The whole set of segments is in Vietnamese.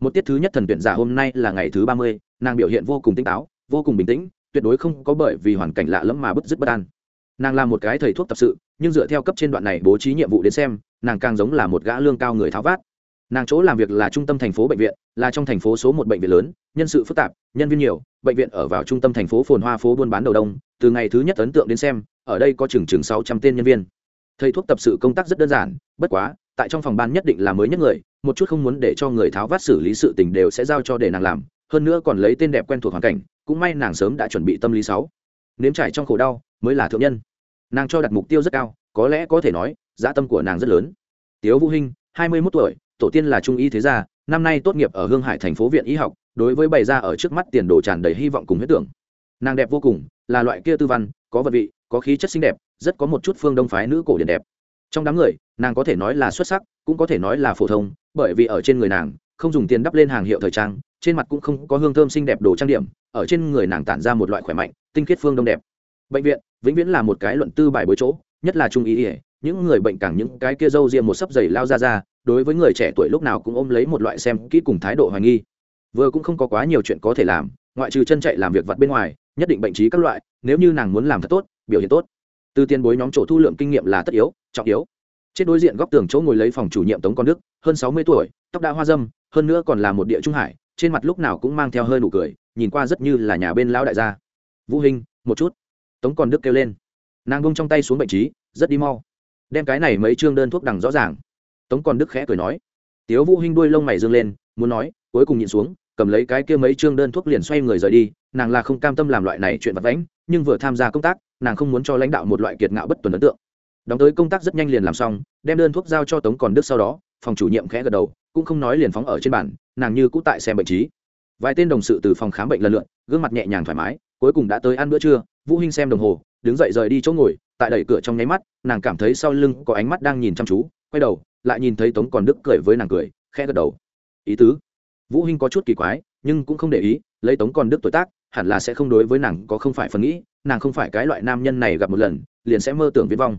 một tiết thứ nhất thần tuyển giả hôm nay là ngày thứ ba mươi, nàng biểu hiện vô cùng tinh táo, vô cùng bình tĩnh, tuyệt đối không có bởi vì hoàn cảnh lạ lẫm mà bứt rứt bất an. Nàng là một cái thầy thuốc tập sự, nhưng dựa theo cấp trên đoạn này bố trí nhiệm vụ đến xem, nàng càng giống là một gã lương cao người tháo vát. Nàng chỗ làm việc là trung tâm thành phố bệnh viện, là trong thành phố số một bệnh viện lớn, nhân sự phức tạp, nhân viên nhiều, bệnh viện ở vào trung tâm thành phố phồn hoa phố buôn bán đầu đông, từ ngày thứ nhất ấn tượng đến xem, ở đây có chừng chừng sáu trăm tên nhân viên. Thầy thuốc tập sự công tác rất đơn giản, bất quá, tại trong phòng ban nhất định là mới nhất người một chút không muốn để cho người tháo vát xử lý sự tình đều sẽ giao cho để nàng làm, hơn nữa còn lấy tên đẹp quen thuộc hoàn cảnh, cũng may nàng sớm đã chuẩn bị tâm lý sáu nếm trải trong khổ đau mới là thượng nhân. Nàng cho đặt mục tiêu rất cao, có lẽ có thể nói, dã tâm của nàng rất lớn. Tiếu vũ hinh, hai mươi 21 tuổi, tổ tiên là trung y thế gia, năm nay tốt nghiệp ở hương hải thành phố viện y học, đối với bày ra ở trước mắt tiền đồ tràn đầy hy vọng cùng huyết tưởng. Nàng đẹp vô cùng, là loại kia tư văn, có vật vị, có khí chất xinh đẹp, rất có một chút phương đông phái nữ cổ điển đẹp. Trong đám người, nàng có thể nói là xuất sắc cũng có thể nói là phổ thông, bởi vì ở trên người nàng, không dùng tiền đắp lên hàng hiệu thời trang, trên mặt cũng không có hương thơm xinh đẹp đồ trang điểm, ở trên người nàng tản ra một loại khỏe mạnh, tinh khiết phương đông đẹp. Bệnh viện, vĩnh viễn là một cái luận tư bài bối chỗ, nhất là trung ý ỉa những người bệnh càng những cái kia râu riêng một sấp giày lao ra ra, đối với người trẻ tuổi lúc nào cũng ôm lấy một loại xem kỹ cùng thái độ hoài nghi. Vừa cũng không có quá nhiều chuyện có thể làm, ngoại trừ chân chạy làm việc vặt bên ngoài, nhất định bệnh trí các loại, nếu như nàng muốn làm thật tốt, biểu hiện tốt. Từ tiền bối nhóm chỗ thu lượng kinh nghiệm là tất yếu, trọng yếu trên đối diện góc tường chỗ ngồi lấy phòng chủ nhiệm tống con đức, hơn sáu mươi tuổi, tóc đã hoa dâm, hơn nữa còn là một địa trung hải, trên mặt lúc nào cũng mang theo hơi nụ cười, nhìn qua rất như là nhà bên lão đại gia. Vũ hình một chút. Tống còn đức kêu lên. Nàng bông trong tay xuống bệnh trí, rất đi mau. Đem cái này mấy chương đơn thuốc đằng rõ ràng. Tống còn đức khẽ cười nói. Tiếu vũ hinh đuôi lông mày dương lên, muốn nói, cuối cùng nhìn xuống, cầm lấy cái kia mấy chương đơn thuốc liền xoay người rời đi, nàng là không cam tâm làm loại này chuyện vặt vãnh, nhưng vừa tham gia công tác, nàng không muốn cho lãnh đạo một loại kiệt ngạo bất tuần ấn tượng đóng tới công tác rất nhanh liền làm xong, đem đơn thuốc giao cho tống còn đức sau đó, phòng chủ nhiệm khẽ gật đầu, cũng không nói liền phóng ở trên bàn, nàng như cũ tại xem bệnh trí. Vài tên đồng sự từ phòng khám bệnh lần lượt, gương mặt nhẹ nhàng thoải mái, cuối cùng đã tới ăn bữa trưa, vũ hinh xem đồng hồ, đứng dậy rời đi chỗ ngồi, tại đẩy cửa trong nháy mắt, nàng cảm thấy sau lưng có ánh mắt đang nhìn chăm chú, quay đầu, lại nhìn thấy tống còn đức cười với nàng cười, khẽ gật đầu. Ý tứ? Vũ hinh có chút kỳ quái, nhưng cũng không để ý, lấy tống còn đức tuổi tác, hẳn là sẽ không đối với nàng có không phải phần nghĩ, nàng không phải cái loại nam nhân này gặp một lần, liền sẽ mơ tưởng viễn vong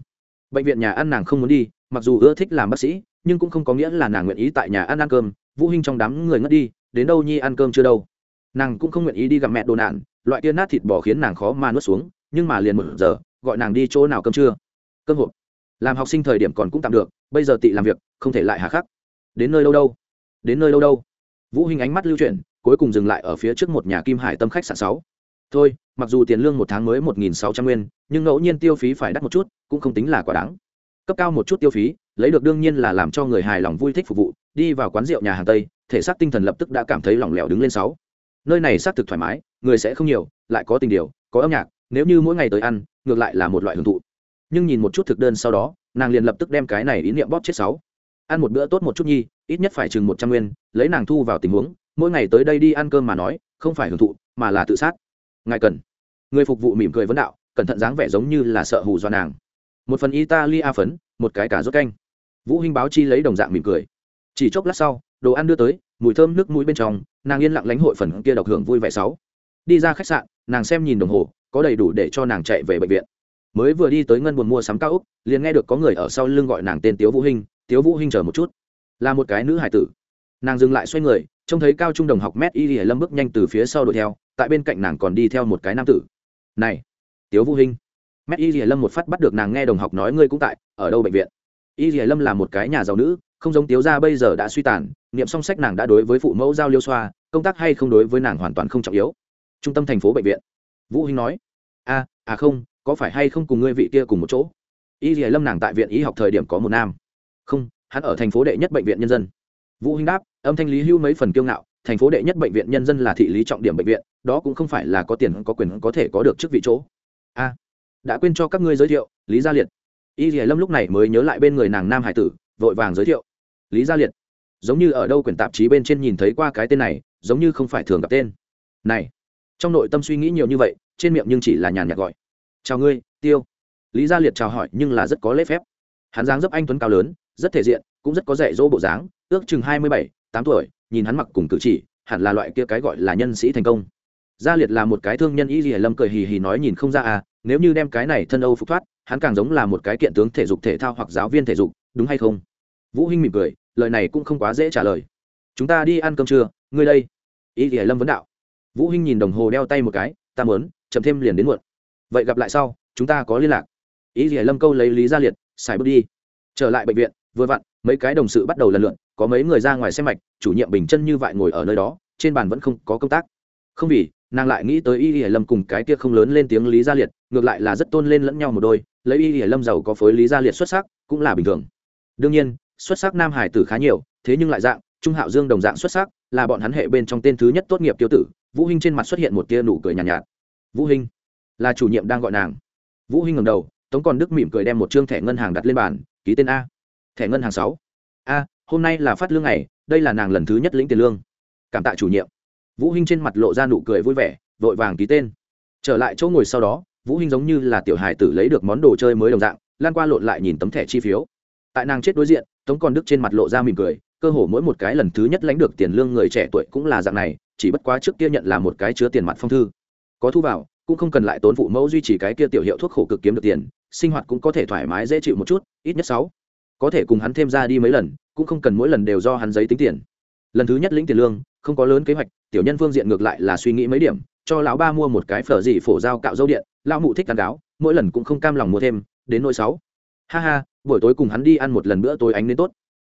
bệnh viện nhà ăn nàng không muốn đi, mặc dù ưa thích làm bác sĩ, nhưng cũng không có nghĩa là nàng nguyện ý tại nhà ăn ăn cơm. Vũ hinh trong đám người ngất đi, đến đâu nhi ăn cơm chưa đâu. Nàng cũng không nguyện ý đi gặp mẹ đồ nạn, loại kia nát thịt bò khiến nàng khó mà nuốt xuống, nhưng mà liền một giờ, gọi nàng đi chỗ nào cơm trưa cơm hộp. Làm học sinh thời điểm còn cũng tạm được, bây giờ tị làm việc, không thể lại hà khắc. Đến nơi đâu đâu? Đến nơi đâu đâu? Vũ hình ánh mắt lưu chuyển, cuối cùng dừng lại ở phía trước một nhà kim hải tâm khách sạn sáu thôi, mặc dù tiền lương một tháng mới một nghìn sáu trăm nguyên, nhưng ngẫu nhiên tiêu phí phải đắt một chút, cũng không tính là quá đáng. Cấp cao một chút tiêu phí, lấy được đương nhiên là làm cho người hài lòng vui thích phục vụ, đi vào quán rượu nhà hàng tây, thể xác tinh thần lập tức đã cảm thấy lỏng lẻo đứng lên sáu. Nơi này xác thực thoải mái, người sẽ không nhiều, lại có tình điều, có âm nhạc, nếu như mỗi ngày tới ăn, ngược lại là một loại hưởng thụ. Nhưng nhìn một chút thực đơn sau đó, nàng liền lập tức đem cái này ý niệm bóp chết sáu. Ăn một bữa tốt một chút nhi, ít nhất phải chừng một trăm nguyên, lấy nàng thu vào tình huống, mỗi ngày tới đây đi ăn cơm mà nói, không phải hưởng thụ, mà là tự sát ngài cần. Người phục vụ mỉm cười vấn đạo, cẩn thận dáng vẻ giống như là sợ hù do nàng. Một phần italia phấn, một cái cả rốt canh. Vũ hinh báo chi lấy đồng dạng mỉm cười. Chỉ chốc lát sau, đồ ăn đưa tới, mùi thơm nước mũi bên trong, nàng yên lặng lánh hội phần kia độc hưởng vui vẻ sáu. Đi ra khách sạn, nàng xem nhìn đồng hồ, có đầy đủ để cho nàng chạy về bệnh viện. Mới vừa đi tới ngân buồn mua sắm cao úc, liền nghe được có người ở sau lưng gọi nàng tên tiếu vũ hinh, tiếu vũ hinh chờ một chút. Là một cái nữ hải tử. Nàng dừng lại xoay người, trông thấy cao trung đồng học mét y lâm bước nhanh từ phía sau đuổi theo tại bên cạnh nàng còn đi theo một cái nam tử. Này, tiếu vũ hinh. Mét y lâm một phát bắt được nàng nghe đồng học nói ngươi cũng tại, ở đâu bệnh viện? Y lâm là một cái nhà giàu nữ, không giống tiếu gia bây giờ đã suy tàn, niệm song sách nàng đã đối với phụ mẫu giao liêu xoa, công tác hay không đối với nàng hoàn toàn không trọng yếu. Trung tâm thành phố bệnh viện. Vũ hinh nói. A à không, có phải hay không cùng ngươi vị kia cùng một chỗ? Y dì lâm nàng tại viện y học thời điểm có một nam. Không, hắn ở thành phố đệ nhất bệnh viện nhân dân. Vũ hinh đáp, âm thanh lý hưu mấy phần kiêu ngạo thành phố đệ nhất bệnh viện nhân dân là thị lý trọng điểm bệnh viện, đó cũng không phải là có tiền, có quyền, có thể có được chức vị chỗ. A, đã quên cho các ngươi giới thiệu, lý gia liệt. Y dì lâm lúc này mới nhớ lại bên người nàng nam hải tử, vội vàng giới thiệu. Lý gia liệt, giống như ở đâu quyển tạp chí bên trên nhìn thấy qua cái tên này, giống như không phải thường gặp tên. Này, trong nội tâm suy nghĩ nhiều như vậy, trên miệng nhưng chỉ là nhàn nhạt gọi. Chào ngươi, tiêu. Lý gia liệt chào hỏi nhưng là rất có lễ phép. Hắn dáng dấp anh tuấn cao lớn, rất thể diện, cũng rất có dạy dỗ bộ dáng, ước chừng hai mươi bảy, tám tuổi nhìn hắn mặc cùng cử chỉ, hẳn là loại kia cái gọi là nhân sĩ thành công. Gia liệt là một cái thương nhân y dì lâm cười hì hì nói nhìn không ra à nếu như đem cái này thân âu phục thoát, hắn càng giống là một cái kiện tướng thể dục thể thao hoặc giáo viên thể dục, đúng hay không? Vũ hinh mỉm cười, lời này cũng không quá dễ trả lời. Chúng ta đi ăn cơm trưa, ngươi đây. Y thì lâm vấn đạo. Vũ hinh nhìn đồng hồ đeo tay một cái, ta muốn, chậm thêm liền đến muộn. Vậy gặp lại sau, chúng ta có liên lạc. Y thì lâm câu lấy lý gia liệt, xài bước đi. Trở lại bệnh viện, vừa vặn, mấy cái đồng sự bắt đầu lần lượt có mấy người ra ngoài xem mạch chủ nhiệm bình chân như vậy ngồi ở nơi đó trên bàn vẫn không có công tác. Không vì nàng lại nghĩ tới y y lâm cùng cái kia không lớn lên tiếng lý gia liệt ngược lại là rất tôn lên lẫn nhau một đôi lấy y y lâm giàu có phối lý gia liệt xuất sắc cũng là bình thường. Đương nhiên xuất sắc nam hải tử khá nhiều thế nhưng lại dạng trung hạo dương đồng dạng xuất sắc là bọn hắn hệ bên trong tên thứ nhất tốt nghiệp tiêu tử vũ hinh trên mặt xuất hiện một tia nụ cười nhàn nhạt, nhạt. Vũ hinh là chủ nhiệm đang gọi nàng. Vũ hinh ngẩng đầu tống còn đức mỉm cười đem một trương thẻ ngân hàng đặt lên bàn ký tên a. Thẻ ngân hàng sáu. A hôm nay là phát lương ngày, đây là nàng lần thứ nhất lĩnh tiền lương. Cảm tạ chủ nhiệm. Vũ hinh trên mặt lộ ra nụ cười vui vẻ, vội vàng ký tên. Trở lại chỗ ngồi sau đó, vũ hinh giống như là tiểu hài tử lấy được món đồ chơi mới đồng dạng, lan qua lộn lại nhìn tấm thẻ chi phiếu. Tại nàng chết đối diện, tống còn đức trên mặt lộ ra mỉm cười, cơ hồ mỗi một cái lần thứ nhất lãnh được tiền lương người trẻ tuổi cũng là dạng này, chỉ bất quá trước kia nhận là một cái chứa tiền mặt phong thư. Có thu vào, cũng không cần lại tốn phụ mẫu duy trì cái kia tiểu hiệu thuốc khổ cực kiếm được tiền, sinh hoạt cũng có thể thoải mái dễ chịu một chút, ít nhất sáu. Có thể cùng hắn thêm ra đi mấy lần cũng không cần mỗi lần đều do hắn giấy tính tiền. Lần thứ nhất lĩnh tiền lương, không có lớn kế hoạch, tiểu nhân phương diện ngược lại là suy nghĩ mấy điểm, cho lão ba mua một cái phở gì phổ dao cạo dâu điện, lão mụ thích ăn gáo, mỗi lần cũng không cam lòng mua thêm, đến nỗi sáu. Ha ha, buổi tối cùng hắn đi ăn một lần bữa tối ánh đến tốt.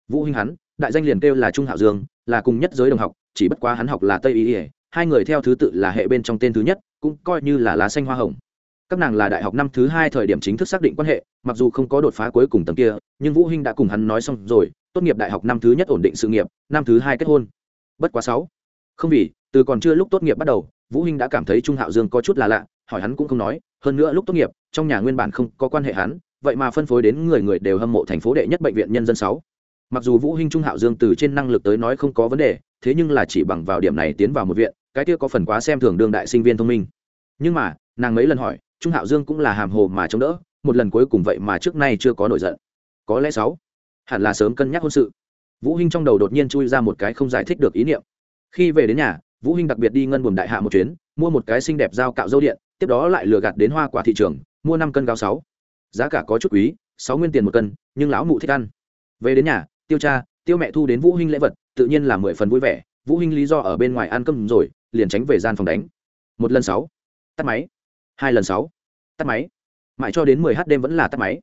Vũ huynh hắn, đại danh liền kêu là trung hạo dương, là cùng nhất giới đồng học, chỉ bất quá hắn học là tây y ỉa hai người theo thứ tự là hệ bên trong tên thứ nhất, cũng coi như là lá xanh hoa hồng. Các nàng là đại học năm thứ hai thời điểm chính thức xác định quan hệ, mặc dù không có đột phá cuối cùng tầng kia, nhưng vũ hinh đã cùng hắn nói xong rồi tốt nghiệp đại học năm thứ nhất ổn định sự nghiệp, năm thứ hai kết hôn. Bất quá sáu. Không vì, từ còn chưa lúc tốt nghiệp bắt đầu, vũ hinh đã cảm thấy trung hạo dương có chút là lạ, hỏi hắn cũng không nói, hơn nữa lúc tốt nghiệp, trong nhà nguyên bản không có quan hệ hắn, vậy mà phân phối đến người người đều hâm mộ thành phố đệ nhất bệnh viện nhân dân sáu. Mặc dù vũ hinh trung hạo dương từ trên năng lực tới nói không có vấn đề, thế nhưng là chỉ bằng vào điểm này tiến vào một viện, cái kia có phần quá xem thường đương đại sinh viên thông minh. Nhưng mà, nàng mấy lần hỏi, trung hạo dương cũng là hàm hồ mà chống đỡ, một lần cuối cùng vậy mà trước nay chưa có nổi giận. Có lẽ sáu hẳn là sớm cân nhắc hôn sự. Vũ hinh trong đầu đột nhiên chui ra một cái không giải thích được ý niệm. Khi về đến nhà, vũ hinh đặc biệt đi ngân buồn đại hạ một chuyến, mua một cái xinh đẹp dao cạo dâu điện, tiếp đó lại lừa gạt đến hoa quả thị trường, mua năm cân gạo sáu. Giá cả có chút quý, sáu nguyên tiền một cân, nhưng lão mụ thích ăn. Về đến nhà, tiêu cha, tiêu mẹ thu đến vũ hinh lễ vật, tự nhiên là mười phần vui vẻ. Vũ hinh lý do ở bên ngoài ăn cơm rồi, liền tránh về gian phòng đánh. Một lần sáu. Tắt máy. Hai lần sáu. Tắt máy. Mãi cho đến mười h đêm vẫn là tắt máy.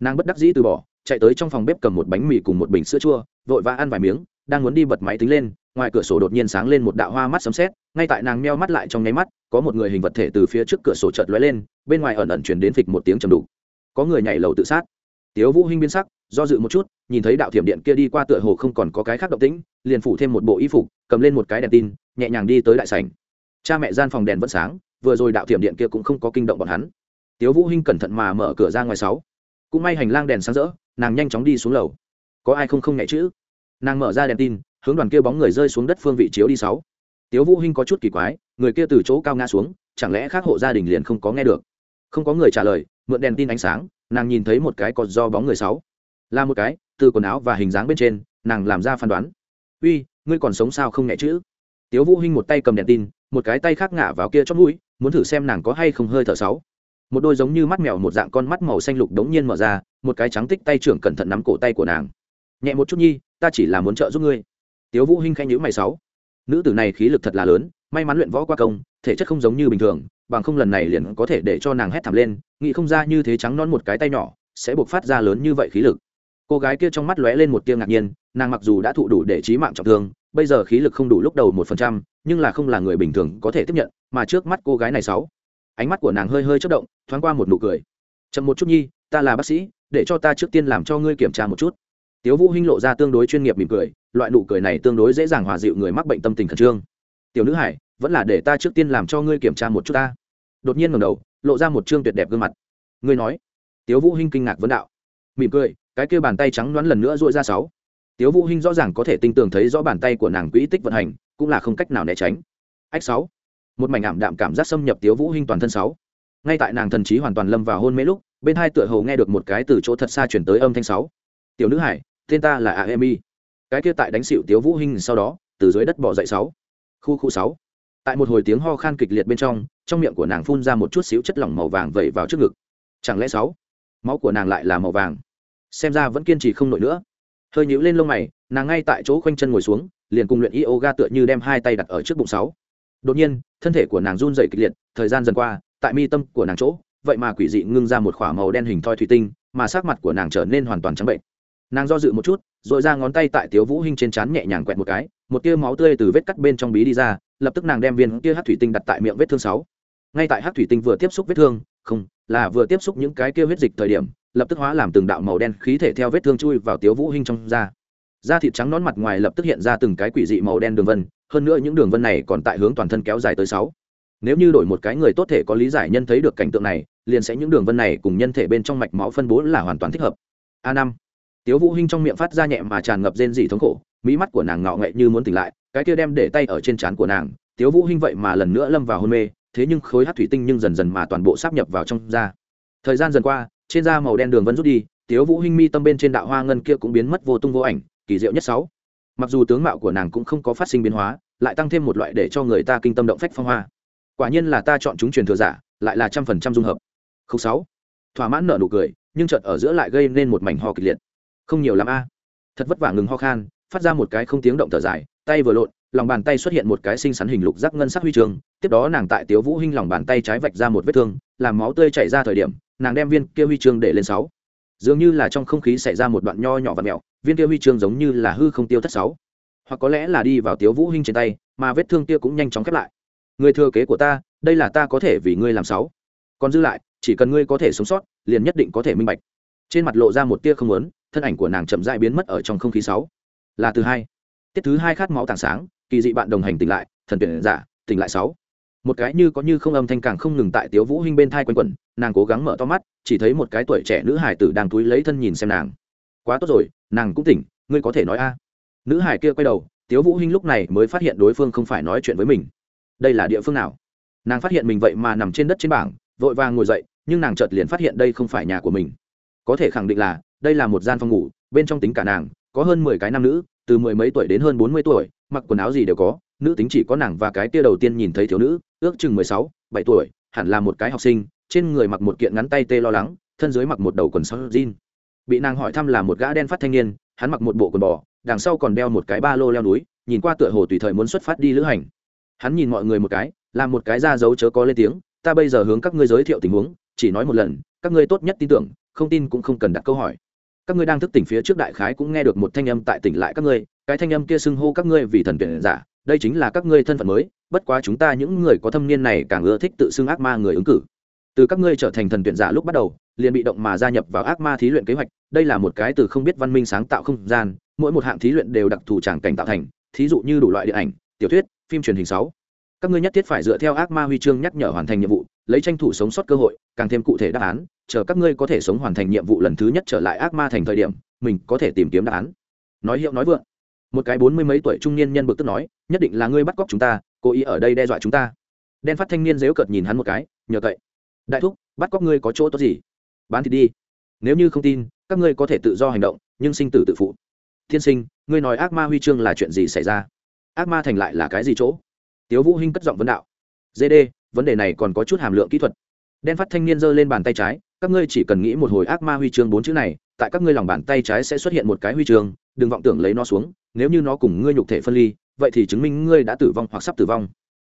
Nàng bất đắc dĩ từ bỏ chạy tới trong phòng bếp cầm một bánh mì cùng một bình sữa chua, vội vã ăn vài miếng, đang muốn đi bật máy tính lên, ngoài cửa sổ đột nhiên sáng lên một đạo hoa mắt sấm sét, ngay tại nàng meo mắt lại trong nháy mắt, có một người hình vật thể từ phía trước cửa sổ chợt lóe lên, bên ngoài ẩn ẩn chuyển đến phịch một tiếng trầm đủ có người nhảy lầu tự sát. Tiếu vũ hinh biến sắc, do dự một chút, nhìn thấy đạo thiểm điện kia đi qua tựa hồ không còn có cái khác động tĩnh, liền phủ thêm một bộ y phục, cầm lên một cái đèn tin, nhẹ nhàng đi tới đại sảnh. Cha mẹ gian phòng đèn vẫn sáng, vừa rồi đạo thiểm điện kia cũng không có kinh động bọn hắn. Tiếu vũ hinh cẩn thận mà mở cửa ra ngoài sáu. Cũng may hành lang đèn sáng rỡ nàng nhanh chóng đi xuống lầu. Có ai không không nhẹ chữ? Nàng mở ra đèn tin, hướng đoàn kia bóng người rơi xuống đất phương vị chiếu đi sáu. Tiếu vũ hinh có chút kỳ quái, người kia từ chỗ cao ngã xuống, chẳng lẽ khác hộ gia đình liền không có nghe được? Không có người trả lời, mượn đèn tin ánh sáng, nàng nhìn thấy một cái còn do bóng người sáu. Là một cái, từ quần áo và hình dáng bên trên, nàng làm ra phán đoán. Uy, ngươi còn sống sao không nhẹ chữ? Tiếu vũ hinh một tay cầm đèn tin, một cái tay khác ngã vào kia chót mũi, muốn thử xem nàng có hay không hơi thở sáu một đôi giống như mắt mèo một dạng con mắt màu xanh lục đống nhiên mở ra, một cái trắng tích tay trưởng cẩn thận nắm cổ tay của nàng. Nhẹ một chút nhi, ta chỉ là muốn trợ giúp ngươi. Tiếu vũ hinh khen nhữ mày sáu. Nữ tử này khí lực thật là lớn, may mắn luyện võ qua công, thể chất không giống như bình thường, bằng không lần này liền có thể để cho nàng hét thảm lên, nghĩ không ra như thế trắng non một cái tay nhỏ sẽ buộc phát ra lớn như vậy khí lực. Cô gái kia trong mắt lóe lên một tia ngạc nhiên, nàng mặc dù đã thụ đủ để trí mạng trọng thương, bây giờ khí lực không đủ lúc đầu một phần trăm, nhưng là không là người bình thường có thể tiếp nhận, mà trước mắt cô gái này sáu ánh mắt của nàng hơi hơi chất động, thoáng qua một nụ cười. Chậm một chút nhi, ta là bác sĩ, để cho ta trước tiên làm cho ngươi kiểm tra một chút. Tiếu vũ hinh lộ ra tương đối chuyên nghiệp mỉm cười, loại nụ cười này tương đối dễ dàng hòa dịu người mắc bệnh tâm tình khẩn trương. Tiểu nữ hải, vẫn là để ta trước tiên làm cho ngươi kiểm tra một chút ta. Đột nhiên ngẩng đầu, lộ ra một trương tuyệt đẹp gương mặt. Ngươi nói? Tiếu vũ hinh kinh ngạc vấn đạo. Mỉm cười, cái kia bàn tay trắng đoán lần nữa duỗi ra sáu. Tiếu vũ hinh rõ ràng có thể tinh tường thấy rõ bàn tay của nàng quỹ tích vận hành, cũng là không cách nào né tránh. Ách sáu một mảnh ảm đạm cảm giác xâm nhập tiếu vũ hinh toàn thân sáu. Ngay tại nàng thần trí hoàn toàn lâm vào hôn mê lúc, bên hai tựa hồ nghe được một cái từ chỗ thật xa chuyển tới âm thanh sáu. Tiểu nữ hải, tên ta là aemi cái kia tại đánh xịu tiếu vũ hinh sau đó, từ dưới đất bỏ dậy sáu. Khu khu sáu. Tại một hồi tiếng ho khan kịch liệt bên trong trong miệng của nàng phun ra một chút xíu chất lỏng màu vàng vẩy vào trước ngực. Chẳng lẽ sáu, máu của nàng lại là màu vàng? Xem ra vẫn kiên trì không nổi nữa. Hơi nhíu lên lông mày, nàng ngay tại chỗ khoanh chân ngồi xuống, liền cùng luyện yoga tựa như đem hai tay đặt ở trước bụng sáu đột nhiên, thân thể của nàng run dày kịch liệt, thời gian dần qua, tại mi tâm của nàng chỗ, vậy mà quỷ dị ngưng ra một k h ỏ a màu đen hình thoi thủy tinh, mà sắc mặt của nàng trở nên hoàn toàn trắng bệnh. Nàng do dự một chút r ồ i ra ngón tay tại tiếu vũ hinh trên trán nhẹ nhàng quẹt một cái, một tia máu tươi từ vết cắt bên trong bí đi ra, lập tức nàng đem viên tia hát thủy tinh đặt tại miệng vết thương sáu. Ngay tại hát thủy tinh vừa tiếp xúc vết thương, không, là vừa tiếp xúc những cái kia huyết dịch thời điểm, lập tức hóa làm từng đạo màu đen khí thể theo vết thương chui vào tiếu vũ hinh trong da da thịt trắng nón mặt ngoài lập tức hiện ra từng cái quỷ dị màu đen đường vân, hơn nữa những đường vân này còn tại hướng toàn thân kéo dài tới sáu. Nếu như đổi một cái người tốt thể có lý giải nhân thấy được cảnh tượng này, liền sẽ những đường vân này cùng nhân thể bên trong mạch máu phân bố là hoàn toàn thích hợp. A năm. Tiếu vũ hinh trong miệng phát ra nhẹ mà tràn ngập rên dị thống khổ, mỹ mắt của nàng ngọ nghệ như muốn tỉnh lại, cái kia đem để tay ở trên trán của nàng, tiếu vũ hinh vậy mà lần nữa lâm vào hôn mê, thế nhưng khối hắc thủy tinh nhưng dần dần mà toàn bộ sáp nhập vào trong da. Thời gian dần qua, trên da màu đen đường vân rút đi, tiếu vũ hinh mi tâm bên trên đạo hoa ngân kia cũng biến mất vô tung vô ảnh kỳ diệu nhất sáu. Mặc dù tướng mạo của nàng cũng không có phát sinh biến hóa, lại tăng thêm một loại để cho người ta kinh tâm động phách phong hoa. Quả nhiên là ta chọn chúng truyền thừa giả, lại là trăm phần trăm dung hợp. Không sáu. Thỏa mãn nở nụ cười, nhưng chợt ở giữa lại gây nên một mảnh ho kịch liệt. Không nhiều l a. Thật vất vả ngừng ho khan, phát ra một cái không tiếng động thở dài, tay vừa lộn, lòng bàn tay xuất hiện một cái xinh xắn hình lục giác ngân sắc huy trường, tiếp đó nàng tại tiếu vũ hinh lòng bàn tay trái vạch ra một vết thương, làm máu tươi chảy ra thời điểm, nàng đem viên kia huy chương để lên sáu dường như là trong không khí xảy ra một đoạn nho nhỏ và mèo viên kia huy chương giống như là hư không tiêu thất sáu. Hoặc có lẽ là đi vào tiếu vũ hinh trên tay, mà vết thương kia cũng nhanh chóng khép lại. Người thừa kế của ta, đây là ta có thể vì ngươi làm sáu. Còn dư lại, chỉ cần ngươi có thể sống sót, liền nhất định có thể minh bạch. Trên mặt lộ ra một tia không muốn, thân ảnh của nàng chậm rãi biến mất ở trong không khí sáu. Là từ hai. Tiết thứ hai khát máu tảng sáng, kỳ dị bạn đồng hành tỉnh lại, thần tuyển giả, tỉnh lại sáu một cái như có như không âm thanh càng không ngừng tại tiếu vũ hinh bên thai quanh quẩn, nàng cố gắng mở to mắt, chỉ thấy một cái tuổi trẻ nữ hải tử đang túi lấy thân nhìn xem nàng. Quá tốt rồi, nàng cũng tỉnh, ngươi có thể nói a. Nữ hải kia quay đầu, tiếu vũ hinh lúc này mới phát hiện đối phương không phải nói chuyện với mình. Đây là địa phương nào? Nàng phát hiện mình vậy mà nằm trên đất trên bảng, vội vàng ngồi dậy, nhưng nàng chợt liền phát hiện đây không phải nhà của mình. Có thể khẳng định là, đây là một gian phòng ngủ, bên trong tính cả nàng, có hơn mười cái nam nữ, từ mười mấy tuổi đến hơn bốn mươi tuổi, mặc quần áo gì đều có, nữ tính chỉ có nàng và cái tia đầu tiên nhìn thấy thiếu nữ ước chừng mười sáu, bảy tuổi, hẳn là một cái học sinh, trên người mặc một kiện ngắn tay tê lo lắng, thân dưới mặc một đầu quần sóc jean. Bị nàng hỏi thăm là một gã đen phát thanh niên, hắn mặc một bộ quần bò, đằng sau còn đeo một cái ba lô leo núi, nhìn qua tựa hồ tùy thời muốn xuất phát đi lữ hành. Hắn nhìn mọi người một cái làm một cái ra dấu chớ có lên tiếng, ta bây giờ hướng các ngươi giới thiệu tình huống, chỉ nói một lần, các ngươi tốt nhất tin tưởng, không tin cũng không cần đặt câu hỏi. Các ngươi đang thức tỉnh phía trước đại khái cũng nghe được một thanh âm tại tỉnh lại các ngươi, cái thanh âm kia xưng hô các ngươi vì thần tuyển giả, đây chính là các ngươi thân phận mới bất quá chúng ta những người có thâm niên này càng ưa thích tự xưng ác ma người ứng cử. Từ các ngươi trở thành thần tuyển giả lúc bắt đầu, liền bị động mà gia nhập vào ác ma thí luyện kế hoạch, đây là một cái từ không biết văn minh sáng tạo không gian, mỗi một hạng thí luyện đều đặc thù tràng cảnh tạo thành, thí dụ như đủ loại điện ảnh, tiểu thuyết, phim truyền hình sáu. Các ngươi nhất thiết phải dựa theo ác ma huy chương nhắc nhở hoàn thành nhiệm vụ, lấy tranh thủ sống sót cơ hội, càng thêm cụ thể đáp án, chờ các ngươi có thể sống hoàn thành nhiệm vụ lần thứ nhất trở lại ác ma thành thời điểm, mình có thể tìm kiếm đáp án. Nói hiệu nói vượng, một cái bốn mươi mấy tuổi trung niên nhân bực tức nói, nhất định là ngươi bắt cóc chúng ta cố ý ở đây đe dọa chúng ta. Đen phát thanh niên dếu cợt nhìn hắn một cái, nhờ cậy. Đại thúc, bắt cóc ngươi có chỗ tốt gì? Bán thì đi. Nếu như không tin, các ngươi có thể tự do hành động, nhưng sinh tử tự phụ. Thiên sinh, ngươi nói ác ma huy chương là chuyện gì xảy ra? Ác ma thành lại là cái gì chỗ? Tiếu vũ hinh cất giọng vấn đạo. Dê đê, vấn đề này còn có chút hàm lượng kỹ thuật. Đen phát thanh niên giơ lên bàn tay trái, các ngươi chỉ cần nghĩ một hồi ác ma huy chương bốn chữ này, tại các ngươi lòng bàn tay trái sẽ xuất hiện một cái huy chương, đừng vọng tưởng lấy nó xuống, nếu như nó cùng ngươi nhục thể phân ly vậy thì chứng minh ngươi đã tử vong hoặc sắp tử vong.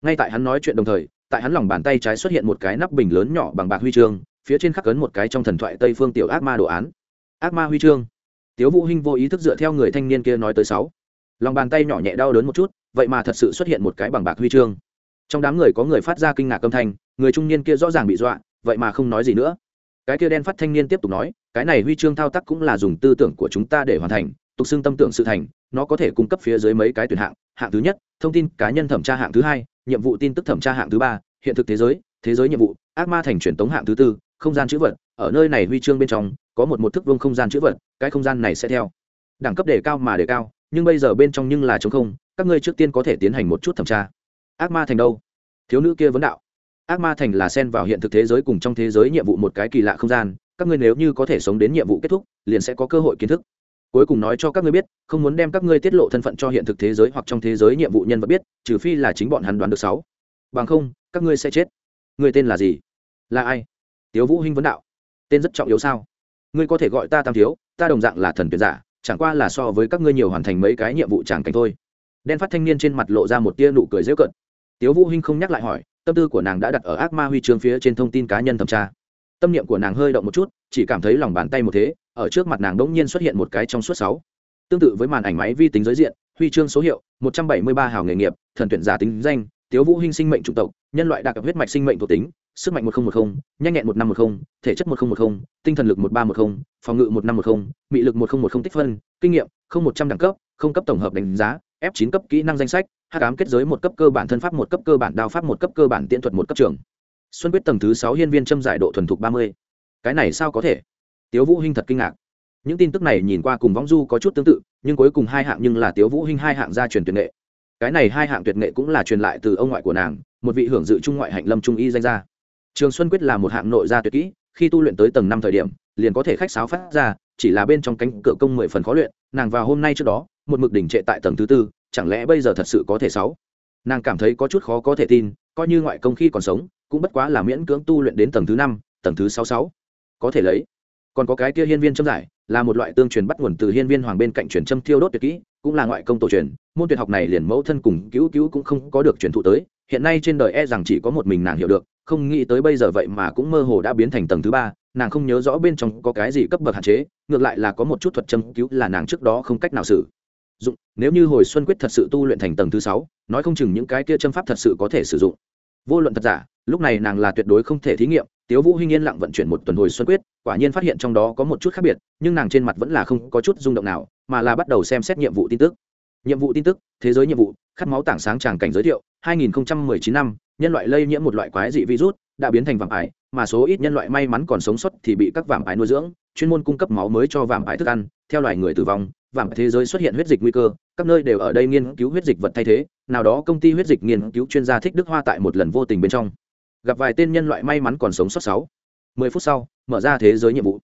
Ngay tại hắn nói chuyện đồng thời, tại hắn lòng bàn tay trái xuất hiện một cái nắp bình lớn nhỏ bằng bạc huy chương, phía trên khắc cấn một cái trong thần thoại tây phương tiểu ác ma đồ án. Ác ma huy chương. Tiếu vũ hinh vô ý thức dựa theo người thanh niên kia nói tới sáu. Lòng bàn tay nhỏ nhẹ đau đớn một chút, vậy mà thật sự xuất hiện một cái bằng bạc huy chương. Trong đám người có người phát ra kinh ngạc âm thanh, người trung niên kia rõ ràng bị dọa, vậy mà không nói gì nữa. Cái kia đen phát thanh niên tiếp tục nói, cái này huy chương thao tác cũng là dùng tư tưởng của chúng ta để hoàn thành, tục xưng tâm tưởng sự thành nó có thể cung cấp phía dưới mấy cái tuyển hạng hạng thứ nhất, thông tin cá nhân thẩm tra hạng thứ hai, nhiệm vụ tin tức thẩm tra hạng thứ ba, hiện thực thế giới thế giới nhiệm vụ, ác ma thành truyền tống hạng thứ tư, không gian chữ vật, ở nơi này huy chương bên trong, có một một thức vương không gian chữ vật, cái không gian này sẽ theo đẳng cấp đề cao mà đề cao, nhưng bây giờ bên trong nhưng là chống không, các ngươi trước tiên có thể tiến hành một chút thẩm tra. Ác ma thành đâu? Thiếu nữ kia vấn đạo. Ác ma thành là xen vào hiện thực thế giới cùng trong thế giới nhiệm vụ một cái kỳ lạ không gian, các ngươi nếu như có thể sống đến nhiệm vụ kết thúc, liền sẽ có cơ hội kiến thức cuối cùng nói cho các ngươi biết, không muốn đem các ngươi tiết lộ thân phận cho hiện thực thế giới hoặc trong thế giới nhiệm vụ nhân vật biết, trừ phi là chính bọn hắn đoán được sáu. Bằng không, các ngươi sẽ chết. Người tên là gì? Là ai? Tiếu vũ hinh vấn đạo. Tên rất trọng yếu sao? Ngươi có thể gọi ta tam thiếu, ta đồng dạng là thần tuyệt giả, chẳng qua là so với các ngươi nhiều hoàn thành mấy cái nhiệm vụ tràng cảnh thôi. Đen phát thanh niên trên mặt lộ ra một tia nụ cười dễ cận tiếu vũ hinh không nhắc lại hỏi, tâm tư của nàng đã đặt ở ác ma huy chương phía trên thông tin cá nhân thẩm tra. Tâm niệm của nàng hơi động một chút, chỉ cảm thấy lòng bàn tay một thế ở trước mặt nàng đống nhiên xuất hiện một cái trong suốt sáu. Tương tự với màn ảnh máy vi tính giới diện huy chương số hiệu 173 hào nghề nghiệp thần tuyển giả tính danh tiếu vũ hinh sinh mệnh chủng tộc nhân loại đặc huyết mạch sinh mệnh thuộc tính sức mạnh 1010, nhanh nhẹn 1510, thể chất 1010, tinh thần lực 1310, phòng ngự 1510, mị lực 1010 tích phân kinh nghiệm không một trăm đẳng cấp không cấp tổng hợp đánh giá f 9 cấp kỹ năng danh sách hắc ám kết giới một cấp cơ bản thân pháp một cấp cơ bản đao pháp một cấp cơ bản tiễn thuật một cấp trường. Xuân quyết tầng thứ sáu hiên viên châm giải độ thuần thục ba mươi. Cái này sao có thể? Tiếu vũ hinh thật kinh ngạc. Những tin tức này nhìn qua cùng võng du có chút tương tự, nhưng cuối cùng hai hạng nhưng là tiếu vũ hinh hai hạng gia truyền tuyệt nghệ. Cái này hai hạng tuyệt nghệ cũng là truyền lại từ ông ngoại của nàng, một vị hưởng dự trung ngoại hạnh lâm trung y danh gia. Trường xuân quyết là một hạng nội gia tuyệt kỹ, khi tu luyện tới tầng năm thời điểm, liền có thể khách sáo phát ra, chỉ là bên trong cánh cửa công mười phần khó luyện, nàng vào hôm nay trước đó, một mực đỉnh trệ tại tầng thứ tư, chẳng lẽ bây giờ thật sự có thể sáu? Nàng cảm thấy có chút khó có thể tin, coi như ngoại công khi còn sống, cũng bất quá là miễn cưỡng tu luyện đến tầng thứ năm, tầng thứ sáu sáu. Có thể lấy còn có cái kia hiên viên châm giải, là một loại tương truyền bắt nguồn từ hiên viên hoàng bên cạnh truyền châm thiêu đốt tuyệt kỹ, cũng là ngoại công tổ truyền, môn tuyệt học này liền mẫu thân cùng cứu cứu cũng không có được truyền thụ tới, hiện nay trên đời e rằng chỉ có một mình nàng hiểu được, không nghĩ tới bây giờ vậy mà cũng mơ hồ đã biến thành tầng thứ ba, nàng không nhớ rõ bên trong có cái gì cấp bậc hạn chế, ngược lại là có một chút thuật châm cứu là nàng trước đó không cách nào xử. Dụng, nếu như hồi xuân quyết thật sự tu luyện thành tầng thứ sáu, nói không chừng những cái kia châm pháp thật sự có thể sử dụng vô luận thật giả, lúc này nàng là tuyệt đối không thể thí nghiệm, tiếu vũ hinh yên lặng vận chuyển một tuần hồi xuân quyết, quả nhiên phát hiện trong đó có một chút khác biệt, nhưng nàng trên mặt vẫn là không có chút rung động nào, mà là bắt đầu xem xét nhiệm vụ tin tức. Nhiệm vụ tin tức, thế giới nhiệm vụ, khát máu tảng sáng tràng cảnh giới thiệu 2019 năm, nhân loại lây nhiễm một loại quái dị virus, đã biến thành vạm ải, mà số ít nhân loại may mắn còn sống sót thì bị các vạm ải nuôi dưỡng, chuyên môn cung cấp máu mới cho vạm ải thức ăn, theo loài người tử vong, vàng thế giới xuất hiện huyết dịch nguy cơ, các nơi đều ở đây nghiên cứu huyết dịch vật thay thế nào đó công ty huyết dịch nghiên cứu chuyên gia thích đức hoa tại một lần vô tình bên trong. Gặp vài tên nhân loại may mắn còn sống sót sáu. Mười phút sau, mở ra thế giới nhiệm vụ.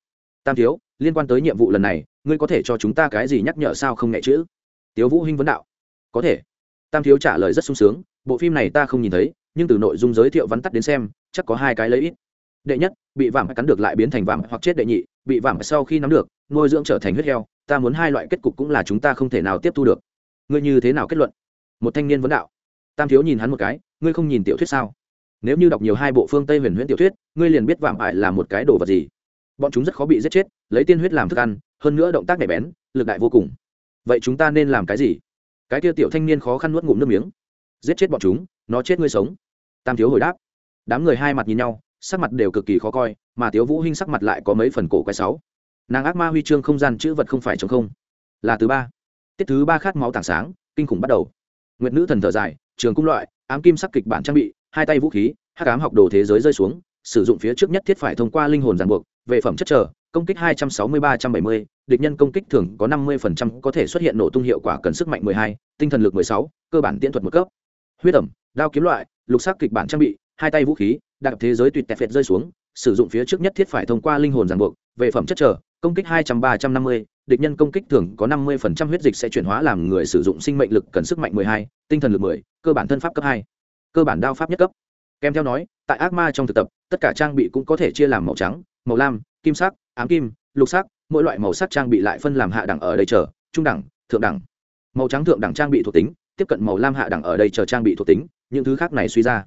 Tam thiếu, liên quan tới nhiệm vụ lần này, ngươi có thể cho chúng ta cái gì nhắc nhở sao không nhẹ chữ? Tiếu vũ hinh vấn đạo. Có thể. Tam thiếu trả lời rất sung sướng, bộ phim này ta không nhìn thấy, nhưng từ nội dung giới thiệu vắn tắt đến xem, chắc có hai cái lấy ít đệ nhất, bị vàng cắn được lại biến thành vàng hoặc chết đệ nhị, bị vàng sau khi nắm được, nuôi dưỡng trở thành huyết heo, ta muốn hai loại kết cục cũng là chúng ta không thể nào tiếp thu được. Ngươi như thế nào kết luận? Một thanh niên vấn đạo. Tam thiếu nhìn hắn một cái, ngươi không nhìn tiểu thuyết sao? Nếu như đọc nhiều hai bộ phương tây huyền huyễn tiểu thuyết, ngươi liền biết vạm ải là một cái đồ vật gì. Bọn chúng rất khó bị giết chết, lấy tiên huyết làm thức ăn, hơn nữa động tác nhạy bén, lực đại vô cùng. Vậy chúng ta nên làm cái gì? Cái kia tiểu thanh niên khó khăn nuốt ngụm nước miếng. Giết chết bọn chúng, nó chết ngươi sống. Tam thiếu hồi đáp. Đám người hai mặt nhìn nhau, sắc mặt đều cực kỳ khó coi, mà thiếu vũ hinh sắc mặt lại có mấy phần cổ quái sáu. Nàng ác ma huy chương không gian chữ vật không phải chống không. Là thứ ba. Tiết thứ ba khát máu tảng sáng, kinh khủng bắt đầu nguyệt nữ thần thở dài trường cung loại ám kim sắc kịch bản trang bị hai tay vũ khí hắc ám học đồ thế giới rơi xuống sử dụng phía trước nhất thiết phải thông qua linh hồn ràng buộc về phẩm chất trở công kích 260-370, địch nhân công kích thường có 50% có thể xuất hiện nổ tung hiệu quả cần sức mạnh 12, tinh thần lực 16, cơ bản tiễn thuật một cấp. Huyết ẩm, đao kiếm loại, lục sắc kịch bản trang bị, hai tay vũ khí, đặc thế giới tuyệt tẹt phệt rơi xuống, sử dụng phía trước nhất thiết phải thông qua linh hồn ràng buộc, về phẩm chất trở, công kích 200 địch nhân công kích thường có năm mươi phần trăm huyết dịch sẽ chuyển hóa làm người sử dụng sinh mệnh lực cần sức mạnh mười hai, tinh thần lực mười, cơ bản thân pháp cấp hai, cơ bản đao pháp nhất cấp. Kèm theo nói, tại ác ma trong thực tập, tất cả trang bị cũng có thể chia làm màu trắng, màu lam, kim sắc, ám kim, lục sắc, mỗi loại màu sắc trang bị lại phân làm hạ đẳng ở đây chờ, trung đẳng, thượng đẳng. Màu trắng thượng đẳng trang bị thuộc tính, tiếp cận màu lam hạ đẳng ở đây chờ trang bị thuộc tính, những thứ khác này suy ra.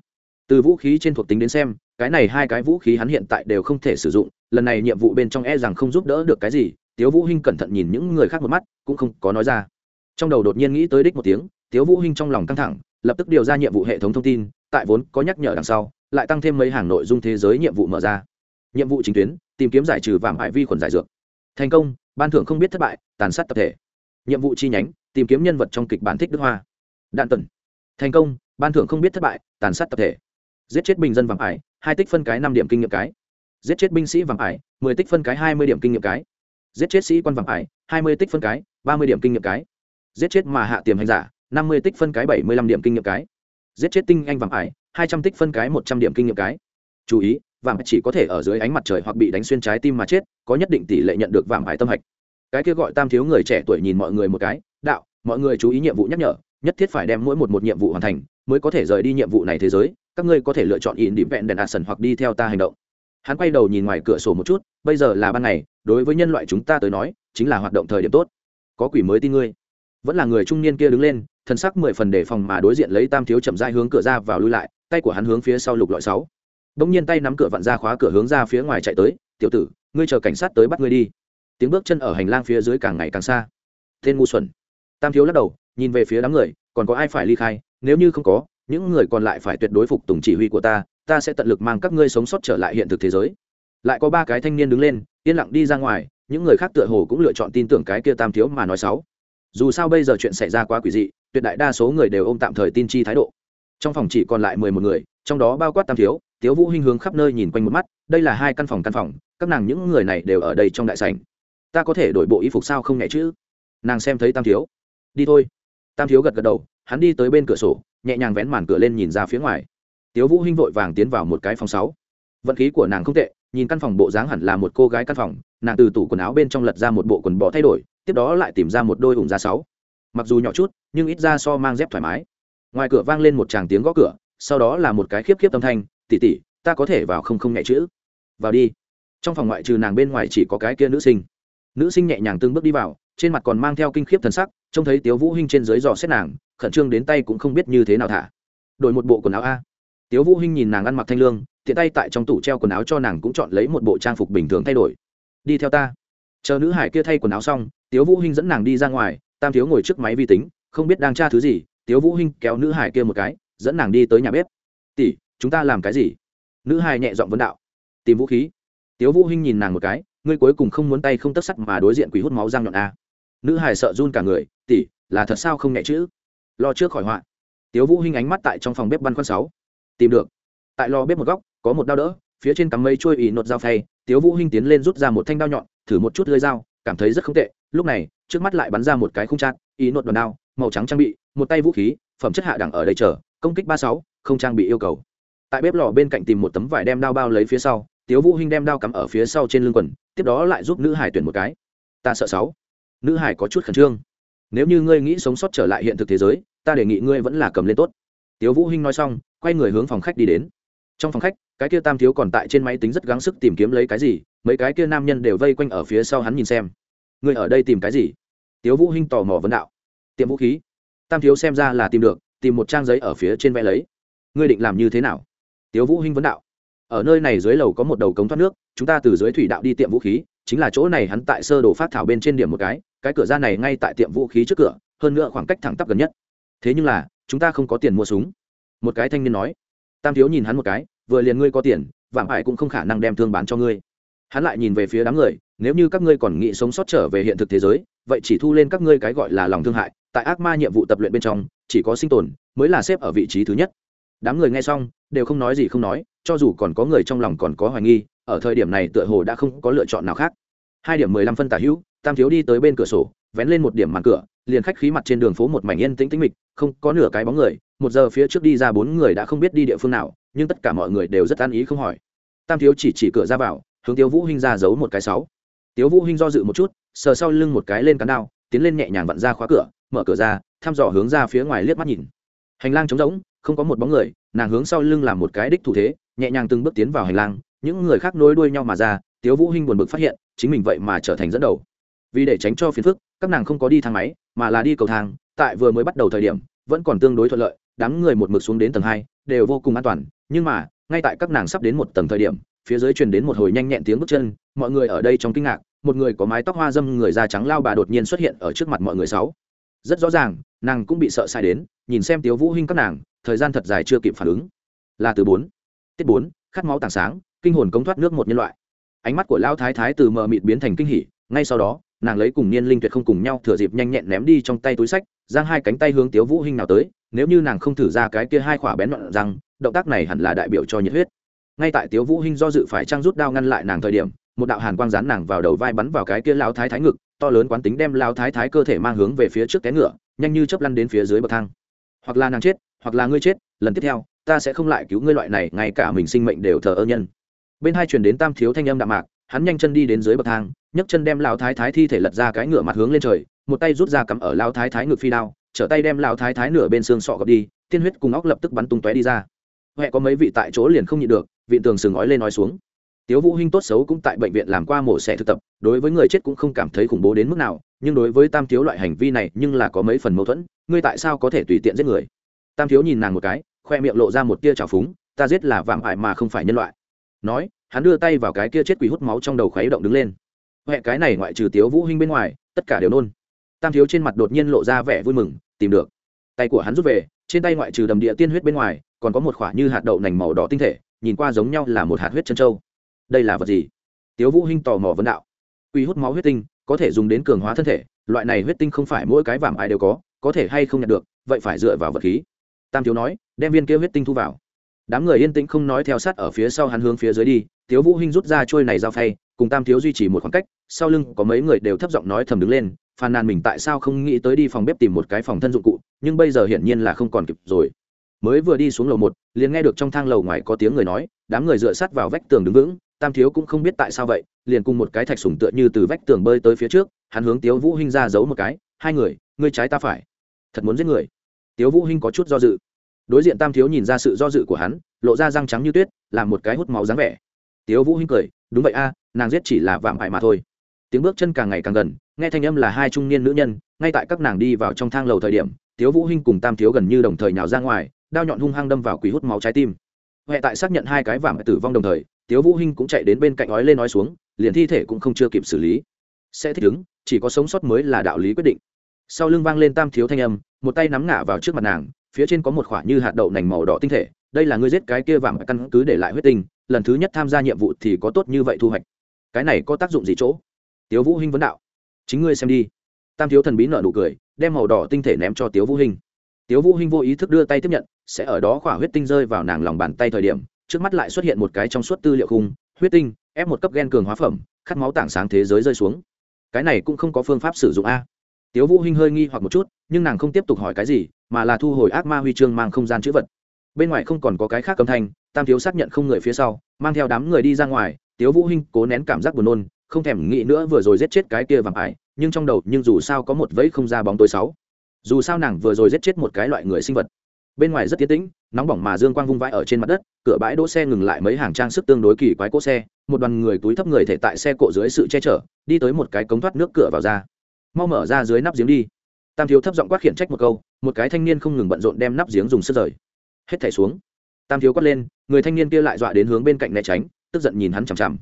Từ vũ khí trên thuộc tính đến xem, cái này hai cái vũ khí hắn hiện tại đều không thể sử dụng, lần này nhiệm vụ bên trong e rằng không giúp đỡ được cái gì tiếu vũ hinh cẩn thận nhìn những người khác một mắt, cũng không có nói ra. Trong đầu đột nhiên nghĩ tới đích một tiếng, tiếu vũ hinh trong lòng căng thẳng, lập tức điều ra nhiệm vụ hệ thống thông tin, tại vốn có nhắc nhở đằng sau, lại tăng thêm mấy hàng nội dung thế giới nhiệm vụ mở ra. Nhiệm vụ chính tuyến, tìm kiếm giải trừ vạm hại vi khuẩn giải dược. Thành công, ban thưởng không biết thất bại, tàn sát tập thể. Nhiệm vụ chi nhánh, tìm kiếm nhân vật trong kịch bản thích đức hoa. Đạn tần thành công, ban thưởng không biết thất bại, tàn sát tập thể. Giết chết bình dân vàng ải hai tích phân cái năm điểm kinh nghiệm cái. Giết chết binh sĩ vàng ải mười tích phân cái hai mươi điểm kinh nghiệm cái giết chết sĩ quan vàng ải, hai mươi tích phân cái, ba mươi điểm kinh nghiệm cái. Giết chết mà hạ tiềm hành giả, năm mươi tích phân cái, bảy mươi lăm điểm kinh nghiệm cái. Giết chết tinh anh vàng ải, hai trăm tích phân cái, một trăm điểm kinh nghiệm cái. Chú ý, vàng chỉ có thể ở dưới ánh mặt trời hoặc bị đánh xuyên trái tim mà chết, có nhất định tỷ lệ nhận được vàng ải tâm hạch. Cái kia gọi tam thiếu người trẻ tuổi nhìn mọi người một cái, đạo, mọi người chú ý nhiệm vụ nhắc nhở, nhất thiết phải đem mỗi một một nhiệm vụ hoàn thành mới có thể rời đi nhiệm vụ này thế giới, các ngươi có thể lựa chọn in điểm vẹn đèn action hoặc đi theo ta hành động. Hắn quay đầu nhìn ngoài cửa sổ một chút, bây giờ là ban ngày đối với nhân loại chúng ta tới nói, chính là hoạt động thời điểm tốt. Có quỷ mới tin ngươi. Vẫn là người trung niên kia đứng lên thân sắc mười phần đề phòng mà đối diện lấy tam thiếu chậm dai hướng cửa ra vào lui lại, tay của hắn hướng phía sau lục lọi sáu. Bỗng nhiên tay nắm cửa vặn ra khóa cửa hướng ra phía ngoài chạy tới, tiểu tử, ngươi chờ cảnh sát tới bắt ngươi đi. Tiếng bước chân ở hành lang phía dưới càng ngày càng xa. Tên ngu xuẩn. Tam thiếu lắc đầu, nhìn về phía đám người, còn có ai phải ly khai? Nếu như không có, những người còn lại phải tuyệt đối phục tùng chỉ huy của ta ta sẽ tận lực mang các ngươi sống sót trở lại hiện thực thế giới lại có ba cái thanh niên đứng lên, yên lặng đi ra ngoài, những người khác tựa hồ cũng lựa chọn tin tưởng cái kia tam thiếu mà nói xấu. Dù sao bây giờ chuyện xảy ra quá quỷ dị, tuyệt đại đa số người đều ôm tạm thời tin chi thái độ. Trong phòng chỉ còn lại mười một người, trong đó bao quát tam thiếu, tiếu vũ hinh hướng khắp nơi nhìn quanh một mắt, đây là hai căn phòng căn phòng, các nàng những người này đều ở đây trong đại sảnh. Ta có thể đổi bộ y phục sao không nhẹ chứ? Nàng xem thấy tam thiếu. Đi thôi. Tam thiếu gật gật đầu, hắn đi tới bên cửa sổ, nhẹ nhàng vén màn cửa lên nhìn ra phía ngoài. Tiếu vũ hinh vội vàng tiến vào một cái phòng sáu. Vận khí của nàng không tệ nhìn căn phòng bộ dáng hẳn là một cô gái căn phòng, nàng từ tủ quần áo bên trong lật ra một bộ quần bò thay đổi, tiếp đó lại tìm ra một đôi ủng da sáu. Mặc dù nhỏ chút, nhưng ít ra so mang dép thoải mái. Ngoài cửa vang lên một tràng tiếng gõ cửa, sau đó là một cái khiếp khiếp âm thanh tỉ tỉ ta có thể vào không không nhẹ chữ. Vào đi. Trong phòng ngoại trừ nàng bên ngoài chỉ có cái kia nữ sinh. Nữ sinh nhẹ nhàng từng bước đi vào, trên mặt còn mang theo kinh khiếp thần sắc, trông thấy tiếu vũ hinh trên dưới dò xét nàng, khẩn trương đến tay cũng không biết như thế nào thả. Đổi một bộ quần áo a tiếu vũ hinh nhìn nàng ăn mặc thanh lương, tiện tay tại trong tủ treo quần áo cho nàng cũng chọn lấy một bộ trang phục bình thường thay đổi. Đi theo ta. Chờ nữ hải kia thay quần áo xong, tiếu vũ hinh dẫn nàng đi ra ngoài, tam thiếu ngồi trước máy vi tính, không biết đang tra thứ gì, tiếu vũ hinh kéo nữ hải kia một cái, dẫn nàng đi tới nhà bếp. Tỷ, chúng ta làm cái gì? Nữ hải nhẹ giọng vấn đạo. Tìm vũ khí. Tiếu vũ hinh nhìn nàng một cái, ngươi cuối cùng không muốn tay không tấc sắt mà đối diện quỷ hút máu răng nhọn a nữ hải sợ run cả người, tỷ, là thật sao không nhẹ chữ lo trước khỏi họa. Tiếu vũ hinh ánh mắt tại trong phòng bếp băn khoăn sáu tìm được. Tại lò bếp một góc, có một đao đỡ, phía trên cắm mây trôi ỉ nột dao phay, tiếu vũ hinh tiến lên rút ra một thanh đao nhọn, thử một chút lưỡi dao, cảm thấy rất không tệ. Lúc này, trước mắt lại bắn ra một cái khung trang. ý nột đòn đao, màu trắng trang bị, một tay vũ khí, phẩm chất hạ đẳng ở đây chờ, công kích ba sáu, không trang bị yêu cầu. Tại bếp lò bên cạnh tìm một tấm vải đem đao bao lấy phía sau, tiếu vũ hinh đem đao cắm ở phía sau trên lưng quần, tiếp đó lại giúp nữ hải tuyển một cái. Ta sợ sáu. Nữ hải có chút khẩn trương. Nếu như ngươi nghĩ sống sót trở lại hiện thực thế giới, ta đề nghị ngươi vẫn là cầm lên tốt tiếu vũ hinh nói xong, quay người hướng phòng khách đi đến. Trong phòng khách, cái kia tam thiếu còn tại trên máy tính rất gắng sức tìm kiếm lấy cái gì, mấy cái kia nam nhân đều vây quanh ở phía sau hắn nhìn xem. Ngươi ở đây tìm cái gì? Tiếu vũ hinh tò mò vấn đạo. Tiệm vũ khí. Tam thiếu xem ra là tìm được, tìm một trang giấy ở phía trên vẽ lấy. Ngươi định làm như thế nào? Tiếu vũ hinh vấn đạo. Ở nơi này dưới lầu có một đầu cống thoát nước, chúng ta từ dưới thủy đạo đi tiệm vũ khí, chính là chỗ này hắn tại sơ đồ phát thảo bên trên điểm một cái cái cửa ra này ngay tại tiệm vũ khí trước cửa, hơn nữa khoảng cách thẳng tắp gần nhất. Thế nhưng là chúng ta không có tiền mua súng. Một cái thanh niên nói. Tam thiếu nhìn hắn một cái, vừa liền ngươi có tiền, vạm ải cũng không khả năng đem thương bán cho ngươi. Hắn lại nhìn về phía đám người, nếu như các ngươi còn nghĩ sống sót trở về hiện thực thế giới, vậy chỉ thu lên các ngươi cái gọi là lòng thương hại, tại ác ma nhiệm vụ tập luyện bên trong, chỉ có sinh tồn, mới là xếp ở vị trí thứ nhất. Đám người nghe xong, đều không nói gì không nói, cho dù còn có người trong lòng còn có hoài nghi, ở thời điểm này tựa hồ đã không có lựa chọn nào khác hai điểm mười lăm phân tả hữu, tam thiếu đi tới bên cửa sổ, vén lên một điểm màn cửa, liền khách khí mặt trên đường phố một mảnh yên tĩnh tĩnh mịch, không có nửa cái bóng người, một giờ phía trước đi ra bốn người đã không biết đi địa phương nào, nhưng tất cả mọi người đều rất an ý không hỏi. Tam thiếu chỉ chỉ cửa ra vào, hướng tiếu vũ hinh ra giấu một cái sáu. Tiếu vũ hinh do dự một chút, sờ sau lưng một cái lên cán đao, tiến lên nhẹ nhàng vặn ra khóa cửa, mở cửa ra, thăm dò hướng ra phía ngoài liếc mắt nhìn. Hành lang trống rỗng, không có một bóng người, nàng hướng sau lưng làm một cái đích thủ thế, nhẹ nhàng từng bước tiến vào hành lang, những người khác nối đuôi nhau mà ra, tiếu vũ hinh buồn bực phát hiện chính mình vậy mà trở thành dẫn đầu. Vì để tránh cho phiền phức, các nàng không có đi thang máy, mà là đi cầu thang, tại vừa mới bắt đầu thời điểm, vẫn còn tương đối thuận lợi, đám người một mực xuống đến tầng hai, đều vô cùng an toàn, nhưng mà, ngay tại các nàng sắp đến một tầng thời điểm, phía dưới truyền đến một hồi nhanh nhẹn tiếng bước chân, mọi người ở đây trong kinh ngạc, một người có mái tóc hoa dâm, người da trắng lao bà đột nhiên xuất hiện ở trước mặt mọi người sáu. Rất rõ ràng, nàng cũng bị sợ sai đến, nhìn xem tiếu vũ hinh các nàng, thời gian thật dài chưa kịp phản ứng. Là từ bốn. Tiết bốn, khát máu tảng sáng, kinh hồn cống thoát nước một nhân loại ánh mắt của lao thái thái từ mờ mịt biến thành kinh hỉ, ngay sau đó, nàng lấy cùng niên linh tuyệt không cùng nhau thừa dịp nhanh nhẹn ném đi trong tay túi sách, giang hai cánh tay hướng tiếu vũ hinh nào tới, nếu như nàng không thử ra cái kia hai khỏa bén đoạn răng, động tác này hẳn là đại biểu cho nhiệt huyết. Ngay tại tiếu vũ hinh do dự phải trang rút đao ngăn lại nàng thời điểm, một đạo hàn quang rán nàng vào đầu vai bắn vào cái kia lao thái thái ngực, to lớn quán tính đem lao thái thái cơ thể mang hướng về phía trước té ngựa, nhanh như chớp lăn đến phía dưới bậc thang. Hoặc là nàng chết, hoặc là ngươi chết, lần tiếp theo, ta sẽ không lại cứu ngươi loại này, ngay cả mình sinh mệnh đều thờ ơ nhân bên hai truyền đến tam thiếu thanh âm đạm mạc, hắn nhanh chân đi đến dưới bậc thang, nhấc chân đem lao thái thái thi thể lật ra cái ngựa mặt hướng lên trời, một tay rút ra cắm ở lao thái thái ngực phi đao, trở tay đem lao thái thái nửa bên xương sọ gập đi, tiên huyết cùng óc lập tức bắn tung tóe đi ra. Huệ có mấy vị tại chỗ liền không nhịn được vị tường sừng ói lên nói xuống. Tiếu vũ hinh tốt xấu cũng tại bệnh viện làm qua mổ xẻ thực tập, đối với người chết cũng không cảm thấy khủng bố đến mức nào, nhưng đối với tam thiếu loại hành vi này nhưng là có mấy phần mâu thuẫn, ngươi tại sao có thể tùy tiện giết người? Tam thiếu nhìn nàng một cái, khoe miệng lộ ra một tia trào phúng, ta giết là vạm hại mà không phải nhân loại nói, hắn đưa tay vào cái kia chết quỷ hút máu trong đầu khuấy động đứng lên. Huệ, cái này ngoại trừ tiếu vũ hinh bên ngoài, tất cả đều nôn. Tam thiếu trên mặt đột nhiên lộ ra vẻ vui mừng, tìm được. Tay của hắn rút về, trên tay ngoại trừ đầm địa tiên huyết bên ngoài, còn có một khoả như hạt đậu nành màu đỏ tinh thể, nhìn qua giống nhau là một hạt huyết chân trâu đây là vật gì? Tiếu vũ hinh tò mò vấn đạo. Quỷ hút máu huyết tinh, có thể dùng đến cường hóa thân thể, loại này huyết tinh không phải mỗi cái vảm ai đều có có thể hay không nhận được, vậy phải dựa vào vật khí. Tam thiếu nói, đem viên kia huyết tinh thu vào đám người yên tĩnh không nói theo sát ở phía sau hắn hướng phía dưới đi, tiếu vũ hinh rút ra trôi này giao phay, cùng tam thiếu duy trì một khoảng cách, sau lưng có mấy người đều thấp giọng nói thầm đứng lên, phàn nàn mình tại sao không nghĩ tới đi phòng bếp tìm một cái phòng thân dụng cụ, nhưng bây giờ hiển nhiên là không còn kịp rồi. Mới vừa đi xuống lầu một, liền nghe được trong thang lầu ngoài có tiếng người nói, đám người dựa sát vào vách tường đứng vững, tam thiếu cũng không biết tại sao vậy, liền cùng một cái thạch sủng tựa như từ vách tường bơi tới phía trước, hắn hướng tiếu vũ hinh ra giấu một cái, hai người, ngươi trái ta phải. Thật muốn giết người. Tiếu vũ hinh có chút do dự đối diện tam thiếu nhìn ra sự do dự của hắn, lộ ra răng trắng như tuyết, làm một cái hút máu dáng vẻ. Tiếu vũ hinh cười, đúng vậy a, nàng giết chỉ là vạm hại mà thôi. Tiếng bước chân càng ngày càng gần, nghe thanh âm là hai trung niên nữ nhân, ngay tại các nàng đi vào trong thang lầu thời điểm, tiếu vũ hinh cùng tam thiếu gần như đồng thời nhào ra ngoài, đao nhọn hung hăng đâm vào quỷ hút máu trái tim. Huệ tại xác nhận hai cái vạm tử vong đồng thời, tiếu vũ hinh cũng chạy đến bên cạnh ói lên nói xuống, liền thi thể cũng không chưa kịp xử lý. Sẽ thích ứng, chỉ có sống sót mới là đạo lý quyết định. Sau lưng vang lên tam thiếu thanh âm, một tay nắm ngã vào trước mặt nàng phía trên có một khoả như hạt đậu nành màu đỏ tinh thể, đây là ngươi giết cái kia vàng căn cứ để lại huyết tinh, lần thứ nhất tham gia nhiệm vụ thì có tốt như vậy thu hoạch. Cái này có tác dụng gì chỗ? Tiếu vũ hinh vấn đạo. Chính ngươi xem đi. Tam thiếu thần bí nở nụ cười, đem màu đỏ tinh thể ném cho tiếu vũ hinh. Tiếu vũ hinh vô ý thức đưa tay tiếp nhận, sẽ ở đó khỏa huyết tinh rơi vào nàng lòng bàn tay thời điểm, trước mắt lại xuất hiện một cái trong suốt tư liệu khung, huyết tinh, ép một cấp gen cường hóa phẩm, khát máu tảng sáng thế giới rơi xuống. Cái này cũng không có phương pháp sử dụng a. Tiếu vũ hinh hơi nghi hoặc một chút, nhưng nàng không tiếp tục hỏi cái gì mà là thu hồi ác ma huy chương mang không gian chữ vật. Bên ngoài không còn có cái khác âm thanh, tam thiếu xác nhận không người phía sau, mang theo đám người đi ra ngoài, tiếu vũ hinh cố nén cảm giác buồn nôn, không thèm nghĩ nữa vừa rồi giết chết cái kia vàng ải, nhưng trong đầu nhưng dù sao có một vẫy không ra bóng tối sáu. Dù sao nàng vừa rồi giết chết một cái loại người sinh vật. Bên ngoài rất tiến tĩnh, nóng bỏng mà dương quang vung vãi ở trên mặt đất, cửa bãi đỗ xe ngừng lại mấy hàng trang sức tương đối kỳ quái cỗ xe, một đoàn người túi thấp người thể tại xe cộ dưới sự che chở, đi tới một cái cống thoát nước cửa vào ra. Mau mở ra dưới nắp giếng đi tam thiếu thấp giọng quát khiển trách một câu, một cái thanh niên không ngừng bận rộn đem nắp giếng dùng sức rời. Hết thảy xuống. Tam thiếu quát lên, người thanh niên kia lại dọa đến hướng bên cạnh né tránh, tức giận nhìn hắn chằm chằm.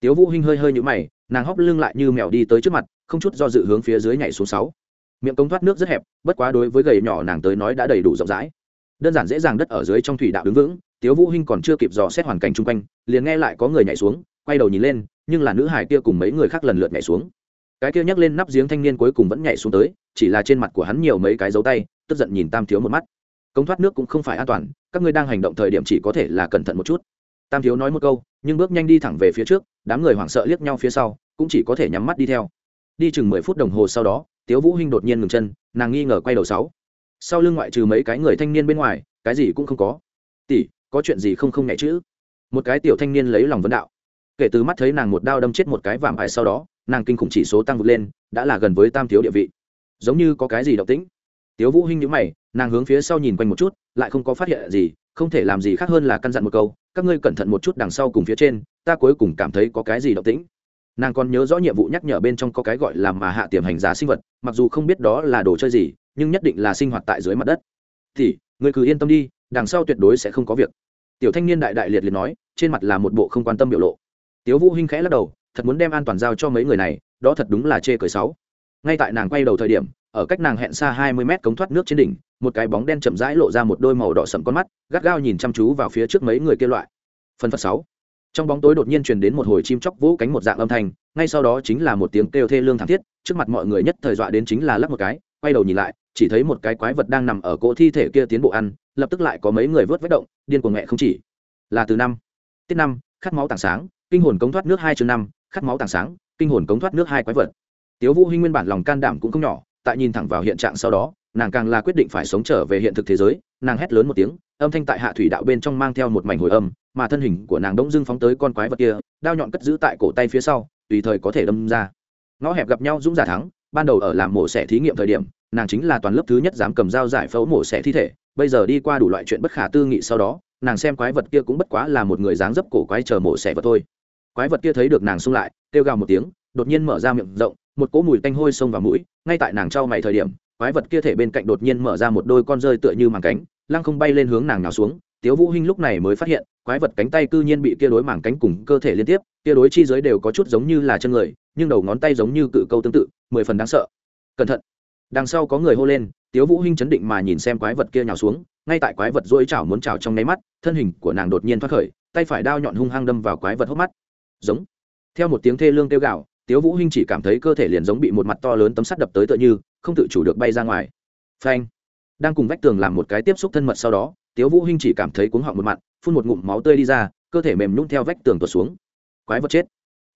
Tiếu vũ hinh hơi hơi nhũ mày, nàng hóc lưng lại như mèo đi tới trước mặt, không chút do dự hướng phía dưới nhảy xuống sáu. Miệng cống thoát nước rất hẹp, bất quá đối với gầy nhỏ nàng tới nói đã đầy đủ rộng rãi. Đơn giản dễ dàng đất ở dưới trong thủy đạo đứng vững, tiếu vũ hinh còn chưa kịp dò xét hoàn cảnh chung quanh, liền nghe lại có người nhảy xuống, quay đầu nhìn lên, nhưng là nữ hải kia cùng mấy người khác lần lượt nhảy xuống cái kia nhấc lên nắp giếng thanh niên cuối cùng vẫn nhảy xuống tới, chỉ là trên mặt của hắn nhiều mấy cái dấu tay, tức giận nhìn tam thiếu một mắt. Công thoát nước cũng không phải an toàn, các ngươi đang hành động thời điểm chỉ có thể là cẩn thận một chút. Tam thiếu nói một câu, nhưng bước nhanh đi thẳng về phía trước, đám người hoảng sợ liếc nhau phía sau, cũng chỉ có thể nhắm mắt đi theo. Đi chừng mười phút đồng hồ sau đó, tiếu vũ hinh đột nhiên ngừng chân, nàng nghi ngờ quay đầu sáu. Sau lưng ngoại trừ mấy cái người thanh niên bên ngoài, cái gì cũng không có. Tỷ, có chuyện gì không không nhẹ chữ một cái tiểu thanh niên lấy lòng vấn đạo. Kể từ mắt thấy nàng một đao đâm chết một cái vạm ải sau đó nàng kinh khủng chỉ số tăng vượt lên, đã là gần với tam thiếu địa vị. Giống như có cái gì động tĩnh. Tiếu vũ hinh nhíu mày, nàng hướng phía sau nhìn quanh một chút, lại không có phát hiện gì, không thể làm gì khác hơn là căn dặn một câu, các ngươi cẩn thận một chút đằng sau cùng phía trên, ta cuối cùng cảm thấy có cái gì động tĩnh. Nàng còn nhớ rõ nhiệm vụ nhắc nhở bên trong có cái gọi là mà hạ tiềm hành giá sinh vật, mặc dù không biết đó là đồ chơi gì, nhưng nhất định là sinh hoạt tại dưới mặt đất. Thì người cứ yên tâm đi, đằng sau tuyệt đối sẽ không có việc. Tiểu thanh niên đại đại liệt liệt nói, trên mặt là một bộ không quan tâm biểu lộ. Tiếu vũ hinh khẽ lắc đầu thật muốn đem an toàn giao cho mấy người này, đó thật đúng là chê cười sáu ngay tại nàng quay đầu thời điểm, ở cách nàng hẹn xa hai mươi mét cống thoát nước trên đỉnh, một cái bóng đen chậm rãi lộ ra một đôi màu đỏ sậm con mắt, gắt gao nhìn chăm chú vào phía trước mấy người kia loại. Phần phật sáu. Trong bóng tối đột nhiên truyền đến một hồi chim chóc vũ cánh một dạng âm thanh, ngay sau đó chính là một tiếng kêu thê lương thảm thiết, trước mặt mọi người nhất thời dọa đến chính là lắp một cái, quay đầu nhìn lại, chỉ thấy một cái quái vật đang nằm ở cỗ thi thể kia tiến bộ ăn, lập tức lại có mấy người vớt vết động, điên cuồng mẹ không chỉ. Là từ năm. Tiết năm, khát máu tảng sáng, kinh hồn cống thoát nước hai chương năm khát máu tàng sáng, kinh hồn cống thoát nước hai quái vật. Tiếu vũ hinh nguyên bản lòng can đảm cũng không nhỏ, tại nhìn thẳng vào hiện trạng sau đó, nàng càng là quyết định phải sống trở về hiện thực thế giới, nàng hét lớn một tiếng, âm thanh tại hạ thủy đạo bên trong mang theo một mảnh hồi âm, mà thân hình của nàng đông dưng phóng tới con quái vật kia, đao nhọn cất giữ tại cổ tay phía sau, tùy thời có thể đâm ra. Ngõ hẹp gặp nhau dũng giả thắng, ban đầu ở làm mổ xẻ thí nghiệm thời điểm, nàng chính là toàn lớp thứ nhất dám cầm dao giải phẫu mổ xẻ thi thể, bây giờ đi qua đủ loại chuyện bất khả tư nghị sau đó, nàng xem quái vật kia cũng bất quá là một người dáng dấp cổ quái chờ mổ xẻ vật thôi quái vật kia thấy được nàng xung lại, kêu gào một tiếng, đột nhiên mở ra miệng rộng, một cỗ mùi tanh hôi xông vào mũi, ngay tại nàng trao mày thời điểm, quái vật kia thể bên cạnh đột nhiên mở ra một đôi con rơi tựa như màng cánh, lăng không bay lên hướng nàng nào xuống. Tiếu vũ hinh lúc này mới phát hiện, quái vật cánh tay cư nhiên bị kia đối màng cánh cùng cơ thể liên tiếp, kia đối chi dưới đều có chút giống như là chân người, nhưng đầu ngón tay giống như cự câu tương tự, mười phần đáng sợ. Cẩn thận. Đằng sau có người hô lên, tiếu vũ hinh chấn định mà nhìn xem quái vật kia nhào xuống, ngay tại quái vật duỗi chảo muốn chảo trong nấy mắt, thân hình của nàng đột nhiên thoát khởi, tay phải đao nhọn hung hăng đâm vào quái vật hốc mắt giống. Theo một tiếng thê lương kêu gào, tiếu vũ hinh chỉ cảm thấy cơ thể liền giống bị một mặt to lớn tấm sắt đập tới tựa như, không tự chủ được bay ra ngoài. Phanh. Đang cùng vách tường làm một cái tiếp xúc thân mật sau đó, tiếu vũ hinh chỉ cảm thấy cuống họng một mặt, phun một ngụm máu tươi đi ra, cơ thể mềm nhũn theo vách tường tuột xuống. Quái vật chết.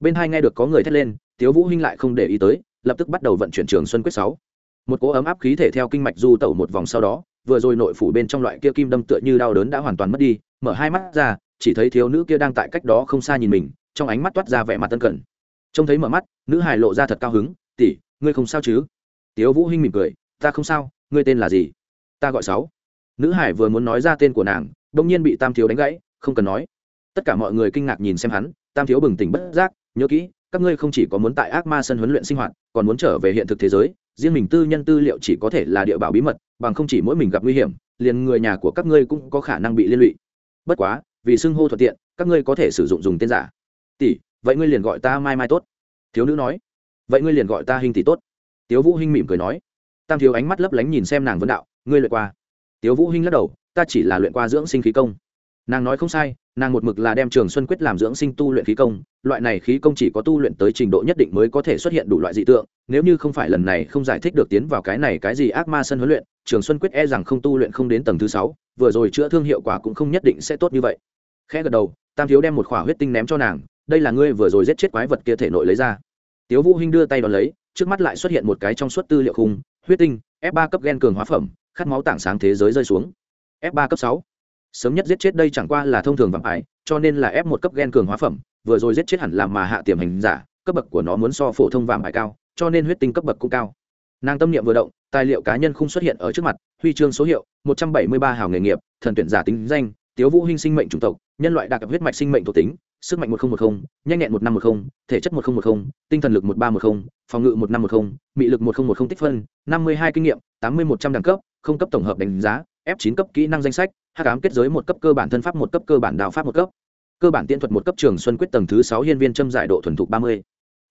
Bên hai nghe được có người thét lên, tiếu vũ hinh lại không để ý tới, lập tức bắt đầu vận chuyển trường xuân quyết sáu. Một cỗ ấm áp khí thể theo kinh mạch du tẩu một vòng sau đó, vừa rồi nội phủ bên trong loại kia kim đâm tựa như đau đớn đã hoàn toàn mất đi, mở hai mắt ra, chỉ thấy thiếu nữ kia đang tại cách đó không xa nhìn mình trong ánh mắt toát ra vẻ mặt tân cẩn. Trông thấy mở mắt, nữ hài lộ ra thật cao hứng, tỷ, ngươi không sao chứ? Tiếu vũ hinh mỉm cười, ta không sao, ngươi tên là gì? Ta gọi sáu. Nữ hải vừa muốn nói ra tên của nàng đông nhiên bị tam thiếu đánh gãy, không cần nói. Tất cả mọi người kinh ngạc nhìn xem hắn, tam thiếu bừng tỉnh bất giác, nhớ kỹ, các ngươi không chỉ có muốn tại ác ma sân huấn luyện sinh hoạt, còn muốn trở về hiện thực thế giới, riêng mình tư nhân tư liệu chỉ có thể là địa bảo bí mật, bằng không chỉ mỗi mình gặp nguy hiểm, liền người nhà của các ngươi cũng có khả năng bị liên lụy. Bất quá, vì xưng hô thuận tiện, các ngươi có thể sử dụng dùng tên giả tỷ, vậy ngươi liền gọi ta mai mai tốt. Thiếu nữ nói. Vậy ngươi liền gọi ta hình tỷ tốt. Tiếu vũ hinh mỉm cười nói. Tam thiếu ánh mắt lấp lánh nhìn xem nàng vấn đạo, ngươi luyện qua? Tiếu vũ hinh lắc đầu, ta chỉ là luyện qua dưỡng sinh khí công. Nàng nói không sai, nàng một mực là đem trường xuân quyết làm dưỡng sinh tu luyện khí công, loại này khí công chỉ có tu luyện tới trình độ nhất định mới có thể xuất hiện đủ loại dị tượng, nếu như không phải lần này không giải thích được tiến vào cái này cái gì ác ma sân huấn luyện, trường xuân quyết e rằng không tu luyện không đến tầng thứ sáu, vừa rồi chữa thương hiệu quả cũng không nhất định sẽ tốt như vậy. Khẽ gật đầu, tam thiếu đem một khỏa huyết tinh ném cho nàng đây là ngươi vừa rồi giết chết quái vật kia thể nội lấy ra. Tiếu vũ hinh đưa tay đón lấy, trước mắt lại xuất hiện một cái trong suốt tư liệu khung, huyết tinh, f ba cấp gen cường hóa phẩm, khát máu tảng sáng thế giới rơi xuống. F ba cấp sáu. Sớm nhất giết chết đây chẳng qua là thông thường vạm ải, cho nên là f một cấp gen cường hóa phẩm, vừa rồi giết chết hẳn làm mà hạ tiềm hành giả, cấp bậc của nó muốn so phổ thông vạm ải cao, cho nên huyết tinh cấp bậc cũng cao. Nàng tâm niệm vừa động, tài liệu cá nhân không xuất hiện ở trước mặt, huy chương số hiệu, một trăm bảy mươi ba hào nghề nghiệp, thần tuyển giả tính danh, tiếu vũ hinh sinh mệnh chủng tộc, nhân loại đặc huyết mạch sinh mệnh thuộc tính sức mạnh một nghìn một mươi nhanh nhẹn một năm một mươi thể chất một nghìn một mươi tinh thần lực một ba một mươi phòng ngự một năm một mươi mị lực một nghìn một mươi tích phân, năm mươi hai kinh nghiệm, tám mươi một trăm đẳng cấp, không cấp tổng hợp đánh giá, f chín cấp kỹ năng danh sách, hắc ám kết giới một cấp cơ bản thân pháp một cấp, cơ bản đạo pháp một cấp. Cơ bản tiễn thuật một cấp trường xuân quyết tầng thứ sáu hiên viên châm giải độ thuần thục ba mươi.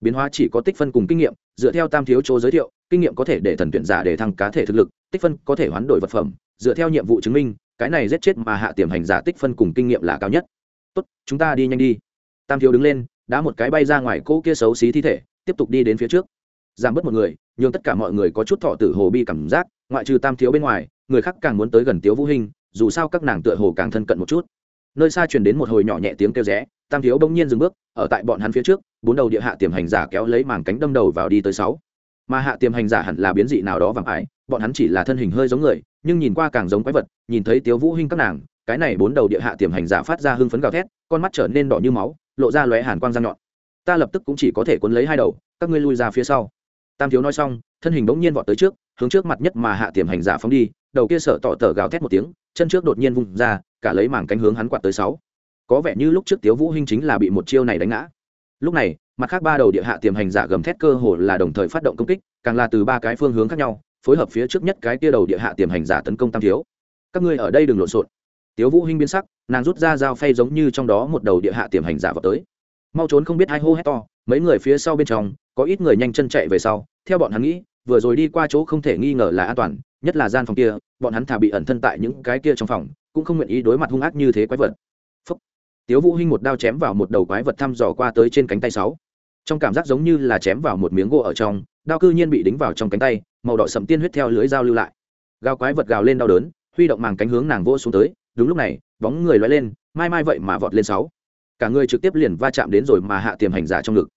Biến hóa chỉ có tích phân cùng kinh nghiệm, dựa theo tam thiếu chỗ giới thiệu, kinh nghiệm có thể để thần tuyển giả để thăng cá thể thực lực, tích phân có thể hoán đổi vật phẩm, dựa theo nhiệm vụ chứng minh, cái này giết chết mà hạ tiềm hành giả tích phân cùng kinh nghiệm là cao nhất tốt, chúng ta đi nhanh đi. Tam thiếu đứng lên, đá một cái bay ra ngoài cỗ kia xấu xí thi thể, tiếp tục đi đến phía trước. Giảm bớt một người nhưng tất cả mọi người có chút thọ tử hồ bi cảm giác, ngoại trừ tam thiếu bên ngoài, người khác càng muốn tới gần tiếu vũ hình dù sao các nàng tựa hồ càng thân cận một chút. Nơi xa truyền đến một hồi nhỏ nhẹ tiếng kêu rẽ, tam thiếu bỗng nhiên dừng bước, ở tại bọn hắn phía trước, bốn đầu địa hạ tiềm hành giả kéo lấy màng cánh đâm đầu vào đi tới sáu. Mà hạ tiềm hành giả hẳn là biến dị nào đó vàng ải bọn hắn chỉ là thân hình hơi giống người, nhưng nhìn qua càng giống quái vật, nhìn thấy tiếu vũ hinh các nàng cái này bốn đầu địa hạ tiềm hành giả phát ra hưng phấn gào thét, con mắt trở nên đỏ như máu, lộ ra lóe hàn quang răng nhọn. Ta lập tức cũng chỉ có thể cuốn lấy hai đầu, các ngươi lui ra phía sau. Tam thiếu nói xong, thân hình bỗng nhiên vọt tới trước, hướng trước mặt nhất mà hạ tiềm hành giả phóng đi, đầu kia sợ tỏ tờ gào thét một tiếng, chân trước đột nhiên vung ra, cả lấy mảng cánh hướng hắn quạt tới sáu. Có vẻ như lúc trước tiếu vũ hinh chính là bị một chiêu này đánh ngã. Lúc này, mặt khác ba đầu địa hạ tiềm hành giả gầm thét cơ hồ là đồng thời phát động công kích, càng là từ ba cái phương hướng khác nhau, phối hợp phía trước nhất cái kia đầu địa hạ tiềm hành giả tấn công tam thiếu. Các ngươi ở đây đừng lộn xộn tiếu vũ hinh biến sắc, nàng rút ra dao phay giống như trong đó một đầu địa hạ tiềm hành giả vào tới. Mau trốn không biết hai hô hét to, mấy người phía sau bên trong, có ít người nhanh chân chạy về sau, theo bọn hắn nghĩ, vừa rồi đi qua chỗ không thể nghi ngờ là an toàn, nhất là gian phòng kia, bọn hắn thà bị ẩn thân tại những cái kia trong phòng, cũng không nguyện ý đối mặt hung ác như thế quái vật. Phúc. tiếu vũ hinh một đao chém vào một đầu quái vật thăm dò qua tới trên cánh tay sáu. Trong cảm giác giống như là chém vào một miếng gỗ ở trong, đao cư nhiên bị đính vào trong cánh tay, màu đỏ sẫm tiên huyết theo lưới dao lưu lại. Gào quái vật gào lên đau đớn, huy động màng cánh hướng nàng vô xuống tới đúng lúc này, bóng người lóe lên, mai mai vậy mà vọt lên sáu. Cả người trực tiếp liền va chạm đến rồi mà hạ tiềm hành giả trong ngực.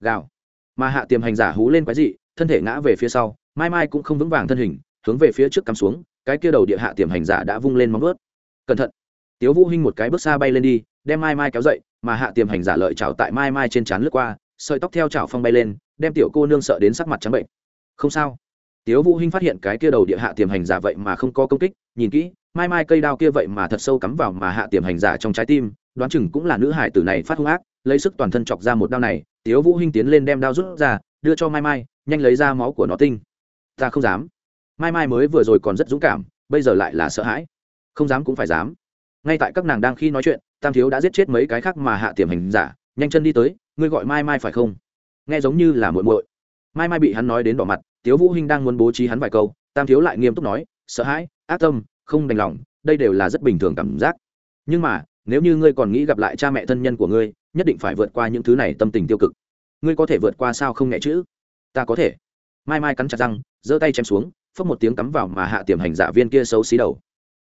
Gào. Mà hạ tiềm hành giả hú lên quái dị, thân thể ngã về phía sau, mai mai cũng không vững vàng thân hình, hướng về phía trước cắm xuống, cái kia đầu địa hạ tiềm hành giả đã vung lên móng vớt cẩn thận. Tiếu vũ hinh một cái bước xa bay lên đi, đem mai mai kéo dậy, mà hạ tiềm hành giả lợi chảo tại mai mai trên trán lướt qua, sợi tóc theo chảo phong bay lên, đem tiểu cô nương sợ đến sắc mặt trắng bệnh. Không sao. Tiếu vũ hinh phát hiện cái kia đầu địa hạ tiềm hành giả vậy mà không có công kích, nhìn kỹ mai mai cây đao kia vậy mà thật sâu cắm vào mà hạ tiềm hành giả trong trái tim, đoán chừng cũng là nữ hải tử này phát hung ác, lấy sức toàn thân chọc ra một đao này, tiếu vũ hinh tiến lên đem đao rút ra, đưa cho mai mai, nhanh lấy ra máu của nó tinh. Ta không dám. Mai mai mới vừa rồi còn rất dũng cảm, bây giờ lại là sợ hãi. Không dám cũng phải dám. Ngay tại các nàng đang khi nói chuyện, tam thiếu đã giết chết mấy cái khác mà hạ tiềm hành giả, nhanh chân đi tới, ngươi gọi mai mai phải không? Nghe giống như là muội muội. Mai mai bị hắn nói đến đỏ mặt, tiếu vũ hinh đang muốn bố trí hắn vài câu, tam thiếu lại nghiêm túc nói, sợ hãi, ác tâm không đành lòng, đây đều là rất bình thường cảm giác. Nhưng mà, nếu như ngươi còn nghĩ gặp lại cha mẹ thân nhân của ngươi, nhất định phải vượt qua những thứ này tâm tình tiêu cực. Ngươi có thể vượt qua sao không nghe chữ? Ta có thể. Mai mai cắn chặt răng, giơ tay chém xuống phất một tiếng cắm vào mà hạ tiềm hành giả viên kia xấu xí đầu.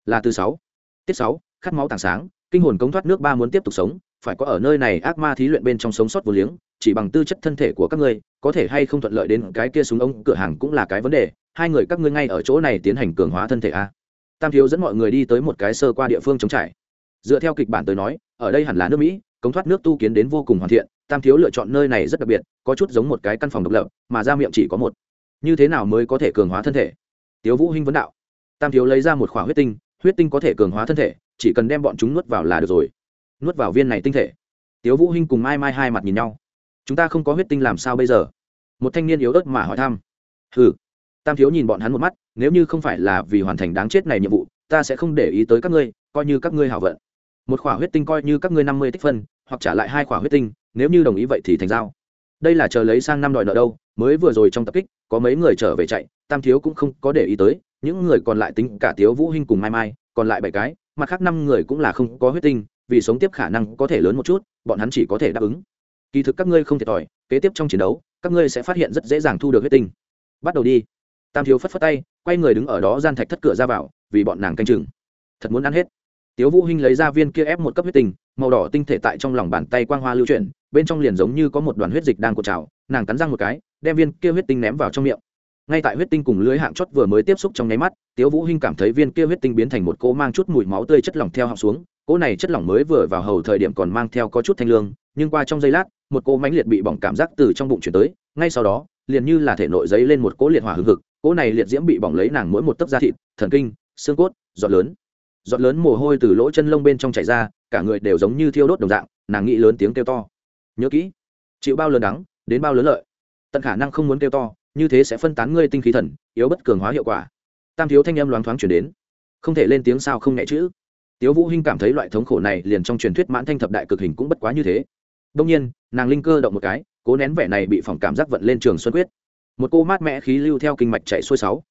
Là từ sáu, tiết sáu, khát máu tảng sáng, kinh hồn cống thoát nước ba muốn tiếp tục sống, phải có ở nơi này ác ma thí luyện bên trong sống sót vô liếng, chỉ bằng tư chất thân thể của các ngươi, có thể hay không thuận lợi đến cái kia súng ống, cửa hàng cũng là cái vấn đề, hai người các ngươi ngay ở chỗ này tiến hành cường hóa thân thể a tam thiếu dẫn mọi người đi tới một cái sơ qua địa phương chống trải. Dựa theo kịch bản tới nói, ở đây hẳn là nước mỹ, cống thoát nước tu kiến đến vô cùng hoàn thiện, tam thiếu lựa chọn nơi này rất đặc biệt, có chút giống một cái căn phòng độc lập, mà ra miệng chỉ có một. Như thế nào mới có thể cường hóa thân thể? Tiếu vũ hinh vấn đạo. Tam thiếu lấy ra một khỏa huyết tinh huyết tinh có thể cường hóa thân thể, chỉ cần đem bọn chúng nuốt vào là được rồi. Nuốt vào viên này tinh thể. Tiếu vũ hinh cùng mai mai hai mặt nhìn nhau. Chúng ta không có huyết tinh làm sao bây giờ? Một thanh niên yếu ớt mà hỏi thăm. Hừ. Tam thiếu nhìn bọn hắn một mắt nếu như không phải là vì hoàn thành đáng chết này nhiệm vụ, ta sẽ không để ý tới các ngươi, coi như các ngươi hảo vận. Một khỏa huyết tinh coi như các ngươi năm mươi tích phân, hoặc trả lại hai khỏa huyết tinh, nếu như đồng ý vậy thì thành giao. Đây là chờ lấy sang năm đòi nợ đâu, mới vừa rồi trong tập kích, có mấy người trở về chạy, tam thiếu cũng không có để ý tới, những người còn lại tính cả tiếu vũ hinh cùng mai mai, còn lại bảy cái, mặt khác năm người cũng là không có huyết tinh, vì sống tiếp khả năng có thể lớn một chút, bọn hắn chỉ có thể đáp ứng. Kỳ thực các ngươi không thiệt thòi, kế tiếp trong chiến đấu, các ngươi sẽ phát hiện rất dễ dàng thu được huyết tinh. Bắt đầu đi tam thiếu phất phất tay, quay người đứng ở đó gian thạch thất cửa ra vào, vì bọn nàng canh chừng. Thật muốn ăn hết. Tiếu vũ hinh lấy ra viên kia ép một cấp huyết tinh màu đỏ tinh thể tại trong lòng bàn tay quang hoa lưu chuyển, bên trong liền giống như có một đoàn huyết dịch đang cột trào, nàng cắn răng một cái, đem viên kia huyết tinh ném vào trong miệng. Ngay tại huyết tinh cùng lưới hạng chót vừa mới tiếp xúc trong nháy mắt, tiếu vũ hinh cảm thấy viên kia huyết tinh biến thành một cỗ mang chút mùi máu tươi chất lỏng theo họng xuống, cỗ này chất lỏng mới vừa vào hầu thời điểm còn mang theo có chút thanh lương, nhưng qua trong giây lát, một cỗ mãnh liệt bị bỏng cảm giác từ trong bụng chuyển tới, ngay sau đó, liền như là thể nội giấy lên một cỗ liệt hỏa hừng hực cỗ này liệt diễm bị bỏng lấy nàng mỗi một tấc da thịt, thần kinh, xương cốt, giọt lớn. Giọt lớn mồ hôi từ lỗ chân lông bên trong chảy ra, cả người đều giống như thiêu đốt đồng dạng, nàng nghĩ lớn tiếng kêu to. Nhớ kỹ, chịu bao lớn đắng, đến bao lớn lợi. Tận khả năng không muốn kêu to, như thế sẽ phân tán ngươi tinh khí thần, yếu bất cường hóa hiệu quả. Tam thiếu thanh âm loáng thoáng chuyển đến. Không thể lên tiếng sao không nhẹ chữ. Tiếu vũ hinh cảm thấy loại thống khổ này liền trong truyền thuyết mãn thanh thập đại cực hình cũng bất quá như thế. Đông nhiên, nàng linh cơ động một cái, cố nén vẻ này bị phỏng cảm giác vận lên trường xuân quyết một cô mát mẻ khí lưu theo kinh mạch chạy xuôi sáu.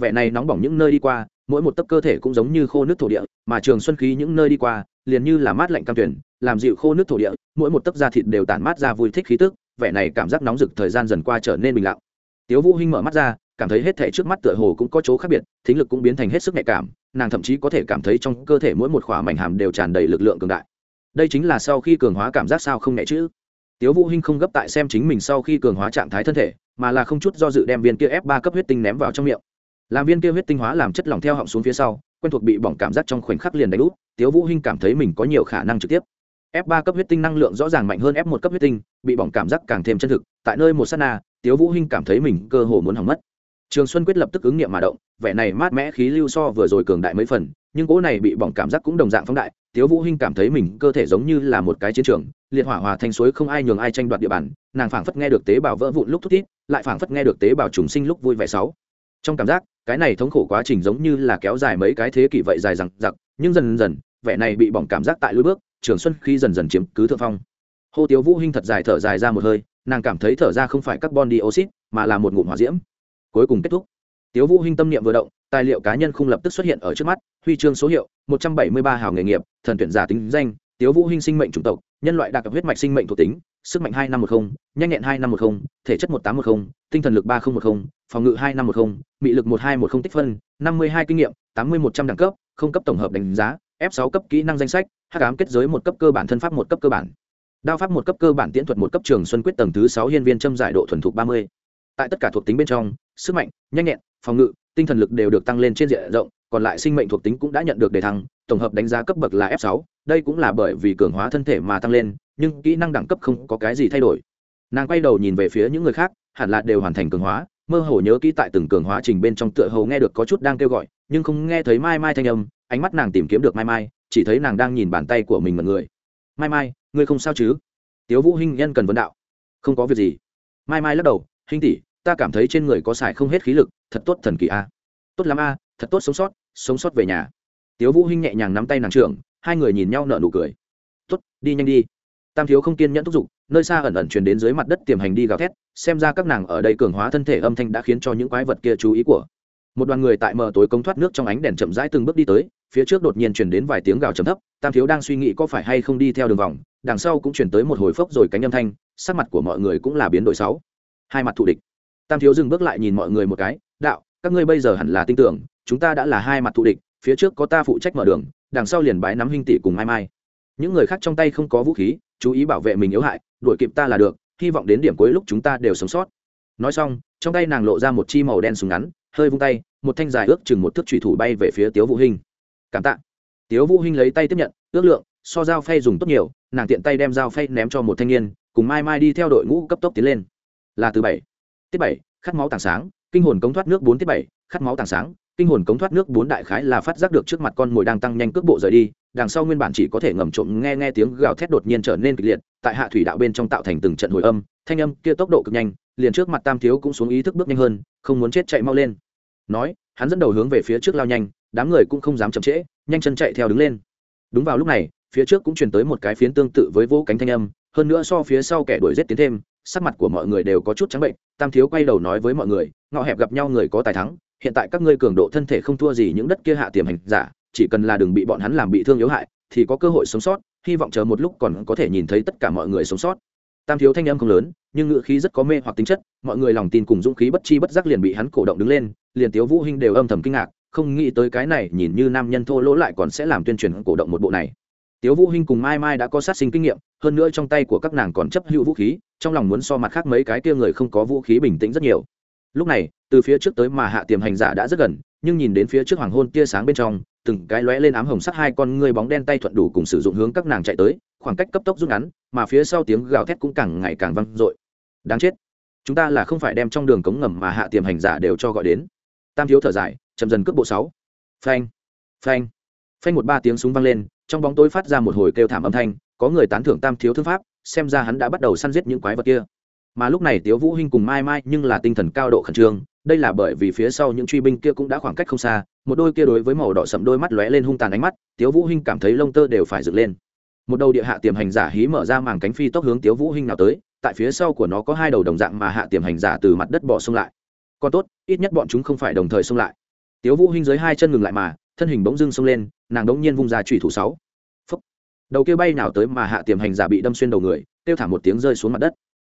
Vẻ này nóng bỏng những nơi đi qua, mỗi một tấc cơ thể cũng giống như khô nước thổ địa, mà trường xuân khí những nơi đi qua, liền như là mát lạnh cam tuyển làm dịu khô nước thổ địa, mỗi một tấc da thịt đều tản mát ra vui thích khí tức, vẻ này cảm giác nóng rực thời gian dần qua trở nên bình lặng. Tiếu vũ hinh mở mắt ra, cảm thấy hết thể trước mắt tựa hồ cũng có chỗ khác biệt, thính lực cũng biến thành hết sức nhạy cảm, nàng thậm chí có thể cảm thấy trong cơ thể mỗi một khỏa mảnh hàm đều tràn đầy lực lượng cường đại. Đây chính là sau khi cường hóa cảm giác sao không nhẹ chứ? Tiếu vũ hinh không gấp tại xem chính mình sau khi cường hóa trạng thái thân thể, mà là không chút do dự đem viên kia ép ba cấp huyết tinh ném vào trong miệng. Làm viên kia huyết tinh hóa làm chất lỏng theo họng xuống phía sau, quen thuộc bị bỏng cảm giác trong khoảnh khắc liền đánh úp, tiếu vũ hinh cảm thấy mình có nhiều khả năng trực tiếp. F 3 cấp huyết tinh năng lượng rõ ràng mạnh hơn f 1 cấp huyết tinh, bị bỏng cảm giác càng thêm chân thực, tại nơi một sát na, tiếu vũ hinh cảm thấy mình cơ hồ muốn hỏng mất. Trường xuân quyết lập tức ứng nghiệm mà động, vẻ này mát mẽ khí lưu so vừa rồi cường đại mấy phần, nhưng cỗ này bị bỏng cảm giác cũng đồng dạng phóng đại tiếu vũ hinh cảm thấy mình cơ thể giống như là một cái chiến trường, liệt hỏa hòa thanh suối không ai nhường ai tranh đoạt địa bàn, nàng phảng phất nghe được tế bào vỡ vụn lúc thút thít, lại phảng phất nghe được tế bào trùng sinh lúc vui vẻ sáu. Trong cảm giác, cái này thống khổ quá trình giống như là kéo dài mấy cái thế kỷ vậy dài rằng giặc nhưng dần dần, vẻ này bị bỏng cảm giác tại lối bước, trường xuân khi dần dần chiếm cứ thượng phong. Hô tiếu vũ hinh thật dài thở dài ra một hơi, nàng cảm thấy thở ra không phải carbon dioxide, mà là một ngụm hỏa diễm. Cuối cùng kết thúc. Tiếu vũ hinh tâm niệm vừa động tài liệu cá nhân không lập tức xuất hiện ở trước mắt, huy chương số hiệu 173 hào nghề nghiệp, thần tuyển giả tính danh, tiếu vũ hinh sinh mệnh chủng tộc, nhân loại đặc huyết mạch sinh mệnh thuộc tính, sức mạnh hai năm một không, nhanh nhẹn hai năm một không, thể chất một tám một không, tinh thần lực ba không một không, phòng ngự hai năm một không, mị lực một hai một không tích phân, năm mươi hai kinh nghiệm, tám mươi một trăm đẳng cấp, không cấp tổng hợp đánh giá f sáu cấp kỹ năng danh sách, hắc ám kết giới một cấp cơ bản, thân pháp một cấp cơ bản. Đao pháp một cấp cơ bản, tiễn thuật một cấp trường xuân quyết tầng thứ sáu, hiên viên châm giải độ thuần thục ba mươi. Tại tất cả thuộc tính bên trong, sức mạnh, nhanh nhẹn, phòng ngự tinh thần lực đều được tăng lên trên diện rộng, còn lại sinh mệnh thuộc tính cũng đã nhận được đề thăng, tổng hợp đánh giá cấp bậc là f 6 đây cũng là bởi vì cường hóa thân thể mà tăng lên, nhưng kỹ năng đẳng cấp không có cái gì thay đổi. Nàng quay đầu nhìn về phía những người khác, hẳn là đều hoàn thành cường hóa, mơ hồ nhớ kỹ tại từng cường hóa trình bên trong tựa hồ nghe được có chút đang kêu gọi, nhưng không nghe thấy mai mai thanh âm, ánh mắt nàng tìm kiếm được mai mai, chỉ thấy nàng đang nhìn bàn tay của mình mật người. Mai mai, ngươi không sao chứ? Tiếu vũ hinh nhân cần vấn đạo. Không có việc gì. Mai mai lắc đầu, hinh tỷ ta cảm thấy trên người có xài không hết khí lực, thật tốt thần kỳ a. Tốt lắm a, thật tốt sống sót sống sót về nhà. Tiếu vũ hinh nhẹ nhàng nắm tay nàng trưởng, hai người nhìn nhau nở nụ cười. Tốt, đi nhanh đi. Tam thiếu không kiên nhẫn thúc giục, nơi xa ẩn ẩn truyền đến dưới mặt đất tiềm hành đi gào thét, xem ra các nàng ở đây cường hóa thân thể âm thanh đã khiến cho những quái vật kia chú ý của. Một đoàn người tại mờ tối cống thoát nước trong ánh đèn chậm rãi từng bước đi tới, phía trước đột nhiên truyền đến vài tiếng gào trầm thấp, tam thiếu đang suy nghĩ có phải hay không đi theo đường vòng, đằng sau cũng truyền tới một hồi phốc rồi cánh âm thanh, sắc mặt của mọi người cũng là biến đổi sáu. Hai mặt thù địch tam thiếu dừng bước lại nhìn mọi người một cái, đạo, các ngươi bây giờ hẳn là tin tưởng, chúng ta đã là hai mặt thù địch, phía trước có ta phụ trách mở đường, đằng sau liền bái nắm huynh tỷ cùng mai mai. Những người khác trong tay không có vũ khí, chú ý bảo vệ mình yếu hại, đuổi kịp ta là được, hy vọng đến điểm cuối lúc chúng ta đều sống sót. Nói xong, trong tay nàng lộ ra một chi màu đen súng ngắn, hơi vung tay, một thanh dài ước chừng một thước thủy thủ bay về phía tiếu vũ hinh. Cảm tạ. Tiếu vũ hinh lấy tay tiếp nhận, ước lượng, so dao phay dùng tốt nhiều, nàng tiện tay đem dao phay ném cho một thanh niên, cùng mai mai đi theo đội ngũ cấp tốc tiến lên. Là từ bảy tiết bảy, khát máu tảng sáng, kinh hồn cống thoát nước bốn tiết bảy, khát máu tảng sáng, kinh hồn cống thoát nước bốn đại khái là phát giác được trước mặt con mồi đang tăng nhanh cước bộ rời đi, đằng sau nguyên bản chỉ có thể ngầm trộm nghe nghe tiếng gào thét đột nhiên trở nên kịch liệt, tại hạ thủy đạo bên trong tạo thành từng trận hồi âm, thanh âm kia tốc độ cực nhanh, liền trước mặt tam thiếu cũng xuống ý thức bước nhanh hơn, không muốn chết chạy mau lên. Nói, hắn dẫn đầu hướng về phía trước lao nhanh, đám người cũng không dám chậm trễ, nhanh chân chạy theo đứng lên. Đúng vào lúc này, phía trước cũng truyền tới một cái phiến tương tự với vỗ cánh thanh âm, hơn nữa so phía sau kẻ đuổi giết tiến thêm sắc mặt của mọi người đều có chút trắng bệnh, tam thiếu quay đầu nói với mọi người, ngọ hẹp gặp nhau người có tài thắng, hiện tại các ngươi cường độ thân thể không thua gì những đất kia hạ tiềm hành giả, chỉ cần là đừng bị bọn hắn làm bị thương yếu hại, thì có cơ hội sống sót, hy vọng chờ một lúc còn có thể nhìn thấy tất cả mọi người sống sót. Tam thiếu thanh âm không lớn, nhưng ngữ khí rất có mê hoặc tính chất, mọi người lòng tin cùng dũng khí bất chi bất giác liền bị hắn cổ động đứng lên, liền tiếu vũ hinh đều âm thầm kinh ngạc, không nghĩ tới cái này nhìn như nam nhân thô lỗ lại còn sẽ làm tuyên truyền cổ động một bộ này tiếu vũ hinh cùng mai mai đã có sát sinh kinh nghiệm, hơn nữa trong tay của các nàng còn chấp hữu vũ khí, trong lòng muốn so mặt khác mấy cái kia người không có vũ khí bình tĩnh rất nhiều. Lúc này, từ phía trước tới mà hạ tiềm hành giả đã rất gần, nhưng nhìn đến phía trước hoàng hôn tia sáng bên trong, từng cái lóe lên ám hồng sắt hai con ngươi bóng đen tay thuận đủ cùng sử dụng hướng các nàng chạy tới, khoảng cách cấp tốc rút ngắn, mà phía sau tiếng gào thét cũng càng ngày càng vang dội. Đáng chết, chúng ta là không phải đem trong đường cống ngầm mà hạ tiềm hành giả đều cho gọi đến. Tam thiếu thở dài, chậm dần cướp bộ sáu. Phanh phanh phanh một ba tiếng súng vang lên trong bóng tối phát ra một hồi kêu thảm âm thanh, có người tán thưởng tam thiếu thương pháp, xem ra hắn đã bắt đầu săn giết những quái vật kia. Mà lúc này tiếu vũ hinh cùng mai mai nhưng là tinh thần cao độ khẩn trương, đây là bởi vì phía sau những truy binh kia cũng đã khoảng cách không xa, một đôi kia đối với màu đỏ sậm đôi mắt lóe lên hung tàn ánh mắt, tiếu vũ hinh cảm thấy lông tơ đều phải dựng lên. Một đầu địa hạ tiềm hành giả hí mở ra màng cánh phi tốc hướng tiếu vũ hinh nào tới, tại phía sau của nó có hai đầu đồng dạng mà hạ tiềm hành giả từ mặt đất bỏ xông lại. Còn tốt, ít nhất bọn chúng không phải đồng thời xông lại. Tiếu vũ hinh dưới hai chân ngừng lại mà thân hình bỗng dưng xông lên, nàng đống nhiên vung ra chủy thủ sáu. Phúc. đầu kia bay nào tới mà hạ tiềm hành giả bị đâm xuyên đầu người tiêu thả một tiếng rơi xuống mặt đất.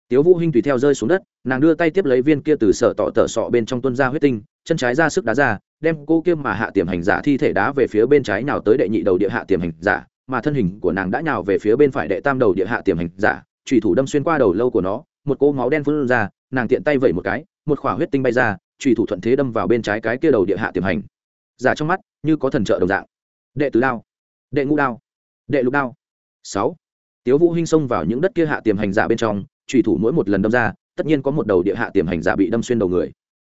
Tiếu vũ hinh tùy theo rơi xuống đất, nàng đưa tay tiếp lấy viên kia từ sở tọ tở sọ bên trong tuôn ra huyết tinh, chân trái ra sức đá ra, đem cô kia mà hạ tiềm hành giả thi thể đá về phía bên trái nào tới đệ nhị đầu địa hạ tiềm hành giả, mà thân hình của nàng đã nhào về phía bên phải đệ tam đầu địa hạ tiềm hành giả, chủy thủ đâm xuyên qua đầu lâu của nó, một cỗ máu đen phun ra, nàng tiện tay vẩy một cái, một khỏa huyết tinh bay ra, chủy thủ thuận thế đâm vào bên trái cái kia đầu địa hạ tiềm hành giả trong mắt, như có thần trợ đồng dạng. Đệ tứ đao, đệ ngũ đao, đệ lục đao. Sáu. Tiếu vũ hinh xông vào những đất kia hạ tiềm hành giả bên trong trùy thủ mỗi một lần đâm ra, tất nhiên có một đầu địa hạ tiềm hành giả bị đâm xuyên đầu người.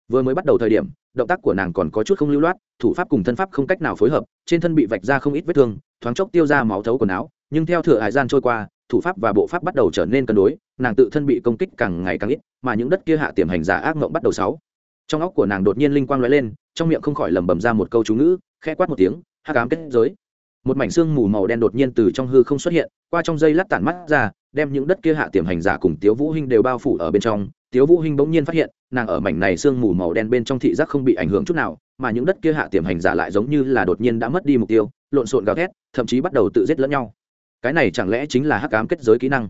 Vừa mới bắt đầu thời điểm, động tác của nàng còn có chút không lưu loát, thủ pháp cùng thân pháp không cách nào phối hợp, trên thân bị vạch ra không ít vết thương, thoáng chốc tiêu ra máu thấu quần áo, nhưng theo thừa hải gian trôi qua, thủ pháp và bộ pháp bắt đầu trở nên cân đối, nàng tự thân bị công kích càng ngày càng ít, mà những đất kia hạ tiềm hành giả ác mộng bắt đầu sáu trong óc của nàng đột nhiên linh quang lóe lên, trong miệng không khỏi lẩm bẩm ra một câu chú ngữ, khẽ quát một tiếng, hắc ám kết giới. Một mảnh xương mù màu đen đột nhiên từ trong hư không xuất hiện, qua trong dây lát tản mắt ra, đem những đất kia hạ tiềm hành giả cùng tiếu vũ hinh đều bao phủ ở bên trong. Tiếu vũ hinh bỗng nhiên phát hiện, nàng ở mảnh này xương mù màu đen bên trong thị giác không bị ảnh hưởng chút nào, mà những đất kia hạ tiềm hành giả lại giống như là đột nhiên đã mất đi mục tiêu, lộn xộn gào thét, thậm chí bắt đầu tự giết lẫn nhau. Cái này chẳng lẽ chính là hắc ám kết giới kỹ năng?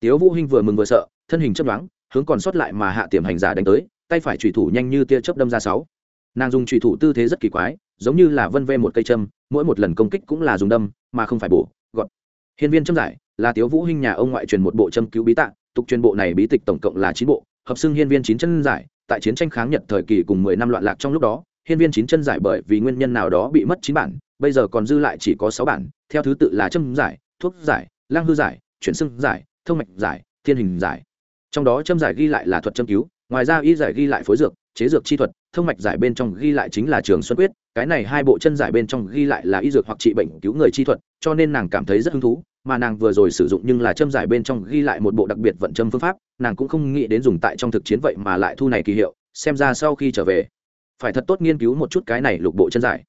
Tiếu vũ hinh vừa mừng vừa sợ, thân hình chớp đoán hướng còn sót lại mà hạ tiềm hành giả đánh tới tay phải chủy thủ nhanh như tia chớp đâm ra sáu. Nàng dùng chủy thủ tư thế rất kỳ quái, giống như là vân ve một cây châm, mỗi một lần công kích cũng là dùng đâm, mà không phải bổ, gọt. Hiên viên châm giải, là tiếu vũ hinh nhà ông ngoại truyền một bộ châm cứu bí tạng tục truyền bộ này bí tịch tổng cộng là chín bộ, hợp xưng hiên viên chín chân giải. Tại chiến tranh kháng nhật thời kỳ cùng mười năm loạn lạc trong lúc đó, hiên viên chín chân giải bởi vì nguyên nhân nào đó bị mất chín bản, bây giờ còn dư lại chỉ có sáu bản, theo thứ tự là châm giải, thuốc giải, lang hư giải, chuyển xưng giải, thông mạch giải, thiên hình giải. Trong đó châm giải ghi lại là thuật châm cứu ngoài ra y giải ghi lại phối dược, chế dược chi thuật, thông mạch giải bên trong ghi lại chính là trường xuân quyết, cái này hai bộ chân giải bên trong ghi lại là y dược hoặc trị bệnh cứu người chi thuật, cho nên nàng cảm thấy rất hứng thú, mà nàng vừa rồi sử dụng nhưng là châm giải bên trong ghi lại một bộ đặc biệt vận châm phương pháp, nàng cũng không nghĩ đến dùng tại trong thực chiến vậy mà lại thu này kỳ hiệu, xem ra sau khi trở về, phải thật tốt nghiên cứu một chút cái này lục bộ chân giải.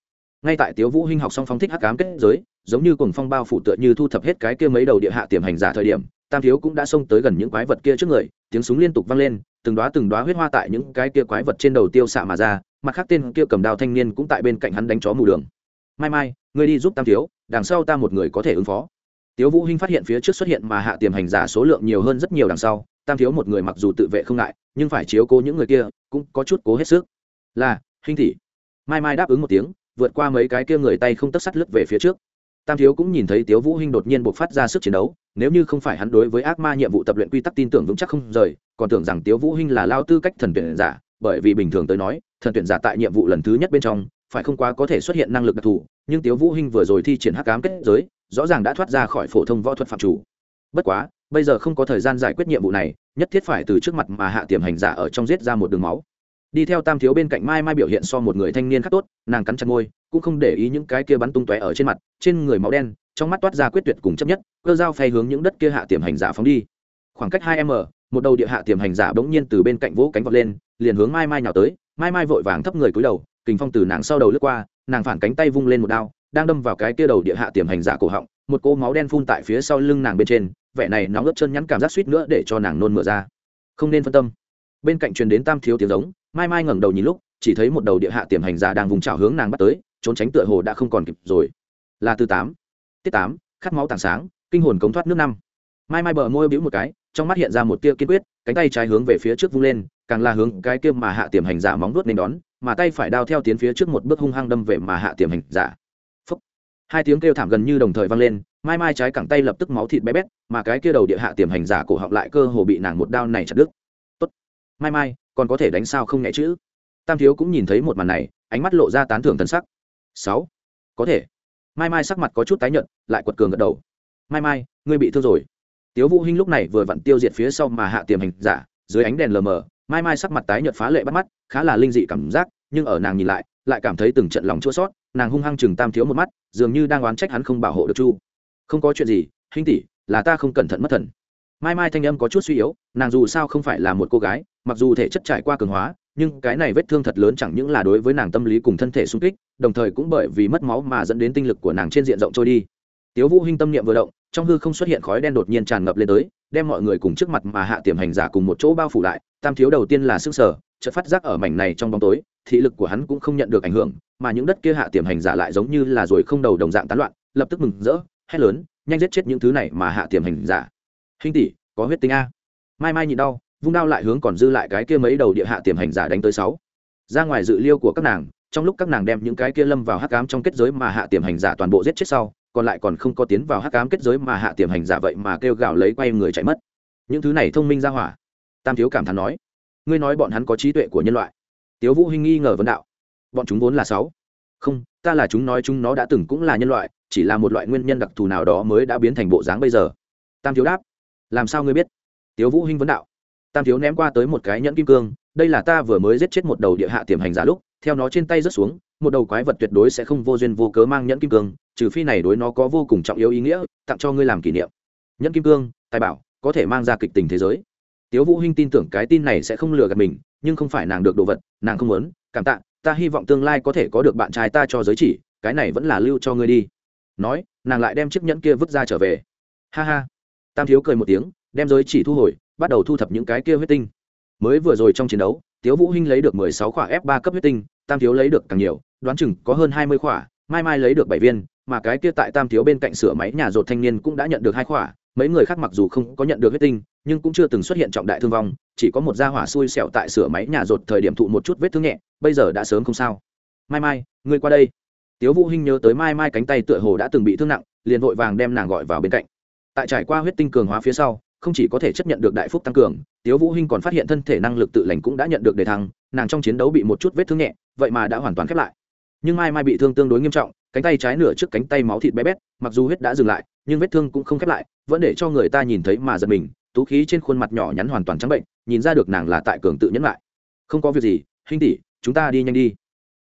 Ngay tại tiếu vũ hinh học xong phóng thích hắc ám kết giới, giống như cùng phong bao phủ tựa như thu thập hết cái kia mấy đầu địa hạ tiềm hành giả thời điểm, tam thiếu cũng đã xông tới gần những quái vật kia trước người, tiếng súng liên tục vang lên từng đóa từng đóa huyết hoa tại những cái kia quái vật trên đầu tiêu xạ mà ra, mặt khác tên kia cầm đao thanh niên cũng tại bên cạnh hắn đánh chó mù đường. Mai mai, ngươi đi giúp tam thiếu, đằng sau ta một người có thể ứng phó. Tiếu vũ hinh phát hiện phía trước xuất hiện mà hạ tiềm hành giả số lượng nhiều hơn rất nhiều đằng sau, tam thiếu một người mặc dù tự vệ không ngại, nhưng phải chiếu cố những người kia, cũng có chút cố hết sức. Là, hinh tỷ. Mai mai đáp ứng một tiếng, vượt qua mấy cái kia người tay không tất sắt lướt về phía trước tam thiếu cũng nhìn thấy tiếu vũ hinh đột nhiên bộc phát ra sức chiến đấu, nếu như không phải hắn đối với ác ma nhiệm vụ tập luyện quy tắc tin tưởng vững chắc không rời, còn tưởng rằng tiếu vũ hinh là lao tư cách thần tuyển giả, bởi vì bình thường tới nói, thần tuyển giả tại nhiệm vụ lần thứ nhất bên trong, phải không quá có thể xuất hiện năng lực đặc thù, nhưng tiếu vũ hinh vừa rồi thi triển hắc ám kết giới, rõ ràng đã thoát ra khỏi phổ thông võ thuật phạm chủ. Bất quá, bây giờ không có thời gian giải quyết nhiệm vụ này, nhất thiết phải từ trước mặt mà hạ tiềm hành giả ở trong giết ra một đường máu đi theo tam thiếu bên cạnh mai mai biểu hiện so một người thanh niên khác tốt, nàng cắn chặt môi, cũng không để ý những cái kia bắn tung tóe ở trên mặt, trên người máu đen, trong mắt toát ra quyết tuyệt cùng chấp nhất, cơ dao phay hướng những đất kia hạ tiềm hành giả phóng đi. Khoảng cách hai m, một đầu địa hạ tiềm hành giả bỗng nhiên từ bên cạnh vỗ cánh vọt lên, liền hướng mai mai nhào tới. Mai mai vội vàng thấp người cúi đầu, kình phong từ nàng sau đầu lướt qua, nàng phản cánh tay vung lên một đao, đang đâm vào cái kia đầu địa hạ tiềm hành giả cổ họng, một cô máu đen phun tại phía sau lưng nàng bên trên, vẻ này nóng ướt chân nhắn cảm giác suýt nữa để cho nàng nôn mửa ra. Không nên phân tâm. Bên cạnh truyền đến tam thiếu tiếng giống mai mai ngẩng đầu nhìn lúc, chỉ thấy một đầu địa hạ tiềm hành giả đang vùng trào hướng nàng bắt tới, trốn tránh tựa hồ đã không còn kịp rồi. Là từ tám. Tiết tám, khát máu tảng sáng, kinh hồn cống thoát nước năm. Mai mai bờ môi bĩu một cái, trong mắt hiện ra một tia kiên quyết, cánh tay trái hướng về phía trước vung lên, càng là hướng cái kia mà hạ tiềm hành giả móng nuốt nên đón, mà tay phải đao theo tiến phía trước một bước hung hăng đâm về mà hạ tiềm hành giả. Phúc. hai tiếng kêu thảm gần như đồng thời vang lên, mai mai trái cẳng tay lập tức máu thịt bé bét, mà cái kia đầu địa hạ tiềm hành giả cổ họng lại cơ hồ bị nàng một đao này chặt đứt. Tốt. Mai mai còn có thể đánh sao không nhẹ chữ tam thiếu cũng nhìn thấy một màn này, ánh mắt lộ ra tán thưởng thân sắc. Sáu. Có thể. Mai mai sắc mặt có chút tái nhợt, lại quật cường gật đầu. Mai mai, ngươi bị thương rồi. Tiếu vũ hinh lúc này vừa vặn tiêu diệt phía sau mà hạ tiềm hành giả, dưới ánh đèn lờ mờ, mai mai sắc mặt tái nhợt phá lệ bắt mắt, khá là linh dị cảm giác, nhưng ở nàng nhìn lại lại cảm thấy từng trận lòng chua sót nàng hung hăng chừng tam thiếu một mắt, dường như đang oán trách hắn không bảo hộ được chu. Không có chuyện gì, hinh tỷ, là ta không cẩn thận mất thần. Mai mai thanh âm có chút suy yếu, nàng dù sao không phải là một cô gái mặc dù thể chất trải qua cường hóa, nhưng cái này vết thương thật lớn chẳng những là đối với nàng tâm lý cùng thân thể sung kích, đồng thời cũng bởi vì mất máu mà dẫn đến tinh lực của nàng trên diện rộng trôi đi. Tiếu vũ hinh tâm niệm vừa động, trong hư không xuất hiện khói đen đột nhiên tràn ngập lên tới, đem mọi người cùng trước mặt mà hạ tiềm hành giả cùng một chỗ bao phủ lại, tam thiếu đầu tiên là sức sở, chợt phát giác ở mảnh này trong bóng tối, thị lực của hắn cũng không nhận được ảnh hưởng, mà những đất kia hạ tiềm hành giả lại giống như là rồi không đầu đồng dạng tán loạn, lập tức mừng rỡ, hét lớn, nhanh giết chết những thứ này mà hạ tiềm hành giả. Hinh tỷ, có huyết tinh a. Mai mai nhịn đau vung đao lại hướng còn dư lại cái kia mấy đầu địa hạ tiềm hành giả đánh tới sáu. Ra ngoài dự liêu của các nàng, trong lúc các nàng đem những cái kia lâm vào hắc ám trong kết giới mà hạ tiềm hành giả toàn bộ giết chết sau, còn lại còn không có tiến vào hắc ám kết giới mà hạ tiềm hành giả vậy mà kêu gào lấy quay người chạy mất. Những thứ này thông minh ra hỏa. Tam thiếu cảm thán nói, ngươi nói bọn hắn có trí tuệ của nhân loại. Tiếu vũ hinh nghi ngờ vấn đạo, bọn chúng vốn là sáu. Không, ta là chúng nói chúng nó đã từng cũng là nhân loại, chỉ là một loại nguyên nhân đặc thù nào đó mới đã biến thành bộ dáng bây giờ. Tam thiếu đáp, làm sao ngươi biết? Tiếu vũ hinh vấn đạo tam thiếu ném qua tới một cái nhẫn kim cương, đây là ta vừa mới giết chết một đầu địa hạ tiềm hành giả lúc, theo nó trên tay rớt xuống, một đầu quái vật tuyệt đối sẽ không vô duyên vô cớ mang nhẫn kim cương, trừ phi này đối nó có vô cùng trọng yếu ý nghĩa, tặng cho ngươi làm kỷ niệm. Nhẫn kim cương, tài bảo, có thể mang ra kịch tình thế giới. Tiếu vũ hinh tin tưởng cái tin này sẽ không lừa gạt mình, nhưng không phải nàng được đồ vật, nàng không muốn. Cảm tạ, ta hy vọng tương lai có thể có được bạn trai ta cho giới chỉ, cái này vẫn là lưu cho ngươi đi. Nói, nàng lại đem chiếc nhẫn kia vứt ra trở về. Ha ha. Tam thiếu cười một tiếng, đem giới chỉ thu hồi bắt đầu thu thập những cái kia huyết tinh. Mới vừa rồi trong chiến đấu, tiếu vũ hinh lấy được mười sáu khỏa f ba cấp huyết tinh, tam thiếu lấy được càng nhiều, đoán chừng có hơn hai mươi khỏa, mai mai lấy được bảy viên, mà cái kia tại tam thiếu bên cạnh sửa máy nhà rột thanh niên cũng đã nhận được hai khỏa. Mấy người khác mặc dù không có nhận được huyết tinh, nhưng cũng chưa từng xuất hiện trọng đại thương vong, chỉ có một gia hỏa xui xẻo tại sửa máy nhà rột thời điểm thụ một chút vết thương nhẹ, bây giờ đã sớm không sao. Mai mai, ngươi qua đây. Tiếu vũ hinh nhớ tới mai mai cánh tay tựa hồ đã từng bị thương nặng, liền vội vàng đem nàng gọi vào bên cạnh. Tại trải qua huyết tinh cường hóa phía sau không chỉ có thể chấp nhận được đại phúc tăng cường, tiếu vũ hinh còn phát hiện thân thể năng lực tự lành cũng đã nhận được đề thăng, nàng trong chiến đấu bị một chút vết thương nhẹ, vậy mà đã hoàn toàn khép lại. Nhưng mai mai bị thương tương đối nghiêm trọng, cánh tay trái nửa trước cánh tay máu thịt bé bét, mặc dù huyết đã dừng lại, nhưng vết thương cũng không khép lại, vẫn để cho người ta nhìn thấy mà giật mình, tú khí trên khuôn mặt nhỏ nhắn hoàn toàn trắng bệnh, nhìn ra được nàng là tại cường tự nhẫn lại. Không có việc gì, Hinh tỷ, chúng ta đi nhanh đi.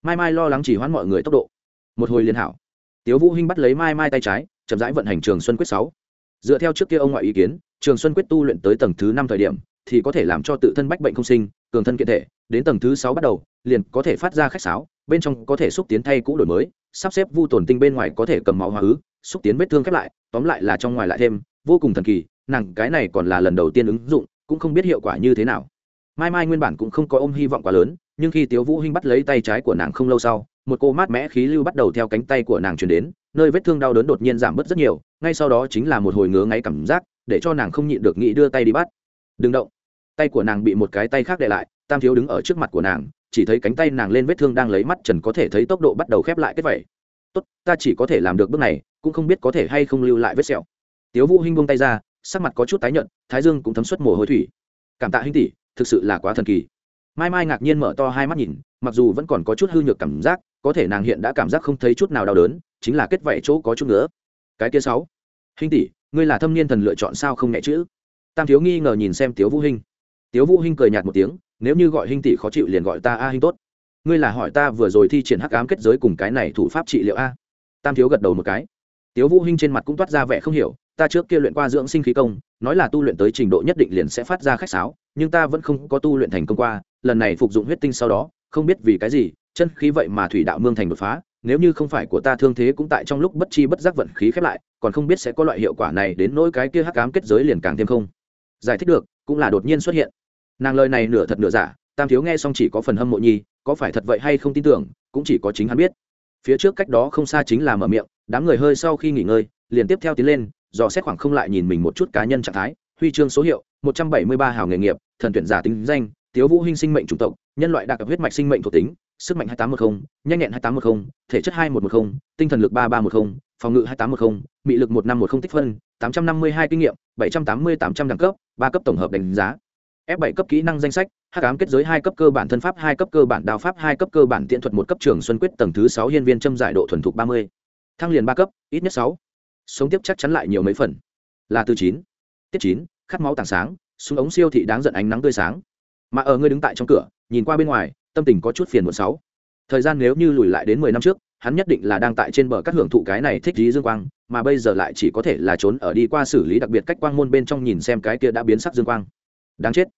Mai mai lo lắng chỉ hoãn mọi người tốc độ. Một hồi liên hảo. Tiếu vũ hinh bắt lấy mai mai tay trái, chậm rãi vận hành trường xuân quyết sáu. Dựa theo trước kia ông ngoại ý kiến trường xuân quyết tu luyện tới tầng thứ năm thời điểm, thì có thể làm cho tự thân bách bệnh không sinh, cường thân kiện thể, đến tầng thứ sáu bắt đầu, liền có thể phát ra khách sáo, bên trong có thể xúc tiến thay cũ đổi mới, sắp xếp vu tổn tinh bên ngoài có thể cầm máu hóa ứ, xúc tiến vết thương khép lại, tóm lại là trong ngoài lại thêm, vô cùng thần kỳ nàng cái này còn là lần đầu tiên ứng dụng, cũng không biết hiệu quả như thế nào. Mai mai nguyên bản cũng không có ôm hy vọng quá lớn, nhưng khi tiếu vũ hinh bắt lấy tay trái của nàng không lâu sau, một cô mát mẽ khí lưu bắt đầu theo cánh tay của nàng truyền đến, nơi vết thương đau đớn đột nhiên giảm bớt rất nhiều, ngay sau đó chính là một hồi ngứa ngáy cảm giác để cho nàng không nhịn được nghĩ đưa tay đi bắt. Đừng động. Tay của nàng bị một cái tay khác đè lại, tam thiếu đứng ở trước mặt của nàng, chỉ thấy cánh tay nàng lên vết thương đang lấy mắt trần có thể thấy tốc độ bắt đầu khép lại kết vẩy tốt, ta chỉ có thể làm được bước này, cũng không biết có thể hay không lưu lại vết sẹo. Tiếu vũ hinh buông tay ra, sắc mặt có chút tái nhợt, thái dương cũng thấm xuất mồ hôi thủy. Cảm tạ hinh tỷ, thực sự là quá thần kỳ. Mai mai ngạc nhiên mở to hai mắt nhìn, mặc dù vẫn còn có chút hư nhược cảm giác, có thể nàng hiện đã cảm giác không thấy chút nào đau đớn, chính là kết vảy chỗ có chút nữa. Cái kia sáu. Hinh tỷ ngươi là thâm niên thần lựa chọn sao không nhẹ chữ? Tam thiếu nghi ngờ nhìn xem tiếu vũ hinh. Tiếu vũ hinh cười nhạt một tiếng, nếu như gọi hinh tỷ khó chịu liền gọi ta a hinh tốt. Ngươi là hỏi ta vừa rồi thi triển hắc ám kết giới cùng cái này thủ pháp trị liệu a. Tam thiếu gật đầu một cái. Tiếu vũ hinh trên mặt cũng toát ra vẻ không hiểu, ta trước kia luyện qua dưỡng sinh khí công, nói là tu luyện tới trình độ nhất định liền sẽ phát ra khách sáo, nhưng ta vẫn không có tu luyện thành công qua, lần này phục dụng huyết tinh sau đó, không biết vì cái gì, chân khí vậy mà thủy đạo mương thành đột phá nếu như không phải của ta thương thế cũng tại trong lúc bất chi bất giác vận khí khép lại, còn không biết sẽ có loại hiệu quả này đến nỗi cái kia hắc ám kết giới liền càng thêm không. Giải thích được, cũng là đột nhiên xuất hiện. Nàng lời này nửa thật nửa giả, tam thiếu nghe xong chỉ có phần hâm mộ nhi có phải thật vậy hay không tin tưởng, cũng chỉ có chính hắn biết. Phía trước cách đó không xa chính là mở miệng, đám người hơi sau khi nghỉ ngơi, liền tiếp theo tiến lên, dò xét khoảng không lại nhìn mình một chút cá nhân trạng thái, huy chương số hiệu, một trăm bảy mươi ba hào nghề nghiệp, thần tuyển giả tính danh, tiếu vũ hinh sinh mệnh chủng tộc, nhân loại đặc huyết mạch sinh mệnh thuộc tính sức mạnh hai tám trăm một mươi nhanh nhẹn hai tám trăm một mươi thể chất hai một một mươi tinh thần lực ba ba một mươi phòng ngự hai tám trăm một mươi mị lực một năm một tích phân, tám trăm năm mươi hai kinh nghiệm, bảy trăm tám mươi tám trăm đẳng cấp, ba cấp tổng hợp đánh giá. F bảy cấp kỹ năng danh sách hắc ám kết giới hai cấp cơ bản thân pháp, hai cấp cơ bản đao pháp, hai cấp cơ bản tiện thuật, một cấp trường xuân quyết tầng thứ sáu hiên viên châm giải độ thuần thục ba mươi. Thăng liền ba cấp, ít nhất sáu. Sống tiếp chắc chắn lại nhiều mấy phần. Là từ chín. Tiết chín, khát máu tảng sáng, súng ống siêu thị đáng giận ánh nắng tươi sáng. Mà ở ngươi đứng tại trong cửa, nhìn qua bên ngoài tâm tình có chút phiền muộn sáu. Thời gian nếu như lùi lại đến mười năm trước, hắn nhất định là đang tại trên bờ các hưởng thụ cái này thích lý dương quang, mà bây giờ lại chỉ có thể là trốn ở đi qua xử lý đặc biệt cách quang môn bên trong nhìn xem cái kia đã biến sắc dương quang. Đáng chết.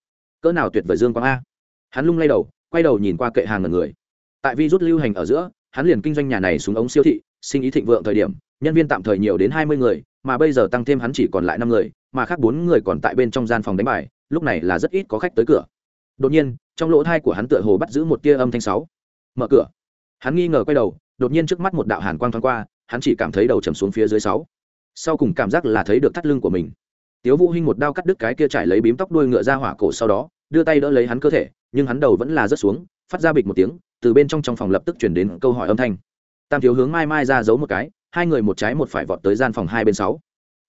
Cỡ nào tuyệt vời dương quang a. Hắn lung lay đầu, quay đầu nhìn qua kệ hàng ngần người. Tại vi rút lưu hành ở giữa, hắn liền kinh doanh nhà này xuống ống siêu thị, sinh ý thịnh vượng thời điểm, nhân viên tạm thời nhiều đến hai mươi người, mà bây giờ tăng thêm hắn chỉ còn lại năm người, mà khác bốn người còn tại bên trong gian phòng đánh bài, lúc này là rất ít có khách tới cửa đột nhiên, trong lỗ thai của hắn tựa hồ bắt giữ một tia âm thanh sáu. Mở cửa. Hắn nghi ngờ quay đầu, đột nhiên trước mắt một đạo hàn quang thoáng qua, hắn chỉ cảm thấy đầu chầm xuống phía dưới sáu. Sau cùng cảm giác là thấy được thắt lưng của mình. Tiếu vũ hinh một đao cắt đứt cái kia trải lấy bím tóc đuôi ngựa ra hỏa cổ sau đó, đưa tay đỡ lấy hắn cơ thể, nhưng hắn đầu vẫn là rớt xuống, phát ra bịch một tiếng, từ bên trong trong phòng lập tức chuyển đến câu hỏi âm thanh. Tam thiếu hướng mai mai ra giấu một cái, hai người một trái một phải vọt tới gian phòng hai bên sáu.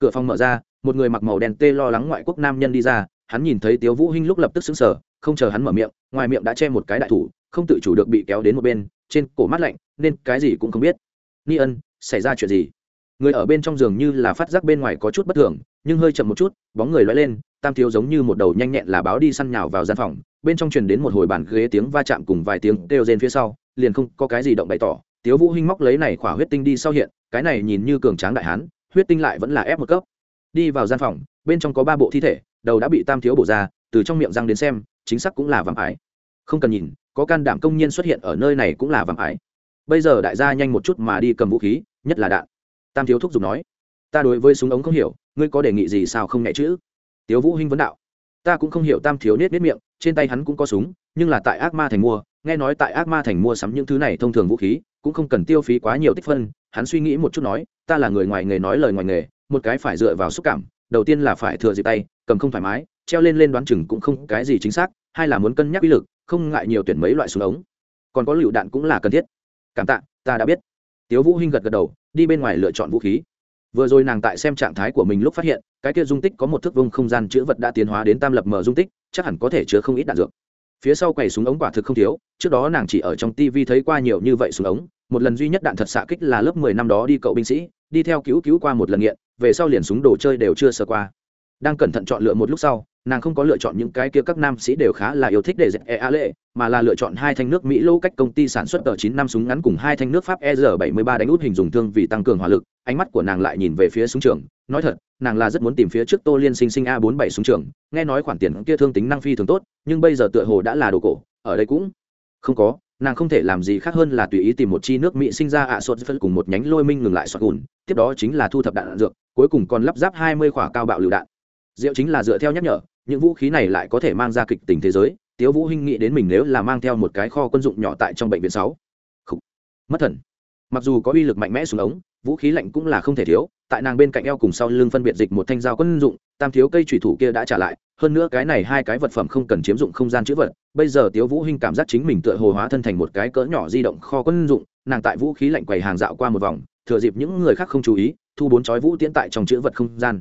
Cửa phòng mở ra, một người mặc màu đen tê lo lắng ngoại quốc nam nhân đi ra, hắn nhìn thấy tiếu vũ hinh lúc lập tức sững sờ không chờ hắn mở miệng, ngoài miệng đã che một cái đại thủ, không tự chủ được bị kéo đến một bên, trên cổ mắt lạnh, nên cái gì cũng không biết. Ni ân, xảy ra chuyện gì? Người ở bên trong giường như là phát giác bên ngoài có chút bất thường, nhưng hơi chậm một chút, bóng người loay lên, tam thiếu giống như một đầu nhanh nhẹn là báo đi săn nhào vào gian phòng, bên trong truyền đến một hồi bàn ghế tiếng va chạm cùng vài tiếng kêu rên phía sau, liền không có cái gì động bày tỏ. Tiếu vũ hinh móc lấy này khỏa huyết tinh đi sau hiện, cái này nhìn như cường tráng đại hán, huyết tinh lại vẫn là ép một cấp. Đi vào gian phòng, bên trong có ba bộ thi thể, đầu đã bị tam thiếu bổ ra từ trong miệng răng đến xem, chính xác cũng là vàng ải không cần nhìn, có can đảm công nhân xuất hiện ở nơi này cũng là vàng ải bây giờ đại gia nhanh một chút mà đi cầm vũ khí, nhất là đạn. Tam thiếu thúc giục nói, ta đối với súng ống không hiểu, ngươi có đề nghị gì sao không nhẹ chữ tiếu vũ hinh vấn đạo, ta cũng không hiểu. Tam thiếu nết nết miệng, trên tay hắn cũng có súng, nhưng là tại ác ma thành mua, nghe nói tại ác ma thành mua sắm những thứ này thông thường vũ khí, cũng không cần tiêu phí quá nhiều tích phân. Hắn suy nghĩ một chút nói, ta là người ngoài nghề nói lời ngoài nghề, một cái phải dựa vào xúc cảm, đầu tiên là phải thừa dịp tay, cầm không thoải mái treo lên lên đoán chừng cũng không cái gì chính xác hay là muốn cân nhắc uy lực, không ngại nhiều tuyển mấy loại súng ống. Còn có lựu đạn cũng là cần thiết. Cảm tạ, ta đã biết. Tiếu vũ hinh gật gật đầu, đi bên ngoài lựa chọn vũ khí. Vừa rồi nàng tại xem trạng thái của mình lúc phát hiện, cái kia dung tích có một thước vông không gian chữ vật đã tiến hóa đến tam lập mở dung tích, chắc hẳn có thể chứa không ít đạn dược. Phía sau quầy súng ống quả thực không thiếu, trước đó nàng chỉ ở trong tv thấy qua nhiều như vậy súng ống, một lần duy nhất đạn thật xạ kích là lớp mười năm đó đi cậu binh sĩ, đi theo cứu cứu qua một lần nghiện, về sau liền súng đồ chơi đều chưa sơ qua đang cẩn thận chọn lựa một lúc sau nàng không có lựa chọn những cái kia các nam sĩ đều khá là yêu thích để dẹp e a lệ mà là lựa chọn hai thanh nước mỹ lô cách công ty sản xuất tờ chín năm súng ngắn cùng hai thanh nước pháp e r bảy mươi ba đánh út hình dùng thương vì tăng cường hỏa lực. Ánh mắt của nàng lại nhìn về phía súng trường nói thật nàng là rất muốn tìm phía trước tô liên sinh sinh a bốn bảy súng trường nghe nói khoản tiền kia thương tính năng phi thường tốt nhưng bây giờ tựa hồ đã là đồ cổ ở đây cũng không có nàng không thể làm gì khác hơn là tùy ý tìm một chi nước mỹ sinh ra ạ sốt phân cùng một nhánh lôi minh ngừng lại sọt gùn tiếp đó chính là thu thập đạn, đạn dược cuối cùng còn lắp ráp hai mươi quả cao bạo lựu đạn diệu chính là dựa theo nhắc nhở, những vũ khí này lại có thể mang ra kịch tình thế giới. Tiếu vũ hinh nghĩ đến mình nếu là mang theo một cái kho quân dụng nhỏ tại trong bệnh viện sáu. Mất thần. Mặc dù có uy lực mạnh mẽ xuống ống, vũ khí lạnh cũng là không thể thiếu, tại nàng bên cạnh eo cùng sau lưng phân biệt dịch một thanh dao quân dụng, tam thiếu cây thủy thủ kia đã trả lại, hơn nữa cái này hai cái vật phẩm không cần chiếm dụng không gian chữ vật, bây giờ tiếu vũ hinh cảm giác chính mình tựa hồ hóa thân thành một cái cỡ nhỏ di động kho quân dụng, nàng tại vũ khí lạnh quầy hàng dạo qua một vòng, thừa dịp những người khác không chú ý, thu bốn chói vũ tiễn tại trong chữ vật không gian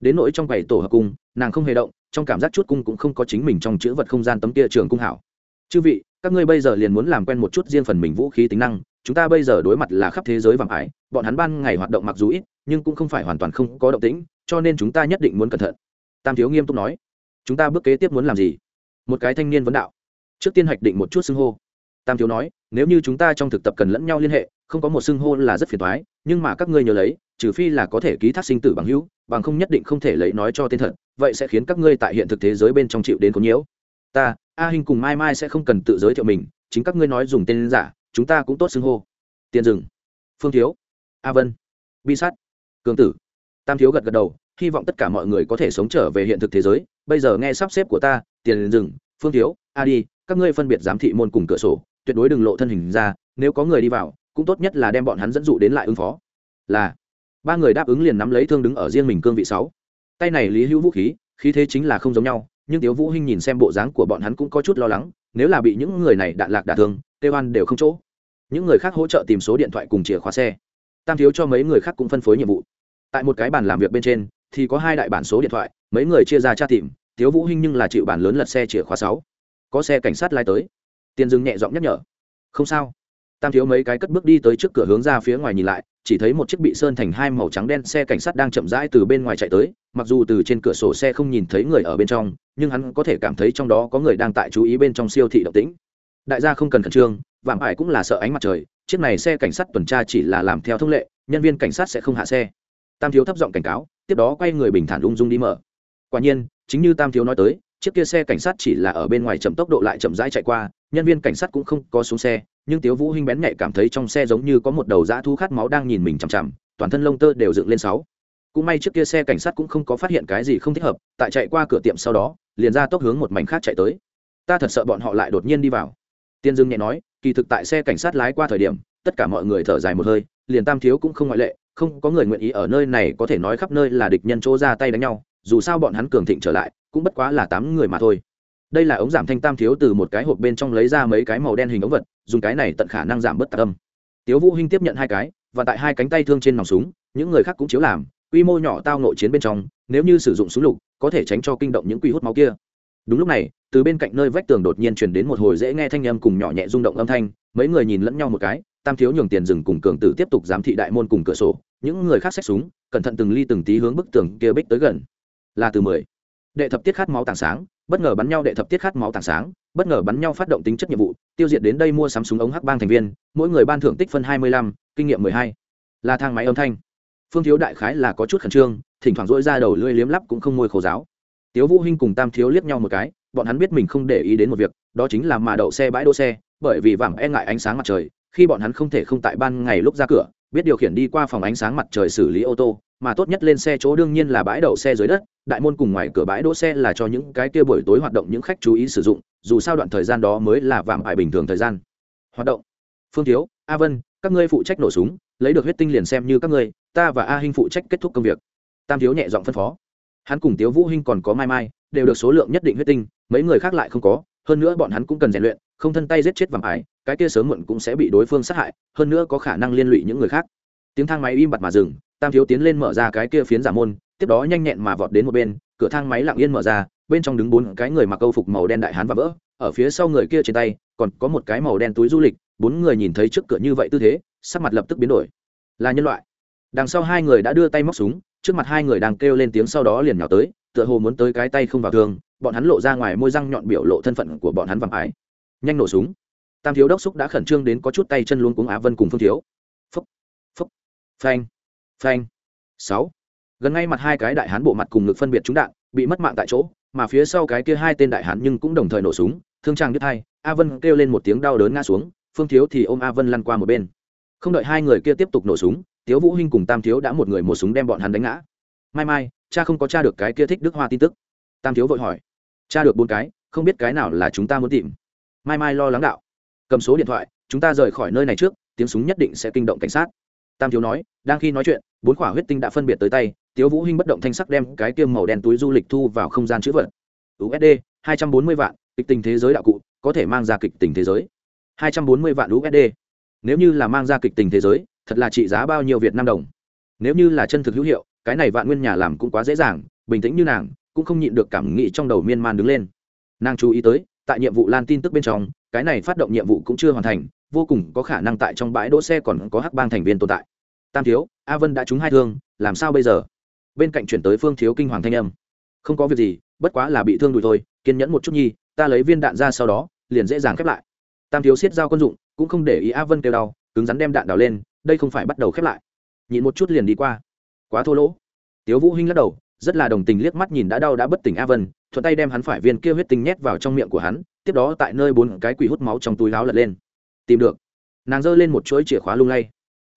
đến nỗi trong quầy tổ hợp cung, nàng không hề động, trong cảm giác chút cung cũng không có chính mình trong chữ vật không gian tấm kia trường cung hảo. Chư vị, các ngươi bây giờ liền muốn làm quen một chút riêng phần mình vũ khí tính năng, chúng ta bây giờ đối mặt là khắp thế giới vàng ải bọn hắn ban ngày hoạt động mặc dù ít, nhưng cũng không phải hoàn toàn không có động tĩnh, cho nên chúng ta nhất định muốn cẩn thận. Tam thiếu nghiêm túc nói. Chúng ta bước kế tiếp muốn làm gì? Một cái thanh niên vấn đạo. Trước tiên hoạch định một chút xưng hô. Tam thiếu nói, nếu như chúng ta trong thực tập cần lẫn nhau liên hệ, không có một xưng hô là rất phiền thoái nhưng mà các ngươi nhớ lấy trừ phi là có thể ký thác sinh tử bằng hữu, bằng không nhất định không thể lấy nói cho tên thật, vậy sẽ khiến các ngươi tại hiện thực thế giới bên trong chịu đến có nhiễu. Ta, a hình cùng mai mai sẽ không cần tự giới thiệu mình, chính các ngươi nói dùng tên giả, chúng ta cũng tốt xưng hô. Tiền rừng phương thiếu, a vân, bi sát, cường tử. Tam thiếu gật gật đầu, hy vọng tất cả mọi người có thể sống trở về hiện thực thế giới. Bây giờ nghe sắp xếp của ta, tiền rừng phương thiếu, a đi, các ngươi phân biệt giám thị môn cùng cửa sổ, tuyệt đối đừng lộ thân hình ra, nếu có người đi vào, cũng tốt nhất là đem bọn hắn dẫn dụ đến lại ứng phó. Là ba người đáp ứng liền nắm lấy thương đứng ở riêng mình cương vị sáu. Tay này lý hữu vũ khí khí thế chính là không giống nhau, nhưng tiếu vũ hinh nhìn xem bộ dáng của bọn hắn cũng có chút lo lắng, nếu là bị những người này đạn lạc đả thương tê hoan đều không chỗ. Những người khác hỗ trợ tìm số điện thoại cùng chìa khóa xe. Tam thiếu cho mấy người khác cũng phân phối nhiệm vụ. Tại một cái bàn làm việc bên trên, thì có hai đại bản số điện thoại, mấy người chia ra tra tìm, tiếu vũ hinh nhưng là chịu bản lớn lật xe chìa khóa sáu. Có xe cảnh sát lai tới. Tiền dừng nhẹ giọng nhắc nhở. Không sao tam thiếu mấy cái cất bước đi tới trước cửa hướng ra phía ngoài nhìn lại, chỉ thấy một chiếc bị sơn thành hai màu trắng đen xe cảnh sát đang chậm rãi từ bên ngoài chạy tới, mặc dù từ trên cửa sổ xe không nhìn thấy người ở bên trong, nhưng hắn có thể cảm thấy trong đó có người đang tại chú ý bên trong siêu thị động tĩnh. Đại gia không cần khẩn trương, vạm ải cũng là sợ ánh mặt trời, chiếc này xe cảnh sát tuần tra chỉ là làm theo thông lệ, nhân viên cảnh sát sẽ không hạ xe. Tam thiếu thấp giọng cảnh cáo, tiếp đó quay người bình thản ung dung đi mở. Quả nhiên, chính như tam thiếu nói tới, chiếc kia xe cảnh sát chỉ là ở bên ngoài chậm tốc độ lại chậm rãi chạy qua, nhân viên cảnh sát cũng không có xuống xe nhưng tiếu vũ hinh bén nhạy cảm thấy trong xe giống như có một đầu dã thu khát máu đang nhìn mình chằm chằm, toàn thân lông tơ đều dựng lên sáu. Cũng may trước kia xe cảnh sát cũng không có phát hiện cái gì không thích hợp, tại chạy qua cửa tiệm sau đó, liền ra tốc hướng một mảnh khác chạy tới. Ta thật sợ bọn họ lại đột nhiên đi vào. Tiên dương nhẹ nói, kỳ thực tại xe cảnh sát lái qua thời điểm, tất cả mọi người thở dài một hơi, liền tam thiếu cũng không ngoại lệ, không có người nguyện ý ở nơi này có thể nói khắp nơi là địch nhân chỗ ra tay đánh nhau, dù sao bọn hắn cường thịnh trở lại, cũng bất quá là tám người mà thôi đây là ống giảm thanh tam thiếu từ một cái hộp bên trong lấy ra mấy cái màu đen hình ống vật, dùng cái này tận khả năng giảm bớt tạc âm. Tiếu vũ hinh tiếp nhận hai cái, và tại hai cánh tay thương trên nòng súng, những người khác cũng chiếu làm, quy mô nhỏ tao nội chiến bên trong, nếu như sử dụng súng lục, có thể tránh cho kinh động những quy hút máu kia. Đúng lúc này, từ bên cạnh nơi vách tường đột nhiên truyền đến một hồi dễ nghe thanh âm cùng nhỏ nhẹ rung động âm thanh, mấy người nhìn lẫn nhau một cái, tam thiếu nhường tiền dừng cùng cường tử tiếp tục giám thị đại môn cùng cửa sổ, những người khác xách súng, cẩn thận từng ly từng tí hướng bức tường kia bích tới gần. Là từ mười. Đệ thập tiết khát máu tảng sáng bất ngờ bắn nhau đệ thập tiết khát máu tảng sáng, bất ngờ bắn nhau phát động tính chất nhiệm vụ, tiêu diệt đến đây mua sắm súng ống hắc bang thành viên, mỗi người ban thưởng tích phân hai mươi lăm, kinh nghiệm mười hai. Là thang máy âm thanh. Phương thiếu đại khái là có chút khẩn trương, thỉnh thoảng dỗi ra đầu lưỡi liếm lắp cũng không môi khổ giáo. Tiếu vũ hinh cùng tam thiếu liếc nhau một cái, bọn hắn biết mình không để ý đến một việc, đó chính là mà đậu xe bãi đỗ xe, bởi vì vàng e ngại ánh sáng mặt trời, khi bọn hắn không thể không tại ban ngày lúc ra cửa, biết điều khiển đi qua phòng ánh sáng mặt trời xử lý ô tô mà tốt nhất lên xe chỗ đương nhiên là bãi đậu xe dưới đất, đại môn cùng ngoài cửa bãi đỗ xe là cho những cái kia buổi tối hoạt động những khách chú ý sử dụng, dù sao đoạn thời gian đó mới là vạm ải bình thường thời gian. Hoạt động. Phương thiếu, a vân, các ngươi phụ trách nổ súng, lấy được huyết tinh liền xem như các ngươi, ta và a hinh phụ trách kết thúc công việc. Tam thiếu nhẹ giọng phân phó. Hắn cùng tiếu vũ hinh còn có mai mai, đều được số lượng nhất định huyết tinh, mấy người khác lại không có, hơn nữa bọn hắn cũng cần rèn luyện, không thân tay giết chết vạm ải, cái kia sớm muộn cũng sẽ bị đối phương sát hại, hơn nữa có khả năng liên lụy những người khác. Tiếng thang máy im bặt mà dừng tam thiếu tiến lên mở ra cái kia phiến giả môn, tiếp đó nhanh nhẹn mà vọt đến một bên, cửa thang máy lặng yên mở ra, bên trong đứng bốn cái người mặc câu phục màu đen đại hán và vỡ, ở phía sau người kia trên tay, còn có một cái màu đen túi du lịch, bốn người nhìn thấy trước cửa như vậy tư thế, sắc mặt lập tức biến đổi. Là nhân loại. Đằng sau hai người đã đưa tay móc súng, trước mặt hai người đang kêu lên tiếng sau đó liền nhào tới, tựa hồ muốn tới cái tay không vào thương bọn hắn lộ ra ngoài môi răng nhọn biểu lộ thân phận của bọn hắn vàng ái nhanh nổ súng. Tam thiếu đốc xúc đã khẩn trương đến có chút tay chân luôn cuống á vân cùng phương thiếu. Phúc phúc phanh phanh. Sáu. Gần ngay mặt hai cái đại hán bộ mặt cùng ngực phân biệt trúng đạn, bị mất mạng tại chỗ, mà phía sau cái kia hai tên đại hán nhưng cũng đồng thời nổ súng, thương trang đứt hai, a vân kêu lên một tiếng đau đớn ngã xuống, phương thiếu thì ôm a vân lăn qua một bên. Không đợi hai người kia tiếp tục nổ súng, tiếu vũ hinh cùng tam thiếu đã một người một súng đem bọn hắn đánh ngã. Mai mai, cha không có cha được cái kia thích đức hoa tin tức. Tam thiếu vội hỏi. Cha được bốn cái, không biết cái nào là chúng ta muốn tìm. Mai mai lo lắng đạo. Cầm số điện thoại, chúng ta rời khỏi nơi này trước, tiếng súng nhất định sẽ kinh động cảnh sát tam thiếu nói, đang khi nói chuyện, bốn quả huyết tinh đã phân biệt tới tay, tiếu vũ hinh bất động thanh sắc đem cái kia màu đen túi du lịch thu vào không gian chữ vật. Usd hai trăm bốn mươi vạn, kịch tình thế giới đạo cụ, có thể mang ra kịch tình thế giới. hai trăm bốn mươi vạn usd nếu như là mang ra kịch tình thế giới, thật là trị giá bao nhiêu việt nam đồng. Nếu như là chân thực hữu hiệu, cái này vạn nguyên nhà làm cũng quá dễ dàng, bình tĩnh như nàng, cũng không nhịn được cảm nghĩ trong đầu miên man đứng lên. Nàng chú ý tới, tại nhiệm vụ lan tin tức bên trong, cái này phát động nhiệm vụ cũng chưa hoàn thành, vô cùng có khả năng tại trong bãi đỗ xe còn có hắc bang thành viên tồn tại tam thiếu, a vân đã trúng hai thương, làm sao bây giờ? Bên cạnh chuyển tới phương thiếu kinh hoàng thanh âm. Không có việc gì, bất quá là bị thương đùi thôi, kiên nhẫn một chút nhi, ta lấy viên đạn ra sau đó, liền dễ dàng khép lại. Tam thiếu siết dao quân dụng, cũng không để ý a vân kêu đau, cứng rắn đem đạn đào lên, đây không phải bắt đầu khép lại. Nhịn một chút liền đi qua. Quá thô lỗ. Tiếu vũ hinh lắc đầu, rất là đồng tình liếc mắt nhìn đã đau đã bất tỉnh a vân, thuận tay đem hắn phải viên kia huyết tinh nhét vào trong miệng của hắn, tiếp đó tại nơi bốn cái quỷ hút máu trong túi láo lật lên. Tìm được. Nàng giơ lên một chuỗi chìa khóa lung lay.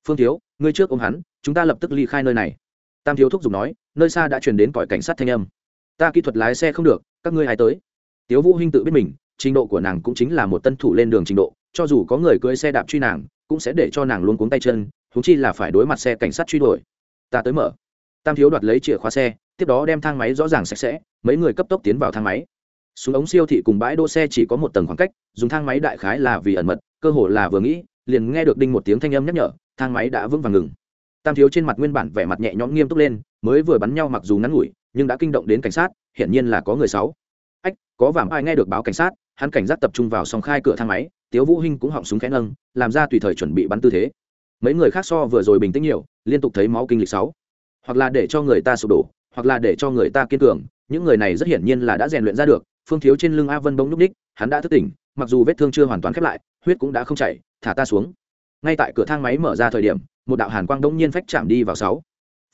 Phương thiếu ngươi trước ôm hắn, chúng ta lập tức ly khai nơi này. Tam thiếu thúc giục nói, nơi xa đã chuyển đến cõi cảnh sát thanh âm. Ta kỹ thuật lái xe không được, các ngươi hãy tới? Tiếu vũ hinh tự biết mình, trình độ của nàng cũng chính là một tân thủ lên đường trình độ, cho dù có người cưỡi xe đạp truy nàng, cũng sẽ để cho nàng luôn cuống tay chân thúng chi là phải đối mặt xe cảnh sát truy đuổi. Ta tới mở. Tam thiếu đoạt lấy chìa khóa xe, tiếp đó đem thang máy rõ ràng sạch sẽ, mấy người cấp tốc tiến vào thang máy. Xuống ống siêu thị cùng bãi đỗ xe chỉ có một tầng khoảng cách, dùng thang máy đại khái là vì ẩn mật, cơ hồ là vừa nghĩ, liền nghe được đinh một tiếng thanh âm nhắc nhở thang máy đã vững vàng ngừng. Tam thiếu trên mặt nguyên bản vẻ mặt nhẹ nhõm nghiêm túc lên, mới vừa bắn nhau mặc dù ngắn ngủi, nhưng đã kinh động đến cảnh sát, hiển nhiên là có người sáu. Ách, có vàng ai nghe được báo cảnh sát, hắn cảnh giác tập trung vào song khai cửa thang máy, tiếu vũ hinh cũng họng súng khẽ nâng, làm ra tùy thời chuẩn bị bắn tư thế. Mấy người khác so vừa rồi bình tĩnh nhiều, liên tục thấy máu kinh lịch sáu. Hoặc là để cho người ta sụp đổ, hoặc là để cho người ta kiên cường, những người này rất hiển nhiên là đã rèn luyện ra được, phương thiếu trên lưng a vân bỗng núp đích hắn đã thức tỉnh, mặc dù vết thương chưa hoàn toàn khép lại, huyết cũng đã không chảy, thả ta xuống ngay tại cửa thang máy mở ra thời điểm, một đạo hàn quang đông nhiên phách chạm đi vào sáu.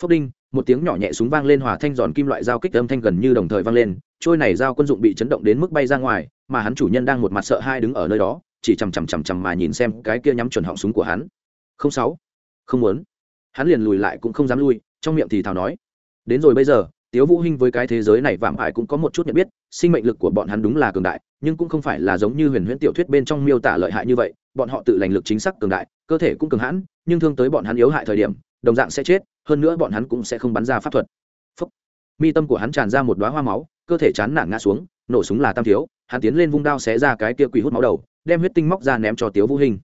Phốc đinh, một tiếng nhỏ nhẹ súng vang lên hòa thanh giòn kim loại dao kích âm thanh gần như đồng thời vang lên, trôi này dao quân dụng bị chấn động đến mức bay ra ngoài, mà hắn chủ nhân đang một mặt sợ hai đứng ở nơi đó, chỉ chằm chằm chằm chằm mà nhìn xem cái kia nhắm chuẩn họng súng của hắn. Không sáu. Không muốn. Hắn liền lùi lại cũng không dám lui, trong miệng thì thào nói. Đến rồi bây giờ tiếu vũ hinh với cái thế giới này vạm ải cũng có một chút nhận biết, sinh mệnh lực của bọn hắn đúng là cường đại, nhưng cũng không phải là giống như huyền huyễn tiểu thuyết bên trong miêu tả lợi hại như vậy, bọn họ tự lành lực chính xác cường đại, cơ thể cũng cường hãn, nhưng thương tới bọn hắn yếu hại thời điểm, đồng dạng sẽ chết, hơn nữa bọn hắn cũng sẽ không bắn ra pháp thuật. Phúc. mi tâm của hắn tràn ra một đóa hoa máu, cơ thể chán nản ngã xuống, nổ súng là tam thiếu, hắn tiến lên vung đao xé ra cái kia quỷ hút máu đầu, đem huyết tinh móc ra ném cho tiếu vũ hinh.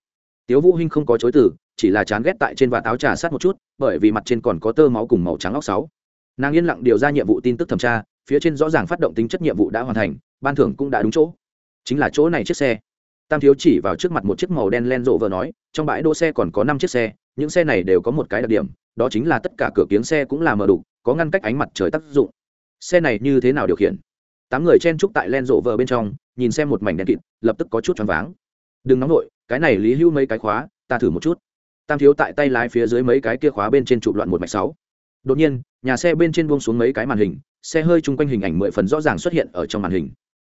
Tiếu vũ hinh không có chối từ, chỉ là chán ghét tại trên và táo trà sát một chút, bởi vì mặt trên còn có tơ máu cùng màu trắng óc sáu nàng yên lặng điều ra nhiệm vụ tin tức thẩm tra, phía trên rõ ràng phát động tính chất nhiệm vụ đã hoàn thành, ban thưởng cũng đã đúng chỗ. Chính là chỗ này chiếc xe. Tam thiếu chỉ vào trước mặt một chiếc màu đen len rộ vợ nói, trong bãi đỗ xe còn có năm chiếc xe, những xe này đều có một cái đặc điểm, đó chính là tất cả cửa kiếng xe cũng là mở đục có ngăn cách ánh mặt trời tác dụng. Xe này như thế nào điều khiển? Tám người chen trúc tại len rộ vợ bên trong, nhìn xem một mảnh đèn kịt, lập tức có chút choáng váng. Đừng nóng nổi cái này lý hưu mấy cái khóa, ta thử một chút. Tam thiếu tại tay lái phía dưới mấy cái kia khóa bên trên trụ loạn một mạch sáu đột nhiên, nhà xe bên trên buông xuống mấy cái màn hình, xe hơi chung quanh hình ảnh mười phần rõ ràng xuất hiện ở trong màn hình.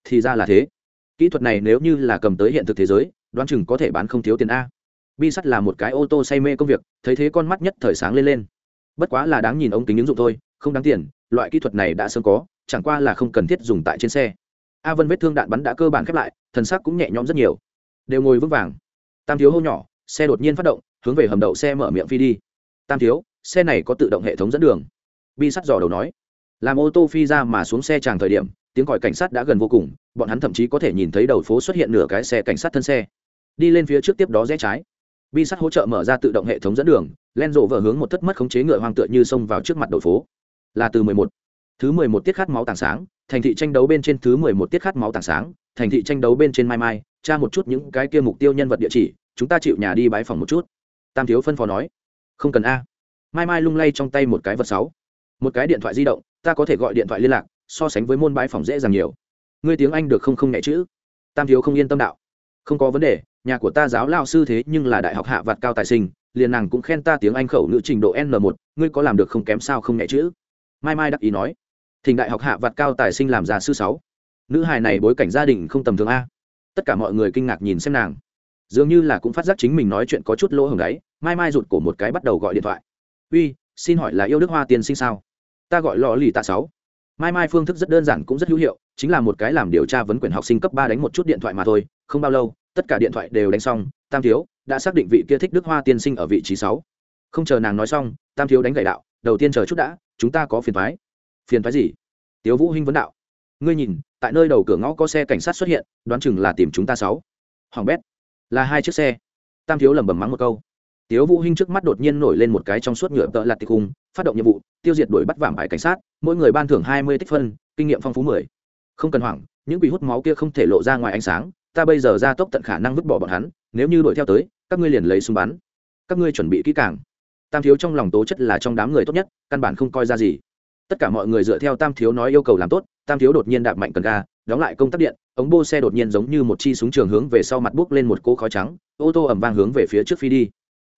Thì ra là thế. Kỹ thuật này nếu như là cầm tới hiện thực thế giới, đoán chừng có thể bán không thiếu tiền a. Bi sắt là một cái ô tô say mê công việc, thấy thế con mắt nhất thời sáng lên lên. Bất quá là đáng nhìn ống kính ứng dụng thôi, không đáng tiền, loại kỹ thuật này đã sớm có, chẳng qua là không cần thiết dùng tại trên xe. A vân vết thương đạn bắn đã cơ bản khép lại, thần sắc cũng nhẹ nhõm rất nhiều. Đều ngồi vững vàng. Tam thiếu hô nhỏ, xe đột nhiên phát động, hướng về hầm đậu xe mở miệng phi đi. Tam thiếu xe này có tự động hệ thống dẫn đường. Bi sắt dò đầu nói. Làm ô tô phi ra mà xuống xe tràng thời điểm, tiếng còi cảnh sát đã gần vô cùng, bọn hắn thậm chí có thể nhìn thấy đầu phố xuất hiện nửa cái xe cảnh sát thân xe. Đi lên phía trước tiếp đó rẽ trái. Bi sắt hỗ trợ mở ra tự động hệ thống dẫn đường, len rộ vỡ hướng một thất mất khống chế ngựa hoang tựa như xông vào trước mặt đầu phố. Là từ 11. thứ 11 tiết khát máu tảng sáng, thành thị tranh đấu bên trên thứ 11 tiết khát máu tảng sáng, thành thị tranh đấu bên trên mai mai, tra một chút những cái kia mục tiêu nhân vật địa chỉ, chúng ta chịu nhà đi bái phòng một chút. Tam thiếu phân phó nói. Không cần a mai mai lung lay trong tay một cái vật sáu. Một cái điện thoại di động ta có thể gọi điện thoại liên lạc so sánh với môn bãi phòng dễ dàng nhiều. Ngươi tiếng anh được không không nhẹ chữ? Tam thiếu không yên tâm đạo. Không có vấn đề nhà của ta giáo lao sư thế nhưng là đại học hạ vạt cao tài sinh liền nàng cũng khen ta tiếng anh khẩu ngữ trình độ N1, ngươi có làm được không kém sao không nhẹ chữ? Mai mai đắc ý nói. Thỉnh đại học hạ vạt cao tài sinh làm giả sư sáu. Nữ hài này bối cảnh gia đình không tầm thường a. Tất cả mọi người kinh ngạc nhìn xem nàng. Dường như là cũng phát giác chính mình nói chuyện có chút lỗ hồng đáy mai mai rụt cổ một cái bắt đầu gọi điện thoại uy, xin hỏi là yêu đức hoa tiên sinh sao? Ta gọi lò lì tạ sáu. Mai mai phương thức rất đơn giản cũng rất hữu hiệu, chính là một cái làm điều tra vấn quyền học sinh cấp ba đánh một chút điện thoại mà thôi, không bao lâu, tất cả điện thoại đều đánh xong, tam thiếu đã xác định vị kia thích đức hoa tiên sinh ở vị trí sáu. Không chờ nàng nói xong, tam thiếu đánh gậy đạo, đầu tiên chờ chút đã, chúng ta có phiền thoái phiền thoái gì? Tiếu vũ hinh vấn đạo. Ngươi nhìn, tại nơi đầu cửa ngõ có xe cảnh sát xuất hiện, đoán chừng là tìm chúng ta sáu. Hoàng bét, là hai chiếc xe. Tam thiếu lẩm bẩm mắng một câu tiếu vũ hinh trước mắt đột nhiên nổi lên một cái trong suốt nhựa tợ lạt tịch cùng, phát động nhiệm vụ tiêu diệt đuổi bắt vạm ải cảnh sát mỗi người ban thưởng hai mươi tích phân kinh nghiệm phong phú mười. Không cần hoảng những quỷ hút máu kia không thể lộ ra ngoài ánh sáng ta bây giờ ra tốc tận khả năng vứt bỏ bọn hắn nếu như đuổi theo tới các ngươi liền lấy súng bắn. Các ngươi chuẩn bị kỹ càng. Tam thiếu trong lòng tố chất là trong đám người tốt nhất căn bản không coi ra gì. Tất cả mọi người dựa theo tam thiếu nói yêu cầu làm tốt tam thiếu đột nhiên đạp mạnh cần ga đóng lại công tắc điện ống bô xe đột nhiên giống như một chi súng trường hướng về sau mặt bước lên một cỗ khói trắng ô tô ẩm vang hướng về phía trước phi đi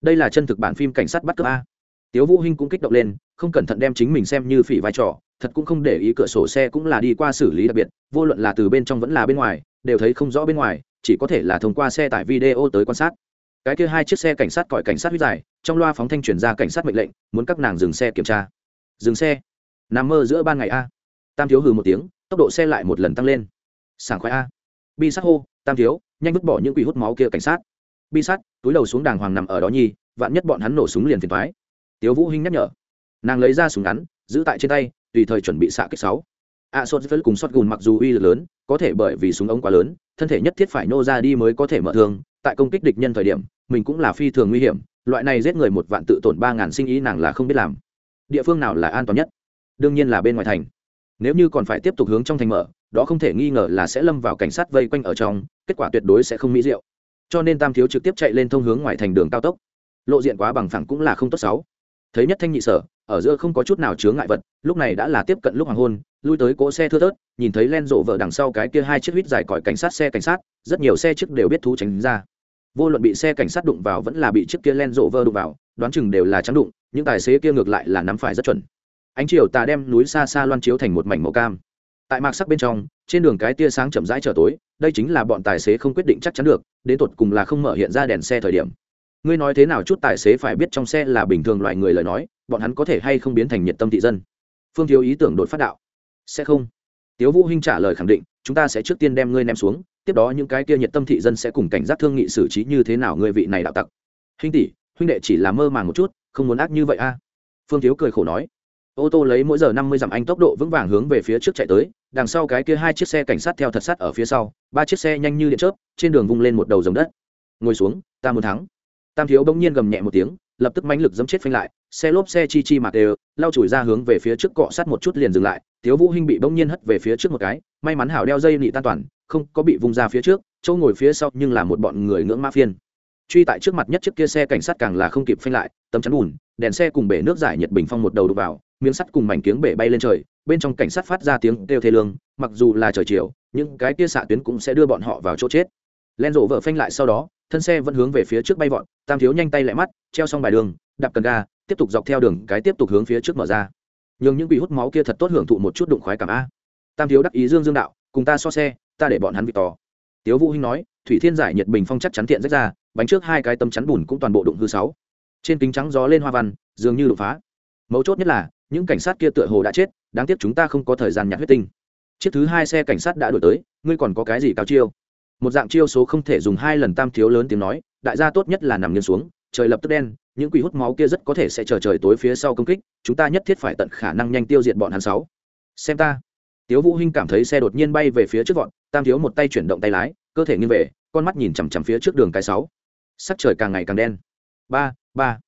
đây là chân thực bản phim cảnh sát bắt cướp a. Tiếu vũ hinh cũng kích động lên, không cẩn thận đem chính mình xem như phỉ vai trò, thật cũng không để ý cửa sổ xe cũng là đi qua xử lý đặc biệt, vô luận là từ bên trong vẫn là bên ngoài, đều thấy không rõ bên ngoài, chỉ có thể là thông qua xe tải video tới quan sát. Cái kia hai chiếc xe cảnh sát còi cảnh sát huyết dài, trong loa phóng thanh truyền ra cảnh sát mệnh lệnh, muốn các nàng dừng xe kiểm tra. Dừng xe. Nằm mơ giữa ban ngày a. Tam thiếu hừ một tiếng, tốc độ xe lại một lần tăng lên. Sảng khoái a. Bi sắc hô, tam thiếu, nhanh vứt bỏ những quỷ hút máu kia cảnh sát bi sát, túi đầu xuống đàng hoàng nằm ở đó nhi, vạn nhất bọn hắn nổ súng liền phiền thoái tiếu vũ hinh nhắc nhở. Nàng lấy ra súng ngắn, giữ tại trên tay, tùy thời chuẩn bị xạ kích sáu. A sốt vẫn cùng sót gùn mặc dù uy lực lớn, có thể bởi vì súng ống quá lớn, thân thể nhất thiết phải nô ra đi mới có thể mở thương. Tại công kích địch nhân thời điểm, mình cũng là phi thường nguy hiểm, loại này giết người một vạn tự tổn ba ngàn sinh ý nàng là không biết làm. Địa phương nào là an toàn nhất? Đương nhiên là bên ngoài thành. Nếu như còn phải tiếp tục hướng trong thành mở, đó không thể nghi ngờ là sẽ lâm vào cảnh sát vây quanh ở trong, kết quả tuyệt đối sẽ không mỹ diệu cho nên tam thiếu trực tiếp chạy lên thông hướng ngoài thành đường cao tốc. Lộ diện quá bằng phẳng cũng là không tốt xấu. Thấy nhất thanh nhị sở, ở giữa không có chút nào chướng ngại vật, lúc này đã là tiếp cận lúc hoàng hôn, lui tới cỗ xe thưa thớt, nhìn thấy len rộ vợ đằng sau cái kia hai chiếc huýt dài còi cảnh sát xe cảnh sát, rất nhiều xe trước đều biết thú tránh ra. Vô luận bị xe cảnh sát đụng vào vẫn là bị chiếc kia len rộ vợ đụng vào, đoán chừng đều là trắng đụng, những tài xế kia ngược lại là nắm phải rất chuẩn. Ánh chiều tà đem núi xa xa loan chiếu thành một mảnh màu cam tại mạc sắc bên trong, trên đường cái tia sáng chậm rãi trở tối, đây chính là bọn tài xế không quyết định chắc chắn được, đến tột cùng là không mở hiện ra đèn xe thời điểm. Ngươi nói thế nào chút tài xế phải biết trong xe là bình thường loại người lời nói, bọn hắn có thể hay không biến thành nhiệt tâm thị dân? Phương thiếu ý tưởng đột phát đạo. Sẽ không. Tiếu vũ hinh trả lời khẳng định, chúng ta sẽ trước tiên đem ngươi ném xuống, tiếp đó những cái kia nhiệt tâm thị dân sẽ cùng cảnh giác thương nghị xử trí như thế nào ngươi vị này đạo tặc. Huynh tỷ, huynh đệ chỉ là mơ màng một chút, không muốn ác như vậy a. Phương thiếu cười khổ nói ô tô lấy mỗi giờ năm mươi dặm anh tốc độ vững vàng hướng về phía trước chạy tới, đằng sau cái kia hai chiếc xe cảnh sát theo thật sát ở phía sau, ba chiếc xe nhanh như điện chớp, trên đường vung lên một đầu dòng đất. Ngồi xuống, ta muốn thắng. Tam thiếu bỗng nhiên gầm nhẹ một tiếng, lập tức mãnh lực dẫm chết phanh lại, xe lốp xe chi chi mặt đều lao chùi ra hướng về phía trước cọ sát một chút liền dừng lại thiếu vũ hinh bị bỗng nhiên hất về phía trước một cái, may mắn hảo đeo dây nị tan toàn, không có bị vung ra phía trước, chỗ ngồi phía sau nhưng là một bọn người ngưỡng mã phiên truy tại trước mặt nhất chiếc kia xe cảnh sát càng là không kịp phanh lại, tấm chắn bùn, đèn xe cùng bể nước giải nhiệt bình phong một đầu đục vào, miếng sắt cùng mảnh kiếng bể bay lên trời, bên trong cảnh sát phát ra tiếng kêu thê lương, mặc dù là trời chiều nhưng cái kia xạ tuyến cũng sẽ đưa bọn họ vào chỗ chết. Len rộ vợ phanh lại sau đó, thân xe vẫn hướng về phía trước bay vọt, tam thiếu nhanh tay lại mắt, treo xong bài đường, đạp cần ga, tiếp tục dọc theo đường, cái tiếp tục hướng phía trước mở ra. Nhường những bị hút máu kia thật tốt hưởng thụ một chút đụng khoái cảm a. Tam thiếu đắc ý dương dương đạo, cùng ta so xe, ta để bọn hắn bị tò tiếu vũ hinh nói, thủy thiên giải nhiệt bình phong chắc chắn thiện rách ra bánh trước hai cái tấm chắn bùn cũng toàn bộ đụng hư sáu. Trên kính trắng gió lên hoa văn, dường như đụng phá. Mấu chốt nhất là, những cảnh sát kia tựa hồ đã chết, đáng tiếc chúng ta không có thời gian nhặt huyết tinh. Chiếc thứ hai xe cảnh sát đã đổi tới, ngươi còn có cái gì cao chiêu? Một dạng chiêu số không thể dùng hai lần tam thiếu lớn tiếng nói, đại gia tốt nhất là nằm nghiêng xuống, trời lập tức đen, những quỷ hút máu kia rất có thể sẽ chờ trời tối phía sau công kích, chúng ta nhất thiết phải tận khả năng nhanh tiêu diệt bọn hắn sáu. Xem ta. Tiếu vũ hinh cảm thấy xe đột nhiên bay về phía trước vọt, tam thiếu một tay chuyển động tay lái, cơ thể nghiêng về, con mắt nhìn chằm chằm phía trước đường cái sáu sắc trời càng ngày càng đen. Ba ba.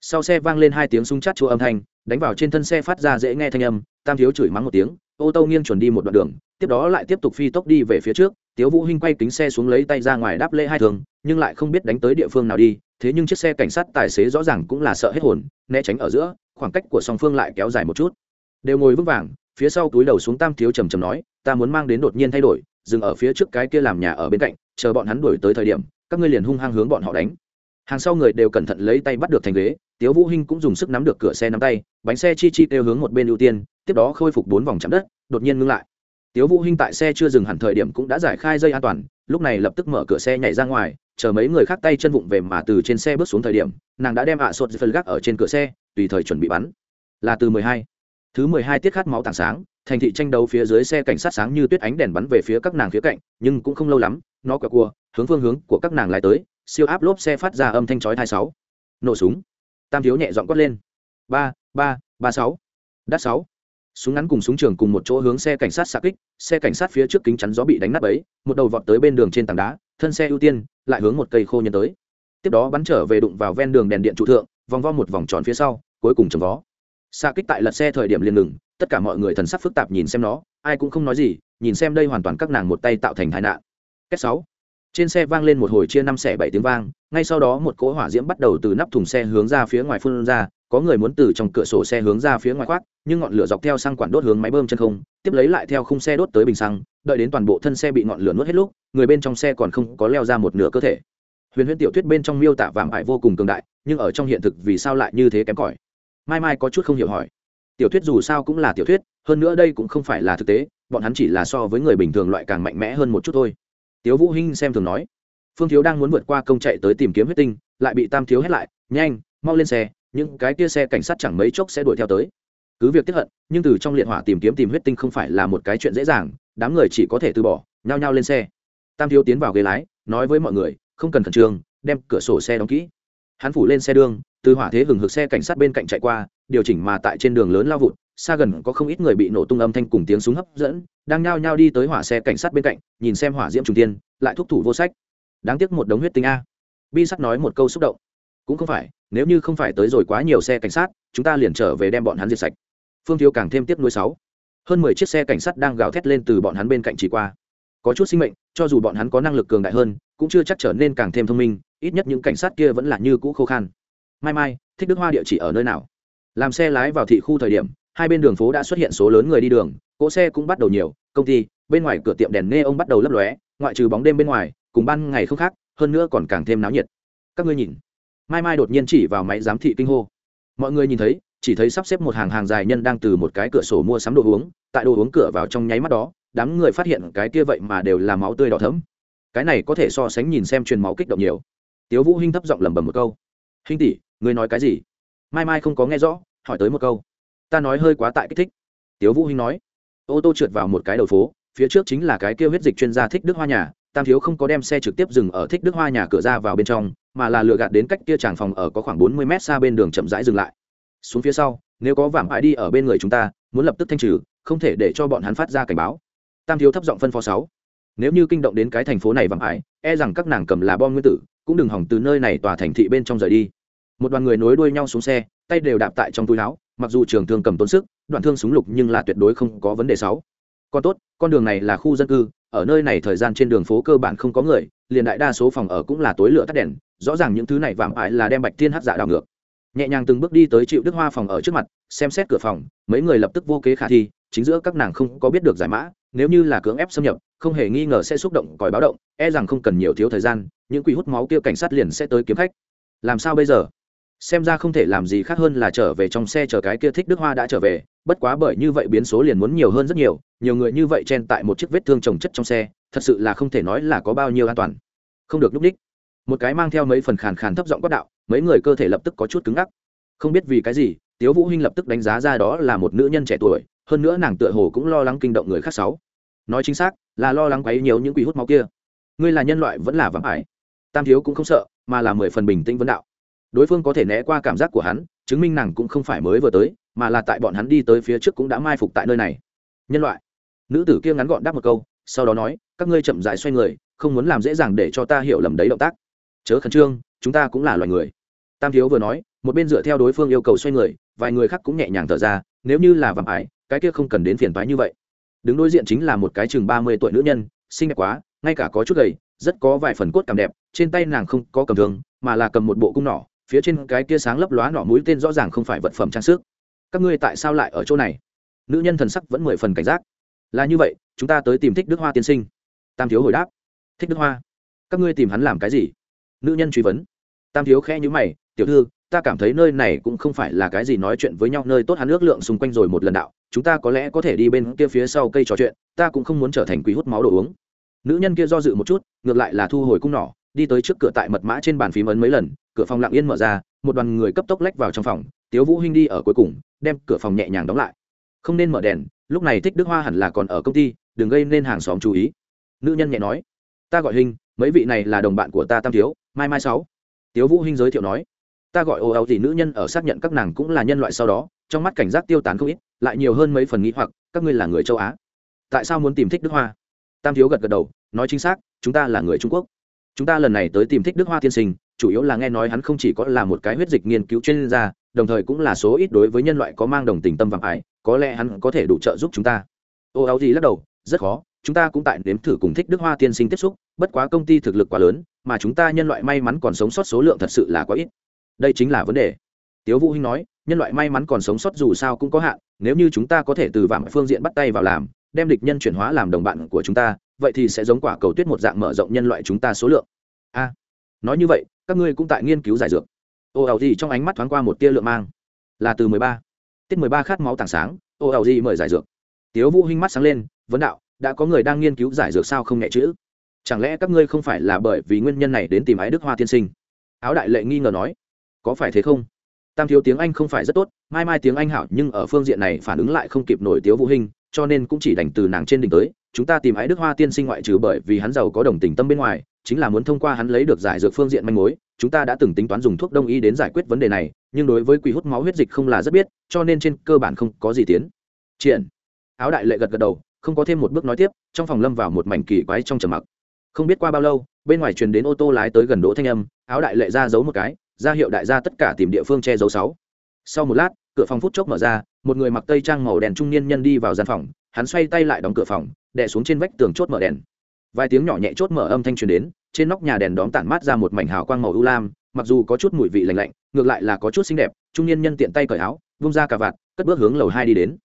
Sau xe vang lên hai tiếng súng chát chua âm thanh, đánh vào trên thân xe phát ra dễ nghe thanh âm, tam thiếu chửi mắng một tiếng, ô tô nghiêng chuẩn đi một đoạn đường, tiếp đó lại tiếp tục phi tốc đi về phía trước, tiếu vũ hinh quay kính xe xuống lấy tay ra ngoài đáp lễ hai thường nhưng lại không biết đánh tới địa phương nào đi, thế nhưng chiếc xe cảnh sát tài xế rõ ràng cũng là sợ hết hồn, né tránh ở giữa, khoảng cách của song phương lại kéo dài một chút. Đều ngồi vững vàng, phía sau túi đầu xuống tam thiếu trầm trầm nói, ta muốn mang đến đột nhiên thay đổi, dừng ở phía trước cái kia làm nhà ở bên cạnh, chờ bọn hắn đuổi tới thời điểm các ngươi liền hung hăng hướng bọn họ đánh. Hàng sau người đều cẩn thận lấy tay bắt được thành ghế, tiếu vũ hinh cũng dùng sức nắm được cửa xe nắm tay, bánh xe chi chi đều hướng một bên ưu tiên, tiếp đó khôi phục bốn vòng chạm đất, đột nhiên ngưng lại. Tiếu vũ hinh tại xe chưa dừng hẳn thời điểm cũng đã giải khai dây an toàn, lúc này lập tức mở cửa xe nhảy ra ngoài, chờ mấy người khác tay chân vụng về mà từ trên xe bước xuống thời điểm, nàng đã đem ạ sột phân gác ở trên cửa xe, tùy thời chuẩn bị bắn. Là từ 12. thứ 12 tiết khát máu tảng sáng thành thị tranh đấu phía dưới xe cảnh sát sáng như tuyết ánh đèn bắn về phía các nàng phía cạnh, nhưng cũng không lâu lắm, nó quẹo cua, hướng phương hướng của các nàng lại tới, siêu áp lốp xe phát ra âm thanh chói thai sáu. Nổ súng. Tam thiếu nhẹ dọn quát lên. Ba ba ba sáu. Đắt sáu. Súng ngắn cùng súng trường cùng một chỗ hướng xe cảnh sát xạ kích, xe cảnh sát phía trước kính chắn gió bị đánh nát ấy một đầu vọt tới bên đường trên tảng đá, thân xe ưu tiên, lại hướng một cây khô nhân tới. Tiếp đó bắn trở về đụng vào ven đường đèn điện trụ thượng, vòng vo một vòng tròn phía sau, cuối cùng chầm vó xa kích tại lật xe thời điểm liền ngừng, tất cả mọi người thần sắc phức tạp nhìn xem nó, ai cũng không nói gì, nhìn xem đây hoàn toàn các nàng một tay tạo thành tai nạn. Kết sáu. Trên xe vang lên một hồi chia năm xẻ bảy tiếng vang, ngay sau đó một cỗ hỏa diễm bắt đầu từ nắp thùng xe hướng ra phía ngoài phun ra, có người muốn từ trong cửa sổ xe hướng ra phía ngoài khoác, nhưng ngọn lửa dọc theo sang quản đốt hướng máy bơm chân không, tiếp lấy lại theo khung xe đốt tới bình xăng, đợi đến toàn bộ thân xe bị ngọn lửa nuốt hết lúc, người bên trong xe còn không có leo ra một nửa cơ thể. Huyền huyễn tiểu thuyết bên trong miêu tả vạm ải vô cùng cường đại, nhưng ở trong hiện thực vì sao lại như thế kém cỏi? Mai mai có chút không hiểu hỏi. Tiểu thuyết dù sao cũng là tiểu thuyết, hơn nữa đây cũng không phải là thực tế, bọn hắn chỉ là so với người bình thường loại càng mạnh mẽ hơn một chút thôi. Tiếu vũ hinh xem thường nói. Phương thiếu đang muốn vượt qua công chạy tới tìm kiếm huyết tinh, lại bị tam thiếu hét lại, nhanh, mau lên xe, những cái kia xe cảnh sát chẳng mấy chốc sẽ đuổi theo tới. Cứ việc tiếp hận, nhưng từ trong liệt hỏa tìm kiếm tìm huyết tinh không phải là một cái chuyện dễ dàng, đám người chỉ có thể từ bỏ, nhao nhao lên xe. Tam thiếu tiến vào ghế lái, nói với mọi người, không cần khẩn trương, đem cửa sổ xe đóng kỹ. Hắn phủ lên xe đường từ hỏa thế hừng hực xe cảnh sát bên cạnh chạy qua, điều chỉnh mà tại trên đường lớn lao vụt, xa gần có không ít người bị nổ tung âm thanh cùng tiếng súng hấp dẫn, đang nhao nhao đi tới hỏa xe cảnh sát bên cạnh, nhìn xem hỏa diễm trung tiên, lại thúc thủ vô sách. Đáng tiếc một đống huyết tinh a. Bi sắc nói một câu xúc động. Cũng không phải, nếu như không phải tới rồi quá nhiều xe cảnh sát, chúng ta liền trở về đem bọn hắn diệt sạch. Phương thiếu càng thêm tiếp nuôi sáu. Hơn mười chiếc xe cảnh sát đang gào thét lên từ bọn hắn bên cạnh chỉ qua. Có chút sinh mệnh, cho dù bọn hắn có năng lực cường đại hơn, cũng chưa chắc trở nên càng thêm thông minh, ít nhất những cảnh sát kia vẫn là như cũ khô khan mai mai, thích đức hoa địa chỉ ở nơi nào? Làm xe lái vào thị khu thời điểm, hai bên đường phố đã xuất hiện số lớn người đi đường, cỗ xe cũng bắt đầu nhiều, công ty, bên ngoài cửa tiệm đèn nghe ông bắt đầu lấp lóe, ngoại trừ bóng đêm bên ngoài, cùng ban ngày không khác, hơn nữa còn càng thêm náo nhiệt. Các ngươi nhìn. Mai mai đột nhiên chỉ vào máy giám thị kinh hô. Mọi người nhìn thấy, chỉ thấy sắp xếp một hàng hàng dài nhân đang từ một cái cửa sổ mua sắm đồ uống, tại đồ uống cửa vào trong nháy mắt đó, đám người phát hiện cái kia vậy mà đều là máu tươi đỏ thấm cái này có thể so sánh nhìn xem truyền máu kích động nhiều. Tiếu vũ hinh thấp giọng lẩm bẩm một câu. Hinh tỷ ngươi nói cái gì? Mai mai không có nghe rõ, hỏi tới một câu. Ta nói hơi quá tại kích thích. Tiếu vũ hinh nói. Ô tô trượt vào một cái đầu phố, phía trước chính là cái kia huyết dịch chuyên gia thích đức hoa nhà. Tam thiếu không có đem xe trực tiếp dừng ở thích đức hoa nhà cửa ra vào bên trong, mà là lựa gạt đến cách kia tràng phòng ở có khoảng bốn mươi mét xa bên đường chậm rãi dừng lại. Xuống phía sau, nếu có vảm hại đi ở bên người chúng ta, muốn lập tức thanh trừ, không thể để cho bọn hắn phát ra cảnh báo. Tam thiếu thấp giọng phân phó sáu. Nếu như kinh động đến cái thành phố này vảm hại e rằng các nàng cầm là bom nguyên tử, cũng đừng hỏng từ nơi này tòa thành thị bên trong rời đi một đoàn người nối đuôi nhau xuống xe, tay đều đạp tại trong túi áo, mặc dù trường thương cầm tốn sức, đoạn thương súng lục nhưng là tuyệt đối không có vấn đề sáu. Còn tốt, con đường này là khu dân cư, ở nơi này thời gian trên đường phố cơ bản không có người, liền đại đa số phòng ở cũng là tối lửa tắt đèn, rõ ràng những thứ này vạm ải là đem bạch thiên hát giả đảo ngược. Nhẹ nhàng từng bước đi tới chịu đức hoa phòng ở trước mặt, xem xét cửa phòng, mấy người lập tức vô kế khả thi, chính giữa các nàng không có biết được giải mã, nếu như là cưỡng ép xâm nhập, không hề nghi ngờ sẽ xúc động còi báo động e rằng không cần nhiều thiếu thời gian, những quỷ hút máu kia cảnh sát liền sẽ tới kiếm khách. Làm sao bây giờ? Xem ra không thể làm gì khác hơn là trở về trong xe chờ cái kia thích đức hoa đã trở về, bất quá bởi như vậy biến số liền muốn nhiều hơn rất nhiều nhiều người như vậy chen tại một chiếc vết thương trồng chất trong xe, thật sự là không thể nói là có bao nhiêu an toàn. Không được núp đích. Một cái mang theo mấy phần khàn khàn thấp giọng quát đạo, mấy người cơ thể lập tức có chút cứng ngắc. Không biết vì cái gì, tiếu vũ hinh lập tức đánh giá ra đó là một nữ nhân trẻ tuổi, hơn nữa nàng tựa hồ cũng lo lắng kinh động người khác sáu. Nói chính xác, là lo lắng quấy nhiều những quỷ hút máu kia. Ngươi là nhân loại vẫn là vắng ải. Tam thiếu cũng không sợ, mà là mười phần bình tĩnh vấn đạo đối phương có thể né qua cảm giác của hắn, chứng minh nàng cũng không phải mới vừa tới, mà là tại bọn hắn đi tới phía trước cũng đã mai phục tại nơi này. Nhân loại. Nữ tử kia ngắn gọn đáp một câu, sau đó nói, các ngươi chậm dại xoay người, không muốn làm dễ dàng để cho ta hiểu lầm đấy động tác. Chớ khẩn trương, chúng ta cũng là loài người. Tam thiếu vừa nói, một bên dựa theo đối phương yêu cầu xoay người, vài người khác cũng nhẹ nhàng thở ra, nếu như là vàng ải cái kia không cần đến phiền toái như vậy. Đứng đối diện chính là một cái chừng ba mươi tuổi nữ nhân, xinh đẹp quá, ngay cả có chút gầy, rất có vài phần cốt cảm đẹp, trên tay nàng không có cầm thường mà là cầm một bộ cung nỏ phía trên cái kia sáng lấp lóa nọ mũi tên rõ ràng không phải vật phẩm trang sức. Các ngươi tại sao lại ở chỗ này? Nữ nhân thần sắc vẫn mười phần cảnh giác. Là như vậy, chúng ta tới tìm thích đức hoa tiên sinh. Tam thiếu hồi đáp. Thích đức hoa, các ngươi tìm hắn làm cái gì? Nữ nhân truy vấn. Tam thiếu khẽ nhữ mày, tiểu thư, ta cảm thấy nơi này cũng không phải là cái gì nói chuyện với nhau, nơi tốt hắn ước lượng xung quanh rồi một lần đạo, chúng ta có lẽ có thể đi bên kia phía sau cây trò chuyện, ta cũng không muốn trở thành quý hút máu đồ uống. Nữ nhân kia do dự một chút, ngược lại là thu hồi cung nỏ đi tới trước cửa tại mật mã trên bàn phím ấn mấy lần, cửa phòng lặng yên mở ra, một đoàn người cấp tốc lách vào trong phòng, tiếu vũ hinh đi ở cuối cùng, đem cửa phòng nhẹ nhàng đóng lại. Không nên mở đèn, lúc này thích đức hoa hẳn là còn ở công ty, đừng gây nên hàng xóm chú ý. Nữ nhân nhẹ nói, ta gọi hình mấy vị này là đồng bạn của ta tam thiếu, mai mai sáu. Tiếu vũ hinh giới thiệu nói, ta gọi ô ào thì nữ nhân ở xác nhận các nàng cũng là nhân loại sau đó, trong mắt cảnh giác tiêu tán không ít, lại nhiều hơn mấy phần nghĩ hoặc, các ngươi là người châu á. Tại sao muốn tìm thích đức hoa? Tam thiếu gật gật đầu, nói chính xác, chúng ta là người trung quốc chúng ta lần này tới tìm thích đức hoa tiên sinh, chủ yếu là nghe nói hắn không chỉ có là một cái huyết dịch nghiên cứu chuyên gia, đồng thời cũng là số ít đối với nhân loại có mang đồng tình tâm vàng ái, có lẽ hắn có thể đủ trợ giúp chúng ta. Ô, áo gì lắc đầu, rất khó, chúng ta cũng tại nếm thử cùng thích đức hoa tiên sinh tiếp xúc, bất quá công ty thực lực quá lớn, mà chúng ta nhân loại may mắn còn sống sót số lượng thật sự là quá ít. Đây chính là vấn đề. Tiếu vũ hinh nói, nhân loại may mắn còn sống sót dù sao cũng có hạn, nếu như chúng ta có thể từ vạn phương diện bắt tay vào làm đem địch nhân chuyển hóa làm đồng bạn của chúng ta, vậy thì sẽ giống quả cầu tuyết một dạng mở rộng nhân loại chúng ta số lượng. A, nói như vậy, các ngươi cũng tại nghiên cứu giải dược. Ô ảo gì trong ánh mắt thoáng qua một tia lượng mang. Là từ mười ba, tiết mười ba khát máu tảng sáng, ô ảo gì mời giải dược. Tiếu vũ hinh mắt sáng lên, vấn đạo, đã có người đang nghiên cứu giải dược sao không nhẹ chữ chẳng lẽ các ngươi không phải là bởi vì nguyên nhân này đến tìm ái đức hoa tiên sinh? Áo đại lệ nghi ngờ nói, có phải thế không? Tam thiếu tiếng anh không phải rất tốt, mai mai tiếng anh hảo nhưng ở phương diện này phản ứng lại không kịp nổi tiếu vũ hình cho nên cũng chỉ đành từ nàng trên đỉnh tới, chúng ta tìm ái đức hoa tiên sinh ngoại trừ bởi vì hắn giàu có đồng tình tâm bên ngoài, chính là muốn thông qua hắn lấy được giải dược phương diện manh mối, chúng ta đã từng tính toán dùng thuốc đông y đến giải quyết vấn đề này, nhưng đối với quỷ hút máu huyết dịch không là rất biết, cho nên trên cơ bản không có gì tiến triển. Áo đại lệ gật gật đầu, không có thêm một bước nói tiếp, trong phòng lâm vào một mảnh kỳ quái trong trầm mặc. Không biết qua bao lâu, bên ngoài truyền đến ô tô lái tới gần đỗ thanh âm, áo đại lệ ra giấu một cái ra hiệu đại gia tất cả tìm địa phương che giấu sáu. Sau một lát, cửa phòng phút chốc mở ra, một người mặc tây trang màu đen trung niên nhân đi vào gian phòng, hắn xoay tay lại đóng cửa phòng, đè xuống trên vách tường chốt mở đèn. Vài tiếng nhỏ nhẹ chốt mở âm thanh truyền đến, trên nóc nhà đèn đóm tản mát ra một mảnh hào quang màu ưu lam, mặc dù có chút mùi vị lạnh lạnh, ngược lại là có chút xinh đẹp, trung niên nhân tiện tay cởi áo, vung ra cà vạt, cất bước hướng lầu hai đi đến.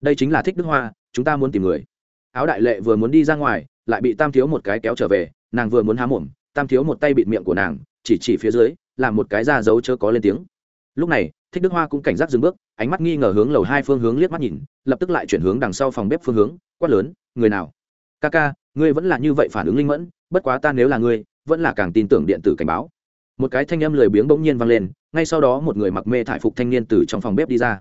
Đây chính là thích đức hoa, chúng ta muốn tìm người. Áo đại lệ vừa muốn đi ra ngoài, lại bị tam thiếu một cái kéo trở về, nàng vừa muốn há mồm, tam thiếu một tay bịt miệng của nàng, chỉ chỉ phía dưới làm một cái ra dấu chớ có lên tiếng. Lúc này thích đức hoa cũng cảnh giác dừng bước ánh mắt nghi ngờ hướng lầu hai phương hướng liếc mắt nhìn lập tức lại chuyển hướng đằng sau phòng bếp phương hướng quát lớn người nào? Ca ca ngươi vẫn là như vậy phản ứng linh mẫn bất quá ta nếu là ngươi vẫn là càng tin tưởng điện tử cảnh báo. Một cái thanh âm lười biếng bỗng nhiên vang lên ngay sau đó một người mặc mê thải phục thanh niên từ trong phòng bếp đi ra.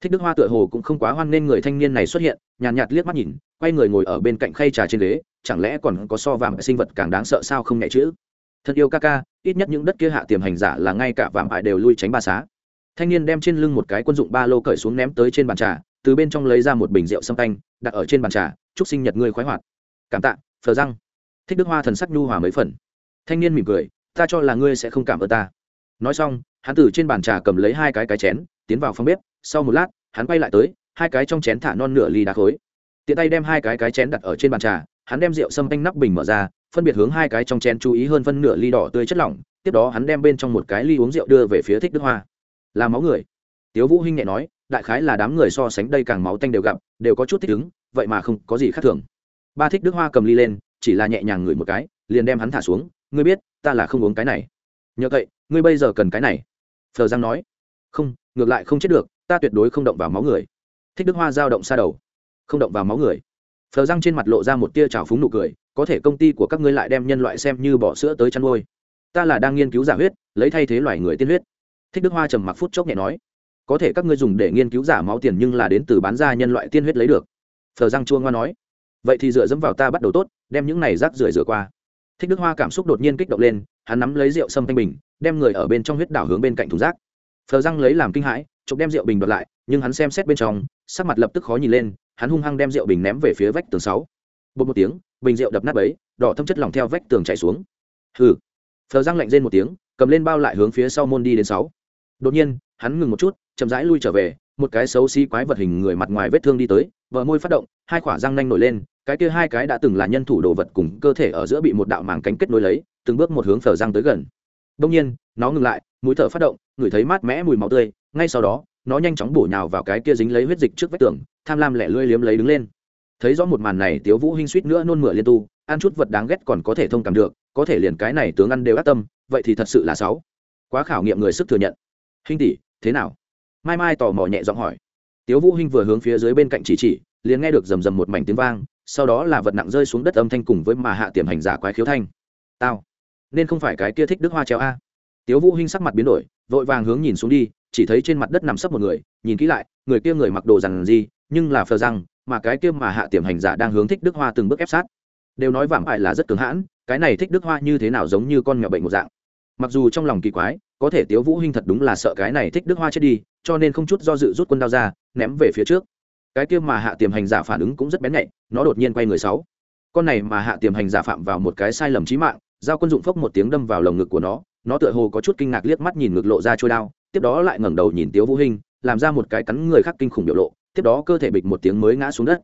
Thích đức hoa tựa hồ cũng không quá hoan nên người thanh niên này xuất hiện nhàn nhạt, nhạt liếc mắt nhìn quay người ngồi ở bên cạnh khay trà trên ghế chẳng lẽ còn có so vàng sinh vật càng đáng sợ sao không nhẹ chữ thật yêu ca ca, ít nhất những đất kia hạ tiềm hành giả là ngay cả vạm hại đều lui tránh ba xá. Thanh niên đem trên lưng một cái quân dụng ba lô cởi xuống ném tới trên bàn trà, từ bên trong lấy ra một bình rượu xâm canh, đặt ở trên bàn trà, chúc sinh nhật ngươi khoái hoạt. Cảm tạ, phờ răng. Thích đức hoa thần sắc nhu hòa mấy phần. Thanh niên mỉm cười, ta cho là ngươi sẽ không cảm ơn ta. Nói xong, hắn từ trên bàn trà cầm lấy hai cái cái chén, tiến vào phòng bếp, sau một lát, hắn quay lại tới, hai cái trong chén thả non nửa ly đá khối. Tiện tay đem hai cái cái chén đặt ở trên bàn trà, hắn đem rượu sâm canh nắp bình mở ra phân biệt hướng hai cái trong chén chú ý hơn phân nửa ly đỏ tươi chất lỏng, tiếp đó hắn đem bên trong một cái ly uống rượu đưa về phía thích đức hoa. Là máu người. Tiếu vũ hinh nhẹ nói, đại khái là đám người so sánh đây càng máu tanh đều gặp, đều có chút thích ứng, vậy mà không có gì khác thường. Ba thích đức hoa cầm ly lên, chỉ là nhẹ nhàng ngửi một cái, liền đem hắn thả xuống, ngươi biết, ta là không uống cái này. Nhờ vậy ngươi bây giờ cần cái này. Phờ giang nói, không, ngược lại không chết được, ta tuyệt đối không động vào máu người. Thích đức hoa giao động xa đầu, không động vào máu người. Phờ giang trên mặt lộ ra một tia trào phúng nụ cười có thể công ty của các ngươi lại đem nhân loại xem như bỏ sữa tới chăn nuôi. Ta là đang nghiên cứu giả huyết, lấy thay thế loài người tiên huyết. Thích đức hoa trầm mặc phút chốc nhẹ nói. Có thể các ngươi dùng để nghiên cứu giả máu tiền nhưng là đến từ bán ra nhân loại tiên huyết lấy được. Phờ răng chua ngoa nói. Vậy thì dựa dẫm vào ta bắt đầu tốt, đem những này rác rưởi rửa qua. Thích đức hoa cảm xúc đột nhiên kích động lên, hắn nắm lấy rượu sâm thanh bình, đem người ở bên trong huyết đảo hướng bên cạnh thùng rác. Phờ răng lấy làm kinh hãi, chụp đem rượu bình đoạt lại, nhưng hắn xem xét bên trong, sắc mặt lập tức khó nhìn lên, hắn hung hăng đem rượu bình ném về phía vách tường sáu bột một tiếng, bình rượu đập nát ấy đỏ thâm chất lỏng theo vách tường chảy xuống. Hừ. Phờ răng lạnh rên một tiếng, cầm lên bao lại hướng phía sau môn đi đến sáu. Đột nhiên, hắn ngừng một chút, chậm rãi lui trở về, một cái xấu xí quái vật hình người mặt ngoài vết thương đi tới vợ môi phát động, hai khỏa răng nanh nổi lên, cái kia hai cái đã từng là nhân thủ đồ vật cùng cơ thể ở giữa bị một đạo màng cánh kết nối lấy, từng bước một hướng phở răng tới gần. Đông nhiên, nó ngừng lại, mũi thở phát động, ngửi thấy mát mẽ mùi máu tươi, ngay sau đó, nó nhanh chóng bổ nhào vào cái kia dính lấy huyết dịch trước vách tường, tham lam lẻ lươi liếm lấy đứng lên thấy rõ một màn này, tiếu vũ hinh suýt nữa nôn mửa liên tu, ăn chút vật đáng ghét còn có thể thông cảm được, có thể liền cái này tướng ăn đều ác tâm, vậy thì thật sự là xấu. Quá khảo nghiệm người sức thừa nhận. Hinh tỷ, thế nào? Mai mai tò mò nhẹ giọng hỏi. Tiếu vũ hinh vừa hướng phía dưới bên cạnh chỉ chỉ, liền nghe được rầm rầm một mảnh tiếng vang, sau đó là vật nặng rơi xuống đất âm thanh cùng với mà hạ tiềm hành giả quái khiếu thanh. Tao, nên không phải cái kia thích đức hoa treo a. Tiếu vũ hinh sắc mặt biến đổi, vội vàng hướng nhìn xuống đi, chỉ thấy trên mặt đất nằm sấp một người, nhìn kỹ lại, người kia người mặc đồ rằng gì nhưng là phờ răng mà cái kia mà hạ tiềm hành giả đang hướng thích đức hoa từng bước ép sát. Đều nói vạm ải là rất cứng hãn, cái này thích đức hoa như thế nào giống như con mèo bệnh một dạng. Mặc dù trong lòng kỳ quái, có thể tiếu vũ hinh thật đúng là sợ cái này thích đức hoa chết đi, cho nên không chút do dự rút quân đao ra, ném về phía trước. Cái kia mà hạ tiềm hành giả phản ứng cũng rất bén nhạy, nó đột nhiên quay người sáu. Con này mà hạ tiềm hành giả phạm vào một cái sai lầm chí mạng, giao quân dụng phốc một tiếng đâm vào lồng ngực của nó nó tựa hồ có chút kinh ngạc liếc mắt nhìn ngực lộ ra trôi đao, tiếp đó lại ngẩng đầu nhìn tiếu vũ hinh, làm ra một cái cắn người khác kinh khủng biểu lộ tiếp đó cơ thể bịch một tiếng mới ngã xuống đất.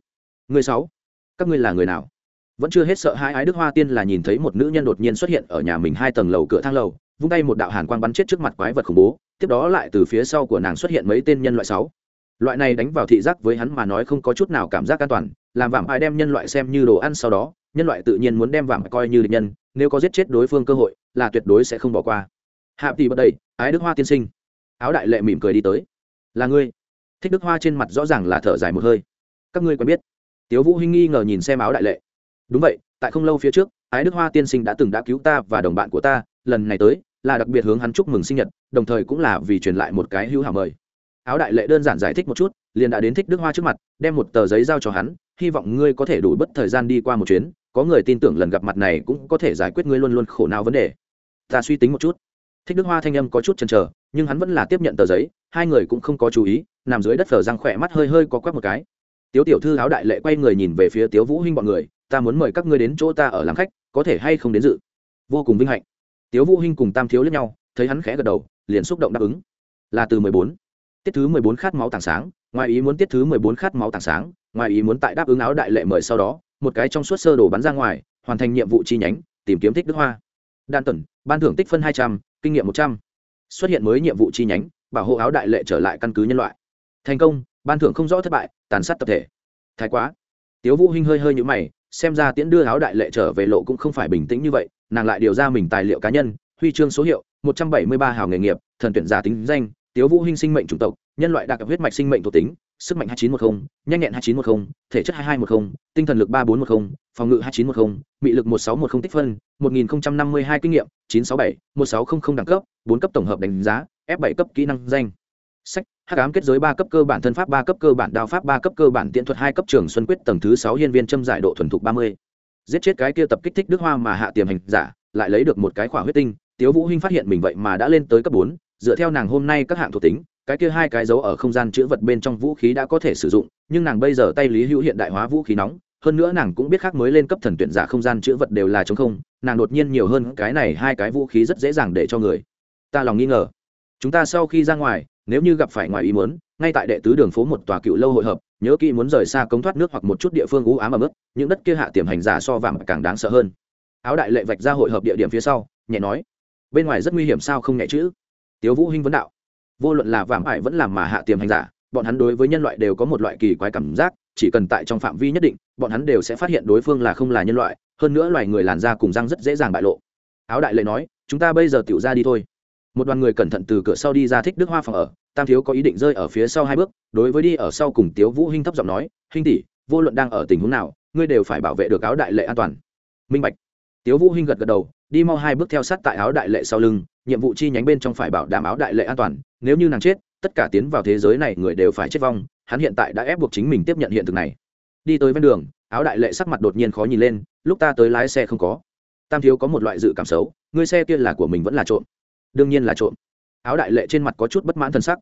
Người sáu, các ngươi là người nào? Vẫn chưa hết sợ hai ái đức hoa tiên là nhìn thấy một nữ nhân đột nhiên xuất hiện ở nhà mình hai tầng lầu cửa thang lầu, vung tay một đạo hàn quang bắn chết trước mặt quái vật khủng bố, tiếp đó lại từ phía sau của nàng xuất hiện mấy tên nhân loại sáu. Loại này đánh vào thị giác với hắn mà nói không có chút nào cảm giác an toàn, làm vạm ai đem nhân loại xem như đồ ăn sau đó, nhân loại tự nhiên muốn đem vạm coi như địch nhân, nếu có giết chết đối phương cơ hội, là tuyệt đối sẽ không bỏ qua. Hạ tỷ bật đầy ái đức hoa tiên sinh. Áo đại lệ mỉm cười đi tới. Là ngươi thích đức hoa trên mặt rõ ràng là thở dài một hơi. Các ngươi quen biết. Tiếu vũ hinh nghi ngờ nhìn xem áo đại lệ. Đúng vậy, tại không lâu phía trước, ái đức hoa tiên sinh đã từng đã cứu ta và đồng bạn của ta, lần này tới, là đặc biệt hướng hắn chúc mừng sinh nhật, đồng thời cũng là vì truyền lại một cái hữu hảo mời. Áo đại lệ đơn giản giải thích một chút, liền đã đến thích đức hoa trước mặt, đem một tờ giấy giao cho hắn, hy vọng ngươi có thể đủ bất thời gian đi qua một chuyến, có người tin tưởng lần gặp mặt này cũng có thể giải quyết ngươi luôn luôn khổ não vấn đề. Ta suy tính một chút. Thích đức hoa thanh âm có chút chần chờ, nhưng hắn vẫn là tiếp nhận tờ giấy hai người cũng không có chú ý, nằm dưới đất phở răng khỏe mắt hơi hơi có quắc một cái. Tiếu tiểu thư áo đại lệ quay người nhìn về phía tiếu vũ hinh bọn người, ta muốn mời các ngươi đến chỗ ta ở làm khách, có thể hay không đến dự? Vô cùng vinh hạnh. Tiếu vũ hinh cùng tam thiếu lẫn nhau, thấy hắn khẽ gật đầu, liền xúc động đáp ứng. Là từ mười bốn. Tiết thứ mười bốn khát máu tảng sáng, ngoài ý muốn tiết thứ mười bốn khát máu tảng sáng, ngoài ý muốn tại đáp ứng áo đại lệ mời sau đó, một cái trong suốt sơ đồ bắn ra ngoài, hoàn thành nhiệm vụ chi nhánh, tìm kiếm thích đức hoa. Đan tần ban thưởng tích phân hai trăm, kinh nghiệm một trăm. Xuất hiện mới nhiệm vụ chi nhánh bảo hộ áo đại lệ trở lại căn cứ nhân loại. Thành công, ban thưởng không rõ thất bại, tàn sát tập thể. Thái quá. Tiếu vũ hinh hơi hơi nhũ mày, xem ra tiễn đưa áo đại lệ trở về lộ cũng không phải bình tĩnh như vậy, nàng lại điều ra mình tài liệu cá nhân, huy chương số hiệu, một trăm bảy mươi ba hào nghề nghiệp, thần tuyển giả tính danh, tiếu vũ hinh sinh mệnh chủng tộc, nhân loại đặc huyết mạch sinh mệnh thuộc tính, sức mạnh hai chín một mươi nhanh nhẹn hai chín một mươi thể chất hai hai một mươi tinh thần lực ba bốn một mươi phòng ngự hai chín một mươi mị lực một sáu một tích phân, một nghìn năm mươi hai kinh nghiệm, chín sáu bảy, một sáu không không đẳng cấp, bốn cấp tổng hợp đánh giá f bảy cấp kỹ năng danh. Sách, hắc ám kết giới ba cấp cơ bản, thân pháp ba cấp cơ bản, đao pháp ba cấp cơ bản tiện thuật hai cấp, trường xuân quyết tầng thứ sáu, hiên viên châm giải độ thuần thục ba mươi. Giết chết cái kia tập kích thích đức hoa mà hạ tiềm hành giả, lại lấy được một cái khỏa huyết tinh. Tiếu vũ hinh phát hiện mình vậy mà đã lên tới cấp bốn, dựa theo nàng hôm nay các hạng thuộc tính, cái kia hai cái dấu ở không gian chữ vật bên trong vũ khí đã có thể sử dụng, nhưng nàng bây giờ tay lý hữu hiện đại hóa vũ khí nóng, hơn nữa nàng cũng biết khác mới lên cấp thần tuyển giả không gian chữ vật đều là chống không, nàng đột nhiên nhiều hơn cái này hai cái vũ khí rất dễ dàng để cho người. Ta lòng nghi ngờ chúng ta sau khi ra ngoài, nếu như gặp phải ngoài ý muốn, ngay tại đệ tứ đường phố một tòa cựu lâu hội hợp, nhớ kỹ muốn rời xa cống thoát nước hoặc một chút địa phương ú ám ấm ức những đất kia hạ tiềm hành giả so vàng càng đáng sợ hơn. Áo đại lệ vạch ra hội hợp địa điểm phía sau, nhẹ nói, bên ngoài rất nguy hiểm sao không nhẹ chữ tiếu vũ hinh vấn đạo, vô luận là vàng ải vẫn làm mà hạ tiềm hành giả, bọn hắn đối với nhân loại đều có một loại kỳ quái cảm giác, chỉ cần tại trong phạm vi nhất định, bọn hắn đều sẽ phát hiện đối phương là không là nhân loại, hơn nữa loài người làn da cùng răng rất dễ dàng bại lộ. Áo đại lệ nói, chúng ta bây giờ tiểu ra đi thôi một đoàn người cẩn thận từ cửa sau đi ra thích đức hoa phòng ở, tam thiếu có ý định rơi ở phía sau hai bước, đối với đi ở sau cùng tiếu vũ hinh thấp giọng nói, hinh tỷ, vô luận đang ở tình huống nào, ngươi đều phải bảo vệ được áo đại lệ an toàn. Minh bạch. Tiếu vũ hinh gật gật đầu, đi mau hai bước theo sát tại áo đại lệ sau lưng, nhiệm vụ chi nhánh bên trong phải bảo đảm áo đại lệ an toàn, nếu như nàng chết, tất cả tiến vào thế giới này người đều phải chết vong, hắn hiện tại đã ép buộc chính mình tiếp nhận hiện thực này. Đi tới ven đường, áo đại lệ sắc mặt đột nhiên khó nhìn lên, lúc ta tới lái xe không có. Tam thiếu có một loại dự cảm xấu, ngươi xe kia là của mình vẫn là trộm đương nhiên là trộm. Áo đại lệ trên mặt có chút bất mãn thân sắc.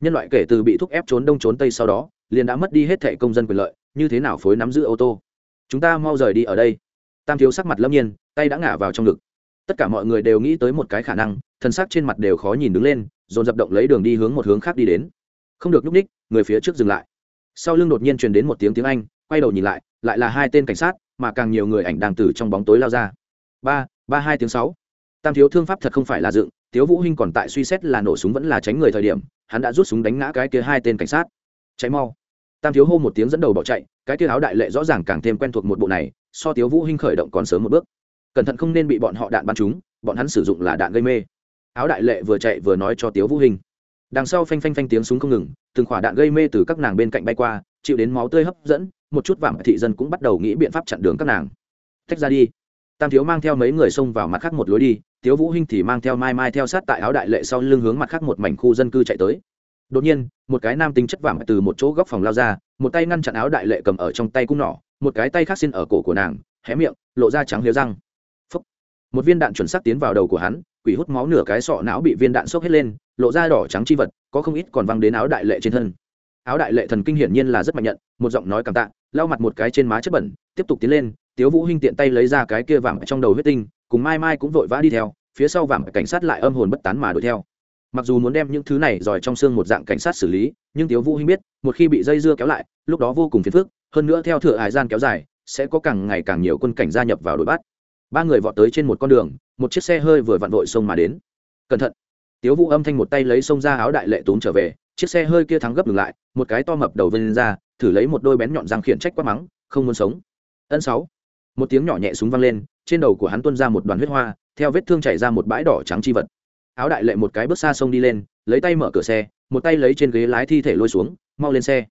Nhân loại kể từ bị thúc ép trốn đông trốn tây sau đó, liền đã mất đi hết thẻ công dân quyền lợi, như thế nào phối nắm giữ ô tô? Chúng ta mau rời đi ở đây. Tam thiếu sắc mặt lâm nhiên, tay đã ngả vào trong ngực. Tất cả mọi người đều nghĩ tới một cái khả năng, thân sắc trên mặt đều khó nhìn đứng lên, dồn dập động lấy đường đi hướng một hướng khác đi đến. Không được nhúc ních, người phía trước dừng lại. Sau lưng đột nhiên truyền đến một tiếng tiếng anh, quay đầu nhìn lại lại là hai tên cảnh sát, mà càng nhiều người ảnh đang từ trong bóng tối lao ra. Ba ba hai tiếng sáu. Tam thiếu thương pháp thật không phải là dựng tiếu vũ hinh còn tại suy xét là nổ súng vẫn là tránh người thời điểm, hắn đã rút súng đánh ngã cái kia hai tên cảnh sát. Cháy mau. Tam thiếu hô một tiếng dẫn đầu bỏ chạy, cái kia áo đại lệ rõ ràng càng thêm quen thuộc một bộ này, so tiếu vũ hinh khởi động còn sớm một bước. Cẩn thận không nên bị bọn họ đạn bắn trúng, bọn hắn sử dụng là đạn gây mê. Áo đại lệ vừa chạy vừa nói cho tiếu vũ Hinh. đằng sau phanh phanh phanh tiếng súng không ngừng, từng khỏa đạn gây mê từ các nàng bên cạnh bay qua, chịu đến máu tươi hấp dẫn, một chút vạm thị dân cũng bắt đầu nghĩ biện pháp chặn đường các nàng. Tách ra đi tam thiếu mang theo mấy người xông vào mặt khác một lối đi, tiếu vũ hinh thì mang theo mai mai theo sát tại áo đại lệ sau lưng hướng mặt khác một mảnh khu dân cư chạy tới. Đột nhiên, một cái nam tính chất vàng từ một chỗ góc phòng lao ra, một tay ngăn chặn áo đại lệ cầm ở trong tay cung nỏ, một cái tay khác xin ở cổ của nàng, hé miệng, lộ ra trắng liếu răng. Phúc. một viên đạn chuẩn xác tiến vào đầu của hắn, quỷ hút máu nửa cái sọ não bị viên đạn sốc hết lên, lộ ra đỏ trắng chi vật, có không ít còn văng đến áo đại lệ trên thân. Áo đại lệ thần kinh hiển nhiên là rất mạnh nhận, một giọng nói cảm tạ, lau mặt một cái trên má chất bẩn, tiếp tục tiến lên tiếu vũ hinh tiện tay lấy ra cái kia vàng trong đầu huyết tinh, cùng mai mai cũng vội vã đi theo, phía sau vàng cảnh sát lại âm hồn bất tán mà đuổi theo. Mặc dù muốn đem những thứ này giỏi trong xương một dạng cảnh sát xử lý, nhưng tiếu vũ hinh biết, một khi bị dây dưa kéo lại, lúc đó vô cùng phiền phức, hơn nữa theo thừa hải gian kéo dài, sẽ có càng ngày càng nhiều quân cảnh gia nhập vào đội bắt. Ba người vọt tới trên một con đường, một chiếc xe hơi vừa vặn vội xông mà đến. Cẩn thận. Tiếu vũ âm thanh một tay lấy xông ra áo đại lệ tốn trở về, chiếc xe hơi kia thắng gấp ngừng lại, một cái to mập đầu vân ra, thử lấy một đôi bén nhọn răng khiển trách quát mắng, không muốn sống. Ân sáu một tiếng nhỏ nhẹ súng vang lên, trên đầu của hắn tuôn ra một đoàn huyết hoa, theo vết thương chảy ra một bãi đỏ trắng chi vật. Áo đại lệ một cái bước xa sông đi lên, lấy tay mở cửa xe, một tay lấy trên ghế lái thi thể lôi xuống, mau lên xe.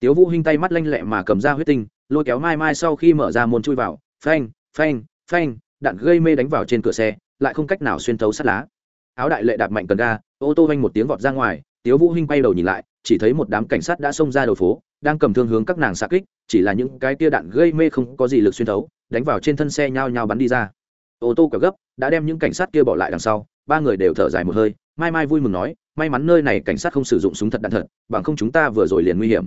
Tiếu vũ hinh tay mắt lanh lẹ mà cầm ra huyết tinh, lôi kéo mai mai sau khi mở ra môn chui vào, phanh phanh phanh, đạn gây mê đánh vào trên cửa xe, lại không cách nào xuyên thấu sắt lá. Áo đại lệ đạp mạnh cần ga, ô tô vanh một tiếng vọt ra ngoài, tiếu vũ hinh quay đầu nhìn lại, chỉ thấy một đám cảnh sát đã xông ra đầu phố, đang cầm thương hướng các nàng xạ kích, chỉ là những cái tia đạn gây mê không có gì lực xuyên thấu đánh vào trên thân xe nhao nhao bắn đi ra. Ô tô cả gấp, đã đem những cảnh sát kia bỏ lại đằng sau, ba người đều thở dài một hơi, mai mai vui mừng nói, may mắn nơi này cảnh sát không sử dụng súng thật đạn thật, bằng không chúng ta vừa rồi liền nguy hiểm.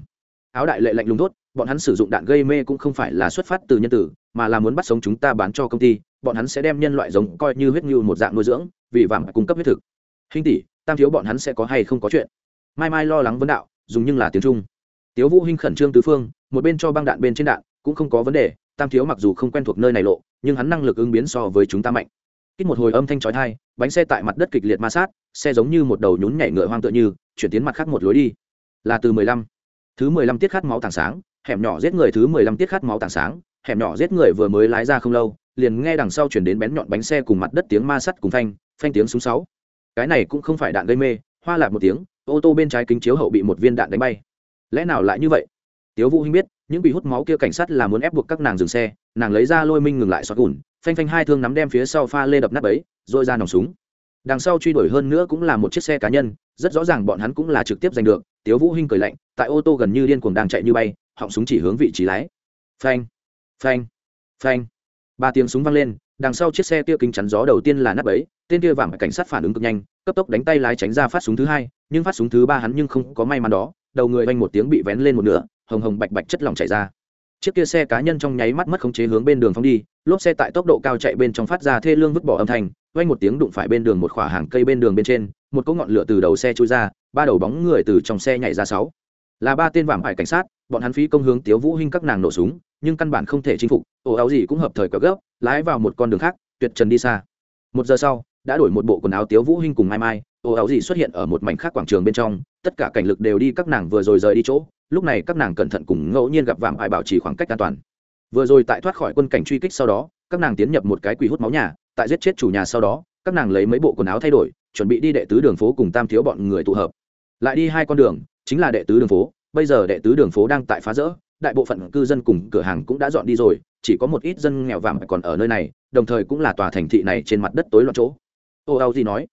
Áo đại lệ lạnh lùng tốt bọn hắn sử dụng đạn gây mê cũng không phải là xuất phát từ nhân tử, mà là muốn bắt sống chúng ta bán cho công ty, bọn hắn sẽ đem nhân loại giống coi như huyết ngưu một dạng nuôi dưỡng, vì vàng cung cấp huyết thực. Hình tỷ, tam thiếu bọn hắn sẽ có hay không có chuyện? Mai mai lo lắng vấn đạo, dùng nhưng là tiếng trung. Tiếu vũ hinh khẩn trương tứ phương, một bên cho băng đạn bên trên đạn, cũng không có vấn đề tam thiếu mặc dù không quen thuộc nơi này lộ, nhưng hắn năng lực ứng biến so với chúng ta mạnh. Kích một hồi âm thanh chói tai, bánh xe tại mặt đất kịch liệt ma sát, xe giống như một đầu nhún nhảy ngựa hoang tựa như, chuyển tiến mặt khác một lối đi. Là từ mười lăm, thứ mười lăm tiết khát máu tảng sáng, hẻm nhỏ giết người thứ mười lăm tiết khát máu tảng sáng, hẻm nhỏ giết người vừa mới lái ra không lâu, liền nghe đằng sau chuyển đến bén nhọn bánh xe cùng mặt đất tiếng ma sắt cùng phanh phanh tiếng súng sáu. Cái này cũng không phải đạn gây mê, hoa lạc một tiếng, ô tô bên trái kính chiếu hậu bị một viên đạn đánh bay. Lẽ nào lại như vậy? Tiếu vũ hinh biết những bị hút máu kia cảnh sát là muốn ép buộc các nàng dừng xe, nàng lấy ra lôi minh ngừng lại xoát gùn, phanh phanh hai thương nắm đem phía sau pha lê đập nát ấy rồi ra nòng súng. Đằng sau truy đuổi hơn nữa cũng là một chiếc xe cá nhân, rất rõ ràng bọn hắn cũng là trực tiếp giành được, tiếu vũ hinh cười lạnh, tại ô tô gần như điên cuồng đang chạy như bay, họng súng chỉ hướng vị trí lái. Phanh phanh phanh. Ba tiếng súng vang lên, đằng sau chiếc xe kia kính chắn gió đầu tiên là nắp ấy tên kia vàng cảnh sát phản ứng cực nhanh, cấp tốc đánh tay lái tránh ra phát súng thứ hai, nhưng phát súng thứ ba hắn nhưng không có may mắn đó đầu người vanh một tiếng bị vén lên một nửa, hồng hồng bạch bạch chất lỏng chảy ra. Chiếc kia xe cá nhân trong nháy mắt mất khống chế hướng bên đường phóng đi, lốp xe tại tốc độ cao chạy bên trong phát ra thê lương vứt bỏ âm thanh, vang một tiếng đụng phải bên đường một khỏa hàng cây bên đường bên trên, một cỗ ngọn lửa từ đầu xe trôi ra, ba đầu bóng người từ trong xe nhảy ra sáu. Là ba tên vạm ải cảnh sát, bọn hắn phí công hướng tiếu vũ hinh các nàng nổ súng, nhưng căn bản không thể chinh phục, ồ áo gì cũng hợp thời cờ gấp, lái vào một con đường khác, tuyệt trần đi xa. Một giờ sau, đã đổi một bộ quần áo tiếu vũ hinh cùng mai mai ồ áo gì xuất hiện ở một mảnh khác quảng trường bên trong, tất cả cảnh lực đều đi các nàng vừa rồi rời đi chỗ, lúc này các nàng cẩn thận cùng ngẫu nhiên gặp vạm ai bảo trì khoảng cách an toàn. Vừa rồi tại thoát khỏi quân cảnh truy kích sau đó, các nàng tiến nhập một cái quỷ hút máu nhà, tại giết chết chủ nhà sau đó, các nàng lấy mấy bộ quần áo thay đổi, chuẩn bị đi đệ tứ đường phố cùng tam thiếu bọn người tụ hợp. Lại đi hai con đường, chính là đệ tứ đường phố, bây giờ đệ tứ đường phố đang tại phá rỡ, đại bộ phận cư dân cùng cửa hàng cũng đã dọn đi rồi, chỉ có một ít dân nghèo vàng còn ở nơi này, đồng thời cũng là tòa thành thị này trên mặt đất tối loạn chỗ. Ô âu gì nói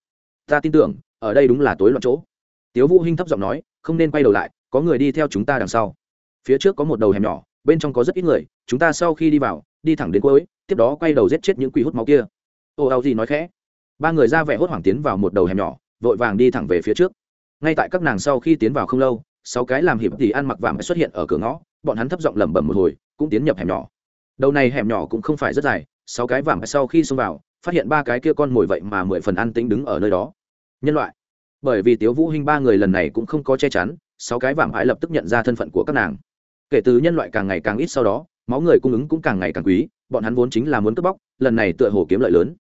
ta tin tưởng, ở đây đúng là tối loạn chỗ. Tiếu vũ hinh thấp giọng nói, không nên quay đầu lại, có người đi theo chúng ta đằng sau. Phía trước có một đầu hẻm nhỏ, bên trong có rất ít người, chúng ta sau khi đi vào, đi thẳng đến cuối, tiếp đó quay đầu giết chết những quỷ hút máu kia. Ô ao gì nói khẽ. Ba người ra vẻ hốt hoảng tiến vào một đầu hẻm nhỏ, vội vàng đi thẳng về phía trước. Ngay tại các nàng sau khi tiến vào không lâu, sáu cái làm hiệp thì ăn mặc vàng xuất hiện ở cửa ngõ, bọn hắn thấp giọng lẩm bẩm một hồi, cũng tiến nhập hẻm nhỏ. Đầu này hẻm nhỏ cũng không phải rất dài, sáu cái vàng sau khi xông vào phát hiện ba cái kia con mồi vậy mà mười phần ăn tính đứng ở nơi đó. Nhân loại. Bởi vì tiếu vũ hinh ba người lần này cũng không có che chắn, sáu cái vạm hại lập tức nhận ra thân phận của các nàng. Kể từ nhân loại càng ngày càng ít sau đó, máu người cung ứng cũng càng ngày càng quý, bọn hắn vốn chính là muốn cướp bóc, lần này tựa hồ kiếm lợi lớn.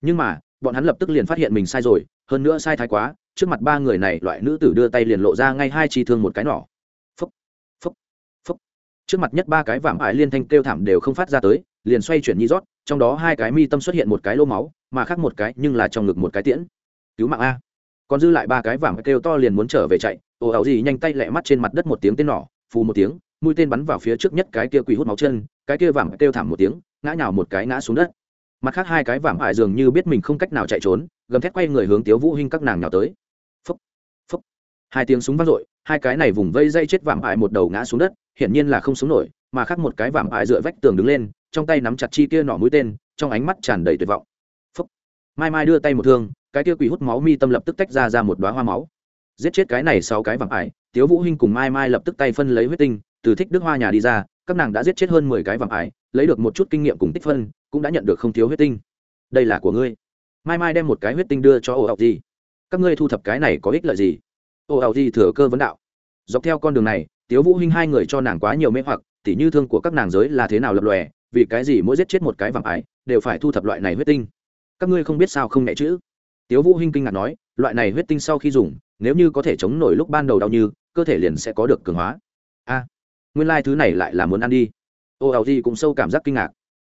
Nhưng mà, bọn hắn lập tức liền phát hiện mình sai rồi, hơn nữa sai thái quá, trước mặt ba người này loại nữ tử đưa tay liền lộ ra ngay hai chi thương một cái nỏ. Phúc phúc phúc. Trước mặt nhất ba cái vạm ải liên thanh kêu thảm đều không phát ra tới, liền xoay chuyển nhi rót trong đó hai cái mi tâm xuất hiện một cái lô máu, mà khác một cái nhưng là trong ngực một cái tiễn. Cứu mạng a. Còn dư lại ba cái vàng kêu to liền muốn trở về chạy. Ồ ảo gì nhanh tay lẹ mắt trên mặt đất một tiếng tên nỏ, phù một tiếng, mũi tên bắn vào phía trước nhất cái kia quỳ hút máu chân, cái kia vàng kêu thảm một tiếng, ngã nhào một cái ngã xuống đất. Mặt khác hai cái vàng hại dường như biết mình không cách nào chạy trốn, gầm thét quay người hướng tiếu vũ hinh các nàng nhào tới. Phúc phúc hai tiếng súng vang dội, hai cái này vùng vây dây chết vàng hại một đầu ngã xuống đất, hiển nhiên là không sống nổi mà khác một cái vàng ải dựa vách tường đứng lên, trong tay nắm chặt chi kia nỏ mũi tên, trong ánh mắt tràn đầy tuyệt vọng. Phúc. Mai mai đưa tay một thương, cái kia quỷ hút máu mi tâm lập tức tách ra ra một đóa hoa máu. Giết chết cái này sau cái vàng ải, tiếu vũ hinh cùng mai mai lập tức tay phân lấy huyết tinh, từ thích đức hoa nhà đi ra, các nàng đã giết chết hơn mười cái vàng ải, lấy được một chút kinh nghiệm cùng tích phân, cũng đã nhận được không thiếu huyết tinh. Đây là của ngươi. Mai mai đem một cái huyết tinh đưa cho ổ ảo gì các ngươi thu thập cái này có ích lợi gì? Ổ ảo gì thừa cơ vấn đạo. Dọc theo con đường này, tiếu vũ hinh hai người cho nàng quá nhiều mê hoặc tỉ như thương của các nàng giới là thế nào lập lòe vì cái gì mỗi giết chết một cái vàng ái, đều phải thu thập loại này huyết tinh? Các ngươi không biết sao không nhẹ chữ. Tiếu vũ hinh kinh ngạc nói loại này huyết tinh sau khi dùng nếu như có thể chống nổi lúc ban đầu đau như cơ thể liền sẽ có được cường hóa. A nguyên lai thứ này lại là muốn ăn đi. Ô ảo gì cũng sâu cảm giác kinh ngạc.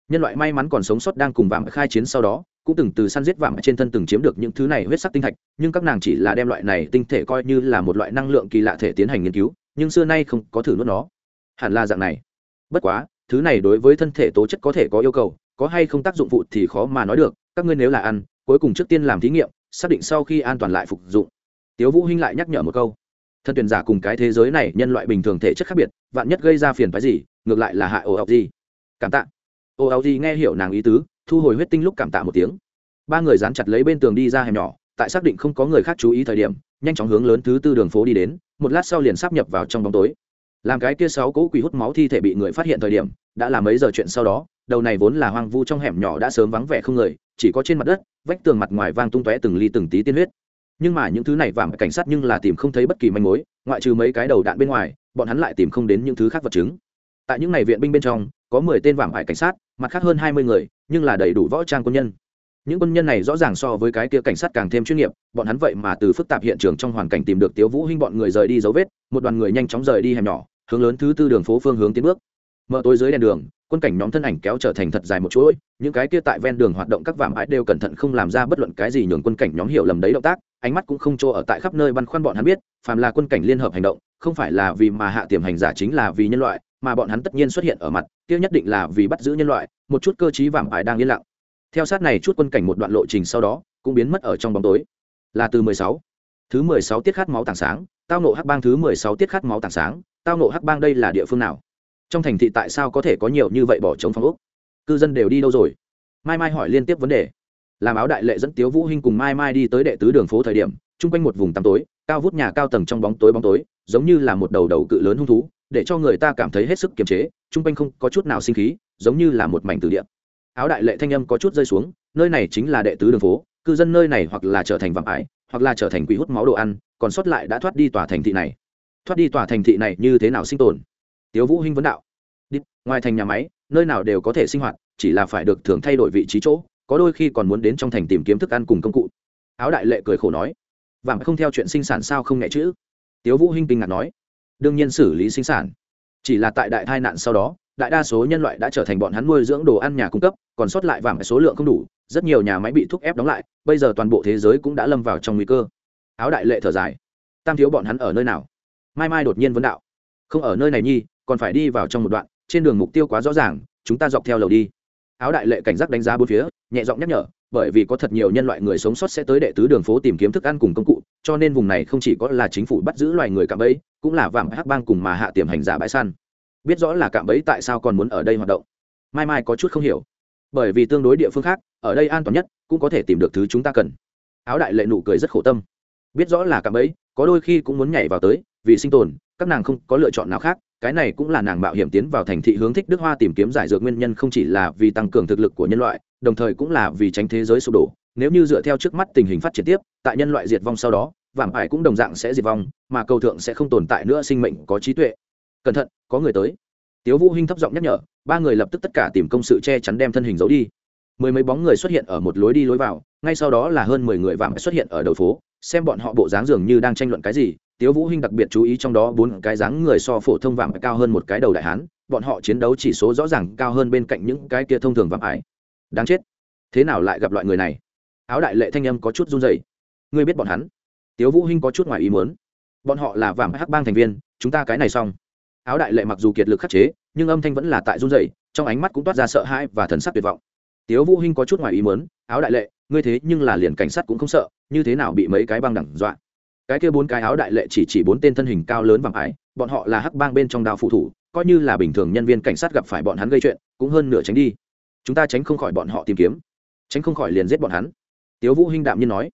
Nhân loại may mắn còn sống sót đang cùng vàng khai chiến sau đó cũng từng từ săn giết vàng trên thân từng chiếm được những thứ này huyết sắc tinh thạch nhưng các nàng chỉ là đem loại này tinh thể coi như là một loại năng lượng kỳ lạ thể tiến hành nghiên cứu nhưng xưa nay không có thử nuốt nó hẳn là dạng này. Bất quá, thứ này đối với thân thể tố chất có thể có yêu cầu, có hay không tác dụng phụ thì khó mà nói được, các ngươi nếu là ăn, cuối cùng trước tiên làm thí nghiệm, xác định sau khi an toàn lại phục dụng. Tiếu vũ hinh lại nhắc nhở một câu. Thân tuyển giả cùng cái thế giới này nhân loại bình thường thể chất khác biệt, vạn nhất gây ra phiền phái gì, ngược lại là hại ồ ọc gì. Cảm tạ. Ồ ọc gì nghe hiểu nàng ý tứ, thu hồi huyết tinh lúc cảm tạ một tiếng. Ba người dán chặt lấy bên tường đi ra hẻm nhỏ, tại xác định không có người khác chú ý thời điểm, nhanh chóng hướng lớn thứ tư đường phố đi đến, một lát sau liền sắp nhập vào trong bóng tối làm cái kia sáu cỗ quỷ hút máu thi thể bị người phát hiện thời điểm, đã là mấy giờ chuyện sau đó, đầu này vốn là hoang vu trong hẻm nhỏ đã sớm vắng vẻ không người, chỉ có trên mặt đất, vách tường mặt ngoài vang tung tóe từng ly từng tí tiên huyết. Nhưng mà những thứ này vàng cảnh sát nhưng là tìm không thấy bất kỳ manh mối, ngoại trừ mấy cái đầu đạn bên ngoài, bọn hắn lại tìm không đến những thứ khác vật chứng. Tại những này viện binh bên trong, có mười tên vàng hải cảnh sát, mặt khác hơn hai mươi người, nhưng là đầy đủ võ trang quân nhân những quân nhân này rõ ràng so với cái kia cảnh sát càng thêm chuyên nghiệp, bọn hắn vậy mà từ phức tạp hiện trường trong hoàn cảnh tìm được tiếu vũ hinh bọn người rời đi dấu vết, một đoàn người nhanh chóng rời đi hẻm nhỏ, hướng lớn thứ tư đường phố phương hướng tiến bước. Mở tối dưới đèn đường, quân cảnh nhóm thân ảnh kéo trở thành thật dài một chuỗi, những cái kia tại ven đường hoạt động các vạm ải đều cẩn thận không làm ra bất luận cái gì nhường quân cảnh nhóm hiểu lầm đấy động tác, ánh mắt cũng không trô ở tại khắp nơi băn khoăn bọn hắn biết, phàm là quân cảnh liên hợp hành động, không phải là vì mà hạ tiềm hành giả chính là vì nhân loại, mà bọn hắn tất nhiên xuất hiện ở mặt, kia nhất định là vì bắt giữ nhân loại, một chút cơ trí vạm ải đang yên lặng theo sát này chút quân cảnh một đoạn lộ trình sau đó, cũng biến mất ở trong bóng tối. Là từ 16. thứ 16 tiết khát máu tảng sáng, tao nộ hắc bang thứ 16 tiết khát máu tảng sáng, tao nộ hắc bang đây là địa phương nào? Trong thành thị tại sao có thể có nhiều như vậy bỏ trống phong ốc? Cư dân đều đi đâu rồi? Mai mai hỏi liên tiếp vấn đề. Làm áo đại lệ dẫn tiếu vũ hinh cùng mai mai đi tới đệ tứ đường phố thời điểm, chung quanh một vùng tăm tối, cao vút nhà cao tầng trong bóng tối bóng tối, giống như là một đầu đầu cự lớn hung thú, để cho người ta cảm thấy hết sức kiềm chế, chung quanh không có chút nào sinh khí, giống như là một mảnh từ địa áo đại lệ thanh âm có chút rơi xuống nơi này chính là đệ tứ đường phố cư dân nơi này hoặc là trở thành vạm ái, hoặc là trở thành quỷ hút máu đồ ăn còn sót lại đã thoát đi tòa thành thị này. Thoát đi tòa thành thị này như thế nào sinh tồn? Tiếu vũ hinh vấn đạo. Đi ngoài thành nhà máy nơi nào đều có thể sinh hoạt chỉ là phải được thường thay đổi vị trí chỗ có đôi khi còn muốn đến trong thành tìm kiếm thức ăn cùng công cụ. Áo đại lệ cười khổ nói. Vàng không theo chuyện sinh sản sao không nhẹ chữ? Tiếu vũ hinh kinh ngạc nói. Đương nhiên xử lý sinh sản. Chỉ là tại đại tai nạn sau đó đại đa số nhân loại đã trở thành bọn hắn nuôi dưỡng đồ ăn nhà cung cấp còn sót lại vàng số lượng không đủ, rất nhiều nhà máy bị thúc ép đóng lại, bây giờ toàn bộ thế giới cũng đã lâm vào trong nguy cơ. Áo đại lệ thở dài. Tam thiếu bọn hắn ở nơi nào? Mai mai đột nhiên vấn đạo. Không ở nơi này nhi, còn phải đi vào trong một đoạn, trên đường mục tiêu quá rõ ràng, chúng ta dọc theo lầu đi. Áo đại lệ cảnh giác đánh giá bốn phía, nhẹ giọng nhắc nhở, bởi vì có thật nhiều nhân loại người sống sót sẽ tới đệ tứ đường phố tìm kiếm thức ăn cùng công cụ, cho nên vùng này không chỉ có là chính phủ bắt giữ loài người cạm bẫy, cũng là vàng hắc bang cùng mà hạ tiềm hành giả bãi săn. Biết rõ là cạm bẫy tại sao còn muốn ở đây hoạt động. Mai mai có chút không hiểu bởi vì tương đối địa phương khác, ở đây an toàn nhất, cũng có thể tìm được thứ chúng ta cần. Áo đại lệ nụ cười rất khổ tâm. Biết rõ là cạm ấy có đôi khi cũng muốn nhảy vào tới, vì sinh tồn, các nàng không có lựa chọn nào khác, cái này cũng là nàng mạo hiểm tiến vào thành thị hướng thích đức hoa tìm kiếm giải dược nguyên nhân không chỉ là vì tăng cường thực lực của nhân loại, đồng thời cũng là vì tránh thế giới sụp đổ. Nếu như dựa theo trước mắt tình hình phát triển tiếp, tại nhân loại diệt vong sau đó vảm ải cũng đồng dạng sẽ diệt vong, mà cầu thượng sẽ không tồn tại nữa sinh mệnh có trí tuệ. Cẩn thận, có người tới tiếu vũ hinh thấp giọng nhắc nhở, ba người lập tức tất cả tìm công sự che chắn đem thân hình giấu đi. Mười mấy bóng người xuất hiện ở một lối đi lối vào, ngay sau đó là hơn mười người vạm xuất hiện ở đầu phố, xem bọn họ bộ dáng dường như đang tranh luận cái gì. Tiếu vũ hinh đặc biệt chú ý trong đó bốn cái dáng người so phổ thông vạm cao hơn một cái đầu đại hán, bọn họ chiến đấu chỉ số rõ ràng cao hơn bên cạnh những cái kia thông thường vạm ải. Đáng chết. Thế nào lại gặp loại người này? Áo đại lệ thanh âm có chút run rẩy. Ngươi biết bọn hắn? Tiếu vũ hinh có chút ngoài ý muốn. Bọn họ là vạm hắc bang thành viên, chúng ta cái này xong. Áo đại lệ mặc dù kiệt lực khắc chế nhưng âm thanh vẫn là tại run rẩy, trong ánh mắt cũng toát ra sợ hãi và thần sắc tuyệt vọng. Tiếu vũ hinh có chút ngoài ý muốn, áo đại lệ, ngươi thế nhưng là liền cảnh sát cũng không sợ, như thế nào bị mấy cái băng đẳng dọa? Cái kia bốn cái áo đại lệ chỉ chỉ bốn tên thân hình cao lớn vàng ái, bọn họ là hắc bang bên trong đao phụ thủ, coi như là bình thường nhân viên cảnh sát gặp phải bọn hắn gây chuyện, cũng hơn nửa tránh đi. Chúng ta tránh không khỏi bọn họ tìm kiếm. Tránh không khỏi liền giết bọn hắn. Tiếu vũ hinh đạm nhiên nói.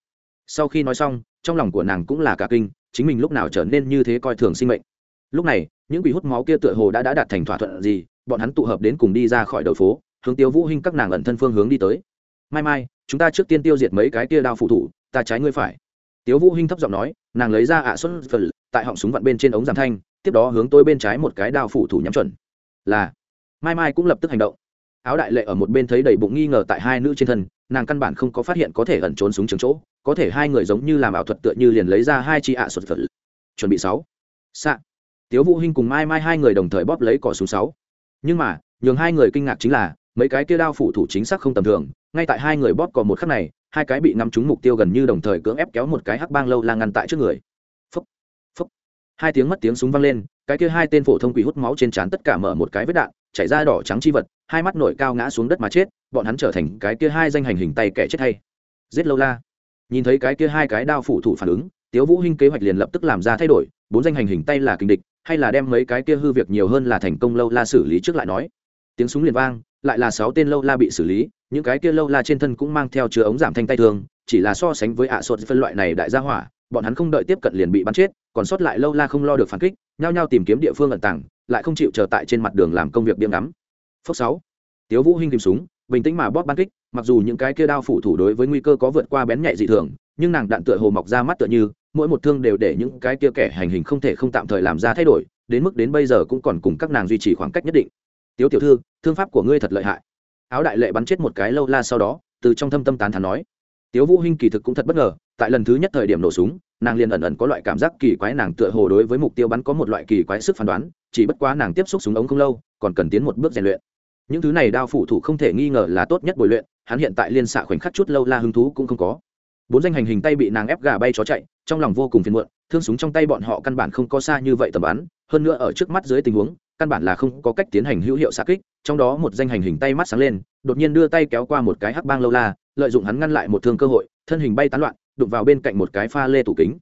Sau khi nói xong, trong lòng của nàng cũng là cả kinh, chính mình lúc nào trở nên như thế coi thường sinh mệnh lúc này, những quỷ hút máu kia tựa hồ đã đã đạt thành thỏa thuận gì, bọn hắn tụ hợp đến cùng đi ra khỏi đầu phố, hướng tiêu vũ hinh các nàng ẩn thân phương hướng đi tới. Mai mai, chúng ta trước tiên tiêu diệt mấy cái kia đao phụ thủ, ta trái ngươi phải. Tiêu vũ hinh thấp giọng nói, nàng lấy ra ạ à xuất phần tại họng súng vặn bên trên ống giảm thanh, tiếp đó hướng tôi bên trái một cái đao phụ thủ nhắm chuẩn. Là, mai mai cũng lập tức hành động. Áo đại lệ ở một bên thấy đầy bụng nghi ngờ tại hai nữ trên thân, nàng căn bản không có phát hiện có thể ẩn trốn súng trường chỗ, có thể hai người giống như làm ảo thuật tựa như liền lấy ra hai chi ạ à xuất phần chuẩn bị sáu. Xạ tiếu vũ hinh cùng mai mai hai người đồng thời bóp lấy cỏ súng sáu. Nhưng mà, nhường hai người kinh ngạc chính là, mấy cái kia đao phủ thủ chính xác không tầm thường, ngay tại hai người bóp cò một khắc này, hai cái bị ngắm trúng mục tiêu gần như đồng thời cưỡng ép kéo một cái hắc bang lâu la ngăn tại trước người. Phúc phúc hai tiếng mất tiếng súng vang lên, cái kia hai tên phổ thông quỷ hút máu trên trán tất cả mở một cái vết đạn, chảy ra đỏ trắng chi vật, hai mắt nổi cao ngã xuống đất mà chết, bọn hắn trở thành cái kia hai danh hành hình tay kẻ chết hay. Giết lâu la. Nhìn thấy cái kia hai cái đao phủ thủ phản ứng, tiếu vũ hinh kế hoạch liền lập tức làm ra thay đổi, bốn danh hành hình tay là kinh địch hay là đem mấy cái kia hư việc nhiều hơn là thành công lâu la xử lý trước lại nói. Tiếng súng liền vang lại là sáu tên lâu la bị xử lý những cái kia lâu la trên thân cũng mang theo chứa ống giảm thanh tay thường, chỉ là so sánh với ạ sốt phân loại này đại gia hỏa bọn hắn không đợi tiếp cận liền bị bắn chết còn sót lại lâu la không lo được phản kích nhao nhao tìm kiếm địa phương ẩn tàng lại không chịu chờ tại trên mặt đường làm công việc biếm ngắm. Phước sáu tiếu vũ hinh tìm súng bình tĩnh mà bóp bắn kích mặc dù những cái kia đao phủ thủ đối với nguy cơ có vượt qua bén nhạy dị thường nhưng nàng đạn tựa hồ mọc ra mắt tựa như mỗi một thương đều để những cái kia kẻ hành hình không thể không tạm thời làm ra thay đổi, đến mức đến bây giờ cũng còn cùng các nàng duy trì khoảng cách nhất định. Tiếu tiểu thư, thương pháp của ngươi thật lợi hại. Áo đại lệ bắn chết một cái lâu la sau đó, từ trong thâm tâm tán thán nói. Tiếu vũ hinh kỳ thực cũng thật bất ngờ, tại lần thứ nhất thời điểm nổ súng, nàng liền ẩn ẩn có loại cảm giác kỳ quái nàng tựa hồ đối với mục tiêu bắn có một loại kỳ quái sức phán đoán, chỉ bất quá nàng tiếp xúc súng ống không lâu, còn cần tiến một bước rèn luyện. Những thứ này đao phụ thủ không thể nghi ngờ là tốt nhất bồi luyện, hắn hiện tại liên xạ khoảnh khắc chút lâu la hứng thú cũng không có bốn danh hành hình tay bị nàng ép gà bay chó chạy, trong lòng vô cùng phiền muộn, thương súng trong tay bọn họ căn bản không có xa như vậy tầm bắn, hơn nữa ở trước mắt dưới tình huống, căn bản là không có cách tiến hành hữu hiệu xa kích, trong đó một danh hành hình tay mắt sáng lên, đột nhiên đưa tay kéo qua một cái hắc bang lâu la, lợi dụng hắn ngăn lại một thương cơ hội, thân hình bay tán loạn, đụng vào bên cạnh một cái pha lê tủ kính.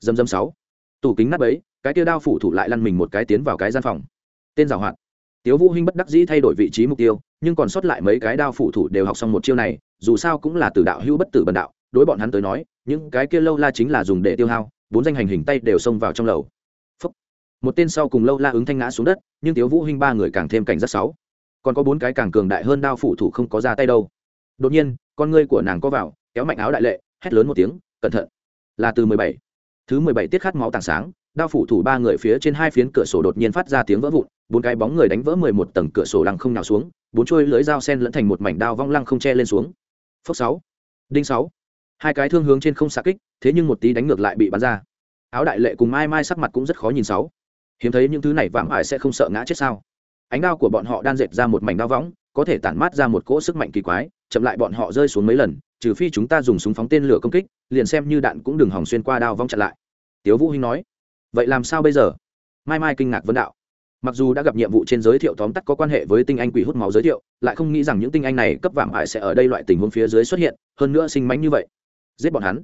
Dầm dầm sáu. Tủ kính nắp ấy cái tiêu đao phủ thủ lại lăn mình một cái tiến vào cái gian phòng. Tên giảo hoạt. Tiếu vũ hinh bất đắc dĩ thay đổi vị trí mục tiêu, nhưng còn sót lại mấy cái đao phủ thủ đều học xong một chiêu này, dù sao cũng là từ đạo hữu bất tử bần đạo đối bọn hắn tới nói, những cái kia lâu la chính là dùng để tiêu hao, bốn danh hành hình tay đều xông vào trong lầu. Phúc. một tên sau cùng lâu la ứng thanh ngã xuống đất, nhưng tiếu vũ hinh ba người càng thêm cảnh giác sáu. Còn có bốn cái càng cường đại hơn đao phủ thủ không có ra tay đâu. Đột nhiên, con ngươi của nàng có vào, kéo mạnh áo đại lệ, hét lớn một tiếng, cẩn thận! Là từ mười bảy. Thứ mười bảy tiết khát máu tảng sáng, đao phủ thủ ba người phía trên hai phiến cửa sổ đột nhiên phát ra tiếng vỡ vụn, bốn cái bóng người đánh vỡ mười một tầng cửa sổ lăng không nào xuống, bốn trôi lưỡi dao sen lẫn thành một mảnh đao vong lăng không che lên xuống. Phước sáu. Đinh sáu hai cái thương hướng trên không xạ kích, thế nhưng một tí đánh ngược lại bị bắn ra. Áo đại lệ cùng mai mai sắc mặt cũng rất khó nhìn sáu. Hiếm thấy những thứ này vãng ải sẽ không sợ ngã chết sao. Ánh đao của bọn họ đan dệt ra một mảnh đao võng, có thể tản mát ra một cỗ sức mạnh kỳ quái, chậm lại bọn họ rơi xuống mấy lần, trừ phi chúng ta dùng súng phóng tên lửa công kích, liền xem như đạn cũng đừng hỏng xuyên qua đao vong chặn lại. Tiếu vũ hinh nói, vậy làm sao bây giờ? Mai mai kinh ngạc vấn đạo. Mặc dù đã gặp nhiệm vụ trên giới thiệu tóm tắt có quan hệ với tinh anh quỷ hút máu giới thiệu, lại không nghĩ rằng những tinh anh này cấp vạm ải sẽ ở đây loại tình huống phía dưới xuất hiện, hơn nữa sinh mánh như vậy giết bọn hắn.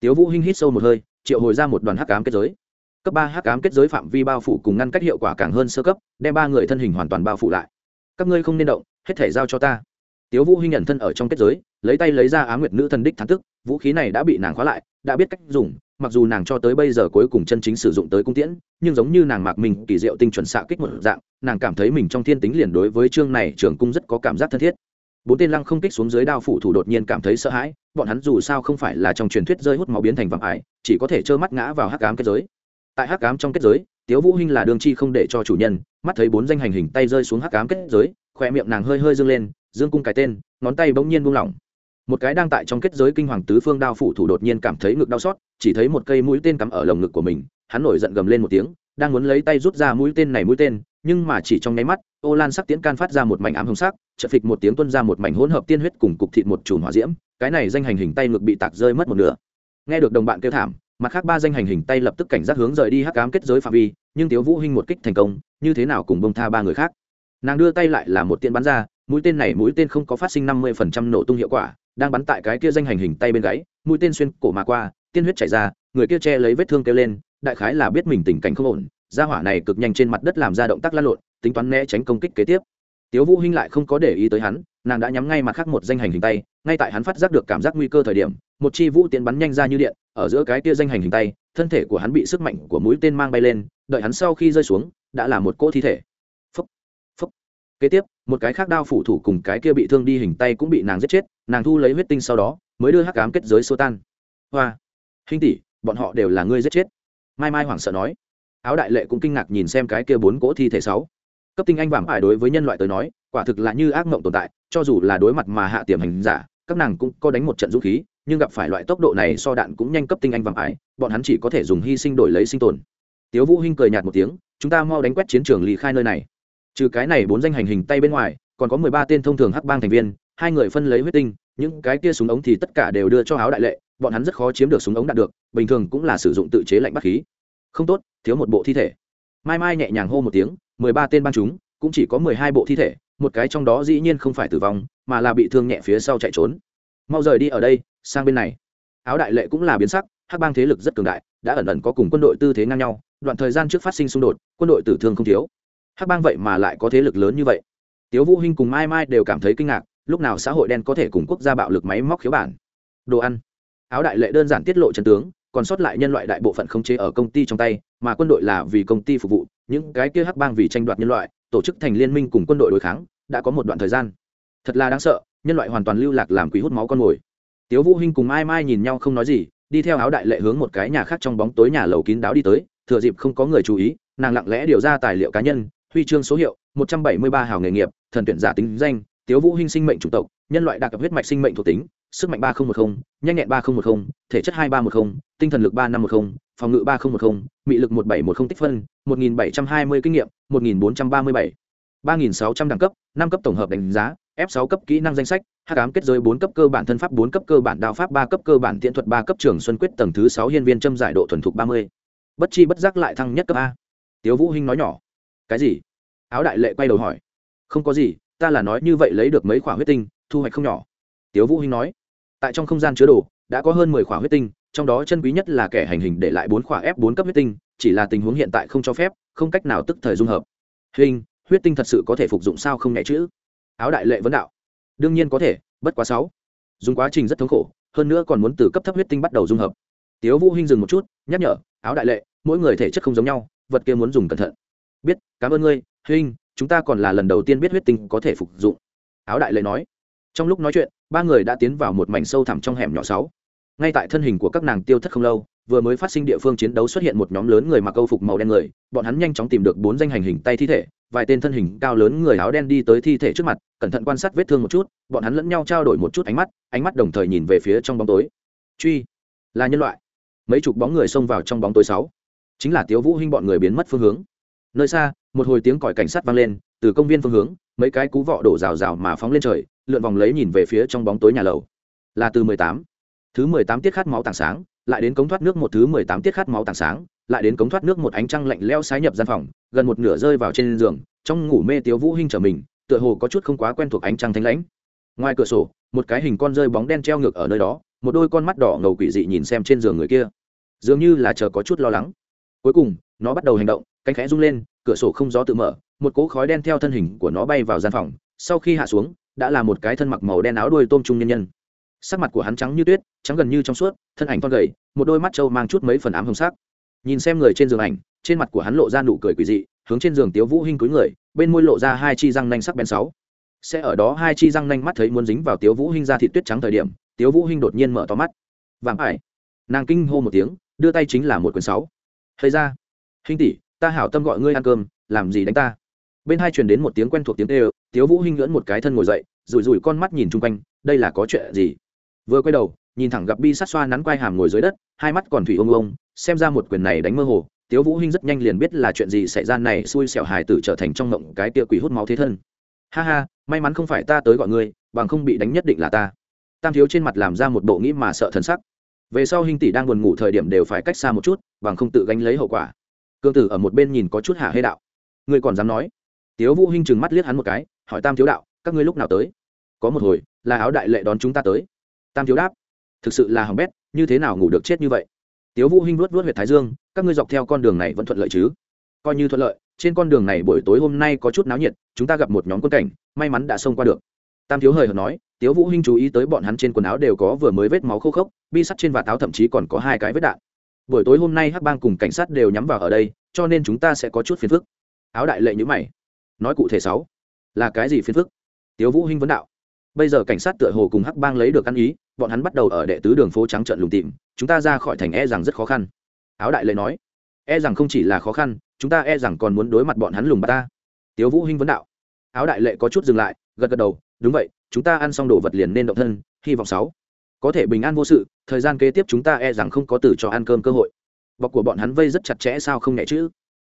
Tiếu vũ hinh hít sâu một hơi, triệu hồi ra một đoàn hắc ám kết giới. Cấp ba hắc ám kết giới phạm vi bao phủ cùng ngăn cách hiệu quả càng hơn sơ cấp, đem ba người thân hình hoàn toàn bao phủ lại. Các ngươi không nên động, hết thể giao cho ta. Tiếu vũ hinh nhận thân ở trong kết giới, lấy tay lấy ra Á nguyệt nữ thần đích thắng tức, vũ khí này đã bị nàng khóa lại, đã biết cách dùng, mặc dù nàng cho tới bây giờ cuối cùng chân chính sử dụng tới cung tiễn, nhưng giống như nàng mạc mình kỳ diệu tinh chuẩn xạ kích một dạng, nàng cảm thấy mình trong thiên tính liền đối với chương này trường cung rất có cảm giác thân thiết bốn tên lăng không kích xuống dưới đao phủ thủ đột nhiên cảm thấy sợ hãi, bọn hắn dù sao không phải là trong truyền thuyết rơi hút máu biến thành vạm ải, chỉ có thể trơ mắt ngã vào hắc cám kết giới. Tại hắc cám trong kết giới, tiếu vũ hinh là đường chi không để cho chủ nhân, mắt thấy bốn danh hành hình tay rơi xuống hắc cám kết giới khoe miệng nàng hơi hơi dương lên, dương cung cái tên, ngón tay bỗng nhiên buông lỏng. Một cái đang tại trong kết giới kinh hoàng tứ phương đao phủ thủ đột nhiên cảm thấy ngực đau xót, chỉ thấy một cây mũi tên cắm ở lồng ngực của mình, hắn nổi giận gầm lên một tiếng, đang muốn lấy tay rút ra mũi tên này mũi tên, nhưng mà chỉ trong nháy mắt ô lan sắc tiễn can phát ra một mảnh ám hồng sắc trợ phịch một tiếng tuôn ra một mảnh hỗn hợp tiên huyết cùng cục thịt một chùm hỏa diễm, cái này danh hành hình tay ngược bị tạc rơi mất một nửa. Nghe được đồng bạn kêu thảm, mặt khác ba danh hành hình tay lập tức cảnh giác hướng rời đi hắc ám kết giới phạm vi, nhưng tiếu vũ hinh một kích thành công, như thế nào cùng bông tha ba người khác? Nàng đưa tay lại là một tiện bắn ra, mũi tên này mũi tên không có phát sinh năm mươi phần trăm nổ tung hiệu quả, đang bắn tại cái kia danh hành hình tay bên gáy, mũi tên xuyên cổ mà qua, tiên huyết chảy ra, người kia che lấy vết thương kêu lên, đại khái là biết mình tình cảnh không ổn gia hỏa này cực nhanh trên mặt đất làm ra động tác lăn lộn, tính toán né tránh công kích kế tiếp. Tiếu vũ hinh lại không có để ý tới hắn, nàng đã nhắm ngay mặt khác một danh hành hình tay, ngay tại hắn phát giác được cảm giác nguy cơ thời điểm, một chi vũ tiễn bắn nhanh ra như điện, ở giữa cái kia danh hành hình tay, thân thể của hắn bị sức mạnh của mũi tên mang bay lên, đợi hắn sau khi rơi xuống, đã là một cỗ thi thể. Phúc phúc. Kế tiếp, một cái khác đao phủ thủ cùng cái kia bị thương đi hình tay cũng bị nàng giết chết, nàng thu lấy huyết tinh sau đó, mới đưa hắc ám kết giới xô tan. Hoa. Hình tỷ, bọn họ đều là ngươi giết chết. Mai mai hoảng sợ nói áo đại lệ cũng kinh ngạc nhìn xem cái kia bốn cỗ thi thể sáu. Cấp tinh anh vạm ải đối với nhân loại tới nói, quả thực là như ác mộng tồn tại, cho dù là đối mặt mà hạ tiềm hành giả, các nàng cũng có đánh một trận dũng khí, nhưng gặp phải loại tốc độ này so đạn cũng nhanh cấp tinh anh vàng ải, bọn hắn chỉ có thể dùng hy sinh đổi lấy sinh tồn. Tiếu vũ hinh cười nhạt một tiếng, chúng ta mau đánh quét chiến trường lì khai nơi này. Trừ cái này bốn danh hành hình tay bên ngoài, còn có mười ba tên thông thường hắc bang thành viên, hai người phân lấy huyết tinh, những cái kia súng ống thì tất cả đều đưa cho áo đại lệ, bọn hắn rất khó chiếm được súng ống đạn được, bình thường cũng là sử dụng tự chế lạnh bắt khí không tốt, thiếu một bộ thi thể. Mai mai nhẹ nhàng hô một tiếng, mười ba tên băng chúng, cũng chỉ có mười hai bộ thi thể, một cái trong đó dĩ nhiên không phải tử vong, mà là bị thương nhẹ phía sau chạy trốn. Mau rời đi ở đây, sang bên này. Áo đại lệ cũng là biến sắc, hắc bang thế lực rất cường đại, đã ẩn ẩn có cùng quân đội tư thế ngang nhau, đoạn thời gian trước phát sinh xung đột, quân đội tử thương không thiếu. Hắc bang vậy mà lại có thế lực lớn như vậy. Tiếu vũ hinh cùng mai mai đều cảm thấy kinh ngạc, lúc nào xã hội đen có thể cùng quốc gia bạo lực máy móc khiếu bản. Đồ ăn. Áo đại lệ đơn giản tiết lộ chân tướng còn sót lại nhân loại đại bộ phận không chế ở công ty trong tay, mà quân đội là vì công ty phục vụ, những cái kia hắc bang vì tranh đoạt nhân loại, tổ chức thành liên minh cùng quân đội đối kháng, đã có một đoạn thời gian. Thật là đáng sợ, nhân loại hoàn toàn lưu lạc làm quỷ hút máu con mồi. Tiếu vũ hinh cùng mai mai nhìn nhau không nói gì, đi theo áo đại lệ hướng một cái nhà khác trong bóng tối nhà lầu kín đáo đi tới, thừa dịp không có người chú ý, nàng lặng lẽ điều ra tài liệu cá nhân, huy chương số hiệu 173 hào nghề nghiệp, thần tuyển giả tính danh, tiếu vũ hinh sinh mệnh chủ tộc, nhân loại đặc cấp huyết mạch sinh mệnh thuộc tính sức mạnh 3010, nhanh nhẹn 3010, thể chất 2310, tinh thần lực 3510, phòng ngự 3010, mị lực 1710 tích phân 1720 kinh nghiệm 1437. 3600 đẳng cấp, 5 cấp tổng hợp đánh giá, F6 cấp kỹ năng danh sách, hắc cám kết giới bốn cấp cơ bản thân pháp bốn cấp cơ bản đao pháp ba cấp cơ bản tiện thuật ba cấp trường xuân quyết tầng thứ sáu hiên viên châm giải độ thuần thục ba mươi. Bất chi bất giác lại thăng nhất cấp a. Tiếu vũ hinh nói nhỏ. Cái gì? Áo đại lệ quay đầu hỏi. Không có gì ta là nói như vậy lấy được mấy khỏa huyết tinh thu hoạch không nhỏ. Tiếu vũ hinh nói tại trong không gian chứa đồ, đã có hơn mười khỏa huyết tinh, trong đó chân quý nhất là kẻ hành hình để lại bốn khỏa f bốn cấp huyết tinh, chỉ là tình huống hiện tại không cho phép, không cách nào tức thời dung hợp. Hình, huyết tinh thật sự có thể phục dụng sao không nhẹ chữ áo đại lệ vấn đạo. Đương nhiên có thể, bất quá sáu. Dùng quá trình rất thống khổ, hơn nữa còn muốn từ cấp thấp huyết tinh bắt đầu dung hợp. Tiếu vũ hinh dừng một chút, nhắc nhở, áo đại lệ, mỗi người thể chất không giống nhau, vật kia muốn dùng cẩn thận. Biết, cảm ơn ngươi, hinh, chúng ta còn là lần đầu tiên biết huyết tinh có thể phục dụng. Áo đại lệ nói. Trong lúc nói chuyện ba người đã tiến vào một mảnh sâu thẳm trong hẻm nhỏ sáu. Ngay tại thân hình của các nàng tiêu thất không lâu, vừa mới phát sinh địa phương chiến đấu xuất hiện một nhóm lớn người mặc câu phục màu đen người, bọn hắn nhanh chóng tìm được bốn danh hành hình tay thi thể, vài tên thân hình cao lớn người áo đen đi tới thi thể trước mặt, cẩn thận quan sát vết thương một chút, bọn hắn lẫn nhau trao đổi một chút ánh mắt ánh mắt đồng thời nhìn về phía trong bóng tối. Truy, là nhân loại. Mấy chục bóng người xông vào trong bóng tối sáu. Chính là tiếu vũ hinh bọn người biến mất phương hướng. Nơi xa, một hồi tiếng còi cảnh sát vang lên, từ công viên phương hướng, mấy cái cú vọ đổ rào rào mà phóng lên trời lượn vòng lấy nhìn về phía trong bóng tối nhà lầu. Là từ mười tám. Thứ mười tám tiết khát máu tảng sáng, lại đến cống thoát nước một thứ mười tám tiết khát máu tảng sáng, lại đến cống thoát nước một ánh trăng lạnh leo sái nhập gian phòng, gần một nửa rơi vào trên giường, trong ngủ mê tiếu vũ hinh trở mình, tựa hồ có chút không quá quen thuộc ánh trăng thanh lãnh. Ngoài cửa sổ, một cái hình con rơi bóng đen treo ngược ở nơi đó, một đôi con mắt đỏ ngầu quỷ dị nhìn xem trên giường người kia. Dường như là chờ có chút lo lắng. Cuối cùng, nó bắt đầu hành động, cánh khẽ rung lên, cửa sổ không gió tự mở, một cỗ khói đen theo thân hình của nó bay vào gian phòng, sau khi hạ xuống đã là một cái thân mặc màu đen áo đuôi tôm trung nhân nhân. Sắc mặt của hắn trắng như tuyết, trắng gần như trong suốt, thân ảnh con gầy, một đôi mắt trâu mang chút mấy phần ám hồng sắc. Nhìn xem người trên giường ảnh, trên mặt của hắn lộ ra nụ cười quỷ dị, hướng trên giường tiếu vũ hinh cúi người, bên môi lộ ra hai chi răng nanh sắc bén sáu. Sẽ ở đó hai chi răng nanh mắt thấy muốn dính vào tiếu vũ hinh ra thịt tuyết trắng thời điểm, tiếu vũ hinh đột nhiên mở to mắt. Vàng ải. Nàng kinh hô một tiếng, đưa tay chính là một quyển sáu. Thấy ra. Hinh tỷ, ta hảo tâm gọi ngươi ăn cơm, làm gì đánh ta? Bên hai truyền đến một tiếng quen thuộc tiếng kêu tiếu vũ hinh ngưỡng một cái thân ngồi dậy, rủi rủi con mắt nhìn chung quanh, đây là có chuyện gì? Vừa quay đầu, nhìn thẳng gặp bi sát xoa nắn quai hàm ngồi dưới đất, hai mắt còn thủy ông ông, xem ra một quyền này đánh mơ hồ, tiếu vũ hinh rất nhanh liền biết là chuyện gì xảy ra này, xui xẻo hài tử trở thành trong mộng cái tia quỷ hút máu thế thân. Ha ha, may mắn không phải ta tới gọi ngươi, bằng không bị đánh nhất định là ta. Tam thiếu trên mặt làm ra một bộ nghĩ mà sợ thần sắc. Về sau hình tỷ đang buồn ngủ thời điểm đều phải cách xa một chút, bằng không tự gánh lấy hậu quả. Cương tử ở một bên nhìn có chút hạ hê đạo. Ngươi còn dám nói? Tiếu vũ hinh trừng mắt liếc hắn một cái hỏi tam thiếu đạo, các ngươi lúc nào tới? Có một hồi, là áo đại lệ đón chúng ta tới. Tam thiếu đáp, thực sự là hỏng bét, như thế nào ngủ được chết như vậy? Tiếu vũ hinh vuốt vuốt huyệt thái dương, các ngươi dọc theo con đường này vẫn thuận lợi chứ? Coi như thuận lợi, trên con đường này buổi tối hôm nay có chút náo nhiệt, chúng ta gặp một nhóm quân cảnh, may mắn đã xông qua được. Tam thiếu hời hợt nói, tiếu vũ hinh chú ý tới bọn hắn trên quần áo đều có vừa mới vết máu khô khốc, bi sắt trên và táo thậm chí còn có hai cái vết đạn. Buổi tối hôm nay hắc bang cùng cảnh sát đều nhắm vào ở đây, cho nên chúng ta sẽ có chút phiền phức. Áo đại lệ như mày. Nói cụ thể sáu là cái gì phiền phức? Tiếu vũ hinh vấn đạo. Bây giờ cảnh sát tựa hồ cùng hắc bang lấy được ăn ý, bọn hắn bắt đầu ở đệ tứ đường phố trắng trợn lùng tìm chúng ta ra khỏi thành e rằng rất khó khăn. Áo đại lệ nói e rằng không chỉ là khó khăn, chúng ta e rằng còn muốn đối mặt bọn hắn lùng bắt ta. Tiếu vũ hinh vấn đạo. Áo đại lệ có chút dừng lại, gật gật đầu, đúng vậy, chúng ta ăn xong đồ vật liền nên động thân, hy vọng sáu. Có thể bình an vô sự, thời gian kế tiếp chúng ta e rằng không có từ cho ăn cơm cơ hội. Bọc của bọn hắn vây rất chặt chẽ sao không nhẹ chứ?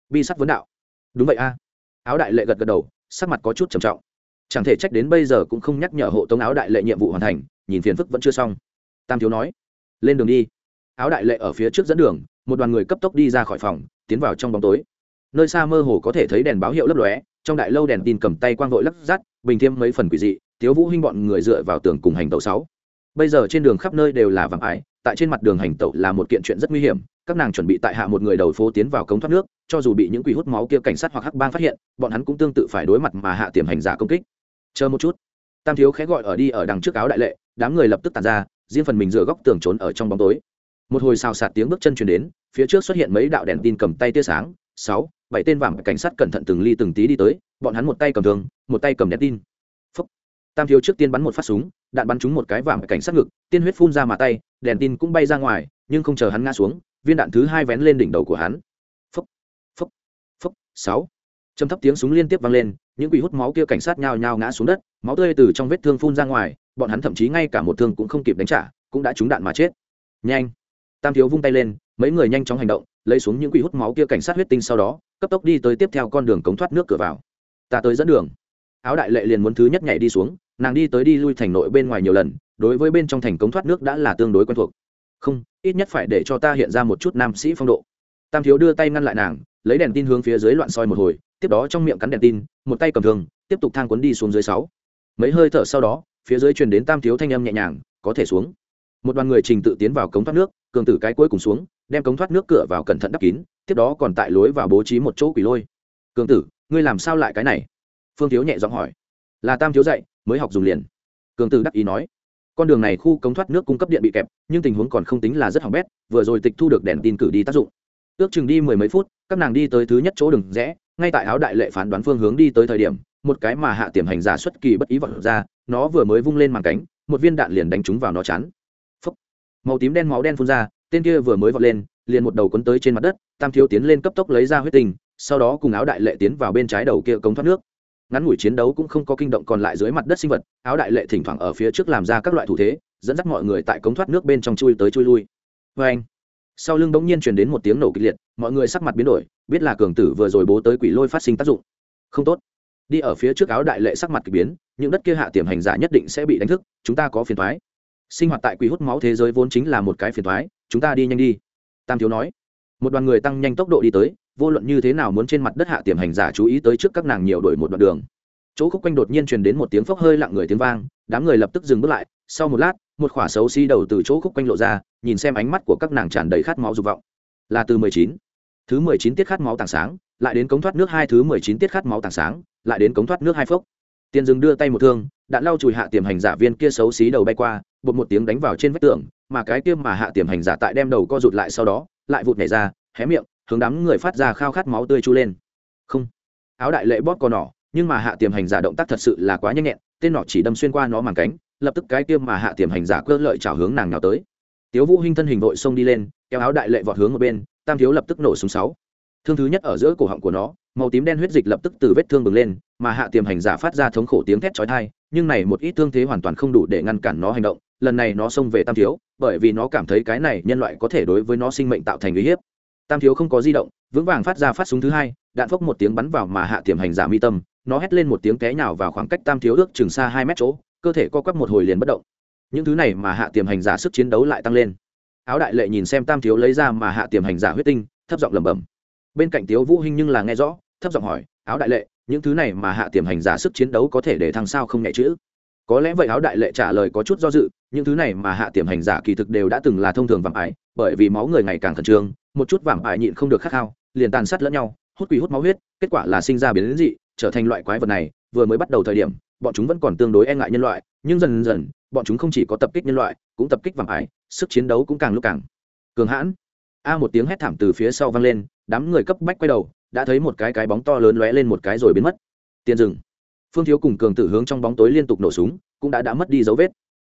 Bi sắt vấn đạo. Đúng vậy a. Áo đại lệ gật gật đầu sắc mặt có chút trầm trọng. Chẳng thể trách đến bây giờ cũng không nhắc nhở hộ tống áo đại lệ nhiệm vụ hoàn thành, nhìn phiền phức vẫn chưa xong. Tam thiếu nói, lên đường đi. Áo đại lệ ở phía trước dẫn đường, một đoàn người cấp tốc đi ra khỏi phòng, tiến vào trong bóng tối. Nơi xa mơ hồ có thể thấy đèn báo hiệu lấp lóe, trong đại lâu đèn tin cầm tay quang vội lắp rát, bình thêm mấy phần quỷ dị thiếu vũ huynh bọn người dựa vào tường cùng hành tẩu sáu. Bây giờ trên đường khắp nơi đều là vàng ải, tại trên mặt đường hành tẩu là một kiện chuyện rất nguy hiểm các nàng chuẩn bị tại hạ một người đầu phố tiến vào cống thoát nước, cho dù bị những quỷ hút máu kia cảnh sát hoặc hắc bang phát hiện, bọn hắn cũng tương tự phải đối mặt mà hạ tiềm hành giả công kích. Chờ một chút. Tam thiếu khẽ gọi ở đi ở đằng trước áo đại lệ, đám người lập tức tàn ra, riêng phần mình dựa góc tường trốn ở trong bóng tối. Một hồi xào sạt tiếng bước chân truyền đến, phía trước xuất hiện mấy đạo đèn tin cầm tay tia sáng, sáu, bảy tên vàng cảnh sát cẩn thận từng ly từng tí đi tới, bọn hắn một tay cầm thường một tay cầm đèn tin. Phúc. tam thiếu trước tiên bắn một phát súng, đạn bắn trúng một cái vàng cảnh sát ngực, tiên huyết phun ra mà tay, đèn tin cũng bay ra ngoài, nhưng không chờ hắn ngã xuống viên đạn thứ hai vén lên đỉnh đầu của hắn. Phấp phấp phấp sáu. Trầm thấp tiếng súng liên tiếp vang lên, những quỷ hút máu kia cảnh sát nhào nhào ngã xuống đất, máu tươi từ trong vết thương phun ra ngoài, bọn hắn thậm chí ngay cả một thương cũng không kịp đánh trả, cũng đã trúng đạn mà chết. Nhanh. Tam thiếu vung tay lên, mấy người nhanh chóng hành động, lấy xuống những quỷ hút máu kia cảnh sát huyết tinh sau đó, cấp tốc đi tới tiếp theo con đường cống thoát nước cửa vào. Ta tới dẫn đường. Áo đại lệ liền muốn thứ nhất nhảy đi xuống, nàng đi tới đi lui thành nội bên ngoài nhiều lần, đối với bên trong thành cống thoát nước đã là tương đối quen thuộc. Không ít nhất phải để cho ta hiện ra một chút nam sĩ phong độ. Tam thiếu đưa tay ngăn lại nàng, lấy đèn tin hướng phía dưới loạn soi một hồi, tiếp đó trong miệng cắn đèn tin, một tay cầm thường tiếp tục thang cuốn đi xuống dưới sáu. Mấy hơi thở sau đó, phía dưới truyền đến tam thiếu thanh âm nhẹ nhàng, có thể xuống. Một đoàn người trình tự tiến vào cống thoát nước, cường tử cái cuối cùng xuống, đem cống thoát nước cửa vào cẩn thận đắp kín, tiếp đó còn tại lối vào bố trí một chỗ quỷ lôi. Cường tử, ngươi làm sao lại cái này? Phương thiếu nhẹ giọng hỏi. Là tam thiếu dạy, mới học dùng liền. Cường tử đắc ý nói con đường này khu cống thoát nước cung cấp điện bị kẹp, nhưng tình huống còn không tính là rất hỏng bét, vừa rồi tịch thu được đèn tin cử đi tác dụng. Ước chừng đi mười mấy phút, các nàng đi tới thứ nhất chỗ đường rẽ, ngay tại áo đại lệ phán đoán phương hướng đi tới thời điểm, một cái mà hạ tiềm hành giả xuất kỳ bất ý vật ra, nó vừa mới vung lên màn cánh, một viên đạn liền đánh trúng vào nó chắn màu tím đen máu đen phun ra, tên kia vừa mới vọt lên, liền một đầu quấn tới trên mặt đất, tam thiếu tiến lên cấp tốc lấy ra huyết tình sau đó cùng áo đại lệ tiến vào bên trái đầu kia cống thoát nước ngắn ngủi chiến đấu cũng không có kinh động còn lại dưới mặt đất sinh vật, áo đại lệ thỉnh thoảng ở phía trước làm ra các loại thủ thế, dẫn dắt mọi người tại cống thoát nước bên trong chui tới chui lui. Vê anh, sau lưng bỗng nhiên truyền đến một tiếng nổ kịch liệt, mọi người sắc mặt biến đổi, biết là cường tử vừa rồi bố tới quỷ lôi phát sinh tác dụng. Không tốt. Đi ở phía trước áo đại lệ sắc mặt k ỳ biến, những đất kia hạ tiềm hành giả nhất định sẽ bị đánh thức, chúng ta có phiền thoái sinh hoạt tại quỷ hút máu thế giới vốn chính là một cái phiền thoái chúng ta đi nhanh đi. Tam thiếu nói. Một đoàn người tăng nhanh tốc độ đi tới vô luận như thế nào muốn trên mặt đất hạ tiềm hành giả chú ý tới trước các nàng nhiều đổi một đoạn đường. Chỗ khúc quanh đột nhiên truyền đến một tiếng phốc hơi lặng người tiếng vang, đám người lập tức dừng bước lại, sau một lát, một khỏa xấu xi đầu từ chỗ khúc quanh lộ ra, nhìn xem ánh mắt của các nàng tràn đầy khát máu dục vọng. Là từ mười chín, thứ mười chín tiết khát máu tảng sáng, lại đến cống thoát nước hai thứ mười chín tiết khát máu tảng sáng, lại đến cống thoát nước hai phốc. Tiền dừng đưa tay một thương, đạn lau chùi hạ tiềm hành giả viên kia xấu xí đầu bay qua, bột một tiếng đánh vào trên vách tường, mà cái kia mà hạ tiềm hành giả tại đem đầu co rụt lại sau đó, lại vụt nhảy ra, hé miệng hướng đám người phát ra khao khát máu tươi chu lên. Không. Áo đại lệ bóp cò nỏ, nhưng mà hạ tiềm hành giả động tác thật sự là quá nhanh nhẹn, tên nọ chỉ đâm xuyên qua nó màng cánh, lập tức cái tiêm mà hạ tiềm hành giả cơ lợi chảo hướng nàng nào tới. Tiếu vũ hinh thân hình vội xông đi lên, kéo áo đại lệ vọt hướng một bên, tam thiếu lập tức nổ súng sáu. Thương thứ nhất ở giữa cổ họng của nó, màu tím đen huyết dịch lập tức từ vết thương bừng lên, mà hạ tiềm hành giả phát ra thống khổ tiếng thét chói tai, nhưng này một ít thương thế hoàn toàn không đủ để ngăn cản nó hành động, lần này nó xông về tam thiếu, bởi vì nó cảm thấy cái này nhân loại có thể đối với nó sinh mệnh tạo thành uy hiếp tam thiếu không có di động, vững vàng phát ra phát súng thứ hai, đạn phốc một tiếng bắn vào mà hạ tiềm hành giả mi tâm, nó hét lên một tiếng té nhào vào khoảng cách tam thiếu ước chừng xa hai mét chỗ, cơ thể co quắp một hồi liền bất động. Những thứ này mà hạ tiềm hành giả sức chiến đấu lại tăng lên. Áo đại lệ nhìn xem tam thiếu lấy ra mà hạ tiềm hành giả huyết tinh, thấp giọng lẩm bẩm. Bên cạnh tiếu vũ hinh nhưng là nghe rõ, thấp giọng hỏi, áo đại lệ, những thứ này mà hạ tiềm hành giả sức chiến đấu có thể để thăng sao không nhẹ chữ có lẽ vậy áo đại lệ trả lời có chút do dự, những thứ này mà hạ tiềm hành giả kỳ thực đều đã từng là thông thường vàng ải bởi vì máu người ngày càng khẩn trương một chút vảm ải nhịn không được khát khao, liền tàn sát lẫn nhau, hút quỷ hút máu huyết, kết quả là sinh ra biến đến dị, trở thành loại quái vật này, vừa mới bắt đầu thời điểm, bọn chúng vẫn còn tương đối e ngại nhân loại, nhưng dần dần, bọn chúng không chỉ có tập kích nhân loại, cũng tập kích vảm ải, sức chiến đấu cũng càng lúc càng cường hãn. A một tiếng hét thảm từ phía sau vang lên, đám người cấp bách quay đầu, đã thấy một cái cái bóng to lớn lóe lên một cái rồi biến mất. Tiền rừng phương thiếu cùng cường tử hướng trong bóng tối liên tục nổ súng, cũng đã đã mất đi dấu vết.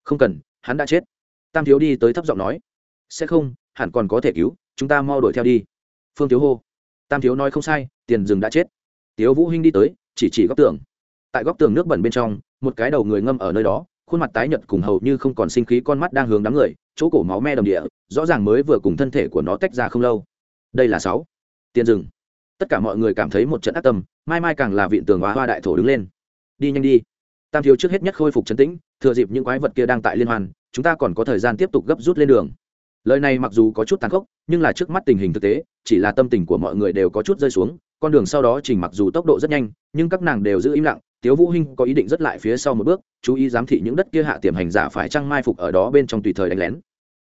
Không cần, hắn đã chết. Tam thiếu đi tới thấp giọng nói, sẽ không, hẳn còn có thể cứu chúng ta mau đuổi theo đi. Phương thiếu hô. Tam thiếu nói không sai tiền rừng đã chết. Tiếu vũ hinh đi tới chỉ chỉ góc tường. Tại góc tường nước bẩn bên trong một cái đầu người ngâm ở nơi đó khuôn mặt tái nhợt cùng hầu như không còn sinh khí con mắt đang hướng đám người chỗ cổ máu me đồng địa rõ ràng mới vừa cùng thân thể của nó tách ra không lâu. Đây là sáu. Tiền rừng. Tất cả mọi người cảm thấy một trận ác tâm mai mai càng là viện tường hóa hoa đại thổ đứng lên. Đi nhanh đi. Tam thiếu trước hết nhất khôi phục chấn tĩnh thừa dịp những quái vật kia đang tại liên hoàn, chúng ta còn có thời gian tiếp tục gấp rút lên đường lời này mặc dù có chút tàn khốc, nhưng là trước mắt tình hình thực tế, chỉ là tâm tình của mọi người đều có chút rơi xuống, con đường sau đó trình mặc dù tốc độ rất nhanh, nhưng các nàng đều giữ im lặng, tiếu vũ hinh có ý định rất lại phía sau một bước, chú ý giám thị những đất kia hạ tiềm hành giả phải trăng mai phục ở đó bên trong tùy thời đánh lén.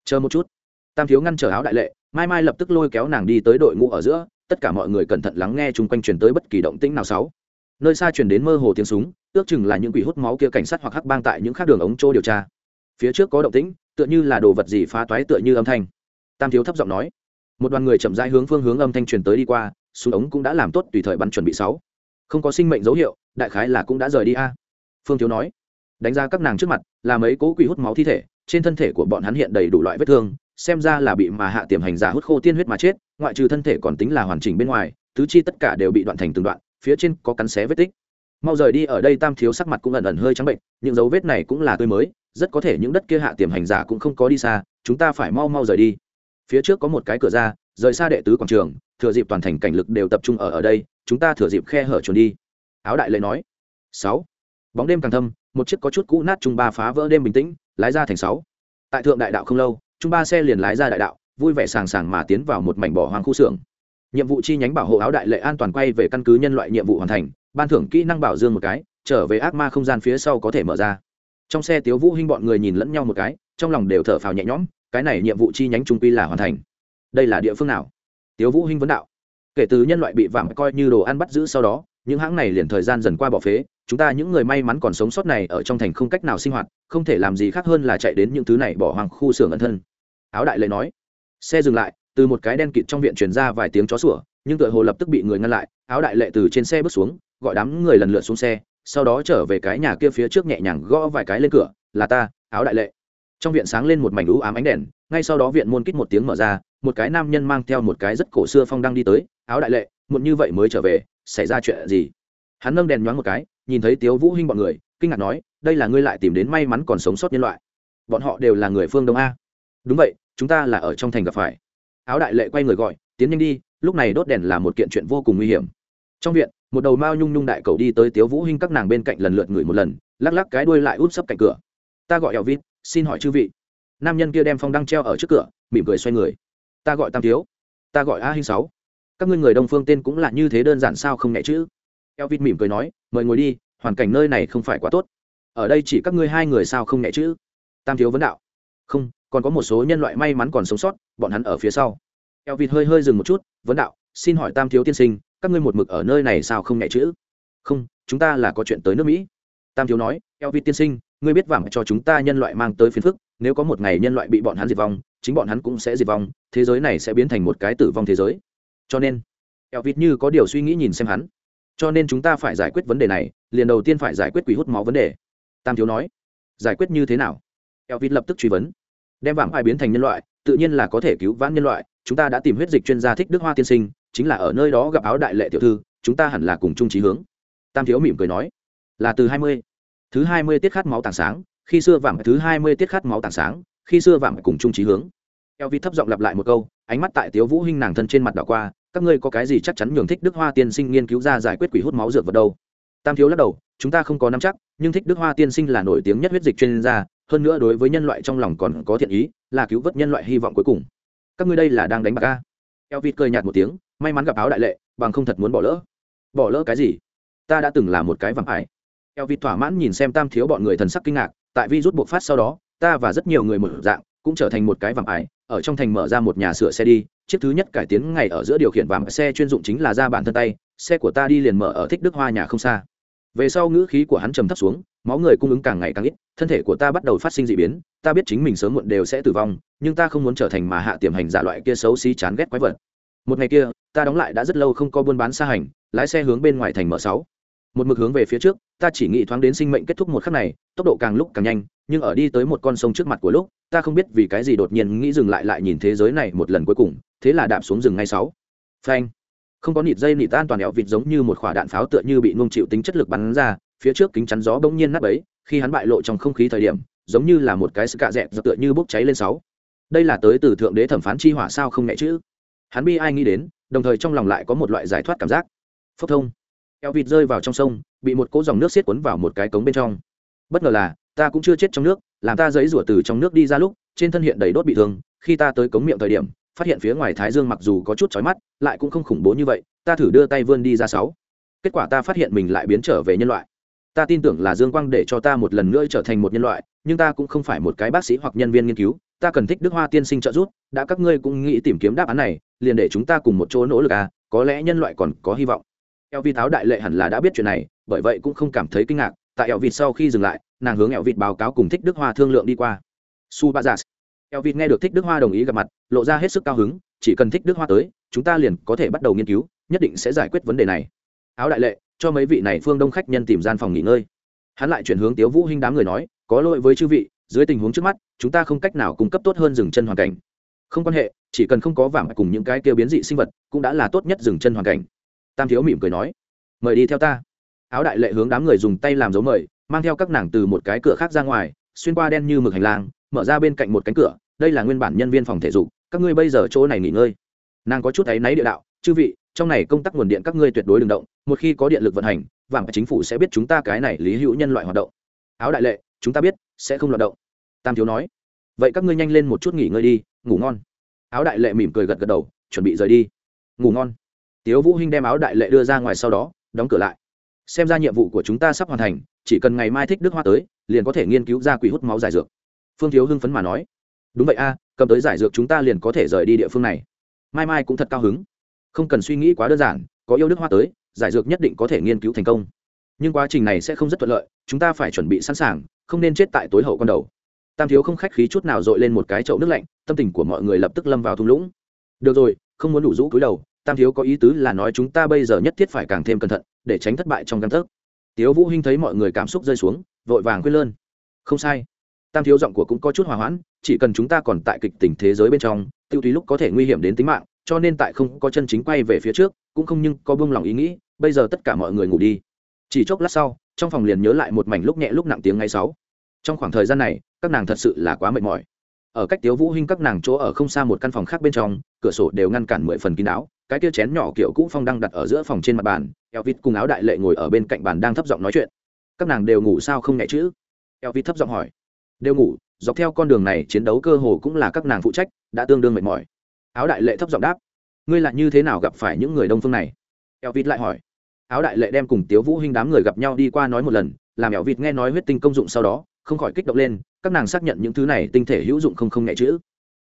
Chờ một chút. Tam thiếu ngăn trở áo đại lệ, mai mai lập tức lôi kéo nàng đi tới đội ngũ ở giữa, tất cả mọi người cẩn thận lắng nghe chung quanh truyền tới bất kỳ động tĩnh nào sáu. Nơi xa truyền đến mơ hồ tiếng súng, ước chừng là những quỷ hút máu kia cảnh sát hoặc hắc bang tại những khác đường ống chỗ điều tra. Phía trước có động tĩnh tựa như là đồ vật gì phá toái tựa như âm thanh. Tam thiếu thấp giọng nói. Một đoàn người chậm rãi hướng phương hướng âm thanh truyền tới đi qua, súng ống cũng đã làm tốt tùy thời bắn chuẩn bị sáu. Không có sinh mệnh dấu hiệu, đại khái là cũng đã rời đi a. Phương thiếu nói. Đánh ra các nàng trước mặt, là mấy cố quỷ hút máu thi thể, trên thân thể của bọn hắn hiện đầy đủ loại vết thương, xem ra là bị mà hạ tiềm hành giả hút khô tiên huyết mà chết, ngoại trừ thân thể còn tính là hoàn chỉnh bên ngoài, tứ chi tất cả đều bị đoạn thành từng đoạn, phía trên có cắn xé vết tích. Mau rời đi, ở đây tam thiếu sắc mặt cũng ẩn ẩn hơi trắng bệnh, những dấu vết này cũng là tươi mới rất có thể những đất kia hạ tiềm hành giả cũng không có đi xa, chúng ta phải mau mau rời đi. Phía trước có một cái cửa ra, rời xa đệ tứ quảng trường, thừa dịp toàn thành cảnh lực đều tập trung ở ở đây, chúng ta thừa dịp khe hở trốn đi. Áo đại lệ nói. Sáu. Bóng đêm càng thâm, một chiếc có chút cũ nát trung ba phá vỡ đêm bình tĩnh, lái ra thành sáu. Tại thượng đại đạo không lâu, trung ba xe liền lái ra đại đạo, vui vẻ sàng sàng mà tiến vào một mảnh bỏ hoang khu xưởng. Nhiệm vụ chi nhánh bảo hộ áo đại lệ an toàn quay về căn cứ nhân loại nhiệm vụ hoàn thành, ban thưởng kỹ năng bảo dương một cái, trở về ác ma không gian phía sau có thể mở ra trong xe tiếu vũ hinh bọn người nhìn lẫn nhau một cái, trong lòng đều thở phào nhẹ nhõm, cái này nhiệm vụ chi nhánh trung quy là hoàn thành. Đây là địa phương nào? Tiếu vũ hinh vấn đạo. Kể từ nhân loại bị vạm coi như đồ ăn bắt giữ sau đó, những hãng này liền thời gian dần qua bỏ phế, chúng ta những người may mắn còn sống sót này ở trong thành không cách nào sinh hoạt, không thể làm gì khác hơn là chạy đến những thứ này bỏ hoang khu xưởng ẩn thân. Áo đại lệ nói. Xe dừng lại, từ một cái đen kịt trong viện truyền ra vài tiếng chó sủa, nhưng tựa hồ lập tức bị người ngăn lại, áo đại lệ từ trên xe bước xuống, gọi đám người lần lượt xuống xe sau đó trở về cái nhà kia phía trước nhẹ nhàng gõ vài cái lên cửa, là ta, áo đại lệ. Trong viện sáng lên một mảnh lũ ám ánh đèn, ngay sau đó viện môn kích một tiếng mở ra, một cái nam nhân mang theo một cái rất cổ xưa phong đăng đi tới, áo đại lệ, muộn như vậy mới trở về, xảy ra chuyện gì? Hắn nâng đèn nhoáng một cái, nhìn thấy tiếu vũ hinh bọn người, kinh ngạc nói, đây là ngươi lại tìm đến may mắn còn sống sót nhân loại. Bọn họ đều là người phương đông a. Đúng vậy, chúng ta là ở trong thành gặp phải. Áo đại lệ quay người gọi, tiến nhanh đi, lúc này đốt đèn là một kiện chuyện vô cùng nguy hiểm. Trong viện một đầu mao nhung nhung đại cầu đi tới tiếu vũ hinh các nàng bên cạnh lần lượt ngửi một lần, lắc lắc cái đuôi lại út sấp cạnh cửa. Ta gọi eo vít xin hỏi chư vị. Nam nhân kia đem phong đăng treo ở trước cửa, mỉm cười xoay người. Ta gọi tam thiếu, ta gọi a hinh sáu. Các ngươi người đông phương tên cũng là như thế đơn giản sao không nhẹ chứ? Eo vít mỉm cười nói, mời ngồi đi, hoàn cảnh nơi này không phải quá tốt. Ở đây chỉ các ngươi hai người sao không nhẹ chứ? Tam thiếu vấn đạo. Không, còn có một số nhân loại may mắn còn sống sót, bọn hắn ở phía sau. Eo vịt hơi hơi dừng một chút, vấn đạo, xin hỏi tam thiếu tiên sinh các ngươi một mực ở nơi này sao không nhẹ chữ? Không, chúng ta là có chuyện tới nước mỹ. Tam thiếu nói eo vi tiên sinh, ngươi biết vàng cho chúng ta nhân loại mang tới phiền phức, nếu có một ngày nhân loại bị bọn hắn diệt vong, chính bọn hắn cũng sẽ diệt vong, thế giới này sẽ biến thành một cái tử vong thế giới. Cho nên eo vịt như có điều suy nghĩ nhìn xem hắn. Cho nên chúng ta phải giải quyết vấn đề này, liền đầu tiên phải giải quyết quỷ hút máu vấn đề. Tam thiếu nói, giải quyết như thế nào? Eo vịt lập tức truy vấn. Đem vàng ai biến thành nhân loại, tự nhiên là có thể cứu vãn nhân loại, chúng ta đã tìm huyết dịch chuyên gia thích đức hoa tiên sinh chính là ở nơi đó gặp áo đại lệ tiểu thư, chúng ta hẳn là cùng chung trí hướng. Tam thiếu mỉm cười nói, là từ hai mươi. Thứ hai mươi tiết khát máu tảng sáng, khi xưa vàng thứ hai mươi tiết khát máu tảng sáng, khi xưa vàng cùng chung trí hướng. Eo vi thấp giọng lặp lại một câu, ánh mắt tại tiếu vũ hinh nàng thân trên mặt đảo qua, các ngươi có cái gì chắc chắn nhường thích đức hoa tiên sinh nghiên cứu ra giải quyết quỷ hút máu dược vật đâu? Tam thiếu lắc đầu, chúng ta không có nắm chắc, nhưng thích đức hoa tiên sinh là nổi tiếng nhất huyết dịch chuyên gia, hơn nữa đối với nhân loại trong lòng còn có thiện ý, là cứu vớt nhân loại hy vọng cuối cùng. Các ngươi đây là đang đánh bạc ca eo vịt cười nhạt một tiếng, may mắn gặp áo đại lệ, bằng không thật muốn bỏ lỡ. Bỏ lỡ cái gì? Ta đã từng là một cái vàng ải. Eo vịt thỏa mãn nhìn xem tam thiếu bọn người thần sắc kinh ngạc, tại vi rút buộc phát sau đó, ta và rất nhiều người một dạng, cũng trở thành một cái vàng ải, ở trong thành mở ra một nhà sửa xe đi, chiếc thứ nhất cải tiến ngày ở giữa điều khiển vàng xe chuyên dụng chính là ra bản thân tay, xe của ta đi liền mở ở thích đức hoa nhà không xa về sau ngữ khí của hắn trầm thấp xuống, máu người cung ứng càng ngày càng ít, thân thể của ta bắt đầu phát sinh d ị biến, ta biết chính mình sớm muộn đều sẽ tử vong, nhưng ta không muốn trở thành mà hạ tiềm hành giả loại kia xấu xí chán ghét quái vật. Một ngày kia, ta đóng lại đã rất lâu không có buôn bán xa hành, lái xe hướng bên ngoài thành mở sáu. Một mực hướng về phía trước, ta chỉ nghĩ thoáng đến sinh mệnh kết thúc một khắc này, tốc độ càng lúc càng nhanh, nhưng ở đi tới một con sông trước mặt của lúc, ta không biết vì cái gì đột nhiên nghĩ dừng lại lại nhìn thế giới này một lần cuối cùng, thế là đạp xuống rừng ngay sáu. Phanh không có nịt dây nịt an toàn đẹo vịt giống như một quả đạn pháo tựa như bị nung chịu tính chất lực bắn ra, phía trước kính chắn gió bỗng nhiên nắp ấy khi hắn bại lộ trong không khí thời điểm, giống như là một cái sự cạ dẹp tựa như bốc cháy lên sáu. Đây là tới từ thượng đế thẩm phán chi hỏa sao không nhẹ chứ? Hắn bi ai nghĩ đến, đồng thời trong lòng lại có một loại giải thoát cảm giác. Phốc thông. Eo vịt rơi vào trong sông, bị một cỗ dòng nước xiết cuốn vào một cái cống bên trong. Bất ngờ là, ta cũng chưa chết trong nước, làm ta giấy rủa từ trong nước đi ra lúc, trên thân hiện đầy đốt bị thương, khi ta tới cống miệng thời điểm phát hiện phía ngoài thái dương mặc dù có chút chói mắt, lại cũng không khủng bố như vậy, ta thử đưa tay vươn đi ra sáu. Kết quả ta phát hiện mình lại biến trở về nhân loại. Ta tin tưởng là dương quang để cho ta một lần nữa trở thành một nhân loại, nhưng ta cũng không phải một cái bác sĩ hoặc nhân viên nghiên cứu, ta cần thích đức hoa tiên sinh trợ giúp, đã các ngươi cũng nghĩ tìm kiếm đáp án này, liền để chúng ta cùng một chỗ nỗ lực à có lẽ nhân loại còn có hy vọng. Eo vi tháo đại lệ hẳn là đã biết chuyện này, bởi vậy cũng không cảm thấy kinh ngạc, tại eo vịt sau khi dừng lại, nàng hướng eo vịt báo cáo cùng thích đức hoa thương lượng đi qua. Su ba giả eo vịt nghe được thích đức hoa đồng ý gặp mặt, lộ ra hết sức cao hứng, chỉ cần thích đức hoa tới, chúng ta liền có thể bắt đầu nghiên cứu, nhất định sẽ giải quyết vấn đề này. Áo đại lệ, cho mấy vị này phương đông khách nhân tìm gian phòng nghỉ ngơi. Hắn lại chuyển hướng tiếu vũ hinh đám người nói, có lỗi với chư vị, dưới tình huống trước mắt, chúng ta không cách nào cung cấp tốt hơn dừng chân hoàn cảnh. Không quan hệ, chỉ cần không có vàng cùng những cái kia biến dị sinh vật, cũng đã là tốt nhất dừng chân hoàn cảnh. Tam thiếu mỉm cười nói, mời đi theo ta. Áo đại lệ hướng đám người dùng tay làm dấu mời, mang theo các nàng từ một cái cửa khác ra ngoài, xuyên qua đen như mực hành lang mở ra bên cạnh một cánh cửa, đây là nguyên bản nhân viên phòng thể dục, các ngươi bây giờ chỗ này nghỉ ngơi. Nàng có chút thấy náy địa đạo, chư vị, trong này công tác nguồn điện các ngươi tuyệt đối đừng động, một khi có điện lực vận hành vàng chính phủ sẽ biết chúng ta cái này lý hữu nhân loại hoạt động. Áo đại lệ, chúng ta biết, sẽ không loạt động. Tam thiếu nói. Vậy các ngươi nhanh lên một chút nghỉ ngơi đi, ngủ ngon. Áo đại lệ mỉm cười gật gật đầu, chuẩn bị rời đi. Ngủ ngon. Tiếu vũ hinh đem áo đại lệ đưa ra ngoài sau đó, đóng cửa lại. Xem ra nhiệm vụ của chúng ta sắp hoàn thành, chỉ cần ngày mai thích đức hoa tới, liền có thể nghiên cứu ra quỷ hút máu giải dược phương thiếu hưng phấn mà nói. Đúng vậy a, cầm tới giải dược chúng ta liền có thể rời đi địa phương này. Mai mai cũng thật cao hứng. Không cần suy nghĩ quá đơn giản, có yêu đức hoa tới, giải dược nhất định có thể nghiên cứu thành công. Nhưng quá trình này sẽ không rất thuận lợi, chúng ta phải chuẩn bị sẵn sàng, không nên chết tại tối hậu con đầu. Tam thiếu không khách khí chút nào dội lên một cái chậu nước lạnh, tâm tình của mọi người lập tức lâm vào thung lũng. Được rồi, không muốn đủ rũ cúi đầu, tam thiếu có ý tứ là nói chúng ta bây giờ nhất thiết phải càng thêm cẩn thận, để tránh thất bại trong căn thức tiếu vũ hinh thấy mọi người cảm xúc rơi xuống, vội vàng quyết lơn. Không sai tam thiếu giọng của cũng có chút hòa hoãn, chỉ cần chúng ta còn tại kịch tình thế giới bên trong, tiêu tùy lúc có thể nguy hiểm đến tính mạng, cho nên tại không có chân chính quay về phía trước, cũng không nhưng có buông lòng ý nghĩ, bây giờ tất cả mọi người ngủ đi. Chỉ chốc lát sau, trong phòng liền nhớ lại một mảnh lúc nhẹ lúc nặng tiếng ngay sáu trong khoảng thời gian này, các nàng thật sự là quá mệt mỏi. Ở cách tiếu vũ hinh các nàng chỗ ở không xa một căn phòng khác bên trong, cửa sổ đều ngăn cản mười phần kín áo cái kia chén nhỏ kiểu cũ phong đang đặt ở giữa phòng trên mặt bàn elvit cùng áo đại lệ ngồi ở bên cạnh bàn đang thấp giọng nói chuyện. Các nàng đều ngủ sao không nhẹ chữ elvit thấp giọng hỏi đều ngủ, dọc theo con đường này chiến đấu cơ hồ cũng là các nàng phụ trách, đã tương đương mệt mỏi. Áo đại lệ thấp giọng đáp, ngươi lại như thế nào gặp phải những người đông phương này? Eo vịt lại hỏi. Áo đại lệ đem cùng tiếu vũ hinh đám người gặp nhau đi qua nói một lần, làm eo vịt nghe nói huyết tinh công dụng sau đó, không khỏi kích động lên, các nàng xác nhận những thứ này tinh thể hữu dụng không không nhẹ chữ.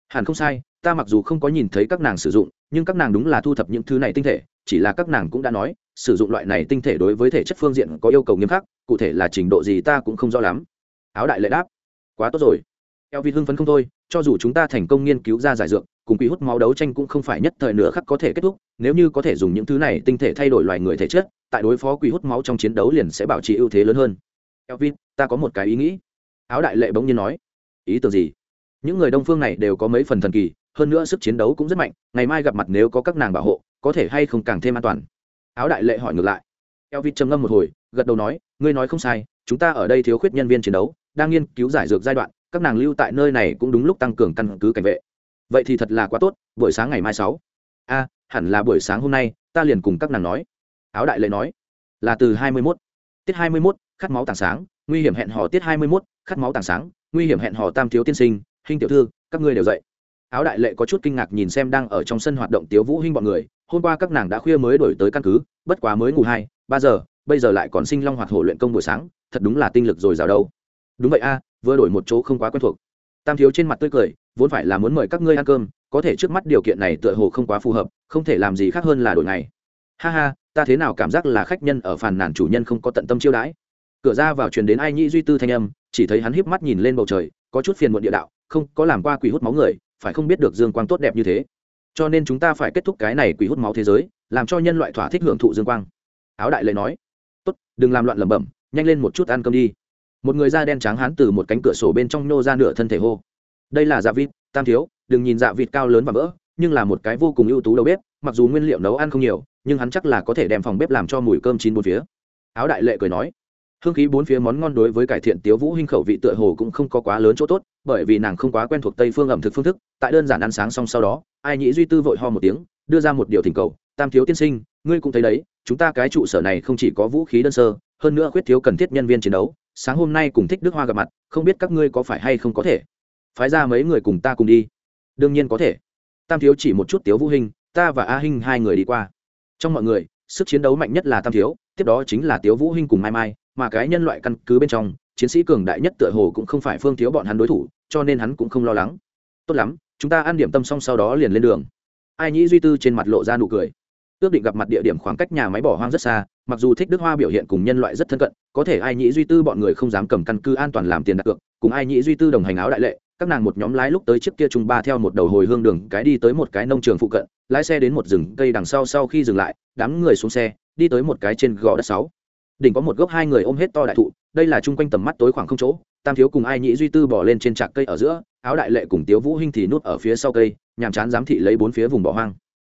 Hẳn không sai, ta mặc dù không có nhìn thấy các nàng sử dụng, nhưng các nàng đúng là thu thập những thứ này tinh thể, chỉ là các nàng cũng đã nói, sử dụng loại này tinh thể đối với thể chất phương diện có yêu cầu nghiêm khắc, cụ thể là trình độ gì ta cũng không rõ lắm. Áo đại lệ đáp quá tốt rồi. Eo vịt hưng phấn không thôi, cho dù chúng ta thành công nghiên cứu ra giải dược, cùng quỷ hút máu đấu tranh cũng không phải nhất thời nữa khắc có thể kết thúc, nếu như có thể dùng những thứ này tinh thể thay đổi loài người thể chất, tại đối phó quỷ hút máu trong chiến đấu liền sẽ bảo trì ưu thế lớn hơn. Elvin ta có một cái ý nghĩ. Áo đại lệ bỗng nhiên nói. Ý tưởng gì? Những người đông phương này đều có mấy phần thần kỳ, hơn nữa sức chiến đấu cũng rất mạnh, ngày mai gặp mặt nếu có các nàng bảo hộ, có thể hay không càng thêm an toàn? Áo đại lệ hỏi ngược lại. Elvin trầm ngâm một hồi, gật đầu nói, ngươi nói không sai, chúng ta ở đây thiếu khuyết nhân viên chiến đấu đang nghiên cứu giải dược giai đoạn các nàng lưu tại nơi này cũng đúng lúc tăng cường căn cứ cảnh vệ. Vậy thì thật là quá tốt buổi sáng ngày mai sáu. A hẳn là buổi sáng hôm nay ta liền cùng các nàng nói. Áo đại lệ nói là từ hai mươi 21. tiết hai mươi 21, khát máu tảng sáng nguy hiểm hẹn hò tiết hai mươi 21, khát máu tảng sáng nguy hiểm hẹn hò tam thiếu tiên sinh hình tiểu thư các ngươi đều dậy. Áo đại lệ có chút kinh ngạc nhìn xem đang ở trong sân hoạt động tiếu vũ hinh bọn người hôm qua các nàng đã khuya mới đổi tới căn cứ bất quá mới ngủ hai ba giờ bây giờ lại còn sinh long hoạt hổ luyện công buổi sáng thật đúng là tinh lực rồi rào đâu đúng vậy a, vừa đổi một chỗ không quá quen thuộc. Tam thiếu trên mặt tươi cười, vốn phải là muốn mời các ngươi ăn cơm, có thể trước mắt điều kiện này tựa hồ không quá phù hợp, không thể làm gì khác hơn là đổi ngày. Ha ha, ta thế nào cảm giác là khách nhân ở phàn nàn chủ nhân không có tận tâm chiêu đãi. Cửa ra vào truyền đến ai nhĩ duy tư thanh âm, chỉ thấy hắn híp mắt nhìn lên bầu trời, có chút phiền muộn địa đạo, không, có làm qua quỷ hút máu người, phải không biết được dương quang tốt đẹp như thế. Cho nên chúng ta phải kết thúc cái này quỷ hút máu thế giới, làm cho nhân loại thỏa thích hưởng thụ dương quang. Áo đại lệ nói, tốt, đừng làm loạn lẩm bẩm, nhanh lên một chút ăn cơm đi một người da đen trắng hán từ một cánh cửa sổ bên trong nô ra nửa thân thể hô. Đây là dạ vịt, tam thiếu, đừng nhìn dạ vịt cao lớn và vỡ nhưng là một cái vô cùng ưu tú đầu bếp, mặc dù nguyên liệu nấu ăn không nhiều, nhưng hắn chắc là có thể đem phòng bếp làm cho mùi cơm chín bốn phía. Áo đại lệ cười nói, hương khí bốn phía món ngon đối với cải thiện tiếu vũ hinh khẩu vị tựa hồ cũng không có quá lớn chỗ tốt, bởi vì nàng không quá quen thuộc tây phương ẩm thực phương thức, tại đơn giản ăn sáng xong sau đó, ai nhĩ duy tư vội ho một tiếng, đưa ra một điều thỉnh cầu, tam thiếu tiên sinh, ngươi cũng thấy đấy, chúng ta cái trụ sở này không chỉ có vũ khí đơn sơ, hơn nữa khuyết thiếu cần thiết nhân viên chiến đấu sáng hôm nay cùng thích đức hoa gặp mặt, không biết các ngươi có phải hay không có thể. Phái ra mấy người cùng ta cùng đi. Đương nhiên có thể. Tam thiếu chỉ một chút tiếu vũ hình ta và a hinh hai người đi qua. Trong mọi người, sức chiến đấu mạnh nhất là tam thiếu, tiếp đó chính là tiếu vũ hinh cùng mai mai, mà cái nhân loại căn cứ bên trong, chiến sĩ cường đại nhất tựa hồ cũng không phải phương thiếu bọn hắn đối thủ, cho nên hắn cũng không lo lắng. Tốt lắm, chúng ta ăn điểm tâm xong sau đó liền lên đường. Ai nhĩ duy tư trên mặt lộ ra nụ cười ước định gặp mặt địa điểm khoảng cách nhà máy bỏ hoang rất xa, mặc dù thích đức hoa biểu hiện cùng nhân loại rất thân cận, có thể ai nhĩ duy tư bọn người không dám cầm căn cứ an toàn làm tiền đặt cược, cùng ai nhĩ duy tư đồng hành áo đại lệ, các nàng một nhóm lái lúc tới trước kia trung ba theo một đầu hồi hương đường, cái đi tới một cái nông trường phụ cận, lái xe đến một rừng cây đằng sau sau khi dừng lại, đám người xuống xe, đi tới một cái trên gò đất sáu. Đỉnh có một gốc hai người ôm hết to đại thụ, đây là chung quanh tầm mắt tối khoảng không chỗ, tam thiếu cùng ai nhĩ duy tư bỏ lên trên trạc cây ở giữa, áo đại lệ cùng tiếu vũ hinh thì nút ở phía sau cây, nhàm chán giám thị lấy bốn phía vùng bỏ hoang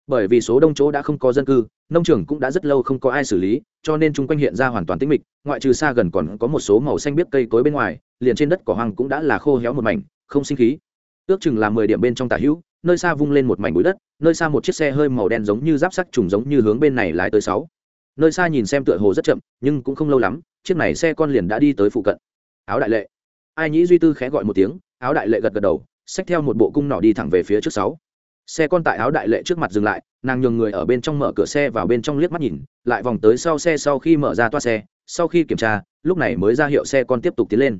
bởi vì số đông chỗ đã không có dân cư, nông trường cũng đã rất lâu không có ai xử lý, cho nên chung quanh hiện ra hoàn toàn tĩnh mịch, ngoại trừ xa gần còn có một số màu xanh biếc cây cối bên ngoài, liền trên đất cỏ hoang cũng đã là khô héo một mảnh, không sinh khí. Ước chừng là mười điểm bên trong tả hữu, nơi xa vung lên một mảnh bụi đất, nơi xa một chiếc xe hơi màu đen giống như giáp sắc trùng giống như hướng bên này lái tới sáu. Nơi xa nhìn xem tựa hồ rất chậm, nhưng cũng không lâu lắm, chiếc này xe con liền đã đi tới phụ cận. Áo đại lệ. Ai nhĩ duy tư khẽ gọi một tiếng, áo đại lệ gật gật đầu, xách theo một bộ cung nỏ đi thẳng về phía trước sáu xe con tại áo đại lệ trước mặt dừng lại, nàng nhường người ở bên trong mở cửa xe vào bên trong liếc mắt nhìn, lại vòng tới sau xe sau khi mở ra toa xe, sau khi kiểm tra, lúc này mới ra hiệu xe con tiếp tục tiến lên.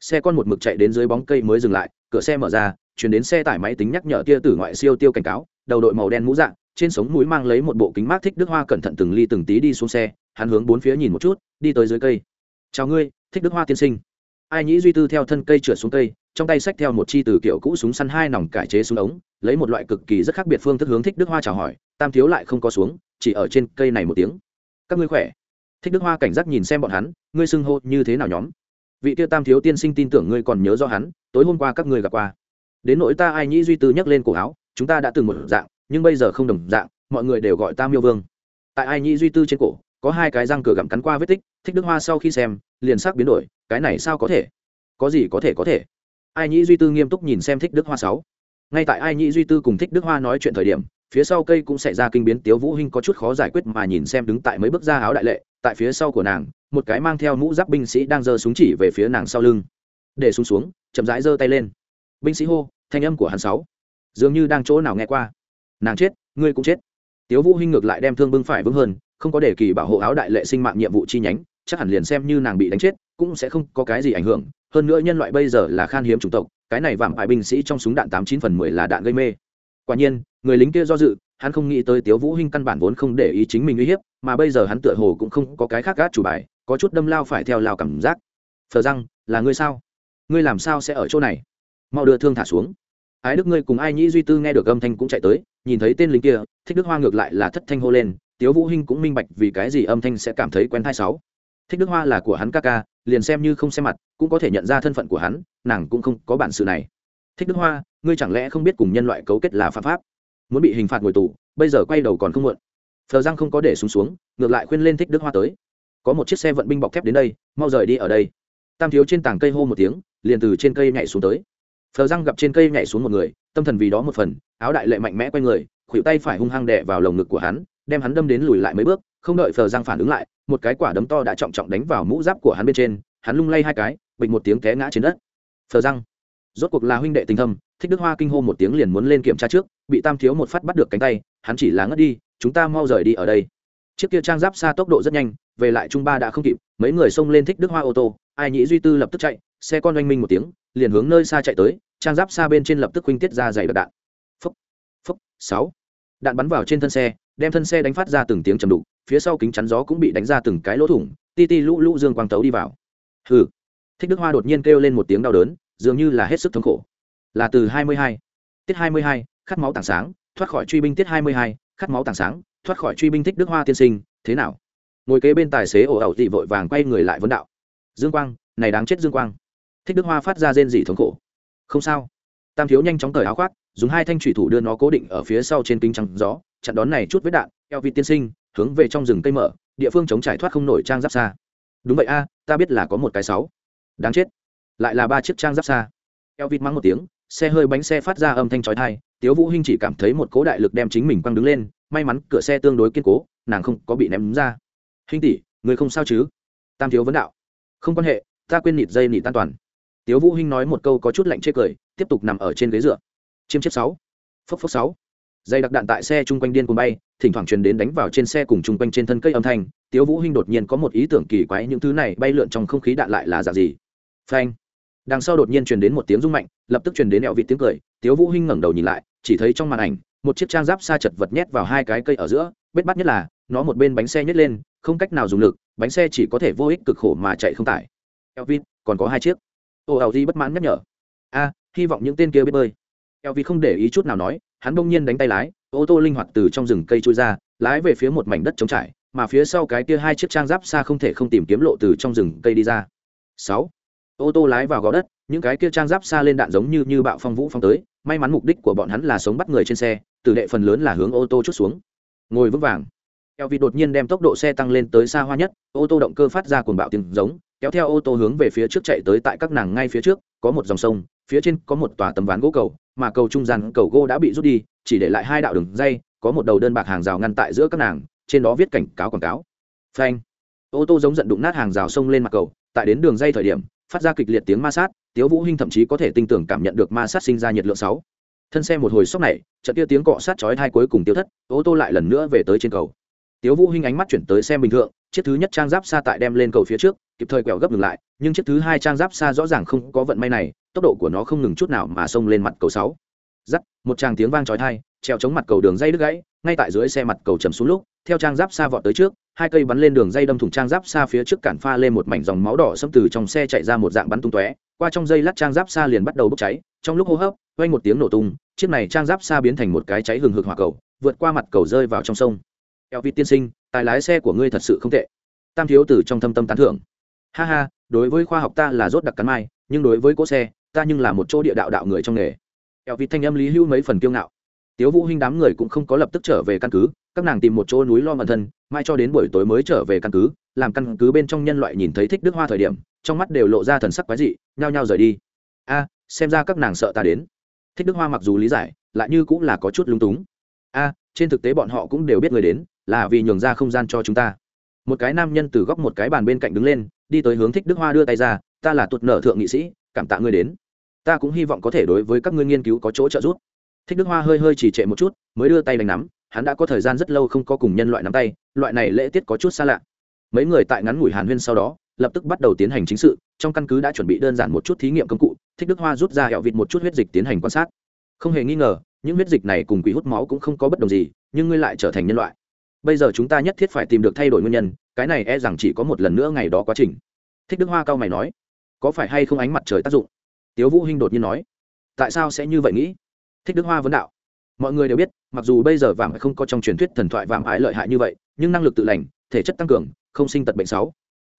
Xe con một mực chạy đến dưới bóng cây mới dừng lại, cửa xe mở ra, chuyển đến xe tải máy tính nhắc nhở tia tử ngoại siêu tiêu cảnh cáo, đầu đội màu đen mũ dạng, trên sống mũi mang lấy một bộ kính mát thích đức hoa cẩn thận từng ly từng tí đi xuống xe, hắn hướng bốn phía nhìn một chút, đi tới dưới cây. Chào ngươi, thích đức hoa tiên sinh. Ai nhĩ duy tư theo thân cây trượt xuống cây trong tay xách theo một chi từ kiểu cũ súng săn hai nòng cải chế súng ống, lấy một loại cực kỳ rất khác biệt phương thức hướng thích đức hoa chào hỏi, tam thiếu lại không có xuống, chỉ ở trên cây này một tiếng. Các ngươi khỏe? Thích đức hoa cảnh giác nhìn xem bọn hắn, ngươi xưng hô như thế nào nhóm? Vị tiêu tam thiếu tiên sinh tin tưởng ngươi còn nhớ do hắn, tối hôm qua các ngươi gặp qua. Đến nỗi ta ai nhĩ duy tư nhấc lên cổ áo, chúng ta đã từng một dạng, nhưng bây giờ không đồng dạng, mọi người đều gọi ta miêu vương. Tại ai nhĩ duy tư trên cổ, có hai cái răng cửa gặm cắn qua vết tích, thích đức hoa sau khi xem, liền sắc biến đổi, cái này sao có thể? Có gì có thể có thể? Ai nhĩ duy tư nghiêm túc nhìn xem thích đức hoa sáu. Ngay tại ai nhĩ duy tư cùng thích đức hoa nói chuyện thời điểm, phía sau cây cũng xảy ra kinh biến, tiếu vũ hinh có chút khó giải quyết mà nhìn xem đứng tại mấy bước ra áo đại lệ, tại phía sau của nàng, một cái mang theo mũ giáp binh sĩ đang giơ súng chỉ về phía nàng sau lưng. Để xuống xuống, chậm rãi giơ tay lên. Binh sĩ hô, thanh âm của hắn sáu. Dường như đang chỗ nào nghe qua. Nàng chết, ngươi cũng chết. Tiếu vũ hinh ngược lại đem thương bưng phải vững hơn, không có để kỳ bảo hộ áo đại lệ sinh mạng nhiệm vụ chi nhánh, chắc hẳn liền xem như nàng bị đánh chết, cũng sẽ không có cái gì ảnh hưởng hơn nữa nhân loại bây giờ là khan hiếm chủng tộc, cái này vạm bại binh sĩ trong súng đạn tám chín phần mười là đạn gây mê. Quả nhiên, người lính kia do dự, hắn không nghĩ tới tiếu vũ hinh căn bản vốn không để ý chính mình uy hiếp, mà bây giờ hắn tựa hồ cũng không có cái khác gác chủ bài, có chút đâm lao phải theo lao cảm giác. Phờ răng, là ngươi sao? Ngươi làm sao sẽ ở chỗ này? Mau đưa thương thả xuống. Ái đức ngươi cùng ai nhĩ duy tư nghe được âm thanh cũng chạy tới, nhìn thấy tên lính kia, thích đức hoa ngược lại là thất thanh hô lên, tiếu vũ hinh cũng minh bạch vì cái gì âm thanh sẽ cảm thấy quen thai sáu. Thích đức hoa là của hắn ca ca liền xem như không xem mặt, cũng có thể nhận ra thân phận của hắn, nàng cũng không có bản sự này. Thích đức hoa, ngươi chẳng lẽ không biết cùng nhân loại cấu kết là phạm pháp? Muốn bị hình phạt ngồi tù, bây giờ quay đầu còn không muộn. Phờ giang không có để xuống xuống, ngược lại khuyên lên thích đức hoa tới. Có một chiếc xe vận binh bọc thép đến đây, mau rời đi ở đây. Tam thiếu trên tảng cây hô một tiếng, liền từ trên cây nhảy xuống tới. Phờ răng gặp trên cây nhảy xuống một người, tâm thần vì đó một phần, áo đại lệ mạnh mẽ q u a y người, khuỷu tay phải hung hăng đè vào lồng ngực của hắn, đem hắn đâm đến lùi lại mấy bước, không đợi phờ răng phản ứng lại một cái quả đấm to đã trọng trọng đánh vào mũ giáp của hắn bên trên, hắn lung lay hai cái, bịch một tiếng té ngã trên đất. Phờ răng. Rốt cuộc là huynh đệ tình thâm, thích đức hoa kinh hô một tiếng liền muốn lên kiểm tra trước, bị tam thiếu một phát bắt được cánh tay, hắn chỉ là ngất đi, chúng ta mau rời đi ở đây. Chiếc kia trang giáp xa tốc độ rất nhanh, về lại trung ba đã không kịp, mấy người xông lên thích đức hoa ô tô, ai nhĩ duy tư lập tức chạy, xe con oanh minh một tiếng, liền hướng nơi xa chạy tới, trang giáp xa bên trên lập tức huynh tiết ra dày đặc đạn. Phốc phốc sáu. Đạn bắn vào trên thân xe đem thân xe đánh phát ra từng tiếng trầm đục phía sau kính chắn gió cũng bị đánh ra từng cái lỗ thủng ti ti lũ lũ dương quang tấu đi vào. Hừ. Thích đức hoa đột nhiên kêu lên một tiếng đau đớn dường như là hết sức thống khổ. Là từ 22. tiết 22, khát máu tảng sáng thoát khỏi truy binh tiết 22, khát máu tảng sáng thoát khỏi truy binh thích đức hoa tiên sinh thế nào? Ngồi kế bên tài xế ổ ẩu thị vội vàng quay người lại vấn đạo. Dương quang này đáng chết dương quang. Thích đức hoa phát ra rên dị thống khổ. Không sao. Tam thiếu nhanh chóng cởi áo khoác dùng hai thanh thủy thủ đưa nó cố định ở phía sau trên kính trắng gió chặn đón này chút vết đạn, eo vị tiên sinh, hướng về trong rừng cây mở, địa phương chống trải thoát không nổi trang giáp xa. Đúng vậy a, ta biết là có một cái sáu. Đáng chết. Lại là ba chiếc trang giáp xa. Eo vịt mắng một tiếng, xe hơi bánh xe phát ra âm thanh chói tai, tiếu vũ hinh chỉ cảm thấy một cố đại lực đem chính mình quăng đứng lên, may mắn cửa xe tương đối kiên cố, nàng không có bị ném ra. Hinh tỷ, người không sao chứ? Tam thiếu vấn đạo. Không quan hệ, ta quên nịt dây nịt tan toàn. Tiếu vũ hinh nói một câu có chút lạnh chê cười, tiếp tục nằm ở trên ghế dựa. Chiêm chiếc sáu. Phốc phốc sáu dây đặc đạn tại xe chung quanh điên cuồng bay, thỉnh thoảng truyền đến đánh vào trên xe cùng chung quanh trên thân cây âm thanh. Tiếu vũ hinh đột nhiên có một ý tưởng kỳ quái, những thứ này bay lượn trong không khí đạn lại là dạng gì? Phanh! Đằng sau đột nhiên truyền đến một tiếng rung mạnh, lập tức truyền đến ẹo vị tiếng cười. Tiếu vũ hinh ngẩng đầu nhìn lại, chỉ thấy trong màn ảnh, một chiếc trang giáp xa chật vật nhét vào hai cái cây ở giữa, bết bát nhất là, nó một bên bánh xe nhét lên, không cách nào dùng lực, bánh xe chỉ có thể vô ích cực khổ mà chạy không tải. Elvin còn có hai chiếc. Ô ảo bất mãn nhắc nhở. A, hy vọng những tên kia biết bơi. Elvin không để ý chút nào nói hắn bỗng nhiên đánh tay lái, ô tô linh hoạt từ trong rừng cây trôi ra, lái về phía một mảnh đất trống trải, mà phía sau cái kia hai chiếc trang giáp xa không thể không tìm kiếm lộ từ trong rừng cây đi ra. Sáu, ô tô lái vào gò đất, những cái kia trang giáp xa lên đạn giống như như bạo phong vũ phong tới, may mắn mục đích của bọn hắn là sống bắt người trên xe tử đệ phần lớn là hướng ô tô chút xuống. Ngồi vững vàng. Eo vịt đột nhiên đem tốc độ xe tăng lên tới xa hoa nhất, ô tô động cơ phát ra cuồng bạo tiếng giống, kéo theo ô tô hướng về phía trước chạy tới tại các nàng ngay phía trước, có một dòng sông, phía trên có một tòa tấm ván gỗ cầu mà cầu trung gian cầu gỗ đã bị rút đi, chỉ để lại hai đạo đường dây, có một đầu đơn bạc hàng rào ngăn tại giữa các nàng, trên đó viết cảnh cáo quảng cáo. Phanh. Ô tô giống giận đụng nát hàng rào sông lên mặt cầu, tại đến đường dây thời điểm, phát ra kịch liệt tiếng ma sát, tiếu vũ hinh thậm chí có thể tinh tưởng cảm nhận được ma sát sinh ra nhiệt lượng sáu. Thân xe một hồi sốc này, trận kia tiếng cọ sát chói tai cuối cùng tiêu thất, ô tô lại lần nữa về tới trên cầu. Tiếu vũ hinh ánh mắt chuyển tới xe bình thường chiếc thứ nhất trang giáp xa tại đem lên cầu phía trước, kịp thời quẹo gấp ngừng lại, nhưng chiếc thứ hai trang giáp xa rõ ràng không có vận may này tốc độ của nó không ngừng chút nào mà xông lên mặt cầu sáu. Giắt một tràng tiếng vang chói tai, treo chống mặt cầu đường dây đứt gãy, ngay tại dưới xe mặt cầu chầm xuống lúc, theo trang giáp xa vọt tới trước, hai cây bắn lên đường dây đâm thủng trang giáp xa phía trước cản pha lên một mảnh dòng máu đỏ xâm từ trong xe chạy ra một dạng bắn tung tóe, qua trong dây lát trang giáp xa liền bắt đầu bốc cháy, trong lúc hô hấp quanh một tiếng nổ tung, chiếc này trang giáp xa biến thành một cái cháy hừng hực hỏa cầu, vượt qua mặt cầu rơi vào trong sông. Eo tiên sinh, tài lái xe của ngươi thật sự không tệ. Tam thiếu tử trong thâm tâm tán thưởng. Ha ha, đối với khoa học ta là rốt đặc cắn mai, nhưng đối với cỗ xe ta nhưng là một chỗ địa đạo đạo người trong nghề. Eo thanh âm lý hưu mấy phần kiêu ngạo. Tiếu vũ hinh đám người cũng không có lập tức trở về căn cứ, các nàng tìm một chỗ núi lo mận thân, mai cho đến buổi tối mới trở về căn cứ, làm căn cứ bên trong nhân loại nhìn thấy thích đức hoa thời điểm, trong mắt đều lộ ra thần sắc quái dị, nhao nhao rời đi. A, xem ra các nàng sợ ta đến. Thích đức hoa mặc dù lý giải, lại như cũng là có chút lung túng. A, trên thực tế bọn họ cũng đều biết người đến, là vì nhường ra không gian cho chúng ta. Một cái nam nhân từ góc một cái bàn bên cạnh đứng lên, đi tới hướng thích đức hoa đưa tay ra, ta là tuột nở thượng nghị sĩ cảm tạ ngươi đến. Ta cũng hy vọng có thể đối với các ngươi nghiên cứu có chỗ trợ giúp. Thích đức hoa hơi hơi chỉ trệ một chút, mới đưa tay đánh nắm, hắn đã có thời gian rất lâu không có cùng nhân loại nắm tay, loại này lễ tiết có chút xa lạ. Mấy người tại ngắn ngủi hàn huyên sau đó, lập tức bắt đầu tiến hành chính sự, trong căn cứ đã chuẩn bị đơn giản một chút thí nghiệm công cụ, thích đức hoa rút ra hẹo vịt một chút huyết dịch tiến hành quan sát. Không hề nghi ngờ, những huyết dịch này cùng quỷ hút máu cũng không có bất đồng gì, nhưng ngươi lại trở thành nhân loại. Bây giờ chúng ta nhất thiết phải tìm được thay đổi nguyên nhân, cái này e rằng chỉ có một lần nữa ngày đó quá trình. Thích đức hoa cao mày nói có phải hay không ánh mặt trời tác dụng? Tiếu vũ hinh đột nhiên nói. Tại sao sẽ như vậy nghĩ? Thích đức hoa vấn đạo. Mọi người đều biết, mặc dù bây giờ vàng không có trong truyền thuyết thần thoại vàng ái lợi hại như vậy, nhưng năng lực tự lành, thể chất tăng cường, không sinh tật bệnh xấu.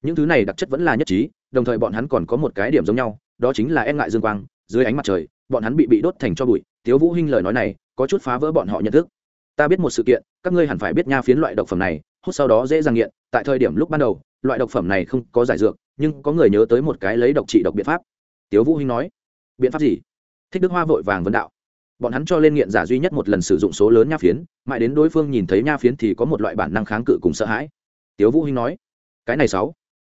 Những thứ này đặc chất vẫn là nhất trí, đồng thời bọn hắn còn có một cái điểm giống nhau, đó chính là e ngại dương quang, dưới ánh mặt trời, bọn hắn bị bị đốt thành cho bụi. Tiếu vũ hinh lời nói này, có chút phá vỡ bọn họ nhận thức. Ta biết một sự kiện, các ngươi hẳn phải biết nha phiến loại độc phẩm này, hút sau đó dễ dàng nghiện, tại thời điểm lúc ban đầu loại độc phẩm này không có giải dược, nhưng có người nhớ tới một cái lấy độc trị độc biện pháp. Tiếu vũ hinh nói, biện pháp gì? Thích đức hoa vội vàng vấn đạo, bọn hắn cho lên nghiện giả duy nhất một lần sử dụng số lớn nha phiến, mãi đến đối phương nhìn thấy nha phiến thì có một loại bản năng kháng cự cùng sợ hãi. Tiếu vũ hinh nói, cái này sáu.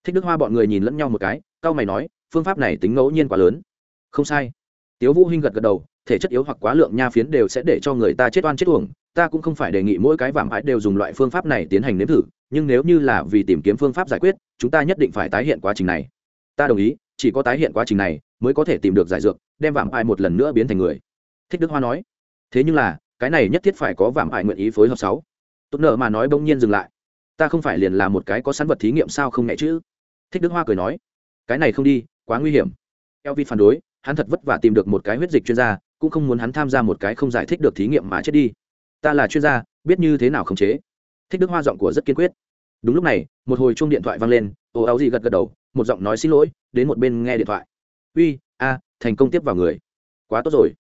Thích đức hoa bọn người nhìn lẫn nhau một cái cao mày nói, phương pháp này tính ngẫu nhiên quá lớn. Không sai. Tiếu vũ hinh gật gật đầu thể chất yếu hoặc quá lượng nha phiến đều sẽ để cho người ta chết oan chết uổng. Ta cũng không phải đề nghị mỗi cái vạm ải đều dùng loại phương pháp này tiến hành nếm thử, nhưng nếu như là vì tìm kiếm phương pháp giải quyết, chúng ta nhất định phải tái hiện quá trình này. Ta đồng ý, chỉ có tái hiện quá trình này mới có thể tìm được giải dược, đem vạm ải một lần nữa biến thành người. Thích đức hoa nói. Thế nhưng là, cái này nhất thiết phải có vạm ải nguyện ý phối hợp sáu. Tốt nợ mà nói bỗng nhiên dừng lại. Ta không phải liền là một cái có sẵn vật thí nghiệm sao không nhẹ chứ? Thích đức hoa cười nói. Cái này không đi, quá nguy hiểm. Elvi phản đối, hắn thật vất vả tìm được một cái huyết dịch chuyên gia cũng không muốn hắn tham gia một cái không giải thích được thí nghiệm mà chết đi. Ta là chuyên gia, biết như thế nào khống chế. Thích đức hoa giọng của rất kiên quyết. Đúng lúc này, một hồi chuông điện thoại vang lên ồ áo gì gật gật đầu, một giọng nói xin lỗi, đến một bên nghe điện thoại. Uy, a, thành công tiếp vào người. Quá tốt rồi.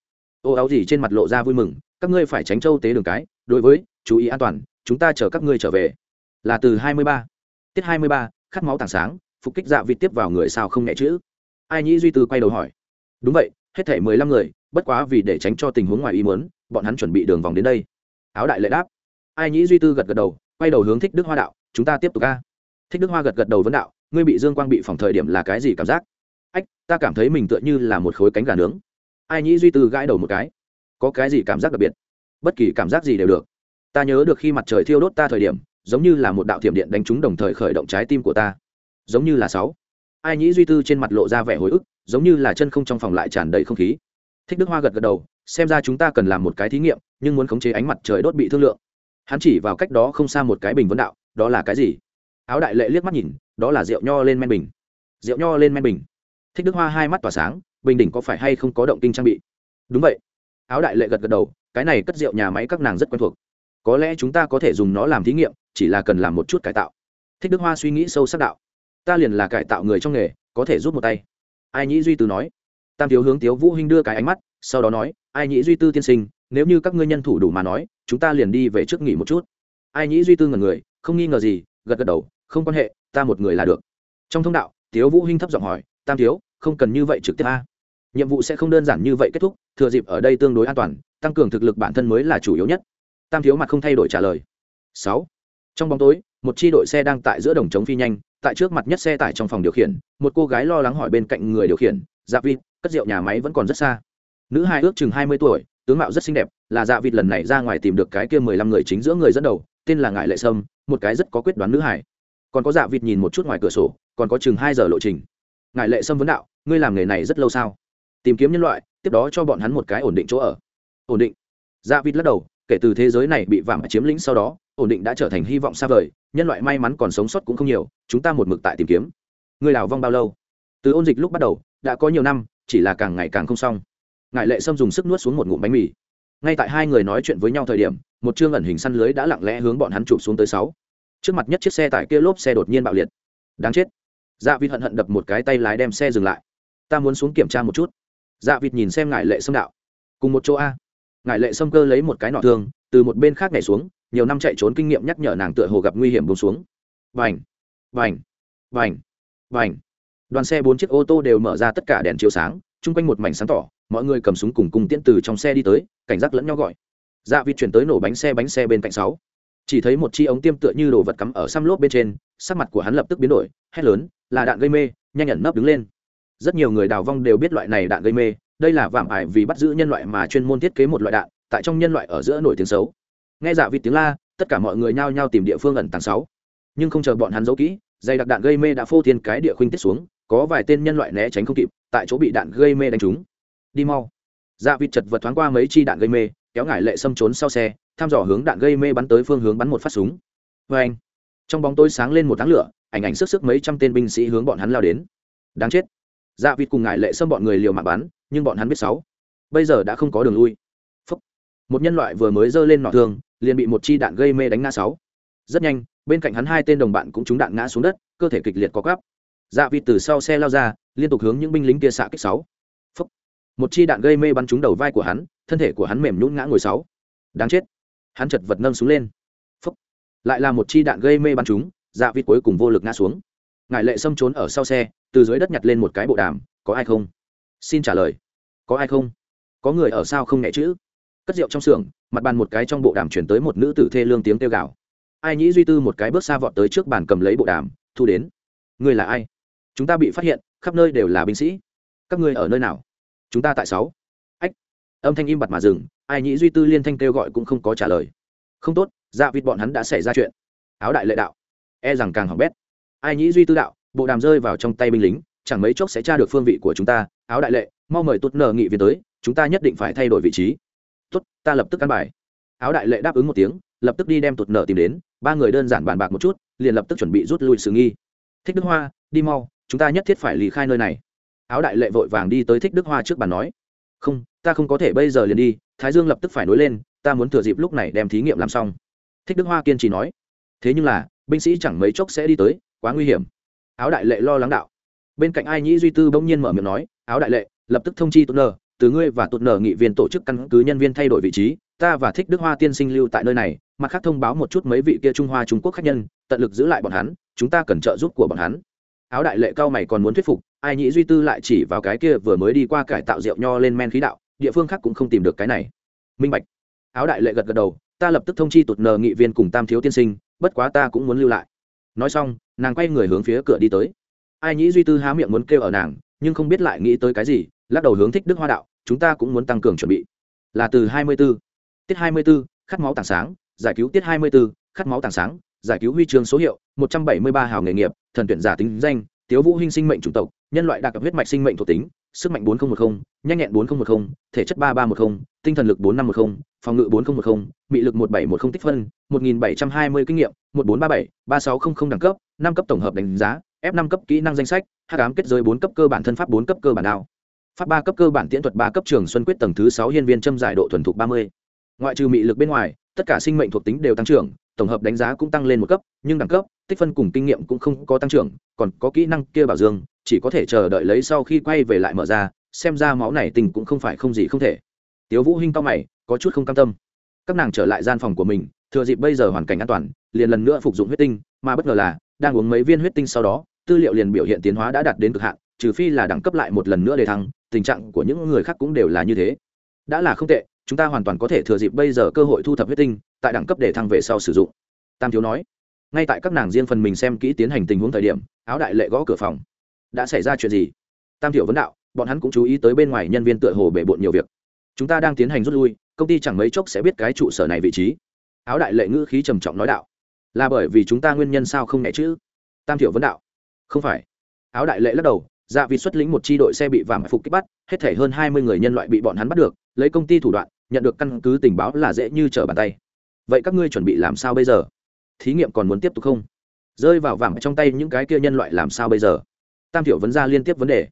Ô áo gì trên mặt lộ ra vui mừng, các ngươi phải tránh châu tế đường cái, đối với, chú ý an toàn, chúng ta chờ các ngươi trở về. Là từ hai mươi ba. Tiết hai mươi ba, khát máu tảng sáng, phục kích dạ vịt tiếp vào người sao không nhẹ chữ? Ai nhĩ duy tư quay đầu hỏi. Đúng vậy hết thể mười lăm người, bất quá vì để tránh cho tình huống ngoài ý muốn, bọn hắn chuẩn bị đường vòng đến đây. Áo đại lệ đáp. Ai nhĩ duy tư gật gật đầu, quay đầu hướng thích đức hoa đạo, chúng ta tiếp tục ca thích đức hoa gật gật đầu vấn đạo, ngươi bị dương quang bị phòng thời điểm là cái gì cảm giác? Ách, ta cảm thấy mình tựa như là một khối cánh gà nướng. Ai nhĩ duy tư gãi đầu một cái. Có cái gì cảm giác đặc biệt? Bất kỳ cảm giác gì đều được. Ta nhớ được khi mặt trời thiêu đốt ta thời điểm, giống như là một đạo thiểm điện đánh trúng đồng thời khởi động trái tim của ta. Giống như là sáu ai nhĩ duy tư trên mặt lộ ra vẻ hồi ức, giống như là chân không trong phòng lại tràn đầy không khí. Thích đức hoa gật gật đầu, xem ra chúng ta cần làm một cái thí nghiệm, nhưng muốn khống chế ánh mặt trời đốt bị thương lượng. Hắn chỉ vào cách đó không xa một cái bình vấn đạo, đó là cái gì? Áo đại lệ liếc mắt nhìn, đó là rượu nho lên men bình. Rượu nho lên men bình. Thích đức hoa hai mắt tỏa sáng, bình đỉnh có phải hay không có động kinh trang bị? Đúng vậy. Áo đại lệ gật gật đầu, cái này cất rượu nhà máy các nàng rất quen thuộc. Có lẽ chúng ta có thể dùng nó làm thí nghiệm, chỉ là cần làm một chút cải tạo. Thích đức hoa suy nghĩ sâu sắc đạo ta liền là cải tạo người trong nghề, có thể giúp một tay. Ai nhĩ duy tư nói. Tam thiếu hướng tiếu vũ hinh đưa cái ánh mắt, sau đó nói, ai nhĩ duy tư tiên sinh, nếu như các ngươi nhân thủ đủ mà nói, chúng ta liền đi về trước nghỉ một chút. Ai nhĩ duy tư ngẩn người, không nghi ngờ gì, gật gật đầu, không quan hệ, ta một người là được. Trong thông đạo, tiếu vũ hinh thấp giọng hỏi, tam thiếu, không cần như vậy trực tiếp a. Nhiệm vụ sẽ không đơn giản như vậy kết thúc, thừa dịp ở đây tương đối an toàn, tăng cường thực lực bản thân mới là chủ yếu nhất. Tam thiếu mặt không thay đổi trả lời. Sáu. Trong bóng tối, một chi đội xe đang tại giữa đồng trống phi nhanh tại trước mặt nhất xe tải trong phòng điều khiển, một cô gái lo lắng hỏi bên cạnh người điều khiển dạ vịt, cất rượu nhà máy vẫn còn rất xa. Nữ hai ước chừng hai mươi tuổi, tướng mạo rất xinh đẹp, là dạ vịt lần này ra ngoài tìm được cái kia mười lăm người chính giữa người dẫn đầu, tên là ngại lệ sâm, một cái rất có quyết đoán nữ hải còn có dạ vịt nhìn một chút ngoài cửa sổ, còn có chừng hai giờ lộ trình. Ngại lệ sâm vấn đạo, ngươi làm nghề này rất lâu sao? Tìm kiếm nhân loại, tiếp đó cho bọn hắn một cái ổn định chỗ ở. Ổn định. Dạ vịt lắc đầu, kể từ thế giới này bị vạm chiếm lĩnh sau đó ổn định đã trở thành hy vọng xa vời, nhân loại may mắn còn sống sót cũng không nhiều, chúng ta một mực tại tìm kiếm. Người đào vong bao lâu? Từ ôn dịch lúc bắt đầu, đã có nhiều năm, chỉ là càng ngày càng không xong. Ngại lệ sâm dùng sức nuốt xuống một ngụm bánh mì. Ngay tại hai người nói chuyện với nhau thời điểm, một chương ẩn hình săn lưới đã lặng lẽ hướng bọn hắn chụp xuống tới sáu. Trước mặt nhất chiếc xe tải kia lốp xe đột nhiên bạo liệt. Đáng chết. Dạ vịt hận hận đập một cái tay lái đem xe dừng lại. Ta muốn xuống kiểm tra một chút. Dạ vịt nhìn xem ngại lệ sâm đạo. Cùng một chỗ a. Ngại lệ sâm cơ lấy một cái nọ thường từ một bên khác nhảy xuống nhiều năm chạy trốn kinh nghiệm nhắc nhở nàng tựa hồ gặp nguy hiểm bông xuống. Vành vành vành vành đoàn xe bốn chiếc ô tô đều mở ra tất cả đèn chiếu sáng, chung quanh một mảnh sáng tỏ, mọi người cầm súng cùng cùng tiễn từ trong xe đi tới, cảnh giác lẫn nhau gọi. Dạ vịt chuyển tới nổ bánh xe bánh xe bên cạnh sáu. Chỉ thấy một chi ống tiêm tựa như đồ vật cắm ở xăm lốp bên trên, sắc mặt của hắn lập tức biến đổi, hét lớn, là đạn gây mê, nhanh nhẩn nấp đứng lên. Rất nhiều người đào vong đều biết loại này đạn gây mê, đây là vạm ải vì bắt giữ nhân loại mà chuyên môn thiết kế một loại đạn, tại trong nhân loại ở giữa nổi tiếng xấu nghe dạ vịt tiếng la, tất cả mọi người nhao nhao tìm địa phương ẩn tàng sáu. Nhưng không chờ bọn hắn giấu kỹ, dây đặc đạn gây mê đã phô thiên cái địa khuynh tiết xuống, có vài tên nhân loại né tránh không kịp, tại chỗ bị đạn gây mê đánh trúng. Đi mau. Dạ vịt chật vật thoáng qua mấy chi đạn gây mê, kéo ngải lệ xâm trốn sau xe thăm dò hướng đạn gây mê bắn tới phương hướng bắn một phát súng. Vê anh. Trong bóng tối sáng lên một tháng lửa, ảnh ảnh sức sức mấy trăm tên binh sĩ hướng bọn hắn lao đến. Đáng chết. Dạ vịt cùng ngải lệ xâm bọn người liều mạng bắn, nhưng bọn hắn biết sáu. Bây giờ đã không có đường lui. Phúc. một nhân loại vừa mới giơ lên nọ thương liền bị một chi đạn gây mê đánh ngã sáu. Rất nhanh, bên cạnh hắn hai tên đồng bạn cũng trúng đạn ngã xuống đất, cơ thể kịch liệt có cắp dạ vịt từ sau xe lao ra, liên tục hướng những binh lính kia xạ kích sáu. Phúc. một chi đạn gây mê bắn trúng đầu vai của hắn, thân thể của hắn mềm nhũn ngã ngồi sáu. Đáng chết. Hắn chật vật nâng xuống lên. Phúc. lại là một chi đạn gây mê bắn trúng dạ vịt cuối cùng vô lực ngã xuống. Ngài lệ xâm trốn ở sau xe, từ dưới đất nhặt lên một cái bộ đàm, có ai không? Xin trả lời. Có ai không? Có người ở sao không nhẹ chữ? Cất rượu trong xưởng, mặt bàn một cái trong bộ đàm chuyển tới một nữ tử thê lương tiếng kêu gào. Ai nhĩ duy tư một cái bước xa vọt tới trước bàn cầm lấy bộ đàm, thu đến. Người là ai? Chúng ta bị phát hiện, khắp nơi đều là binh sĩ. Các ngươi ở nơi nào? Chúng ta tại sáu. Ách! Âm thanh im bặt mà dừng, ai nhĩ duy tư liên thanh kêu gọi cũng không có trả lời. Không tốt dạ vịt bọn hắn đã xảy ra chuyện. Áo đại lệ đạo. E rằng càng hỏng bét. Ai nhĩ duy tư đạo, bộ đàm rơi vào trong tay binh lính, chẳng mấy chốc sẽ tra được phương vị của chúng ta. Áo đại lệ, mau mời tốt nờ nghị viên tới, chúng ta nhất định phải thay đổi vị trí tốt, ta lập tức căn bài. Áo đại lệ đáp ứng một tiếng, lập tức đi đem tụt nợ tìm đến, ba người đơn giản bàn bạc một chút, liền lập tức chuẩn bị rút lui sự nghi. Thích đức hoa, đi mau, chúng ta nhất thiết phải lì khai nơi này. Áo đại lệ vội vàng đi tới thích đức hoa trước bàn nói. Không, ta không có thể bây giờ liền đi, thái dương lập tức phải nối lên, ta muốn thừa dịp lúc này đem thí nghiệm làm xong. Thích đức hoa kiên trì nói. Thế nhưng là, binh sĩ chẳng mấy chốc sẽ đi tới, quá nguy hiểm. Áo đại lệ lo lắng đạo. Bên cạnh ai nhĩ duy tư bỗng nhiên mở miệng nói, áo đại lệ, lập tức thông chi tụt nờ từ ngươi và tụt nở nghị viên tổ chức căn cứ nhân viên thay đổi vị trí, ta và thích đức hoa tiên sinh lưu tại nơi này, mặt khác thông báo một chút mấy vị kia trung hoa, trung quốc khách nhân, tận lực giữ lại bọn hắn, chúng ta cần trợ giúp của bọn hắn. Áo đại lệ cao mày còn muốn thuyết phục, ai nhĩ duy tư lại chỉ vào cái kia vừa mới đi qua cải tạo rượu nho lên men khí đạo, địa phương khác cũng không tìm được cái này. Minh bạch. Áo đại lệ gật gật đầu, ta lập tức thông chi tụt nờ nghị viên cùng tam thiếu tiên sinh, bất quá ta cũng muốn lưu lại. Nói xong, nàng quay người hướng phía cửa đi tới. Ai nhĩ duy tư há miệng muốn kêu ở nàng, nhưng không biết lại nghĩ tới cái gì, lắc đầu hướng thích đức hoa đạo chúng ta cũng muốn tăng cường chuẩn bị là từ 24. tiết 24, khát máu tảng sáng giải cứu tiết 24, khát máu tảng sáng giải cứu huy chương số hiệu 173 hào nghề nghiệp thần tuyển giả tính danh tiếu vũ hinh sinh mệnh chủng tộc nhân loại đặc huyết mạch sinh mệnh thuộc tính sức mạnh 4010, nhanh nhẹn 4010, thể chất 3310, tinh thần lực 4510, phòng ngự 4010, bị lực 1710 tích phân, 1720 kinh nghiệm, 1437, 3600 đẳng cấp, 5 cấp tổng hợp đánh giá, F5 cấp kỹ năng danh sách, hắc ám kết giới 4 cấp cơ bản thân pháp 4 cấp cơ bản đao pháp ba cấp cơ bản tiễn thuật ba cấp trường xuân quyết tầng thứ sáu hiên viên châm giải độ thuần thục ba mươi. Ngoại trừ mị lực bên ngoài, tất cả sinh mệnh thuộc tính đều tăng trưởng, tổng hợp đánh giá cũng tăng lên một cấp, nhưng đẳng cấp, tích phân cùng kinh nghiệm cũng không có tăng trưởng, còn có kỹ năng kia bảo dương, chỉ có thể chờ đợi lấy sau khi quay về lại mở ra, xem ra máu này tình cũng không phải không gì không thể. Tiếu vũ hinh cao mày, có chút không cam tâm. Các nàng trở lại gian phòng của mình, thừa dịp bây giờ hoàn cảnh an toàn, liền lần nữa phục dụng huyết tinh, mà bất ngờ là, đang uống mấy viên huyết tinh sau đó, tư liệu liền biểu hiện tiến hóa đã đạt đến cực hạn, trừ phi là đẳng cấp lại một lần nữa để thăng tình trạng của những người khác cũng đều là như thế. Đã là không tệ, chúng ta hoàn toàn có thể thừa dịp bây giờ cơ hội thu thập huyết tinh, tại đẳng cấp để thăng về sau sử dụng. Tam thiếu nói. Ngay tại các nàng riêng phần mình xem kỹ tiến hành tình huống thời điểm, áo đại lệ gõ cửa phòng. Đã xảy ra chuyện gì? Tam thiểu vấn đạo. Bọn hắn cũng chú ý tới bên ngoài nhân viên tựa hồ bể bộn nhiều việc. Chúng ta đang tiến hành rút lui, công ty chẳng mấy chốc sẽ biết cái trụ sở này vị trí. Áo đại lệ ngữ khí trầm trọng nói đạo. Là bởi vì chúng ta nguyên nhân sao không nhẹ chứ tam thiểu vấn đạo. Không phải. Áo đại lệ lắc đầu dạ vị xuất lĩnh một chi đội xe bị vàng phục kích bắt, hết thể hơn hai mươi người nhân loại bị bọn hắn bắt được, lấy công ty thủ đoạn, nhận được căn cứ tình báo là dễ như trở bàn tay. Vậy các ngươi chuẩn bị làm sao bây giờ? Thí nghiệm còn muốn tiếp tục không? Rơi vào vàng trong tay những cái kia nhân loại làm sao bây giờ? Tam thiểu vấn ra liên tiếp vấn đề.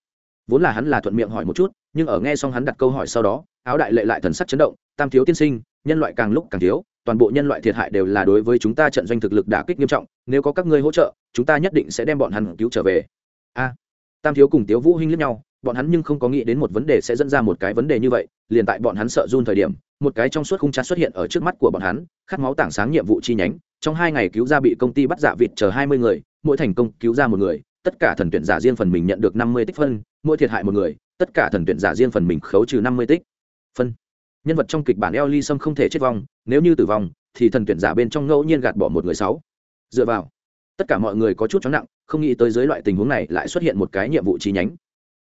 Vốn là hắn là thuận miệng hỏi một chút, nhưng ở nghe xong hắn đặt câu hỏi sau đó, áo đại lệ lại thần sắc chấn động, tam thiếu tiên sinh, nhân loại càng lúc càng thiếu, toàn bộ nhân loại thiệt hại đều là đối với chúng ta trận doanh thực lực đả kích nghiêm trọng, nếu có các ngươi hỗ trợ, chúng ta nhất định sẽ đem bọn hắn cứu trở về. A tam thiếu cùng tiếu vũ hinh liếc nhau, bọn hắn nhưng không có nghĩ đến một vấn đề sẽ dẫn ra một cái vấn đề như vậy, liền tại bọn hắn sợ run thời điểm, một cái trong suốt khung chát xuất hiện ở trước mắt của bọn hắn, khát máu tảng sáng nhiệm vụ chi nhánh, trong hai ngày cứu ra bị công ty bắt giả vịt chờ hai mươi người, mỗi thành công cứu ra một người, tất cả thần tuyển giả riêng phần mình nhận được năm mươi tích phân, mỗi thiệt hại một người, tất cả thần tuyển giả riêng phần mình khấu trừ năm mươi tích phân. Nhân vật trong kịch bản eo ly sâm không thể chết vong, nếu như tử vong, thì thần tuyển giả bên trong ngẫu nhiên gạt bỏ một người sáu. Dựa vào tất cả mọi người có chút chóng nặng, không nghĩ tới dưới loại tình huống này lại xuất hiện một cái nhiệm vụ chi nhánh.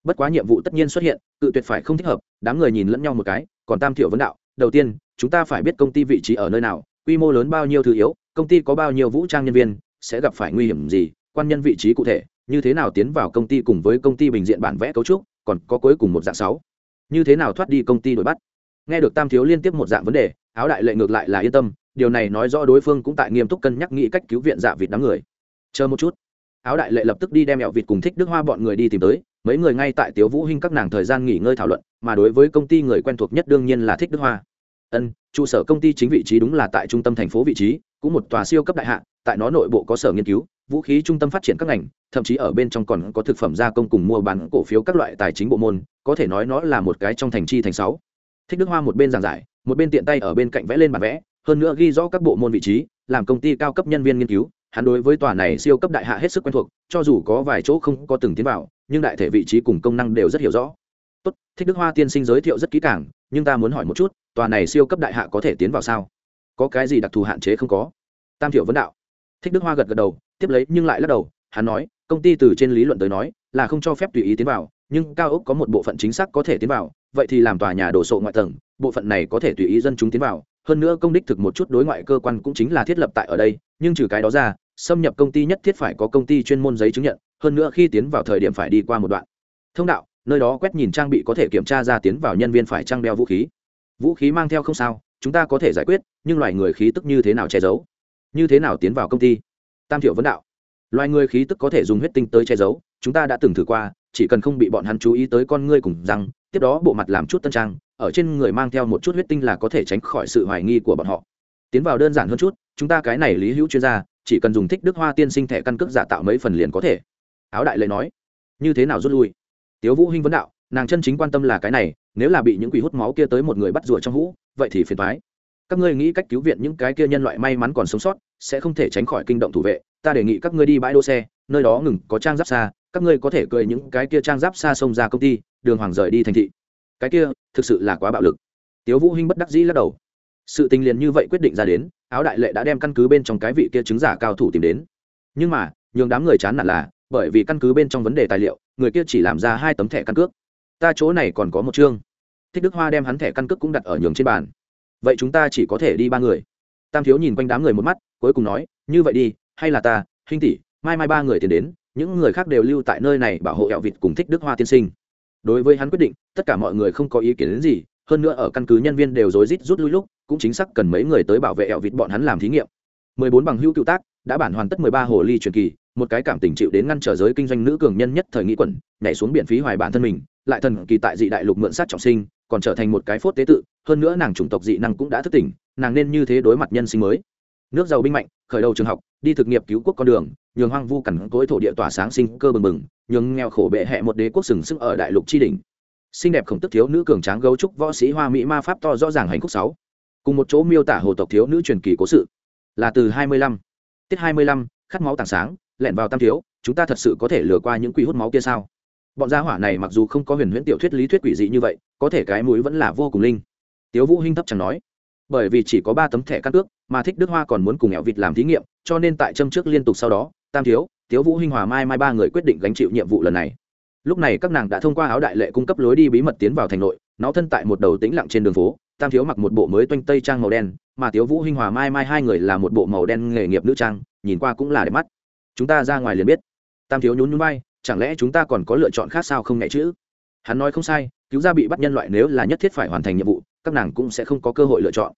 Bất quá nhiệm vụ tất nhiên xuất hiện, cự tuyệt phải không thích hợp, đám người nhìn lẫn nhau một cái, còn tam thiểu vấn đạo, đầu tiên, chúng ta phải biết công ty vị trí ở nơi nào, quy mô lớn bao nhiêu thứ yếu, công ty có bao nhiêu vũ trang nhân viên, sẽ gặp phải nguy hiểm gì, quan nhân vị trí cụ thể, như thế nào tiến vào công ty cùng với công ty bình diện bản vẽ cấu trúc, còn có cuối cùng một dạng sáu. Như thế nào thoát đi công ty đuổi bắt? Nghe được tam thiếu liên tiếp một dạng vấn đề, áo đại lệ ngược lại là yên tâm, điều này nói rõ đối phương cũng tại nghiêm túc cân nhắc nghĩ cách cứu viện dạ vịt đám người chờ một chút. Áo đại lệ lập tức đi đem mẹo vịt cùng thích đức hoa bọn người đi tìm tới, mấy người ngay tại tiếu vũ hinh các nàng thời gian nghỉ ngơi thảo luận, mà đối với công ty người quen thuộc nhất đương nhiên là thích đức hoa. Ân, trụ sở công ty chính vị trí đúng là tại trung tâm thành phố vị trí, cũng một tòa siêu cấp đại hạ, tại nó nội bộ có sở nghiên cứu, vũ khí trung tâm phát triển các ngành, thậm chí ở bên trong còn có thực phẩm gia công cùng mua bán cổ phiếu các loại tài chính bộ môn, có thể nói nó là một cái trong thành chi thành sáu. Thích đức hoa một bên giảng giải, một bên tiện tay ở bên cạnh vẽ lên bản vẽ, hơn nữa ghi rõ các bộ môn vị trí làm công ty cao cấp nhân viên nghiên cứu, hắn đối với tòa này siêu cấp đại hạ hết sức quen thuộc, cho dù có vài chỗ không có từng tiến vào, nhưng đại thể vị trí cùng công năng đều rất hiểu rõ. Tốt, thích đức hoa tiên sinh giới thiệu rất kỹ càng, nhưng ta muốn hỏi một chút, tòa này siêu cấp đại hạ có thể tiến vào sao? Có cái gì đặc thù hạn chế không có? Tam thiểu vấn đạo. Thích đức hoa gật gật đầu, tiếp lấy nhưng lại lắc đầu, hắn nói, công ty từ trên lý luận tới nói, là không cho phép tùy ý tiến vào, nhưng cao ốc có một bộ phận chính xác có thể tiến vào, vậy thì làm tòa nhà đổ sộ ngoại tầng, bộ phận này có thể tùy ý dân chúng tiến vào hơn nữa công đích thực một chút đối ngoại cơ quan cũng chính là thiết lập tại ở đây, nhưng trừ cái đó ra, xâm nhập công ty nhất thiết phải có công ty chuyên môn giấy chứng nhận, hơn nữa khi tiến vào thời điểm phải đi qua một đoạn. Thông đạo, nơi đó quét nhìn trang bị có thể kiểm tra ra tiến vào nhân viên phải trang đeo vũ khí. Vũ khí mang theo không sao, chúng ta có thể giải quyết, nhưng loài người khí tức như thế nào che giấu? Như thế nào tiến vào công ty? Tam thiểu vấn đạo. Loài người khí tức có thể dùng huyết tinh tới che giấu, chúng ta đã từng thử qua, chỉ cần không bị bọn hắn chú ý tới con ngươi cùng răng, tiếp đó bộ mặt làm chút tân trang ở trên người mang theo một chút huyết tinh là có thể tránh khỏi sự hoài nghi của bọn họ. Tiến vào đơn giản hơn chút, chúng ta cái này lý hữu chuyên gia, chỉ cần dùng thích đức hoa tiên sinh thẻ căn cước giả tạo mấy phần liền có thể. Áo đại lệ nói. Như thế nào rút lui? Tiếu vũ hinh vấn đạo, nàng chân chính quan tâm là cái này, nếu là bị những quỷ hút máu kia tới một người bắt rùa trong hũ, vậy thì phiền toái. Các ngươi nghĩ cách cứu viện những cái kia nhân loại may mắn còn sống sót, sẽ không thể tránh khỏi kinh động thủ vệ. Ta đề nghị các ngươi đi bãi đỗ xe, nơi đó ngừng, có trang giáp xa, các ngươi có thể cười những cái kia trang giáp xa xông ra công ty, đường hoàng rời đi thành thị cái kia, thực sự là quá bạo lực. Tiếu vũ hinh bất đắc dĩ lắc đầu. Sự tình liền như vậy quyết định ra đến, áo đại lệ đã đem căn cứ bên trong cái vị kia chứng giả cao thủ tìm đến. Nhưng mà, nhường đám người chán nản là, bởi vì căn cứ bên trong vấn đề tài liệu, người kia chỉ làm ra hai tấm thẻ căn cước. Ta chỗ này còn có một chương. Thích đức hoa đem hắn thẻ căn cước cũng đặt ở nhường trên bàn. Vậy chúng ta chỉ có thể đi ba người. Tam thiếu nhìn quanh đám người một mắt, cuối cùng nói, như vậy đi, hay là ta, Hinh tỷ, mai mai ba người tiền đến, những người khác đều lưu tại nơi này bảo hộ hẹo vịt cùng thích đức hoa tiên sinh đối với hắn quyết định, tất cả mọi người không có ý kiến đến gì, hơn nữa ở căn cứ nhân viên đều rối rít rút lui lúc, cũng chính xác cần mấy người tới bảo vệ ẹo vịt bọn hắn làm thí nghiệm. 14 bằng hữu cựu tác, đã bản hoàn tất 13 hồ ly truyền kỳ, một cái cảm tình chịu đến ngăn trở giới kinh doanh nữ cường nhân nhất thời nghĩ quẩn, nhảy xuống biển phí hoài bản thân mình, lại thần kỳ tại dị đại lục mượn sát trọng sinh, còn trở thành một cái phốt tế tự, hơn nữa nàng chủng tộc dị năng cũng đã thức tỉnh, nàng nên như thế đối mặt nhân sinh mới. Nước giàu binh mạnh khởi đầu trường học, đi thực nghiệp cứu quốc con đường, nhường hoang vu cằn cối thổ địa tỏa sáng sinh cơ bừng bừng, nhường nghèo khổ bệ hẹ một đế quốc sừng sững ở đại lục tri đình xinh đẹp khổng tức thiếu nữ cường tráng gấu trúc võ sĩ hoa mỹ ma pháp to rõ ràng hành khúc sáu. Cùng một chỗ miêu tả hồ tộc thiếu nữ truyền kỳ cố sự. Là từ hai mươi lăm, tiết hai mươi lăm, khát máu tảng sáng lẹn vào tam thiếu, chúng ta thật sự có thể lừa qua những quỷ hút máu kia sao? Bọn gia hỏa này mặc dù không có huyền huyễn tiểu thuyết lý thuyết quỷ dị như vậy, có thể cái mũi vẫn là vô cùng linh. Tiếu vũ hinh thấp chẳng nói bởi vì chỉ có ba tấm thẻ căn cước, mà thích đức hoa còn muốn cùng ẹo vịt làm thí nghiệm, cho nên tại châm trước liên tục sau đó, tam thiếu, tiếu vũ hinh hòa mai mai ba người quyết định gánh chịu nhiệm vụ lần này. Lúc này các nàng đã thông qua áo đại lệ cung cấp lối đi bí mật tiến vào thành nội, nó thân tại một đầu tĩnh lặng trên đường phố, tam thiếu mặc một bộ mới toanh tây trang màu đen, mà tiếu vũ hinh hòa mai mai hai người là một bộ màu đen nghề nghiệp nữ trang, nhìn qua cũng là đẹp mắt. Chúng ta ra ngoài liền biết. Tam thiếu nhún nhún vai, chẳng lẽ chúng ta còn có lựa chọn khác sao không nhẹ chữ hắn nói không sai, cứu ra bị bắt nhân loại nếu là nhất thiết phải hoàn thành nhiệm vụ các nàng cũng sẽ không có cơ hội lựa chọn.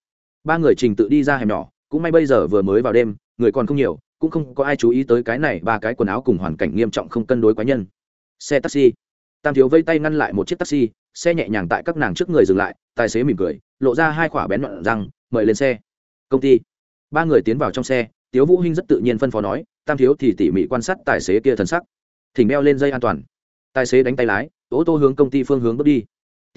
Ba người trình tự đi ra hẻm nhỏ, cũng may bây giờ vừa mới vào đêm, người còn không nhiều, cũng không có ai chú ý tới cái này ba cái quần áo cùng hoàn cảnh nghiêm trọng không cân đối quá nhân. Xe taxi. Tam thiếu vây tay ngăn lại một chiếc taxi, xe nhẹ nhàng tại các nàng trước người dừng lại, tài xế mỉm cười, lộ ra hai khỏa bén đoạn răng, mời lên xe. Công ty. Ba người tiến vào trong xe, tiếu vũ hinh rất tự nhiên phân phó nói, tam thiếu thì tỉ mỉ quan sát tài xế kia thần sắc. Thỉnh đeo lên dây an toàn. Tài xế đánh tay lái, ô tô hướng công ty phương hướng bước đi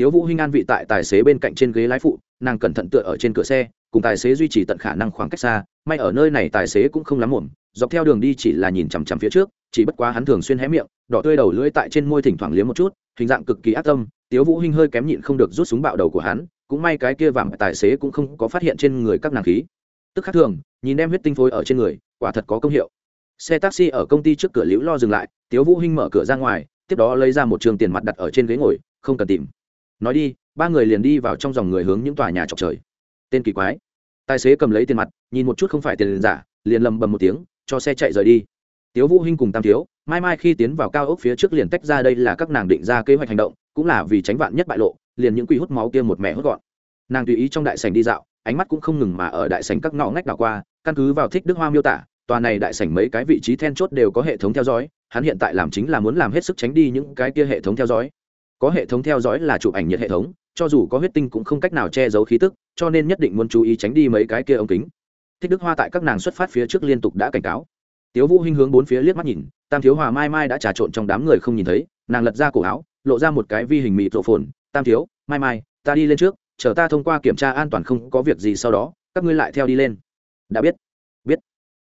tiếu vũ hinh an vị tại tài xế bên cạnh trên ghế lái phụ, nàng cẩn thận tựa ở trên cửa xe, cùng tài xế duy trì tận khả năng khoảng cách xa, may ở nơi này tài xế cũng không lắm muộn, dọc theo đường đi chỉ là nhìn chằm chằm phía trước, chỉ bất quá hắn thường xuyên hé miệng, đỏ tươi đầu lưỡi tại trên môi thỉnh thoảng liếm một chút, hình dạng cực kỳ ác tâm, tiếu vũ hinh hơi kém nhịn không được rút súng bạo đầu của hắn, cũng may cái kia vạm tài xế cũng không có phát hiện trên người các nàng khí. Tức khác thường, nhìn em huyết tinh phối ở trên người, quả thật có công hiệu. Xe taxi ở công ty trước cửa liễu lo dừng lại, tiếu vũ hinh mở cửa ra ngoài, tiếp đó lấy ra một trường tiền mặt đặt ở trên ghế ngồi, không cần tìm nói đi, ba người liền đi vào trong dòng người hướng những tòa nhà chọc trời. Tên kỳ quái. Tài xế cầm lấy tiền mặt, nhìn một chút không phải tiền giả, liền lầm bầm một tiếng, cho xe chạy rời đi. Tiếu vũ hinh cùng tam thiếu, mai mai khi tiến vào cao ốc phía trước liền tách ra đây là các nàng định ra kế hoạch hành động, cũng là vì tránh vạn nhất bại lộ, liền những quỷ hút máu kia một mẹ hút gọn. Nàng tùy ý trong đại sảnh đi dạo, ánh mắt cũng không ngừng mà ở đại sảnh các ngõ ngách đảo qua, căn cứ vào thích đức hoa miêu tả, tòa này đại sảnh mấy cái vị trí then chốt đều có hệ thống theo dõi, hắn hiện tại làm chính là muốn làm hết sức tránh đi những cái kia hệ thống theo dõi có hệ thống theo dõi là chụp ảnh nhiệt hệ thống, cho dù có huyết tinh cũng không cách nào che giấu khí tức, cho nên nhất định muốn chú ý tránh đi mấy cái kia ống kính. Thích đức hoa tại các nàng xuất phát phía trước liên tục đã cảnh cáo. Tiếu vũ hinh hướng bốn phía liếc mắt nhìn, tam thiếu hòa mai mai đã trà trộn trong đám người không nhìn thấy, nàng lật ra cổ áo, lộ ra một cái vi hình mịt rộ phồn, tam thiếu, mai mai, ta đi lên trước, chờ ta thông qua kiểm tra an toàn không có việc gì sau đó, các ngươi lại theo đi lên. Đã biết. Biết.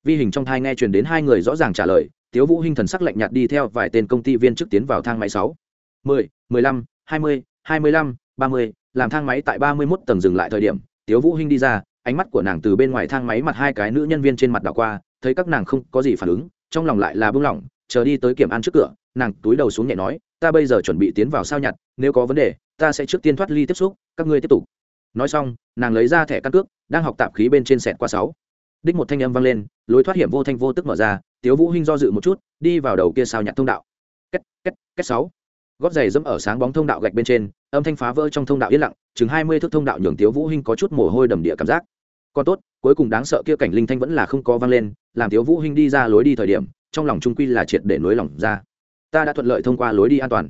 Vi hình trong thai nghe truyền đến hai người rõ ràng trả lời, tiếu vũ hinh thần sắc lạnh nhạt đi theo vài tên công ty viên trước tiến vào thang máy sáu mười mười lăm, hai mươi hai mươi lăm, ba mươi, làm thang máy tại ba mươi 31 tầng dừng lại thời điểm, tiếu vũ hinh đi ra, ánh mắt của nàng từ bên ngoài thang máy mặt hai cái nữ nhân viên trên mặt đảo qua, thấy các nàng không có gì phản ứng, trong lòng lại là buông lỏng, chờ đi tới kiểm an trước cửa, nàng túi đầu xuống nhẹ nói, ta bây giờ chuẩn bị tiến vào sao nhặt, nếu có vấn đề, ta sẽ trước tiên thoát ly tiếp xúc, các ngươi tiếp tục. Nói xong, nàng lấy ra thẻ căn cước, đang học tạp khí bên trên sẹt qua sáu. Đích một thanh âm vang lên, lối thoát hiểm vô thanh vô tức mở ra, tiếu vũ hinh do dự một chút, đi vào đầu kia sao nhặt thông đạo. Két két két sáu gót giày dẫm ở sáng bóng thông đạo gạch bên trên, âm thanh phá vỡ trong thông đạo yên lặng, chừng hai mươi thước thông đạo nhường tiếu vũ hinh có chút mồ hôi đầm địa cảm giác. Còn tốt, cuối cùng đáng sợ kia cảnh linh thanh vẫn là không có vang lên, làm tiếu vũ hinh đi ra lối đi thời điểm, trong lòng trung quy là triệt để nối lòng ra. Ta đã thuận lợi thông qua lối đi an toàn.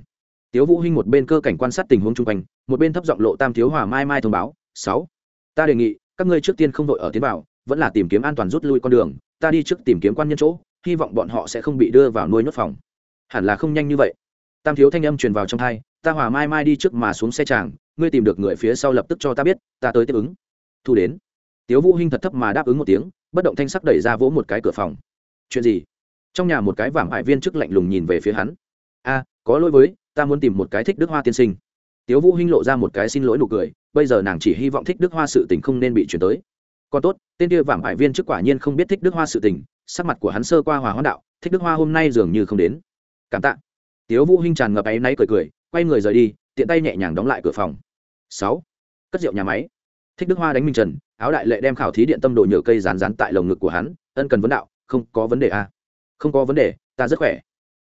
Tiếu vũ hinh một bên cơ cảnh quan sát tình huống chung quanh, một bên thấp giọng lộ tam thiếu hòa mai mai thông báo, sáu, ta đề nghị, các ngươi trước tiên không đội ở tiến vào, vẫn là tìm kiếm an toàn rút lui con đường, ta đi trước tìm kiếm quan nhân chỗ, hy vọng bọn họ sẽ không bị đưa vào nuôi nhốt phòng. Hẳn là không nhanh như vậy tam thiếu thanh âm truyền vào trong thai, ta hòa mai mai đi trước mà xuống xe tràng ngươi tìm được người phía sau lập tức cho ta biết, ta tới tiếp ứng. Thu đến. Tiếu vũ hinh thật thấp mà đáp ứng một tiếng, bất động thanh sắc đẩy ra vỗ một cái cửa phòng. Chuyện gì? Trong nhà một cái vảm hải viên trước lạnh lùng nhìn về phía hắn. A, có lỗi với, ta muốn tìm một cái thích đức hoa tiên sinh. Tiếu vũ hinh lộ ra một cái xin lỗi nụ cười, bây giờ nàng chỉ hy vọng thích đức hoa sự tình không nên bị chuyển tới. Còn tốt, tên kia vảm hải viên trước quả nhiên không biết thích đức hoa sự tình, sắc mặt của hắn sơ qua hòa hoãn đạo, thích đức hoa hôm nay dường như không đến. Cảm tạ tiếu vũ hinh tràn ngập áy náy cười cười, quay người rời đi, tiện tay nhẹ nhàng đóng lại cửa phòng. Sáu. Cất rượu nhà máy. Thích đức hoa đánh minh trần, áo đại lệ đem khảo thí điện tâm đồ nhựa cây rán rán tại lồng ngực của hắn, ân cần vấn đạo, không có vấn đề à? không có vấn đề, ta rất khỏe.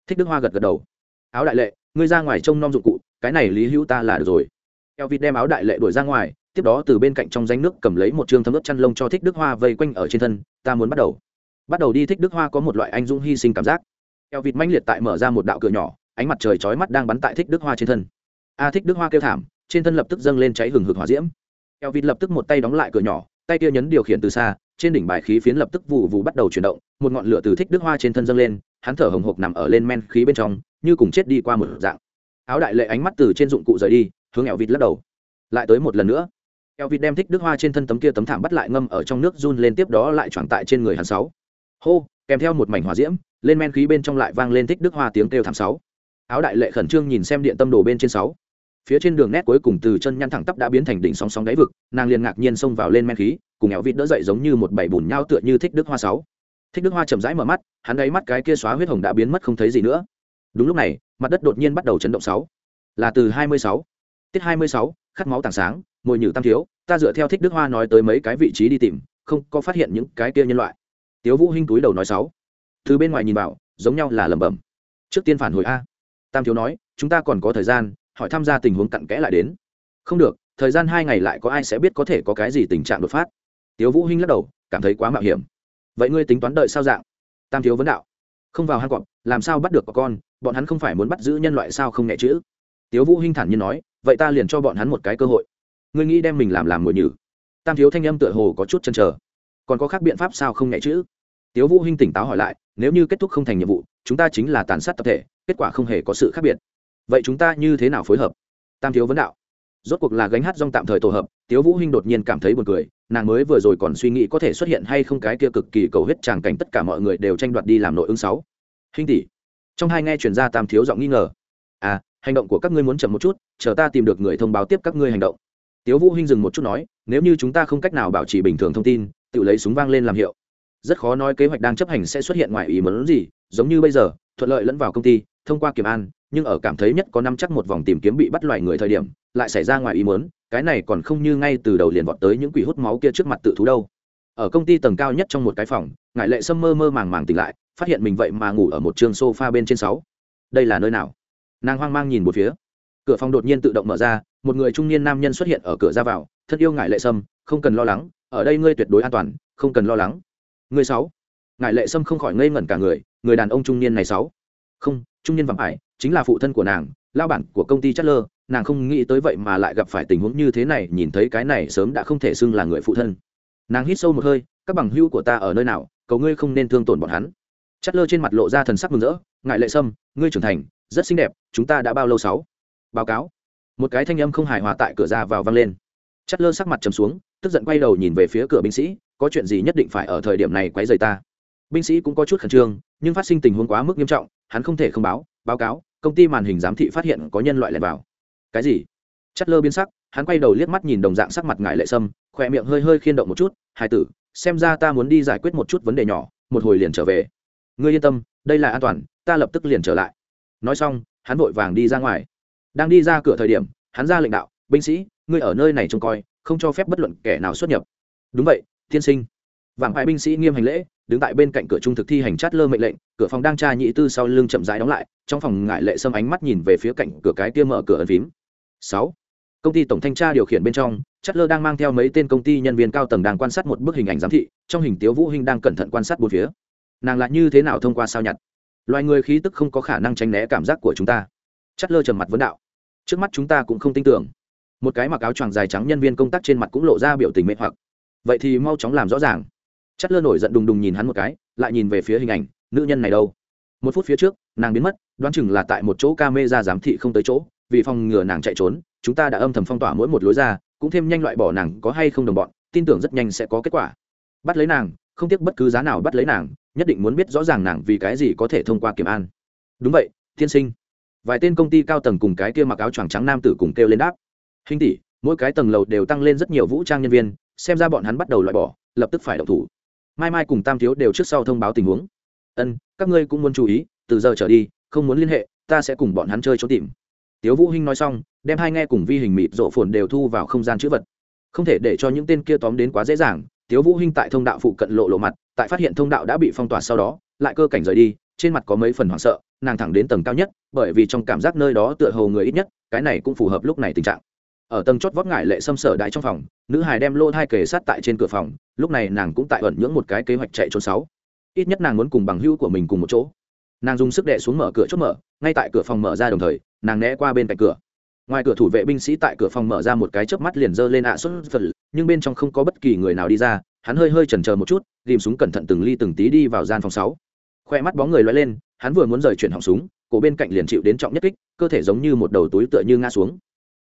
Thích đức hoa gật gật đầu. Áo đại lệ, ngươi ra ngoài trông nom dụng cụ, cái này lý hữu ta là được rồi. Eo vịt đem áo đại lệ đuổi ra ngoài, tiếp đó từ bên cạnh trong danh nước cầm lấy một chương thấm ướt chăn lông cho thích đức hoa vây quanh ở trên thân, ta muốn bắt đầu. Bắt đầu đi, thích đức hoa có một loại anh dũng hy sinh cảm giác. Eo vịt manh liệt tại mở ra một đạo cửa nhỏ ánh mặt trời chói mắt đang bắn tại thích đức hoa trên thân. A, thích đức hoa kêu thảm, trên thân lập tức dâng lên cháy hừng hực hỏa diễm. Eo vịt lập tức một tay đóng lại cửa nhỏ, tay kia nhấn điều khiển từ xa, trên đỉnh bài khí phiến lập tức vụ vụ bắt đầu chuyển động, một ngọn lửa từ thích đức hoa trên thân dâng lên, hắn thở hồng hộc nằm ở lên men khí bên trong, như cùng chết đi qua một dạng. Áo đại lệ ánh mắt từ trên dụng cụ rời đi, hướng eo vịt lắc đầu. Lại tới một lần nữa. Eo vịt đem thích đức hoa trên thân tấm kia tấm thảm bắt lại ngâm ở trong nước run lên tiếp đó lại choảng tại trên người hắn sáu. Hô, kèm theo một mảnh hỏa diễm, lên men khí bên trong lại vang lên thích đức hoa tiếng kêu thảm sáu áo đại lệ khẩn trương nhìn xem điện tâm đồ bên trên sáu. Phía trên đường nét cuối cùng từ chân nhăn thẳng tắp đã biến thành đỉnh sóng sóng đáy vực, nàng liền ngạc nhiên xông vào lên men khí, cùng éo vịt đỡ dậy giống như một bảy bùn nhau tựa như thích đức hoa sáu. Thích đức hoa chậm rãi mở mắt, hắn ấy mắt cái kia xóa huyết hồng đã biến mất không thấy gì nữa. Đúng lúc này, mặt đất đột nhiên bắt đầu chấn động sáu. Là từ hai mươi sáu. Tiết hai mươi sáu, khát máu tảng sáng, mồi nhử tam thiếu, ta dựa theo thích đức hoa nói tới mấy cái vị trí đi tìm, không có phát hiện những cái kia nhân loại. Tiếu vũ hinh túi đầu nói sáu. Từ bên ngoài nhìn vào, giống nhau là lẩm bẩm. Trước tiên phản hồi a tam thiếu nói, chúng ta còn có thời gian, hỏi tham gia tình huống cặn kẽ lại đến. Không được, thời gian hai ngày lại có ai sẽ biết có thể có cái gì tình trạng đột phát? Tiếu vũ hinh lắc đầu, cảm thấy quá mạo hiểm. Vậy ngươi tính toán đợi sao dạng? Tam thiếu vấn đạo, không vào hang cọp, làm sao bắt được có con? Bọn hắn không phải muốn bắt giữ nhân loại sao không nhẹ chữ tiếu vũ hinh thản nhiên nói, vậy ta liền cho bọn hắn một cái cơ hội. Ngươi nghĩ đem mình làm làm mồi nhử? Tam thiếu thanh âm tựa hồ có chút chần chờ, còn có khác biện pháp sao không nhẹ chữ tiếu vũ hinh tỉnh táo hỏi lại, nếu như kết thúc không thành nhiệm vụ chúng ta chính là tàn sát tập thể, kết quả không hề có sự khác biệt. Vậy chúng ta như thế nào phối hợp? Tam thiếu vấn đạo. Rốt cuộc là gánh hát rong tạm thời tổ hợp, tiếu vũ hinh đột nhiên cảm thấy buồn cười, nàng mới vừa rồi còn suy nghĩ có thể xuất hiện hay không cái kia cực kỳ cầu huyết tràng cảnh tất cả mọi người đều tranh đoạt đi làm nội ứng sáu. Hinh tỷ. Trong hai nghe truyền ra tam thiếu giọng nghi ngờ. À hành động của các ngươi muốn chậm một chút, chờ ta tìm được người thông báo tiếp các ngươi hành động. Tiếu vũ hinh dừng một chút nói, nếu như chúng ta không cách nào bảo trì bình thường thông tin, tự lấy súng vang lên làm hiệu rất khó nói kế hoạch đang chấp hành sẽ xuất hiện ngoài ý muốn gì, giống như bây giờ, thuận lợi lẫn vào công ty, thông qua kiểm an, nhưng ở cảm thấy nhất có năm chắc một vòng tìm kiếm bị bắt loài người thời điểm, lại xảy ra ngoài ý muốn, cái này còn không như ngay từ đầu liền vọt tới những quỷ hút máu kia trước mặt tự thú đâu. Ở công ty tầng cao nhất trong một cái phòng ngại lệ sâm mơ mơ màng màng tỉnh lại, phát hiện mình vậy mà ngủ ở một trường sofa bên trên sáu. Đây là nơi nào? Nàng hoang mang nhìn một phía. Cửa phòng đột nhiên tự động mở ra, một người trung niên nam nhân xuất hiện ở cửa ra vào, thân yêu ngại lệ sâm, không cần lo lắng, ở đây ngươi tuyệt đối an toàn, không cần lo lắng người sáu. Ngài lệ sâm không khỏi ngây ngẩn cả người người đàn ông trung niên này sáu. Không, trung niên vạm ải, chính là phụ thân của nàng lao bản của công ty chất lơ nàng không nghĩ tới vậy mà lại gặp phải tình huống như thế này, nhìn thấy cái này sớm đã không thể xưng là người phụ thân. Nàng hít sâu một hơi, các bằng hữu của ta ở nơi nào, cầu ngươi không nên thương tổn bọn hắn. Chất lơ trên mặt lộ ra thần sắc mừng rỡ ngại lệ sâm, ngươi trưởng thành, rất xinh đẹp, chúng ta đã bao lâu sáu? Báo cáo. Một cái thanh âm không hài hòa tại cửa ra vào vang lên. Chất lơ sắc mặt trầm xuống, tức giận quay đầu nhìn về phía cửa binh sĩ có chuyện gì nhất định phải ở thời điểm này quấy rầy ta. Binh sĩ cũng có chút khẩn trương, nhưng phát sinh tình huống quá mức nghiêm trọng, hắn không thể không báo báo cáo, công ty màn hình giám thị phát hiện có nhân loại lẻn vào. Cái gì? Chất lơ biến sắc, hắn quay đầu liếc mắt nhìn đồng dạng sắc mặt ngại lệ sâm, khỏe miệng hơi hơi khiên động một chút hai tử, xem ra ta muốn đi giải quyết một chút vấn đề nhỏ, một hồi liền trở về. Ngươi yên tâm, đây là an toàn, ta lập tức liền trở lại. Nói xong, hắn vội vàng đi ra ngoài. Đang đi ra cửa thời điểm, hắn ra lệnh đạo, binh sĩ, ngươi ở nơi này trông coi, không cho phép bất luận kẻ nào xuất nhập. Đúng vậy tiên sinh. Vàng ải binh sĩ nghiêm hành lễ, đứng tại bên cạnh cửa trung thực thi hành chát lơ mệnh lệnh, cửa phòng đang tra nhị tư sau lưng chậm rãi đóng lại, trong phòng ngại lệ sâm ánh mắt nhìn về phía cạnh cửa cái kia mở cửa ấn phím. Sáu. Công ty tổng thanh tra điều khiển bên trong, chát lơ đang mang theo mấy tên công ty nhân viên cao tầng đang quan sát một bức hình ảnh giám thị, trong hình tiếu vũ hình đang cẩn thận quan sát bốn phía. Nàng lại như thế nào thông qua sao nhặt? Loài người khí tức không có khả năng tránh né cảm giác của chúng ta. Chát lơ trầm mặt vấn đạo. Trước mắt chúng ta cũng không tin tưởng. Một cái mặc áo choàng dài trắng nhân viên công tác trên mặt cũng lộ ra biểu tình mệt hoặc vậy thì mau chóng làm rõ ràng. Chất lơ nổi giận đùng đùng nhìn hắn một cái, lại nhìn về phía hình ảnh, nữ nhân này đâu? Một phút phía trước, nàng biến mất, đoán chừng là tại một chỗ ca mê ra giám thị không tới chỗ, vì phòng ngừa nàng chạy trốn, chúng ta đã âm thầm phong tỏa mỗi một lối ra, cũng thêm nhanh loại bỏ nàng có hay không đồng bọn, tin tưởng rất nhanh sẽ có kết quả. Bắt lấy nàng, không tiếc bất cứ giá nào bắt lấy nàng, nhất định muốn biết rõ ràng nàng vì cái gì có thể thông qua kiểm an. Đúng vậy, tiên sinh. Vài tên công ty cao tầng cùng cái kia mặc áo choàng trắng nam tử cùng kêu lên đáp. Hình tỷ, mỗi cái tầng lầu đều tăng lên rất nhiều vũ trang nhân viên xem ra bọn hắn bắt đầu loại bỏ, lập tức phải động thủ. Mai mai cùng tam thiếu đều trước sau thông báo tình huống. Ân, các ngươi cũng muốn chú ý, từ giờ trở đi, không muốn liên hệ, ta sẽ cùng bọn hắn chơi trốn tìm. Tiếu vũ hinh nói xong, đem hai nghe cùng vi hình mịt rộ phồn đều thu vào không gian chữ vật. Không thể để cho những tên kia tóm đến quá dễ dàng, tiếu vũ hinh tại thông đạo phụ cận lộ lộ mặt, tại phát hiện thông đạo đã bị phong tỏa sau đó, lại cơ cảnh rời đi, trên mặt có mấy phần hoảng sợ, nàng thẳng đến tầng cao nhất, bởi vì trong cảm giác nơi đó tựa hồ người ít nhất, cái này cũng phù hợp lúc này tình trạng ở tầng chót vót ngải lệ xâm sở đại trong phòng, nữ hài đem lô hai kề sát tại trên cửa phòng, lúc này nàng cũng tại ẩn nhưỡng một cái kế hoạch chạy trốn sáu. Ít nhất nàng muốn cùng bằng hữu của mình cùng một chỗ. Nàng dùng sức đệ xuống mở cửa chốt mở, ngay tại cửa phòng mở ra đồng thời, nàng né qua bên cạnh cửa. Ngoài cửa thủ vệ binh sĩ tại cửa phòng mở ra một cái chớp mắt liền giơ lên ạ à xuất phần nhưng bên trong không có bất kỳ người nào đi ra, hắn hơi hơi chần chờ một chút ghìm súng cẩn thận từng ly từng tí đi vào gian phòng sáu. Khoe mắt bóng người loay lên, hắn vừa muốn rời chuyển họng súng, cổ bên cạnh liền chịu đến trọng nhất kích, cơ thể giống như một đầu túi tựa như ngã xuống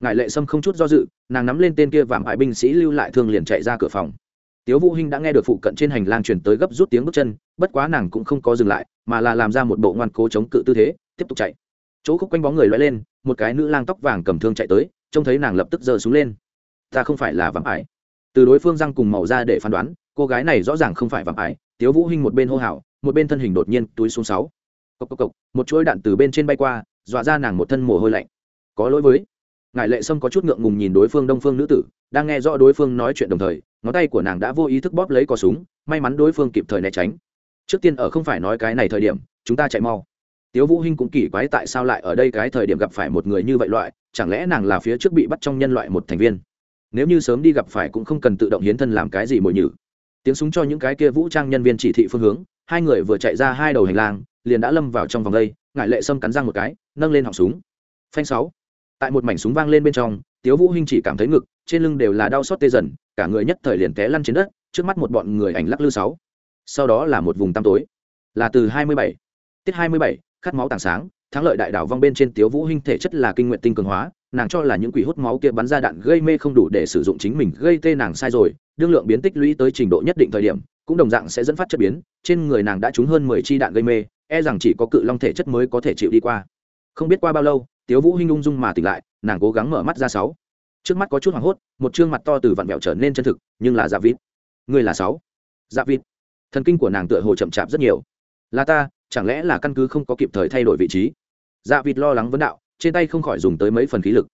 ngài lệ sâm không chút do dự, nàng nắm lên tên kia vạm hại binh sĩ lưu lại thương liền chạy ra cửa phòng. Tiếu vũ hinh đã nghe được phụ cận trên hành lang truyền tới gấp rút tiếng bước chân, bất quá nàng cũng không có dừng lại, mà là làm ra một bộ ngoan cố chống cự tư thế, tiếp tục chạy. Chỗ khúc quanh bóng người lóe lên, một cái nữ lang tóc vàng cầm thương chạy tới, trông thấy nàng lập tức giơ xuống lên. Ta không phải là vạm ải. Từ đối phương răng cùng màu ra để phán đoán, cô gái này rõ ràng không phải vạm ải, tiếu vũ hinh một bên hô hào, một bên thân hình đột nhiên túi xuống sáu. Cộc cộc cộc, một chuỗi đạn từ bên trên bay qua, dọa ra nàng một thân mồ hôi lạnh. Có lỗi với ngài lệ sâm có chút ngượng ngùng nhìn đối phương đông phương nữ tử, đang nghe rõ đối phương nói chuyện đồng thời, ngón tay của nàng đã vô ý thức bóp lấy cò súng, may mắn đối phương kịp thời né tránh. Trước tiên ở không phải nói cái này thời điểm, chúng ta chạy mau. Tiếu vũ hinh cũng kỳ quái tại sao lại ở đây cái thời điểm gặp phải một người như vậy loại, chẳng lẽ nàng là phía trước bị bắt trong nhân loại một thành viên? Nếu như sớm đi gặp phải cũng không cần tự động hiến thân làm cái gì mồi nhử. Tiếng súng cho những cái kia vũ trang nhân viên chỉ thị phương hướng, hai người vừa chạy ra hai đầu hành lang, liền đã lâm vào trong vòng đây ngại lệ sâm cắn răng một cái, nâng lên họng súng. Phanh sáu tại một mảnh súng vang lên bên trong tiếu vũ hinh chỉ cảm thấy ngực trên lưng đều là đau xót tê dần cả người nhất thời liền té lăn trên đất trước mắt một bọn người ảnh lắc lư sáu sau đó là một vùng tăm tối là từ 27. tiết 27, khát máu tảng sáng thắng lợi đại đảo vong bên trên tiếu vũ hinh thể chất là kinh nguyện tinh cường hóa nàng cho là những quỷ hút máu kia bắn ra đạn gây mê không đủ để sử dụng chính mình gây tê nàng sai rồi đương lượng biến tích lũy tới trình độ nhất định thời điểm cũng đồng dạng sẽ dẫn phát chất biến trên người nàng đã trúng hơn 10 chi đạn gây mê e rằng chỉ có cự long thể chất mới có thể chịu đi qua không biết qua bao lâu tiếu vũ hinh ung dung mà tỉnh lại, nàng cố gắng mở mắt ra sáu. Trước mắt có chút hoảng hốt, một trương mặt to từ vặn vẹo trở nên chân thực, nhưng là dạ vịt. Người là sáu. Dạ vịt. Thần kinh của nàng tựa hồ chậm chạp rất nhiều. Là ta, chẳng lẽ là căn cứ không có kịp thời thay đổi vị trí? Dạ vịt lo lắng vấn đạo, trên tay không khỏi dùng tới mấy phần khí lực.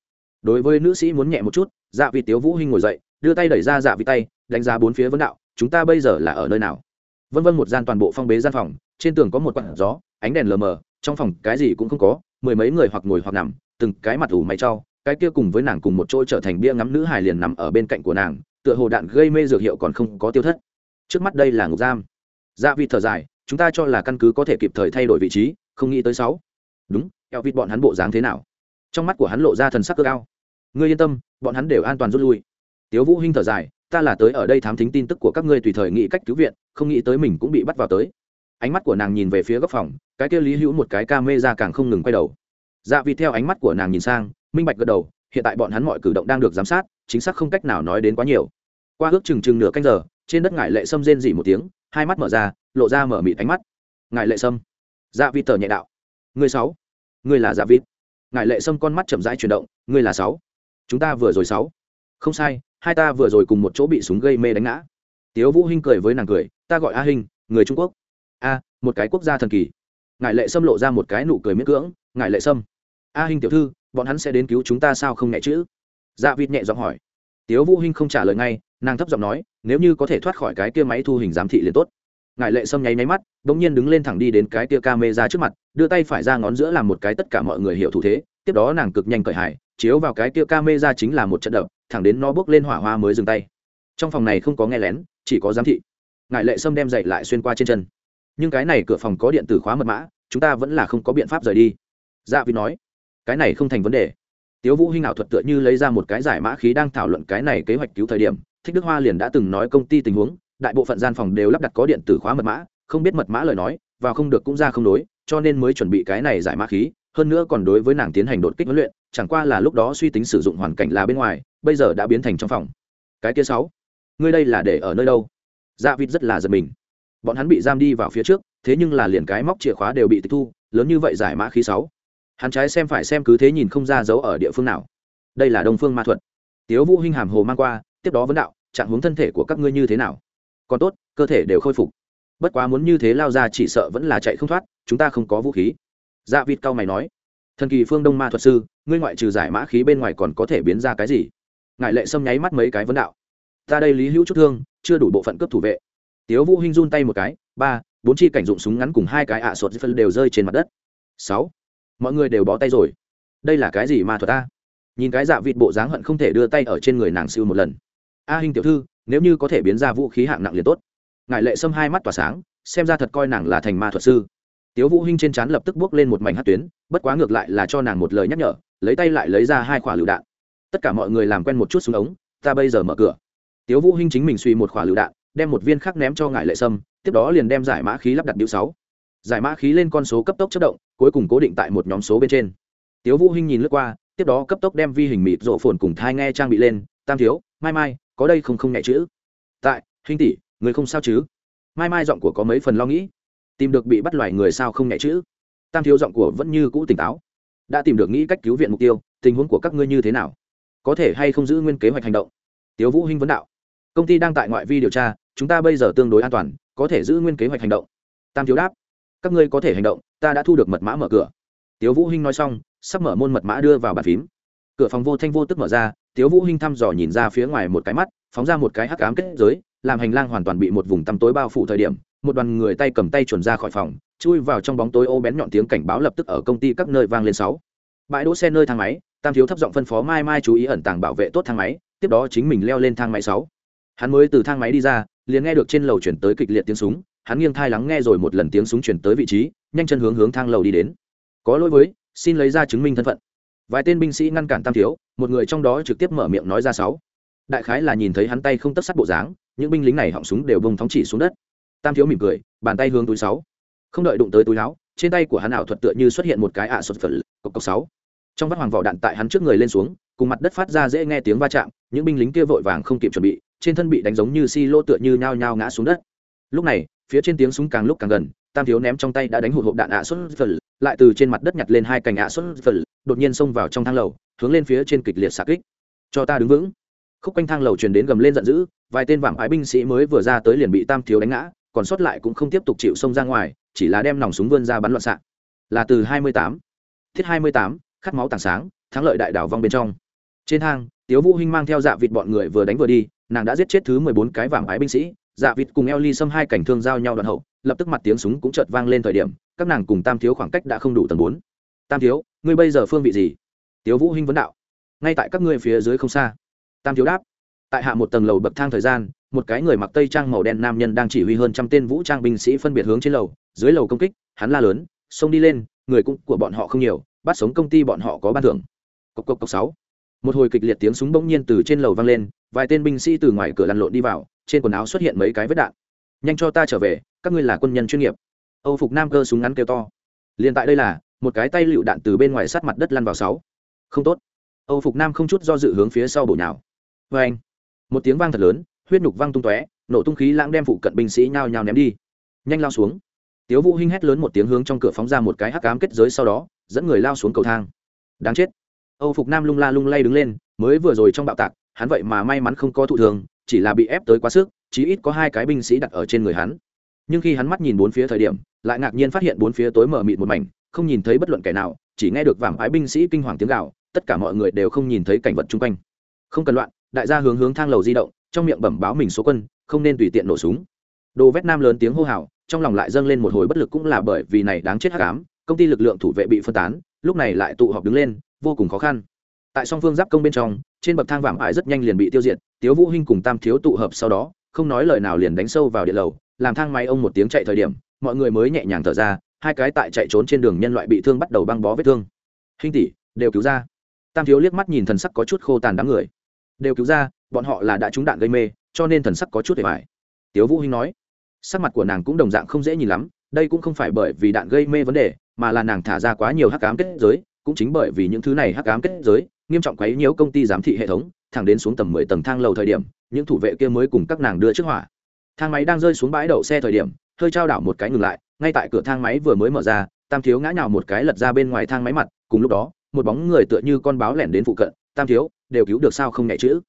Đối với nữ sĩ muốn nhẹ một chút dạ vịt tiếu vũ hinh ngồi dậy, đưa tay đẩy ra dạ vịt tay, đánh giá bốn phía vấn đạo, chúng ta bây giờ là ở nơi nào? Vân vân một gian toàn bộ phong bế gian phòng, trên tường có một quặng gió, ánh đèn lờ mờ, trong phòng cái gì cũng không có mười mấy người hoặc ngồi hoặc nằm, từng cái mặt ủ mày trao cái kia cùng với nàng cùng một chỗ trở thành bia ngắm nữ hài liền nằm ở bên cạnh của nàng, tựa hồ đạn gây mê dược hiệu còn không có tiêu thất. Trước mắt đây là ngục giam. Dạ vị thở dài, chúng ta cho là căn cứ có thể kịp thời thay đổi vị trí, không nghĩ tới sáu. Đúng, eo vịt bọn hắn bộ dáng thế nào? Trong mắt của hắn lộ ra thần sắc cơ cao. Ngươi yên tâm, bọn hắn đều an toàn rút lui. Tiếu vũ hinh thở dài, ta là tới ở đây thám thính tin tức của các ngươi tùy thời nghĩ cách cứu viện, không nghĩ tới mình cũng bị bắt vào tới ánh mắt của nàng nhìn về phía góc phòng, cái kia lý hữu một cái ca mê ra càng không ngừng quay đầu. Dạ vì theo ánh mắt của nàng nhìn sang, minh bạch gật đầu, hiện tại bọn hắn mọi cử động đang được giám sát, chính xác không cách nào nói đến quá nhiều. Qua ước chừng chừng nửa canh giờ, trên đất ngải lệ sâm rên dỉ một tiếng, hai mắt mở ra, lộ ra mở mịt ánh mắt. Ngải lệ sâm. Dạ vịt tờ nhẹ đạo. Người sáu. Người là dạ vịt. Ngải lệ sâm con mắt chậm rãi chuyển động, người là sáu. Chúng ta vừa rồi sáu. Không sai, hai ta vừa rồi cùng một chỗ bị súng gây mê đánh ngã. Tiếu vũ hinh cười với nàng cười, ta gọi a hinh, người trung quốc a, một cái quốc gia thần kỳ. Ngài lệ sâm lộ ra một cái nụ cười miễn cưỡng, ngài lệ sâm, a hình tiểu thư, bọn hắn sẽ đến cứu chúng ta sao không nhẹ chữ dạ vịt nhẹ giọng hỏi. Tiếu vũ hinh không trả lời ngay, nàng thấp giọng nói, nếu như có thể thoát khỏi cái kia máy thu hình giám thị liền tốt. Ngài lệ sâm nháy nháy mắt, đống nhiên đứng lên thẳng đi đến cái kia camera trước mặt, đưa tay phải ra ngón giữa làm một cái tất cả mọi người hiểu thủ thế, tiếp đó nàng cực nhanh cởi hải chiếu vào cái kia camera chính là một trận đập, thẳng đến nó bước lên hỏa hoa mới dừng tay. Trong phòng này không có nghe lén, chỉ có giám thị. Ngài lệ sâm đem dậy lại xuyên qua trên chân nhưng cái này cửa phòng có điện tử khóa mật mã, chúng ta vẫn là không có biện pháp rời đi. Dạ vì nói, cái này không thành vấn đề. Tiếu vũ hinh ảo thuật tựa như lấy ra một cái giải mã khí đang thảo luận cái này kế hoạch cứu thời điểm, thích đức hoa liền đã từng nói công ty tình huống, đại bộ phận gian phòng đều lắp đặt có điện tử khóa mật mã, không biết mật mã lời nói, và không được cũng ra không đối, cho nên mới chuẩn bị cái này giải mã khí, hơn nữa còn đối với nàng tiến hành đột kích huấn luyện, chẳng qua là lúc đó suy tính sử dụng hoàn cảnh là bên ngoài, bây giờ đã biến thành trong phòng. Cái kia sáu, ngươi đây là để ở nơi đâu? Dạ vịt rất là giật mình bọn hắn bị giam đi vào phía trước, thế nhưng là liền cái móc chìa khóa đều bị tịch thu, lớn như vậy giải mã khí sáu. Hắn trái xem phải xem cứ thế nhìn không ra dấu ở địa phương nào. Đây là đông phương ma thuật. Tiếu vũ hinh hàm hồ mang qua, tiếp đó vấn đạo, trạng huống thân thể của các ngươi như thế nào? Còn tốt, cơ thể đều khôi phục. Bất quá muốn như thế lao ra chỉ sợ vẫn là chạy không thoát, chúng ta không có vũ khí. Dạ vịt cao mày nói, thần kỳ phương đông ma thuật sư, ngươi ngoại trừ giải mã khí bên ngoài còn có thể biến ra cái gì? Ngại lệ xâm nháy mắt mấy cái vấn đạo, ta đây lý hữu chút thương, chưa đủ bộ phận cấp thủ vệ tiếu vũ hinh run tay một cái, ba, bốn chi cảnh dụng súng ngắn cùng hai cái ạ à sột phân đều rơi trên mặt đất. Sáu, mọi người đều bó tay rồi. Đây là cái gì ma thuật ta? Nhìn cái dạ vịt bộ dáng hận không thể đưa tay ở trên người nàng siêu một lần. A hình tiểu thư, nếu như có thể biến ra vũ khí hạng nặng liền tốt. Ngại lệ sâm hai mắt tỏa sáng, xem ra thật coi nàng là thành ma thuật sư. Tiếu vũ hinh trên trán lập tức bước lên một mảnh hất tuyến, bất quá ngược lại là cho nàng một lời nhắc nhở, lấy tay lại lấy ra hai quả lựu đạn. Tất cả mọi người làm quen một chút xuống ống, ta bây giờ mở cửa. Tiếu vũ hinh chính mình suy một quả lựu đạn đem một viên khác ném cho ngải lệ sâm, tiếp đó liền đem giải mã khí lắp đặt điệu sáu. Giải mã khí lên con số cấp tốc chất động, cuối cùng cố định tại một nhóm số bên trên. Tiếu vũ hinh nhìn lướt qua, tiếp đó cấp tốc đem vi hình mịt rộ phồn cùng thai nghe trang bị lên, tam thiếu, mai mai, có đây không không nhẹ chữ? Tại, hinh tỷ, người không sao chứ? Mai mai giọng của có mấy phần lo nghĩ. Tìm được bị bắt loài người sao không nhẹ chữ? Tam thiếu giọng của vẫn như cũ tỉnh táo. Đã tìm được nghĩ cách cứu viện mục tiêu, tình huống của các ngươi như thế nào? Có thể hay không giữ nguyên kế hoạch hành động? Tiếu vũ hinh vấn đạo công ty đang tại ngoại vi điều tra, chúng ta bây giờ tương đối an toàn, có thể giữ nguyên kế hoạch hành động. Tam thiếu đáp, các ngươi có thể hành động, ta đã thu được mật mã mở cửa. Tiếu vũ hinh nói xong, sắp mở môn mật mã đưa vào bàn phím. Cửa phòng vô thanh vô tức mở ra, tiếu vũ hinh thăm dò nhìn ra phía ngoài một cái mắt, phóng ra một cái hắc ám kết giới, làm hành lang hoàn toàn bị một vùng tăm tối bao phủ thời điểm, một đoàn người tay cầm tay chuẩn ra khỏi phòng, chui vào trong bóng tối ô bén nhọn tiếng cảnh báo lập tức ở công ty các nơi vang lên sáu. Bãi đỗ xe nơi thang máy, tam thiếu thấp giọng phân phó mai mai chú ý ẩn tàng bảo vệ tốt thang máy, tiếp đó chính mình leo lên thang máy sáu hắn mới từ thang máy đi ra, liền nghe được trên lầu chuyển tới kịch liệt tiếng súng, hắn nghiêng thai lắng nghe rồi một lần tiếng súng chuyển tới vị trí, nhanh chân hướng hướng thang lầu đi đến. Có lỗi với, xin lấy ra chứng minh thân phận. Vài tên binh sĩ ngăn cản tam thiếu, một người trong đó trực tiếp mở miệng nói ra sáu. Đại khái là nhìn thấy hắn tay không tất sắt bộ dáng, những binh lính này họng súng đều bông thóng chỉ xuống đất. Tam thiếu mỉm cười, bàn tay hướng túi sáu. Không đợi đụng tới túi láo trên tay của hắn ảo thuật tựa như xuất hiện một cái ạ à sột phật cộc cộc sáu. Trong vắt hoàng vỏ đạn tại hắn trước người lên xuống, cùng mặt đất phát ra dễ nghe tiếng va chạm, những binh lính kia vội vàng không kịp chuẩn bị trên thân bị đánh giống như si lô tựa như nhao nhao ngã xuống đất. Lúc này phía trên tiếng súng càng lúc càng gần tam thiếu ném trong tay đã đánh hụt hộp đạn ạ xuất phật lại từ trên mặt đất nhặt lên hai cành ạ xuất phật đột nhiên xông vào trong thang lầu hướng lên phía trên kịch liệt xạ kích. Cho ta đứng vững. Khúc quanh thang lầu truyền đến gầm lên giận dữ vài tên vạm ái binh sĩ mới vừa ra tới liền bị tam thiếu đánh ngã còn sót lại cũng không tiếp tục chịu xông ra ngoài chỉ là đem nòng súng vươn ra bắn loạn xạ. Là từ 28. thiết 28, khát máu tảng sáng thắng lợi đại đảo vong bên trong trên thang tiếu vũ hinh mang theo dạ vịt bọn người vừa đánh vừa đi, nàng đã giết chết thứ 14 cái vàng ái binh sĩ. Dạ vịt cùng eo ly xâm hai cảnh thương giao nhau đoạn hậu, lập tức mặt tiếng súng cũng chợt vang lên thời điểm, các nàng cùng tam thiếu khoảng cách đã không đủ tầng bốn. Tam thiếu, ngươi bây giờ phương vị gì? Tiếu vũ hinh vấn đạo. Ngay tại các ngươi phía dưới không xa. Tam thiếu đáp. Tại hạ một tầng lầu bậc thang thời gian, một cái người mặc tây trang màu đen nam nhân đang chỉ huy hơn trăm tên vũ trang binh sĩ phân biệt hướng trên lầu. Dưới lầu công kích, hắn la lớn, xông đi lên, người cũng của bọn họ không nhiều, bắt sống công ty bọn họ có ban thưởng. Cộc cộc cộc sáu một hồi kịch liệt tiếng súng bỗng nhiên từ trên lầu vang lên, vài tên binh sĩ từ ngoài cửa lăn lộn đi vào, trên quần áo xuất hiện mấy cái vết đạn. Nhanh cho ta trở về, các ngươi là quân nhân chuyên nghiệp. Âu phục nam cơ súng ngắn kêu to. Liền tại đây là, một cái tay lựu đạn từ bên ngoài sát mặt đất lăn vào sáu. Không tốt. Âu phục nam không chút do dự hướng phía sau bổ nhào. Vê anh. Một tiếng vang thật lớn, huyết nhục văng tung tóe, nổ tung khí lãng đem phụ cận binh sĩ nhao nhao ném đi. Nhanh lao xuống. Tiếu vũ hinh hét lớn một tiếng hướng trong cửa phóng ra một cái hắc ám kết giới sau đó, dẫn người lao xuống cầu thang. Đáng chết âu phục nam lung la lung lay đứng lên, mới vừa rồi trong bạo tạc, hắn vậy mà may mắn không có thụ thường chỉ là bị ép tới quá sức, chí ít có hai cái binh sĩ đặt ở trên người hắn. Nhưng khi hắn mắt nhìn bốn phía thời điểm, lại ngạc nhiên phát hiện bốn phía tối mờ mịt một mảnh, không nhìn thấy bất luận kẻ nào, chỉ nghe được vàng ái binh sĩ kinh hoàng tiếng gào, tất cả mọi người đều không nhìn thấy cảnh vật chung quanh. Không cần loạn, đại gia hướng hướng thang lầu di động, trong miệng bẩm báo mình số quân, không nên tùy tiện nổ súng. Đồ vét nam lớn tiếng hô hào, trong lòng lại dâng lên một hồi bất lực cũng là bởi vì này đáng chết hắc ám, công ty lực lượng thủ vệ bị phân tán, lúc này lại tụ họp đứng lên vô cùng khó khăn. Tại song phương giáp công bên trong, trên bậc thang vạm ải rất nhanh liền bị tiêu diệt, tiếu vũ hinh cùng tam thiếu tụ hợp sau đó, không nói lời nào liền đánh sâu vào địa lầu, làm thang máy ông một tiếng chạy thời điểm, mọi người mới nhẹ nhàng thở ra, hai cái tại chạy trốn trên đường nhân loại bị thương bắt đầu băng bó vết thương. Hinh tỷ, đều cứu ra. Tam thiếu liếc mắt nhìn thần sắc có chút khô tàn đám người. Đều cứu ra, bọn họ là đã trúng đạn gây mê, cho nên thần sắc có chút để bài tiếu vũ hinh nói. Sắc mặt của nàng cũng đồng dạng không dễ nhìn lắm, đây cũng không phải bởi vì đạn gây mê vấn đề, mà là nàng thả ra quá nhiều hắc ám kết giới cũng chính bởi vì những thứ này hắc ám kết giới, nghiêm trọng quấy nhiễu công ty giám thị hệ thống, thẳng đến xuống tầm mười tầng thang lầu thời điểm, những thủ vệ kia mới cùng các nàng đưa trước hỏa. Thang máy đang rơi xuống bãi đậu xe thời điểm, hơi trao đảo một cái ngừng lại, ngay tại cửa thang máy vừa mới mở ra, tam thiếu ngã nhào một cái lật ra bên ngoài thang máy mặt, cùng lúc đó, một bóng người tựa như con báo lẻn đến phụ cận, tam thiếu, đều cứu được sao không nhẹ chữ?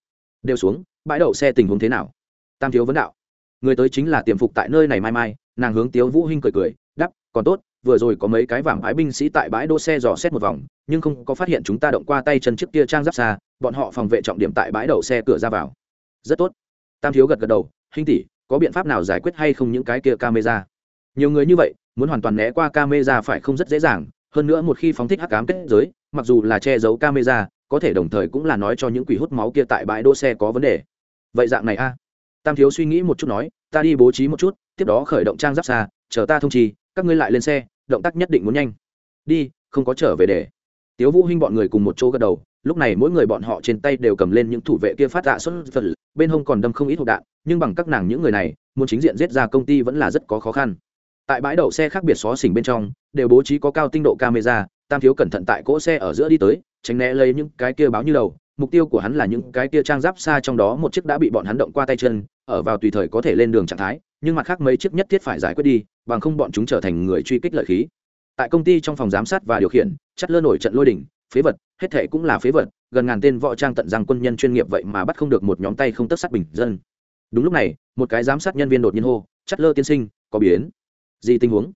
Đều xuống, bãi đậu xe tình huống thế nào? Tam thiếu vấn đạo. Người tới chính là tiềm phục tại nơi này mai mai. Nàng hướng tiếu vũ hinh cười cười đắp còn tốt vừa rồi có mấy cái vàng ái binh sĩ tại bãi đỗ xe dò xét một vòng, nhưng không có phát hiện chúng ta động qua tay chân trước kia trang giáp xa, bọn họ phòng vệ trọng điểm tại bãi đậu xe cửa ra vào. Rất tốt. Tam thiếu gật gật đầu, hinh tỷ, có biện pháp nào giải quyết hay không những cái kia camera? Nhiều người như vậy, muốn hoàn toàn né qua camera phải không rất dễ dàng, hơn nữa một khi phóng thích hắc ám kết giới, mặc dù là che giấu camera, có thể đồng thời cũng là nói cho những quỷ hút máu kia tại bãi đỗ xe có vấn đề. Vậy dạng này a. Tam thiếu suy nghĩ một chút nói, ta đi bố trí một chút, tiếp đó khởi động trang giáp xa, chờ ta thông trì các ngươi lại lên xe, động tác nhất định muốn nhanh. Đi, không có trở về để. Tiếu vũ hinh bọn người cùng một chỗ gật đầu, lúc này mỗi người bọn họ trên tay đều cầm lên những thủ vệ kia phát dạ xuất phần bên hông còn đâm không ít hộp đạn, nhưng bằng các nàng những người này, muốn chính diện giết ra công ty vẫn là rất có khó khăn. Tại bãi đậu xe khác biệt xó xỉnh bên trong, đều bố trí có cao tinh độ camera, tam thiếu cẩn thận tại cỗ xe ở giữa đi tới, tránh né lấy những cái kia báo như đầu. Mục tiêu của hắn là những cái kia trang giáp xa trong đó một chiếc đã bị bọn hắn động qua tay chân, ở vào tùy thời có thể lên đường trạng thái nhưng mặt khác mấy chiếc nhất thiết phải giải quyết đi, bằng không bọn chúng trở thành người truy kích lợi khí. Tại công ty trong phòng giám sát và điều khiển, chất lơ nổi trận lôi đỉnh, phế vật, hết thệ cũng là phế vật, gần ngàn tên võ trang tận răng quân nhân chuyên nghiệp vậy mà bắt không được một nhóm tay không tất sát bình dân. Đúng lúc này, một cái giám sát nhân viên đột nhiên hô, chất lơ tiên sinh, có biến. Gì tình huống?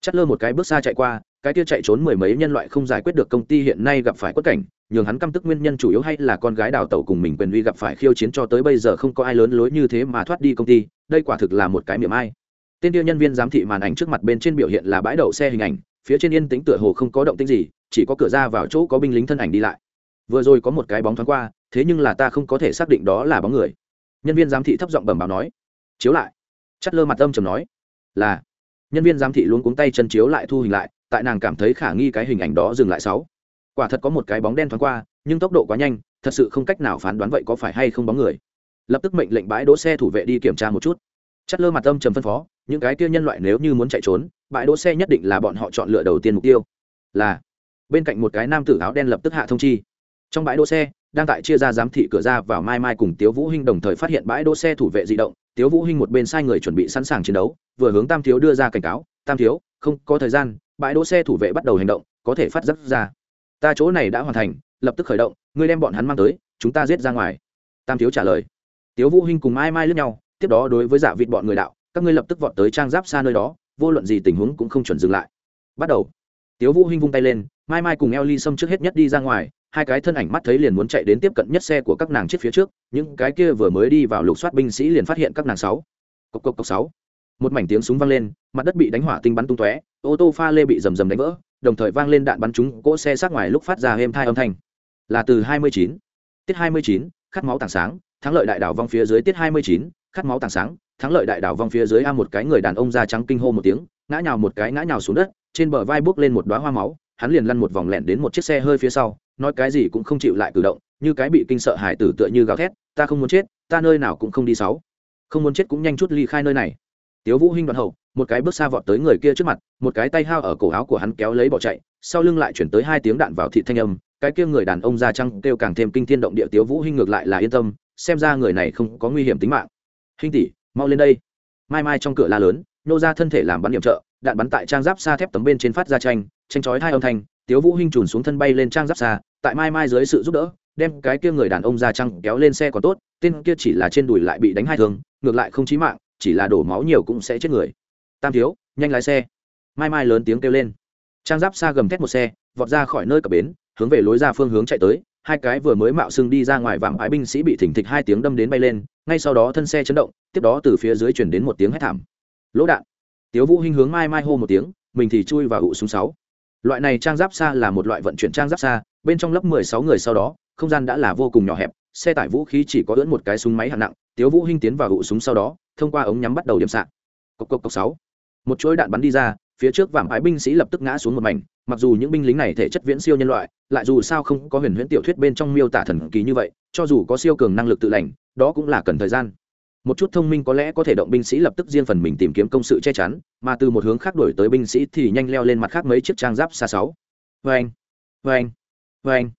Chất lơ một cái bước xa chạy qua, cái kia chạy trốn mười mấy nhân loại không giải quyết được công ty hiện nay gặp phải quất cảnh nhường hắn căm tức nguyên nhân chủ yếu hay là con gái đào tẩu cùng mình quyền uy gặp phải khiêu chiến cho tới bây giờ không có ai lớn lối như thế mà thoát đi công ty, đây quả thực là một cái miệng ai. Tên tiêu nhân viên giám thị màn ảnh trước mặt bên trên biểu hiện là bãi đậu xe hình ảnh, phía trên yên tĩnh tựa hồ không có động tĩnh gì, chỉ có cửa ra vào chỗ có binh lính thân ảnh đi lại. Vừa rồi có một cái bóng thoáng qua, thế nhưng là ta không có thể xác định đó là bóng người. Nhân viên giám thị thấp giọng bẩm báo nói, chiếu lại. Chắt lơ mặt âm trầm nói, là. Nhân viên giám thị luôn cuống tay chân chiếu lại thu hình lại, tại nàng cảm thấy khả nghi cái hình ảnh đó dừng lại sáu quả thật có một cái bóng đen thoáng qua, nhưng tốc độ quá nhanh, thật sự không cách nào phán đoán vậy có phải hay không bóng người. Lập tức mệnh lệnh bãi đỗ xe thủ vệ đi kiểm tra một chút. Chất lơ mặt âm trầm phân phó, những cái kia nhân loại nếu như muốn chạy trốn, bãi đỗ xe nhất định là bọn họ chọn lựa đầu tiên mục tiêu. Là, bên cạnh một cái nam tử áo đen lập tức hạ thông chi. Trong bãi đỗ xe, đang tại chia ra giám thị cửa ra vào mai mai cùng tiếu vũ hinh đồng thời phát hiện bãi đỗ xe thủ vệ di động. Tiếu vũ hinh một bên sai người chuẩn bị sẵn sàng chiến đấu, vừa hướng tam thiếu đưa ra cảnh cáo. Tam thiếu, không có thời gian, bãi đỗ xe thủ vệ bắt đầu hành động, có thể phát giác ra ta chỗ này đã hoàn thành, lập tức khởi động, ngươi đem bọn hắn mang tới, chúng ta giết ra ngoài. Tam thiếu trả lời. Tiếu vũ hinh cùng mai mai lướt nhau, tiếp đó đối với giả vịt bọn người đạo, các ngươi lập tức vọt tới trang giáp xa nơi đó, vô luận gì tình huống cũng không chuẩn dừng lại. Bắt đầu. Tiếu vũ hinh vung tay lên, mai mai cùng eo ly xâm trước hết nhất đi ra ngoài, hai cái thân ảnh mắt thấy liền muốn chạy đến tiếp cận nhất xe của các nàng chiếc phía trước, những cái kia vừa mới đi vào lục soát binh sĩ liền phát hiện các nàng sáu. Cộc cộc cộc sáu. Một mảnh tiếng súng vang lên, mặt đất bị đánh hỏa tinh bắn tung tóe, ô tô pha lê bị rầm rầm đánh vỡ đồng thời vang lên đạn bắn trúng cỗ xe sát ngoài lúc phát ra êm thai âm thanh là từ 29. tiết 29, khát máu tảng sáng thắng lợi đại đảo vong phía dưới tiết 29, khát máu tảng sáng thắng lợi đại đảo vong phía dưới a một cái người đàn ông da trắng kinh hô một tiếng ngã nhào một cái ngã nhào xuống đất trên bờ vai bước lên một đóa hoa máu hắn liền lăn một vòng lẹn đến một chiếc xe hơi phía sau nói cái gì cũng không chịu lại cử động như cái bị kinh sợ hải tử tựa như gào thét ta không muốn chết ta nơi nào cũng không đi sáu không muốn chết cũng nhanh chút ly khai nơi này tiếu vũ hinh đoạn hậu một cái bước xa vọt tới người kia trước mặt, một cái tay hao ở cổ áo của hắn kéo lấy bỏ chạy, sau lưng lại chuyển tới hai tiếng đạn vào thị thanh âm, cái kia người đàn ông da trăng kêu càng thêm kinh thiên động địa tiếu vũ hinh ngược lại là yên tâm, xem ra người này không có nguy hiểm tính mạng. Hinh tỷ, mau lên đây. Mai mai trong cửa la lớn, nô ra thân thể làm bắn điểm trợ, đạn bắn tại trang giáp xa thép tấm bên trên phát ra tranh tranh chói hai âm thanh, tiếu vũ hinh trùn xuống thân bay lên trang giáp xa, tại mai mai dưới sự giúp đỡ, đem cái kia người đàn ông da trăng kéo lên xe còn tốt, tên kia chỉ là trên đùi lại bị đánh hai thương, ngược lại không chí mạng, chỉ là đổ máu nhiều cũng sẽ chết người tam thiếu, nhanh lái xe. Mai mai lớn tiếng kêu lên. Trang giáp xa gầm thét một xe, vọt ra khỏi nơi cập bến, hướng về lối ra phương hướng chạy tới. Hai cái vừa mới mạo xưng đi ra ngoài vạm ái binh sĩ bị thỉnh thịch hai tiếng đâm đến bay lên, ngay sau đó thân xe chấn động, tiếp đó từ phía dưới chuyển đến một tiếng hét thảm. Lỗ đạn. Tiếu vũ hinh hướng mai mai hô một tiếng, mình thì chui vào ụ súng sáu. Loại này trang giáp xa là một loại vận chuyển trang giáp xa, bên trong lớp mười sáu người sau đó, không gian đã là vô cùng nhỏ hẹp, xe tải vũ khí chỉ có ưỡn một cái súng máy hạng nặng. Tiếu vũ hinh tiến vào ụ súng sau đó, thông qua ống nhắm bắt đầu điểm sạc. Cộc cộc cộc sáu một chuỗi đạn bắn đi ra, phía trước vạm ái binh sĩ lập tức ngã xuống một mảnh, mặc dù những binh lính này thể chất viễn siêu nhân loại, lại dù sao không có huyền huyễn tiểu thuyết bên trong miêu tả thần kỳ như vậy, cho dù có siêu cường năng lực tự lành, đó cũng là cần thời gian. Một chút thông minh có lẽ có thể động binh sĩ lập tức riêng phần mình tìm kiếm công sự che chắn, mà từ một hướng khác đổi tới binh sĩ thì nhanh leo lên mặt khác mấy chiếc trang giáp xa sáu. Vâng vâng vâng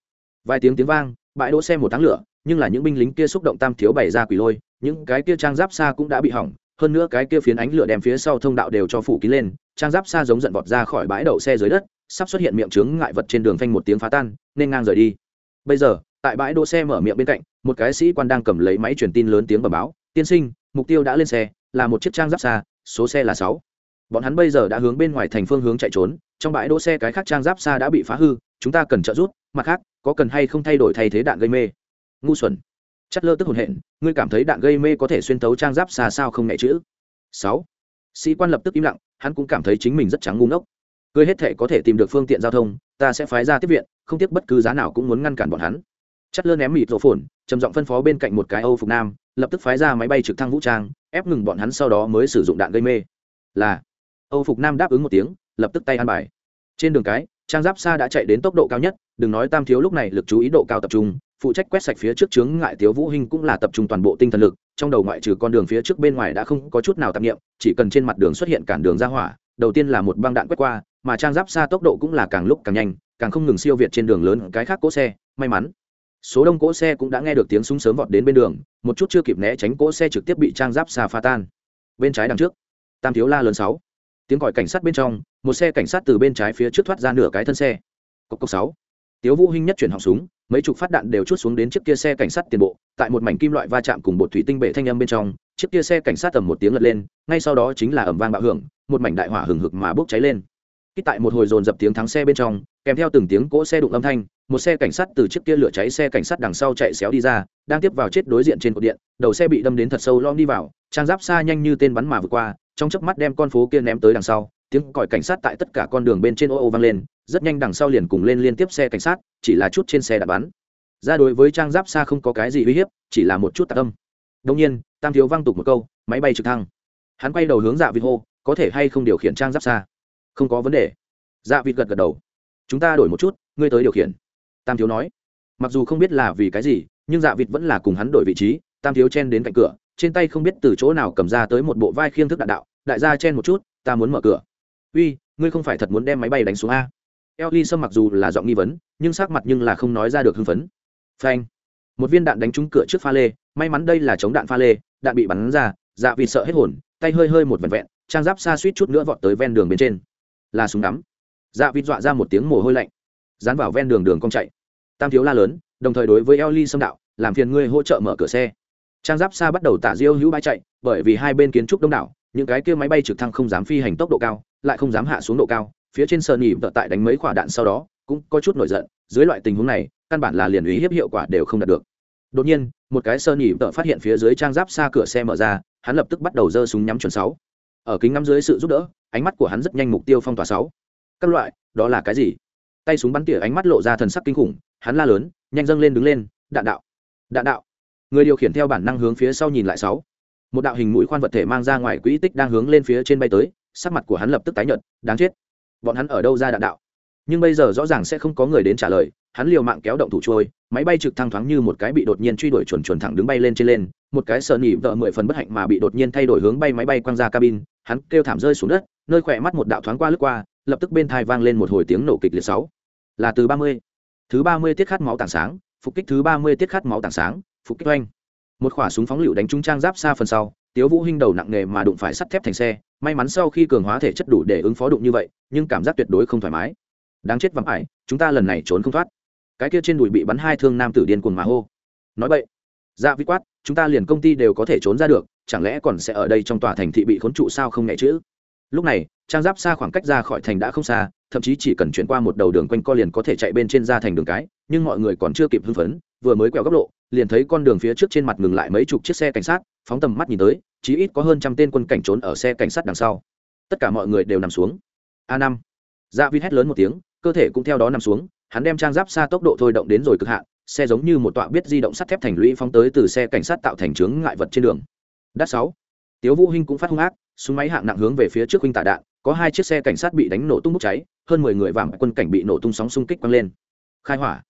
vài tiếng tiếng vang, bãi đỗ xe một tháng lửa, nhưng là những binh lính kia xúc động tam thiếu bày ra quỷ lôi, những cái kia trang giáp xa cũng đã bị hỏng hơn nữa cái kia phiến ánh lửa đem phía sau thông đạo đều cho phủ kín lên, trang giáp xa giống giận vọt ra khỏi bãi đậu xe dưới đất, sắp xuất hiện miệng trướng ngại vật trên đường phanh một tiếng phá tan, nên ngang rời đi. Bây giờ, tại bãi đỗ xe mở miệng bên cạnh, một cái sĩ quan đang cầm lấy máy truyền tin lớn tiếng bẩm báo, tiên sinh, mục tiêu đã lên xe, là một chiếc trang giáp xa, số xe là sáu. Bọn hắn bây giờ đã hướng bên ngoài thành phương hướng chạy trốn, trong bãi đỗ xe cái khác trang giáp xa đã bị phá hư, chúng ta cần trợ giúp, mặt khác, có cần hay không thay đổi thay thế đạn gây mê? Ngu xuẩn chất lơ tức hồn hện ngươi cảm thấy đạn gây mê có thể xuyên thấu trang giáp xa sao không nhẹ chữ? Sáu. Sĩ quan lập tức im lặng, hắn cũng cảm thấy chính mình rất trắng ngu ngốc. Ngươi hết thể có thể tìm được phương tiện giao thông, ta sẽ phái ra tiếp viện, không tiếc bất cứ giá nào cũng muốn ngăn cản bọn hắn. Chất lơ ném mịt rổ phồn, trầm giọng phân phó bên cạnh một cái âu phục nam, lập tức phái ra máy bay trực thăng vũ trang, ép ngừng bọn hắn sau đó mới sử dụng đạn gây mê. Là. Âu phục nam đáp ứng một tiếng, lập tức tay ăn bài. Trên đường cái, trang giáp xa đã chạy đến tốc độ cao nhất, đừng nói tam thiếu lúc này lực chú ý độ cao tập trung phụ trách quét sạch phía trước chướng ngại tiếu vũ hinh cũng là tập trung toàn bộ tinh thần lực, trong đầu ngoại trừ con đường phía trước bên ngoài đã không có chút nào tạp niệm chỉ cần trên mặt đường xuất hiện cản đường ra hỏa, đầu tiên là một băng đạn quét qua, mà trang giáp xa tốc độ cũng là càng lúc càng nhanh, càng không ngừng siêu việt trên đường lớn cái khác cỗ xe, may mắn. Số đông cỗ xe cũng đã nghe được tiếng súng sớm vọt đến bên đường, một chút chưa kịp né tránh cỗ xe trực tiếp bị trang giáp xa pha tan. Bên trái đằng trước, tam thiếu la lớn sáu. Tiếng gọi cảnh sát bên trong, một xe cảnh sát từ bên trái phía trước thoát ra nửa cái thân xe. Cốc cốc sáu. Tiếu vũ hinh nhất chuyển họng súng mấy chục phát đạn đều chút xuống đến chiếc kia xe cảnh sát tiền bộ, tại một mảnh kim loại va chạm cùng bột thủy tinh bể thanh âm bên trong, chiếc kia xe cảnh sát tầm một tiếng lật lên, ngay sau đó chính là ầm vang bạo hưởng, một mảnh đại hỏa hừng hực mà bốc cháy lên. Khi tại một hồi dồn dập tiếng thắng xe bên trong, kèm theo từng tiếng cỗ xe đụng âm thanh, một xe cảnh sát từ chiếc kia lửa cháy xe cảnh sát đằng sau chạy xéo đi ra, đang tiếp vào chết đối diện trên cột điện, đầu xe bị đâm đến thật sâu lom đi vào, trang giáp xa nhanh như tên bắn mà vượt qua, trong chớp mắt đem con phố kia ném tới đằng sau, tiếng còi cảnh sát tại tất cả con đường bên trên ô ô vang lên rất nhanh đằng sau liền cùng lên liên tiếp xe cảnh sát, chỉ là chút trên xe đã bắn. Ra đối với trang giáp xa không có cái gì uy hiếp, chỉ là một chút tạc âm. Đông nhiên, tam thiếu văng tục một câu, máy bay trực thăng. Hắn quay đầu hướng dạ vịt hô, có thể hay không điều khiển trang giáp xa không có vấn đề. Dạ vịt gật gật đầu. Chúng ta đổi một chút, ngươi tới điều khiển. Tam thiếu nói. Mặc dù không biết là vì cái gì, nhưng dạ vịt vẫn là cùng hắn đổi vị trí, tam thiếu chen đến cạnh cửa, trên tay không biết từ chỗ nào cầm ra tới một bộ vai khiêng thức đạn đạo, đại gia chen một chút, ta muốn mở cửa. Uy, ngươi không phải thật muốn đem máy bay đánh xuống a? Ellie Sâm mặc dù là giọng nghi vấn, nhưng sắc mặt nhưng là không nói ra được hưng phấn. Phanh! Một viên đạn đánh trúng cửa trước pha lê, may mắn đây là chống đạn pha lê, đạn bị bắn ra, dạ vì sợ hết hồn, tay hơi hơi một vẹn vẹn, trang giáp xa suýt chút nữa vọt tới ven đường bên trên. Là súng ngắm. Dạ vịt dọa ra một tiếng mồ hôi lạnh, dán vào ven đường đường cong chạy. Tam thiếu la lớn, đồng thời đối với Ellie Sâm đạo, làm phiền ngươi hỗ trợ mở cửa xe. Trang giáp xa bắt đầu tả diêu hữu bãi chạy, bởi vì hai bên kiến trúc đông đảo, những cái kia máy bay trực thăng không dám phi hành tốc độ cao, lại không dám hạ xuống độ cao, phía trên sơn nhị vợ tại đánh mấy quả đạn sau đó, cũng có chút nổi giận, dưới loại tình huống này, căn bản là liền ý hiếp hiệu quả đều không đạt được. Đột nhiên, một cái sơ nhị vợ phát hiện phía dưới trang giáp xa cửa xe mở ra, hắn lập tức bắt đầu giơ súng nhắm chuẩn sáu. Ở kính ngắm dưới sự giúp đỡ, ánh mắt của hắn rất nhanh mục tiêu phong tỏa sáu. Các loại, đó là cái gì? Tay súng bắn tỉa ánh mắt lộ ra thần sắc kinh khủng, hắn la lớn, nhanh dâng lên đứng lên, đạn đạo đạn đạo. Người điều khiển theo bản năng hướng phía sau nhìn lại sáu. Một đạo hình mũi khoan vật thể mang ra ngoài quỹ tích đang hướng lên phía trên bay tới, sắc mặt của hắn lập tức tái nhợt, đáng chết bọn hắn ở đâu ra đạn đạo? Nhưng bây giờ rõ ràng sẽ không có người đến trả lời, hắn liều mạng kéo động thủ trôi, máy bay trực thăng thoáng như một cái bị đột nhiên truy đuổi chuẩn chuẩn thẳng đứng bay lên trên lên, một cái sợ nỉ vợ mười phần bất hạnh mà bị đột nhiên thay đổi hướng bay máy bay quăng ra cabin, hắn kêu thảm rơi xuống đất, nơi khỏe mắt một đạo thoáng qua lướt qua, lập tức bên thai vang lên một hồi tiếng nổ kịch liệt sáu. Là từ ba mươi. Thứ ba mươi tiết khát máu tảng sáng, phục kích thứ ba mươi tiết khát máu tảng sáng, phục kích oanh. Một khỏa súng phóng lựu đánh trúng trang giáp xa phần sau tiếu vũ hinh đầu nặng nề mà đụng phải sắt thép thành xe, may mắn sau khi cường hóa thể chất đủ để ứng phó đụng như vậy, nhưng cảm giác tuyệt đối không thoải mái. Đáng chết vắng ải, chúng ta lần này trốn không thoát. Cái kia trên đùi bị bắn hai thương nam tử điên cuồng mà hô. Nói vậy dạ vi quát, chúng ta liền công ty đều có thể trốn ra được, chẳng lẽ còn sẽ ở đây trong tòa thành thị bị khốn trụ sao không nhẹ chữ? Lúc này, trang giáp xa khoảng cách ra khỏi thành đã không xa, thậm chí chỉ cần chuyển qua một đầu đường quanh co liền có thể chạy bên trên ra thành đường cái, nhưng mọi người còn chưa kịp hưng phấn vừa mới quẹo góc lộ liền thấy con đường phía trước trên mặt ngừng lại mấy chục chiếc xe cảnh sát, phóng tầm mắt nhìn tới, chí ít có hơn trăm tên quân cảnh trốn ở xe cảnh sát đằng sau. Tất cả mọi người đều nằm xuống. A năm. Dạ vi hét lớn một tiếng, cơ thể cũng theo đó nằm xuống, hắn đem trang giáp xa tốc độ thôi động đến rồi cực hạn, xe giống như một tọa biết di động sắt thép thành lũy phóng tới từ xe cảnh sát tạo thành chướng ngại vật trên đường. Đắt sáu. Tiếu vũ hinh cũng phát hung ác, súng máy hạng nặng hướng về phía trước huynh tạ đạn, có hai chiếc xe cảnh sát bị đánh nổ tung bốc cháy, hơn mười người vàng quân cảnh bị nổ tung sóng xung kích quăng lên. Khai hỏa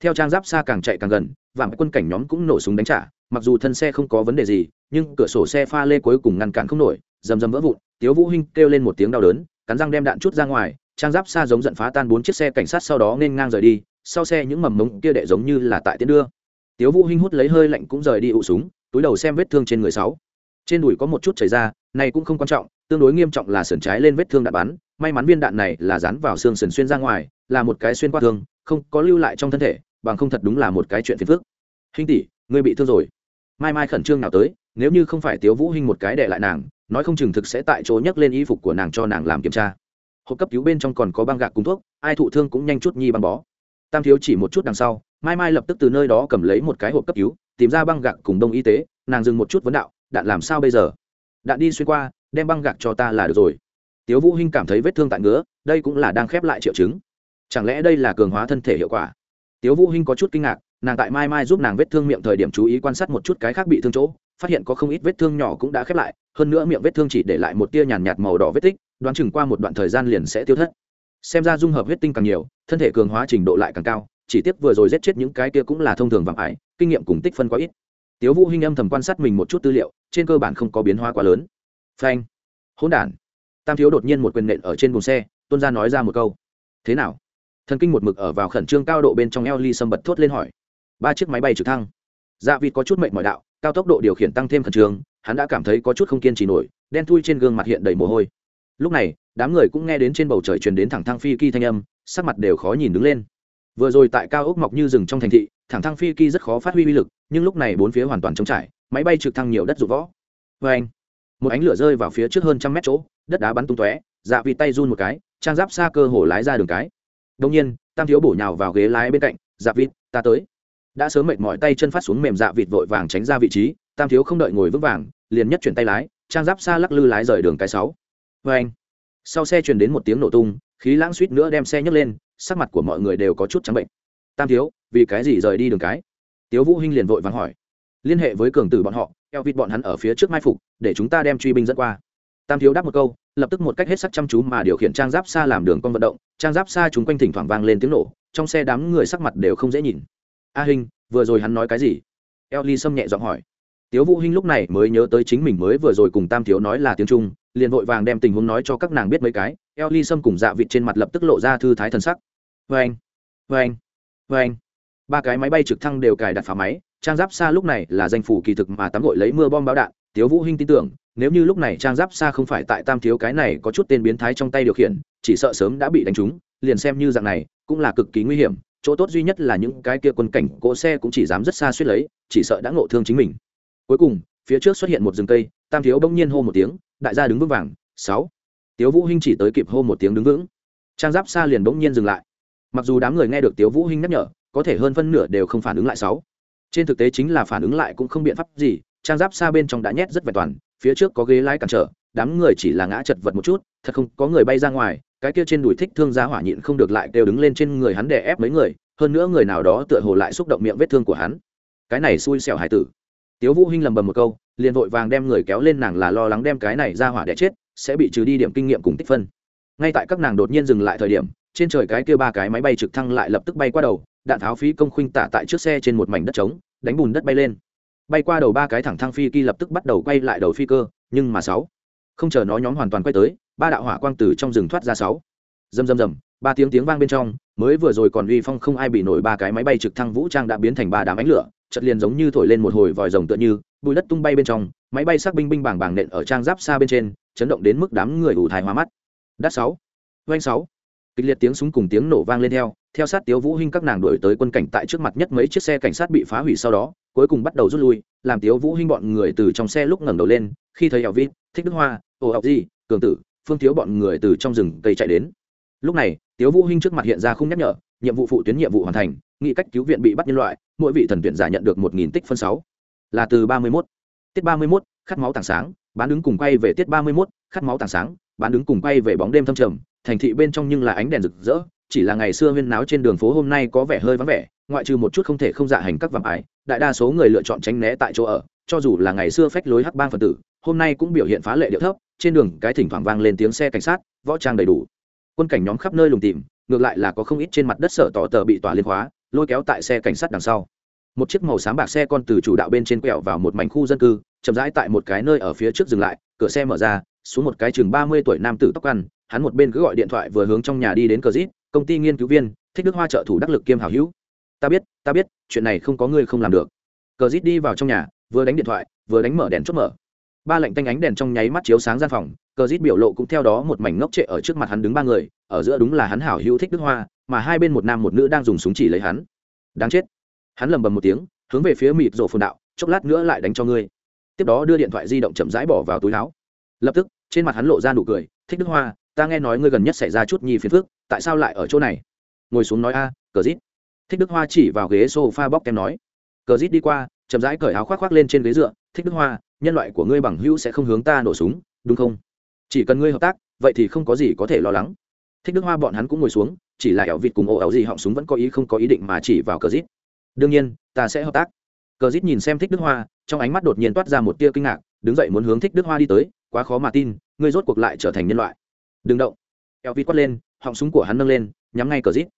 theo trang giáp xa càng chạy càng gần vàng quân cảnh nhóm cũng nổ súng đánh trả, mặc dù thân xe không có vấn đề gì, nhưng cửa sổ xe pha lê cuối cùng ngăn cản không nổi, rầm rầm vỡ vụn, tiếu vũ hinh kêu lên một tiếng đau đớn, cắn răng đem đạn chút ra ngoài, trang giáp xa giống giận phá tan bốn chiếc xe cảnh sát sau đó nên ngang rời đi, sau xe những mầm mống kia đệ giống như là tại tiến đưa. Tiếu vũ hinh hút lấy hơi lạnh cũng rời đi ụ súng, túi đầu xem vết thương trên người sáu. Trên đùi có một chút chảy ra, này cũng không quan trọng, tương đối nghiêm trọng là sườn trái lên vết thương đạn bắn, may mắn viên đạn này là dán vào xương sườn xuyên ra ngoài, là một cái xuyên qua thương, không có lưu lại trong thân thể bằng không thật đúng là một cái chuyện phiền phức. Hinh tỷ, ngươi bị thương rồi. Mai mai khẩn trương nào tới, nếu như không phải tiếu vũ hinh một cái để lại nàng, nói không chừng thực sẽ tại chỗ nhấc lên y phục của nàng cho nàng làm kiểm tra. Hộp cấp cứu bên trong còn có băng gạc cùng thuốc, ai thụ thương cũng nhanh chút nhi băng bó. Tam thiếu chỉ một chút đằng sau, mai mai lập tức từ nơi đó cầm lấy một cái hộp cấp cứu, tìm ra băng gạc cùng đông y tế, nàng dừng một chút vấn đạo, đạn làm sao bây giờ? Đạn đi xuyên qua, đem băng gạc cho ta là được rồi. Tiếu vũ hinh cảm thấy vết thương tại ngứa, đây cũng là đang khép lại triệu chứng. Chẳng lẽ đây là cường hóa thân thể hiệu quả? Tiếu vũ hinh có chút kinh ngạc, nàng tại mai mai giúp nàng vết thương miệng thời điểm chú ý quan sát một chút cái khác bị thương chỗ, phát hiện có không ít vết thương nhỏ cũng đã khép lại, hơn nữa miệng vết thương chỉ để lại một tia nhàn nhạt màu đỏ vết tích, đoán chừng qua một đoạn thời gian liền sẽ tiêu thất. Xem ra dung hợp huyết tinh càng nhiều, thân thể cường hóa trình độ lại càng cao, chỉ tiếc vừa rồi giết chết những cái kia cũng là thông thường vàng ải, kinh nghiệm cùng tích phân quá ít. Tiếu vũ hinh âm thầm quan sát mình một chút tư liệu, trên cơ bản không có biến hóa quá lớn. Phanh. Hỗn đản. Tam thiếu đột nhiên một quyền nện ở trên buồng xe tuân gia nói ra một câu. Thế nào? Thần kinh một mực ở vào khẩn trương cao độ bên trong eo ly sâm bật thốt lên hỏi. Ba chiếc máy bay trực thăng. Dạ vịt có chút mệnh mọi đạo, cao tốc độ điều khiển tăng thêm khẩn trương, hắn đã cảm thấy có chút không kiên trì nổi, đen thui trên gương mặt hiện đầy mồ hôi. Lúc này, đám người cũng nghe đến trên bầu trời truyền đến thẳng thăng phi kỳ thanh âm, sắc mặt đều khó nhìn đứng lên. Vừa rồi tại cao ốc mọc như rừng trong thành thị, thẳng thăng phi kỳ rất khó phát huy uy lực, nhưng lúc này bốn phía hoàn toàn trống trải, máy bay trực thăng nhiều đất rụng võ. Vê anh, một ánh lửa rơi vào phía trước hơn trăm mét chỗ, đất đá bắn tung tóe dạ vịt tay run một cái, trang giáp xa cơ hồ lái ra đường cái đông nhiên, tam thiếu bổ nhào vào ghế lái bên cạnh dạ vịt, ta tới. Đã sớm mệt mỏi tay chân phát xuống mềm dạ vịt vội vàng tránh ra vị trí, tam thiếu không đợi ngồi vững vàng, liền nhất chuyển tay lái, trang giáp xa lắc lư lái rời đường cái sáu. Vê anh, sau xe truyền đến một tiếng nổ tung, khí lãng suýt nữa đem xe nhấc lên, sắc mặt của mọi người đều có chút trắng bệnh. Tam thiếu, vì cái gì rời đi đường cái? Tiếu vũ hinh liền vội vàng hỏi. Liên hệ với cường tử bọn họ, eo vịt bọn hắn ở phía trước mai phục, để chúng ta đem truy binh dẫn qua tam thiếu đáp một câu, lập tức một cách hết sắc chăm chú mà điều khiển trang giáp xa làm đường con vận động, trang giáp xa chúng quanh thỉnh thoảng vang lên tiếng nổ, trong xe đám người sắc mặt đều không dễ nhìn. A hình vừa rồi hắn nói cái gì? Eo ly xâm nhẹ giọng hỏi. Tiếu vũ hinh lúc này mới nhớ tới chính mình mới vừa rồi cùng tam thiếu nói là tiếng trung, liền vội vàng đem tình huống nói cho các nàng biết mấy cái eo ly xâm cùng dạ vịt trên mặt lập tức lộ ra thư thái thần sắc. Vâng vâng vâng. Ba cái máy bay trực thăng đều cài đặt phá máy, trang giáp xa lúc này là danh phủ kỳ thực mà tắm gội lấy mưa bom báo đạn, tiếu vũ hinh tin tưởng nếu như lúc này trang giáp xa không phải tại tam thiếu cái này có chút tên biến thái trong tay điều khiển, chỉ sợ sớm đã bị đánh trúng, liền xem như dạng này, cũng là cực kỳ nguy hiểm, chỗ tốt duy nhất là những cái kia quân cảnh, cỗ xe cũng chỉ dám rất xa suýt lấy, chỉ sợ đã ngộ thương chính mình. Cuối cùng, phía trước xuất hiện một rừng cây, tam thiếu bỗng nhiên hô một tiếng, đại gia đứng vững vàng, sáu. Tiếu vũ hinh chỉ tới kịp hô một tiếng đứng vững. Trang giáp xa liền bỗng nhiên dừng lại. Mặc dù đám người nghe được tiếu vũ hinh nhắc nhở, có thể hơn phân nửa đều không phản ứng lại, sáu. Trên thực tế chính là phản ứng lại cũng không biện pháp gì, trang giáp xa bên trong đã nhét rất vẹn toàn phía trước có ghế lái cản trở, đám người chỉ là ngã chật vật một chút, thật không có người bay ra ngoài, cái kia trên đùi thích thương giá hỏa nhịn không được lại đều đứng lên trên người hắn để ép mấy người, hơn nữa người nào đó tựa hồ lại xúc động miệng vết thương của hắn. Cái này xui xẻo hải tử. Tiếu vũ hinh lầm bầm một câu, liền vội vàng đem người kéo lên nàng là lo lắng đem cái này ra hỏa đẻ chết, sẽ bị trừ đi điểm kinh nghiệm cùng tích phân. Ngay tại các nàng đột nhiên dừng lại thời điểm, trên trời cái kia ba cái máy bay trực thăng lại lập tức bay qua đầu, đạn tháo phí công khuynh tả tại trước xe trên một mảnh đất trống, đánh bùn đất bay lên bay qua đầu ba cái thẳng thăng phi kỳ lập tức bắt đầu quay lại đầu phi cơ, nhưng mà sáu, không chờ nó nhóm hoàn toàn quay tới, ba đạo hỏa quang từ trong rừng thoát ra sáu. Rầm rầm rầm, ba tiếng tiếng vang bên trong, mới vừa rồi còn uy phong không ai bị nổi ba cái máy bay trực thăng vũ trang đã biến thành ba đám ánh lửa chật liền giống như thổi lên một hồi vòi rồng tựa như bùi đất tung bay bên trong, máy bay sắc binh binh bảng bảng nện ở trang giáp xa bên trên, chấn động đến mức đám người ủ thai hóa mắt. Đắt sáu doanh sáu, kịch liệt tiếng súng cùng tiếng nổ vang lên theo theo sát tiếu vũ hinh các nàng đuổi tới quân cảnh tại trước mặt nhất mấy chiếc xe cảnh sát bị phá hủy sau đó cuối cùng bắt đầu rút lui làm tiếu vũ hinh bọn người từ trong xe lúc ngẩng đầu lên khi thấy hẻo vít thích đức hoa ồ học gì cường tử phương thiếu bọn người từ trong rừng cây chạy đến lúc này tiếu vũ hinh trước mặt hiện ra không nhắc nhở nhiệm vụ phụ tuyến nhiệm vụ hoàn thành nghị cách cứu viện bị bắt nhân loại mỗi vị thần tuyển giả nhận được một nghìn tích phân sáu là từ ba mươi 31. tiết ba mươi 31, khát máu tảng sáng bán đứng cùng quay về tiết ba mươi 31, khát máu tảng sáng bán đứng cùng quay về bóng đêm thâm trầm thành thị bên trong nhưng là ánh đèn rực rỡ chỉ là ngày xưa huyên náo trên đường phố hôm nay có vẻ hơi vắng vẻ ngoại trừ một chút không thể không dạ hành các vạm ái đại đa số người lựa chọn tránh né tại chỗ ở, cho dù là ngày xưa phách lối hắc bang phần tử, hôm nay cũng biểu hiện phá lệ điệu thấp, trên đường cái thỉnh thoảng vang lên tiếng xe cảnh sát, võ trang đầy đủ. Quân cảnh nhóm khắp nơi lùng tìm ngược lại là có không ít trên mặt đất sở tỏ tờ bị tỏa liên khóa, lôi kéo tại xe cảnh sát đằng sau. Một chiếc màu xám bạc xe con từ chủ đạo bên trên quẹo vào một mảnh khu dân cư, chậm rãi tại một cái nơi ở phía trước dừng lại, cửa xe mở ra, xuống một cái chừng ba mươi tuổi nam tử tóc ăn, hắn một bên cứ gọi điện thoại vừa hướng trong nhà đi đến cờ rít, công ty nghiên cứu viên, thích đức hoa trợ thủ đắc lực kiêm hảo hữu. Ta biết ta biết, chuyện này không có ngươi không làm được. Cờ rít đi vào trong nhà, vừa đánh điện thoại, vừa đánh mở đèn chốt mở. Ba lạnh tanh ánh đèn trong nháy mắt chiếu sáng gian phòng, cờ rít biểu lộ cũng theo đó một mảnh ngốc trệ ở trước mặt hắn đứng ba người, ở giữa đúng là hắn hảo hữu thích đức hoa, mà hai bên một nam một nữ đang dùng súng chỉ lấy hắn. Đáng chết. Hắn lầm bầm một tiếng, hướng về phía mịt rổ phồn đạo, chốc lát nữa lại đánh cho ngươi. Tiếp đó đưa điện thoại di động chậm rãi bỏ vào túi áo. Lập tức, trên mặt hắn lộ ra nụ cười, thích đức hoa, ta nghe nói ngươi gần nhất xảy ra chút nhi phiền phức, tại sao lại ở chỗ này? Ngồi xuống nói a, cờ rít thích đức hoa chỉ vào ghế s o f a bóc kem nói, cờ rít đi qua, chậm rãi cởi áo khoác khoác lên trên ghế dựa, thích đức hoa, nhân loại của ngươi bằng hữu sẽ không hướng ta nổ súng, đúng không? Chỉ cần ngươi hợp tác, vậy thì không có gì có thể lo lắng. Thích đức hoa bọn hắn cũng ngồi xuống, chỉ là ẻo vịt cùng ổ ẻo gì họng súng vẫn có ý không có ý định mà chỉ vào cờ rít. Đương nhiên, ta sẽ hợp tác. Cờ rít nhìn xem thích đức hoa, trong ánh mắt đột nhiên toát ra một tia kinh ngạc, đứng dậy muốn hướng thích đức hoa đi tới, quá khó mà tin, ngươi rốt cuộc lại trở thành nhân loại. Đừng động. Ẻo vịt quát lên, họng súng của hắn nâng lên, nhắm ngay cờ rít.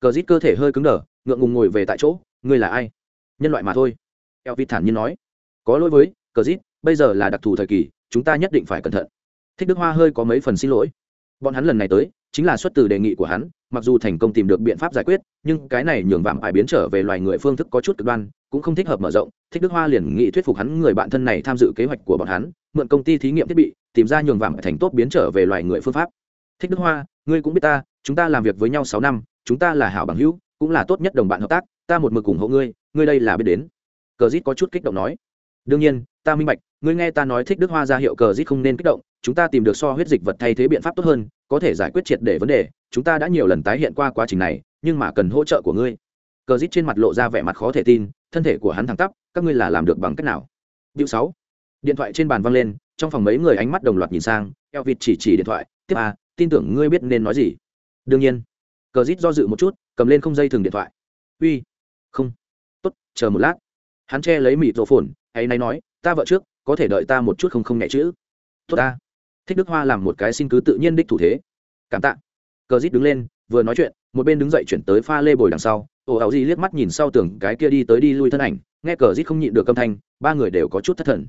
Cờ rít cơ thể hơi cứng đờ ngượng ngùng ngồi về tại chỗ, ngươi là ai? Nhân loại mà thôi. Eo vịt thản nhiên nói. Có lỗi với cờ rít bây giờ là đặc thù thời kỳ, chúng ta nhất định phải cẩn thận. Thích đức hoa hơi có mấy phần xin lỗi. Bọn hắn lần này tới, chính là xuất từ đề nghị của hắn, mặc dù thành công tìm được biện pháp giải quyết, nhưng cái này nhường vạm ải biến trở về loài người phương thức có chút cực đoan, cũng không thích hợp mở rộng. Thích đức hoa liền nghị thuyết phục hắn người bạn thân này tham dự kế hoạch của bọn hắn, mượn công ty thí nghiệm thiết bị, tìm ra nhường vạm thành tốt biến trở về loài người phương pháp. Thích đức hoa, ngươi cũng biết ta, chúng ta làm việc với nhau sáu năm, chúng ta là hảo bằng hữu cũng là tốt nhất đồng bạn hợp tác, ta một mực ủng hộ ngươi ngươi đây là biết đến. Cờ dít có chút kích động nói. Đương nhiên, ta minh bạch, ngươi nghe ta nói thích đức hoa ra hiệu cờ dít không nên kích động, chúng ta tìm được so huyết dịch vật thay thế biện pháp tốt hơn, có thể giải quyết triệt để vấn đề, chúng ta đã nhiều lần tái hiện qua quá trình này, nhưng mà cần hỗ trợ của ngươi. Cờ dít trên mặt lộ ra vẻ mặt khó thể tin, thân thể của hắn thẳng tắp, các ngươi là làm được bằng cách nào? Điều sáu. Điện thoại trên bàn văng lên, trong phòng mấy người ánh mắt đồng loạt nhìn sang eo vịt chỉ chỉ điện thoại, tiếp a tin tưởng ngươi biết nên nói gì? Đương nhiên. Cờ dít do dự một chút cầm lên không dây thừng điện thoại. Uy, không, tốt, chờ một lát. Hắn che lấy mịt rổ phồn hay nay nói, ta vợ trước, có thể đợi ta một chút không không nhẹ chữ. Tốt ta. Thích đức hoa làm một cái xin cứ tự nhiên đích thủ thế. Cảm tạ. Cờ dít đứng lên, vừa nói chuyện, một bên đứng dậy chuyển tới pha lê bồi đằng sau. Ồ ảo di liếc mắt nhìn sau tưởng cái kia đi tới đi lui thân ảnh, nghe cờ dít không nhịn được âm thanh, ba người đều có chút thất thần.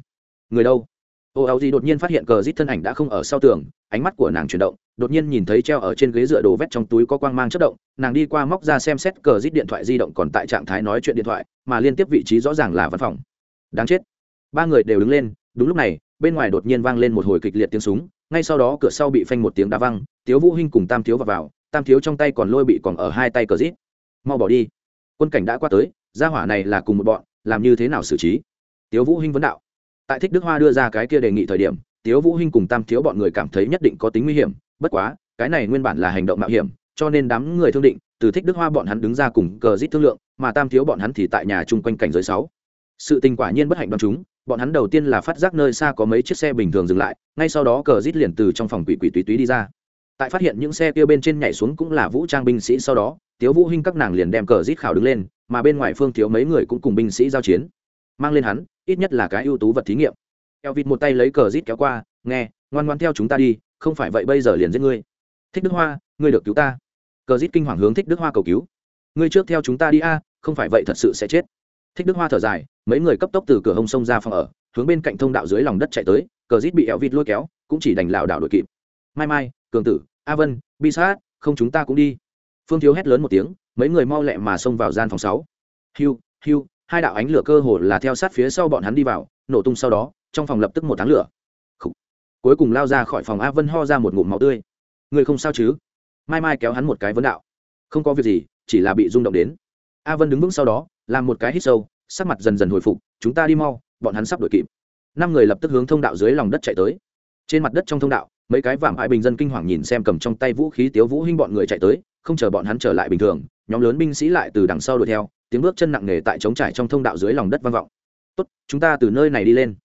Người đâu? Ô áo gì đột nhiên phát hiện cờ rít thân ảnh đã không ở sau tường ánh mắt của nàng chuyển động đột nhiên nhìn thấy treo ở trên ghế dựa đồ vét trong túi có quang mang chất động nàng đi qua móc ra xem xét cờ rít điện thoại di động còn tại trạng thái nói chuyện điện thoại mà liên tiếp vị trí rõ ràng là văn phòng. Đáng chết. Ba người đều đứng lên đúng lúc này bên ngoài đột nhiên vang lên một hồi kịch liệt tiếng súng ngay sau đó cửa sau bị phanh một tiếng đá văng tiếu vũ hinh cùng tam thiếu vào, vào tam thiếu trong tay còn lôi bị còn ở hai tay cờ rít. Mau bỏ đi. Quân cảnh đã qua tới gia hỏa này là cùng một bọn làm như thế nào xử trí? Tiếu vũ hinh vấn đạo tại thích đức hoa đưa ra cái kia đề nghị thời điểm, tiếu vũ hinh cùng tam thiếu bọn người cảm thấy nhất định có tính nguy hiểm, bất quá, cái này nguyên bản là hành động mạo hiểm, cho nên đám người thương định, từ thích đức hoa bọn hắn đứng ra cùng cờ rít thương lượng, mà tam thiếu bọn hắn thì tại nhà chung quanh cảnh giới sáu. Sự tình quả nhiên bất hạnh đoan chúng, bọn hắn đầu tiên là phát giác nơi xa có mấy chiếc xe bình thường dừng lại, ngay sau đó cờ rít liền từ trong phòng quỷ quỷ túy túy đi ra. Tại phát hiện những xe kia bên trên nhảy xuống cũng là vũ trang binh sĩ sau đó, tiếu vũ hinh các nàng liền đem cờ rít khảo đứng lên, mà bên ngoài phương thiếu mấy người cũng cùng binh sĩ giao chiến. Mang lên hắn ít nhất là cái ưu tú vật thí nghiệm. Eo vịt một tay lấy cờ rít kéo qua, nghe, ngoan ngoan theo chúng ta đi, không phải vậy bây giờ liền giết ngươi. Thích đức hoa, ngươi được cứu ta. Cờ rít kinh hoàng hướng thích đức hoa cầu cứu. Ngươi trước theo chúng ta đi a, không phải vậy thật sự sẽ chết. Thích đức hoa thở dài, mấy người cấp tốc từ cửa hông sông ra phòng ở, hướng bên cạnh thông đạo dưới lòng đất chạy tới, cờ rít bị eo vịt lôi kéo, cũng chỉ đành lảo đảo đội kịp. Mai mai, cường tử, a vân, bi sát, không chúng ta cũng đi. Phương thiếu hét lớn một tiếng, mấy người mau lẹ mà xông vào gian phòng sáu. Hiu hiu hai đạo ánh lửa cơ hồ là theo sát phía sau bọn hắn đi vào, nổ tung sau đó, trong phòng lập tức một tháng lửa. Khủ. cuối cùng lao ra khỏi phòng a vân ho ra một ngụm máu tươi. Người không sao chứ? Mai mai kéo hắn một cái vấn đạo. Không có việc gì, chỉ là bị rung động đến. A vân đứng vững sau đó, làm một cái hít sâu, sắc mặt dần dần hồi phục, chúng ta đi mau, bọn hắn sắp đuổi kịp. Năm người lập tức hướng thông đạo dưới lòng đất chạy tới. Trên mặt đất trong thông đạo, mấy cái vạm hại bình dân kinh hoàng nhìn xem cầm trong tay vũ khí tiếu vũ hinh bọn người chạy tới, không chờ bọn hắn trở lại bình thường, nhóm lớn binh sĩ lại từ đằng sau đuổi theo tiếng bước chân nặng nề tại trống trải trong thông đạo dưới lòng đất vang vọng. Tốt, chúng ta từ nơi này đi lên.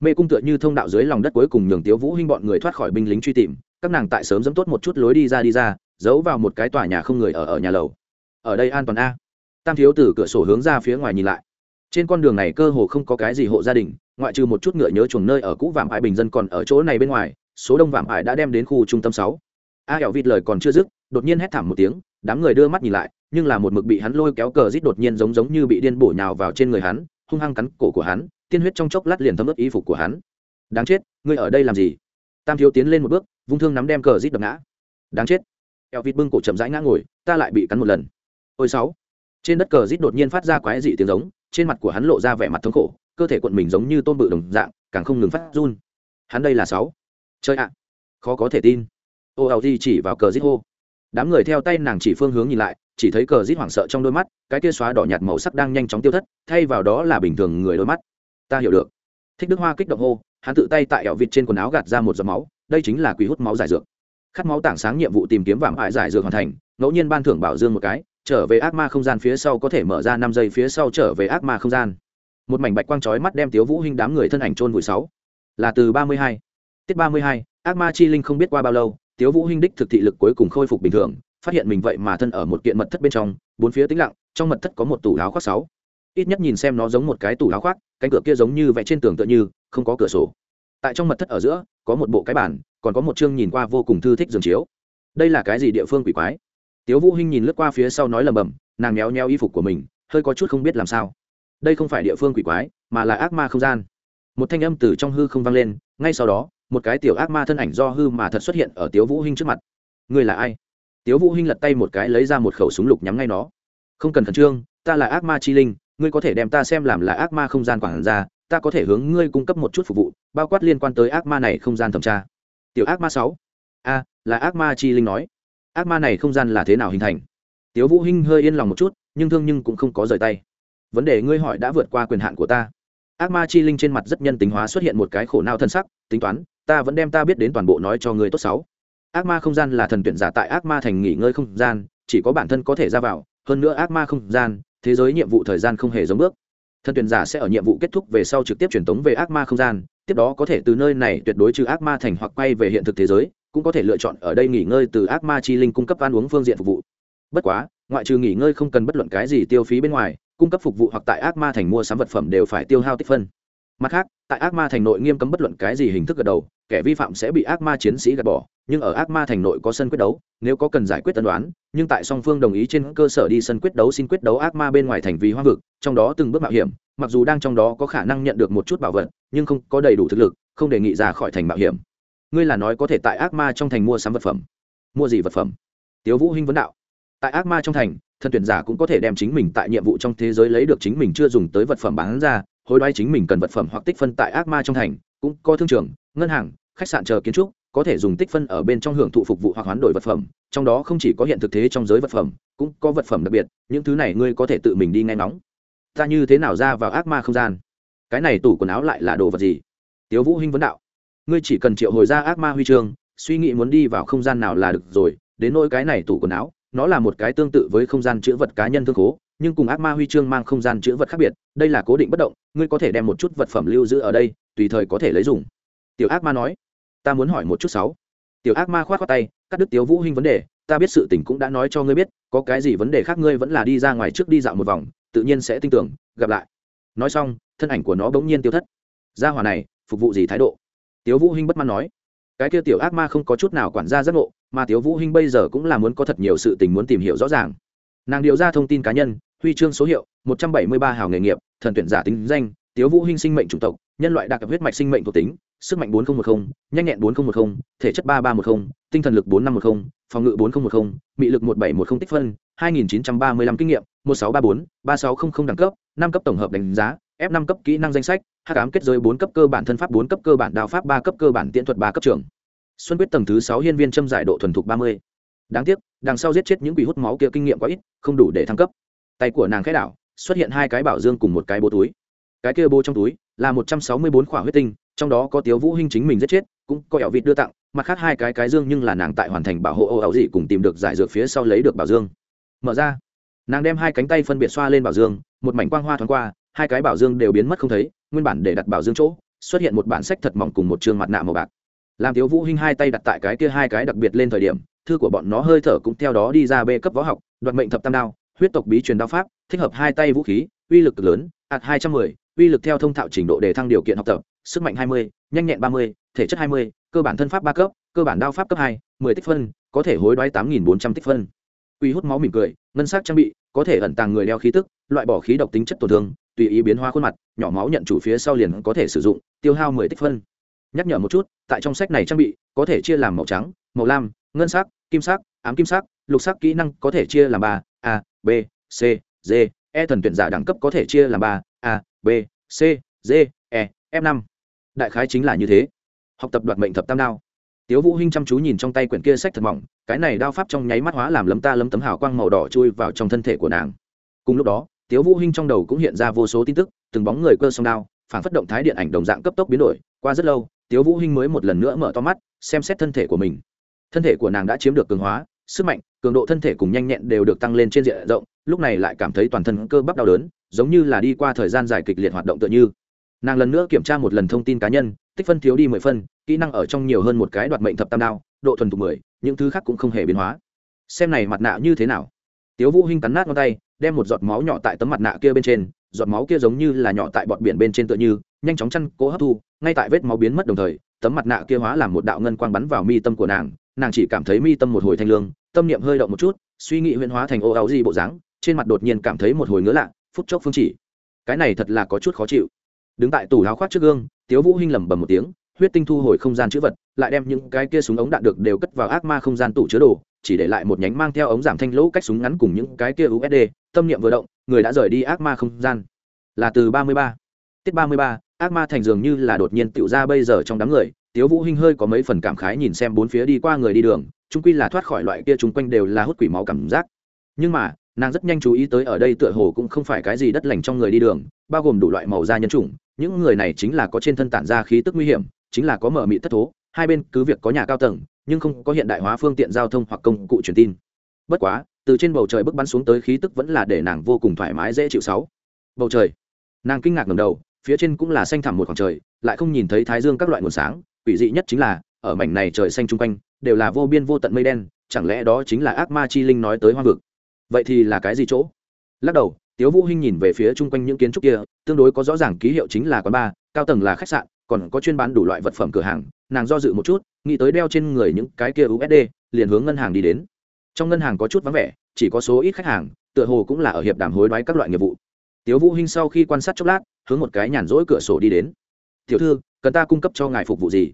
Mê cung tựa như thông đạo dưới lòng đất cuối cùng nhường tiếu vũ hinh bọn người thoát khỏi binh lính truy tìm, các nàng tại sớm dẫm tốt một chút lối đi ra đi ra, giấu vào một cái tòa nhà không người ở ở nhà lầu. Ở đây an toàn a. Tam thiếu từ cửa sổ hướng ra phía ngoài nhìn lại. Trên con đường này cơ hồ không có cái gì hộ gia đình, ngoại trừ một chút ngựa nhớ chuồng nơi ở cũ vạm ải bình dân còn ở chỗ này bên ngoài, số đông vạm ải đã đem đến khu trung tâm sáu. A hẻo vịt lời còn chưa dứt, đột nhiên hét thảm một tiếng, đám người đưa mắt nhìn lại nhưng là một mực bị hắn lôi kéo cờ rít đột nhiên giống giống như bị điên bổ nhào vào trên người hắn, hung hăng cắn cổ của hắn, tiên huyết trong chốc lát liền thấm ướt y phục của hắn. Đáng chết, ngươi ở đây làm gì? Tam thiếu tiến lên một bước, vung thương nắm đem cờ rít đập ngã. Đáng chết. Eo vịt bưng cổ chậm rãi ngã ngồi, ta lại bị cắn một lần. Ôi sáu. Trên đất cờ rít đột nhiên phát ra quái dị tiếng giống, trên mặt của hắn lộ ra vẻ mặt thống khổ, cơ thể quận mình giống như tôm bự đồng dạng, càng không ngừng phát run. Hắn đây là sáu. Chơi ạ. Khó có thể tin. Ô ảo di chỉ vào cờ rít hô. Đám người theo tay nàng chỉ phương hướng nhìn lại chỉ thấy cờ rít hoảng sợ trong đôi mắt, cái kia xóa đỏ nhạt màu sắc đang nhanh chóng tiêu thất, thay vào đó là bình thường người đôi mắt. Ta hiểu được. Thích đức hoa kích động hô, hắn tự tay tại ẻo vịt trên quần áo gạt ra một giọt máu, đây chính là quý hút máu giải dược. Khát máu tảng sáng nhiệm vụ tìm kiếm vạm ải giải dược hoàn thành, ngẫu nhiên ban thưởng bảo dương một cái, trở về ác ma không gian phía sau có thể mở ra năm giây phía sau trở về ác ma không gian. Một mảnh bạch quang chói mắt đem tiếu vũ hinh đám người thân ảnh trôn vùi sáu. Là từ ba mươi hai, tiết ba mươi hai, ác ma chi linh không biết qua bao lâu, tiếu vũ hinh đích thực thị lực cuối cùng khôi phục bình thường phát hiện mình vậy mà thân ở một kiện mật thất bên trong, bốn phía tĩnh lặng, trong mật thất có một tủ áo khoác sáu. Ít nhất nhìn xem nó giống một cái tủ áo khoác, cánh cửa kia giống như vẽ trên tường tựa như, không có cửa sổ. Tại trong mật thất ở giữa, có một bộ cái bàn, còn có một chương nhìn qua vô cùng thư thích giường chiếu. Đây là cái gì địa phương quỷ quái? Tiếu vũ hinh nhìn lướt qua phía sau nói lầm bầm, nàng méo nheo y phục của mình, hơi có chút không biết làm sao. Đây không phải địa phương quỷ quái, mà là ác ma không gian. Một thanh âm từ trong hư không vang lên, ngay sau đó, một cái tiểu ác ma thân ảnh do hư mà thật xuất hiện ở tiếu vũ hinh trước mặt. Người là ai? Tiếu vũ hinh lật tay một cái lấy ra một khẩu súng lục nhắm ngay nó. Không cần khẩn trương, ta là ác ma chi linh, ngươi có thể đem ta xem làm là ác ma không gian quản gia, ta có thể hướng ngươi cung cấp một chút phục vụ, bao quát liên quan tới ác ma này không gian thẩm tra. Tiểu ác ma sáu. A, là ác ma chi linh nói. Ác ma này không gian là thế nào hình thành? Tiếu vũ hinh hơi yên lòng một chút, nhưng thương nhưng cũng không có rời tay. Vấn đề ngươi hỏi đã vượt qua quyền hạn của ta. Ác ma chi linh trên mặt rất nhân tính hóa xuất hiện một cái khổ não thân sắc, tính toán, ta vẫn đem ta biết đến toàn bộ nói cho ngươi tốt xấu ác ma không gian là thần tuyển giả tại ác ma thành nghỉ ngơi không gian, chỉ có bản thân có thể ra vào, hơn nữa ác ma không gian, thế giới nhiệm vụ thời gian không hề giống bước. Thần tuyển giả sẽ ở nhiệm vụ kết thúc về sau trực tiếp truyền tống về ác ma không gian, tiếp đó có thể từ nơi này tuyệt đối trừ ác ma thành hoặc quay về hiện thực thế giới, cũng có thể lựa chọn ở đây nghỉ ngơi từ ác ma chi linh cung cấp ăn uống phương diện phục vụ. Bất quá, ngoại trừ nghỉ ngơi không cần bất luận cái gì tiêu phí bên ngoài, cung cấp phục vụ hoặc tại ác ma thành mua sắm vật phẩm đều phải tiêu hao tích phân mặt khác, tại ác ma thành nội nghiêm cấm bất luận cái gì hình thức gật đầu, kẻ vi phạm sẽ bị ác ma chiến sĩ gạt bỏ, nhưng ở ác ma thành nội có sân quyết đấu, nếu có cần giải quyết tân đoán nhưng tại song phương đồng ý trên cơ sở đi sân quyết đấu xin quyết đấu ác ma bên ngoài thành vì hoa vực, trong đó từng bước mạo hiểm, mặc dù đang trong đó có khả năng nhận được một chút bảo vật, nhưng không có đầy đủ thực lực, không đề nghị ra khỏi thành mạo hiểm. Ngươi là nói có thể tại ác ma trong thành mua sắm vật phẩm. Mua gì vật phẩm? Tiếu vũ hinh vấn đạo. Tại ác ma trong thành, thần tuyển giả cũng có thể đem chính mình tại nhiệm vụ trong thế giới lấy được chính mình chưa dùng tới vật phẩm bán ra hối đoái chính mình cần vật phẩm hoặc tích phân tại ác ma trong thành, cũng có thương trường, ngân hàng, khách sạn chờ kiến trúc, có thể dùng tích phân ở bên trong hưởng thụ phục vụ hoặc hoán đổi vật phẩm, trong đó không chỉ có hiện thực thế trong giới vật phẩm, cũng có vật phẩm đặc biệt, những thứ này ngươi có thể tự mình đi nghe ngóng. Ta như thế nào ra vào ác ma không gian? Cái này tủ quần áo lại là đồ vật gì? Tiếu vũ hinh vấn đạo. Ngươi chỉ cần triệu hồi ra ác ma huy chương, suy nghĩ muốn đi vào không gian nào là được rồi, đến nỗi cái này tủ quần áo nó là một cái tương tự với không gian chữ vật cá nhân thương khố, nhưng cùng ác ma huy chương mang không gian chữ vật khác biệt, đây là cố định bất động, ngươi có thể đem một chút vật phẩm lưu giữ ở đây, tùy thời có thể lấy dùng. Tiểu ác ma nói. Ta muốn hỏi một chút sáu. Tiểu ác ma khoát khoát tay, cắt đứt tiếu vũ hinh vấn đề, ta biết sự tình cũng đã nói cho ngươi biết, có cái gì vấn đề khác ngươi vẫn là đi ra ngoài trước đi dạo một vòng, tự nhiên sẽ tin tưởng, gặp lại. Nói xong, thân ảnh của nó bỗng nhiên tiêu thất. Gia hỏa này, phục vụ gì thái độ? Tiếu vũ hinh bất mãn nói. Cái kia tiểu ác ma không có chút nào quản gia giác ngộ mà tiếu vũ hinh bây giờ cũng là muốn có thật nhiều sự tình muốn tìm hiểu rõ ràng. Nàng điều ra thông tin cá nhân huy chương số hiệu 173 hào nghề nghiệp thần tuyển giả tính danh tiếu vũ hinh sinh mệnh chủng tộc nhân loại đặc huyết mạch sinh mệnh thuộc tính sức mạnh 4010, nhanh nhẹn 4010, thể chất 3310, tinh thần lực 4510, phòng ngự 4010, mị lực 1710 tích phân 2935 kinh nghiệm 1634, 3600 đẳng cấp 5 cấp tổng hợp đánh giá f 5 cấp kỹ năng danh sách hắc tám kết giới 4 cấp cơ bản thân pháp 4 cấp cơ bản đao pháp 3 cấp cơ bản tiễn thuật 3 cấp trưởng xuân quyết tầng thứ sáu hiên viên châm giải độ thuần thục 30. đáng tiếc, đằng sau giết chết những quỷ hút máu kia kinh nghiệm quá ít, không đủ để thăng cấp. Tay của nàng khẽ đảo, xuất hiện hai cái bảo dương cùng một cái bố túi. Cái kia bố trong túi là 164 khỏa huyết tinh, trong đó có tiếu vũ hinh chính mình giết chết, cũng có ẻo vịt đưa tặng, mặt khác hai cái cái dương nhưng là nàng tại hoàn thành bảo hộ ô ảo dị cùng tìm được giải dược phía sau lấy được bảo dương. Mở ra, nàng đem hai cánh tay phân biệt xoa lên bảo dương, một mảnh quang hoa thoáng qua, hai cái bảo dương đều biến mất không thấy, nguyên bản để đặt bảo dương chỗ, xuất hiện một bản sách thật mỏng cùng một chương mặt nạ màu bạc làm thiếu vũ hinh hai tay đặt tại cái kia hai cái đặc biệt lên thời điểm, thư của bọn nó hơi thở cũng theo đó đi ra bê cấp võ học, đoạt mệnh thập tam đao, huyết tộc bí truyền đao pháp, thích hợp hai tay vũ khí, uy lực cực lớn, ạt hai trăm mười, uy lực theo thông thạo trình độ để thăng điều kiện học tập, sức mạnh hai mươi, nhanh nhẹn ba mươi, thể chất hai mươi, cơ bản thân pháp ba cấp, cơ bản đao pháp cấp hai, mười tích phân, có thể hối đoái tám nghìn bốn trăm tích phân. Uy hút máu mỉm cười, ngân sắc trang bị, có thể ẩn tàng người đeo khí tức, loại bỏ khí độc tính chất tổn thương, tùy ý biến hóa khuôn mặt, nhỏ máu nhận chủ phía sau liền có thể sử dụng, tiêu hao mười tích phân nhắc nhở một chút, tại trong sách này trang bị, có thể chia làm màu trắng, màu lam, ngân sắc, kim sắc, ám kim sắc, lục sắc kỹ năng có thể chia làm ba, a, b, c, d e thần tuyển giả đẳng cấp có thể chia làm ba, a, b, c, d e f năm. Đại khái chính là như thế. Học tập đoạt mệnh thập tam đao. Tiếu vũ hinh chăm chú nhìn trong tay quyển kia sách thật mỏng, cái này đao pháp trong nháy mắt hóa làm lấm ta lấm tấm hào quang màu đỏ chui vào trong thân thể của nàng. Cùng lúc đó, tiếu vũ hinh trong đầu cũng hiện ra vô số tin tức, từng bóng người cơ song đao, phản phất động thái điện ảnh đồng dạng cấp tốc biến đổi, qua rất lâu tiếu vũ hinh mới một lần nữa mở to mắt, xem xét thân thể của mình. Thân thể của nàng đã chiếm được cường hóa, sức mạnh, cường độ thân thể cùng nhanh nhẹn đều được tăng lên trên diện rộng, lúc này lại cảm thấy toàn thân cơ bắp đau đớn, giống như là đi qua thời gian dài kịch liệt hoạt động tựa như. Nàng lần nữa kiểm tra một lần thông tin cá nhân, tích phân thiếu đi mười phân, kỹ năng ở trong nhiều hơn một cái đoạt mệnh thập tam đao, độ thuần thục mười, những thứ khác cũng không hề biến hóa. Xem này mặt nạ như thế nào? Tiếu vũ hinh cắn nát ngón tay, đem một giọt máu nhỏ tại tấm mặt nạ kia bên trên, giọt máu kia giống như là nhỏ tại bọt biển bên trên tựa như, nhanh chóng chăn cố hấp thu ngay tại vết máu biến mất đồng thời, tấm mặt nạ kia hóa làm một đạo ngân quang bắn vào mi tâm của nàng nàng chỉ cảm thấy mi tâm một hồi thanh lương, tâm niệm hơi động một chút, suy nghĩ huyễn hóa thành ô áo gì bộ dáng, trên mặt đột nhiên cảm thấy một hồi ngứa lạ, phút chốc phương chỉ. Cái này thật là có chút khó chịu. Đứng tại tủ áo khoác trước gương, tiếu vũ hinh lẩm bẩm một tiếng, huyết tinh thu hồi không gian chữ vật, lại đem những cái kia súng ống đạn được đều cất vào ác ma không gian tủ chứa đồ, chỉ để lại một nhánh mang theo ống giảm thanh lỗ cách súng ngắn cùng những cái kia usd tâm niệm vừa động, người đã rời đi ác ma không gian. Là từ ba mươi ba tiết ba mươi ba, ác ma thành dường như là đột nhiên tựu ra bây giờ trong đám người, tiếu vũ hinh hơi có mấy phần cảm khái nhìn xem bốn phía đi qua người đi đường, chung quy là thoát khỏi loại kia chung quanh đều là hút quỷ máu cảm giác. Nhưng mà, nàng rất nhanh chú ý tới ở đây tựa hồ cũng không phải cái gì đất lành trong người đi đường, bao gồm đủ loại màu da nhân chủng, những người này chính là có trên thân tản ra khí tức nguy hiểm, chính là có mở mị thất thố, hai bên cứ việc có nhà cao tầng, nhưng không có hiện đại hóa phương tiện giao thông hoặc công cụ truyền tin. Bất quá, từ trên bầu trời bước bắn xuống tới khí tức vẫn là để nàng vô cùng thoải mái dễ chịu sáu. Bầu trời, nàng kinh ngạc ngầm đầu phía trên cũng là xanh thẳm một khoảng trời, lại không nhìn thấy thái dương các loại nguồn sáng, quỷ dị nhất chính là, ở mảnh này trời xanh chung quanh, đều là vô biên vô tận mây đen, chẳng lẽ đó chính là ác ma chi linh nói tới hoang vực? Vậy thì là cái gì chỗ? Lắc đầu, tiếu vũ hinh nhìn về phía chung quanh những kiến trúc kia, tương đối có rõ ràng ký hiệu chính là quán bar cao tầng là khách sạn, còn có chuyên bán đủ loại vật phẩm cửa hàng, nàng do dự một chút, nghĩ tới đeo trên người những cái kia usd liền hướng ngân hàng đi đến. Trong ngân hàng có chút vắng vẻ, chỉ có số ít khách hàng, tựa hồ cũng là ở hiệp đàm hối đoái các loại nghiệp vụ. Tiếu vũ hinh sau khi quan sát chốc lát hướng một cái nhàn rỗi cửa sổ đi đến. Tiểu thư, cần ta cung cấp cho ngài phục vụ gì?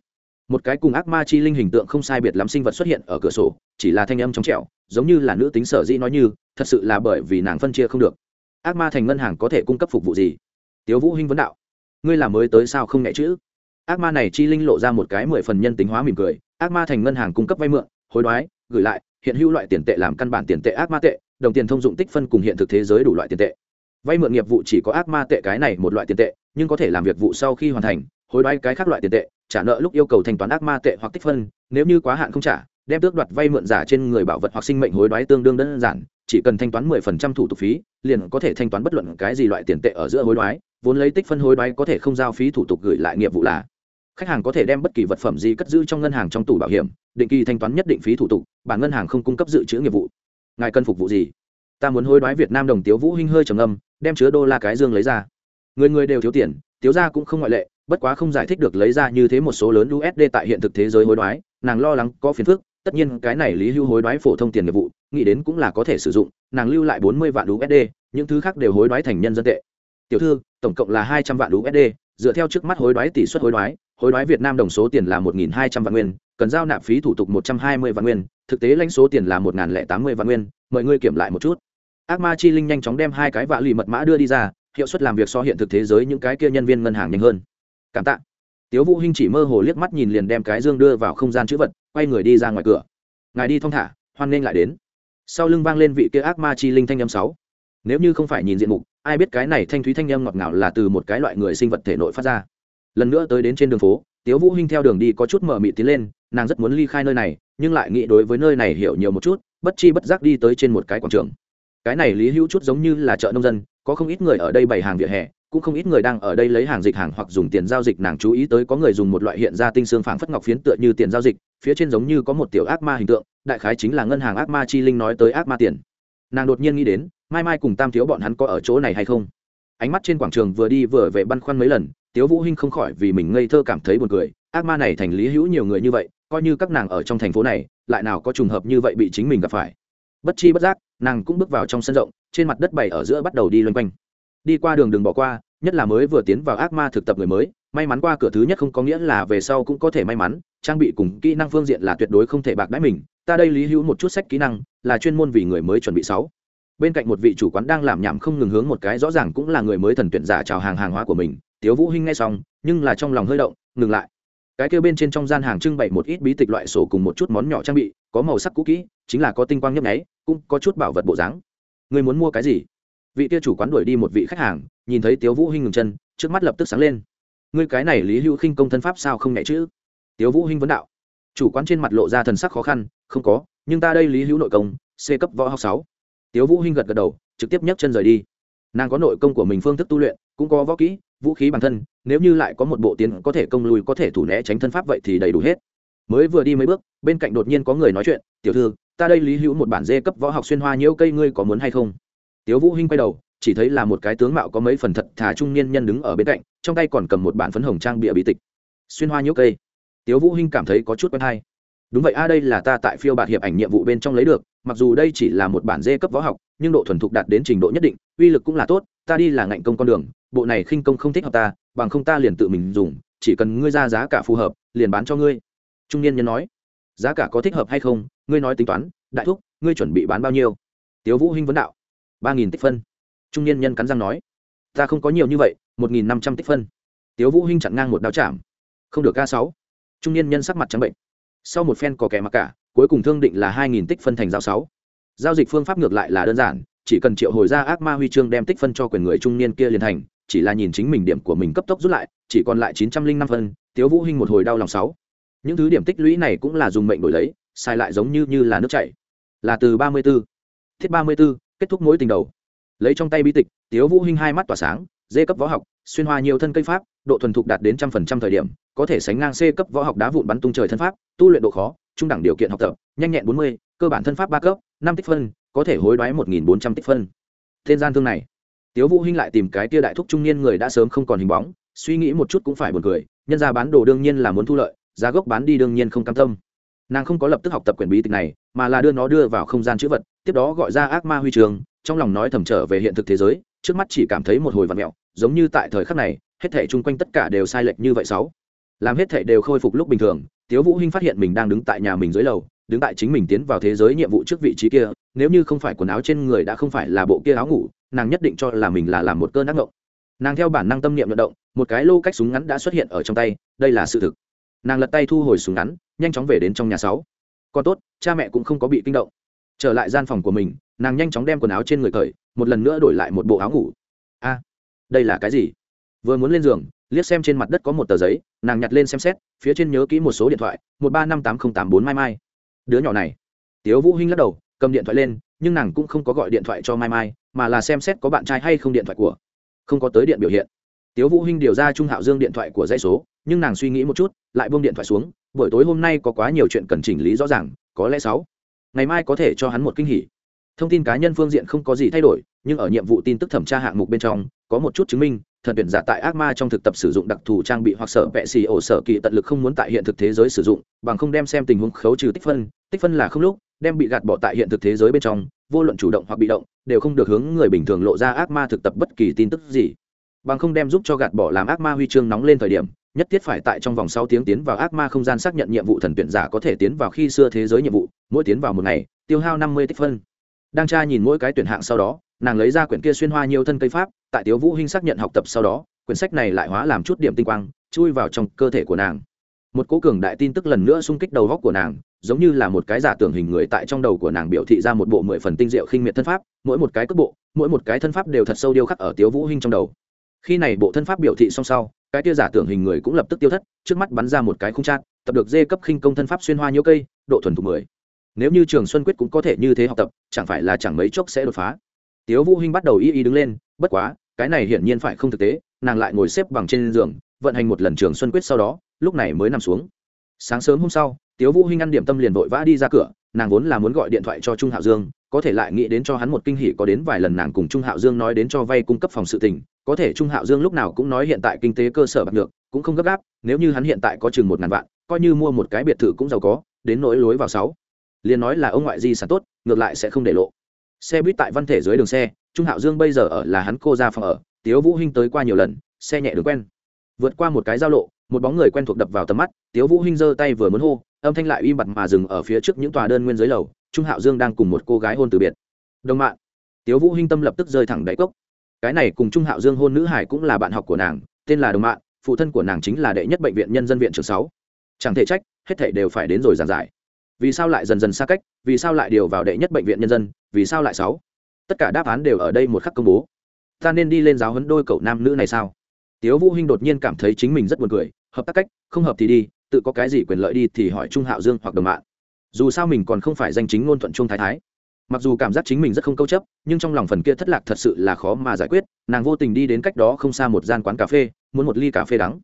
Một cái cùng ác ma chi linh hình tượng không sai biệt lắm sinh vật xuất hiện ở cửa sổ, chỉ là thanh âm trong trẻo, giống như là nữ tính sở dĩ nói như, thật sự là bởi vì nàng phân chia không được. Ác ma thành ngân hàng có thể cung cấp phục vụ gì? Tiếu vũ hinh vấn đạo. Ngươi là mới tới sao không nhẹ chữ? Ác ma này chi linh lộ ra một cái mười phần nhân tính hóa mỉm cười, ác ma thành ngân hàng cung cấp vay mượn, hối đoái, gửi lại, hiện hữu loại tiền tệ làm căn bản tiền tệ ác ma tệ, đồng tiền thông dụng tích phân cùng hiện thực thế giới đủ loại tiền tệ vay mượn nghiệp vụ chỉ có ác ma tệ cái này một loại tiền tệ, nhưng có thể làm việc vụ sau khi hoàn thành, hối đoái cái khác loại tiền tệ, trả nợ lúc yêu cầu thanh toán ác ma tệ hoặc tích phân, nếu như quá hạn không trả, đem tước đoạt vay mượn giả trên người bảo vật hoặc sinh mệnh hối đoái tương đương đơn giản, chỉ cần thanh toán 10% thủ tục phí, liền có thể thanh toán bất luận cái gì loại tiền tệ ở giữa hối đoái, vốn lấy tích phân hối đoái có thể không giao phí thủ tục gửi lại nghiệp vụ là. Khách hàng có thể đem bất kỳ vật phẩm gì cất giữ trong ngân hàng trong tủ bảo hiểm, định kỳ thanh toán nhất định phí thủ tục, bản ngân hàng không cung cấp dự trữ nghiệp vụ. Ngài cần phục vụ gì? Ta muốn hối đoái việt nam đồng tiếu vũ hinh hơi trầm âm đem chứa đô la cái dương lấy ra. Người người đều thiếu tiền, tiếu gia cũng không ngoại lệ, bất quá không giải thích được lấy ra như thế một số lớn usd tại hiện thực thế giới hối đoái, nàng lo lắng, có phiền phức, tất nhiên cái này lý hưu hối đoái phổ thông tiền nghiệp vụ, nghĩ đến cũng là có thể sử dụng, nàng lưu lại bốn mươi vạn usd những thứ khác đều hối đoái thành nhân dân tệ. Tiểu thư, tổng cộng là hai trăm vạn usd dựa theo trước mắt hối đoái tỷ suất hối đoái hối đoái việt nam đồng số tiền là một nghìn hai trăm vạn nguyên, cần giao nạp phí thủ tục một trăm hai mươi vạn nguyên, thực tế lãnh số tiền là một nghìn lẻ tám mươi vạn nguyên, mời ngươi kiểm lại một chút ác ma chi linh nhanh chóng đem hai cái vạ lì mật mã đưa đi ra, hiệu suất làm việc so hiện thực thế giới những cái kia nhân viên ngân hàng nhanh hơn. Cảm tạ. Tiếu vũ hinh chỉ mơ hồ liếc mắt nhìn liền đem cái dương đưa vào không gian chữ vật, quay người đi ra ngoài cửa. Ngài đi thong thả, hoan nghênh lại đến. Sau lưng vang lên vị kia ác ma chi linh thanh âm sáu. Nếu như không phải nhìn diện mục, ai biết cái này thanh thúy thanh âm ngọt ngào là từ một cái loại người sinh vật thể nội phát ra. Lần nữa tới đến trên đường phố, tiếu vũ hinh theo đường đi có chút mở mịt tiến lên, nàng rất muốn ly khai nơi này, nhưng lại nghĩ đối với nơi này hiểu nhiều một chút, bất chi bất giác đi tới trên một cái quảng trường cái này lý hữu chút giống như là chợ nông dân, có không ít người ở đây bày hàng vỉa hè, cũng không ít người đang ở đây lấy hàng dịch hàng hoặc dùng tiền giao dịch, nàng chú ý tới có người dùng một loại hiện ra tinh xương phảng phất ngọc phiến tựa như tiền giao dịch, phía trên giống như có một tiểu ác ma hình tượng, đại khái chính là ngân hàng ác ma chi linh nói tới ác ma tiền. Nàng đột nhiên nghĩ đến, mai mai cùng tam thiếu bọn hắn có ở chỗ này hay không? Ánh mắt trên quảng trường vừa đi vừa về băn khoăn mấy lần, tiếu vũ hinh không khỏi vì mình ngây thơ cảm thấy buồn cười, ác ma này thành lý hữu nhiều người như vậy, coi như các nàng ở trong thành phố này, lại nào có trùng hợp như vậy bị chính mình gặp phải. Bất chi bất giác nàng cũng bước vào trong sân rộng, trên mặt đất bày ở giữa bắt đầu đi loanh quanh. Đi qua đường đừng bỏ qua, nhất là mới vừa tiến vào ác ma thực tập người mới, may mắn qua cửa thứ nhất không có nghĩa là về sau cũng có thể may mắn, trang bị cùng kỹ năng phương diện là tuyệt đối không thể bạc đãi mình, ta đây lý hữu một chút sách kỹ năng, là chuyên môn vì người mới chuẩn bị sáu. Bên cạnh một vị chủ quán đang làm nhảm không ngừng hướng một cái rõ ràng cũng là người mới thần tuyển giả chào hàng hàng hóa của mình, tiếu vũ hinh nghe xong, nhưng là trong lòng hơi động, ngừng lại. Cái kia bên trên trong gian hàng trưng bày một ít bí tịch loại sổ cùng một chút món nhỏ trang bị, có màu sắc cũ kỹ, chính là có tinh quang nhấp nháy cũng có chút bảo vật bộ dáng. Người muốn mua cái gì? Vị kia chủ quán đuổi đi một vị khách hàng, nhìn thấy tiếu vũ hinh ngừng chân, trước mắt lập tức sáng lên. Ngươi cái này lý hữu khinh công thân pháp sao không nhẹ chứ? Tiếu vũ hinh vấn đạo. Chủ quán trên mặt lộ ra thần sắc khó khăn, không có, nhưng ta đây lý hữu nội công, c cấp võ học sáu. Tiếu vũ hinh gật gật đầu, trực tiếp nhấc chân rời đi. Nàng có nội công của mình phương thức tu luyện, cũng có võ kỹ, vũ khí bản thân, nếu như lại có một bộ tiến có thể công lùi có thể thủ né tránh thân pháp vậy thì đầy đủ hết. Mới vừa đi mấy bước, bên cạnh đột nhiên có người nói chuyện, tiểu thư ta đây lý hữu một bản dê cấp võ học xuyên hoa nhiễu cây ngươi có muốn hay không? Tiếu vũ hinh quay đầu, chỉ thấy là một cái tướng mạo có mấy phần thật thà trung niên nhân đứng ở bên cạnh, trong tay còn cầm một bản phấn hồng trang bịa bí tịch. Xuyên hoa nhiễu cây. Tiếu vũ hinh cảm thấy có chút quen hay. Đúng vậy a, đây là ta tại phiêu bạt hiệp ảnh nhiệm vụ bên trong lấy được, mặc dù đây chỉ là một bản dê cấp võ học, nhưng độ thuần thục đạt đến trình độ nhất định, uy lực cũng là tốt, ta đi là ngạnh công con đường, bộ này khinh công không thích hợp ta, bằng không ta liền tự mình dùng, chỉ cần ngươi ra giá cả phù hợp, liền bán cho ngươi. Trung niên nhân nói giá cả có thích hợp hay không, ngươi nói tính toán, đại thúc, ngươi chuẩn bị bán bao nhiêu? Tiếu vũ hinh vấn đạo. ba nghìn tích phân. Trung niên nhân cắn răng nói. Ta không có nhiều như vậy, một nghìn năm trăm tích phân. Tiếu vũ hinh chặn ngang một đao chạm. Không được ca sáu. Trung niên nhân sắc mặt trắng bệnh. Sau một phen có kẻ mặc cả, cuối cùng thương định là hai nghìn tích phân thành giao sáu. Giao dịch phương pháp ngược lại là đơn giản, chỉ cần triệu hồi ra ác ma huy chương đem tích phân cho quyền người trung niên kia liền thành, chỉ là nhìn chính mình điểm của mình cấp tốc rút lại, chỉ còn lại chín trăm linh năm phân. Tiếu vũ hinh một hồi đau lòng sáu những thứ điểm tích lũy này cũng là dùng mệnh đổi lấy sai lại giống như như là nước chảy. Là từ ba mươi 34 thiết ba mươi 34 kết thúc mối tình đầu. Lấy trong tay bí tịch, tiếu vũ hinh hai mắt tỏa sáng, dê cấp võ học, xuyên hoa nhiều thân cây pháp, độ thuần thục đạt đến trăm phần trăm thời điểm, có thể sánh ngang c cấp võ học đá vụn bắn tung trời thân pháp, tu luyện độ khó, trung đẳng điều kiện học tập, nhanh nhẹn bốn mươi, cơ bản thân pháp ba cấp, năm tích phân, có thể hối đoái một nghìn bốn trăm tích phân. Tên gian thương này. Tiếu vũ hinh lại tìm cái tia đại thúc trung niên người đã sớm không còn hình bóng, suy nghĩ một chút cũng phải buồn cười, nhân ra bán đồ đương nhiên là muốn thu lợi giá gốc bán đi đương nhiên không cam tâm. Nàng không có lập tức học tập quyển bí tịch này, mà là đưa nó đưa vào không gian chữ vật, tiếp đó gọi ra ác ma huy trường, trong lòng nói thầm trở về hiện thực thế giới, trước mắt chỉ cảm thấy một hồi vặn mẹo, giống như tại thời khắc này, hết thể chung quanh tất cả đều sai lệch như vậy sáu. Làm hết thể đều khôi phục lúc bình thường, tiếu vũ hinh phát hiện mình đang đứng tại nhà mình dưới lầu, đứng tại chính mình tiến vào thế giới nhiệm vụ trước vị trí kia, nếu như không phải quần áo trên người đã không phải là bộ kia áo ngủ, nàng nhất định cho là mình là làm một cơn ác ngộng nàng theo bản năng tâm niệm vận động, một cái lô cách súng ngắn đã xuất hiện ở trong tay, đây là sự thực nàng lật tay thu hồi súng ngắn, nhanh chóng về đến trong nhà sáu. Còn tốt, cha mẹ cũng không có bị kinh động. Trở lại gian phòng của mình, nàng nhanh chóng đem quần áo trên người cởi, một lần nữa đổi lại một bộ áo ngủ. A, đây là cái gì? Vừa muốn lên giường, liếc xem trên mặt đất có một tờ giấy, nàng nhặt lên xem xét, phía trên nhớ kỹ một số điện thoại, một ba năm tám không tám bốn mai mai. Đứa nhỏ này. Tiếu vũ hinh lắc đầu, cầm điện thoại lên, nhưng nàng cũng không có gọi điện thoại cho mai mai, mà là xem xét có bạn trai hay không điện thoại của. Không có tới điện biểu hiện tiếu vũ hinh điều ra trung hạo dương điện thoại của dãy số, nhưng nàng suy nghĩ một chút, lại buông điện thoại xuống, buổi tối hôm nay có quá nhiều chuyện cần chỉnh lý rõ ràng, có lẽ sáu. Ngày mai có thể cho hắn một kinh hỉ. Thông tin cá nhân phương diện không có gì thay đổi, nhưng ở nhiệm vụ tin tức thẩm tra hạng mục bên trong, có một chút chứng minh, thần tuyển giả tại ác ma trong thực tập sử dụng đặc thù trang bị hoặc sở vệ xì ổ sở kỳ tận lực không muốn tại hiện thực thế giới sử dụng, bằng không đem xem tình huống khấu trừ tích phân tích phân là không lúc, đem bị gạt bỏ tại hiện thực thế giới bên trong, vô luận chủ động hoặc bị động, đều không được hướng người bình thường lộ ra ác ma thực tập bất kỳ tin tức gì bằng không đem giúp cho gạt bỏ làm ác ma huy chương nóng lên thời điểm, nhất thiết phải tại trong vòng sáu tiếng tiến vào ác ma không gian xác nhận nhiệm vụ thần tuyển giả có thể tiến vào khi xưa thế giới nhiệm vụ, mỗi tiến vào một ngày, tiêu hao năm mươi tích phân. Đang tra nhìn mỗi cái tuyển hạng sau đó, nàng lấy ra quyển kia xuyên hoa nhiều thân cây pháp, tại tiếu vũ hinh xác nhận học tập sau đó, quyển sách này lại hóa làm chút điểm tinh quang, chui vào trong cơ thể của nàng. Một cố cường đại tin tức lần nữa xung kích đầu góc của nàng, giống như là một cái giả tưởng hình người tại trong đầu của nàng biểu thị ra một bộ mười phần tinh diệu khinh miệt thân pháp, mỗi một cái cước bộ, mỗi một cái thân pháp đều thật sâu điêu khắc ở tiếu vũ hinh trong đầu khi này bộ thân pháp biểu thị xong sau, cái tia giả tưởng hình người cũng lập tức tiêu thất, trước mắt bắn ra một cái khung trát tập được dê cấp khinh công thân pháp xuyên hoa nhiễu cây, độ thuần thục mười. Nếu như trường xuân quyết cũng có thể như thế học tập, chẳng phải là chẳng mấy chốc sẽ đột phá. Tiếu vũ hinh bắt đầu y y đứng lên, bất quá, cái này hiển nhiên phải không thực tế, nàng lại ngồi xếp bằng trên giường, vận hành một lần trường xuân quyết sau đó, lúc này mới nằm xuống. Sáng sớm hôm sau, tiếu vũ hinh ăn điểm tâm liền vội vã đi ra cửa, nàng vốn là muốn gọi điện thoại cho trung hạo dương có thể lại nghĩ đến cho hắn một kinh hỉ có đến vài lần nàng cùng trung hạo dương nói đến cho vay cung cấp phòng sự tình, có thể trung hạo dương lúc nào cũng nói hiện tại kinh tế cơ sở bạc được cũng không gấp gáp, nếu như hắn hiện tại có chừng một ngàn vạn, coi như mua một cái biệt thự cũng giàu có, đến nỗi lối vào sáu. Liền nói là ông ngoại di sản tốt, ngược lại sẽ không để lộ. Xe buýt tại văn thể dưới đường xe, trung hạo dương bây giờ ở là hắn cô ra phòng ở, tiếu vũ hinh tới qua nhiều lần, xe nhẹ đường quen. Vượt qua một cái giao lộ, một bóng người quen thuộc đập vào tầm mắt, tiếu vũ hinh giơ tay vừa muốn hô, âm thanh lại im bặt mà dừng ở phía trước những tòa đơn nguyên dưới lầu trung hạo dương đang cùng một cô gái hôn từ biệt. Đồng mạng. Tiếu vũ hinh tâm lập tức rơi thẳng đáy cốc. Cái này cùng trung hạo dương hôn nữ hải cũng là bạn học của nàng, tên là đồng mạng, phụ thân của nàng chính là đệ nhất bệnh viện nhân dân viện trường sáu. Chẳng thể trách, hết thảy đều phải đến rồi giàn giải. Vì sao lại dần dần xa cách, vì sao lại điều vào đệ nhất bệnh viện nhân dân, vì sao lại sáu? Tất cả đáp án đều ở đây một khắc công bố. Ta nên đi lên giáo huấn đôi cậu nam nữ này sao? Tiếu vũ hinh đột nhiên cảm thấy chính mình rất buồn cười, hợp tác cách, không hợp thì đi, tự có cái gì quyền lợi đi thì hỏi trung hạo dương hoặc đồng mạng dù sao mình còn không phải danh chính ngôn thuận trung thái thái. Mặc dù cảm giác chính mình rất không câu chấp, nhưng trong lòng phần kia thất lạc thật sự là khó mà giải quyết, nàng vô tình đi đến cách đó không xa một gian quán cà phê, muốn một ly cà phê đắng.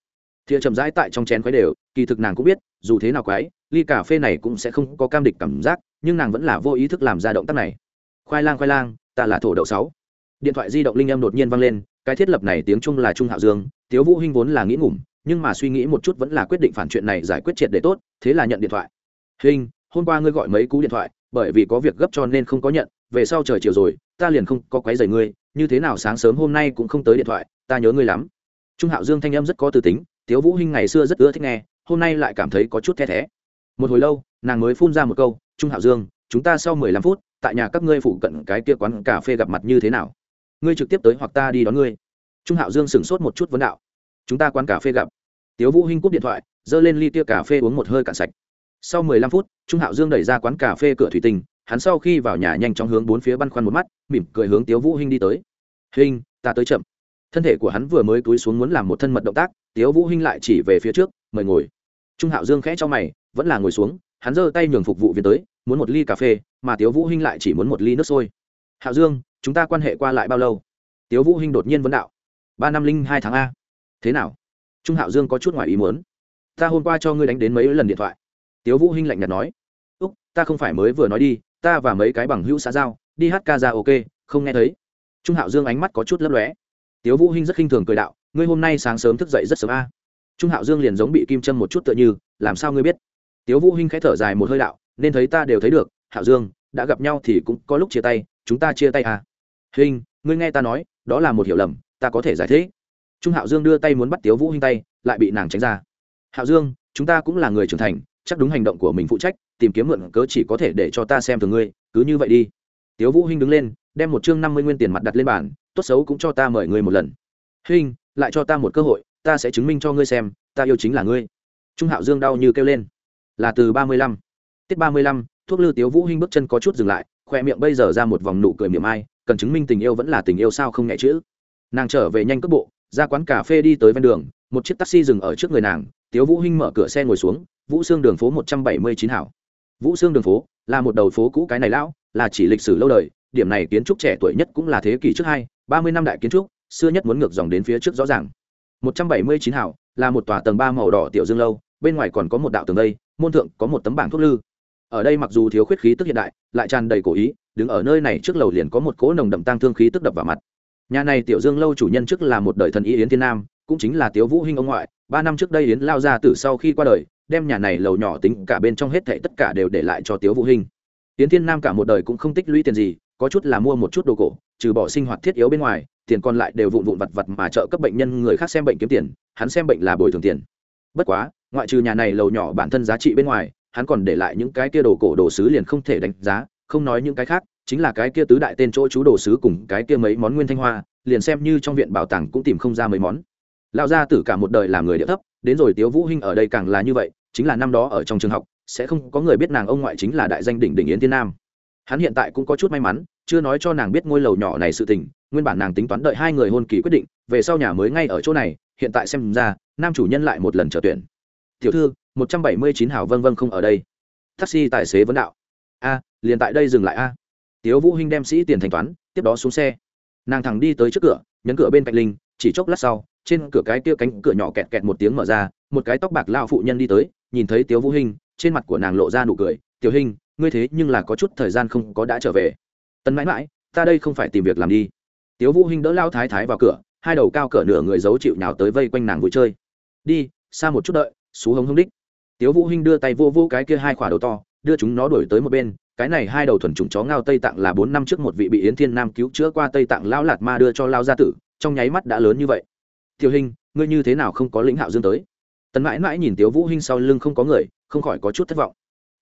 Thìa chậm rãi tại trong chén quấy đều, kỳ thực nàng cũng biết, dù thế nào quái ly cà phê này cũng sẽ không có cam địch cảm giác, nhưng nàng vẫn là vô ý thức làm ra động tác này. Khoai lang khoai lang, ta là thổ đậu sáu. Điện thoại di động linh em đột nhiên vang lên, cái thiết lập này tiếng trung là trung hạo dương, tiếu vũ hinh vốn là nghĩ ngủm, nhưng mà suy nghĩ một chút vẫn là quyết định phản chuyện này giải quyết triệt để tốt, thế là nhận điện thoại. Hình hôm qua ngươi gọi mấy cú điện thoại, bởi vì có việc gấp cho nên không có nhận, về sau trời chiều rồi, ta liền không có quấy rầy ngươi, như thế nào sáng sớm hôm nay cũng không tới điện thoại, ta nhớ ngươi lắm. Trung hạo dương thanh âm rất có tư tính, tiếu vũ hinh ngày xưa rất ưa thích nghe, hôm nay lại cảm thấy có chút the thé. Một hồi lâu, nàng mới phun ra một câu, trung hạo dương, chúng ta sau mười lăm phút, tại nhà các ngươi phụ cận cái kia quán cà phê gặp mặt như thế nào? Ngươi trực tiếp tới hoặc ta đi đón ngươi. Trung hạo dương sửng sốt một chút vấn đạo. Chúng ta quán cà phê gặp. Tiếu vũ hinh cúp điện thoại dơ lên ly tia cà phê uống một hơi cạn sạch sau mười lăm phút, trung hạo dương đẩy ra quán cà phê cửa thủy tinh, hắn sau khi vào nhà nhanh chóng hướng bốn phía băn khoăn một mắt, mỉm cười hướng tiếu vũ hinh đi tới. Hinh, ta tới chậm. Thân thể của hắn vừa mới túi xuống muốn làm một thân mật động tác, tiếu vũ hinh lại chỉ về phía trước, mời ngồi. Trung hạo dương khẽ cho mày, vẫn là ngồi xuống, hắn giơ tay nhường phục vụ viên tới, muốn một ly cà phê, mà tiếu vũ hinh lại chỉ muốn một ly nước sôi. Hạo dương, chúng ta quan hệ qua lại bao lâu? Tiếu vũ hinh đột nhiên vấn đạo. Ba năm linh hai tháng a. Thế nào? Trung hạo dương có chút ngoài ý muốn. Ta hôm qua cho ngươi đánh đến mấy lần điện thoại? Tiếu vũ hinh lạnh nhạt nói, úc, ta không phải mới vừa nói đi, ta và mấy cái bằng hữu xã giao, đi hát ca ra ok, không nghe thấy. Trung hạo dương ánh mắt có chút lấp lóe. Tiếu vũ hinh rất khinh thường cười đạo, ngươi hôm nay sáng sớm thức dậy rất sớm a. Trung hạo dương liền giống bị kim châm một chút tựa như, làm sao ngươi biết? Tiếu vũ hinh khẽ thở dài một hơi đạo, nên thấy ta đều thấy được, hạo dương, đã gặp nhau thì cũng có lúc chia tay, chúng ta chia tay à. Hinh, ngươi nghe ta nói, đó là một hiểu lầm, ta có thể giải thích. Trung hạo dương đưa tay muốn bắt tiếu vũ hinh tay, lại bị nàng tránh ra. Hạo dương, chúng ta cũng là người trưởng thành chắc đúng hành động của mình phụ trách, tìm kiếm mượn cớ chỉ có thể để cho ta xem thường ngươi, cứ như vậy đi. Tiếu vũ hinh đứng lên, đem một chương năm mươi nguyên tiền mặt đặt lên bàn, tốt xấu cũng cho ta mời ngươi một lần. Hinh, lại cho ta một cơ hội, ta sẽ chứng minh cho ngươi xem, ta yêu chính là ngươi. Trung hạo dương đau như kêu lên. Là từ ba mươi lăm. Tiết ba mươi lăm, thuốc lư tiếu vũ hinh bước chân có chút dừng lại, khoe miệng bây giờ ra một vòng nụ cười miệng ai, cần chứng minh tình yêu vẫn là tình yêu sao không nhẹ chữ nàng trở về nhanh cước bộ, ra quán cà phê đi tới ven đường, một chiếc taxi dừng ở trước người nàng tiếu vũ hinh mở cửa xe ngồi xuống, vũ xương đường phố một trăm bảy mươi chín hảo. Vũ xương đường phố là một đầu phố cũ cái này lão, là chỉ lịch sử lâu đời, điểm này kiến trúc trẻ tuổi nhất cũng là thế kỷ trước hai, ba mươi năm đại kiến trúc, xưa nhất muốn ngược dòng đến phía trước rõ ràng. một trăm bảy mươi chín hảo là một tòa tầng ba màu đỏ tiểu dương lâu, bên ngoài còn có một đạo tường đây môn thượng có một tấm bảng thuốc lư. Ở đây mặc dù thiếu khuyết khí tức hiện đại, lại tràn đầy cổ ý, đứng ở nơi này trước lầu liền có một cỗ nồng đậm tang thương khí tức đập vào mặt. Nhà này tiểu dương lâu chủ nhân trước là một đời thần y yến thiên nam cũng chính là tiếu vũ hinh ông ngoại, ba năm trước đây yến lao gia tử sau khi qua đời, đem nhà này lầu nhỏ tính cả bên trong hết thảy tất cả đều để lại cho tiếu vũ hinh. Yến thiên nam cả một đời cũng không tích lũy tiền gì, có chút là mua một chút đồ cổ, trừ bỏ sinh hoạt thiết yếu bên ngoài, tiền còn lại đều vụn vụn vặt vặt mà trợ cấp bệnh nhân người khác xem bệnh kiếm tiền, hắn xem bệnh là bồi thường tiền. Bất quá, ngoại trừ nhà này lầu nhỏ bản thân giá trị bên ngoài, hắn còn để lại những cái kia đồ cổ đồ sứ liền không thể đánh giá, không nói những cái khác, chính là cái kia tứ đại tên chỗ chú đồ sứ cùng cái kia mấy món nguyên thanh hoa, liền xem như trong viện bảo tàng cũng tìm không ra mấy món lão gia tử cả một đời làm người địa thấp, đến rồi tiếu vũ hinh ở đây càng là như vậy, chính là năm đó ở trong trường học, sẽ không có người biết nàng ông ngoại chính là đại danh đỉnh đỉnh yến thiên nam. Hắn hiện tại cũng có chút may mắn, chưa nói cho nàng biết ngôi lầu nhỏ này sự tình, nguyên bản nàng tính toán đợi hai người hôn kỳ quyết định, về sau nhà mới ngay ở chỗ này, hiện tại xem ra, nam chủ nhân lại một lần trở tuyển. Tiểu thư, một trăm bảy mươi chín hào vân vân không ở đây. Taxi tài xế vấn đạo. A, liền tại đây dừng lại a. Tiếu vũ hinh đem sĩ tiền thanh toán, tiếp đó xuống xe. Nàng thẳng đi tới trước cửa, nhấn cửa bên cạnh linh, chỉ chốc lát sau trên cửa cái kia cánh cửa nhỏ kẹt kẹt một tiếng mở ra, một cái tóc bạc lao phụ nhân đi tới, nhìn thấy tiếu vũ hinh, trên mặt của nàng lộ ra nụ cười, tiểu hinh, ngươi thế nhưng là có chút thời gian không có đã trở về. Tần mãi mãi, ta đây không phải tìm việc làm đi. Tiếu vũ hinh đỡ lao thái thái vào cửa, hai đầu cao cỡ nửa người giấu chịu nhào tới vây quanh nàng vui chơi. Đi, xa một chút đợi, xú hống hống đích. Tiếu vũ hinh đưa tay vô vô cái kia hai khỏa đầu to, đưa chúng nó đuổi tới một bên, cái này hai đầu thuần trùng chó ngao tây tạng là bốn năm trước một vị bị yến thiên nam cứu chữa qua tây tạng lão lạt ma đưa cho lao gia tử, trong nháy mắt đã lớn như vậy tiểu hình ngươi như thế nào không có lĩnh hạo dương tới? Tần mãi mãi nhìn tiếu vũ hinh sau lưng không có người, không khỏi có chút thất vọng.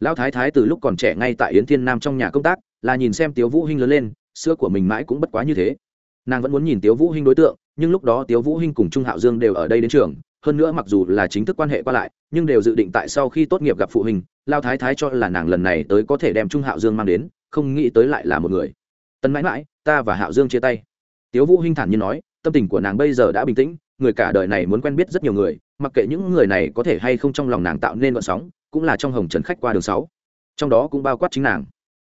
Lão thái thái từ lúc còn trẻ ngay tại yến thiên nam trong nhà công tác, là nhìn xem tiếu vũ hinh lớn lên sữa của mình mãi cũng bất quá như thế. Nàng vẫn muốn nhìn tiếu vũ hinh đối tượng, nhưng lúc đó tiếu vũ hinh cùng trung hạo dương đều ở đây đến trường, hơn nữa mặc dù là chính thức quan hệ qua lại, nhưng đều dự định tại sau khi tốt nghiệp gặp phụ huynh lao thái thái cho là nàng lần này tới có thể đem trung hạo dương mang đến, không nghĩ tới lại là một người. Tân mãi mãi, ta và hạo dương chia tay. Tiếu vũ hinh thản nhiên nói, tâm tình của nàng bây giờ đã bình tĩnh người cả đời này muốn quen biết rất nhiều người, mặc kệ những người này có thể hay không trong lòng nàng tạo nên vận sóng, cũng là trong hồng trần khách qua đường sáu. Trong đó cũng bao quát chính nàng.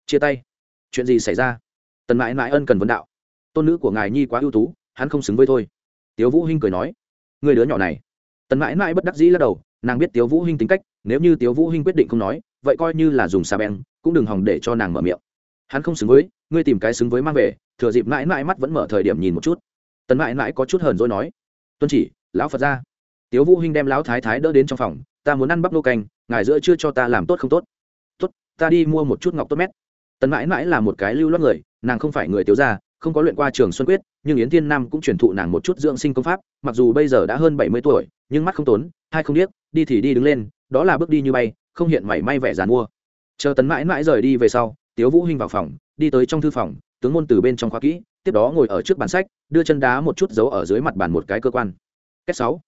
Chia tay. Chuyện gì xảy ra? Tần mãi mãi ân cần vấn đạo. Tôn nữ của ngài nhi quá ưu tú, hắn không xứng với thôi. Tiếu vũ hinh cười nói. Người đứa nhỏ này. Tần mãi mãi bất đắc dĩ lắc đầu, nàng biết tiếu vũ hinh tính cách, nếu như tiếu vũ hinh quyết định không nói, vậy coi như là dùng xà beng, cũng đừng hòng để cho nàng mở miệng. Hắn không xứng với, ngươi tìm cái xứng với mang về, thừa dịp mãi mãi mắt vẫn mở thời điểm nhìn một chút. Tần mãi mãi có chút hờn dỗi nói tuân chỉ, lão phật ra. Tiếu vũ hinh đem lão thái thái đỡ đến trong phòng, ta muốn ăn bắp nô canh, ngài giữa chưa cho ta làm tốt không tốt? Tốt, ta đi mua một chút ngọc tốt mét. Tần mãi mãi là một cái lưu loát người, nàng không phải người tiếu gia, không có luyện qua trường xuân quyết, nhưng yến thiên nam cũng truyền thụ nàng một chút dưỡng sinh công pháp, mặc dù bây giờ đã hơn bảy mươi tuổi, nhưng mắt không tốn hai không điếc, đi thì đi đứng lên, đó là bước đi như bay, không hiện mảy may vẻ dàn mua. Chờ tấn mãi mãi rời đi về sau, tiếu vũ hinh vào phòng, đi tới trong thư phòng tướng môn từ bên trong khoa kỹ, tiếp đó ngồi ở trước bàn sách, đưa chân đá một chút giấu ở dưới mặt bàn một cái cơ quan. Cách sáu.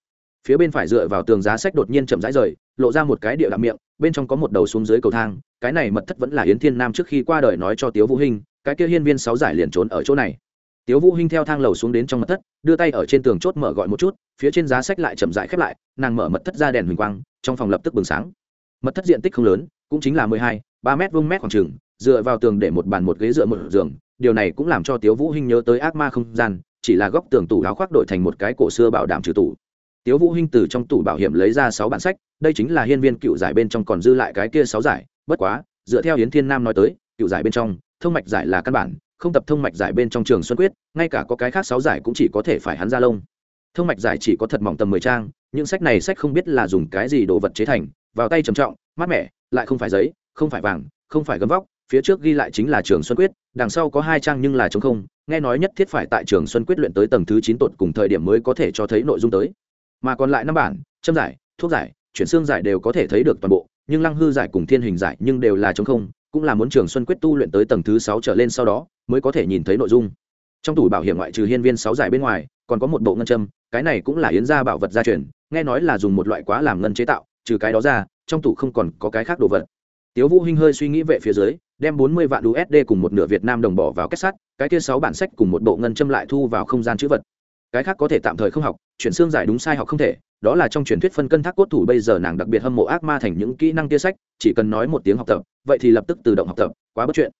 Phía bên phải dựa vào tường giá sách đột nhiên chậm rãi rời, lộ ra một cái địa đạm miệng, bên trong có một đầu xuống dưới cầu thang, cái này mật thất vẫn là yến thiên nam trước khi qua đời nói cho tiếu vũ hinh, cái kia hiên viên sáu giải liền trốn ở chỗ này. Tiếu vũ hinh theo thang lầu xuống đến trong mật thất, đưa tay ở trên tường chốt mở gọi một chút, phía trên giá sách lại chậm rãi khép lại, nàng mở mật thất ra đèn huỳnh quang, trong phòng lập tức bừng sáng. Mật thất diện tích không lớn, cũng chính là mười hai, ba mét vuông mét khoảng trường dựa vào tường để một bàn một ghế dựa một giường điều này cũng làm cho tiếu vũ hinh nhớ tới ác ma không gian, chỉ là góc tường tủ áo khoác đổi thành một cái cổ xưa bảo đảm trừ tủ. Tiếu vũ hinh từ trong tủ bảo hiểm lấy ra sáu bản sách, đây chính là hiên viên cựu giải bên trong còn dư lại cái kia sáu giải, bất quá, dựa theo yến thiên nam nói tới, cựu giải bên trong, thông mạch giải là căn bản, không tập thông mạch giải bên trong trường xuân quyết, ngay cả có cái khác sáu giải cũng chỉ có thể phải hắn ra lông. Thông mạch giải chỉ có thật mỏng tầm mười trang, những sách này sách không biết là dùng cái gì đồ vật chế thành, vào tay trầm trọng, mát mẻ, lại không phải giấy, không phải vàng, không phải gấm vóc, phía trước ghi lại chính là trường xuân quyết đằng sau có hai trang nhưng là chống không, nghe nói nhất thiết phải tại trường xuân quyết luyện tới tầng thứ chín tột cùng thời điểm mới có thể cho thấy nội dung tới. Mà còn lại năm bản, châm giải, thuốc giải, chuyển xương giải đều có thể thấy được toàn bộ, nhưng lăng hư giải cùng thiên hình giải nhưng đều là chống không, cũng là muốn trường xuân quyết tu luyện tới tầng thứ sáu trở lên sau đó mới có thể nhìn thấy nội dung. Trong tủ bảo hiểm ngoại trừ hiên viên sáu giải bên ngoài, còn có một bộ ngân châm, cái này cũng là yến gia bảo vật gia truyền, nghe nói là dùng một loại quá làm ngân chế tạo, trừ cái đó ra, trong tủ không còn có cái khác đồ vật. Tiếu vũ hinh hơi suy nghĩ về phía dưới đem bốn mươi vạn usd cùng một nửa việt nam đồng bỏ vào kết sắt cái kia sáu bản sách cùng một bộ ngân châm lại thu vào không gian chữ vật. Cái khác có thể tạm thời không học, chuyển xương giải đúng sai học không thể, đó là trong truyền thuyết phân cân thác cốt thủ bây giờ nàng đặc biệt hâm mộ ác ma thành những kỹ năng tia sách, chỉ cần nói một tiếng học tập, vậy thì lập tức tự động học tập, quá bất chuyện.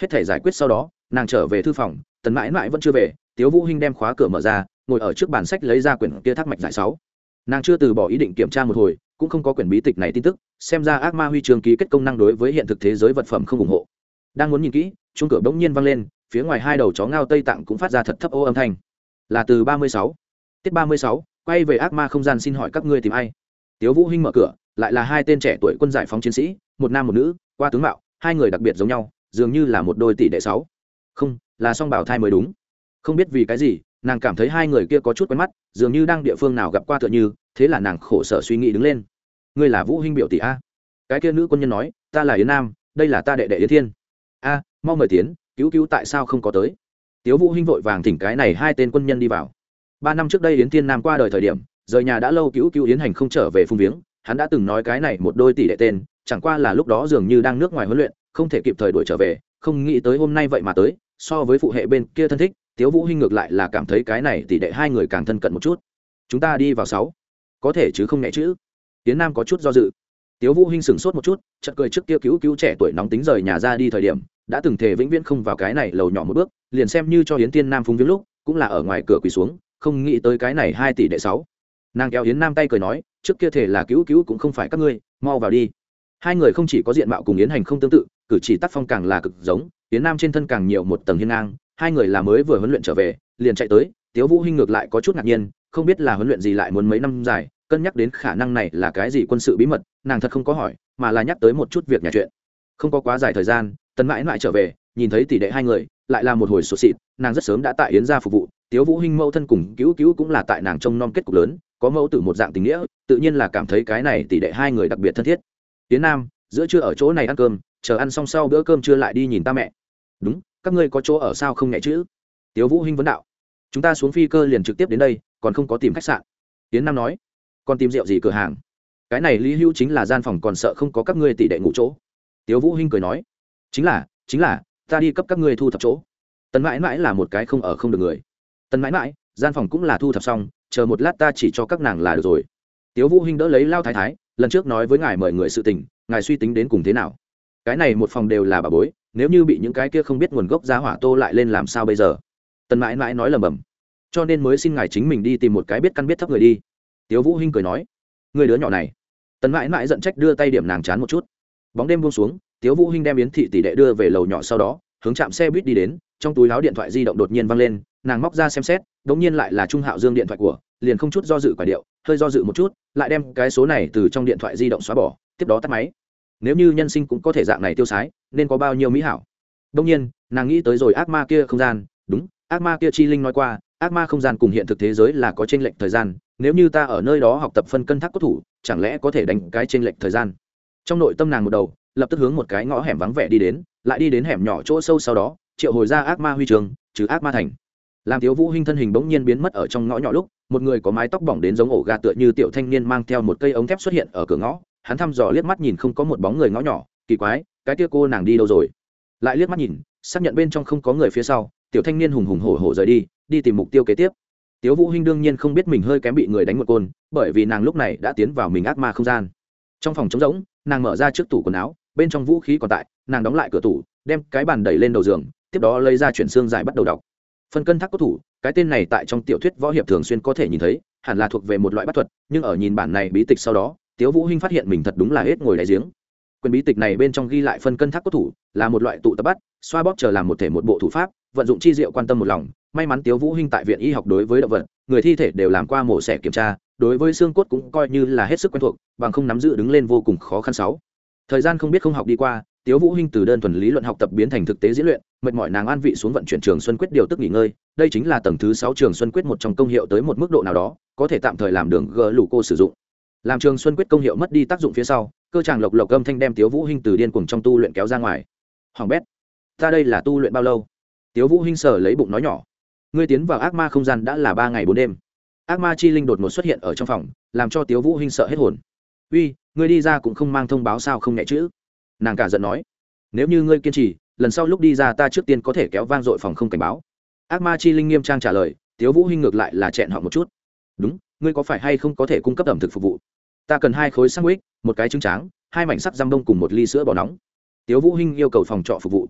Hết thể giải quyết sau đó, nàng trở về thư phòng, tần mãi mãi vẫn chưa về, tiếu vũ hinh đem khóa cửa mở ra, ngồi ở trước bàn sách lấy ra quyển kia thác mạch giải sáu. Nàng chưa từ bỏ ý định kiểm tra một hồi cũng không có quyển bí tịch này tin tức, xem ra ác ma huy trường ký kết công năng đối với hiện thực thế giới vật phẩm không ủng hộ. Đang muốn nhìn kỹ chung cửa bỗng nhiên vang lên, phía ngoài hai đầu chó ngao tây tạng cũng phát ra thật thấp ô âm thanh. Là từ ba mươi sáu. Tiết ba mươi sáu, quay về ác ma không gian xin hỏi các ngươi tìm ai? Tiếu vũ hinh mở cửa, lại là hai tên trẻ tuổi quân giải phóng chiến sĩ, một nam một nữ, qua tướng mạo, hai người đặc biệt giống nhau, dường như là một đôi tỷ đệ sáu. Không, là song bảo thai mới đúng. Không biết vì cái gì nàng cảm thấy hai người kia có chút quen mắt, dường như đang địa phương nào gặp qua tựa như, thế là nàng khổ sở suy nghĩ đứng lên. Ngươi là vũ hinh biểu tỷ a? Cái kia nữ quân nhân nói, ta là yến nam, đây là ta đệ đệ yến thiên. A, mau mời tiến, cứu cứu tại sao không có tới? Tiếu vũ hinh vội vàng thỉnh cái này hai tên quân nhân đi vào. Ba năm trước đây yến thiên nam qua đời thời điểm, rời nhà đã lâu cứu cứu yến hành không trở về phung viếng, hắn đã từng nói cái này một đôi tỷ đệ tên, chẳng qua là lúc đó dường như đang nước ngoài huấn luyện, không thể kịp thời đuổi trở về, không nghĩ tới hôm nay vậy mà tới, so với phụ hệ bên kia thân thích tiếu vũ hinh ngược lại là cảm thấy cái này tỷ đệ hai người càng thân cận một chút. Chúng ta đi vào sáu. Có thể chứ không nhẹ chữ tiến nam có chút do dự. Tiếu vũ hinh sừng sốt một chút, chợt cười trước kia cứu cứu trẻ tuổi nóng tính rời nhà ra đi thời điểm, đã từng thể vĩnh viễn không vào cái này lầu nhỏ một bước, liền xem như cho hiến tiên nam phúng viếng lúc, cũng là ở ngoài cửa quỳ xuống, không nghĩ tới cái này hai tỷ đệ sáu. Nàng kéo yến nam tay cười nói, trước kia thể là cứu cứu cũng không phải các ngươi, mau vào đi. Hai người không chỉ có diện mạo cùng yến hành không tương tự, cử chỉ tác phong càng là cực giống, yến nam trên thân càng nhiều một tầng hiên ngang hai người là mới vừa huấn luyện trở về, liền chạy tới, tiếu vũ hinh ngược lại có chút ngạc nhiên, không biết là huấn luyện gì lại muốn mấy năm dài, cân nhắc đến khả năng này là cái gì quân sự bí mật, nàng thật không có hỏi, mà là nhắc tới một chút việc nhà chuyện. Không có quá dài thời gian, tần mãi mãi trở về, nhìn thấy tỷ đệ hai người, lại là một hồi sụt xịt, nàng rất sớm đã tại yến gia phục vụ, tiếu vũ hinh mẫu thân cùng cứu cứu cũng là tại nàng trông nom kết cục lớn, có mẫu tử một dạng tình nghĩa, tự nhiên là cảm thấy cái này tỷ đệ hai người đặc biệt thân thiết. Tiến nam, giữa trưa ở chỗ này ăn cơm, chờ ăn xong sau bữa cơm trưa lại đi nhìn ta mẹ. Đúng các ngươi có chỗ ở sao không nhẹ chữ? Tiếu vũ hinh vấn đạo. Chúng ta xuống phi cơ liền trực tiếp đến đây, còn không có tìm khách sạn. Tiến nam nói. Còn tìm rượu gì cửa hàng? Cái này lý hữu chính là gian phòng còn sợ không có các ngươi tỷ đệ ngủ chỗ. Tiếu vũ hinh cười nói. Chính là chính là, ta đi cấp các ngươi thu thập chỗ. Tần mãi mãi là một cái không ở không được người. Tần mãi mãi, gian phòng cũng là thu thập xong, chờ một lát ta chỉ cho các nàng là được rồi. Tiếu vũ hinh đỡ lấy lao thái thái, lần trước nói với ngài mời người sự tình, ngài suy tính đến cùng thế nào? Cái này một phòng đều là bà bối nếu như bị những cái kia không biết nguồn gốc giá hỏa tô lại lên làm sao bây giờ? Tần mãi mãi nói lầm bầm cho nên mới xin ngài chính mình đi tìm một cái biết căn biết thấp người đi. Tiếu vũ hinh cười nói. Người đứa nhỏ này. Tần mãi mãi giận trách đưa tay điểm nàng chán một chút. Bóng đêm buông xuống, tiếu vũ hinh đem yến thị tỷ đệ đưa về lầu nhỏ sau đó, hướng chạm xe buýt đi đến, trong túi áo điện thoại di động đột nhiên văng lên, nàng móc ra xem xét, đống nhiên lại là trung hạo dương điện thoại của, liền không chút do dự quả điệu, hơi do dự một chút, lại đem cái số này từ trong điện thoại di động xóa bỏ, tiếp đó tắt máy nếu như nhân sinh cũng có thể dạng này tiêu sái, nên có bao nhiêu mỹ hảo. Đông nhiên, nàng nghĩ tới rồi ác ma kia không gian, đúng, ác ma kia chi linh nói qua, ác ma không gian cùng hiện thực thế giới là có tranh lệch thời gian, nếu như ta ở nơi đó học tập phân cân thác cốt thủ, chẳng lẽ có thể đánh cái tranh lệch thời gian? Trong nội tâm nàng một đầu, lập tức hướng một cái ngõ hẻm vắng vẻ đi đến, lại đi đến hẻm nhỏ chỗ sâu sau đó, triệu hồi ra ác ma huy trường, trừ ác ma thành. Làm thiếu vũ hinh thân hình bỗng nhiên biến mất ở trong ngõ nhỏ lúc, một người có mái tóc bỏng đến giống ổ gà tựa như tiểu thanh niên mang theo một cây ống thép xuất hiện ở cửa ngõ hắn thăm dò liếc mắt nhìn không có một bóng người ngõ nhỏ, kỳ quái, cái kia cô nàng đi đâu rồi? Lại liếc mắt nhìn, xác nhận bên trong không có người phía sau, tiểu thanh niên hùng hùng hổ hổ rời đi đi tìm mục tiêu kế tiếp. Tiếu vũ hinh đương nhiên không biết mình hơi kém bị người đánh một côn, bởi vì nàng lúc này đã tiến vào mình ác ma không gian. Trong phòng trống rỗng, nàng mở ra trước tủ quần áo, bên trong vũ khí còn tại, nàng đóng lại cửa tủ, đem cái bàn đẩy lên đầu giường, tiếp đó lấy ra chuyển xương dài bắt đầu đọc. Phần cân thác cốt thủ, cái tên này tại trong tiểu thuyết võ hiệp thường xuyên có thể nhìn thấy, hẳn là thuộc về một loại bắt thuật, nhưng ở nhìn bản này bí tịch sau đó tiếu vũ hinh phát hiện mình thật đúng là hết ngồi đáy giếng. Quyền bí tịch này bên trong ghi lại phân cân thác cốt thủ, là một loại tụ tập bắt, xoa bóp chờ làm một thể một bộ thủ pháp, vận dụng chi diệu quan tâm một lòng. May mắn tiếu vũ hinh tại viện y học đối với động vật, người thi thể đều làm qua mổ xẻ kiểm tra, đối với xương cốt cũng coi như là hết sức quen thuộc, bằng không nắm giữ đứng lên vô cùng khó khăn sáu. Thời gian không biết không học đi qua, tiếu vũ hinh từ đơn thuần lý luận học tập biến thành thực tế diễn luyện, mệt mỏi nàng an vị xuống vận chuyển trường xuân quyết điều tức nghỉ ngơi, đây chính là tầng thứ sáu trường xuân quyết một trong công hiệu tới một mức độ nào đó, có thể tạm thời làm đường gỡ lũ cô sử dụng làm trường xuân quyết công hiệu mất đi tác dụng phía sau, cơ tràng lộc lộc âm thanh đem tiếu vũ hinh từ điên cuồng trong tu luyện kéo ra ngoài. Hoàng bét, ta đây là tu luyện bao lâu? Tiếu vũ hinh sở lấy bụng nói nhỏ. Ngươi tiến vào ác ma không gian đã là ba ngày bốn đêm. Ác ma chi linh đột ngột xuất hiện ở trong phòng, làm cho tiếu vũ hinh sợ hết hồn. Uy, ngươi đi ra cũng không mang thông báo sao không nhẹ chữ nàng cả giận nói. Nếu như ngươi kiên trì, lần sau lúc đi ra ta trước tiên có thể kéo vang dội phòng không cảnh báo. Ác ma chi linh nghiêm trang trả lời, tiếu vũ hinh ngược lại là chẹn họ một chút. Đúng, ngươi có phải hay không có thể cung cấp ẩm thực phục vụ? Ta cần hai khối sandwich, một cái trứng tráng, hai mảnh sắt giam đông cùng một ly sữa bò nóng. Tiếu vũ hinh yêu cầu phòng trọ phục vụ.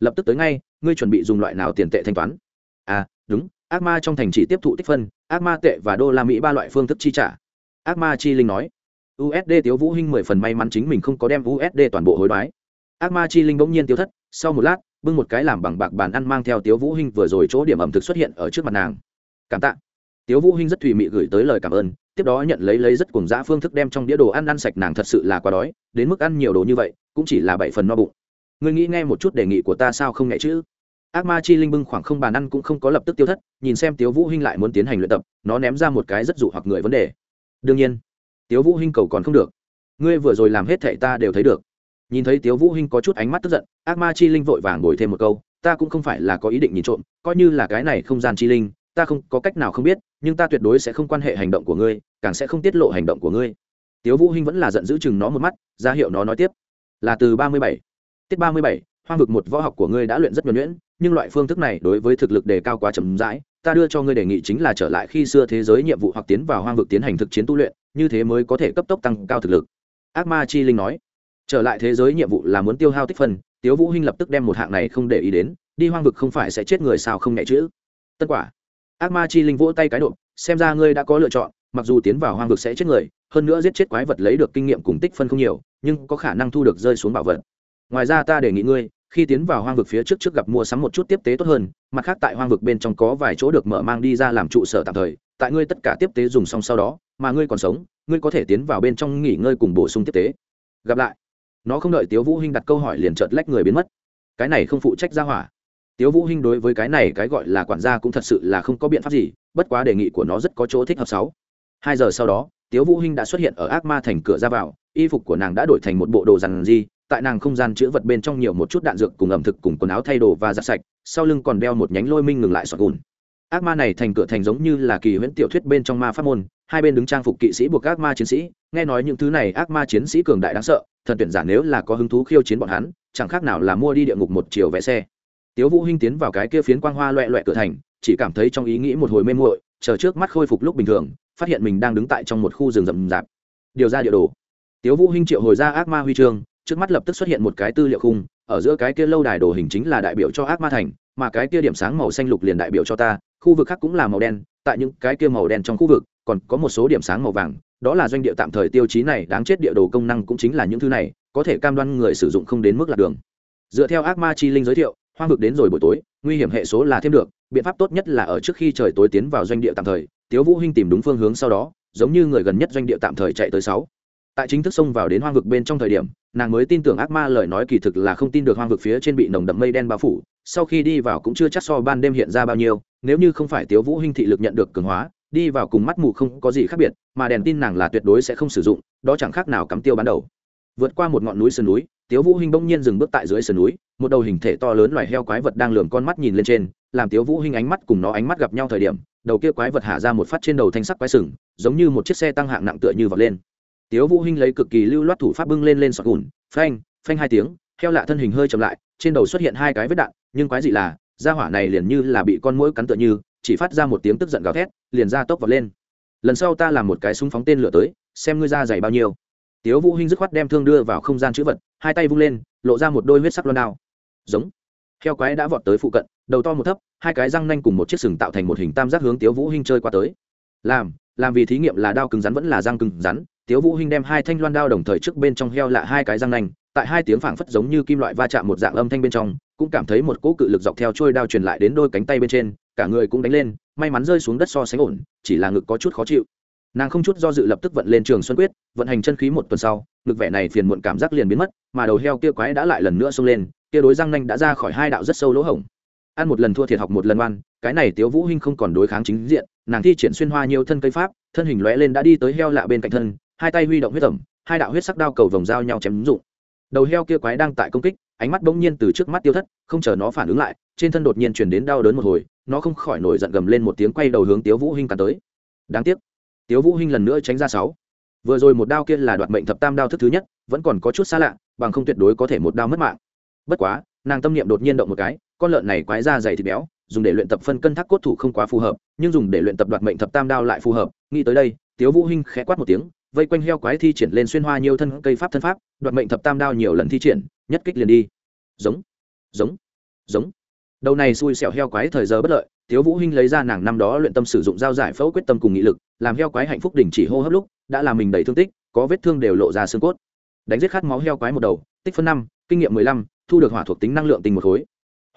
Lập tức tới ngay, ngươi chuẩn bị dùng loại nào tiền tệ thanh toán? À đúng, ác ma trong thành chỉ tiếp thụ tích phân, ác ma tệ và đô la mỹ ba loại phương thức chi trả. Ác ma chi linh nói. Usd tiếu vũ hinh mười phần may mắn chính mình không có đem usd toàn bộ hối đoái. Ác ma chi linh bỗng nhiên tiêu thất, sau một lát, bưng một cái làm bằng bạc bàn ăn mang theo tiếu vũ hinh vừa rồi chỗ điểm ẩm thực xuất hiện ở trước mặt nàng. Cảm tạ tiếu vũ hinh rất thùy mị gửi tới lời cảm ơn, tiếp đó nhận lấy lấy rất cuồng dã phương thức đem trong đĩa đồ ăn ăn sạch nàng thật sự là quá đói, đến mức ăn nhiều đồ như vậy, cũng chỉ là bảy phần no bụng. Ngươi nghĩ nghe một chút đề nghị của ta sao không nghe chứ? Ác ma chi linh bưng khoảng không bàn ăn cũng không có lập tức tiêu thất, nhìn xem tiếu vũ hinh lại muốn tiến hành luyện tập, nó ném ra một cái rất dụ hoặc người vấn đề. Đương nhiên, tiếu vũ hinh cầu còn không được. Ngươi vừa rồi làm hết thảy ta đều thấy được. Nhìn thấy tiếu vũ hinh có chút ánh mắt tức giận, ác ma chi linh vội vàng bồi thêm một câu, ta cũng không phải là có ý định nhìn trộm, coi như là cái này không gian chi linh, ta không có cách nào không biết nhưng ta tuyệt đối sẽ không quan hệ hành động của ngươi, càng sẽ không tiết lộ hành động của ngươi. Tiếu vũ hinh vẫn là giận dữ chừng nó một mắt, ra hiệu nó nói tiếp. Là từ ba mươi bảy. Tiết ba mươi bảy, hoang vực một võ học của ngươi đã luyện rất nhuần nhuyễn, nhưng loại phương thức này đối với thực lực đề cao quá chậm rãi, ta đưa cho ngươi đề nghị chính là trở lại khi xưa thế giới nhiệm vụ hoặc tiến vào hoang vực tiến hành thực chiến tu luyện, như thế mới có thể cấp tốc tăng cao thực lực. Ác ma chi linh nói. Trở lại thế giới nhiệm vụ là muốn tiêu hao tích phân. Tiếu vũ hinh lập tức đem một hạng này không để ý đến, đi hoang vực không phải sẽ chết người sao không nhẹ chữ tân quả ác ma chi linh vỗ tay cái độ, xem ra ngươi đã có lựa chọn, mặc dù tiến vào hoang vực sẽ chết người, hơn nữa giết chết quái vật lấy được kinh nghiệm cùng tích phân không nhiều, nhưng có khả năng thu được rơi xuống bảo vật. Ngoài ra ta đề nghị ngươi, khi tiến vào hoang vực phía trước trước gặp mua sắm một chút tiếp tế tốt hơn, mặt khác tại hoang vực bên trong có vài chỗ được mở mang đi ra làm trụ sở tạm thời, tại ngươi tất cả tiếp tế dùng xong sau đó, mà ngươi còn sống, ngươi có thể tiến vào bên trong nghỉ ngơi cùng bổ sung tiếp tế. Gặp lại. Nó không đợi tiếu vũ hinh đặt câu hỏi liền chợt lách người biến mất. Cái này không phụ trách ra hỏa tiếu vũ hinh đối với cái này cái gọi là quản gia cũng thật sự là không có biện pháp gì, bất quá đề nghị của nó rất có chỗ thích hợp sáu. Hai giờ sau đó, tiếu vũ hinh đã xuất hiện ở ác ma thành cửa ra vào, y phục của nàng đã đổi thành một bộ đồ rằn di tại nàng không gian chứa vật bên trong nhiều một chút đạn dược cùng ẩm thực cùng quần áo thay đồ và giặt sạch, sau lưng còn đeo một nhánh lôi minh ngừng lại sọt gùn. Ác ma này thành cửa thành giống như là kỳ huyễn tiểu thuyết bên trong ma pháp môn, hai bên đứng trang phục kỵ sĩ buộc ác ma chiến sĩ, nghe nói những thứ này ác ma chiến sĩ cường đại đáng sợ, thần tuyển giả nếu là có hứng thú khiêu chiến bọn hắn, chẳng khác nào là mua đi địa ngục một chiều vé xe tiếu vũ hinh tiến vào cái kia phiến quang hoa loẹ loẹ cửa thành, chỉ cảm thấy trong ý nghĩ một hồi mê muội, chờ trước mắt khôi phục lúc bình thường, phát hiện mình đang đứng tại trong một khu rừng rậm rạp. Điều ra địa đồ. Tiếu vũ hinh triệu hồi ra ác ma huy chương, trước mắt lập tức xuất hiện một cái tư liệu khung, ở giữa cái kia lâu đài đồ hình chính là đại biểu cho ác ma thành, mà cái kia điểm sáng màu xanh lục liền đại biểu cho ta, khu vực khác cũng là màu đen, tại những cái kia màu đen trong khu vực, còn có một số điểm sáng màu vàng, đó là doanh địa tạm thời tiêu chí này, đáng chết địa đồ công năng cũng chính là những thứ này, có thể cam đoan người sử dụng không đến mức lạc đường. Dựa theo ác ma chi linh giới thiệu hoang vực đến rồi buổi tối, nguy hiểm hệ số là thêm được, biện pháp tốt nhất là ở trước khi trời tối tiến vào doanh địa tạm thời, tiếu vũ hinh tìm đúng phương hướng sau đó, giống như người gần nhất doanh địa tạm thời chạy tới sáu. Tại chính thức xông vào đến hoang vực bên trong thời điểm, nàng mới tin tưởng ác ma lời nói kỳ thực là không tin được hoang vực phía trên bị nồng đậm mây đen bao phủ, sau khi đi vào cũng chưa chắc so ban đêm hiện ra bao nhiêu, nếu như không phải tiếu vũ hinh thị lực nhận được cường hóa, đi vào cùng mắt mù không có gì khác biệt, mà đèn tin nàng là tuyệt đối sẽ không sử dụng, đó chẳng khác nào cắm tiêu ban đầu. Vượt qua một ngọn núi sườn núi tiếu vũ hinh bỗng nhiên dừng bước tại dưới sườn núi, một đầu hình thể to lớn loài heo quái vật đang lườm con mắt nhìn lên trên, làm tiếu vũ hinh ánh mắt cùng nó ánh mắt gặp nhau thời điểm, đầu kia quái vật hạ ra một phát trên đầu thanh sắc quái sừng, giống như một chiếc xe tăng hạng nặng tựa như vọt lên. Tiếu vũ hinh lấy cực kỳ lưu loát thủ pháp bưng lên lên sọt gùn, phanh phanh hai tiếng, heo lạ thân hình hơi chậm lại, trên đầu xuất hiện hai cái vết đạn, nhưng quái dị là da hỏa này liền như là bị con muỗi cắn tựa như, chỉ phát ra một tiếng tức giận gào thét, liền ra tốc vọt lên. Lần sau ta làm một cái súng phóng tên lửa tới, xem ngươi da dày bao nhiêu tiếu vũ hinh dứt khoát đem thương đưa vào không gian chữ vật, hai tay vung lên, lộ ra một đôi huyết sắc loan đao. Giống. Heo quái đã vọt tới phụ cận, đầu to một thấp, hai cái răng nanh cùng một chiếc sừng tạo thành một hình tam giác hướng tiếu vũ hinh chơi qua tới. Làm làm vì thí nghiệm là đao cứng rắn vẫn là răng cứng rắn, tiếu vũ hinh đem hai thanh loan đao đồng thời trước bên trong heo lạ hai cái răng nanh, tại hai tiếng phảng phất giống như kim loại va chạm một dạng âm thanh bên trong, cũng cảm thấy một cỗ cự lực dọc theo trôi đao truyền lại đến đôi cánh tay bên trên, cả người cũng đánh lên, may mắn rơi xuống đất so sánh ổn, chỉ là ngực có chút khó chịu nàng không chút do dự lập tức vận lên trường xuân quyết, vận hành chân khí một tuần sau ngực vẻ này phiền muộn cảm giác liền biến mất, mà đầu heo kia quái đã lại lần nữa xông lên, kia đối răng nanh đã ra khỏi hai đạo rất sâu lỗ hổng. Ăn một lần thua thiệt học một lần oan, cái này tiếu vũ hinh không còn đối kháng chính diện, nàng thi triển xuyên hoa nhiều thân cây pháp, thân hình lóe lên đã đi tới heo lạ bên cạnh thân, hai tay huy động huyết tẩm hai đạo huyết sắc đao cầu vòng dao nhau chém dụng. Đầu heo kia quái đang tại công kích, ánh mắt bỗng nhiên từ trước mắt tiêu thất, không chờ nó phản ứng lại, trên thân đột nhiên truyền đến đau đớn một hồi, nó không khỏi nổi giận gầm lên một tiếng quay đầu hướng tiếu vũ hinh cắn tới. Đáng tiếc tiếu vũ hinh lần nữa tránh ra sáu. Vừa rồi một đao kia là đoạt mệnh thập tam đao thức thứ nhất, vẫn còn có chút xa lạ, bằng không tuyệt đối có thể một đao mất mạng. Bất quá, nàng tâm niệm đột nhiên động một cái, con lợn này quái ra dày thịt béo, dùng để luyện tập phân cân thác cốt thủ không quá phù hợp, nhưng dùng để luyện tập đoạt mệnh thập tam đao lại phù hợp. Nghĩ tới đây, tiếu vũ hinh khẽ quát một tiếng, vây quanh heo quái thi triển lên xuyên hoa nhiều thân cây pháp thân pháp, đoạt mệnh thập tam đao nhiều lần thi triển, nhất kích liền đi. Giống giống giống. Đầu này xui xẻo heo quái thời giờ bất lợi tiếu vũ hinh lấy ra nàng năm đó luyện tâm sử dụng dao giải phẫu quyết tâm cùng nghị lực, làm heo quái hạnh phúc đình chỉ hô hấp lúc, đã làm mình đầy thương tích, có vết thương đều lộ ra xương cốt. Đánh giết khát máu heo quái một đầu, tích phân năm, kinh nghiệm mười lăm, thu được hỏa thuộc tính năng lượng tinh một khối.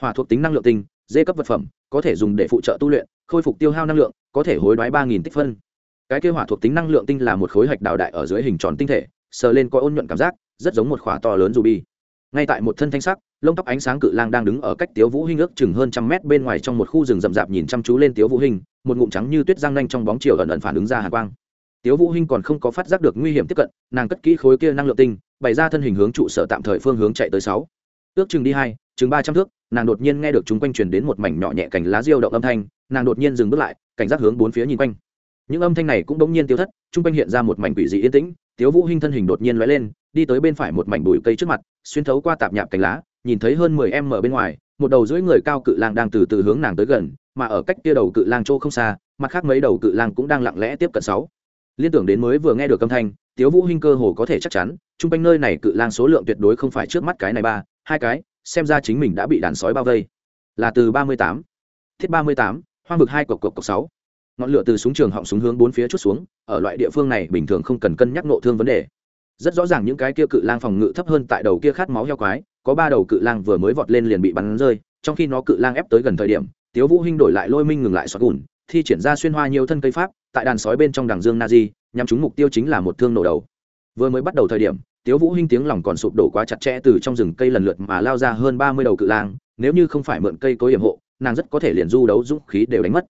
Hỏa thuộc tính năng lượng tinh dê cấp vật phẩm, có thể dùng để phụ trợ tu luyện, khôi phục tiêu hao năng lượng, có thể hối đoái ba nghìn tích phân. Cái kêu hỏa thuộc tính năng lượng tinh là một khối hạch đào đại ở dưới hình tròn tinh thể, sờ lên có ôn nhuận cảm giác, rất giống một khỏa to lớn dù bi ngay tại một thân thanh sắc, lông tóc ánh sáng cự lang đang đứng ở cách tiếu vũ hinh ước chừng hơn trăm mét bên ngoài trong một khu rừng rậm rạp nhìn chăm chú lên tiếu vũ hinh, một ngụm trắng như tuyết giang nhanh trong bóng chiều ẩn ẩn phản ứng ra hàn quang. Tiếu vũ hinh còn không có phát giác được nguy hiểm tiếp cận, nàng cất kỹ khối kia năng lượng tinh, bày ra thân hình hướng trụ sở tạm thời phương hướng chạy tới sáu. Ước chừng đi hai, chừng ba trăm thước, nàng đột nhiên nghe được chúng quanh truyền đến một mảnh nhỏ nhẹ cành lá diêu động âm thanh, nàng đột nhiên dừng bước lại, cảnh giác hướng bốn phía nhìn quanh. Những âm thanh này cũng đống nhiên tiêu thất chúng quanh hiện ra một mảnh quỷ dị yên tĩnh, tiếu vũ hinh thân hình đột nhiên lóe lên, đi tới bên phải một mảnh bụi cây trước mặt xuyên thấu qua tạp nhạp cánh lá, nhìn thấy hơn mười em ở bên ngoài, một đầu rưỡi người cao cự lang đang từ từ hướng nàng tới gần, mà ở cách kia đầu cự lang chỗ không xa, mặt khác mấy đầu cự lang cũng đang lặng lẽ tiếp cận sáu. Liên tưởng đến mới vừa nghe được âm thanh, tiếu vũ hinh cơ hồ có thể chắc chắn trung quanh nơi này cự lang số lượng tuyệt đối không phải trước mắt cái này ba, hai cái, xem ra chính mình đã bị đàn sói bao vây. Là từ ba mươi tám. Thiết ba mươi tám, hoang vực hai cộc cộc cộc sáu. Ngọn lửa từ súng trường họng súng hướng bốn phía chút xuống, ở loại địa phương này bình thường không cần cân nhắc nộ thương vấn đề rất rõ ràng những cái kia cự lang phòng ngự thấp hơn tại đầu kia khát máu heo quái, có ba đầu cự lang vừa mới vọt lên liền bị bắn rơi, trong khi nó cự lang ép tới gần thời điểm, tiếu vũ hinh đổi lại lôi minh ngừng lại xoát gùn, thi triển ra xuyên hoa nhiều thân cây pháp, tại đàn sói bên trong đằng dương nazi nhằm trúng mục tiêu chính là một thương nổ đầu. Vừa mới bắt đầu thời điểm, tiếu vũ hinh tiếng lòng còn sụp đổ quá chặt chẽ từ trong rừng cây lần lượt mà lao ra hơn ba mươi đầu cự lang, nếu như không phải mượn cây cối hiểm hộ, nàng rất có thể liền du đấu dũng khí đều đánh mất.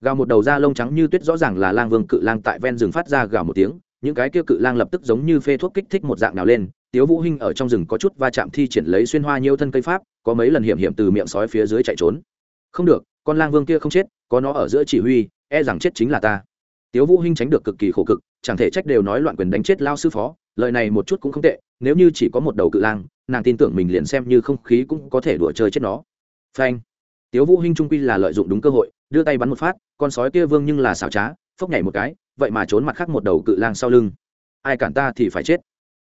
Gào một đầu da lông trắng như tuyết rõ ràng là lang vương cự lang tại ven rừng phát ra gào một tiếng những cái kia cự lang lập tức giống như phê thuốc kích thích một dạng nào lên, tiếu vũ hinh ở trong rừng có chút va chạm thi triển lấy xuyên hoa nhiều thân cây pháp, có mấy lần hiểm hiểm từ miệng sói phía dưới chạy trốn. Không được, con lang vương kia không chết, có nó ở giữa chỉ huy e rằng chết chính là ta. Tiếu vũ hinh tránh được cực kỳ khổ cực, chẳng thể trách đều nói loạn quyền đánh chết lao sư phó, lời này một chút cũng không tệ, nếu như chỉ có một đầu cự lang, nàng tin tưởng mình liền xem như không khí cũng có thể đùa chơi chết nó. Phanh. Tiếu vũ hinh trung quy là lợi dụng đúng cơ hội, đưa tay bắn một phát, con sói kia vương nhưng là xảo trá, phốc nhảy một cái vậy mà trốn mặt khác một đầu cự lang sau lưng. Ai cản ta thì phải chết.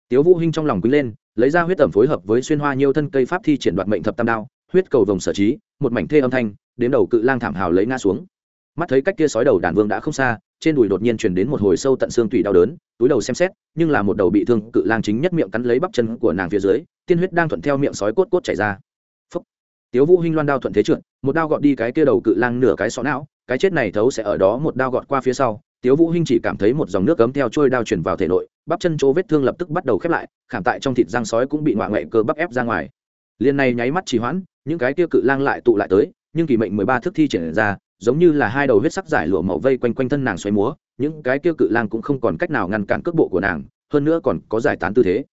Tiếu vũ hinh trong lòng quý lên, lấy ra huyết tẩm phối hợp với xuyên hoa nhiều thân cây pháp thi triển đoạt mệnh thập tam đao, huyết cầu vòng sở trí, một mảnh thê âm thanh đến đầu cự lang thảm hào lấy ngã xuống. Mắt thấy cách kia sói đầu đàn vương đã không xa, trên đùi đột nhiên truyền đến một hồi sâu tận xương tủy đau đớn, túi đầu xem xét, nhưng là một đầu bị thương cự lang chính nhất miệng cắn lấy bắp chân của nàng phía dưới, tiên huyết đang thuận theo miệng sói cốt cốt chảy ra. Phúc. tiếu vũ hinh loan đao thuận thế trượt, một đao gọt đi cái kia đầu cự lang nửa cái sọ não, cái chết này thấu sẽ ở đó một đao gọt qua phía sau tiếu vũ hinh chỉ cảm thấy một dòng nước cấm theo trôi đao truyền vào thể nội, bắp chân chỗ vết thương lập tức bắt đầu khép lại, khảm tại trong thịt răng sói cũng bị ngoại ngoại cơ bắp ép ra ngoài. Liên này nháy mắt trì hoãn, những cái kia cự lang lại tụ lại tới, nhưng kỳ mệnh mười ba thức thi triển ra, giống như là hai đầu huyết sắc giải lụa màu vây quanh quanh thân nàng xoay múa, những cái kia cự lang cũng không còn cách nào ngăn cản cước bộ của nàng, hơn nữa còn có giải tán tư thế.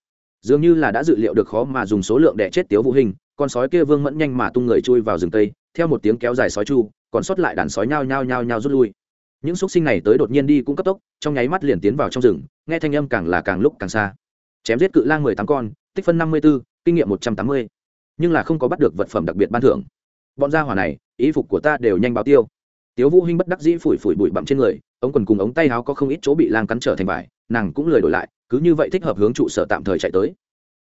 Dường như là đã dự liệu được khó mà dùng số lượng để chết tiếu vũ hình con sói kia vương mẫn nhanh mà tung người chui vào rừng tây, theo một tiếng kéo dài sói chu, còn sót lại đàn sói nhao nhao nhao nhao rút lui những xúc sinh này tới đột nhiên đi cũng cấp tốc, trong nháy mắt liền tiến vào trong rừng, nghe thanh âm càng là càng lúc càng xa. Chém giết cự lang mười tám con, tích phân năm mươi b ố kinh nghiệm một trăm tám mươi. Nhưng là không có bắt được vật phẩm đặc biệt ban thưởng. Bọn gia hỏa này, ý phục của ta đều nhanh báo tiêu. Tiếu vũ hinh bất đắc dĩ phủi phủi bụi bặm trên người, ống quần cùng ống tay áo có không ít chỗ bị lang cắn trở thành vải, nàng cũng lười đổi lại, cứ như vậy thích hợp hướng trụ sở tạm thời chạy tới.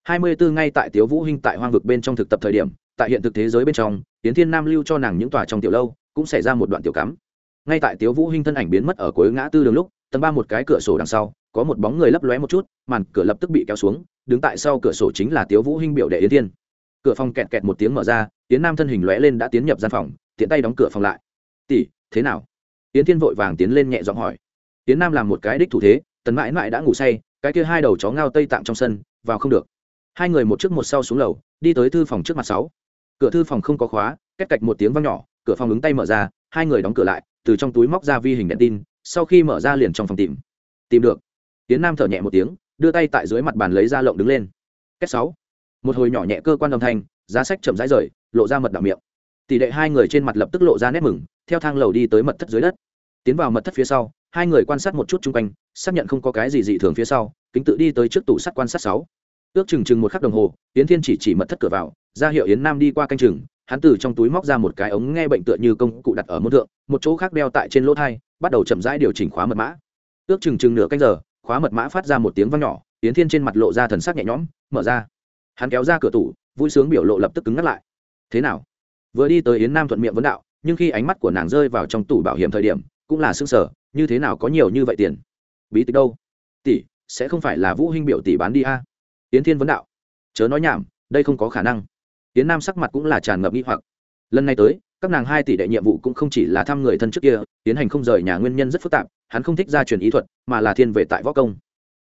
Hai mươi 24 ngay tại tiếu vũ hinh tại hoang vực bên trong thực tập thời điểm, tại hiện thực thế giới bên trong tiến thiên nam lưu cho nàng những tòa trong tiểu lâu, cũng xảy ra một đoạn tiểu cắm ngay tại tiếu vũ hinh thân ảnh biến mất ở cuối ngã tư đường lúc, tầng ba một cái cửa sổ đằng sau, có một bóng người lấp lóe một chút, màn cửa lập tức bị kéo xuống, đứng tại sau cửa sổ chính là tiếu vũ hinh biểu đệ yến thiên. Cửa phòng kẹt kẹt một tiếng mở ra, yến nam thân hình lóe lên đã tiến nhập gian phòng, tiện tay đóng cửa phòng lại. Tỷ, thế nào? Yến thiên vội vàng tiến lên nhẹ giọng hỏi. Yến nam làm một cái đích thủ thế, tần mãi mãi đã ngủ say, cái kia hai đầu chó ngao tây tạm trong sân, vào không được. Hai người một trước một sau xuống lầu, đi tới thư phòng trước mặt sáu. Cửa thư phòng không có khóa cách cạch một tiếng vang nhỏ, cửa phòng ứng tay mở ra, hai người đóng cửa lại từ trong túi móc ra vi hình đèn tin, sau khi mở ra liền trong phòng tìm. Tìm được. Tiến nam thở nhẹ một tiếng, đưa tay tại dưới mặt bàn lấy ra lộng đứng lên. Cách sáu. Một hồi nhỏ nhẹ cơ quan âm thanh, giá sách chậm rãi rời, lộ ra mật đạo miệng. Tỷ lệ hai người trên mặt lập tức lộ ra nét mừng, theo thang lầu đi tới mật thất dưới đất. Tiến vào mật thất phía sau, hai người quan sát một chút chung quanh, xác nhận không có cái gì dị thường phía sau, kính tự đi tới trước tủ sắt quan sát sáu. Ước chừng chừng một khắc đồng hồ, yến thiên chỉ chỉ mật thất cửa vào, ra hiệu yến nam đi qua canh chừng, hắn từ trong túi móc ra một cái ống nghe bệnh tựa như công cụ đặt ở môn thượng một chỗ khác đeo tại trên lỗ thai, bắt đầu chậm rãi điều chỉnh khóa mật mã. Ước chừng chừng nửa canh giờ, khóa mật mã phát ra một tiếng vang nhỏ, yến thiên trên mặt lộ ra thần sắc nhẹ nhõm, mở ra. Hắn kéo ra cửa tủ, vui sướng biểu lộ lập tức cứng ngắt lại. Thế nào? Vừa đi tới yến nam thuận miệng vấn đạo, nhưng khi ánh mắt của nàng rơi vào trong tủ bảo hiểm thời điểm, cũng là s ư ơ n g sở như thế nào có nhiều như vậy tiền? Bí tịch đâu? Tỷ, sẽ không phải là vũ hinh biểu tỷ bán đi a? Yến thiên vấn đạo. Chớ nói nhảm, đây không có khả năng. Yến nam sắc mặt cũng là tràn ngập nghi hoặc. Lần này tới các nàng hai tỷ đệ nhiệm vụ cũng không chỉ là thăm người thân trước kia, tiến hành không rời nhà nguyên nhân rất phức tạp, hắn không thích gia truyền ý thuật, mà là thiên về tại võ công.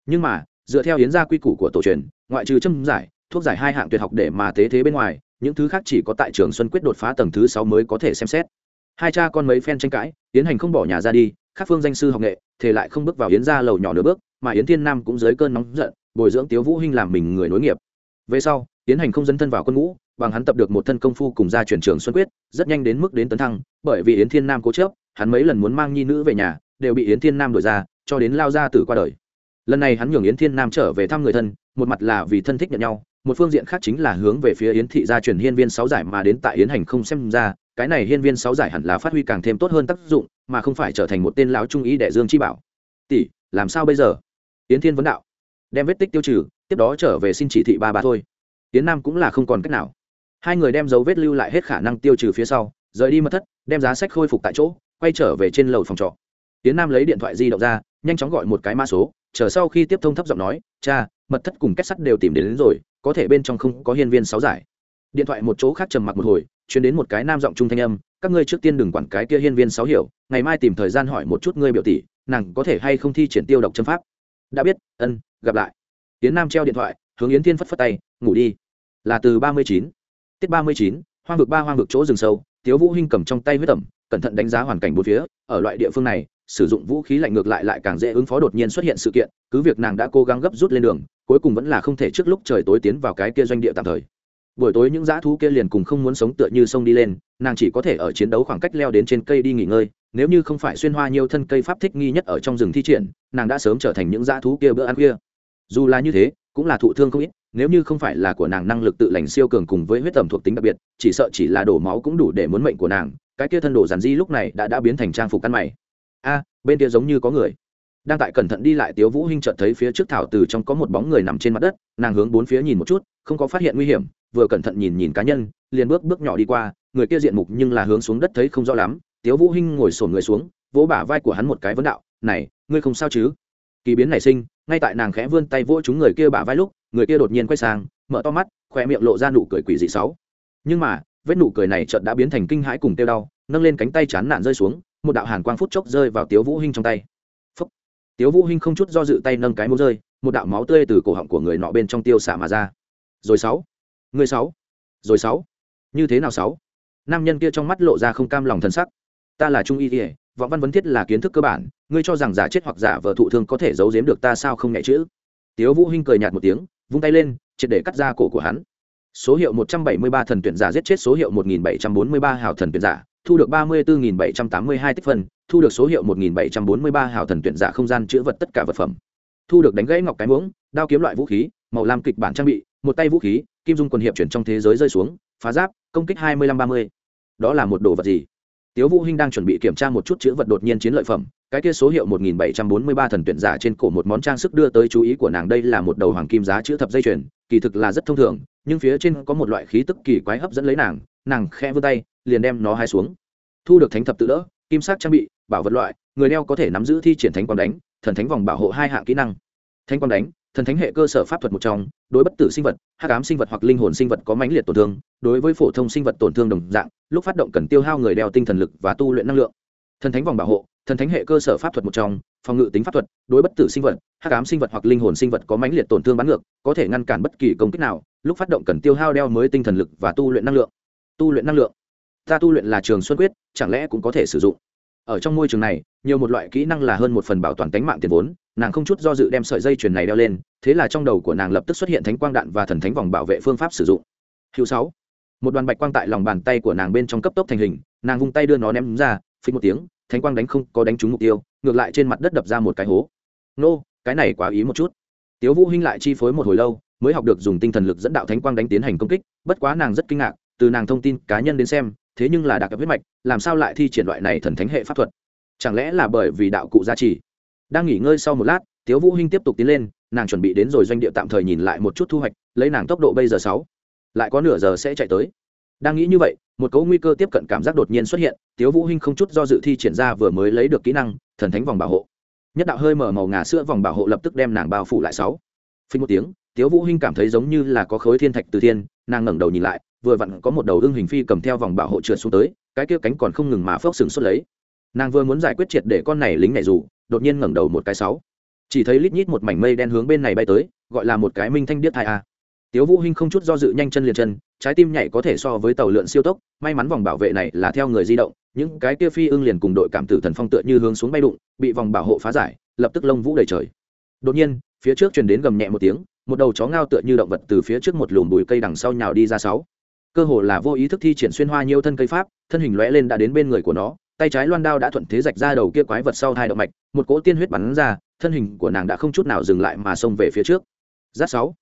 Nhưng mà, dựa theo yến gia quy củ của tổ truyền, ngoại trừ châm giải, thuốc giải hai hạng tuyệt học để mà tế thế bên ngoài, những thứ khác chỉ có tại trường xuân quyết đột phá tầng thứ sáu mới có thể xem xét. Hai cha con mấy phen tranh cãi tiến hành không bỏ nhà ra đi các phương danh sư học nghệ thể lại không bước vào yến gia lầu nhỏ nửa bước, mà yến thiên nam cũng dưới cơn nóng giận, bồi dưỡng tiếu vũ hinh làm mình người nối nghiệp. Về sau tiến hành không dấn thân vào quân ngũ bằng hắn tập được một thân công phu cùng gia truyền trường xuân quyết, rất nhanh đến mức đến tấn thăng, bởi vì yến thiên nam cố chớp hắn mấy lần muốn mang nhi nữ về nhà, đều bị yến thiên nam đổi ra, cho đến lao ra tử qua đời. Lần này hắn nhường yến thiên nam trở về thăm người thân, một mặt là vì thân thích nhận nhau, một phương diện khác chính là hướng về phía yến thị gia truyền hiên viên sáu giải mà đến tại yến hành không xem ra, cái này hiên viên sáu giải hẳn là phát huy càng thêm tốt hơn tác dụng, mà không phải trở thành một tên lão trung ý đệ dương chi bảo. Tỷ, làm sao bây giờ? Yến thiên vấn đạo. Đem vết tích tiêu trừ, tiếp đó trở về xin chỉ thị ba ba thôi. Yến nam cũng là không còn cách nào hai người đem dấu vết lưu lại hết khả năng tiêu trừ phía sau rời đi mất thất đem giá sách khôi phục tại chỗ quay trở về trên lầu phòng trọ. Tiến nam lấy điện thoại di động ra nhanh chóng gọi một cái mã số chờ sau khi tiếp thông thấp giọng nói cha mật thất cùng kết sắt đều tìm đến, đến rồi có thể bên trong không có hiên viên sáu giải. Điện thoại một chỗ khác trầm mặc một hồi chuyển đến một cái nam giọng trung thanh âm các ngươi trước tiên đừng quản cái kia hiên viên sáu hiểu ngày mai tìm thời gian hỏi một chút ngươi biểu tỷ nàng có thể hay không thi triển tiêu độc châm pháp. Đã biết ân gặp lại. Tiến nam treo điện thoại hướng yến thiên phất phất tay ngủ đi. Là từ ba mươi chín tiết ba mươi chín, hoang vực ba hoang vực chỗ rừng sâu, tiếu vũ hinh cầm trong tay huyết tẩm cẩn thận đánh giá hoàn cảnh bốn phía, ở loại địa phương này, sử dụng vũ khí lạnh ngược lại lại càng dễ ứng phó đột nhiên xuất hiện sự kiện, cứ việc nàng đã cố gắng gấp rút lên đường, cuối cùng vẫn là không thể trước lúc trời tối tiến vào cái kia doanh địa tạm thời buổi tối những dã thú kia liền cùng không muốn sống tựa như sông đi lên, nàng chỉ có thể ở chiến đấu khoảng cách leo đến trên cây đi nghỉ ngơi, nếu như không phải xuyên hoa nhiều thân cây pháp thích nghi nhất ở trong rừng thi triển, nàng đã sớm trở thành những dã thú kia bữa ăn kia. dù là như thế, cũng là thụ thương không ít nếu như không phải là của nàng năng lực tự lành siêu cường cùng với huyết tẩm thuộc tính đặc biệt, chỉ sợ chỉ là đổ máu cũng đủ để muốn mệnh của nàng, cái kia thân đồ giản di lúc này đã đã biến thành trang phục ăn mày. A, bên kia giống như có người. Đang tại cẩn thận đi lại tiếu vũ hinh chợt thấy phía trước thảo từ trong có một bóng người nằm trên mặt đất, nàng hướng bốn phía nhìn một chút, không có phát hiện nguy hiểm, vừa cẩn thận nhìn nhìn cá nhân, liền bước bước nhỏ đi qua, người kia diện mục nhưng là hướng xuống đất thấy không rõ lắm. Tiếu vũ hinh ngồi sồn người xuống, vỗ bả vai của hắn một cái vấn đạo, này, ngươi không sao chứ? Kỳ biến nảy sinh, ngay tại nàng khẽ vươn tay vỗ chúng người kia bả vai lúc người kia đột nhiên quay sang, mở to mắt khoe miệng lộ ra nụ cười quỷ dị sáu. Nhưng mà, vết nụ cười này chợt đã biến thành kinh hãi cùng tiêu đau, nâng lên cánh tay chán nản rơi xuống, một đạo hàn quang phút chốc rơi vào tiếu vũ hinh trong tay. Phúc. tiếu vũ hinh không chút do dự tay nâng cái mũ rơi, một đạo máu tươi từ cổ họng của người nọ bên trong tiêu xả mà ra. Rồi sáu. Người sáu. Rồi sáu. Như thế nào sáu? Nam nhân kia trong mắt lộ ra không cam lòng thần sắc. Ta là trung y kỉa vọng văn vấn thiết là kiến thức cơ bản, ngươi cho rằng giả chết hoặc giả vợ thụ thương có thể giấu giếm được ta sao không nhẹ chữ? Tiếu vũ hinh cười nhạt một tiếng vung tay lên, triệt để cắt ra cổ của hắn. Số hiệu 173 thần tuyển giả giết chết số hiệu 1743 hào thần tuyển giả, thu được 34.782 tích phân, thu được số hiệu 1743 hào thần tuyển giả không gian chữa vật tất cả vật phẩm. Thu được đánh gãy ngọc cái muỗng, đao kiếm loại vũ khí, màu lam kịch bản trang bị, một tay vũ khí, kim dung quần hiệp chuyển trong thế giới rơi xuống, phá giáp, công kích 25-30. đó là một đồ vật gì? Tiếu vũ hinh đang chuẩn bị kiểm tra một chút chữ vật đột nhiên chiến lợi phẩm, cái kia số hiệu 1743 thần tuyển giả trên cổ một món trang sức đưa tới chú ý của nàng đây là một đầu hoàng kim giá chữ thập dây chuyền, kỳ thực là rất thông thường, nhưng phía trên có một loại khí tức kỳ quái hấp dẫn lấy nàng nàng khẽ vươn tay, liền đem nó hai xuống. Thu được thánh thập tự đỡ, kim sắc trang bị, bảo vật loại, người đeo có thể nắm giữ thi triển thánh quang đánh, thần thánh vòng bảo hộ hai hạng kỹ năng. Thánh quang đánh thần thánh hệ cơ sở pháp thuật một trong, đối bất tử sinh vật, hắc ám sinh vật hoặc linh hồn sinh vật có mãnh liệt tổn thương, đối với phổ thông sinh vật tổn thương đồng dạng, lúc phát động cần tiêu hao người đeo tinh thần lực và tu luyện năng lượng. Thần thánh vòng bảo hộ, thần thánh hệ cơ sở pháp thuật một trong, phòng ngự tính pháp thuật, đối bất tử sinh vật, hắc ám sinh vật hoặc linh hồn sinh vật có mãnh liệt tổn thương bắn ngược, có thể ngăn cản bất kỳ công kích nào, lúc phát động cần tiêu hao đeo mới tinh thần lực và tu luyện năng lượng. Tu luyện năng lượng. Ta tu luyện là trường xuân quyết, chẳng lẽ cũng có thể sử dụng? Ở trong môi trường này, nhiều một loại kỹ năng là hơn một phần bảo toàn tính mạng tiền vốn, nàng không chút do dự đem sợi dây chuyền này đeo lên, thế là trong đầu của nàng lập tức xuất hiện thánh quang đạn và thần thánh vòng bảo vệ phương pháp sử dụng. Hữu sáu, một đoàn bạch quang tại lòng bàn tay của nàng bên trong cấp tốc thành hình, nàng vung tay đưa nó ném ra phí một tiếng, thánh quang đánh không có đánh trúng mục tiêu, ngược lại trên mặt đất đập ra một cái hố. Nô, cái này quá ý một chút. Tiếu vũ hinh lại chi phối một hồi lâu, mới học được dùng tinh thần lực dẫn đạo thánh quang đánh tiến hành công kích, bất quá nàng rất kinh ngạc, từ nàng thông tin cá nhân đến xem thế nhưng là đặc huyết mạch, làm sao lại thi triển loại này thần thánh hệ pháp thuật? Chẳng lẽ là bởi vì đạo cụ gia trì? Đang nghỉ ngơi sau một lát, tiếu vũ hinh tiếp tục tiến lên, nàng chuẩn bị đến rồi doanh địa tạm thời nhìn lại một chút thu hoạch, lấy nàng tốc độ bây giờ sáu. Lại có nửa giờ sẽ chạy tới. Đang nghĩ như vậy, một cấu nguy cơ tiếp cận cảm giác đột nhiên xuất hiện, tiếu vũ hinh không chút do dự thi triển ra vừa mới lấy được kỹ năng, thần thánh vòng bảo hộ. Nhất đạo hơi mở màu ngà sữa vòng bảo hộ lập tức đem nàng bao phủ lại sáu. Phình một tiếng, tiếu vũ hinh cảm thấy giống như là có khối thiên thạch từ thiên, nàng ngẩng đầu nhìn lại vừa vặn có một đầu ưng hình phi cầm theo vòng bảo hộ trượt xuống tới, cái kia cánh còn không ngừng mà phốc sừng xuất lấy. Nàng vừa muốn giải quyết triệt để con này lính này dù, đột nhiên ngẩng đầu một cái sáu. Chỉ thấy lít nhít một mảnh mây đen hướng bên này bay tới, gọi là một cái minh thanh điếc thai a. Tiếu vũ hinh không chút do dự nhanh chân liền chân, trái tim nhảy có thể so với tàu lượn siêu tốc, may mắn vòng bảo vệ này là theo người di động, những cái kia phi ưng liền cùng đội cảm tử thần phong tựa như hướng xuống bay đụng, bị vòng bảo hộ phá giải, lập tức lông vũ đầy trời. Đột nhiên, phía trước truyền đến gầm nhẹ một tiếng, một đầu chó ngao tựa như động vật từ phía trước một lùm bụi cây đằng sau nhào đi ra sáu cơ hồ là vô ý thức thi triển xuyên hoa nhiều thân cây pháp thân hình lóe lên đã đến bên người của nó tay trái loan đao đã thuận thế rạch ra đầu kia quái vật sau hai động mạch một cỗ tiên huyết bắn ra thân hình của nàng đã không chút nào dừng lại mà xông về phía trước. Giáp sáu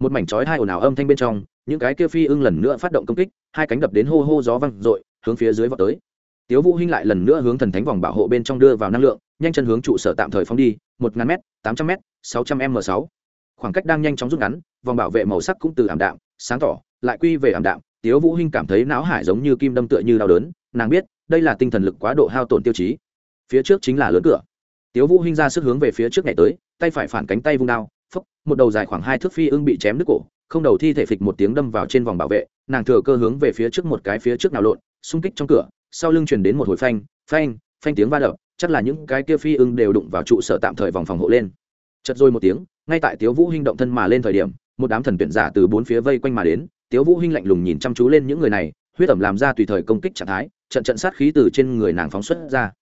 một mảnh chói hai ồn ào âm thanh bên trong những cái kia phi ưng lần nữa phát động công kích hai cánh đập đến hô hô gió văng rội, hướng phía dưới vọt tới. Tiếu vũ hinh lại lần nữa hướng thần thánh vòng bảo hộ bên trong đưa vào năng lượng nhanh chân hướng trụ sở tạm thời phóng đi một ngàn m tám trăm m sáu trăm m sáu. Khoảng cách đang nhanh chóng rút ngắn vòng bảo vệ màu sắc cũng từ ảm đạm sáng tỏ lại quy về ảm đạm tiếu vũ hinh cảm thấy não hải giống như kim đâm tựa như đau đớn, nàng biết, đây là tinh thần lực quá độ hao tổn tiêu chí. Phía trước chính là lớn cửa. Tiếu vũ hinh ra sức hướng về phía trước nhảy tới, tay phải phản cánh tay vung đao phúc một đầu dài khoảng hai thước phi ưng bị chém đứt cổ, không đầu thi thể phịch một tiếng đâm vào trên vòng bảo vệ, nàng thừa cơ hướng về phía trước một cái phía trước nào lộn, xung kích trong cửa, sau lưng truyền đến một hồi phanh phanh phanh tiếng va đập, chắc là những cái kia phi ưng đều đụng vào trụ sở tạm thời vòng phòng hộ lên. Chật rồi một tiếng, ngay tại tiếu vũ hinh động thân mà lên thời điểm, một đám thần tuyển giả từ bốn phía vây quanh mà đến tiếu vũ hinh lạnh lùng nhìn chăm chú lên những người này, huyết ẩm làm ra tùy thời công kích trạng thái, trận trận sát khí từ trên người nàng phóng xuất ra.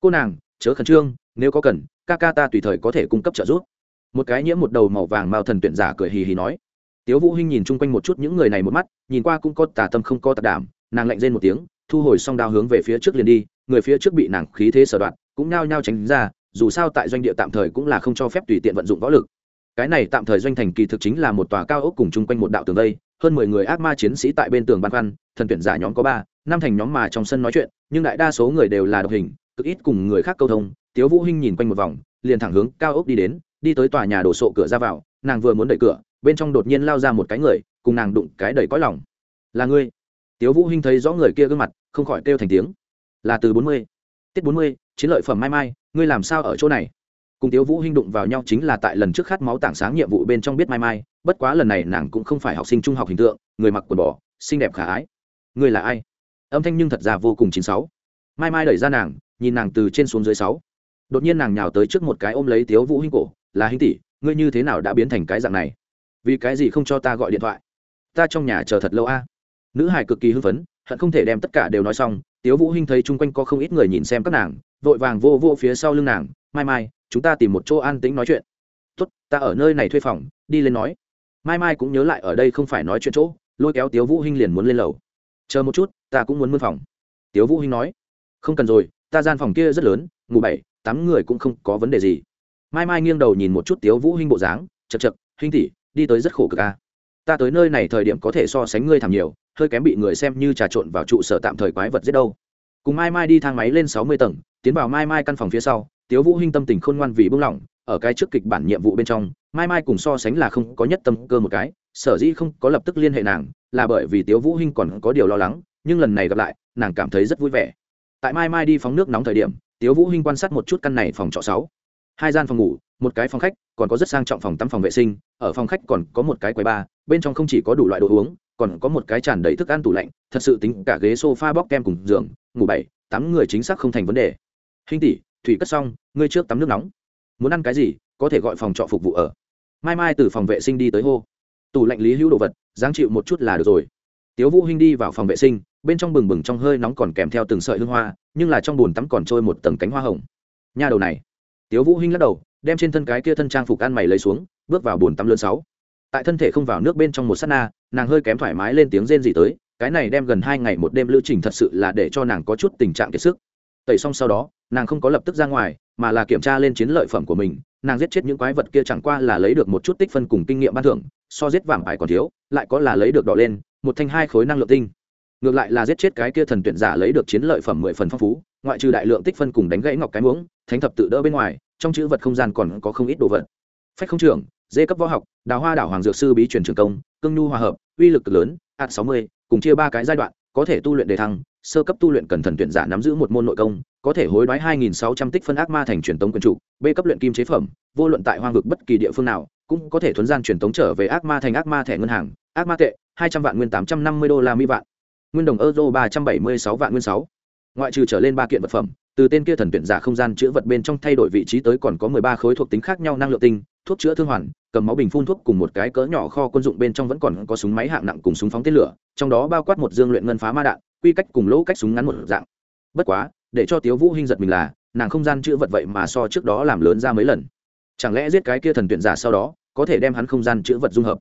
Cô nàng, chớ khẩn trương, nếu có cần, ca ca ta tùy thời có thể cung cấp trợ giúp. Một cái nhiễm một đầu màu vàng mao thần tuyển giả cười hì hì nói. Tiếu vũ hinh nhìn chung quanh một chút những người này một mắt, nhìn qua cũng có tà tâm không có tà đảm, nàng lạnh rên một tiếng, thu hồi song đao hướng về phía trước liền đi, người phía trước bị nàng khí thế sở đoạn, cũng nao nhao tránh ra, dù sao tại doanh địa tạm thời cũng là không cho phép tùy tiện vận dụng võ lực. Cái này tạm thời doanh thành kỳ thực chính là một tòa cao ốc cùng chung quanh một đạo tường đây hơn mười người ác ma chiến sĩ tại bên tường ban khoăn, thần tuyển giả nhóm có ba, năm thành nhóm mà trong sân nói chuyện, nhưng đại đa số người đều là độc hình, cực ít cùng người khác câu thông. Tiếu vũ hinh nhìn quanh một vòng, liền thẳng hướng cao ốc đi đến, đi tới tòa nhà đổ sộ cửa ra vào, nàng vừa muốn đẩy cửa, bên trong đột nhiên lao ra một cái người, cùng nàng đụng cái đầy cõi lòng. Là ngươi? Tiếu vũ hinh thấy rõ người kia gương mặt, không khỏi kêu thành tiếng. Là từ bốn mươi. Tiết bốn mươi, chiến lợi phẩm mai mai, ngươi làm sao ở chỗ này? Cùng tiếu vũ hinh đụng vào nhau chính là tại lần trước khát máu tảng sáng nhiệm vụ bên trong biết mai mai, bất quá lần này nàng cũng không phải học sinh trung học hình tượng, người mặc quần bò, xinh đẹp khả ái. Người là ai? Âm thanh nhưng thật ra vô cùng chín sáu. Mai mai đẩy ra nàng, nhìn nàng từ trên xuống dưới sáu. Đột nhiên nàng nhào tới trước một cái ôm lấy tiếu vũ hinh cổ, là hinh tỷ, ngươi như thế nào đã biến thành cái dạng này? Vì cái gì không cho ta gọi điện thoại? Ta trong nhà chờ thật lâu a. Nữ hải cực kỳ hưng phấn, hận không thể đem tất cả đều nói xong, tiếu vũ hinh thấy chung quanh có không ít người nhìn xem các nàng, vội vàng vô vô phía sau lưng nàng, mai mai chúng ta tìm một chỗ an tĩnh nói chuyện. Tốt, ta ở nơi này thuê phòng, đi lên nói. Mai mai cũng nhớ lại ở đây không phải nói chuyện chỗ, lôi kéo tiếu vũ hinh liền muốn lên lầu. Chờ một chút, ta cũng muốn mướn phòng. Tiếu vũ hinh nói. Không cần rồi, ta gian phòng kia rất lớn, ngủ bảy, tám người cũng không có vấn đề gì. Mai mai nghiêng đầu nhìn một chút tiếu vũ hinh bộ dáng, chật chật, hinh tỷ, đi tới rất khổ cực a. Ta tới nơi này thời điểm có thể so sánh ngươi thảm nhiều, hơi kém bị người xem như trà trộn vào trụ sở tạm thời quái vật giết đâu. Cùng mai mai đi thang máy lên sáu mươi tầng, tiến vào mai mai căn phòng phía sau tiếu vũ hinh tâm tình khôn ngoan vì buông lỏng, ở cái trước kịch bản nhiệm vụ bên trong, mai mai cùng so sánh là không có nhất tâm cơ một cái, sở dĩ không có lập tức liên hệ nàng, là bởi vì tiếu vũ hinh còn có điều lo lắng, nhưng lần này gặp lại, nàng cảm thấy rất vui vẻ. Tại mai mai đi phóng nước nóng thời điểm, tiếu vũ hinh quan sát một chút căn này phòng trọ sáu. Hai gian phòng ngủ, một cái phòng khách, còn có rất sang trọng phòng tắm phòng vệ sinh, ở phòng khách còn có một cái quầy bar, bên trong không chỉ có đủ loại đồ uống, còn có một cái tràn đầy thức ăn tủ lạnh, thật sự tính cả ghế sofa bóc kem cùng giường, ngủ bảy, tám người chính xác không thành vấn đề. Hinh tỷ thủy cất xong, ngươi trước tắm nước nóng. Muốn ăn cái gì, có thể gọi phòng trọ phục vụ ở. Mai mai từ phòng vệ sinh đi tới hô. Tủ lạnh lý hữu đồ vật giáng chịu một chút là được rồi. Tiếu vũ hinh đi vào phòng vệ sinh, bên trong bừng bừng trong hơi nóng còn kèm theo từng sợi hương hoa, nhưng là trong bồn tắm còn trôi một tầng cánh hoa hồng. Nha đầu này. Tiếu vũ hinh lắc đầu, đem trên thân cái kia thân trang phục ăn mày lấy xuống, bước vào bồn tắm lớn sáu. Tại thân thể không vào nước bên trong một sát na, nàng hơi kém thoải mái lên tiếng rên gì tới, cái này đem gần hai ngày một đêm lưu trình thật sự là để cho nàng có chút tình trạng kiệt sức. Tẩy xong sau đó nàng không có lập tức ra ngoài, mà là kiểm tra lên chiến lợi phẩm của mình. Nàng giết chết những quái vật kia chẳng qua là lấy được một chút tích phân cùng kinh nghiệm ban thưởng, so giết vàng ải còn thiếu, lại có là lấy được đỏ lên, một thanh hai khối năng lượng tinh. Ngược lại là giết chết cái kia thần tuyển giả lấy được chiến lợi phẩm mười phần phong phú, ngoại trừ đại lượng tích phân cùng đánh gãy ngọc cái muỗng, thánh thập tự đỡ bên ngoài, trong chữ vật không gian còn có không ít đồ vật. Phách không trưởng, dê cấp võ học, đào hoa đảo hoàng dược sư bí truyền trường công, cương nhu hòa hợp, uy lực cực lớn ạt sáu mươi, cùng chia ba cái giai đoạn, có thể tu luyện đề thăng, sơ cấp tu luyện cần thần tuyển giả nắm giữ một môn nội công có thể hối đoái hai nghìn sáu trăm tích phân ác ma thành truyền tống quân chủ b cấp luyện kim chế phẩm, vô luận tại hoang vực bất kỳ địa phương nào, cũng có thể thuấn gian truyền tống trở về ác ma thành ác ma thẻ ngân hàng, ác ma tệ, hai trăm vạn nguyên tám trăm năm mươi đô la mỹ vạn. Nguyên đồng euro ba trăm bảy mươi sáu vạn nguyên sáu. Ngoại trừ trở lên ba kiện vật phẩm, từ tên kia thần tuyển giả không gian chữa vật bên trong thay đổi vị trí tới còn có mười ba khối thuộc tính khác nhau năng lượng tinh, thuốc chữa thương hoàn, cầm máu bình phun thuốc cùng một cái cỡ nhỏ kho quân dụng bên trong vẫn còn có súng máy hạng nặng cùng súng phóng tên lửa, trong đó bao quát một dương luyện ngân phá ma đạn, quy cách cùng lỗ cách súng ngắn một dạng. Bất quá để cho tiếu vũ hinh giật mình là, nàng không gian chữa vật vậy mà so trước đó làm lớn ra mấy lần. Chẳng lẽ giết cái kia thần tuyển giả sau đó, có thể đem hắn không gian chữa vật dung hợp?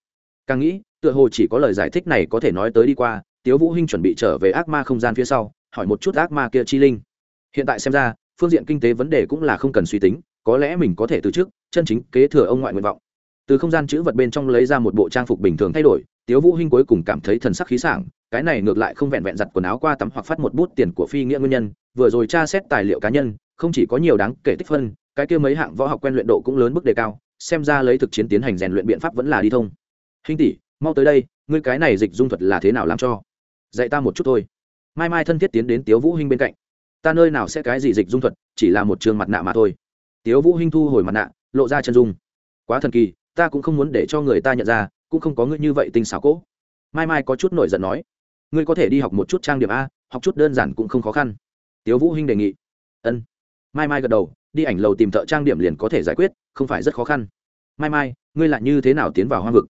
Càng nghĩ, tựa hồ chỉ có lời giải thích này có thể nói tới đi qua, tiếu vũ hinh chuẩn bị trở về ác ma không gian phía sau, hỏi một chút ác ma kia chi linh. Hiện tại xem ra, phương diện kinh tế vấn đề cũng là không cần suy tính, có lẽ mình có thể từ trước, chân chính kế thừa ông ngoại nguyện vọng. Từ không gian chữ vật bên trong lấy ra một bộ trang phục bình thường thay đổi, tiếu vũ hinh cuối cùng cảm thấy thần sắc khí sảng cái này ngược lại không vẹn vẹn giặt quần áo qua tắm hoặc phát một bút tiền của phi nghĩa nguyên nhân, vừa rồi tra xét tài liệu cá nhân, không chỉ có nhiều đáng kể tích phân, cái kia mấy hạng võ học quen luyện độ cũng lớn mức đề cao, xem ra lấy thực chiến tiến hành rèn luyện biện pháp vẫn là đi thông. Hình tỷ, mau tới đây, ngươi cái này dịch dung thuật là thế nào làm cho? Dạy ta một chút thôi. Mai mai thân thiết tiến đến tiếu vũ hinh bên cạnh. Ta nơi nào sẽ cái gì dịch dung thuật, chỉ là một trường mặt nạ mà thôi. Tiếu vũ hinh thu hồi mặt nạ, lộ ra chân dung. Quá thần kỳ, ta cũng không muốn để cho người ta nhận ra, cũng không có ngươi như vậy tinh xảo cố. Mai mai có chút nổi giận nói ngươi có thể đi học một chút trang điểm a, học chút đơn giản cũng không khó khăn. Tiếu vũ hinh đề nghị. Ân. Mai mai gật đầu, đi ảnh lầu tìm thợ trang điểm liền có thể giải quyết, không phải rất khó khăn. Mai mai, ngươi lại như thế nào tiến vào hoang vực?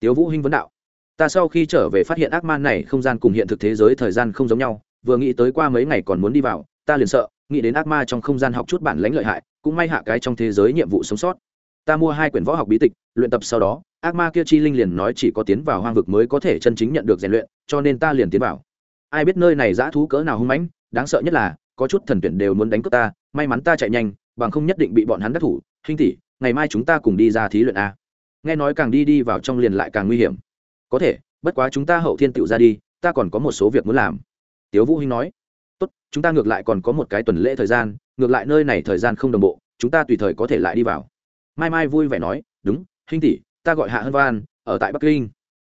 Tiếu vũ hinh vấn đạo. Ta sau khi trở về phát hiện ác man này không gian cùng hiện thực thế giới thời gian không giống nhau, vừa nghĩ tới qua mấy ngày còn muốn đi vào, ta liền sợ, nghĩ đến ác ma trong không gian học chút bản lãnh lợi hại, cũng may hạ cái trong thế giới nhiệm vụ sống sót. Ta mua hai quyển võ học bí tịch, luyện tập sau đó, ác ma kia chi linh liền nói chỉ có tiến vào hoang vực mới có thể chân chính nhận được rèn luyện cho nên ta liền tiến vào. Ai biết nơi này dã thú cỡ nào hung mãnh, đáng sợ nhất là, có chút thần tuyển đều muốn đánh cướp ta, may mắn ta chạy nhanh, bằng không nhất định bị bọn hắn đắc thủ. Hình tỷ, ngày mai chúng ta cùng đi ra thí luyện a. Nghe nói càng đi đi vào trong liền lại càng nguy hiểm. Có thể, bất quá chúng ta hậu thiên tựu ra đi, ta còn có một số việc muốn làm. Tiếu vũ hinh nói. Tốt, chúng ta ngược lại còn có một cái tuần lễ thời gian, ngược lại nơi này thời gian không đồng bộ, chúng ta tùy thời có thể lại đi vào. Mai mai vui vẻ nói. Đúng, Hinh tỷ, ta gọi hạ hân văn, ở tại bắc kinh.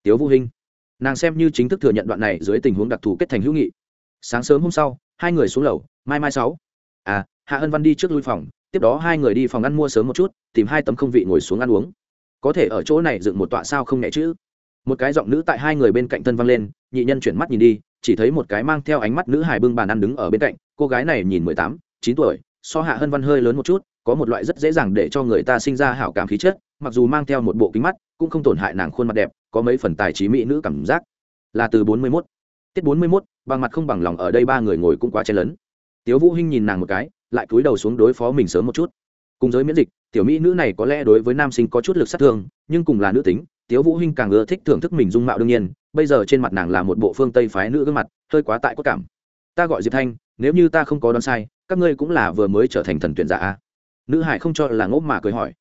Tiếu vũ hinh nàng xem như chính thức thừa nhận đoạn này dưới tình huống đặc thù kết thành hữu nghị. Sáng sớm hôm sau, hai người xuống lầu, mai mai sáu. À hạ hân văn đi trước lui phòng, tiếp đó hai người đi phòng ăn mua sớm một chút, tìm hai tấm không vị ngồi xuống ăn uống. Có thể ở chỗ này dựng một tọa sao không nhẹ chứ? Một cái giọng nữ tại hai người bên cạnh thân văng lên, nhị nhân chuyển mắt nhìn đi, chỉ thấy một cái mang theo ánh mắt nữ hài bưng bàn ăn đứng ở bên cạnh, cô gái này nhìn mười tám, chín tuổi, so hạ hân văn hơi lớn một chút, có một loại rất dễ dàng để cho người ta sinh ra hảo cảm khí chất mặc dù mang theo một bộ kính mắt, cũng không tổn hại nàng khuôn mặt đẹp, có mấy phần tài trí mỹ nữ cảm giác. Là từ bốn mươi mốt. Tiết bốn mươi mốt, bằng mặt không bằng lòng ở đây ba người ngồi cũng quá chen lấn. Tiếu vũ hinh nhìn nàng một cái, lại cúi đầu xuống đối phó mình sớm một chút. Cùng giới miễn dịch, tiểu mỹ nữ này có lẽ đối với nam sinh có chút lực sát thương, nhưng cùng là nữ tính, tiếu vũ hinh càng ưa thích thưởng thức mình dung mạo đương nhiên, bây giờ trên mặt nàng là một bộ phương tây phái nữ gương mặt, hơi quá tại cốt cảm. Ta gọi diệp thanh, nếu như ta không có đoán sai, các ngươi cũng là vừa mới trở thành thần tuyển giả nữ hải không cho là ngốc mà cười hỏi.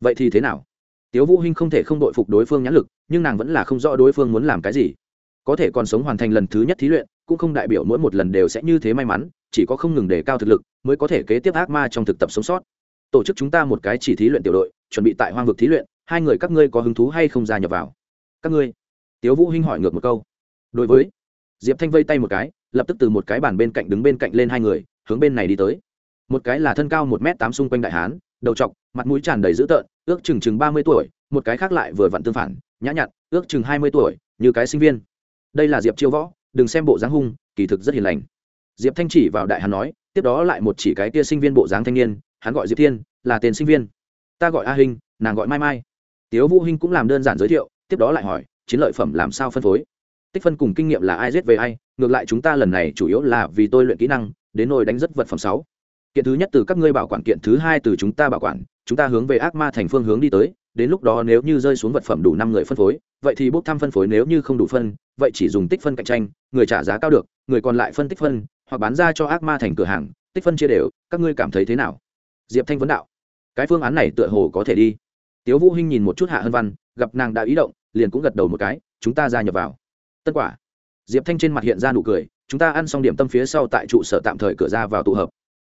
Vậy thì thế nào? Tiếu vũ hinh không thể không đội phục đối phương nhãn lực, nhưng nàng vẫn là không rõ đối phương muốn làm cái gì. Có thể còn sống hoàn thành lần thứ nhất thí luyện, cũng không đại biểu mỗi một lần đều sẽ như thế may mắn, chỉ có không ngừng đề cao thực lực mới có thể kế tiếp ác ma trong thực tập sống sót. Tổ chức chúng ta một cái chỉ thí luyện tiểu đội, chuẩn bị tại hoang vực thí luyện, hai người các ngươi có hứng thú hay không gia nhập vào? Các ngươi. Tiếu vũ hinh hỏi ngược một câu. Đối với, diệp thanh vây tay một cái, lập tức từ một cái bàn bên cạnh đứng bên cạnh lên hai người, hướng bên này đi tới. Một cái là thân cao một m tám xung quanh đại hán, đầu trọc mặt mũi tràn đầy dữ tợn, ước chừng chừng ba mươi tuổi, một cái khác lại vừa vặn tương phản, nhã nhặn, ước chừng hai mươi tuổi, như cái sinh viên. Đây là diệp chiêu võ, đừng xem bộ dáng hung, kỳ thực rất hiền lành. Diệp thanh chỉ vào đại hắn nói, tiếp đó lại một chỉ cái kia sinh viên bộ dáng thanh niên, hắn gọi diệp thiên, là tên sinh viên. Ta gọi a hình nàng gọi mai mai. Tiếu vũ hinh cũng làm đơn giản giới thiệu, tiếp đó lại hỏi, chiến lợi phẩm làm sao phân phối? Tích phân cùng kinh nghiệm là ai giết về ai, ngược lại chúng ta lần này chủ yếu là vì tôi luyện kỹ năng, đến nồi đánh rất vật phẩm sáu. Kiện thứ nhất từ các ngươi bảo quản, kiện thứ hai từ chúng ta bảo quản chúng ta hướng về ác ma thành phương hướng đi tới, đến lúc đó nếu như rơi xuống vật phẩm đủ năm người phân phối, vậy thì bốc thăm phân phối nếu như không đủ phân, vậy chỉ dùng tích phân cạnh tranh, người trả giá cao được, người còn lại phân tích phân, hoặc bán ra cho ác ma thành cửa hàng, tích phân chia đều, các ngươi cảm thấy thế nào? Diệp thanh vấn đạo. Cái phương án này tựa hồ có thể đi. Tiếu vũ hinh nhìn một chút hạ hân văn, gặp nàng đã ý động, liền cũng gật đầu một cái, chúng ta gia nhập vào. Tân quả. Diệp thanh trên mặt hiện ra nụ cười, chúng ta ăn xong điểm tâm phía sau tại trụ sở tạm thời cửa ra vào tụ hợp.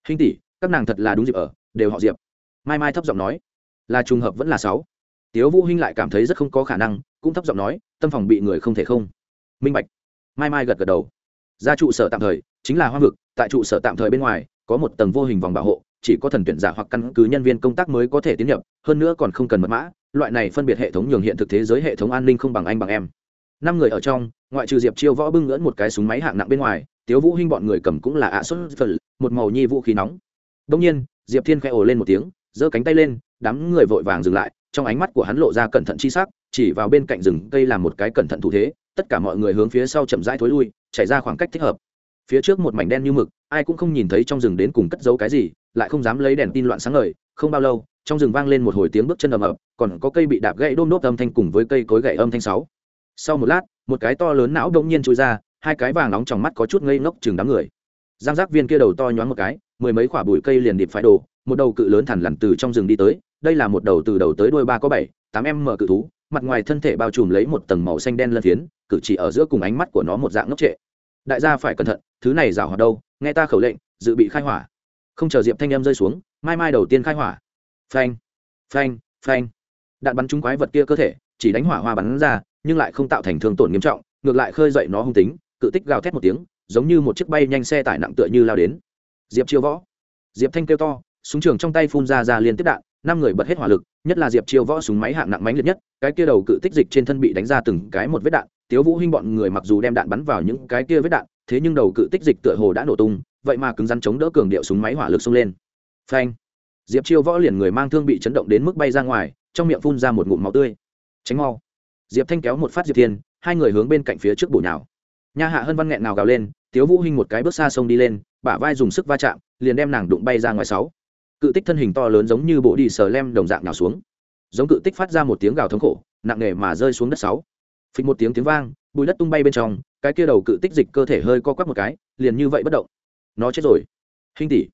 Hinh tỷ, các nàng thật là đúng dịp ở, đều họ diệp mai mai thấp giọng nói, là trùng hợp vẫn là sáu. Tiếu vũ hinh lại cảm thấy rất không có khả năng, cũng thấp giọng nói, tâm phòng bị người không thể không. Minh bạch. Mai mai gật gật đầu. Ra trụ sở tạm thời chính là hoa vực, tại trụ sở tạm thời bên ngoài, có một tầng vô hình vòng bảo hộ, chỉ có thần tuyển giả hoặc căn cứ nhân viên công tác mới có thể tiến nhập, hơn nữa còn không cần mật mã, loại này phân biệt hệ thống nhường hiện thực thế giới hệ thống an ninh không bằng anh bằng em. Năm người ở trong, ngoại trừ diệp chiêu võ bưng ngưỡn một cái súng máy hạng nặng bên ngoài, tiếu vũ hinh bọn người cầm cũng là ạ xuất phật, một màu nhi vũ khí nóng. Đông nhiên, diệp thiên khẽ ồ lên một tiếng giơ cánh tay lên, đám người vội vàng dừng lại, trong ánh mắt của hắn lộ ra cẩn thận chi sắc, chỉ vào bên cạnh rừng cây làm một cái cẩn thận thủ thế, tất cả mọi người hướng phía sau chậm rãi thối lui, chạy ra khoảng cách thích hợp. Phía trước một mảnh đen như mực, ai cũng không nhìn thấy trong rừng đến cùng cất giấu cái gì, lại không dám lấy đèn tin loạn sáng ngời, không bao lâu, trong rừng vang lên một hồi tiếng bước chân ầm ập còn có cây bị đạp gãy đôm đốp âm thanh cùng với cây cối gãy âm thanh sáu. Sau một lát, một cái to lớn não đông nhiên trôi ra, hai cái vàng nóng trong mắt có chút ngây ngốc chừng đám người. Giang giác viên kia đầu to nhoáng một cái, mười mấy quả bụi cây liền điệp phải đổ một đầu cự lớn thằn lằn từ trong rừng đi tới, đây là một đầu từ đầu tới đuôi ba có bảy, tám em mở cự thú, mặt ngoài thân thể bao trùm lấy một tầng màu xanh đen lân phiến, cử chỉ ở giữa cùng ánh mắt của nó một dạng ngốc trệ. Đại gia phải cẩn thận, thứ này rào hoạt đâu, nghe ta khẩu lệnh, dự bị khai hỏa. Không chờ diệp thanh em rơi xuống, mai mai đầu tiên khai hỏa. Phanh phanh phanh. Đạn bắn trúng quái vật kia cơ thể, chỉ đánh hỏa hoa bắn ra, nhưng lại không tạo thành thương tổn nghiêm trọng, ngược lại khơi dậy nó hung tính, cự tích gào thét một tiếng, giống như một chiếc bay nhanh xe tải nặng tựa như lao đến. Diệp chiêu võ. Diệp thanh kêu to súng trường trong tay phun ra ra liên tiếp đạn, năm người bật hết hỏa lực, nhất là diệp chiêu võ súng máy hạng nặng mánh liệt nhất, cái kia đầu cự tích dịch trên thân bị đánh ra từng cái một vết đạn, tiếu vũ hinh bọn người mặc dù đem đạn bắn vào những cái kia vết đạn, thế nhưng đầu cự tích dịch tựa hồ đã nổ tung, vậy mà cứng rắn chống đỡ cường điệu súng máy hỏa lực xông lên. Phanh! Diệp chiêu võ liền người mang thương bị chấn động đến mức bay ra ngoài, trong miệng phun ra một ngụm máu tươi. Tránh mau! Diệp thanh kéo một phát diệp thiên, hai người hướng bên cạnh phía trước bổ nhào. Nha hạ hân văn nghẹn nào gào lên, tiếu vũ hinh một cái bước xa sông đi lên, bả vai dùng sức va chạm, liền đem nàng đụng bay ra ngoài sáu cự tích thân hình to lớn giống như bộ đi sờ lem đồng dạng nào xuống. Giống cự tích phát ra một tiếng gào thống khổ nặng nề mà rơi xuống đất sáu. Phịch một tiếng tiếng vang bùi đất tung bay bên trong cái kia đầu cự tích dịch cơ thể hơi co quắp một cái liền như vậy bất động. Nó chết rồi. Hinh tỷ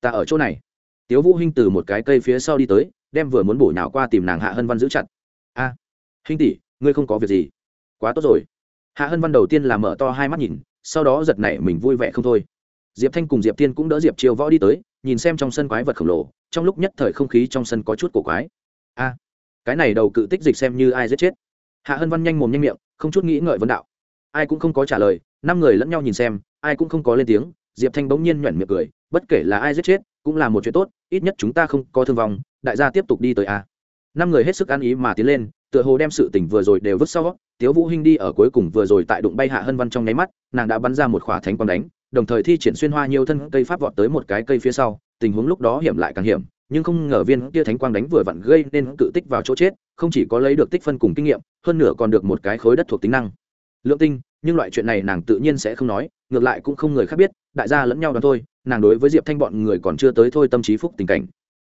ta ở chỗ này. Tiếu vũ hinh từ một cái cây phía sau đi tới đem vừa muốn bổ nhào qua tìm nàng hạ hân văn giữ chặt. A à, hinh tỷ ngươi không có việc gì. Quá tốt rồi. Hạ hân văn đầu tiên là mở to hai mắt nhìn sau đó giật nảy mình vui vẻ không thôi. Diệp thanh cùng diệp tiên cũng đỡ diệp chiêu võ đi tới nhìn xem trong sân quái vật khổng lồ, trong lúc nhất thời không khí trong sân có chút cổ quái. A, cái này đầu cự tích dịch xem như ai giết chết? Hạ hân văn nhanh mồm nhanh miệng, không chút nghĩ ngợi vấn đạo. Ai cũng không có trả lời, năm người lẫn nhau nhìn xem, ai cũng không có lên tiếng, diệp thanh bỗng nhiên nhoẻn miệng cười, bất kể là ai giết chết, cũng là một chuyện tốt, ít nhất chúng ta không có thương vong, đại gia tiếp tục đi tới a. Năm người hết sức ăn ý mà tiến lên, tựa hồ đem sự tình vừa rồi đều vứt sau, tiếu vũ hinh đi ở cuối cùng vừa rồi tại đụng bay hạ hân văn trong nháy mắt, nàng đã bắn ra một khỏa thánh quang đánh đồng thời thi triển xuyên hoa nhiều thân cây pháp vọt tới một cái cây phía sau, tình huống lúc đó hiểm lại càng hiểm, nhưng không ngờ viên kia thánh quang đánh vừa vặn gây nên cự tích vào chỗ chết, không chỉ có lấy được tích phân cùng kinh nghiệm, hơn nửa còn được một cái khối đất thuộc tính năng. Lượng tinh, nhưng loại chuyện này nàng tự nhiên sẽ không nói, ngược lại cũng không người khác biết, đại gia lẫn nhau đó thôi, nàng đối với diệp thanh bọn người còn chưa tới thôi tâm trí phúc tình cảnh.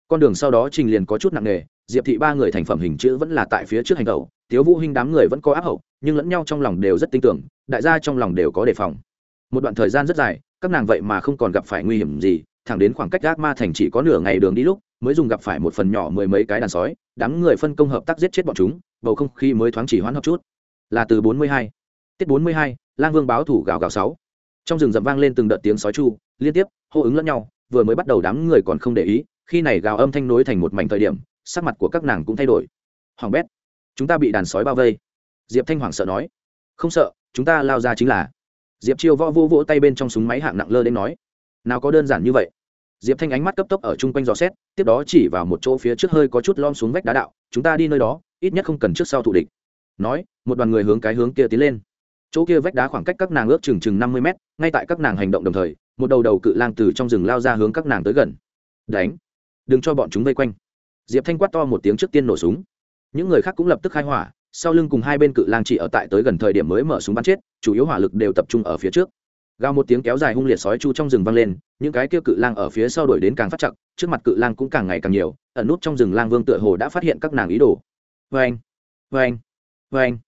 Con đường sau đó trình liền có chút nặng nề, diệp thị ba người thành phẩm hình chữ vẫn là tại phía trước hành tẩu, tiếu vũ hinh đám người vẫn có áp hậu, nhưng lẫn nhau trong lòng đều rất tin tưởng, đại gia trong lòng đều có đề phòng một đoạn thời gian rất dài, các nàng vậy mà không còn gặp phải nguy hiểm gì, thẳng đến khoảng cách gác ma thành chỉ có nửa ngày đường đi lúc, mới dùng gặp phải một phần nhỏ mười mấy cái đàn sói, đám người phân công hợp tác giết chết bọn chúng, bầu không khí mới thoáng chỉ hoãn hợp chút. Là từ bốn mươi hai, tiết bốn mươi hai, lang vương báo thủ gào gào sáu. Trong rừng rậm vang lên từng đợt tiếng sói chu, liên tiếp, hô ứng lẫn nhau, vừa mới bắt đầu đám người còn không để ý, khi này gào âm thanh nối thành một mảnh thời điểm, sắc mặt của các nàng cũng thay đổi. Hoàng bét, chúng ta bị đàn sói bao vây. Diệp thanh hoàng sợ nói, không sợ, chúng ta lao ra chính là diệp chiêu võ vô vỗ tay bên trong súng máy hạng nặng lơ đến nói, nào có đơn giản như vậy. Diệp thanh ánh mắt cấp tốc ở chung quanh dò xét, tiếp đó chỉ vào một chỗ phía trước hơi có chút lom xuống vách đá đạo, chúng ta đi nơi đó, ít nhất không cần trước sau thủ địch. Nói, một đoàn người hướng cái hướng kia tiến lên. Chỗ kia vách đá khoảng cách các nàng ước chừng chừng năm mươi mét, ngay tại các nàng hành động đồng thời, một đầu đầu cự lang từ trong rừng lao ra hướng các nàng tới gần. Đánh! Đừng cho bọn chúng vây quanh. Diệp thanh quát to một tiếng trước tiên nổ súng. Những người khác cũng lập tức khai hỏa sau lưng cùng hai bên cự lang chỉ ở tại tới gần thời điểm mới mở súng bắn chết, chủ yếu hỏa lực đều tập trung ở phía trước. Gào một tiếng kéo dài hung liệt sói chu trong rừng vang lên, những cái kia cự lang ở phía sau đuổi đến càng phát chặt trước mặt cự lang cũng càng ngày càng nhiều, ẩn nút trong rừng lang vương tựa hồ đã phát hiện các nàng ý đồ. Vê anh vê anh vê anh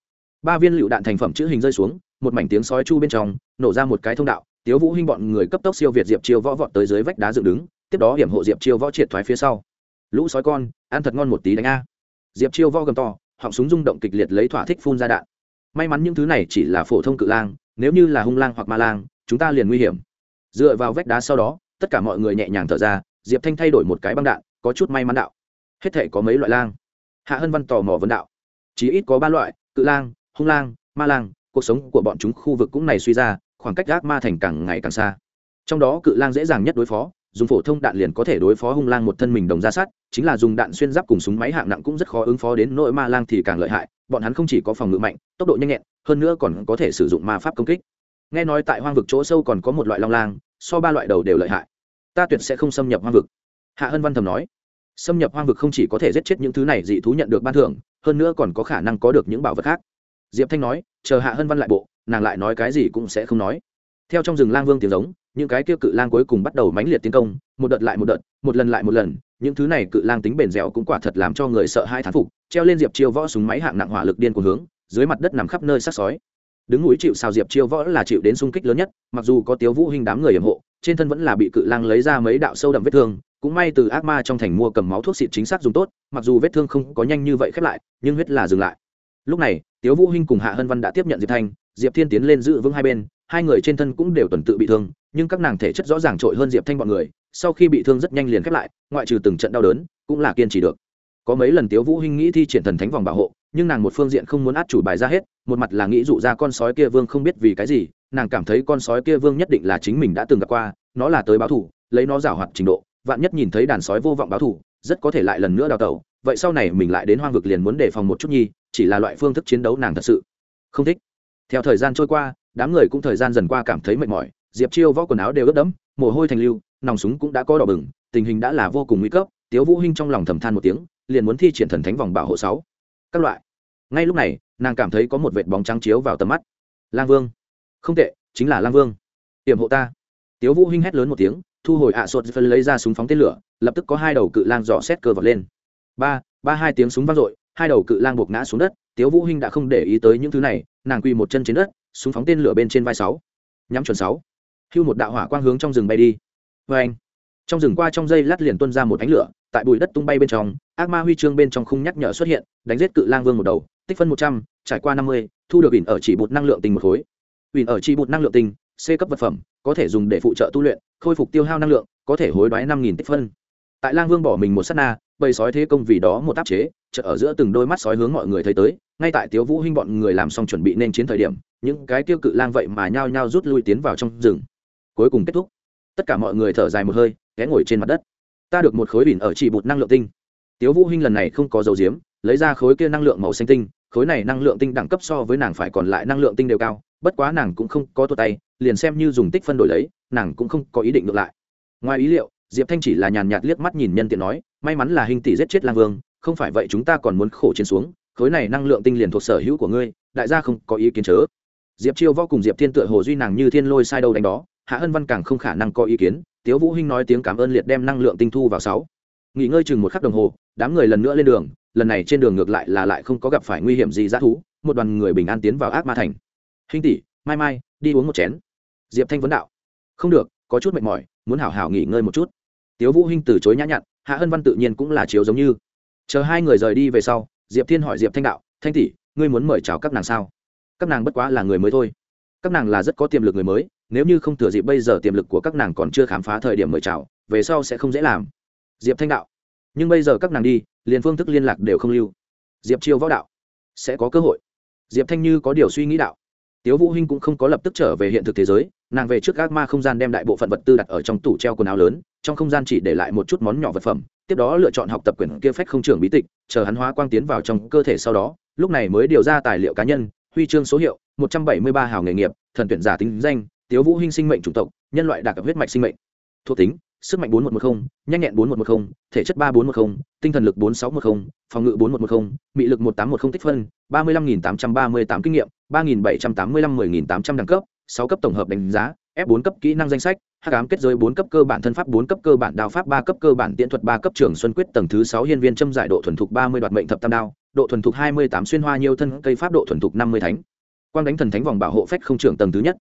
ba viên lựu đạn thành phẩm chữ hình rơi xuống, một mảnh tiếng sói chu bên trong, nổ ra một cái thông đạo, tiếu vũ hinh bọn người cấp tốc siêu việt diệp chiêu võ vọt tới dưới vách đá dựng đứng, tiếp đó hiểm hộ diệp chiêu võ triệt thoái phía sau. Lũ sói con, ăn thật ngon một tí đánh a. Diệp chiêu võ gầm to họng súng rung động kịch liệt lấy thỏa thích phun ra đạn. May mắn những thứ này chỉ là phổ thông cự lang, nếu như là hung lang hoặc ma lang, chúng ta liền nguy hiểm. Dựa vào vách đá sau đó, tất cả mọi người nhẹ nhàng thở ra, diệp thanh thay đổi một cái băng đạn, có chút may mắn đạo. Hết thể có mấy loại lang? Hạ hân văn tò mò vấn đạo. Chỉ ít có ba loại, cự lang, hung lang, ma lang, cuộc sống của bọn chúng khu vực cũng này suy ra, khoảng cách gác ma thành càng ngày càng xa. Trong đó cự lang dễ dàng nhất đối phó dùng phổ thông đạn liền có thể đối phó hung lang một thân mình đồng ra sát, chính là dùng đạn xuyên giáp cùng súng máy hạng nặng cũng rất khó ứng phó đến nỗi ma lang thì càng lợi hại, bọn hắn không chỉ có phòng ngự mạnh, tốc độ nhanh nhẹn, hơn nữa còn có thể sử dụng ma pháp công kích. Nghe nói tại hoang vực chỗ sâu còn có một loại long lang, so ba loại đầu đều lợi hại. Ta tuyệt sẽ không xâm nhập hoang vực. Hạ hân văn thầm nói. Xâm nhập hoang vực không chỉ có thể giết chết những thứ này dị thú nhận được ban thưởng, hơn nữa còn có khả năng có được những bảo vật khác. Diệp thanh nói, chờ hạ hân văn lại bộ, nàng lại nói cái gì cũng sẽ không nói. Theo trong rừng lang vương tiếng giống những cái kia cự lang cuối cùng bắt đầu mãnh liệt tiến công, một đợt lại một đợt, một lần lại một lần, những thứ này cự lang tính bền dẻo cũng quả thật làm cho người sợ hai thán phục, treo lên diệp chiêu võ súng máy hạng nặng hỏa lực điên cuồng hướng, dưới mặt đất nằm khắp nơi sát sói. Đứng núi chịu sao diệp chiêu võ là chịu đến sung kích lớn nhất, mặc dù có tiếu vũ hình đám người hiểm hộ, trên thân vẫn là bị cự lang lấy ra mấy đạo sâu đậm vết thương, cũng may từ ác ma trong thành mua cầm máu thuốc xịt chính xác dùng tốt, mặc dù vết thương không có nhanh như vậy khép lại, nhưng huyết là dừng lại. Lúc này, tiếu vũ hinh cùng hạ hân văn đã tiếp nhận diệp thanh, diệp thiên tiến lên giữ vững hai bên hai người trên thân cũng đều tuần tự bị thương, nhưng các nàng thể chất rõ ràng trội hơn diệp thanh bọn người, sau khi bị thương rất nhanh liền khép lại, ngoại trừ từng trận đau đớn, cũng là kiên trì được. Có mấy lần tiếu vũ hinh nghĩ thi triển thần thánh vòng bảo hộ, nhưng nàng một phương diện không muốn át chủ bài ra hết, một mặt là nghĩ dụ ra con sói kia vương không biết vì cái gì, nàng cảm thấy con sói kia vương nhất định là chính mình đã từng gặp qua, nó là tới báo thù, lấy nó giảo hoạt trình độ, vạn nhất nhìn thấy đàn sói vô vọng báo thù, rất có thể lại lần nữa đào tẩu, vậy sau này mình lại đến hoang vực liền muốn đề phòng một chút nhi, chỉ là loại phương thức chiến đấu nàng thật sự không thích. Theo thời gian trôi qua đám người cũng thời gian dần qua cảm thấy mệt mỏi, diệp chiêu võ quần áo đều ướt đẫm, mồ hôi thành lưu, nòng súng cũng đã có đỏ bừng, tình hình đã là vô cùng nguy cấp, tiếu vũ hinh trong lòng thầm than một tiếng, liền muốn thi triển thần thánh vòng bảo hộ sáu. Các loại. Ngay lúc này, nàng cảm thấy có một vệt bóng trắng chiếu vào tầm mắt. Lang vương. Không tệ, chính là lang vương. Tiềm hộ ta. Tiếu vũ hinh hét lớn một tiếng, thu hồi ạ à sột phân lấy ra súng phóng tên lửa, lập tức có hai đầu cự lang dò xét cơ vọt lên. Ba ba hai tiếng súng vang dội, hai đầu cự lang buộc ngã xuống đất, tiếu vũ hinh đã không để ý tới những thứ này, nàng quỳ một chân trên đất súng phóng tên lửa bên trên vai sáu, nhắm chuẩn sáu. Hưu một đạo hỏa quang hướng trong rừng bay đi. Vê anh, trong rừng qua trong dây lát liền tuôn ra một ánh lửa, tại bụi đất tung bay bên trong, ác ma huy chương bên trong khung nhắc nhở xuất hiện, đánh giết cự lang vương một đầu, tích phân một trăm, trải qua năm mươi, thu được ỉn ở chỉ bột năng lượng tinh một khối. Ỉn ở chỉ bột năng lượng tinh c cấp vật phẩm, có thể dùng để phụ trợ tu luyện, khôi phục tiêu hao năng lượng, có thể hối đoái năm nghìn tích phân. Tại lang vương bỏ mình một s á t na, bầy sói thế công vì đó một áp chế chợ ở giữa từng đôi mắt sói hướng mọi người thấy tới ngay tại tiếu vũ hinh bọn người làm xong chuẩn bị nên chiến thời điểm, những cái tiêu cự lang vậy mà nhao nhao rút lui tiến vào trong rừng. Cuối cùng kết thúc. Tất cả mọi người thở dài một hơi, ghé ngồi trên mặt đất. Ta được một khối bỉn ở chỉ bụt năng lượng tinh. Tiếu vũ hinh lần này không có dầu diếm lấy ra khối kia năng lượng màu xanh tinh, khối này năng lượng tinh đẳng cấp so với nàng phải còn lại năng lượng tinh đều cao, bất quá nàng cũng không có tua tay, liền xem như dùng tích phân đổi lấy, nàng cũng không có ý định ngược lại. Ngoài ý liệu, diệp thanh chỉ là nhàn nhạt liếc mắt nhìn nhân tiện nói, may mắn là hình tỷ giết chết lang vương, không phải vậy chúng ta còn muốn khổ chiến xuống khối này năng lượng tinh liền thuộc sở hữu của ngươi, đại gia không có ý kiến chớ. Diệp chiêu võ cùng diệp thiên tựa hồ duy nàng như thiên lôi sai đâu đánh đó, hạ hân văn càng không khả năng có ý kiến, tiếu vũ hinh nói tiếng cảm ơn liệt đem năng lượng tinh thu vào sáu. Nghỉ ngơi chừng một khắc đồng hồ, đám người lần nữa lên đường, lần này trên đường ngược lại là lại không có gặp phải nguy hiểm gì dã thú, một đoàn người bình an tiến vào ác ma thành. Hinh tỷ, mai mai, đi uống một chén. Diệp thanh vấn đạo. Không được, có chút mệt mỏi, muốn hảo hảo nghỉ ngơi một chút. Tiếu vũ hinh từ chối nhã nhặn, hạ hân văn tự nhiên cũng là chiếu giống như. Chờ hai người rời đi về sau diệp thiên hỏi diệp thanh đạo, thanh tỷ, ngươi muốn mời chào các nàng sao? Các nàng bất quá là người mới thôi. Các nàng là rất có tiềm lực người mới, nếu như không thừa dịp bây giờ tiềm lực của các nàng còn chưa khám phá thời điểm mời chào, về sau sẽ không dễ làm. Diệp thanh đạo, nhưng bây giờ các nàng đi, liền phương thức liên lạc đều không lưu. Diệp chiêu võ đạo, sẽ có cơ hội. Diệp thanh như có điều suy nghĩ đạo tiếu vũ hinh cũng không có lập tức trở về hiện thực thế giới, nàng về trước ác ma không gian đem đại bộ phận vật tư đặt ở trong tủ treo quần áo lớn, trong không gian chỉ để lại một chút món nhỏ vật phẩm, tiếp đó lựa chọn học tập quyển kia phách không trưởng bí tịch, chờ hắn hóa quang tiến vào trong cơ thể sau đó, lúc này mới điều ra tài liệu cá nhân, huy chương số hiệu, một trăm bảy mươi ba hào nghề nghiệp, thần tuyển giả tính danh, tiếu vũ hinh sinh mệnh chủng tộc, nhân loại đặc huyết mạch sinh mệnh. Thuộc tính, sức mạnh bốn một trăm một mươi nhanh nhẹn bốn một một mươi thể chất ba bốn một mươi tinh thần lực bốn sáu một mươi phòng ngự bốn một một mươi mị lực một tám một mươi tích phân, ba mươi lăm nghìn tám trăm ba mươi tám kinh nghiệm 3785 10800 đẳng cấp, 6 cấp tổng hợp đánh giá, F4 cấp kỹ năng danh sách, Hắc ám kết giới 4 cấp cơ bản thân pháp 4 cấp cơ bản đao pháp 3 cấp cơ bản tiễn thuật 3 cấp trưởng xuân quyết tầng thứ 6 hiên viên châm giải độ thuần thục 30 đoạt mệnh thập tam đao, độ thuần thục 28 xuyên hoa nhiều thân cây pháp độ thuần thục 50 thánh. Quang đánh thần thánh vòng bảo hộ phách không trưởng tầng thứ nhất,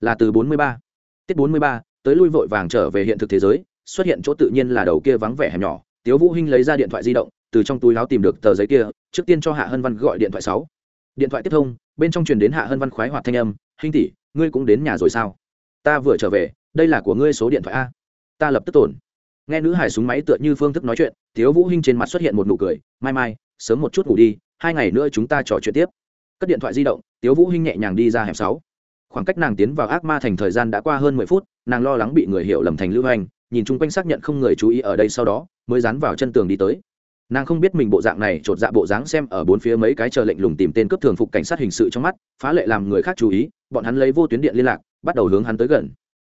là từ 43. Tiết 43, tới lui vội vàng trở về hiện thực thế giới, xuất hiện chỗ tự nhiên là đầu kia vắng vẻ hẻm nhỏ, Tiếu Vũ Hinh lấy ra điện thoại di động, từ trong túi áo tìm được tờ giấy kia, trước tiên cho Hạ Hân Văn gọi điện thoại 6. Điện thoại tiếp thông, bên trong truyền đến hạ hân văn khoái hoạt thanh âm, hinh tỷ, ngươi cũng đến nhà rồi sao? Ta vừa trở về, đây là của ngươi số điện thoại a. Ta lập tức tổn. Nghe nữ hải súng máy tựa như phương thức nói chuyện thiếu vũ hinh trên mặt xuất hiện một nụ cười, mai mai, sớm một chút ngủ đi, hai ngày nữa chúng ta trò chuyện tiếp. Cất điện thoại di động thiếu vũ hinh nhẹ nhàng đi ra hẻm sáu. Khoảng cách nàng tiến vào ác ma thành thời gian đã qua hơn mười phút, nàng lo lắng bị người hiểu lầm thành lưu hành, nhìn chung quanh xác nhận không người chú ý ở đây sau đó, mới dán vào chân tường đi tới nàng không biết mình bộ dạng này chột dạ bộ dáng xem ở bốn phía mấy cái chờ lệnh lùng tìm tên cướp thường phục cảnh sát hình sự trong mắt, phá lệ làm người khác chú ý, bọn hắn lấy vô tuyến điện liên lạc, bắt đầu hướng hắn tới gần.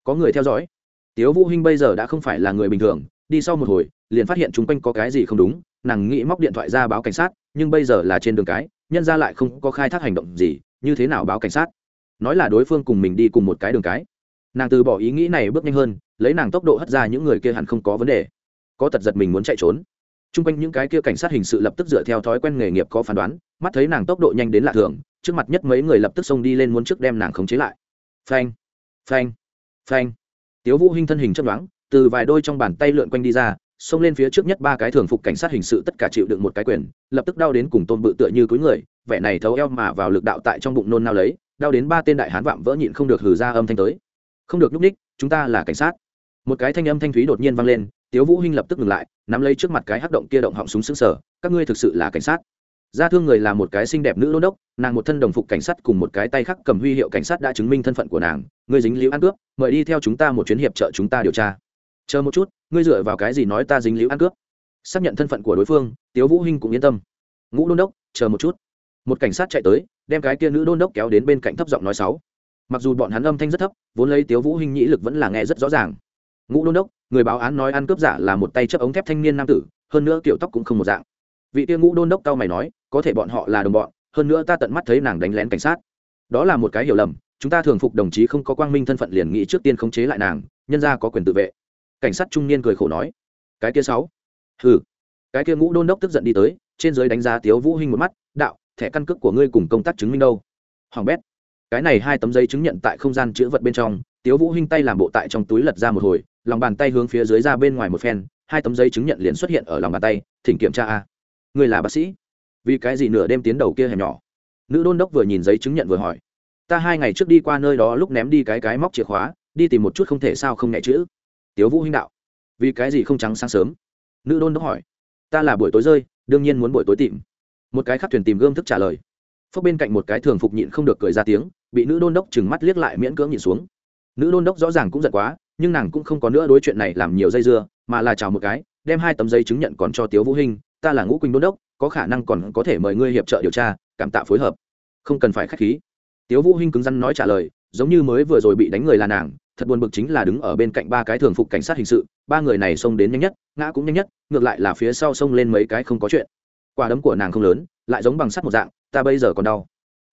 Có người theo dõi. Tiếu vũ hinh bây giờ đã không phải là người bình thường, đi sau một hồi, liền phát hiện chúng quanh có cái gì không đúng, nàng nghĩ móc điện thoại ra báo cảnh sát, nhưng bây giờ là trên đường cái, nhân ra lại không có khai thác hành động gì, như thế nào báo cảnh sát? Nói là đối phương cùng mình đi cùng một cái đường cái. Nàng từ bỏ ý nghĩ này bước nhanh hơn, lấy nàng tốc độ hất ra những người kia hẳn không có vấn đề. Có tật giật mình muốn chạy trốn t r u n g quanh những cái kia cảnh sát hình sự lập tức dựa theo thói quen nghề nghiệp có phán đoán, mắt thấy nàng tốc độ nhanh đến lạ thường, trước mặt nhất mấy người lập tức xông đi lên muốn trước đem nàng khống chế lại. Phanh phanh phanh. Tiếu vũ hinh thân hình chấp đoán từ vài đôi trong bàn tay lượn quanh đi ra, xông lên phía trước nhất ba cái thường phục cảnh sát hình sự tất cả chịu đựng một cái quyền, lập tức đau đến cùng tôn bự tựa như cúi người, vẻ này thấu eo mà vào lực đạo tại trong bụng nôn nao lấy, đau đến ba tên đại hán vạm vỡ nhịn không được hừ ra âm thanh tới. Không được nhúc ních, chúng ta là cảnh sát. Một cái thanh âm thanh thúy đột nhiên vang lên tiếu vũ hinh lập tức ngừng lại, nắm lấy trước mặt cái hắc động kia động họng súng sững sờ, các ngươi thực sự là cảnh sát. Gia thương người là một cái xinh đẹp nữ đô đốc, nàng một thân đồng phục cảnh sát cùng một cái tay khác cầm huy hiệu cảnh sát đã chứng minh thân phận của nàng. Ngươi dính líu ăn cướp, mời đi theo chúng ta một chuyến hiệp trợ chúng ta điều tra. Chờ một chút, ngươi dựa vào cái gì nói ta dính líu ăn cướp? Xác nhận thân phận của đối phương, tiếu vũ hinh cũng yên tâm. Ngũ đô đốc, chờ một chút. Một cảnh sát chạy tới, đem cái kia nữ đô đốc kéo đến bên cạnh thấp giọng nói sáu. Mặc dù bọn hắn âm thanh rất thấp, vốn lấy tiếu vũ hinh nhĩ lực vẫn là nghe rất rõ ràng. Ngũ đô đốc người báo án nói ăn cướp giả là một tay chấp ống thép thanh niên nam tử, hơn nữa kiểu tóc cũng không một dạng. Vị Tiêu ngũ đôn đốc cao mày nói, có thể bọn họ là đồng bọn, hơn nữa ta tận mắt thấy nàng đánh lén cảnh sát. Đó là một cái hiểu lầm, chúng ta thường phục đồng chí không có quang minh thân phận liền nghĩ trước tiên khống chế lại nàng, nhân ra có quyền tự vệ. Cảnh sát trung niên cười khổ nói, cái kia sáu. Hừ. Cái kia ngũ đôn đốc tức giận đi tới, trên dưới đánh giá tiếu vũ hinh một mắt, đạo, thẻ căn cước của ngươi cùng công tác chứng minh đâu? Hoàng bét. Cái này hai tấm giấy chứng nhận tại không gian chữ vật bên trong, tiếu vũ hinh tay làm bộ tại trong túi lật ra một hồi lòng bàn tay hướng phía dưới ra bên ngoài một phen, hai tấm giấy chứng nhận liền xuất hiện ở lòng bàn tay, thỉnh kiểm tra a. Người là bác sĩ? Vì cái gì nửa đêm tiến đầu kia hẻm nhỏ? Nữ đôn đốc vừa nhìn giấy chứng nhận vừa hỏi. Ta hai ngày trước đi qua nơi đó lúc ném đi cái cái móc chìa khóa, đi tìm một chút không thể sao không nhẹ chữ. Tiếu vũ hinh đạo. Vì cái gì không trắng sáng sớm? Nữ đôn đốc hỏi. Ta là buổi tối rơi, đương nhiên muốn buổi tối tìm. Một cái khác thuyền tìm gươm thức trả lời. Phước bên cạnh một cái thường phục nhịn không được cười ra tiếng, bị nữ đôn đốc chừng mắt liếc lại miễn cưỡng nhìn xuống. Nữ đôn đốc rõ ràng cũng giận quá nhưng nàng cũng không có nữa đối chuyện này làm nhiều dây dưa, mà là chào một cái, đem hai tấm giấy chứng nhận còn cho tiếu vũ hinh, ta là ngũ quỳnh đôn đốc, có khả năng còn có thể mời ngươi hiệp trợ điều tra, cảm tạ phối hợp. Không cần phải khách khí. Tiếu vũ hinh cứng rắn nói trả lời, giống như mới vừa rồi bị đánh người là nàng, thật buồn bực chính là đứng ở bên cạnh ba cái thường phục cảnh sát hình sự, ba người này xông đến nhanh nhất, ngã cũng nhanh nhất, ngược lại là phía sau xông lên mấy cái không có chuyện. Quả đấm của nàng không lớn, lại giống bằng sắt một dạng, ta bây giờ còn đau.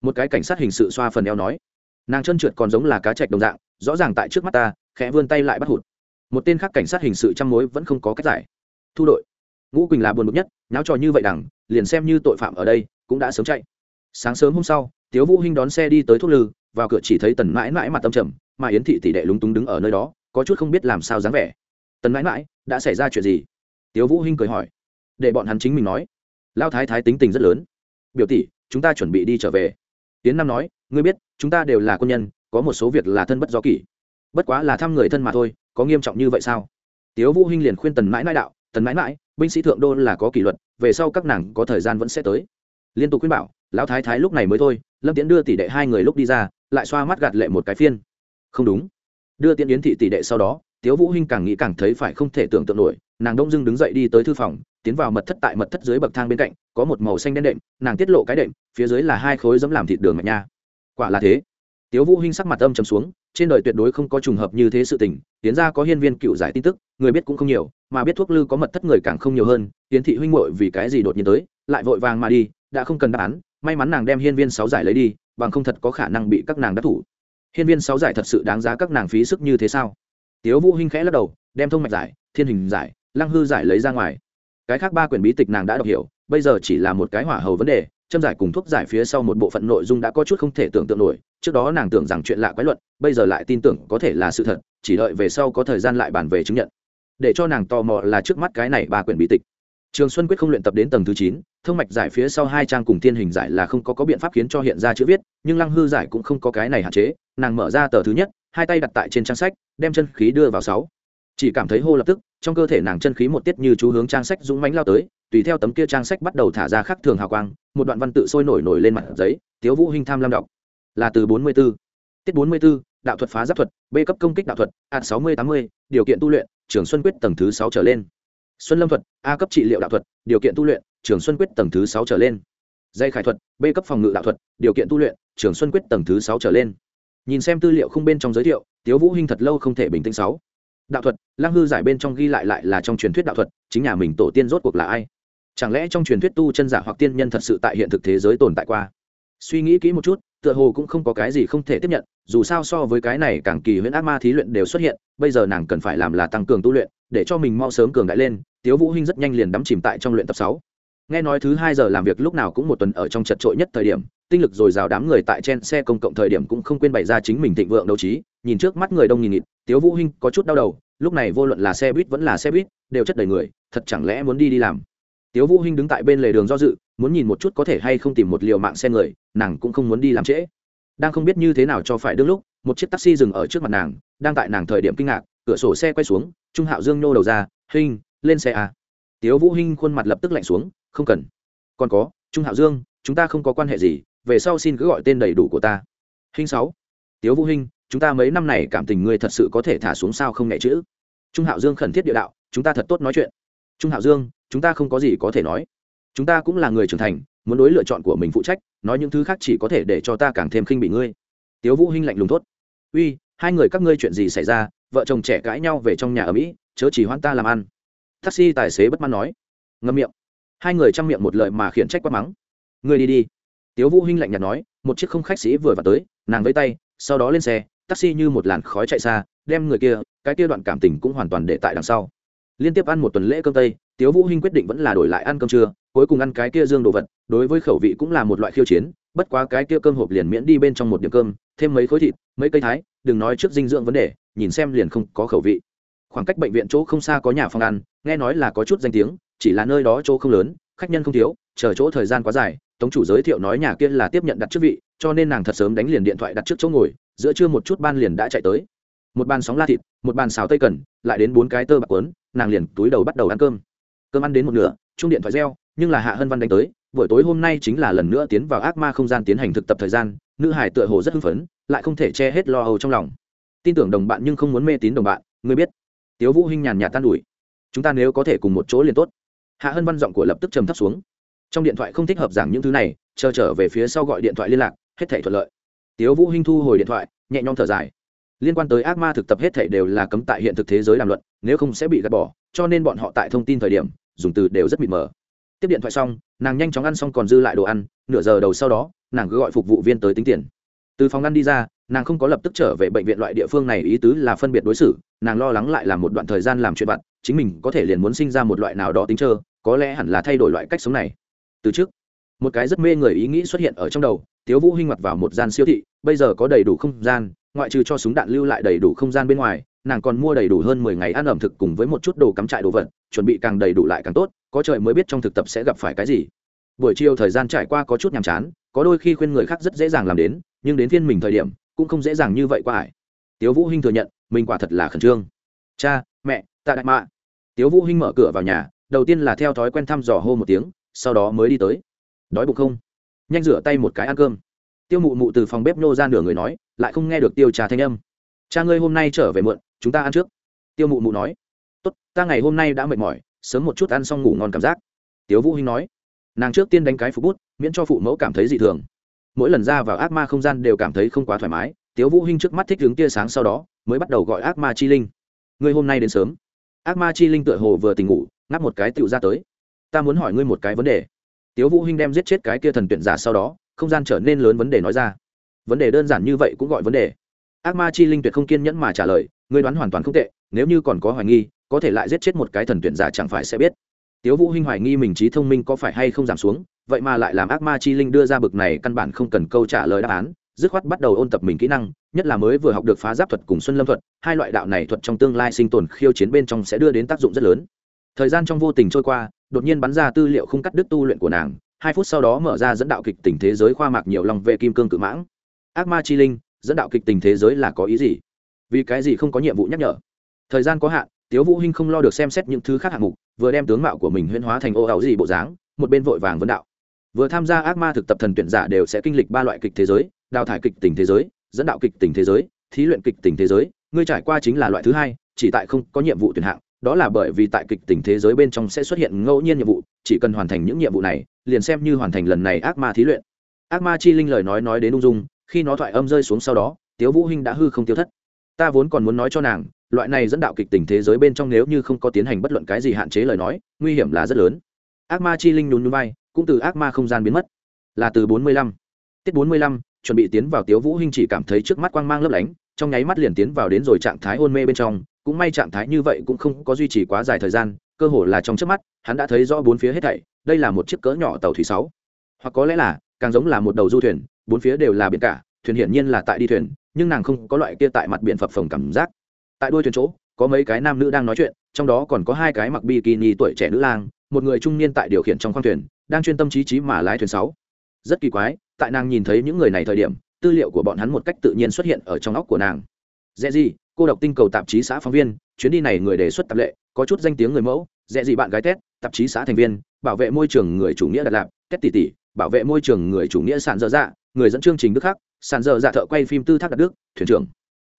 Một cái cảnh sát hình sự xoa phần eo nói, nàng chân trượt còn giống là cá chạch đồng dạng, rõ ràng tại trước mắt ta khẽ vươn tay lại bắt hụt. Một tên khác cảnh sát hình sự trăm mối vẫn không có cách giải. Thu đội. Ngũ quỳnh là buồn bực nhất, nháo trò như vậy đằng, liền xem như tội phạm ở đây, cũng đã sớm chạy. Sáng sớm hôm sau, tiếu vũ hinh đón xe đi tới thuốc lư, vào cửa chỉ thấy tần mãi mãi mặt tâm trầm, mà yến thị tỷ đệ lúng túng đứng ở nơi đó, có chút không biết làm sao dáng vẻ. Tần mãi mãi, đã xảy ra chuyện gì? Tiếu vũ hinh cười hỏi. Để bọn hắn chính mình nói. Lao thái thái tính tình rất lớn. Biểu tỷ, chúng ta chuẩn bị đi trở về. Tiến nam nói. Ngươi biết, chúng ta đều là quân nhân, có một số việc là thân bất do kỷ bất quá là thăm người thân mà thôi, có nghiêm trọng như vậy sao? Tiếu vũ hinh liền khuyên tần mãi mãi đạo, tần mãi mãi, binh sĩ thượng đô là có kỷ luật, về sau các nàng có thời gian vẫn sẽ tới. Liên tục khuyên bảo, lão thái thái lúc này mới thôi, lâm tiễn đưa tỷ đệ hai người lúc đi ra, lại xoa mắt gạt lệ một cái phiên. Không đúng. Đưa tiễn yến thị tỷ đệ sau đó, tiếu vũ hinh càng nghĩ càng thấy phải không thể tưởng tượng nổi, nàng đông dưng đứng dậy đi tới thư phòng, tiến vào mật thất tại mật thất dưới bậc thang bên cạnh, có một màu xanh đen đệm, nàng tiết lộ cái đệm, phía dưới là hai khối dẫm làm thịt đường mạch nha. Quả là thế. Tiếu vũ hinh sắc mặt âm trầm xuống trên đời tuyệt đối không có trùng hợp như thế sự tình tiến ra có hiên viên cựu giải tin tức, người biết cũng không nhiều, mà biết thuốc lư có mật thất người càng không nhiều hơn tiến thị huynh muội vì cái gì đột nhiên tới, lại vội vàng mà đi, đã không cần đáp án, may mắn nàng đem hiên viên sáu giải lấy đi, bằng không thật có khả năng bị các nàng đắc thủ. Hiên viên sáu giải thật sự đáng giá các nàng phí sức như thế sao? Tiếu vũ hinh khẽ lắc đầu, đem thông mạch giải, thiên hình giải, lăng hư giải lấy ra ngoài. Cái khác ba quyển bí tịch nàng đã đọc hiểu, bây giờ chỉ là một cái hỏa hầu vấn đề châm giải cùng thuốc giải phía sau một bộ phận nội dung đã có chút không thể tưởng tượng nổi. Trước đó nàng tưởng rằng chuyện lạ quái luận, bây giờ lại tin tưởng có thể là sự thật, chỉ đợi về sau có thời gian lại bàn về chứng nhận. Để cho nàng tò mò là trước mắt cái này ba quyển bí tịch. Trường xuân quyết không luyện tập đến tầng thứ chín, thông mạch giải phía sau hai trang cùng thiên hình giải là không có có biện pháp khiến cho hiện ra chữ viết, nhưng lăng hư giải cũng không có cái này hạn chế. Nàng mở ra tờ thứ nhất, hai tay đặt tại trên trang sách, đem chân khí đưa vào sáu. Chỉ cảm thấy hô lập tức, trong cơ thể nàng chân khí một tiết như chú hướng trang sách dũng mánh lao tới tùy theo tấm kia trang sách bắt đầu thả ra khắc thường hào quang một đoạn văn tự sôi nổi nổi lên mặt giấy tiếu vũ hinh tham lam đọc. Là từ bốn mươi 44. tiết bốn mươi 44, đạo thuật phá giáp thuật b cấp công kích đạo thuật a sáu mươi tám mươi điều kiện tu luyện trường xuân quyết tầng thứ sáu trở lên. Xuân lâm thuật a cấp trị liệu đạo thuật điều kiện tu luyện trường xuân quyết tầng thứ sáu trở lên. Dây khải thuật b cấp phòng ngự đạo thuật điều kiện tu luyện trường xuân quyết tầng thứ sáu trở lên. Nhìn xem tư liệu không bên trong giới thiệu tiếu vũ hinh thật lâu không thể bình tĩnh sáu. Đạo thuật Lang hư giải bên trong ghi lại lại là trong truyền thuyết đạo thuật chính nhà mình tổ tiên rốt cuộc là ai? Chẳng lẽ trong truyền thuyết tu chân giả hoặc tiên nhân thật sự tại hiện thực thế giới tồn tại qua? Suy nghĩ kỹ một chút, tựa hồ cũng không có cái gì không thể tiếp nhận, dù sao so với cái này càng kỳ huyễn ác ma thí luyện đều xuất hiện, bây giờ nàng cần phải làm là tăng cường tu luyện, để cho mình mau sớm cường đại lên, tiếu vũ hinh rất nhanh liền đắm chìm tại trong luyện tập sáu. Nghe nói thứ hai giờ làm việc lúc nào cũng một tuần ở trong chật trội nhất thời điểm, tinh lực dồi dào đám người tại trên xe công cộng thời điểm cũng không quên bày ra chính mình thịnh vượng đấu trí, nhìn trước mắt người đông nghìn nghịt, tiếu vũ hinh có chút đau đầu, lúc này vô luận là xe buýt vẫn là xe buýt, đều chất đầy người, thật chẳng lẽ muốn đi đi làm? Tiếu vũ hinh đứng tại bên lề đường do dự, muốn nhìn một chút có thể hay không tìm một liều mạng xe người, nàng cũng không muốn đi làm trễ. Đang không biết như thế nào cho phải đương lúc, một chiếc taxi dừng ở trước mặt nàng, đang tại nàng thời điểm kinh ngạc, cửa sổ xe quay xuống, trung hạo dương nô đầu ra, hinh, lên xe à. tiếu vũ hinh khuôn mặt lập tức lạnh xuống, không cần. Còn có, trung hạo dương, chúng ta không có quan hệ gì, về sau xin cứ gọi tên đầy đủ của ta. Hinh sáu. Tiếu vũ hinh, chúng ta mấy năm này cảm tình ngươi thật sự có thể thả xuống sao không nhẹ chữ trung hạo dương khẩn thiết địa đạo, chúng ta thật tốt nói chuyện. Trung hạo dương chúng ta không có gì có thể nói. Chúng ta cũng là người trưởng thành, muốn đối lựa chọn của mình phụ trách, nói những thứ khác chỉ có thể để cho ta càng thêm khinh bị ngươi. Tiếu vũ hinh lạnh lùng thốt. Uy, hai người các ngươi chuyện gì xảy ra? Vợ chồng trẻ cãi nhau về trong nhà ở mỹ, chớ chỉ hoãn ta làm ăn. Taxi tài xế bất mãn nói. Ngậm miệng. Hai người chăm miệng một lời mà khiển trách quá mắng. Ngươi đi đi. Tiếu vũ hinh lạnh nhạt nói, một chiếc không khách sĩ vừa vào tới, nàng vẫy tay, sau đó lên xe, taxi như một làn khói chạy xa, đem người kia, cái kia đoạn cảm tình cũng hoàn toàn để tại đằng sau. Liên tiếp ăn một tuần lễ cơm tây tiếu vũ hinh quyết định vẫn là đổi lại ăn cơm trưa, cuối cùng ăn cái kia dương đồ vật, đối với khẩu vị cũng là một loại khiêu chiến, bất quá cái kia cơm hộp liền miễn đi bên trong một điểm cơm, thêm mấy khối thịt, mấy cây thái, đừng nói trước dinh dưỡng vấn đề, nhìn xem liền không có khẩu vị. Khoảng cách bệnh viện chỗ không xa có nhà phòng ăn, nghe nói là có chút danh tiếng, chỉ là nơi đó chỗ không lớn, khách nhân không thiếu, chờ chỗ thời gian quá dài, tống chủ giới thiệu nói nhà kia là tiếp nhận đặt trước vị, cho nên nàng thật sớm đánh liền điện thoại đặt trước chỗ ngồi, giữa trưa một chút ban liền đã chạy tới. Một bàn sóng la thịt, một bàn xào tây cần, lại đến bốn cái tơ bạc quấn nàng liền túi đầu bắt đầu ăn cơm cơm ăn đến một nửa, chung điện thoại reo, nhưng là hạ hân văn đánh tới, buổi tối hôm nay chính là lần nữa tiến vào ác ma không gian tiến hành thực tập thời gian, nữ hải tựa hồ rất hưng phấn, lại không thể che hết lo âu trong lòng. Tin tưởng đồng bạn nhưng không muốn mê tín đồng bạn, ngươi biết, tiếu vũ hinh nhàn nhạt tan ủi, chúng ta nếu có thể cùng một chỗ liền tốt. Hạ hân văn giọng của lập tức trầm thấp xuống. Trong điện thoại không thích hợp giảng những thứ này, chờ trở về phía sau gọi điện thoại liên lạc, hết thảy thuận lợi. Tiếu vũ hinh thu hồi điện thoại, nhẹ nhõm thở dài. Liên quan tới ác ma thực tập hết thảy đều là cấm tại hiện thực thế giới làm luận, nếu không sẽ bị gạt bỏ cho nên bọn họ tại thông tin thời điểm, dùng từ đều rất mịt mờ. Tiếp điện thoại xong, nàng nhanh chóng ăn xong còn dư lại đồ ăn, nửa giờ đầu sau đó, nàng cứ gọi phục vụ viên tới tính tiền. Từ phòng ăn đi ra, nàng không có lập tức trở về bệnh viện loại địa phương này, ý tứ là phân biệt đối xử, nàng lo lắng lại là một đoạn thời gian làm chuyện vặt, chính mình có thể liền muốn sinh ra một loại nào đó tính trơ, có lẽ hẳn là thay đổi loại cách sống này. Từ trước, một cái rất mê người ý nghĩ xuất hiện ở trong đầu, tiếu vũ hinh mặt vào một gian siêu thị, bây giờ có đầy đủ không gian, ngoại trừ cho súng đạn lưu lại đầy đủ không gian bên ngoài nàng còn mua đầy đủ hơn mười ngày ăn ẩm thực cùng với một chút đồ cắm trại đồ vật, chuẩn bị càng đầy đủ lại càng tốt, có trời mới biết trong thực tập sẽ gặp phải cái gì. Buổi chiều thời gian trải qua có chút nhàm chán, có đôi khi khuyên người khác rất dễ dàng làm đến, nhưng đến phiên mình thời điểm, cũng không dễ dàng như vậy qua ải. Tiếu vũ hinh thừa nhận, mình quả thật là khẩn trương. Cha, mẹ tạ đại mạ. Tiếu vũ hinh mở cửa vào nhà, đầu tiên là theo thói quen thăm dò hô một tiếng, sau đó mới đi tới. Đói bụng không? Nhanh rửa tay một cái ăn cơm. Tiêu mụ mụ từ phòng bếp nô ra nửa người nói, lại không nghe được tiêu trà thanh âm. Cha ngươi hôm nay trở về muộn chúng ta ăn trước. Tiêu mụ mụ nói. Tốt, ta ngày hôm nay đã mệt mỏi, sớm một chút ăn xong ngủ ngon cảm giác. Tiếu vũ hinh nói. Nàng trước tiên đánh cái phục bút, miễn cho phụ mẫu cảm thấy dị thường. Mỗi lần ra vào ác ma không gian đều cảm thấy không quá thoải mái, tiếu vũ hinh trước mắt thích hướng tia sáng sau đó, mới bắt đầu gọi ác ma chi linh. Ngươi hôm nay đến sớm. Ác ma chi linh tựa hồ vừa tỉnh ngủ, ngáp một cái tựu ra tới. Ta muốn hỏi ngươi một cái vấn đề. Tiếu vũ hinh đem giết chết cái kia thần tuyển giả sau đó, không gian trở nên lớn vấn đề nói ra. Vấn đề đơn giản như vậy cũng gọi vấn đề. Ác ma chi linh tuyệt không kiên nhẫn mà trả lời ngươi đoán hoàn toàn không tệ, nếu như còn có hoài nghi, có thể lại giết chết một cái thần tuyển giả chẳng phải sẽ biết. Tiếu vũ hinh hoài nghi mình trí thông minh có phải hay không giảm xuống, vậy mà lại làm ác ma chi linh đưa ra bực này căn bản không cần câu trả lời đáp án, dứt khoát bắt đầu ôn tập mình kỹ năng, nhất là mới vừa học được phá giáp thuật cùng xuân lâm thuật, hai loại đạo này thuật trong tương lai sinh tồn khiêu chiến bên trong sẽ đưa đến tác dụng rất lớn. Thời gian trong vô tình trôi qua, đột nhiên bắn ra tư liệu không cắt đứt tu luyện của nàng, hai phút sau đó mở ra dẫn đạo kịch tình thế giới khoa mạc nhiều lòng vệ kim cương cự mãng. Ác ma chi linh, dẫn đạo kịch tình thế giới là có ý gì? Vì cái gì không có nhiệm vụ nhắc nhở? Thời gian có hạn, tiếu vũ hinh không lo được xem xét những thứ khác hạng mục, vừa đem tướng mạo của mình huyễn hóa thành ô ảo gì bộ dáng, một bên vội vàng vấn đạo. Vừa tham gia ác ma thực tập thần tuyển giả đều sẽ kinh lịch ba loại kịch thế giới, đào thải kịch tình thế giới, dẫn đạo kịch tình thế giới, thí luyện kịch tình thế giới, ngươi trải qua chính là loại thứ hai, chỉ tại không có nhiệm vụ tuyển hạng, đó là bởi vì tại kịch tình thế giới bên trong sẽ xuất hiện ngẫu nhiên nhiệm vụ, chỉ cần hoàn thành những nhiệm vụ này, liền xem như hoàn thành lần này ác ma thí luyện. Ác ma chi linh lời nói nói đến ung dung, khi nó thoại âm rơi xuống sau đó, tiếu vũ hinh đã hư không tiêu thất ta vốn còn muốn nói cho nàng loại này dẫn đạo kịch tình thế giới bên trong nếu như không có tiến hành bất luận cái gì hạn chế lời nói nguy hiểm là rất lớn. Ác ma chi linh nhún nhún bay, cũng từ ác ma không gian biến mất. Là từ bốn mươi lăm. Tiết bốn mươi lăm chuẩn bị tiến vào tiếu vũ hinh chỉ cảm thấy trước mắt quang mang lấp lánh trong nháy mắt liền tiến vào đến rồi trạng thái hôn mê bên trong. Cũng may trạng thái như vậy cũng không có duy trì quá dài thời gian cơ hồ là trong trước mắt hắn đã thấy rõ bốn phía hết thảy. Đây là một chiếc cỡ nhỏ tàu thủy sáu. Hoặc có lẽ là càng giống là một đầu du thuyền bốn phía đều là biển cả thuyền hiển nhiên là tại đi thuyền, nhưng nàng không có loại kia tại mặt biển phập phồng cảm giác. Tại đuôi thuyền chỗ, có mấy cái nam nữ đang nói chuyện, trong đó còn có hai cái mặc bikini tuổi trẻ nữ lang, một người trung niên tại điều khiển trong khoang thuyền, đang chuyên tâm trí trí mà lái thuyền sáu. Rất kỳ quái, tại nàng nhìn thấy những người này thời điểm, tư liệu của bọn hắn một cách tự nhiên xuất hiện ở trong óc của nàng. Dễ gì cô độc tinh cầu tạp chí xã phóng viên, chuyến đi này người đề xuất tập lệ, có chút danh tiếng người mẫu. Dễ gì bạn gái tết, tạp chí xã thành viên, bảo vệ môi trường người chủ nghĩa đặt lạp tết tỷ tỷ, bảo vệ môi trường người chủ nghĩa sản dơ dạ người dẫn chương trình đức khắc sàn dơ dạ thợ quay phim tư thác đặt đức, thuyền trưởng.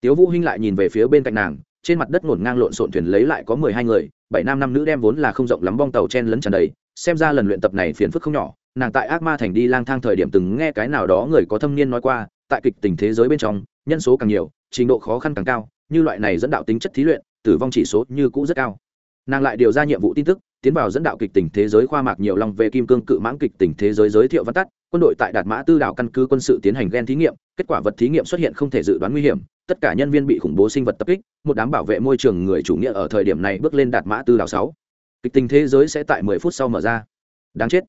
Tiếu vũ hinh lại nhìn về phía bên cạnh nàng, trên mặt đất ngổn ngang lộn xộn thuyền lấy lại có mười hai người, bảy nam năm nữ đem vốn là không rộng lắm bong tàu chen lấn tràn đầy, xem ra lần luyện tập này phiền phức không nhỏ, nàng tại ác ma thành đi lang thang thời điểm từng nghe cái nào đó người có thâm niên nói qua, tại kịch tình thế giới bên trong, nhân số càng nhiều, trình độ khó khăn càng cao, như loại này dẫn đạo tính chất thí luyện, tử vong chỉ số như cũ rất cao. Nàng lại điều ra nhiệm vụ tin tức tiến vào dẫn đạo kịch tình thế giới khoa mạc nhiều lòng về kim cương cự mãng kịch tình thế giới giới thiệu văn tắt, quân đội tại đạt mã tư đảo căn cứ quân sự tiến hành ghen thí nghiệm, kết quả vật thí nghiệm xuất hiện không thể dự đoán nguy hiểm, tất cả nhân viên bị khủng bố sinh vật tập kích, một đám bảo vệ môi trường người chủ nghĩa ở thời điểm này bước lên đạt mã tư đảo sáu. Kịch tình thế giới sẽ tại mười phút sau mở ra. Đáng chết.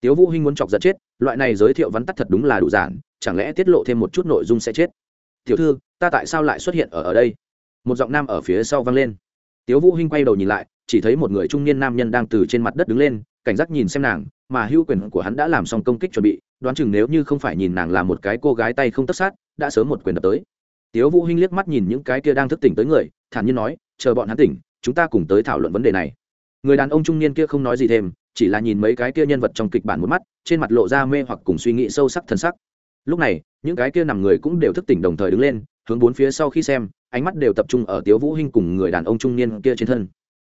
Tiếu vũ hinh muốn chọc giật chết, loại này giới thiệu vắn tắt thật đúng là đủ giản, chẳng lẽ tiết lộ thêm một chút nội dung sẽ chết? Tiểu thư, ta tại sao lại xuất hiện ở ở đây? Một giọng nam ở phía sau vang lên. Tiếu vũ hinh quay đầu nhìn lại chỉ thấy một người trung niên nam nhân đang từ trên mặt đất đứng lên, cảnh giác nhìn xem nàng, mà hưu quyền của hắn đã làm xong công kích chuẩn bị, đoán chừng nếu như không phải nhìn nàng là một cái cô gái tay không tất sát, đã sớm một quyền đập tới. Tiếu vũ hinh liếc mắt nhìn những cái kia đang thức tỉnh tới người, thản nhiên nói, chờ bọn hắn tỉnh, chúng ta cùng tới thảo luận vấn đề này. Người đàn ông trung niên kia không nói gì thêm, chỉ là nhìn mấy cái kia nhân vật trong kịch bản một mắt, trên mặt lộ ra mê hoặc cùng suy nghĩ sâu sắc thân sắc. Lúc này, những cái kia nằm người cũng đều thức tỉnh đồng thời đứng lên, hướng bốn phía sau khi xem, ánh mắt đều tập trung ở tiếu vũ hinh cùng người đàn ông trung niên kia trên thân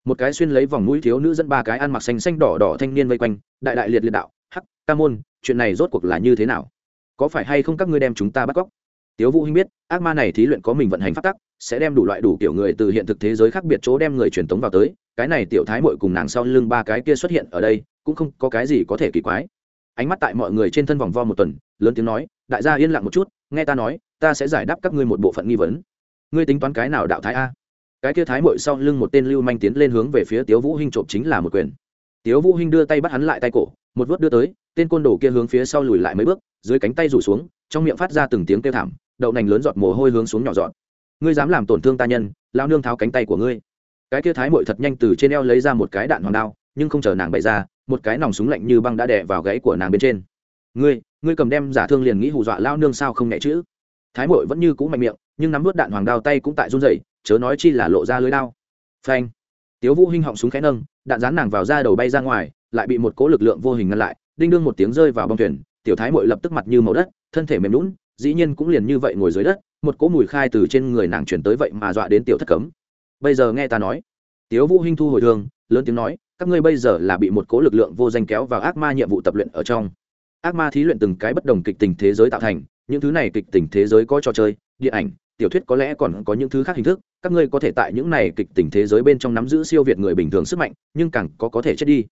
một cái xuyên lấy vòng mũi thiếu nữ dẫn ba cái ăn mặc xanh xanh đỏ đỏ thanh niên vây quanh, đại đại liệt liệt đạo, hắc, ca môn, chuyện này rốt cuộc là như thế nào? Có phải hay không các ngươi đem chúng ta bắt cóc? Tiếu vũ hinh biết, ác ma này thí luyện có mình vận hành pháp tắc, sẽ đem đủ loại đủ kiểu người từ hiện thực thế giới khác biệt chỗ đem người truyền tống vào tới. Cái này tiểu thái muội cùng nàng sau lưng ba cái kia xuất hiện ở đây, cũng không có cái gì có thể kỳ quái. Ánh mắt tại mọi người trên thân vòng vo một tuần, lớn tiếng nói, đại gia yên lặng một chút, nghe ta nói, ta sẽ giải đáp các ngươi một bộ phận nghi vấn. Ngươi tính toán cái nào đạo thái a? Cái kia thái mội sau lưng một tên lưu manh tiến lên hướng về phía tiếu vũ hinh trộm chính là một quyền. Tiếu vũ hinh đưa tay bắt hắn lại tay cổ, một vớt đưa tới, tên côn đồ kia hướng phía sau lùi lại mấy bước, dưới cánh tay rủ xuống, trong miệng phát ra từng tiếng kêu thảm, đậu nành lớn giọt mồ hôi hướng xuống nhỏ giọt. Ngươi dám làm tổn thương ta nhân lao nương tháo cánh tay của ngươi. Cái kia thái mội thật nhanh từ trên eo lấy ra một cái đạn hoàng đao, nhưng không chờ nàng bày ra, một cái nòng súng lạnh như băng đã đè vào gáy của nàng bên trên. Ngươi ngươi cầm đem giả thương liền nghĩ hù dọa lao nương sao không nhẹ chữ thái mội vẫn như cũ mạnh miệng, nhưng nắm vớt đạn hoàng đao tay cũng tại run rẩy chớ nói chi là lộ ra lưới đao. Phanh. Tiếu vũ hinh họng súng khẽ nâng, đạn dán nàng vào da đầu bay ra ngoài, lại bị một cỗ lực lượng vô hình ngăn lại, đinh đương một tiếng rơi vào bong thuyền, tiểu thái mội lập tức mặt như màu đất, thân thể mềm lún dĩ nhiên cũng liền như vậy ngồi dưới đất, một cỗ mùi khai từ trên người nàng chuyển tới vậy mà dọa đến tiểu thất cấm. Bây giờ nghe ta nói. Tiếu vũ hinh thu hồi thương, lớn tiếng nói, các ngươi bây giờ là bị một cỗ lực lượng vô danh kéo vào ác ma nhiệm vụ tập luyện ở trong. Ác ma thí luyện từng cái bất đồng kịch tình thế giới tạo thành, những thứ này kịch tình thế giới có trò chơi, điện ảnh tiểu thuyết có lẽ còn có những thứ khác hình thức, các ngươi có thể tại những này kịch tình thế giới bên trong nắm giữ siêu việt người bình thường sức mạnh, nhưng càng có có thể chết đi.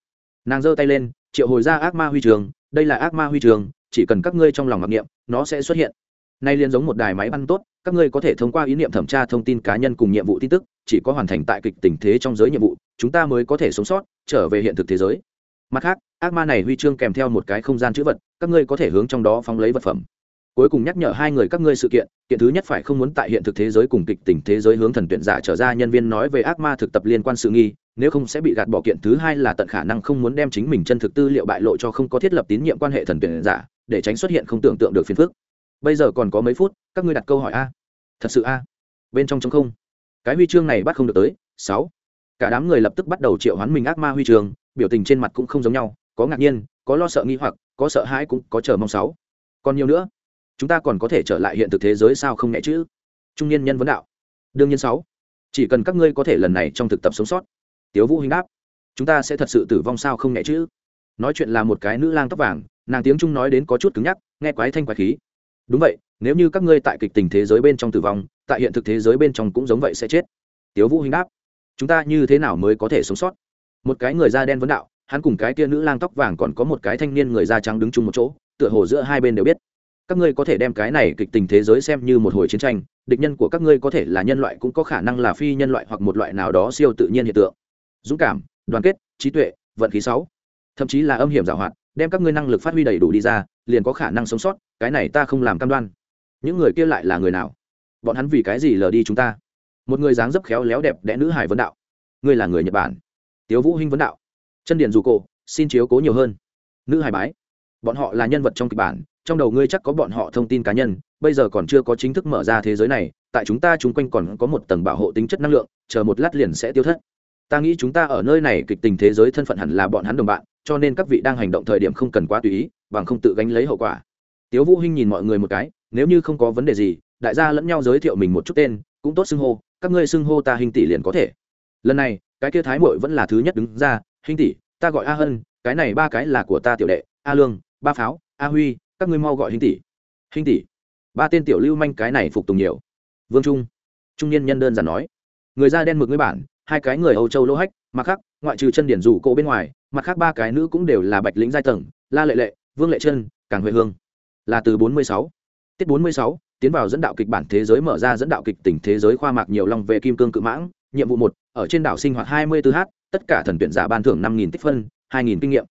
Nàng giơ tay lên, triệu hồi ra ác ma huy trường, đây là ác ma huy trường, chỉ cần các ngươi trong lòng mặc niệm, nó sẽ xuất hiện. Nay liên giống một đài máy bắn tốt, các ngươi có thể thông qua ý niệm thẩm tra thông tin cá nhân cùng nhiệm vụ tin tức, chỉ có hoàn thành tại kịch tình thế trong giới nhiệm vụ, chúng ta mới có thể sống sót, trở về hiện thực thế giới. Mặt khác, ác ma này huy chương kèm theo một cái không gian chữ vật, các ngươi có thể hướng trong đó phóng lấy vật phẩm cuối cùng nhắc nhở hai người các ngươi sự kiện kiện thứ nhất phải không muốn tại hiện thực thế giới cùng kịch tình thế giới hướng thần tuyển giả trở ra nhân viên nói về ác ma thực tập liên quan sự nghi, nếu không sẽ bị gạt bỏ kiện thứ hai là tận khả năng không muốn đem chính mình chân thực tư liệu bại lộ cho không có thiết lập tín nhiệm quan hệ thần tuyển giả, để tránh xuất hiện không tưởng tượng được phiền phức. Bây giờ còn có mấy phút, các ngươi đặt câu hỏi a. Thật sự a? Bên trong chống không. Cái huy chương này bắt không được tới, sáu. Cả đám người lập tức bắt đầu triệu hoán mình ác ma huy chương, biểu tình trên mặt cũng không giống nhau, có ngạc nhiên, có lo sợ nghi hoặc, có sợ hãi cũng có chờ mong sáu. Còn nhiều nữa chúng ta còn có thể trở lại hiện thực thế giới sao không nhẹ chứ trung niên nhân vấn đạo. Đương nhiên sáu. Chỉ cần các ngươi có thể lần này trong thực tập sống sót. Tiếu vũ hình đáp. Chúng ta sẽ thật sự tử vong sao không nhẹ chứ nói chuyện là một cái nữ lang tóc vàng, nàng tiếng trung nói đến có chút cứng nhắc, nghe quái thanh quái khí. Đúng vậy, nếu như các ngươi tại kịch tình thế giới bên trong tử vong, tại hiện thực thế giới bên trong cũng giống vậy sẽ chết. Tiếu vũ hình đáp. Chúng ta như thế nào mới có thể sống sót? Một cái người da đen vấn đạo, hắn cùng cái kia nữ lang tóc vàng còn có một cái thanh niên người da trắng đứng chung một chỗ, tựa hồ giữa hai bên đều biết các ngươi có thể đem cái này kịch tình thế giới xem như một hồi chiến tranh, địch nhân của các ngươi có thể là nhân loại cũng có khả năng là phi nhân loại hoặc một loại nào đó siêu tự nhiên hiện tượng. Dũng cảm, đoàn kết, trí tuệ, vận khí sáu. Thậm chí là âm hiểm giảo hoạt, đem các ngươi năng lực phát huy đầy đủ đi ra, liền có khả năng sống sót, cái này ta không làm cam đoan. Những người kia lại là người nào? Bọn hắn vì cái gì lờ đi chúng ta? Một người dáng dấp khéo léo đẹp đẽ nữ hải vấn đạo. Ngươi là người nhật bản. Tiếu vũ hinh vấn đạo. Chân điện dù cổ, xin chiếu cố nhiều hơn. Nữ hải bái bọn họ là nhân vật trong kịch bản, trong đầu ngươi chắc có bọn họ thông tin cá nhân, bây giờ còn chưa có chính thức mở ra thế giới này, tại chúng ta chung quanh còn có một tầng bảo hộ tính chất năng lượng, chờ một lát liền sẽ tiêu thất. Ta nghĩ chúng ta ở nơi này kịch tình thế giới thân phận hẳn là bọn hắn đồng bạn, cho nên các vị đang hành động thời điểm không cần quá tùy ý, bằng không tự gánh lấy hậu quả. Tiếu vũ hinh nhìn mọi người một cái, nếu như không có vấn đề gì, đại gia lẫn nhau giới thiệu mình một chút tên, cũng tốt xưng hô, các ngươi xưng hô ta hình tỷ liền có thể. Lần này, cái kia thái muội vẫn là thứ nhất đứng ra hình tỷ, ta gọi a hân, cái này ba cái là của ta tiểu đệ, a lương ba pháo, a huy, các ngươi mau gọi hình tỷ. Hình tỷ, ba tên tiểu lưu manh cái này phục tùng nhiều. Vương trung trung niên nhân đơn giản nói. Người da đen mực ngươi bản, hai cái người âu châu lỗ hách, mặt khác, ngoại trừ chân điển rủ cổ bên ngoài, mặt khác ba cái nữ cũng đều là bạch lĩnh giai tầng, la lệ lệ, vương lệ chân càng huệ hương. Là từ bốn mươi sáu. Tiết bốn mươi sáu, tiến vào dẫn đạo kịch bản thế giới mở ra dẫn đạo kịch tỉnh thế giới khoa mạc nhiều long về kim cương cự mãng, nhiệm vụ một, ở trên đảo sinh hoạt hai mươi 24 h tất cả thần tuyển giả ban thưởng năm nghìn tích phân, hai nghìn kinh nghiệm.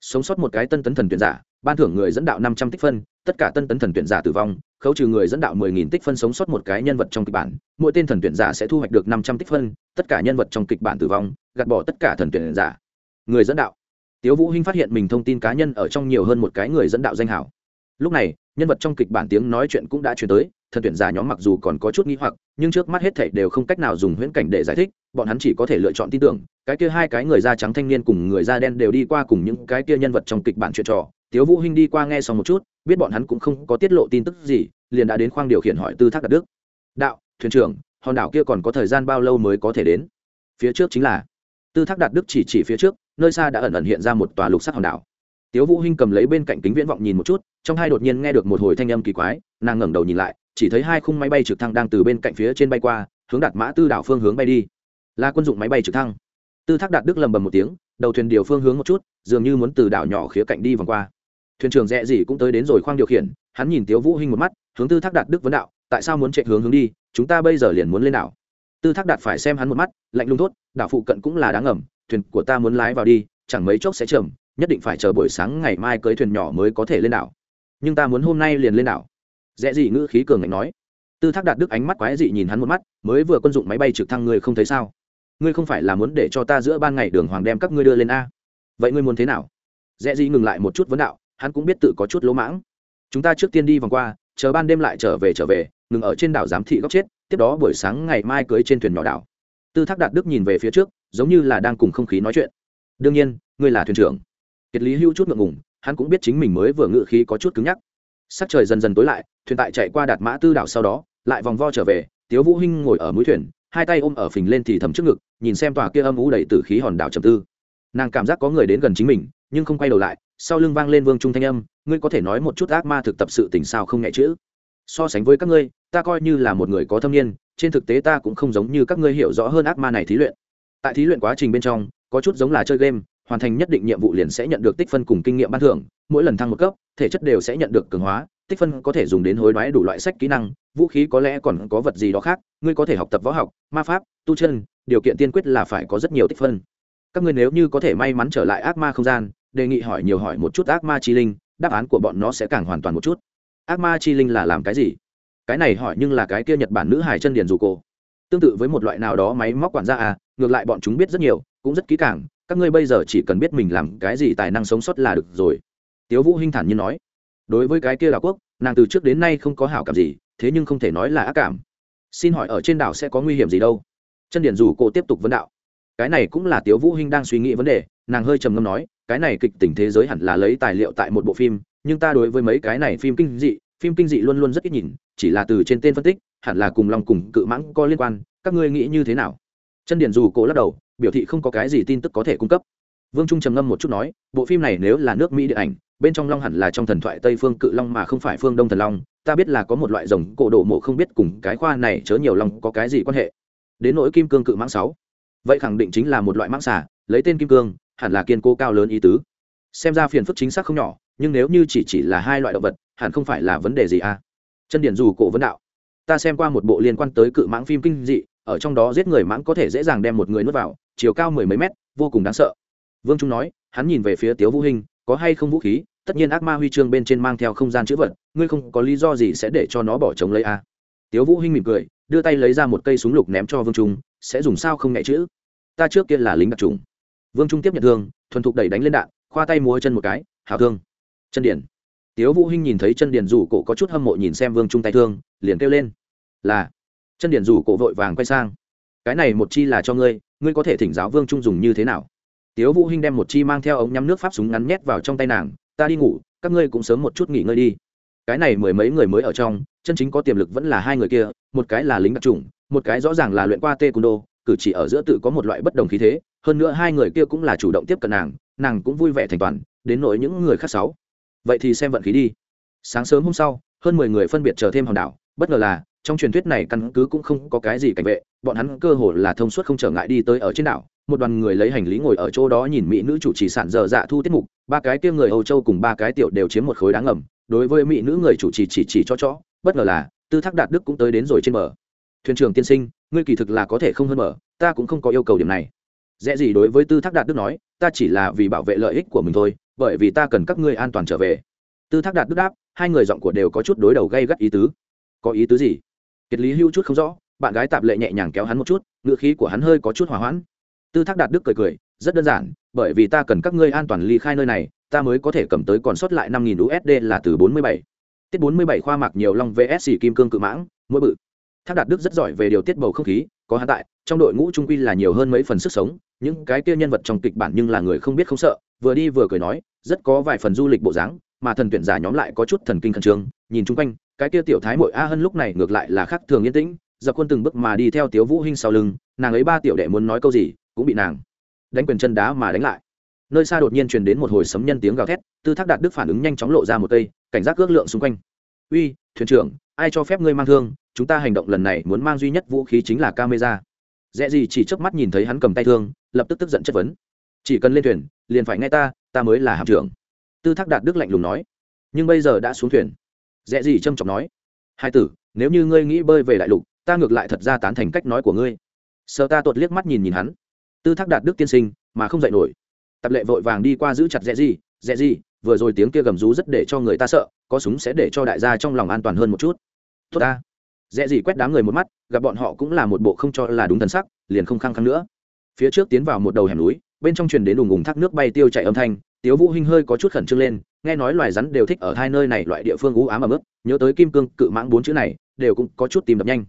Sống sót một cái tân tấn thần tuyển giả ban thưởng người dẫn đạo năm trăm tích phân, tất cả tân tấn thần tuyển giả tử vong, khấu trừ người dẫn đạo mười nghìn tích phân sống sót một cái nhân vật trong kịch bản, mỗi tên thần tuyển giả sẽ thu hoạch được năm trăm tích phân, tất cả nhân vật trong kịch bản tử vong, gạt bỏ tất cả thần tuyển giả. Người dẫn đạo. Tiếu vũ hinh phát hiện mình thông tin cá nhân ở trong nhiều hơn một cái người dẫn đạo danh hảo. Lúc này, nhân vật trong kịch bản tiếng nói chuyện cũng đã truyền tới, thần tuyển giả nhóm mặc dù còn có chút nghi hoặc, nhưng trước mắt hết thảy đều không cách nào dùng huyễn cảnh để giải thích, bọn hắn chỉ có thể lựa chọn tin tưởng, cái kia hai cái người da trắng thanh niên cùng người da đen đều đi qua cùng những cái kia nhân vật trong kịch bản chuyện trò tiếu vũ hinh đi qua nghe xong một chút, biết bọn hắn cũng không có tiết lộ tin tức gì, liền đã đến khoang điều khiển hỏi tư thác đạt đức. Đạo, thuyền trưởng, hòn đảo kia còn có thời gian bao lâu mới có thể đến? Phía trước chính là. Tư thác đạt đức chỉ chỉ phía trước, nơi xa đã ẩn ẩn hiện ra một tòa lục sắc hòn đảo. Tiếu vũ hinh cầm lấy bên cạnh kính viễn vọng nhìn một chút, trong hai đột nhiên nghe được một hồi thanh âm kỳ quái, nàng ngẩng đầu nhìn lại, chỉ thấy hai khung máy bay trực thăng đang từ bên cạnh phía trên bay qua, hướng đạt mã tư đảo phương hướng bay đi. Là quân dụng máy bay trực thăng. Tư thác đạt đức lầm bầm một tiếng, đầu thuyền điều phương hướng một chút, dường như muốn từ đảo nhỏ khía cạnh đi vòng qua thuyền trưởng rẽ gì cũng tới đến rồi khoang điều khiển, hắn nhìn tiếu vũ hinh một mắt, hướng tư thác đạt đức vấn đạo, tại sao muốn chạy hướng hướng đi? Chúng ta bây giờ liền muốn lên đảo. Tư thác đạt phải xem hắn một mắt, lạnh lùng thốt, đảo phụ cận cũng là đáng ngầm, thuyền của ta muốn lái vào đi, chẳng mấy chốc sẽ chậm, nhất định phải chờ buổi sáng ngày mai cưới thuyền nhỏ mới có thể lên đảo. Nhưng ta muốn hôm nay liền lên đảo. Dễ gì ngữ khí cường ngạnh nói. Tư thác đạt đức ánh mắt quái dị nhìn hắn một mắt, mới vừa quân dụng máy bay trực thăng ngươi không thấy sao? Ngươi không phải là muốn để cho ta giữa ban ngày đường hoàng đem các ngươi đưa lên a? Vậy ngươi muốn thế nào? Dễ gì ngừng lại một chút vấn đạo hắn cũng biết tự có chút lỗ mãng. Chúng ta trước tiên đi vòng qua, chờ ban đêm lại trở về trở về, ngừng ở trên đảo giám thị góc chết, tiếp đó buổi sáng ngày mai cưới trên thuyền nhỏ đảo. Tư thác đạt đức nhìn về phía trước, giống như là đang cùng không khí nói chuyện. Đương nhiên, ngươi là thuyền trưởng. Kiệt lý hưu chút ngượng ngùng, hắn cũng biết chính mình mới vừa ngự khí có chút cứng nhắc. Sắc trời dần dần tối lại, thuyền tại chạy qua đạt mã tư đảo sau đó, lại vòng vo trở về, tiếu vũ hinh ngồi ở mũi thuyền, hai tay ôm ở phình lên thì thầm trước ngực, nhìn xem tòa kia âm u đầy tử khí hòn đảo trầm tư. Nàng cảm giác có người đến gần chính mình, nhưng không quay đầu lại sau lưng vang lên vương trung thanh âm, ngươi có thể nói một chút ác ma thực tập sự tình sao không nhẹ chữ? So sánh với các ngươi, ta coi như là một người có thâm niên, trên thực tế ta cũng không giống như các ngươi hiểu rõ hơn ác ma này thí luyện. Tại thí luyện quá trình bên trong, có chút giống là chơi game, hoàn thành nhất định nhiệm vụ liền sẽ nhận được tích phân cùng kinh nghiệm ban thưởng, mỗi lần thăng một cấp, thể chất đều sẽ nhận được cường hóa, tích phân có thể dùng đến hối đoái đủ loại sách kỹ năng, vũ khí có lẽ còn có vật gì đó khác, ngươi có thể học tập võ học, ma pháp, tu chân, điều kiện tiên quyết là phải có rất nhiều tích phân. Các ngươi nếu như có thể may mắn trở lại ác ma không gian đề nghị hỏi nhiều hỏi một chút ác ma chi linh, đáp án của bọn nó sẽ càng hoàn toàn một chút. Ác ma chi linh là làm cái gì? Cái này hỏi nhưng là cái kia nhật bản nữ hải chân điền dù cổ. Tương tự với một loại nào đó máy móc quản gia à ngược lại bọn chúng biết rất nhiều, cũng rất kỹ càng, các ngươi bây giờ chỉ cần biết mình làm cái gì tài năng sống sót là được rồi. Tiếu vũ hinh thản nhiên nói. Đối với cái kia đảo quốc, nàng từ trước đến nay không có hảo cảm gì, thế nhưng không thể nói là ác cảm. Xin hỏi ở trên đảo sẽ có nguy hiểm gì đâu? Chân điển dù cô tiếp tục vấn đạo. Cái này cũng là tiếu vũ hinh đang suy nghĩ vấn đề, nàng hơi trầm ngâm nói cái này kịch tình thế giới hẳn là lấy tài liệu tại một bộ phim, nhưng ta đối với mấy cái này phim kinh dị, phim kinh dị luôn luôn rất ít nhìn, chỉ là từ trên tên phân tích, hẳn là cùng lòng cùng cự mãng có liên quan, các ngươi nghĩ như thế nào? Chân điển dù cổ lắc đầu, biểu thị không có cái gì tin tức có thể cung cấp. Vương trung trầm ngâm một chút nói, bộ phim này nếu là nước mỹ điện ảnh, bên trong long hẳn là trong thần thoại tây phương cự long mà không phải phương đông thần long, ta biết là có một loại rồng cổ đổ mộ không biết cùng cái khoa này chớ nhiều long có cái gì quan hệ. Đến nỗi kim cương cự mãng sáu. Vậy khẳng định chính là một loại mãng xả lấy tên kim cương hẳn là kiên cố cao lớn ý tứ. Xem ra phiền phức chính xác không nhỏ, nhưng nếu như chỉ chỉ là hai loại động vật, hẳn không phải là vấn đề gì à? Chân điển dù cổ vấn đạo. Ta xem qua một bộ liên quan tới cự mãng phim kinh dị, ở trong đó giết người mãng có thể dễ dàng đem một người nuốt vào, chiều cao mười mấy mét, vô cùng đáng sợ. Vương trung nói, hắn nhìn về phía tiếu vũ hinh, có hay không vũ khí? Tất nhiên ác ma huy chương bên trên mang theo không gian chữ vật, ngươi không có lý do gì sẽ để cho nó bỏ trống lấy a à. tiếu vũ hinh mỉm cười, đưa tay lấy ra một cây súng lục ném cho vương trung, sẽ dùng sao không nhẹ chữ? Ta trước kia là lính đặc trùng vương trung tiếp nhận thương, thuần thục đẩy đánh lên đạn, khoa tay múa chân một cái hảo thương. Chân điển tiếu vũ hinh nhìn thấy chân điển rủ cổ có chút hâm mộ nhìn xem vương trung tay thương, liền kêu lên. Là. Chân điển rủ cổ vội vàng quay sang. Cái này một chi là cho ngươi ngươi có thể thỉnh giáo vương trung dùng như thế nào? Tiếu vũ hinh đem một chi mang theo ống nhắm nước pháp súng ngắn nhét vào trong tay nàng, ta đi ngủ, các ngươi cũng sớm một chút nghỉ ngơi đi. Cái này mười mấy người mới ở trong, chân chính có tiềm lực vẫn là hai người kia, một cái là lính đặc trùng một cái rõ ràng là luyện qua tê cung đô cử chỉ ở giữa tự có một loại bất đồng khí thế, hơn nữa hai người kia cũng là chủ động tiếp cận nàng nàng cũng vui vẻ thành toàn, đến nỗi những người khác sáu. Vậy thì xem vận khí đi. Sáng sớm hôm sau, hơn mười người phân biệt chờ thêm hòn đảo, bất ngờ là, trong truyền thuyết này căn cứ cũng không có cái gì cảnh vệ, bọn hắn cơ hồ là thông suốt không trở ngại đi tới ở trên đảo, một đoàn người lấy hành lý ngồi ở chỗ đó nhìn mỹ nữ chủ trì sản dở dạ thu tiết mục, ba cái kia người âu châu cùng ba cái tiểu đều chiếm một khối đáng ngầm, đối với mỹ nữ người chủ trì chỉ chỉ cho chó, bất ngờ là, tư thác đạt đức cũng tới đến rồi trên bờ thuyền trưởng tiên sinh, ngươi kỳ thực là có thể không hơn mở, ta cũng không có yêu cầu điểm này. Dễ gì đối với tư thác đạt đức nói, ta chỉ là vì bảo vệ lợi ích của mình thôi, bởi vì ta cần các ngươi an toàn trở về. Tư thác đạt đức đáp, hai người giọng của đều có chút đối đầu gây gắt ý tứ. Có ý tứ gì? Kiệt lý hưu chút không rõ, bạn gái tạp lệ nhẹ nhàng kéo hắn một chút ngựa khí của hắn hơi có chút hỏa hoãn. Tư thác đạt đức cười cười, rất đơn giản, bởi vì ta cần các ngươi an toàn ly khai nơi này, ta mới có thể cầm tới còn sót lại năm nghìn usd là từ bốn mươi bảy. Tiết bốn mươi bảy khoa mạc nhiều long vsc kim cương cự mãng, mỗi bự thác đạt đức rất giỏi về điều tiết bầu không khí, có hắn tại, trong đội ngũ trung quy là nhiều hơn mấy phần sức sống, những cái kia nhân vật trong kịch bản nhưng là người không biết không sợ, vừa đi vừa cười nói, rất có vài phần du lịch bộ dáng, mà thần tuyển giả nhóm lại có chút thần kinh khẩn trương, nhìn chung quanh, cái kia tiểu thái mội a hân lúc này ngược lại là khác thường yên tĩnh, dập quân từng bước mà đi theo tiếu vũ hinh sau lưng, nàng ấy ba tiểu đệ muốn nói câu gì, cũng bị nàng đánh quyền chân đá mà đánh lại. Nơi xa đột nhiên truyền đến một hồi sấm nhân tiếng gào thét, tư thác đạt đức phản ứng nhanh chóng lộ ra một cây, cảnh giác ước lượng xung quanh. Uy, thuyền trưởng, ai cho phép ngươi mang thương chúng ta hành động lần này muốn mang duy nhất vũ khí chính là camera. Dễ gì chỉ chớp mắt nhìn thấy hắn cầm tay thương, lập tức tức giận chất vấn. Chỉ cần lên thuyền, liền phải nghe ta ta mới là hạm trưởng. Tư thác đạt đức lạnh lùng nói. Nhưng bây giờ đã xuống thuyền. Dễ gì trâm trọng nói. Hai tử, nếu như ngươi nghĩ bơi về đại lục, ta ngược lại thật ra tán thành cách nói của ngươi. Sợ ta tuột liếc mắt nhìn nhìn hắn. Tư thác đạt đức tiên sinh, mà không dạy nổi. Tập lệ vội vàng đi qua giữ chặt dễ gì dễ gì, vừa rồi tiếng kia gầm rú rất để cho người ta sợ, có súng sẽ để cho đại gia trong lòng an toàn hơn một chút. Tốt ta dễ gì quét đám người một mắt, gặp bọn họ cũng là một bộ không cho là đúng thần sắc, liền không khăng khăng nữa. Phía trước tiến vào một đầu hẻm núi, bên trong truyền đến đùng ùng thác nước bay tiêu chạy âm thanh, tiếu vũ hinh hơi có chút khẩn trương lên, nghe nói loài rắn đều thích ở hai nơi này loại địa phương u ám ở mức nhớ tới kim cương, cự mãng bốn chữ này, đều cũng có chút tìm đập nhanh.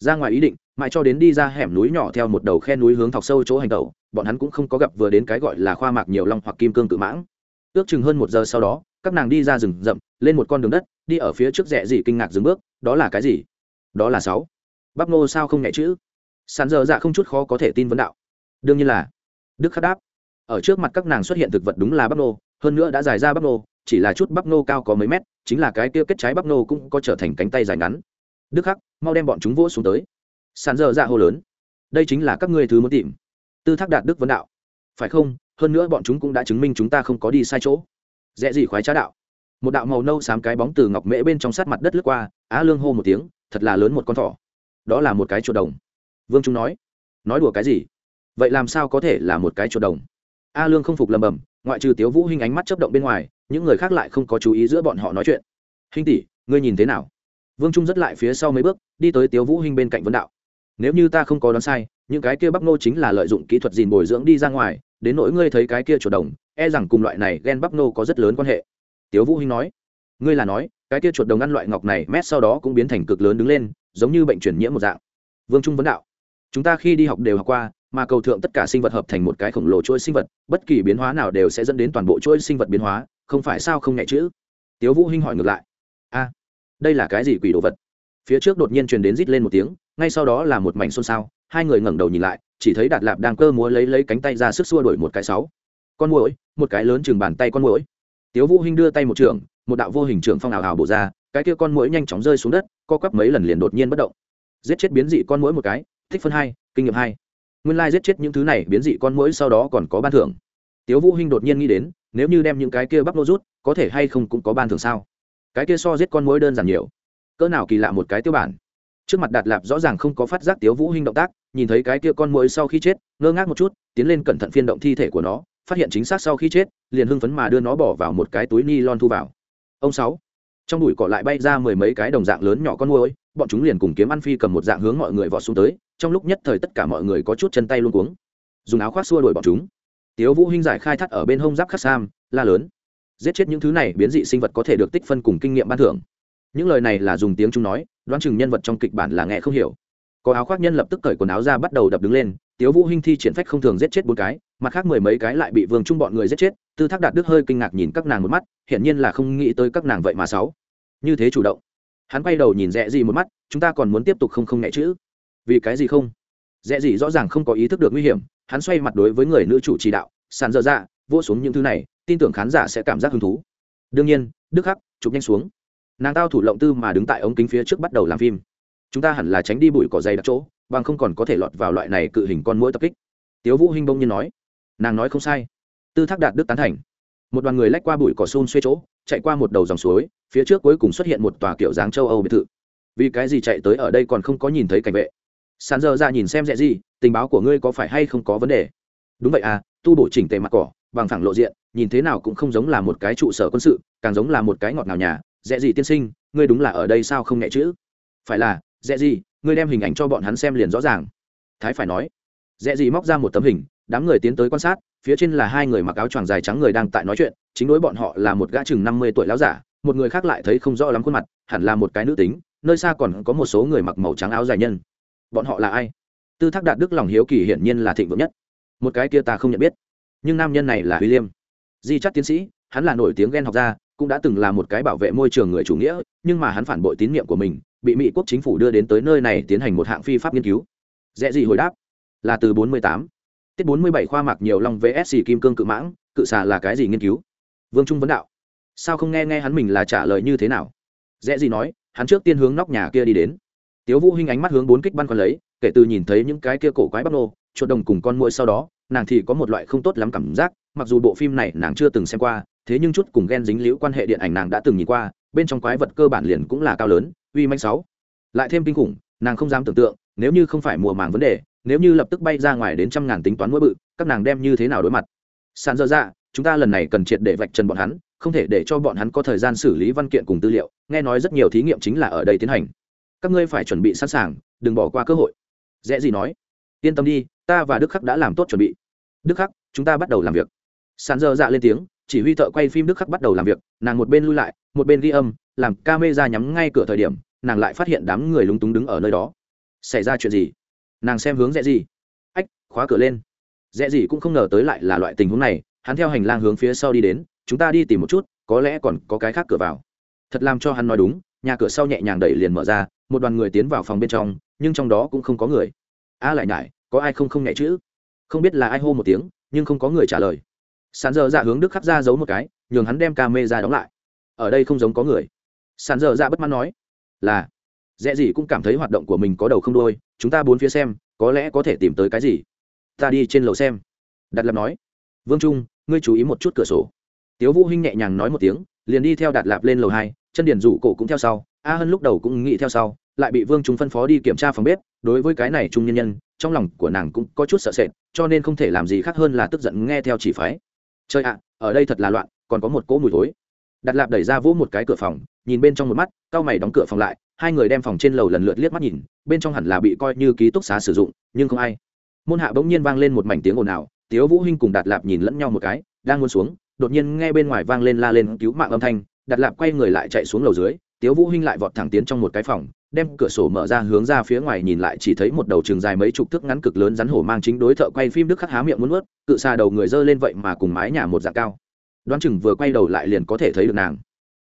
Ra ngoài ý định, mãi cho đến đi ra hẻm núi nhỏ theo một đầu khe núi hướng thọc sâu chỗ hành tẩu, bọn hắn cũng không có gặp vừa đến cái gọi là khoa mạc nhiều long hoặc kim cương, cự mãng. Ước chừng hơn một giờ sau đó, các nàng đi ra rừng rậm, lên một con đường đất, đi ở phía trước rẽ gì kinh ngạc dừng bước, đó là cái gì? Đó là sáu. Bắp nô sao không nhẹ chữ sàn dơ dạ không chút khó có thể tin vấn đạo. Đương nhiên là. Đức khắc đáp. Ở trước mặt các nàng xuất hiện thực vật đúng là bắp nô hơn nữa đã dài ra bắp nô chỉ là chút bắp nô cao có mấy mét, chính là cái kia kết trái bắp nô cũng có trở thành cánh tay dài ngắn. Đức khắc, mau đem bọn chúng vỗ xuống tới. Sàn dơ dạ hô lớn. Đây chính là các ngươi thứ muốn tìm. Tư thác đạt đức vấn đạo. Phải không? Hơn nữa bọn chúng cũng đã chứng minh chúng ta không có đi sai chỗ. Dễ gì khoái trá đạo? Một đạo màu nâu xám cái bóng từ ngọc mễ bên trong sát mặt đất lướt qua, á lương hô một tiếng, thật là lớn một con thỏ. Đó là một cái chuột đồng. Vương trung nói nói đùa cái gì? Vậy làm sao có thể là một cái chuột đồng? A lương không phục lầm bầm, ngoại trừ tiếu vũ hình ánh mắt chấp động bên ngoài, những người khác lại không có chú ý giữa bọn họ nói chuyện. Hình tỷ, ngươi nhìn thế nào? Vương trung rất lại phía sau mấy bước, đi tới tiếu vũ hinh bên cạnh vấn đạo. Nếu như ta không có đoán sai, những cái kia bắp nô chính là lợi dụng kỹ thuật gìn bồi dưỡng đi ra ngoài, đến nỗi ngươi thấy cái kia chuột đồng e rằng cùng loại này ghen bắp nô có rất lớn quan hệ tiếu vũ hinh nói, ngươi là nói, cái kia chuột đồng ăn loại ngọc này mét sau đó cũng biến thành cực lớn đứng lên, giống như bệnh truyền nhiễm một dạng. Vương trung vấn đạo, chúng ta khi đi học đều học qua, mà cầu thượng tất cả sinh vật hợp thành một cái khổng lồ chuỗi sinh vật, bất kỳ biến hóa nào đều sẽ dẫn đến toàn bộ chuỗi sinh vật biến hóa, không phải sao không nhẹ chữ tiếu vũ hinh hỏi ngược lại, a, đây là cái gì quỷ đồ vật? Phía trước đột nhiên truyền đến rít lên một tiếng, ngay sau đó là một mảnh xôn xao, hai người ngẩng đầu nhìn lại, chỉ thấy đạt lạp đang cơ múa lấy lấy cánh tay ra sức xua đuổi một cái sáu. Con muỗi, một cái lớn chừng bàn tay con muỗi tiếu vũ hinh đưa tay một trường, một đạo vô hình trường phong ảo ảo bổ ra, cái kia con muỗi nhanh chóng rơi xuống đất, co quắp mấy lần liền đột nhiên bất động. Giết chết biến dị con muỗi một cái, thích phân hai, kinh nghiệm hai. Nguyên lai giết chết những thứ này biến dị con muỗi sau đó còn có ban thưởng. Tiếu vũ hinh đột nhiên nghĩ đến, nếu như đem những cái kia bắp nô rút, có thể hay không cũng có ban thưởng sao? Cái kia so giết con muỗi đơn giản nhiều. Cỡ nào kỳ lạ một cái tiêu bản. Trước mặt đạt lạp rõ ràng không có phát giác tiếu vũ hinh động tác, nhìn thấy cái kia con muỗi sau khi chết, ngơ ngác một chút, tiến lên cẩn thận phiên động thi thể của nó phát hiện chính xác sau khi chết, liền hưng phấn mà đưa nó bỏ vào một cái túi ni lon thu vào. Ông sáu, trong bụi cỏ lại bay ra mười mấy cái đồng dạng lớn nhỏ con môi bọn chúng liền cùng kiếm ăn phi cầm một dạng hướng mọi người vọt xuống tới, trong lúc nhất thời tất cả mọi người có chút chân tay luôn cuống. Dùng áo khoác xua đuổi bọn chúng. Tiếu vũ hinh giải khai thắt ở bên hông giáp khắc sam, la lớn. Giết chết những thứ này, biến dị sinh vật có thể được tích phân cùng kinh nghiệm ban thưởng. Những lời này là dùng tiếng chúng nói, đoán chừng nhân vật trong kịch bản là nghe không hiểu. Có áo khoác nhân lập tức cởi quần áo ra bắt đầu đập đứng lên, tiếu vũ hinh thi triển phách không thường giết chết bốn cái mặt khác mười mấy cái lại bị vương trung bọn người giết chết, tư thác đạt đức hơi kinh ngạc nhìn các nàng một mắt, hiển nhiên là không nghĩ tới các nàng vậy mà sáu. Như thế chủ động. Hắn quay đầu nhìn rẽ gì một mắt, chúng ta còn muốn tiếp tục không không nhẹ chữ vì cái gì không? Rẽ gì rõ ràng không có ý thức được nguy hiểm, hắn xoay mặt đối với người nữ chủ chỉ đạo, sàn dơ dạ vỗ xuống những thứ này, tin tưởng khán giả sẽ cảm giác hứng thú. Đương nhiên, đức khắc, chụp nhanh xuống. Nàng tao thủ lộng tư mà đứng tại ống kính phía trước bắt đầu làm phim. Chúng ta hẳn là tránh đi bụi cỏ dày đặc chỗ, bằng không còn có thể lọt vào loại này cự hình con mũi tập kích. Tiếu vũ hinh bông nhiên nói nàng nói không sai. Tư thác đạt đức tán thành. Một đoàn người lách qua bụi cỏ xôn xuê chỗ, chạy qua một đầu dòng suối, phía trước cuối cùng xuất hiện một tòa kiểu dáng châu âu biệt thự. Vì cái gì chạy tới ở đây còn không có nhìn thấy cảnh vệ? Sàn dơ ra nhìn xem rẽ gì, tình báo của ngươi có phải hay không có vấn đề? Đúng vậy à tu bổ chỉnh tề mặt cỏ, bằng thẳng lộ diện, nhìn thế nào cũng không giống là một cái trụ sở quân sự, càng giống là một cái ngọt nào nhà. Rẽ gì tiên sinh, ngươi đúng là ở đây sao không nhẹ chữ phải là rẽ gì, ngươi đem hình ảnh cho bọn hắn xem liền rõ ràng. Thái phải nói. Rẽ gì móc ra một tấm hình đám người tiến tới quan sát, phía trên là hai người mặc áo choàng dài trắng người đang tại nói chuyện, chính đối bọn họ là một gã chừng năm mươi tuổi láo giả, một người khác lại thấy không rõ lắm khuôn mặt, hẳn là một cái nữ tính, nơi xa còn có một số người mặc màu trắng áo dài nhân. Bọn họ là ai? Tư thác đạt đức lòng hiếu kỳ hiển nhiên là thịnh vượng nhất. Một cái kia ta không nhận biết, nhưng nam nhân này là uy liêm. Di chắc tiến sĩ, hắn là nổi tiếng ghen học gia, cũng đã từng là một cái bảo vệ môi trường người chủ nghĩa, nhưng mà hắn phản bội tín nhiệm của mình, bị mỹ quốc chính phủ đưa đến tới nơi này tiến hành một hạng phi pháp nghiên cứu. Dễ gì hồi đáp? Là từ 48 tiết 47 khoa mạc nhiều long vsc kim cương cự mãng, cự xà là cái gì nghiên cứu? Vương trung vấn đạo. Sao không nghe nghe hắn mình là trả lời như thế nào? Dễ gì nói, hắn trước tiên hướng nóc nhà kia đi đến. Tiếu vũ hinh ánh mắt hướng bốn kích băn còn lấy, kể từ nhìn thấy những cái kia cổ quái bắp nô, chuột đồng cùng con muỗi sau đó, nàng thì có một loại không tốt lắm cảm giác, mặc dù bộ phim này nàng chưa từng xem qua, thế nhưng chút cùng ghen dính liễu quan hệ điện ảnh nàng đã từng nhìn qua, bên trong quái vật cơ bản liền cũng là cao lớn, uy manh sáu. Lại thêm kinh khủng, nàng không dám tưởng tượng, nếu như không phải mùa màng vấn đề nếu như lập tức bay ra ngoài đến trăm ngàn tính toán mỗi bự các nàng đem như thế nào đối mặt? Sàn dơ Dạ, chúng ta lần này cần triệt để vạch trần bọn hắn không thể để cho bọn hắn có thời gian xử lý văn kiện cùng tư liệu nghe nói rất nhiều thí nghiệm chính là ở đây tiến hành. Các ngươi phải chuẩn bị sẵn sàng đừng bỏ qua cơ hội. Dễ gì nói yên tâm đi ta và đức khắc đã làm tốt chuẩn bị. Đức khắc chúng ta bắt đầu làm việc. Sàn dơ dạ lên tiếng chỉ huy thợ quay phim đức khắc bắt đầu làm việc nàng một bên lui lại một bên ghi âm làm ca mê ra nhắm ngay cửa thời điểm nàng lại phát hiện đám người lúng túng đứng ở nơi đó. Xảy ra chuyện gì? Nàng xem hướng dễ gì. Ách, khóa cửa lên. Dễ gì cũng không ngờ tới lại là loại tình huống này, hắn theo hành lang hướng phía sau đi đến, chúng ta đi tìm một chút, có lẽ còn có cái khác cửa vào. Thật làm cho hắn nói đúng, nhà cửa sau nhẹ nhàng đẩy liền mở ra, một đoàn người tiến vào phòng bên trong, nhưng trong đó cũng không có người. A lại nhải, có ai không không nhẹ chữ không biết là ai hô một tiếng, nhưng không có người trả lời. Sàn dơ dạ hướng đức khắc ra giấu một cái, nhường hắn đem ca mê ra đóng lại. Ở đây không giống có người. Sàn dơ dạ bất mãn nói, là dễ gì cũng cảm thấy hoạt động của mình có đầu không đôi, chúng ta bốn phía xem, có lẽ có thể tìm tới cái gì? Ta đi trên lầu xem. Đặt lạp nói. Vương trung, ngươi chú ý một chút cửa sổ. Tiếu vũ hinh nhẹ nhàng nói một tiếng, liền đi theo đạt lạp lên lầu hai, chân điền rủ cổ cũng theo sau, a hân lúc đầu cũng nghĩ theo sau, lại bị vương trung phân phó đi kiểm tra phòng bếp, đối với cái này trung nhân nhân, trong lòng của nàng cũng có chút sợ sệt, cho nên không thể làm gì khác hơn là tức giận nghe theo chỉ phái. Chơi ạ, ở đây thật là loạn, còn có một cỗ mùi thối. Đặt lạp đẩy ra vỗ một cái cửa phòng, nhìn bên trong một mắt cao mày đóng cửa phòng lại hai người đem phòng trên lầu lần lượt liếc mắt nhìn, bên trong hẳn là bị coi như ký túc xá sử dụng, nhưng không ai. Môn hạ bỗng nhiên vang lên một mảnh tiếng ồn ào, tiếu vũ hinh cùng đạt lạp nhìn lẫn nhau một cái, đang muốn xuống, đột nhiên nghe bên ngoài vang lên la lên cứu mạng âm thanh, đạt lạp quay người lại chạy xuống lầu dưới, tiếu vũ hinh lại vọt thẳng tiến trong một cái phòng, đem cửa sổ mở ra hướng ra phía ngoài nhìn lại chỉ thấy một đầu trường dài mấy chục thước ngắn cực lớn rắn hổ mang chính đối thợ quay phim đức khắc há miệng muốn nuốt, cự xa đầu người dơ lên vậy mà cùng mái nhà một dạng cao. Đoán chừng vừa quay đầu lại liền có thể thấy được nàng.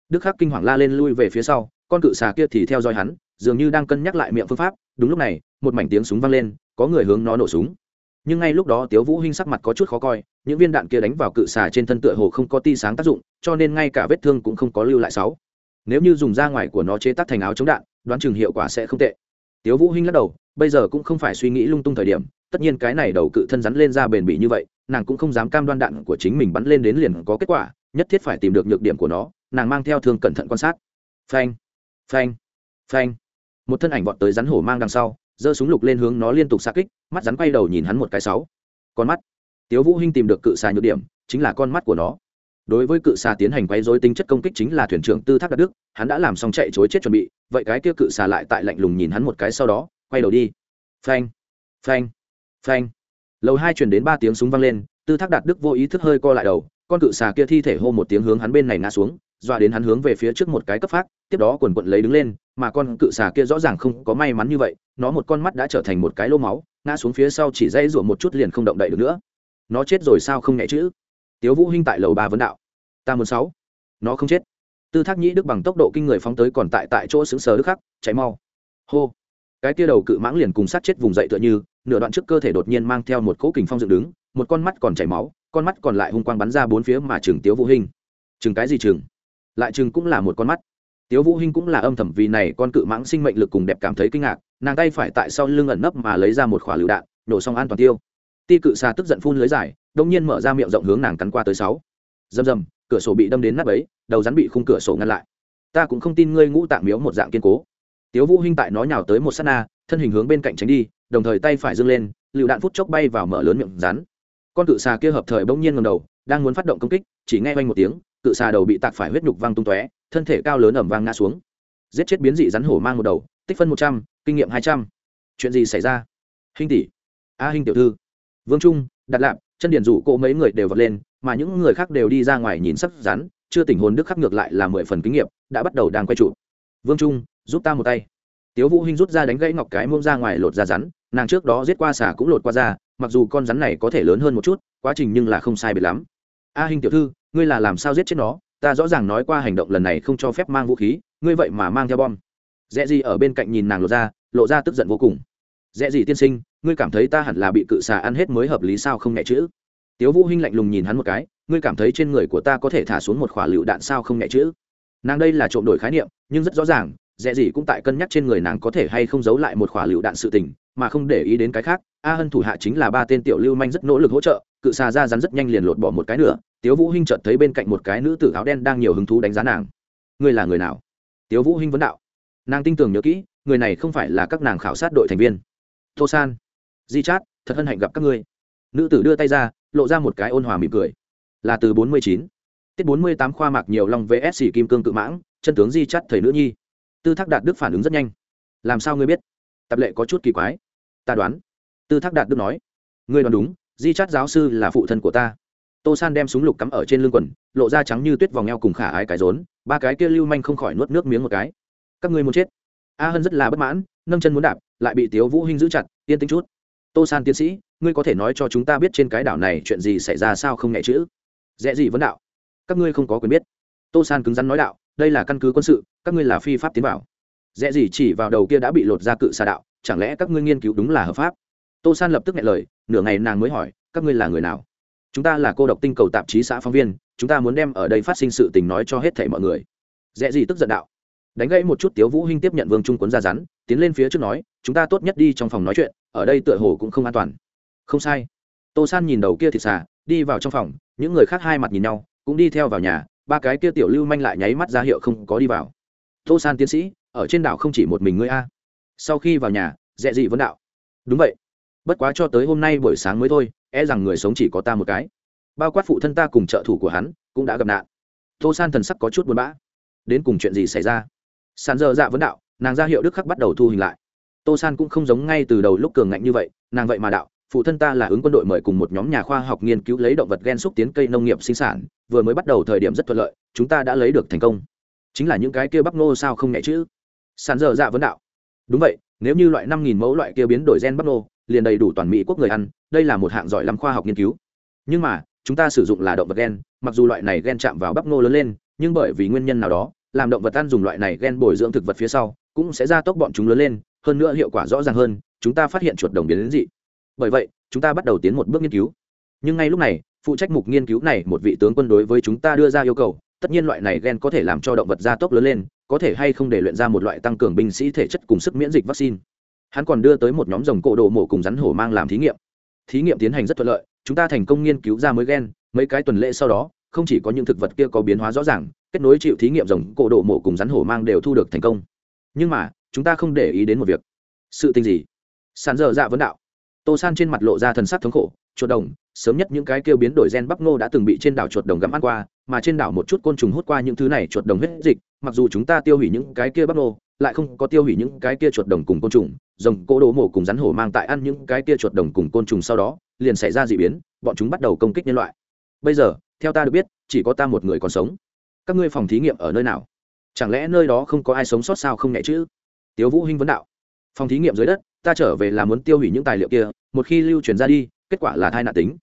Đức khắc kinh hoàng la lên lui về phía sau con cự xà kia thì theo dõi hắn, dường như đang cân nhắc lại miệng phương pháp. Đúng lúc này, một mảnh tiếng súng vang lên, có người hướng nó nổ súng. Nhưng ngay lúc đó tiếu vũ hinh sắc mặt có chút khó coi, những viên đạn kia đánh vào cự xà trên thân tựa hồ không có ti sáng tác dụng, cho nên ngay cả vết thương cũng không có lưu lại sáu. Nếu như dùng da ngoài của nó chế tác thành áo chống đạn, đoán chừng hiệu quả sẽ không tệ. Tiếu vũ hinh lắc đầu, bây giờ cũng không phải suy nghĩ lung tung thời điểm, tất nhiên cái này đầu cự thân rắn lên ra bền bỉ như vậy, nàng cũng không dám cam đoan đạn của chính mình bắn lên đến liền có kết quả, nhất thiết phải tìm được nhược điểm của nó, nàng mang theo thương cẩn thận quan sát. Phanh! Phanh. Phanh. Một thân ảnh vọt tới rắn hổ mang đằng sau, giơ súng lục lên hướng nó liên tục xa kích, mắt rắn quay đầu nhìn hắn một cái sáu. Con mắt. Tiếu vũ hinh tìm được cự xà nhược điểm, chính là con mắt của nó. Đối với cự xà tiến hành quấy rối tính chất công kích chính là thuyền trưởng tư thác đạt đức, hắn đã làm xong chạy chối chết chuẩn bị, vậy cái kia cự xà lại tại lạnh lùng nhìn hắn một cái sau đó, quay đầu đi. Phanh. Phanh. Phanh. Lầu hai truyền đến ba tiếng súng vang lên, tư thác đạt đức vô ý thức hơi co lại đầu, con cự xà kia thi thể hô một tiếng hướng hắn bên này ngã xuống dọa đến hắn hướng về phía trước một cái cấp phát, tiếp đó quần quận lấy đứng lên, mà con cự xà kia rõ ràng không có may mắn như vậy, nó một con mắt đã trở thành một cái lô máu, ngã xuống phía sau chỉ dây rủa một chút liền không động đậy được nữa. Nó chết rồi sao không nhẹ chữ tiếu vũ hinh tại lầu ba vấn đạo. Ta muốn sáu. Nó không chết. Tư thác nhĩ đức bằng tốc độ kinh người phóng tới còn tại tại chỗ xứng sờ đức khắc cháy mau. Hô. Cái kia đầu cự mãng liền cùng sát chết vùng dậy tựa như, nửa đoạn trước cơ thể đột nhiên mang theo một cỗ kình phong dựng đứng, một con mắt còn chảy máu, con mắt còn lại hung quang bắn ra bốn phía mà chừng tiếu vũ hinh. Chừng cái gì chừng? Lại chừng cũng là một con mắt. Tiếu vũ hinh cũng là âm thầm vì này con cự mãng sinh mệnh lực cùng đẹp cảm thấy kinh ngạc nàng tay phải tại sau lưng ẩn nấp mà lấy ra một quả lựu đạn nổ xong an toàn tiêu. Ti cự xà tức giận phun lưới dài đông nhiên mở ra miệng rộng hướng nàng cắn qua tới sáu. Rầm rầm, cửa sổ bị đâm đến nắp ấy đầu rắn bị khung cửa sổ ngăn lại. Ta cũng không tin ngươi ngũ tạng miếu một dạng kiên cố. Tiếu vũ hinh tại nó nhào tới một sát na thân hình hướng bên cạnh tránh đi đồng thời tay phải giương lên lựu đạn phút chốc bay vào mở lớn miệng rắn. Con cự xà kia hợp thời bỗng nhiên ngẩng đầu đang muốn phát động công kích chỉ nghe vang một tiếng cự xà đầu bị tạc phải huyết nhục văng tung tóe thân thể cao lớn ẩm vang ngã xuống. Giết chết biến dị rắn hổ mang một đầu tích phân một trăm kinh nghiệm hai trăm. Chuyện gì xảy ra? Hình tỷ. A à, hình tiểu thư. Vương trung đặt lạp chân điền rủ cỗ mấy người đều vật lên mà những người khác đều đi ra ngoài nhìn sắp rắn chưa tỉnh hồn đức khắc ngược lại là mười phần kinh nghiệm đã bắt đầu đang quay trụ. Vương trung giúp ta một tay. Tiếu vũ hinh rút ra đánh gãy ngọc cái muông ra ngoài lột ra rắn nàng trước đó giết qua xà cũng lột qua ra mặc dù con rắn này có thể lớn hơn một chút quá trình nhưng là không sai biệt lắm. A hình tiểu thư, ngươi là làm sao giết chết nó? Ta rõ ràng nói qua hành động lần này không cho phép mang vũ khí, ngươi vậy mà mang theo bom. Dễ gì ở bên cạnh nhìn nàng lộ ra lộ ra tức giận vô cùng. Dễ gì tiên sinh, ngươi cảm thấy ta hẳn là bị cự xà ăn hết mới hợp lý sao không nhẹ chữ? Tiếu vũ hinh lạnh lùng nhìn hắn một cái, ngươi cảm thấy trên người của ta có thể thả xuống một quả lựu đạn sao không nhẹ chữ? Nàng đây là trộm đổi khái niệm, nhưng rất rõ ràng dễ gì cũng tại cân nhắc trên người nàng có thể hay không giấu lại một quả lựu đạn sự tình, mà không để ý đến cái khác. A hân thủ hạ chính là ba tên tiểu lưu manh rất nỗ lực hỗ trợ cự xà ra rắn rất nhanh liền lột bỏ một cái nữa, tiếu vũ hinh chợt thấy bên cạnh một cái nữ tử áo đen đang nhiều hứng thú đánh giá nàng. Ngươi là người nào? Tiếu vũ hinh vấn đạo. Nàng tinh tường nhớ kỹ, người này không phải là các nàng khảo sát đội thành viên. Tô san. Di chát, thật hân hạnh gặp các ngươi. Nữ tử đưa tay ra, lộ ra một cái ôn hòa mỉm cười. Là từ bốn mươi chín. Tiết bốn mươi tám khoa mạc nhiều long vs kim cương cự mãng, chân tướng di chắt thầy nữ nhi. Tư thác đạt đức phản ứng rất nhanh. Làm sao ngươi biết? Tập lệ có chút kỳ quái. Ta đoán. Tư thác đạt đức nói. Ngươi đoán đúng di chát giáo sư là phụ thân của ta. Tô san đem súng lục cắm ở trên lưng quần, lộ ra trắng như tuyết vòng eo cùng khả ái cái rốn, ba cái kia lưu manh không khỏi nuốt nước miếng một cái. Các ngươi muốn chết? A hân rất là bất mãn, nâng chân muốn đạp, lại bị tiếu vũ hinh giữ chặt, yên tĩnh chút. Tô san tiến sĩ, ngươi có thể nói cho chúng ta biết trên cái đảo này chuyện gì xảy ra sao không nhẹ chữ? Dễ gì vấn đạo? Các ngươi không có quyền biết. Tô san cứng rắn nói đạo, đây là căn cứ quân sự, các ngươi là phi pháp tiến vào. Dễ gì chỉ vào đầu kia đã bị lột ra cự xà đạo, chẳng lẽ các ngươi nghiên cứu đúng là hợp pháp? Tô san lập tức nghe lời, nửa ngày nàng mới hỏi, các ngươi là người nào? Chúng ta là cô độc tinh cầu tạp chí xã phóng viên, chúng ta muốn đem ở đây phát sinh sự tình nói cho hết thảy mọi người. Dễ gì tức giận đạo. Đánh gãy một chút tiếu vũ hinh tiếp nhận vương trung cuốn ra rắn, tiến lên phía trước nói, chúng ta tốt nhất đi trong phòng nói chuyện, ở đây tựa hồ cũng không an toàn. Không sai. Tô san nhìn đầu kia thịt xà, đi vào trong phòng, những người khác hai mặt nhìn nhau, cũng đi theo vào nhà, ba cái kia tiểu lưu manh lại nháy mắt ra hiệu không có đi vào. Tô san tiến sĩ, ở trên đảo không chỉ một mình ngươi a. Sau khi vào nhà, dẹ dị vấn đạo. Đúng vậy bất quá cho tới hôm nay buổi sáng mới thôi e rằng người sống chỉ có ta một cái. Bao quát phụ thân ta cùng trợ thủ của hắn, cũng đã gặp nạn. Tô san thần sắc có chút buồn bã. Đến cùng chuyện gì xảy ra? Sàn dơ dạ vấn đạo, nàng ra hiệu đức khắc bắt đầu thu hình lại. Tô san cũng không giống ngay từ đầu lúc cường ngạnh như vậy, nàng vậy mà đạo, phụ thân ta là ứng quân đội mời cùng một nhóm nhà khoa học nghiên cứu lấy động vật gen xúc tiến cây nông nghiệp sinh sản, vừa mới bắt đầu thời điểm rất thuận lợi, chúng ta đã lấy được thành công. Chính là những cái kia bắp nô sao không nhẹ chứ? Sàn dơ dạ vấn đạo. Đúng vậy, nếu như loại năm nghìn mẫu loại kia biến đổi gen bắp nô liền đầy đủ toàn mỹ quốc người ăn, đây là một hạng giỏi lắm khoa học nghiên cứu. Nhưng mà, chúng ta sử dụng là động vật gen, mặc dù loại này gen chạm vào bắp nô lớn lên, nhưng bởi vì nguyên nhân nào đó, làm động vật ăn dùng loại này gen bồi dưỡng thực vật phía sau, cũng sẽ gia tốc bọn chúng lớn lên, hơn nữa hiệu quả rõ ràng hơn, chúng ta phát hiện chuột đồng biến đến dị. Bởi vậy, chúng ta bắt đầu tiến một bước nghiên cứu. Nhưng ngay lúc này, phụ trách mục nghiên cứu này một vị tướng quân đối với chúng ta đưa ra yêu cầu, tất nhiên loại này gen có thể làm cho động vật gia tốc lớn lên, có thể hay không để luyện ra một loại tăng cường binh sĩ thể chất cùng sức miễn dịch vaccine hắn còn đưa tới một nhóm rồng cổ đồ mổ cùng rắn hổ mang làm thí nghiệm. Thí nghiệm tiến hành rất thuận lợi, chúng ta thành công nghiên cứu ra mới gen, mấy cái tuần lễ sau đó, không chỉ có những thực vật kia có biến hóa rõ ràng, kết nối chịu thí nghiệm rồng cổ đồ mổ cùng rắn hổ mang đều thu được thành công. Nhưng mà, chúng ta không để ý đến một việc. Sự tình gì? Sàn dở dạ vấn đạo. Tô san trên mặt lộ ra thần sắc thống khổ, chuột đồng, sớm nhất những cái kêu biến đổi gen bắp ngô đã từng bị trên đảo chuột đồng gặm ăn qua, mà trên đảo một chút côn trùng hút qua những thứ này chuột đồng hết dịch, mặc dù chúng ta tiêu hủy những cái kia bắp ngô lại không có tiêu hủy những cái kia chuột đồng cùng côn trùng, rồng, cỗ đồ mổ cùng rắn hổ mang tại ăn những cái kia chuột đồng cùng côn trùng sau đó, liền xảy ra d ị biến, bọn chúng bắt đầu công kích nhân loại. Bây giờ, theo ta được biết, chỉ có ta một người còn sống. Các ngươi phòng thí nghiệm ở nơi nào? Chẳng lẽ nơi đó không có ai sống sót sao không nhẹ chứ? Tiếu vũ hinh vấn đạo. Phòng thí nghiệm dưới đất, ta trở về là muốn tiêu hủy những tài liệu kia, một khi lưu truyền ra đi, kết quả là thai nạn tính.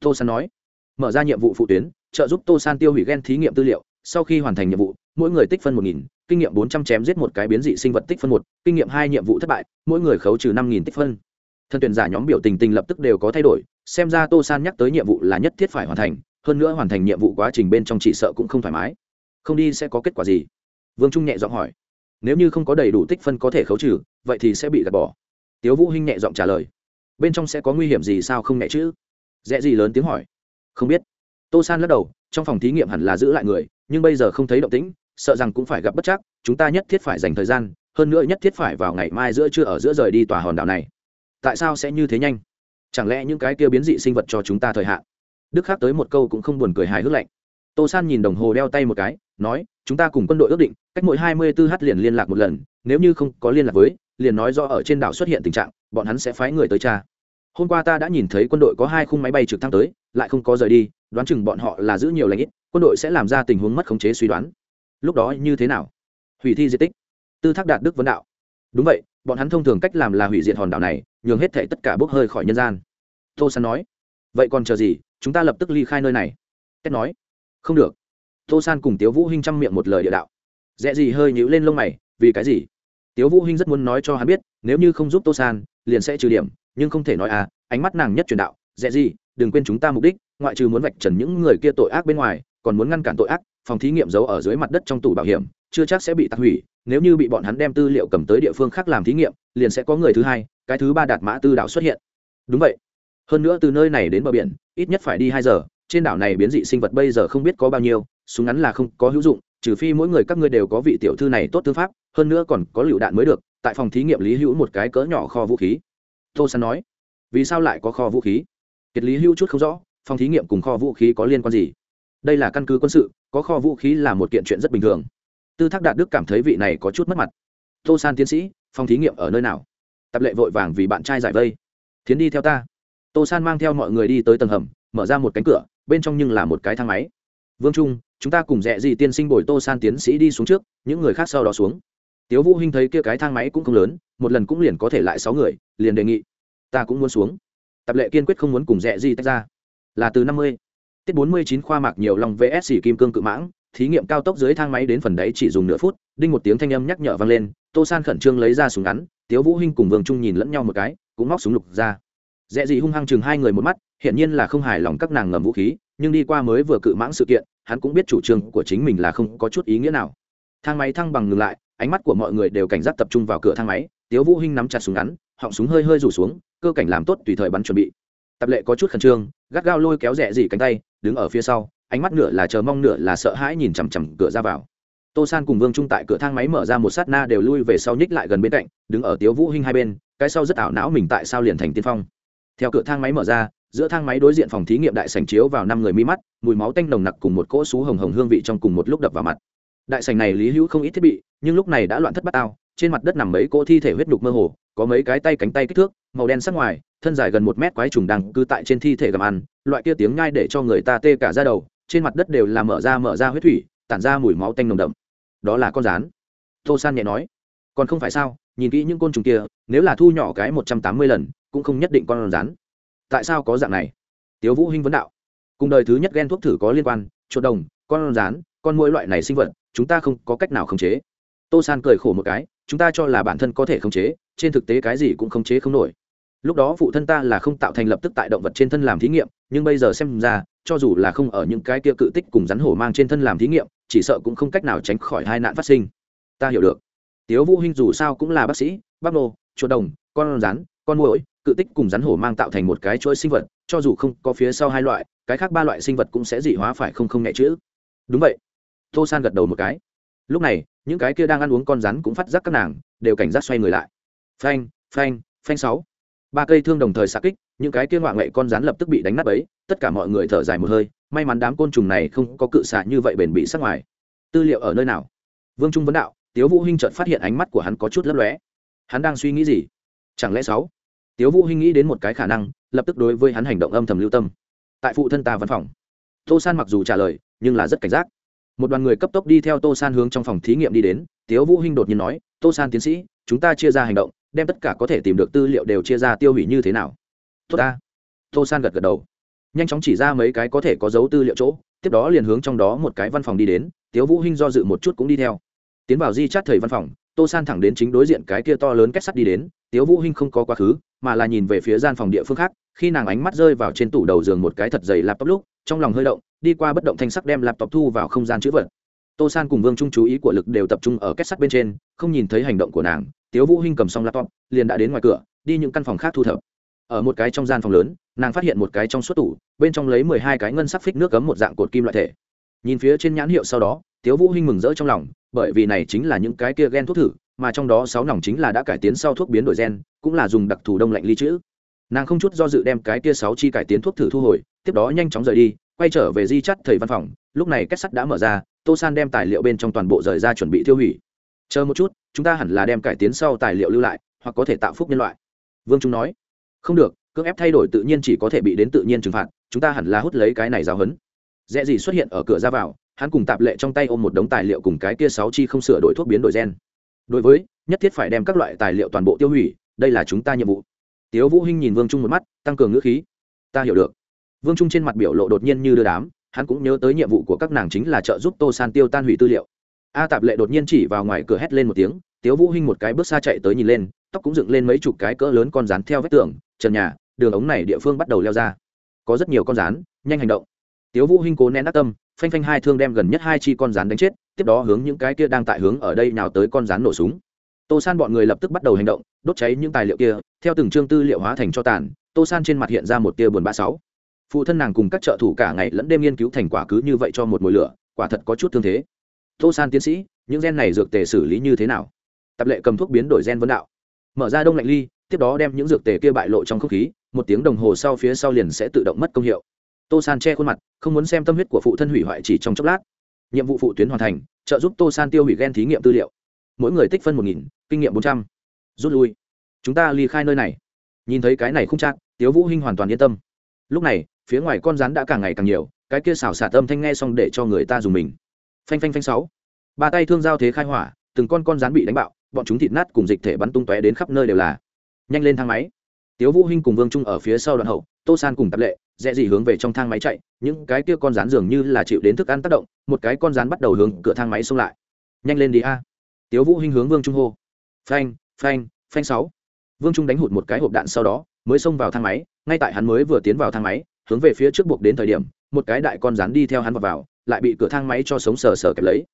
Tô san nói. Mở ra nhiệm vụ phụ tuyến, trợ giúp tô san tiêu hủy gen thí nghiệm tư liệu, sau khi hoàn thành nhiệm vụ, mỗi người tích phân một nghìn kinh nghiệm bốn trăm chém giết một cái biến dị sinh vật tích phân một, kinh nghiệm hai nhiệm vụ thất bại, mỗi người khấu trừ năm nghìn tích phân. Thân tuyển giả nhóm biểu tình tình lập tức đều có thay đổi, xem ra tô san nhắc tới nhiệm vụ là nhất thiết phải hoàn thành, hơn nữa hoàn thành nhiệm vụ quá trình bên trong chỉ sợ cũng không thoải mái. Không đi sẽ có kết quả gì? Vương trung nhẹ giọng hỏi. Nếu như không có đầy đủ tích phân có thể khấu trừ, vậy thì sẽ bị gạt bỏ. Tiếu vũ hinh nhẹ giọng trả lời. Bên trong sẽ có nguy hiểm gì sao không nhẹ chứ? Dễ gì lớn tiếng hỏi. Không biết. Tô san lắc đầu, trong phòng thí nghiệm hẳn là giữ lại người, nhưng bây giờ không thấy động tĩnh sợ rằng cũng phải gặp bất chắc, chúng ta nhất thiết phải dành thời gian, hơn nữa nhất thiết phải vào ngày mai giữa trưa ở giữa rời đi tòa hòn đảo này. Tại sao sẽ như thế nhanh? Chẳng lẽ những cái kia biến dị sinh vật cho chúng ta thời hạn? Đức khác tới một câu cũng không buồn cười hài hước lạnh. Tô san nhìn đồng hồ đeo tay một cái, nói, chúng ta cùng quân đội ước định, cách mỗi hai mươi 24 h liền liên lạc một lần, nếu như không có liên lạc với, liền nói do ở trên đảo xuất hiện tình trạng, bọn hắn sẽ phái người tới tra. Hôm qua ta đã nhìn thấy quân đội có hai khung máy bay trực thăng tới, lại không có rời đi, đoán chừng bọn họ là giữ nhiều lãnh ít, quân đội sẽ làm ra tình huống mất khống chế suy đoán lúc đó như thế nào? Hủy thi di tích. Tư thác đạt đức vấn đạo. Đúng vậy, bọn hắn thông thường cách làm là hủy diệt hòn đảo này, nhường hết thệ tất cả bốc hơi khỏi nhân gian. Tô san nói. Vậy còn chờ gì? Chúng ta lập tức ly khai nơi này. Kết nói. Không được. Tô san cùng tiếu vũ hinh chăm miệng một lời địa đạo. Dễ gì hơi nhíu lên lông mày, vì cái gì? Tiếu vũ hinh rất muốn nói cho hắn biết, nếu như không giúp tô san liền sẽ trừ điểm, nhưng không thể nói à ánh mắt nàng nhất truyền đạo. Dễ gì, đừng quên chúng ta mục đích, ngoại trừ muốn vạch trần những người kia tội ác bên ngoài còn muốn ngăn cản tội ác, phòng thí nghiệm giấu ở dưới mặt đất trong tủ bảo hiểm, chưa chắc sẽ bị tạc hủy, nếu như bị bọn hắn đem tư liệu cầm tới địa phương khác làm thí nghiệm, liền sẽ có người thứ hai, cái thứ ba đạt mã tư đảo xuất hiện. Đúng vậy. Hơn nữa từ nơi này đến bờ biển, ít nhất phải đi hai giờ, trên đảo này biến dị sinh vật bây giờ không biết có bao nhiêu, súng ngắn là không có hữu dụng, trừ phi mỗi người các ngươi đều có vị tiểu thư này tốt tư pháp, hơn nữa còn có lựu đạn mới được, tại phòng thí nghiệm lý hữu một cái cỡ nhỏ kho vũ khí. Tô san nói, vì sao lại có kho vũ khí? Kiệt lý hữu chút không rõ, phòng thí nghiệm cùng kho vũ khí có liên quan gì? Đây là căn cứ quân sự, có kho vũ khí là một kiện chuyện rất bình thường. Tư thác đạt đức cảm thấy vị này có chút mất mặt. Tô san tiến sĩ, phòng thí nghiệm ở nơi nào? Tập lệ vội vàng vì bạn trai giải vây. Thiến đi theo ta. Tô san mang theo mọi người đi tới tầng hầm, mở ra một cánh cửa, bên trong nhưng là một cái thang máy. Vương trung, chúng ta cùng rẽ gì tiên sinh bồi tô san tiến sĩ đi xuống trước, những người khác sau đó xuống. Tiếu vũ hinh thấy kia cái thang máy cũng không lớn, một lần cũng liền có thể lại sáu người, liền đề nghị. Ta cũng muốn xuống. Tập lệ kiên quyết không muốn cùng rẽ gì tách ra. Là từ năm mươi tiết bốn mươi chín khoa mạc nhiều lòng vs kim cương cự mãng, thí nghiệm cao tốc dưới thang máy đến phần đấy chỉ dùng nửa phút, đinh một tiếng thanh âm nhắc nhở vang lên, tô san khẩn trương lấy ra súng ngắn, tiếu vũ hinh cùng vương trung nhìn lẫn nhau một cái, cũng móc súng lục ra. Dễ gì hung hăng chừng hai người một mắt hiện nhiên là không hài lòng các nàng ngầm vũ khí, nhưng đi qua mới vừa cự mãng sự kiện, hắn cũng biết chủ trương của chính mình là không có chút ý nghĩa nào. Thang máy thăng bằng ngừng lại, ánh mắt của mọi người đều cảnh giác tập trung vào cửa thang máy, tiếu vũ hinh nắm chặt súng ngắn, họng súng hơi hơi rủ xuống, cơ cảnh làm tốt tùy thời bắn chuẩn bị. Tập lệ có chút khẩn trương gắt gao lôi kéo rẻ dì cánh tay, đứng ở phía sau, ánh mắt nửa là chờ mong nửa là sợ hãi nhìn chằm chằm cửa ra vào. Tô san cùng vương trung tại cửa thang máy mở ra một sát na đều lui về sau nhích lại gần bên cạnh, đứng ở tiếu vũ hinh hai bên, cái sau rất ảo não mình tại sao liền thành tiên phong. Theo cửa thang máy mở ra, giữa thang máy đối diện phòng thí nghiệm đại sảnh chiếu vào năm người mi mắt, mùi máu tanh nồng nặc cùng một cỗ xú hồng hồng hương vị trong cùng một lúc đập vào mặt. Đại sảnh này lý hữu không ít thiết bị, nhưng lúc này đã loạn thất bát ao trên mặt đất nằm mấy cỗ thi thể huyết đục mơ hồ, có mấy cái tay cánh tay kích thước, màu đen sắc ngoài, thân dài gần một mét quái trùng đang cư tại trên thi thể gặm ăn, loại kia tiếng nhai để cho người ta tê cả ra đầu, trên mặt đất đều là mở ra mở ra huyết thủy, tản ra mùi máu tanh nồng đậm. Đó là con rán. Tô san nhẹ nói, còn không phải sao, nhìn kỹ những côn trùng kia, nếu là thu nhỏ cái một trăm tám mươi lần, cũng không nhất định con rán. Tại sao có dạng này? Tiếu vũ hinh vấn đạo, cùng đời thứ nhất ghen thuốc thử có liên quan, chuột đồng, con rán, con mỗi loại này sinh vật, chúng ta không có cách nào khống chế tô san cười khổ một cái, chúng ta cho là bản thân có thể khống chế, trên thực tế cái gì cũng khống chế không nổi. Lúc đó phụ thân ta là không tạo thành lập tức tại động vật trên thân làm thí nghiệm, nhưng bây giờ xem ra, cho dù là không ở những cái kia cự tích cùng rắn hổ mang trên thân làm thí nghiệm, chỉ sợ cũng không cách nào tránh khỏi hai nạn phát sinh. Ta hiểu được. Tiếu vũ hinh dù sao cũng là bác sĩ, bác nô, chuột đồng, con rắn, con muỗi, cự tích cùng rắn hổ mang tạo thành một cái chuỗi sinh vật, cho dù không có phía sau hai loại, cái khác ba loại sinh vật cũng sẽ dị hóa phải không không nhẹ chữ đúng vậy. Tô san gật đầu một cái. Lúc này những cái kia đang ăn uống con rắn cũng phát giác các nàng, đều cảnh giác xoay người lại. Phanh phanh phanh sáu. Ba cây thương đồng thời xạ kích, những cái kia ngoạ ngậy con rắn lập tức bị đánh nát ấy tất cả mọi người thở dài một hơi, may mắn đám côn trùng này không có cự xạ như vậy bền bị sắc ngoài. Tư liệu ở nơi nào? Vương trung vấn đạo, tiếu vũ hinh chợt phát hiện ánh mắt của hắn có chút lấp lóe. Hắn đang suy nghĩ gì? Chẳng lẽ sáu? Tiếu vũ hinh nghĩ đến một cái khả năng, lập tức đối với hắn hành động âm thầm lưu tâm. Tại phụ thân ta văn phòng. Tô san mặc dù trả lời, nhưng là rất cảnh giác một đoàn người cấp tốc đi theo tô san hướng trong phòng thí nghiệm đi đến, tiếu vũ hinh đột nhiên nói, tô san tiến sĩ, chúng ta chia ra hành động, đem tất cả có thể tìm được tư liệu đều chia ra tiêu hủy như thế nào? Tốt ta. Tô san gật gật đầu. Nhanh chóng chỉ ra mấy cái có thể có dấu tư liệu chỗ, tiếp đó liền hướng trong đó một cái văn phòng đi đến, tiếu vũ hinh do dự một chút cũng đi theo. Tiến vào di chát thời văn phòng, tô san thẳng đến chính đối diện cái kia to lớn kết sắt đi đến tiếu vũ hinh không có quá khứ, mà là nhìn về phía gian phòng địa phương khác, khi nàng ánh mắt rơi vào trên tủ đầu giường một cái thật dày laptop lúc, trong lòng hơi động, đi qua bất động thanh sắc đem laptop thu vào không gian chữ vật. Tô san cùng vương trung chú ý của lực đều tập trung ở kết sắt bên trên, không nhìn thấy hành động của nàng. Tiếu vũ hinh cầm xong laptop, liền đã đến ngoài cửa, đi những căn phòng khác thu thập. Ở một cái trong gian phòng lớn, nàng phát hiện một cái trong suốt tủ, bên trong lấy mười hai cái ngân sắc phích nước cấm một dạng cột kim loại thể. Nhìn phía trên nhãn hiệu sau đó tiếu vũ hinh mừng rỡ trong lòng, bởi vì này chính là những cái kia gen thuốc thử, mà trong đó sáu nòng chính là đã cải tiến sau thuốc biến đổi gen, cũng là dùng đặc thù đông lạnh ly chữ. Nàng không chút do dự đem cái kia sáu chi cải tiến thuốc thử thu hồi, tiếp đó nhanh chóng rời đi, quay trở về di chắt thầy văn phòng, lúc này kết sắt đã mở ra, tô san đem tài liệu bên trong toàn bộ rời ra chuẩn bị tiêu hủy. Chờ một chút, chúng ta hẳn là đem cải tiến sau tài liệu lưu lại, hoặc có thể tạo phúc nhân loại. Vương trung nói. Không được, cưỡng ép thay đổi tự nhiên chỉ có thể bị đến tự nhiên trừng phạt, chúng ta hẳn là hút lấy cái này giáo hấn dễ gì xuất hiện ở cửa ra vào hắn cùng tạp lệ trong tay ôm một đống tài liệu cùng cái kia sáu chi không sửa đổi thuốc biến đổi gen. Đối với, nhất thiết phải đem các loại tài liệu toàn bộ tiêu hủy, đây là chúng ta nhiệm vụ. Tiếu vũ hinh nhìn vương trung một mắt, tăng cường ngữ khí. Ta hiểu được. Vương trung trên mặt biểu lộ đột nhiên như đưa đám, hắn cũng nhớ tới nhiệm vụ của các nàng chính là trợ giúp tô san tiêu tan hủy tư liệu. A tạp lệ đột nhiên chỉ vào ngoài cửa hét lên một tiếng, tiếu vũ hinh một cái bước xa chạy tới nhìn lên, tóc cũng dựng lên mấy chục cái cỡ lớn con rắn theo vết tường, trần nhà, đường ống này địa phương bắt đầu leo ra. Có rất nhiều con rắn, nhanh hành động. Tiếu vũ hinh cố nén ác tâm phanh phanh hai thương đem gần nhất hai chi con rắn đánh chết, tiếp đó hướng những cái kia đang tại hướng ở đây nào tới con rắn nổ súng. Tô san bọn người lập tức bắt đầu hành động, đốt cháy những tài liệu kia, theo từng chương tư liệu hóa thành cho tàn, tô san trên mặt hiện ra một tia buồn bã sáu. Phụ thân nàng cùng các trợ thủ cả ngày lẫn đêm nghiên cứu thành quả cứ như vậy cho một mùi lửa, quả thật có chút thương thế. Tô san tiến sĩ, những gen này dược tề xử lý như thế nào? Tập lệ cầm thuốc biến đổi gen vấn đạo. Mở ra đông lạnh ly, tiếp đó đem những dược tề kia bại lộ trong không khí, một tiếng đồng hồ sau phía sau liền sẽ tự động mất công hiệu tô san che khuôn mặt, không muốn xem tâm huyết của phụ thân hủy hoại chỉ trong chốc lát. Nhiệm vụ phụ tuyến hoàn thành, trợ giúp tô san tiêu hủy gen thí nghiệm tư liệu. Mỗi người tích phân một nghìn, kinh nghiệm bốn trăm. Rút lui. Chúng ta ly khai nơi này. Nhìn thấy cái này không chắc tiếu vũ hinh hoàn toàn yên tâm. Lúc này, phía ngoài con rắn đã càng ngày càng nhiều, cái kia xảo xả tâm thanh nghe xong để cho người ta dùng mình. Phanh phanh phanh sáu. Ba tay thương giao thế khai hỏa, từng con con rắn bị đánh bạo, bọn chúng thịt nát cùng dịch thể bắn tung tóe đến khắp nơi đều là. Nhanh lên thang máy. Tiếu vũ hinh cùng vương trung ở phía sau đoạn hậu, tô san cùng tập lệ dễ gì hướng về trong thang máy chạy những cái kia con rán dường như là chịu đến thức ăn tác động một cái con rán bắt đầu hướng cửa thang máy xông lại. Nhanh lên đi a. Tiếu vũ hinh hướng vương trung hô. Phanh phanh phanh sáu. Vương trung đánh hụt một cái hộp đạn sau đó mới xông vào thang máy ngay tại hắn mới vừa tiến vào thang máy hướng về phía trước buộc đến thời điểm một cái đại con rán đi theo hắn vào, vào lại bị cửa thang máy cho sống sờ sờ kẹp lấy.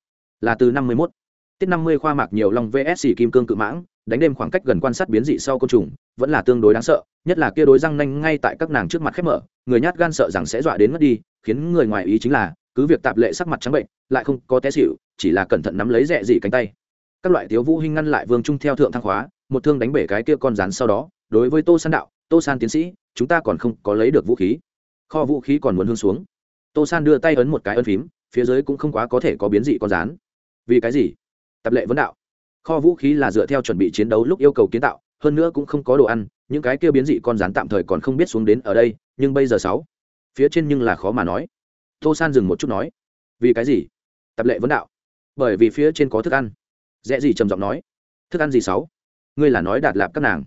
Là từ năm mươi 51. tiết năm mươi khoa mạc nhiều long vs kim cương cự mãng đánh đêm khoảng cách gần quan sát biến dị sau côn trùng vẫn là tương đối đáng sợ nhất là kia đối răng nanh ngay tại các nàng trước mặt khép mở người nhát gan sợ rằng sẽ dọa đến mất đi, khiến người ngoài ý chính là, cứ việc tạp lệ sắc mặt trắng bệnh, lại không có té xịu chỉ là cẩn thận nắm lấy rẻ dị cánh tay. Các loại thiếu vũ hinh ngăn lại vương trung theo thượng thăng khóa, một thương đánh bể cái kia con rắn sau đó, đối với tô san đạo, tô san tiến sĩ, chúng ta còn không có lấy được vũ khí. Kho vũ khí còn muốn hương xuống. Tô san đưa tay ấn một cái ấn phím, phía dưới cũng không quá có thể có biến dị con rán vì cái gì? Tập lệ vấn đạo. Kho vũ khí là dựa theo chuẩn bị chiến đấu lúc yêu cầu kiến tạo, hơn nữa cũng không có đồ ăn, những cái kia biến dị con rán tạm thời còn không biết xuống đến ở đây nhưng bây giờ sáu. Phía trên nhưng là khó mà nói. Tô san dừng một chút nói. Vì cái gì? Tập lệ vấn đạo. Bởi vì phía trên có thức ăn. Dễ gì trầm giọng nói. Thức ăn gì sáu? Ngươi là nói đạt lạp các nàng.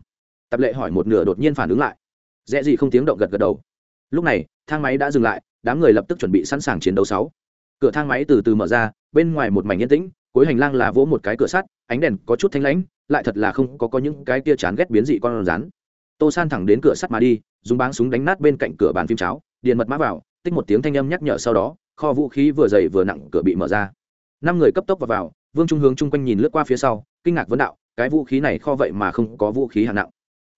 Tập lệ hỏi một nửa đột nhiên phản ứng lại. Dễ gì không tiếng động gật gật đầu. Lúc này, thang máy đã dừng lại, đám người lập tức chuẩn bị sẵn sàng chiến đấu sáu. Cửa thang máy từ từ mở ra, bên ngoài một mảnh yên tĩnh, cuối hành lang là vỗ một cái cửa sắt, ánh đèn có chút thanh lãnh, lại thật là không có có những cái kia chán ghét biến dị con rắn. Tô san thẳng đến cửa sắt mà đi dùng báng súng đánh nát bên cạnh cửa bàn phim cháo điện mật mã vào tích một tiếng thanh âm nhắc nhở sau đó kho vũ khí vừa dày vừa nặng cửa bị mở ra. Năm người cấp tốc vào, vào vương trung hướng chung quanh nhìn lướt qua phía sau kinh ngạc vấn đạo cái vũ khí này kho vậy mà không có vũ khí hạng nặng.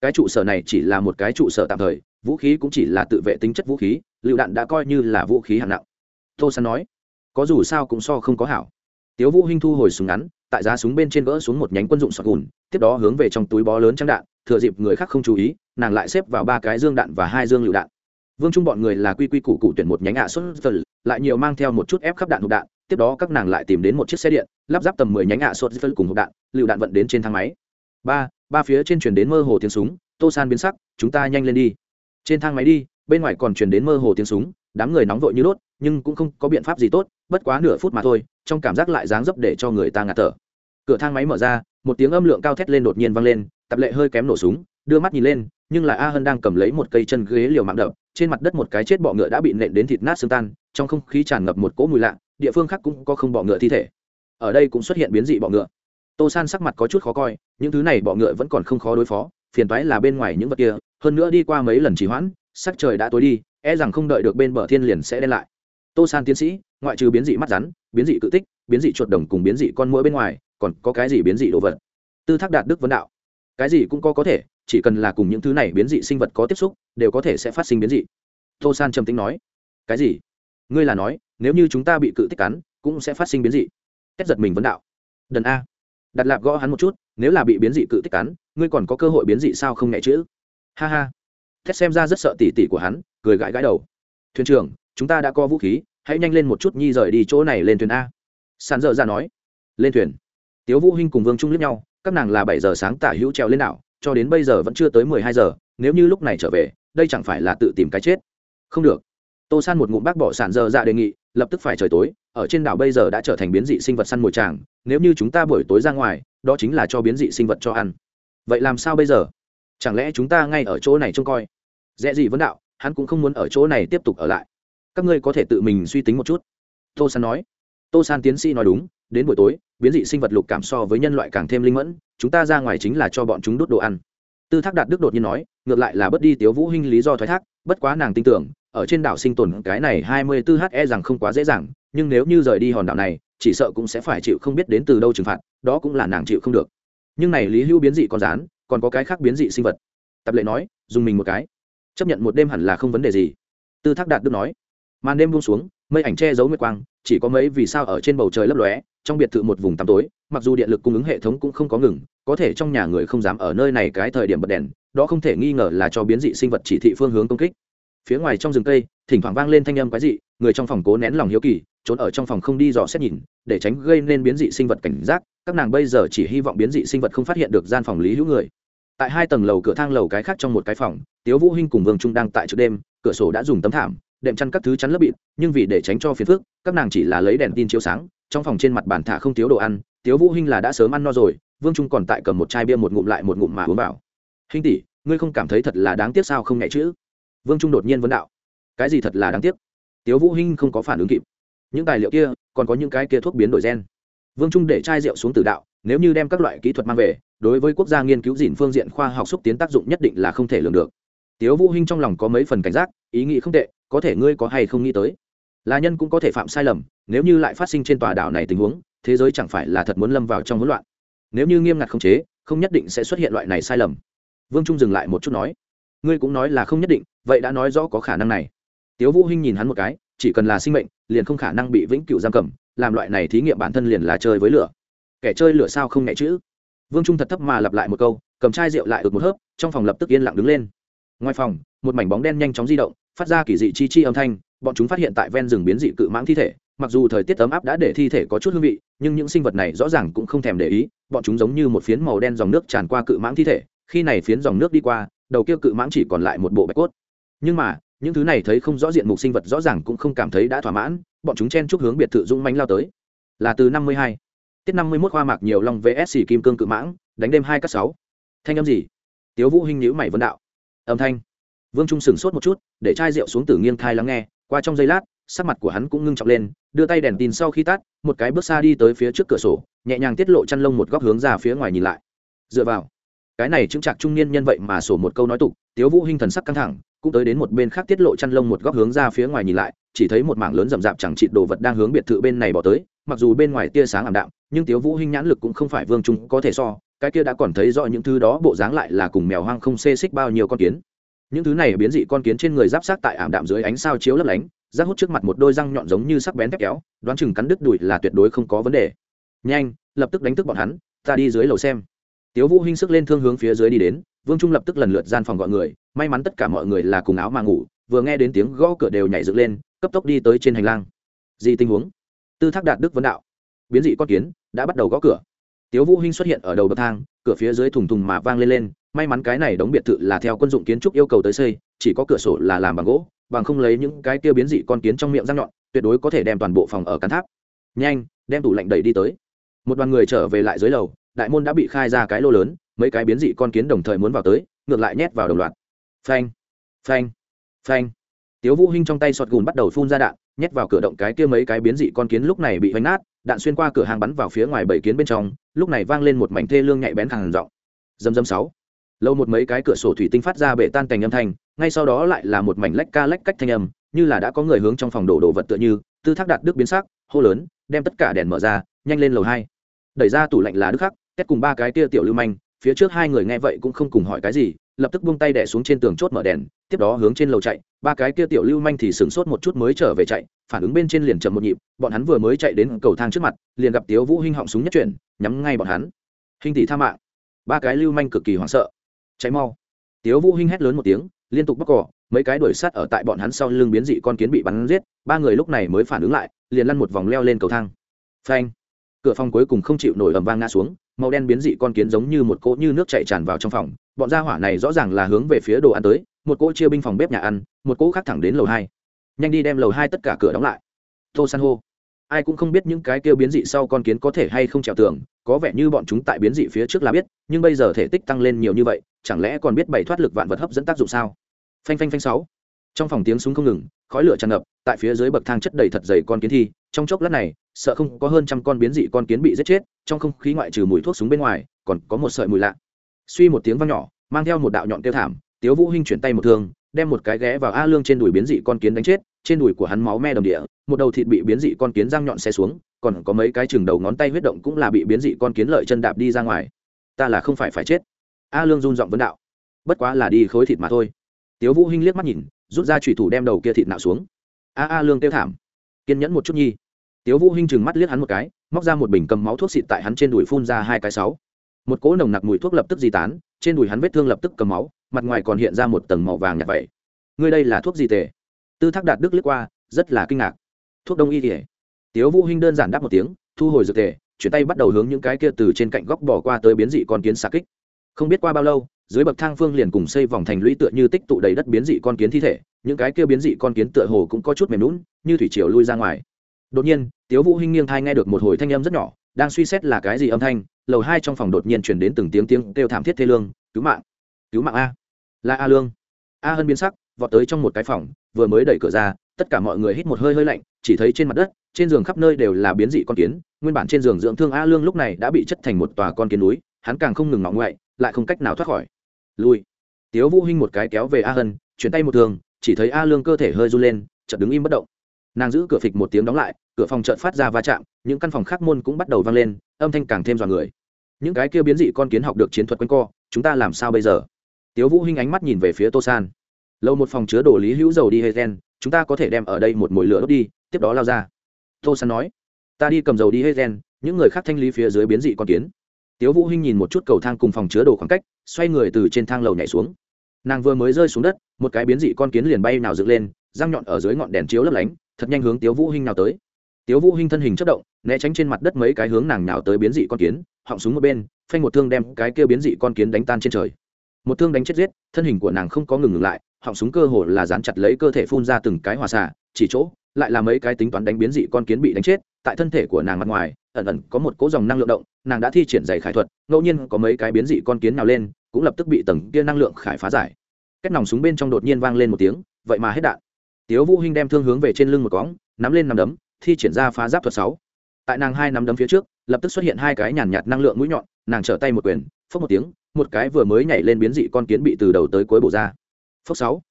Cái trụ sở này chỉ là một cái trụ sở tạm thời vũ khí cũng chỉ là tự vệ tính chất vũ khí lựu đạn đã coi như là vũ khí hạng nặng. Tô san nói có dù sao cũng so không có hảo. Tiếu vũ hinh thu hồi súng ngắn tại giá súng bên trên gỡ xuống một nhánh quân dụng sọt gùn tiếp đó hướng về trong túi bó lớn trắng đạn thừa dịp người khác không chú ý, nàng lại xếp vào ba cái dương đạn và hai dương lựu đạn. Vương trung bọn người là quy quy củ cụ tuyển một nhánh ạ xuất phật lại nhiều mang theo một chút ép khắp đạn hộp đạn, tiếp đó các nàng lại tìm đến một chiếc xe điện, lắp ráp tầm mười nhánh ạ xuất phật cùng hộp đạn, lựu đạn vận đến trên thang máy. Ba ba phía trên chuyển đến mơ hồ tiếng súng, tô san biến sắc, chúng ta nhanh lên đi. Trên thang máy đi, bên ngoài còn chuyển đến mơ hồ tiếng súng, đám người nóng vội như đốt, nhưng cũng không có biện pháp gì tốt, bất quá nửa phút mà thôi, trong cảm giác lại dáng dấp để cho người ta ngạt thở. Cửa thang máy mở ra, một tiếng âm lượng cao thét lên đột nhiên vang lên tập lệ hơi kém nổ súng, đưa mắt nhìn lên, nhưng là a hân đang cầm lấy một cây chân ghế liều mạng đập, trên mặt đất một cái chết bọ ngựa đã bị nện đến thịt nát xương tan, trong không khí tràn ngập một cỗ mùi lạ, địa phương khác cũng có không bọ ngựa thi thể. Ở đây cũng xuất hiện biến dị bọ ngựa. Tô san sắc mặt có chút khó coi, những thứ này bọ ngựa vẫn còn không khó đối phó, phiền toái là bên ngoài những vật kia, hơn nữa đi qua mấy lần trì hoãn, sắc trời đã tối đi e rằng không đợi được bên bờ thiên liền sẽ đen lại. Tô san tiến sĩ, ngoại trừ biến dị mắt rắn, biến dị cự tích, biến dị chuột đồng cùng biến dị con mũi bên ngoài, còn có cái gì biến dị đồ vật? Tư thác đạt đức vấn đạo cái gì cũng có có thể, chỉ cần là cùng những thứ này biến dị sinh vật có tiếp xúc, đều có thể sẽ phát sinh biến dị. Tô san trầm tính nói. Cái gì? Ngươi là nói, nếu như chúng ta bị cự tích cắn, cũng sẽ phát sinh biến dị. Cách giật mình vấn đạo. Đần a. Đặt lạp gõ hắn một chút, nếu là bị biến dị cự tích cắn, ngươi còn có cơ hội biến dị sao không nhẹ chữ ha ha. Thét xem ra rất sợ tỉ tỉ của hắn, cười gãi gãi đầu. Thuyền trưởng, chúng ta đã có vũ khí, hãy nhanh lên một chút nhi rời đi chỗ này lên thuyền a. Sàn dở ra nói. Lên thuyền. Tiếu vũ hinh cùng vương trung liếc nhau các nàng là bảy giờ sáng tả hữu treo lên đảo, cho đến bây giờ vẫn chưa tới mười hai giờ, nếu như lúc này trở về, đây chẳng phải là tự tìm cái chết? Không được. Tô san một ngụm bác bỏ sản dơ dạ đề nghị, lập tức phải trời tối, ở trên đảo bây giờ đã trở thành biến dị sinh vật săn mồi tràng, nếu như chúng ta buổi tối ra ngoài, đó chính là cho biến dị sinh vật cho ăn. Vậy làm sao bây giờ? Chẳng lẽ chúng ta ngay ở chỗ này trông coi? Dễ gì vấn đạo, hắn cũng không muốn ở chỗ này tiếp tục ở lại. Các ngươi có thể tự mình suy tính một chút. Tô san nói. Tô san tiến sĩ nói đúng, đến buổi tối biến dị sinh vật lục cảm so với nhân loại càng thêm linh mẫn, chúng ta ra ngoài chính là cho bọn chúng đốt đồ ăn. Tư thác đạt đức đột nhiên nói, ngược lại là bất đi tiếu vũ hinh lý do thoái thác, bất quá nàng tin tưởng, ở trên đảo sinh tồn cái này hai mươi bốn h e rằng không quá dễ dàng, nhưng nếu như rời đi hòn đảo này, chỉ sợ cũng sẽ phải chịu không biết đến từ đâu trừng phạt, đó cũng là nàng chịu không được. Nhưng này lý hưu biến dị còn rán, còn có cái khác biến dị sinh vật. Tập lệ nói, dùng mình một cái. Chấp nhận một đêm hẳn là không vấn đề gì. Tư thác đạt đức nói. Màn đêm buông xuống mây ảnh che giấu nguyệt quang, chỉ có mấy vì sao ở trên bầu trời lấp lóe, trong biệt thự một vùng tăm tối, mặc dù điện lực cung ứng hệ thống cũng không có ngừng, có thể trong nhà người không dám ở nơi này cái thời điểm bật đèn, đó không thể nghi ngờ là cho biến dị sinh vật chỉ thị phương hướng công kích. Phía ngoài trong rừng cây, thỉnh thoảng vang lên thanh âm quái dị, người trong phòng cố nén lòng hiếu kỳ, trốn ở trong phòng không đi dò xét nhìn, để tránh gây nên biến dị sinh vật cảnh giác, các nàng bây giờ chỉ hy vọng biến dị sinh vật không phát hiện được gian phòng lý hữu người. Tại hai tầng lầu cửa thang lầu cái khác trong một cái phòng, tiếu vũ hinh cùng vương trung đang tại trước đêm, cửa sổ đã dùng tấm thảm đệm chăn các thứ chắn lớp bịt, nhưng vì để tránh cho phiền phức, các nàng chỉ là lấy đèn tin chiếu sáng, trong phòng trên mặt bàn thả không thiếu đồ ăn, tiếu vũ hinh là đã sớm ăn no rồi, vương trung còn tại cầm một chai bia một ngụm lại một ngụm mà uống vào. Hinh tỷ, ngươi không cảm thấy thật là đáng tiếc sao không nhẹ chữ vương trung đột nhiên vấn đạo. Cái gì thật là đáng tiếc? Tiếu vũ hinh không có phản ứng kịp. Những tài liệu kia, còn có những cái kia thuốc biến đổi gen. Vương trung để chai rượu xuống tử đạo, nếu như đem các loại kỹ thuật mang về, đối với quốc gia nghiên cứu dìn phương diện khoa học xúc tiến tác dụng nhất định là không thể lường được. Tiếu vũ hinh trong lòng có mấy phần cảnh giác, ý nghĩ không tệ có thể ngươi có hay không nghĩ tới? Là nhân cũng có thể phạm sai lầm, nếu như lại phát sinh trên tòa đảo này tình huống, thế giới chẳng phải là thật muốn lâm vào trong hỗn loạn. Nếu như nghiêm ngặt không chế, không nhất định sẽ xuất hiện loại này sai lầm. Vương trung dừng lại một chút nói, ngươi cũng nói là không nhất định, vậy đã nói rõ có khả năng này. Tiếu vũ hinh nhìn hắn một cái, chỉ cần là sinh mệnh, liền không khả năng bị vĩnh cửu giam cầm, làm loại này thí nghiệm bản thân liền là chơi với lửa. Kẻ chơi lửa sao không nhẹ chữ? Vương trung thật thấp mà lặp lại một câu, cầm chai rượu lại ực một hớp, trong phòng lập tức yên lặng đứng lên. Ngoài phòng, một mảnh bóng đen nhanh chóng di động phát ra kỳ dị chi chi âm thanh, bọn chúng phát hiện tại ven rừng biến dị cự mãng thi thể, mặc dù thời tiết ấm áp đã để thi thể có chút hương vị, nhưng những sinh vật này rõ ràng cũng không thèm để ý, bọn chúng giống như một phiến màu đen dòng nước tràn qua cự mãng thi thể, khi này phiến dòng nước đi qua, đầu kia cự mãng chỉ còn lại một bộ bạch cốt. Nhưng mà, những thứ này thấy không rõ diện mục sinh vật rõ ràng cũng không cảm thấy đã thỏa mãn, bọn chúng chen chúc hướng biệt thự dũng mánh lao tới. Là từ năm mươi hai. Tiết năm mươi mốt hoa mạc nhiều long vs kim cương cự mãng, đánh đêm hai các sáu. Thanh âm gì? Tiếu vũ hinh nhữ mày Vân đạo. Âm thanh vương trung sửng sốt một chút, để chai rượu xuống từ nghiêng thai lắng nghe, qua trong giây lát, sắc mặt của hắn cũng ngưng trọng lên, đưa tay đèn tin sau khi tắt, một cái bước xa đi tới phía trước cửa sổ, nhẹ nhàng tiết lộ chăn lông một góc hướng ra phía ngoài nhìn lại. Dựa vào, cái này chứng chặt trung niên nhân vậy mà sổ một câu nói tục, tiếu vũ hinh thần sắc căng thẳng, cũng tới đến một bên khác tiết lộ chăn lông một góc hướng ra phía ngoài nhìn lại, chỉ thấy một mảng lớn rậm rạp chẳng chịt đồ vật đang hướng biệt thự bên này bỏ tới, mặc dù bên ngoài tia sáng ảm đạm, nhưng tiếu vũ hinh nhãn lực cũng không phải vương trung có thể so, cái kia đã còn thấy rõ những thứ đó, bộ dáng lại là cùng mèo hoang không xê xích bao nhiêu con kiến những thứ này biến dị con kiến trên người giáp sát tại ảm đạm dưới ánh sao chiếu lấp lánh, rác hút trước mặt một đôi răng nhọn giống như sắc bén thép kéo, đoán chừng cắn đứt đùi là tuyệt đối không có vấn đề. Nhanh, lập tức đánh thức bọn hắn, ta đi dưới lầu xem. Tiếu vũ hinh sức lên thương hướng phía dưới đi đến, vương trung lập tức lần lượt gian phòng gọi người, may mắn tất cả mọi người là cùng áo mà ngủ, vừa nghe đến tiếng gõ cửa đều nhảy dựng lên, cấp tốc đi tới trên hành lang. Gì tình huống? Tư thác đạt đức vấn đạo. Biến dị con kiến đã bắt đầu gõ cửa. Tiếu vũ hinh xuất hiện ở đầu bậc thang, cửa phía dưới thùng thùng mà vang lên lên may mắn cái này đóng biệt thự là theo quân dụng kiến trúc yêu cầu tới xây, chỉ có cửa sổ là làm bằng gỗ, bằng không lấy những cái tiêu biến dị con kiến trong miệng răng nhọn, tuyệt đối có thể đem toàn bộ phòng ở cắn tháp. Nhanh, đem tủ lạnh đẩy đi tới. Một đoàn người trở về lại dưới lầu, đại môn đã bị khai ra cái lô lớn, mấy cái biến dị con kiến đồng thời muốn vào tới, ngược lại nhét vào đồng loạt. Phanh phanh phanh. Tiếu vũ hinh trong tay sọt gùn bắt đầu phun ra đạn, nhét vào cửa động cái kia mấy cái biến dị con kiến lúc này bị vánh nát, đạn xuyên qua cửa hàng bắn vào phía ngoài bảy kiến bên trong, lúc này vang lên một mảnh thê lương nhạy bén hàng rộng dầm dầm sáu lâu một mấy cái cửa sổ thủy tinh phát ra bể tan cành âm thanh, ngay sau đó lại là một mảnh lách ca lách cách thanh âm, như là đã có người hướng trong phòng đổ đồ vật tựa như, tư thác đạt đức biến sắc, hô lớn, đem tất cả đèn mở ra, nhanh lên lầu hai. Đẩy ra tủ lạnh là đức khắc kết cùng ba cái tia tiểu lưu manh, phía trước hai người nghe vậy cũng không cùng hỏi cái gì, lập tức buông tay đẻ xuống trên tường chốt mở đèn, tiếp đó hướng trên lầu chạy, ba cái kia tiểu lưu manh thì sửng sốt một chút mới trở về chạy, phản ứng bên trên liền chậm một nhịp, bọn hắn vừa mới chạy đến cầu thang trước mặt, liền gặp tiếu vũ hinh họng súng nhất chuyển, nhắm ngay bọn hắn. Hình tỷ tha mạng. Ba cái lưu manh cực kỳ hoảng sợ cháy mau. Tiếu vũ hinh hét lớn một tiếng, liên tục bóc cỏ, mấy cái đuổi sát ở tại bọn hắn sau lưng biến dị con kiến bị bắn giết, ba người lúc này mới phản ứng lại, liền lăn một vòng leo lên cầu thang. Phanh! Cửa phòng cuối cùng không chịu nổi ầm vang ngã xuống, màu đen biến dị con kiến giống như một cỗ như nước chảy tràn vào trong phòng, bọn gia hỏa này rõ ràng là hướng về phía đồ ăn tới, một cỗ chia binh phòng bếp nhà ăn, một cỗ khác thẳng đến lầu hai. Nhanh đi đem lầu hai tất cả cửa đóng lại. Tô san hô. Ai cũng không biết những cái kêu biến dị sau con kiến có thể hay không trèo tường, có vẻ như bọn chúng tại biến dị phía trước là biết, nhưng bây giờ thể tích tăng lên nhiều như vậy chẳng lẽ còn biết bày thoát lực vạn vật hấp dẫn tác dụng sao? Phanh phanh phanh sáu. Trong phòng tiếng súng không ngừng, khói lửa tràn ngập, tại phía dưới bậc thang chất đầy thật dày con kiến thi, trong chốc lát này, sợ không có hơn trăm con biến dị con kiến bị giết chết, trong không khí ngoại trừ mùi thuốc súng bên ngoài, còn có một sợi mùi lạ. Suy một tiếng vang nhỏ, mang theo một đạo nhọn tiêu thảm, tiếu vũ hinh chuyển tay một thương, đem một cái ghé vào a lương trên đùi biến dị con kiến đánh chết, trên đùi của hắn máu me đầm địa, một đầu thịt bị biến dị con kiến răng nhọn xe xuống, còn có mấy cái chừng đầu ngón tay huyết động cũng là bị biến dị con kiến lợi chân đạp đi ra ngoài. Ta là không phải phải chết a lương run giọng vấn đạo. Bất quá là đi khối thịt mà thôi. Tiếu vũ hinh liếc mắt nhìn, rút ra chủy thủ đem đầu kia thịt nạo xuống. A a lương kêu thảm. Kiên nhẫn một chút nhi. Tiếu vũ hinh chừng mắt liếc hắn một cái, móc ra một bình cầm máu thuốc xịt tại hắn trên đùi phun ra hai cái sáu. Một cỗ nồng nặc mùi thuốc lập tức di tán, trên đùi hắn vết thương lập tức cầm máu, mặt ngoài còn hiện ra một tầng màu vàng nhạt vậy. Ngươi đây là thuốc gì tề? Tư thác đạt đức liếc qua, rất là kinh ngạc. Thuốc đông y thể tiếu vũ hinh đơn giản đáp một tiếng, thu hồi dược tề, chuyển tay bắt đầu hướng những cái kia từ trên cạnh góc bỏ qua tới biến dị con kiến xạ kích không biết qua bao lâu, dưới bậc thang phương liền cùng xây vòng thành lũy tựa như tích tụ đầy đất biến dị con kiến thi thể, những cái kia biến dị con kiến tựa hồ cũng có chút mềm lún như thủy triều lui ra ngoài. Đột nhiên, tiếu vũ hinh nghiêng thai nghe được một hồi thanh âm rất nhỏ, đang suy xét là cái gì âm thanh, lầu hai trong phòng đột nhiên truyền đến từng tiếng tiếng kêu thảm thiết thê lương, cứu mạng cứu mạng a là a lương. A hân biến sắc, vọt tới trong một cái phòng, vừa mới đẩy cửa ra, tất cả mọi người hít một hơi hơi lạnh, chỉ thấy trên mặt đất, trên giường khắp nơi đều là biến dị con kiến, nguyên bản trên giường dưỡng thương a lương lúc này đã bị chất thành một tòa con kiến núi, hắn càng không ngừng ngọng ngoại lại không cách nào thoát khỏi. Lui. Tiếu vũ hinh một cái kéo về a hân, chuyển tay một thường, chỉ thấy a lương cơ thể hơi run lên, chợt đứng im bất động. Nàng giữ cửa phịch một tiếng đóng lại, cửa phòng chợt phát ra va chạm, những căn phòng khác môn cũng bắt đầu vang lên, âm thanh càng thêm dọa người. Những cái kia biến dị con kiến học được chiến thuật quanh co, chúng ta làm sao bây giờ? Tiếu vũ hinh ánh mắt nhìn về phía tô san. Lâu một phòng chứa đồ lý hữu dầu đi hay gen chúng ta có thể đem ở đây một mồi lửa đốt đi, tiếp đó lao ra. Tô san nói, ta đi cầm dầu đi hay gen những người khác thanh lý phía dưới biến dị con kiến tiếu vũ hinh nhìn một chút cầu thang cùng phòng chứa đồ khoảng cách, xoay người từ trên thang lầu nhảy xuống. Nàng vừa mới rơi xuống đất, một cái biến dị con kiến liền bay nào dựng lên, răng nhọn ở dưới ngọn đèn chiếu lấp lánh, thật nhanh hướng tiếu vũ hinh nào tới. Tiếu vũ hinh thân hình chất động, né tránh trên mặt đất mấy cái hướng nàng nào tới biến dị con kiến, họng súng một bên, phanh một thương đem cái kia biến dị con kiến đánh tan trên trời. Một thương đánh chết giết, thân hình của nàng không có ngừng ngừng lại, họng súng cơ hồ là dán chặt lấy cơ thể phun ra từng cái hòa xạ, chỉ chỗ, lại là mấy cái tính toán đánh biến dị con kiến bị đánh chết, tại thân thể của nàng mặt ngoài ẩn ẩn có một cỗ dòng năng lượng động, nàng đã thi triển dày khải thuật, ngẫu nhiên có mấy cái biến dị con kiến nào lên, cũng lập tức bị tầng kia năng lượng khải phá giải. Cách nòng súng bên trong đột nhiên vang lên một tiếng, vậy mà hết đạn. Tiếu vũ hinh đem thương hướng về trên lưng một cõng, nắm lên nắm đấm, thi triển ra phá giáp thuật sáu. Tại nàng hai nắm đấm phía trước, lập tức xuất hiện hai cái nhàn nhạt năng lượng mũi nhọn, nàng trở tay một quyền, phốc một tiếng, một cái vừa mới nhảy lên biến dị con kiến bị từ đầu tới cuối bổ ra. Phốc sáu.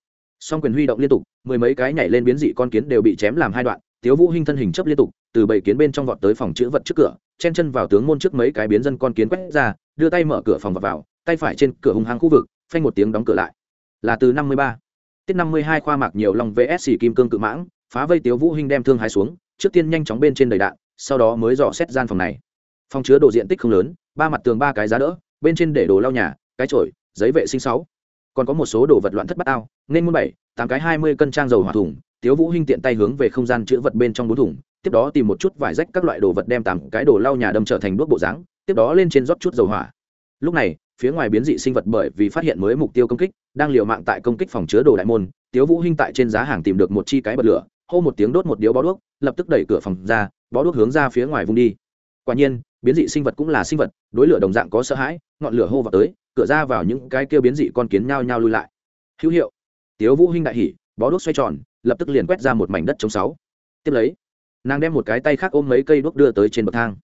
Song quyền huy động liên tục, mười mấy cái nhảy lên biến dị con kiến đều bị chém làm hai đoạn, tiếu vũ hinh thân hình chấp liên tục từ bảy kiến bên trong vọt tới phòng chữ vật trước cửa chen chân vào tướng môn trước mấy cái biến dân con kiến quét ra đưa tay mở cửa phòng vào, vào tay phải trên cửa hung hăng khu vực phanh một tiếng đóng cửa lại. Là từ năm mươi ba. Tiết năm mươi hai khoa mạc nhiều lòng vs kim cương cự mãng phá vây tiếu vũ hinh đem thương hai xuống trước tiên nhanh chóng bên trên đầy đạn sau đó mới dò xét gian phòng này. Phòng chứa đồ diện tích không lớn ba mặt tường ba cái giá đỡ bên trên để đồ lau nhà cái chổi giấy vệ sinh sáu. Còn có một số đồ vật loạn thất bát ao nên muôn bảy tám cái hai mươi cân trang dầu hỏa thùng tiếu vũ hinh tiện tay hướng về không gian chứa vật bên trong bốn thùng tiếp đó tìm một chút vải rách các loại đồ vật đem tặng cái đồ lau nhà đâm trở thành đuốc bộ dáng, tiếp đó lên trên rót chút dầu hỏa. Lúc này, phía ngoài biến dị sinh vật bởi vì phát hiện mới mục tiêu công kích, đang liều mạng tại công kích phòng chứa đồ đại môn, tiếu vũ hinh tại trên giá hàng tìm được một chi cái bật lửa, hô một tiếng đốt một điếu bó đuốc, lập tức đẩy cửa phòng ra, bó đuốc hướng ra phía ngoài vung đi. Quả nhiên, biến dị sinh vật cũng là sinh vật, đối lửa đồng dạng có sợ hãi, ngọn lửa hô vào tới, cửa ra vào những cái kia biến dị con kiến nhao nhao lui lại. Hữu hiệu. Tiếu vũ hinh đại hỉ, bó đuốc xoay tròn, lập tức liền quét ra một mảnh đất chống sáu. Tiếp lấy nàng đem một cái tay khác ôm mấy cây đuốc đưa tới trên bậc thang.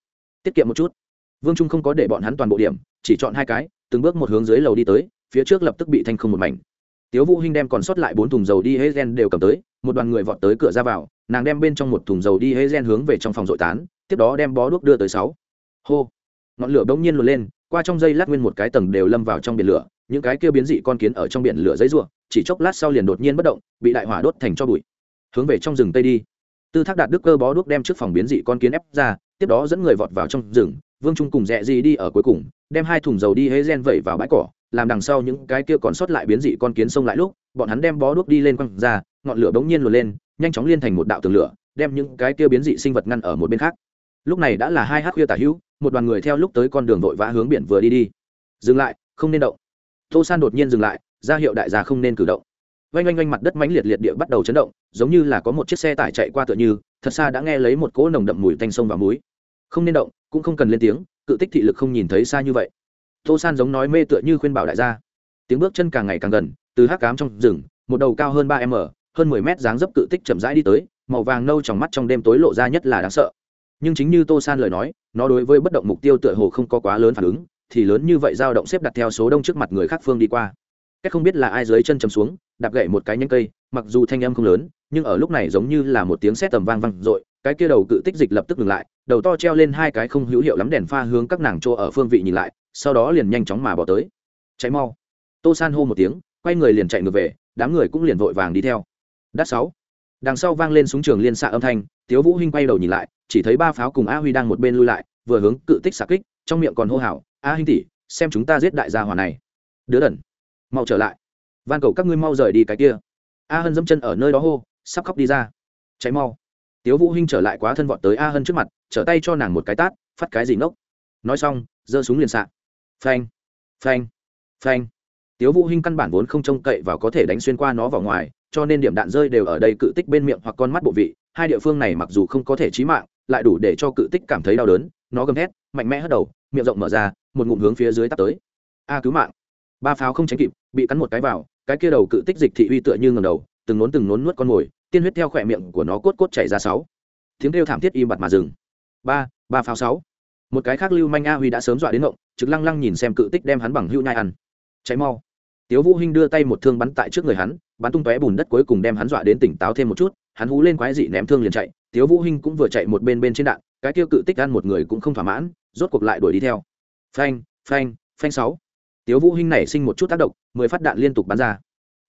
Tiết kiệm một chút. Vương trung không có để bọn hắn toàn bộ điểm chỉ chọn hai cái từng bước một hướng dưới lầu đi tới phía trước lập tức bị thanh không một mảnh. Tiếu vũ hinh đem còn sót lại bốn thùng dầu đi hê gen đều cầm tới một đoàn người vọt tới cửa ra vào nàng đem bên trong một thùng dầu đi hê gen hướng về trong phòng dội tán tiếp đó đem bó đuốc đưa tới sáu. Hô. Ngọn lửa bỗng nhiên luồn lên qua trong dây lát nguyên một cái tầng đều lâm vào trong biển lửa những cái kia biến dị con kiến ở trong biển lửa dây rủa, chỉ chốc lát sau liền đột nhiên bất động bị đại hỏa đốt thành cho bụi. Hướng về trong rừng tây đi tư thác đạt đức cơ bó đuốc đem trước phòng biến dị con kiến ép ra, tiếp đó dẫn người vọt vào trong rừng. Vương trung cùng dạ rẽ gì đi ở cuối cùng, đem hai thùng dầu đi hế gen vẩy vào bãi cỏ, làm đằng sau những cái kia còn sót lại biến dị con kiến xông lại lúc, bọn hắn đem bó đuốc đi lên quăng ra, ngọn lửa bỗng nhiên luồn lên, nhanh chóng liên thành một đạo tường lửa, đem những cái kia biến dị sinh vật ngăn ở một bên khác. Lúc này đã là hai hát khuya tả hữu, một đoàn người theo lúc tới con đường vội vã hướng biển vừa đi đi. Dừng lại, không nên động. Tô san đột nhiên dừng lại, ra hiệu đại gia không nên cử động oanh oanh oanh mặt đất mãnh liệt liệt địa bắt đầu chấn động, giống như là có một chiếc xe tải chạy qua tựa như, thật xa đã nghe lấy một cỗ nồng đậm mùi tanh sông và muối không nên động, cũng không cần lên tiếng, cự tích thị lực không nhìn thấy xa như vậy. Tô san giống nói mê tựa như khuyên bảo đại gia. Tiếng bước chân càng ngày càng gần, từ hắc cám trong rừng, một đầu cao hơn ba m, hơn mười mét dáng dấp cự tích chậm rãi đi tới, màu vàng nâu trong mắt trong đêm tối lộ ra nhất là đáng sợ. Nhưng chính như tô san lời nói, nó đối với bất động mục tiêu tựa hồ không có quá lớn phản ứng, thì lớn như vậy dao động xếp đặt theo số đông trước mặt người khác phương đi qua. Cách không biết là ai dưới chân chầm xuống đạp gậy một cái nhánh cây, mặc dù thanh âm không lớn, nhưng ở lúc này giống như là một tiếng sét tầm vang vang dội, cái kia đầu cự tích dịch lập tức ngừng lại, đầu to treo lên hai cái không hữu hiệu lắm đèn pha hướng các nàng chỗ ở phương vị nhìn lại, sau đó liền nhanh chóng mà bỏ tới. Cháy mau. Tô san hô một tiếng, quay người liền chạy ngược về, đám người cũng liền vội vàng đi theo. Đắt sáu. Đằng sau vang lên súng trường liên xạ âm thanh, tiếu vũ hinh quay đầu nhìn lại, chỉ thấy ba pháo cùng a huy đang một bên lui lại, vừa hướng cự tích xạ kích, trong miệng còn hô hào, a hinh tỷ, xem chúng ta giết đại gia hỏa này. Đứa đần. Mau trở lại van cầu các ngươi mau rời đi cái kia. A hân dẫm chân ở nơi đó hô sắp khóc đi ra. Cháy mau. Tiếu vũ hinh trở lại quá thân vọt tới a hân trước mặt trở tay cho nàng một cái tát phát cái gì ngốc. Nói xong giơ súng liền sạc phanh phanh phanh. Tiếu vũ hinh căn bản vốn không trông cậy vào có thể đánh xuyên qua nó vào ngoài cho nên điểm đạn rơi đều ở đây cự tích bên miệng hoặc con mắt bộ vị. Hai địa phương này mặc dù không có thể chí mạng lại đủ để cho cự tích cảm thấy đau đớn. Nó gầm thét, mạnh mẽ hất đầu miệng rộng mở ra một ngụm hướng phía dưới tắt tới. A cứu mạng. Ba pháo không tránh kịp bị cắn một cái vào cái kia đầu cự tích dịch thị uy tựa như ngầm đầu, từng nốn từng nốn nuốt con mồi, tiên huyết theo khỏe miệng của nó cốt cốt chảy ra sáu. Tiếng kêu thảm thiết im bặt mà dừng. Ba ba pháo sáu. Một cái khác lưu manh a huy đã sớm dọa đến ngộng, trực lăng lăng nhìn xem cự tích đem hắn bằng hưu nhai ăn. Cháy mau. Tiếu vũ hinh đưa tay một thương bắn tại trước người hắn, bắn tung tóe bùn đất cuối cùng đem hắn dọa đến tỉnh táo thêm một chút, hắn hú lên quái dị ném thương liền chạy, tiếu vũ hinh cũng vừa chạy một bên bên trên đạn, cái kia cự tích ăn một người cũng không thỏa mãn, rốt cuộc lại đuổi đi theo. Phanh phanh phanh sáu tiếu vũ hinh nảy sinh một chút tác động, mười phát đạn liên tục bắn ra.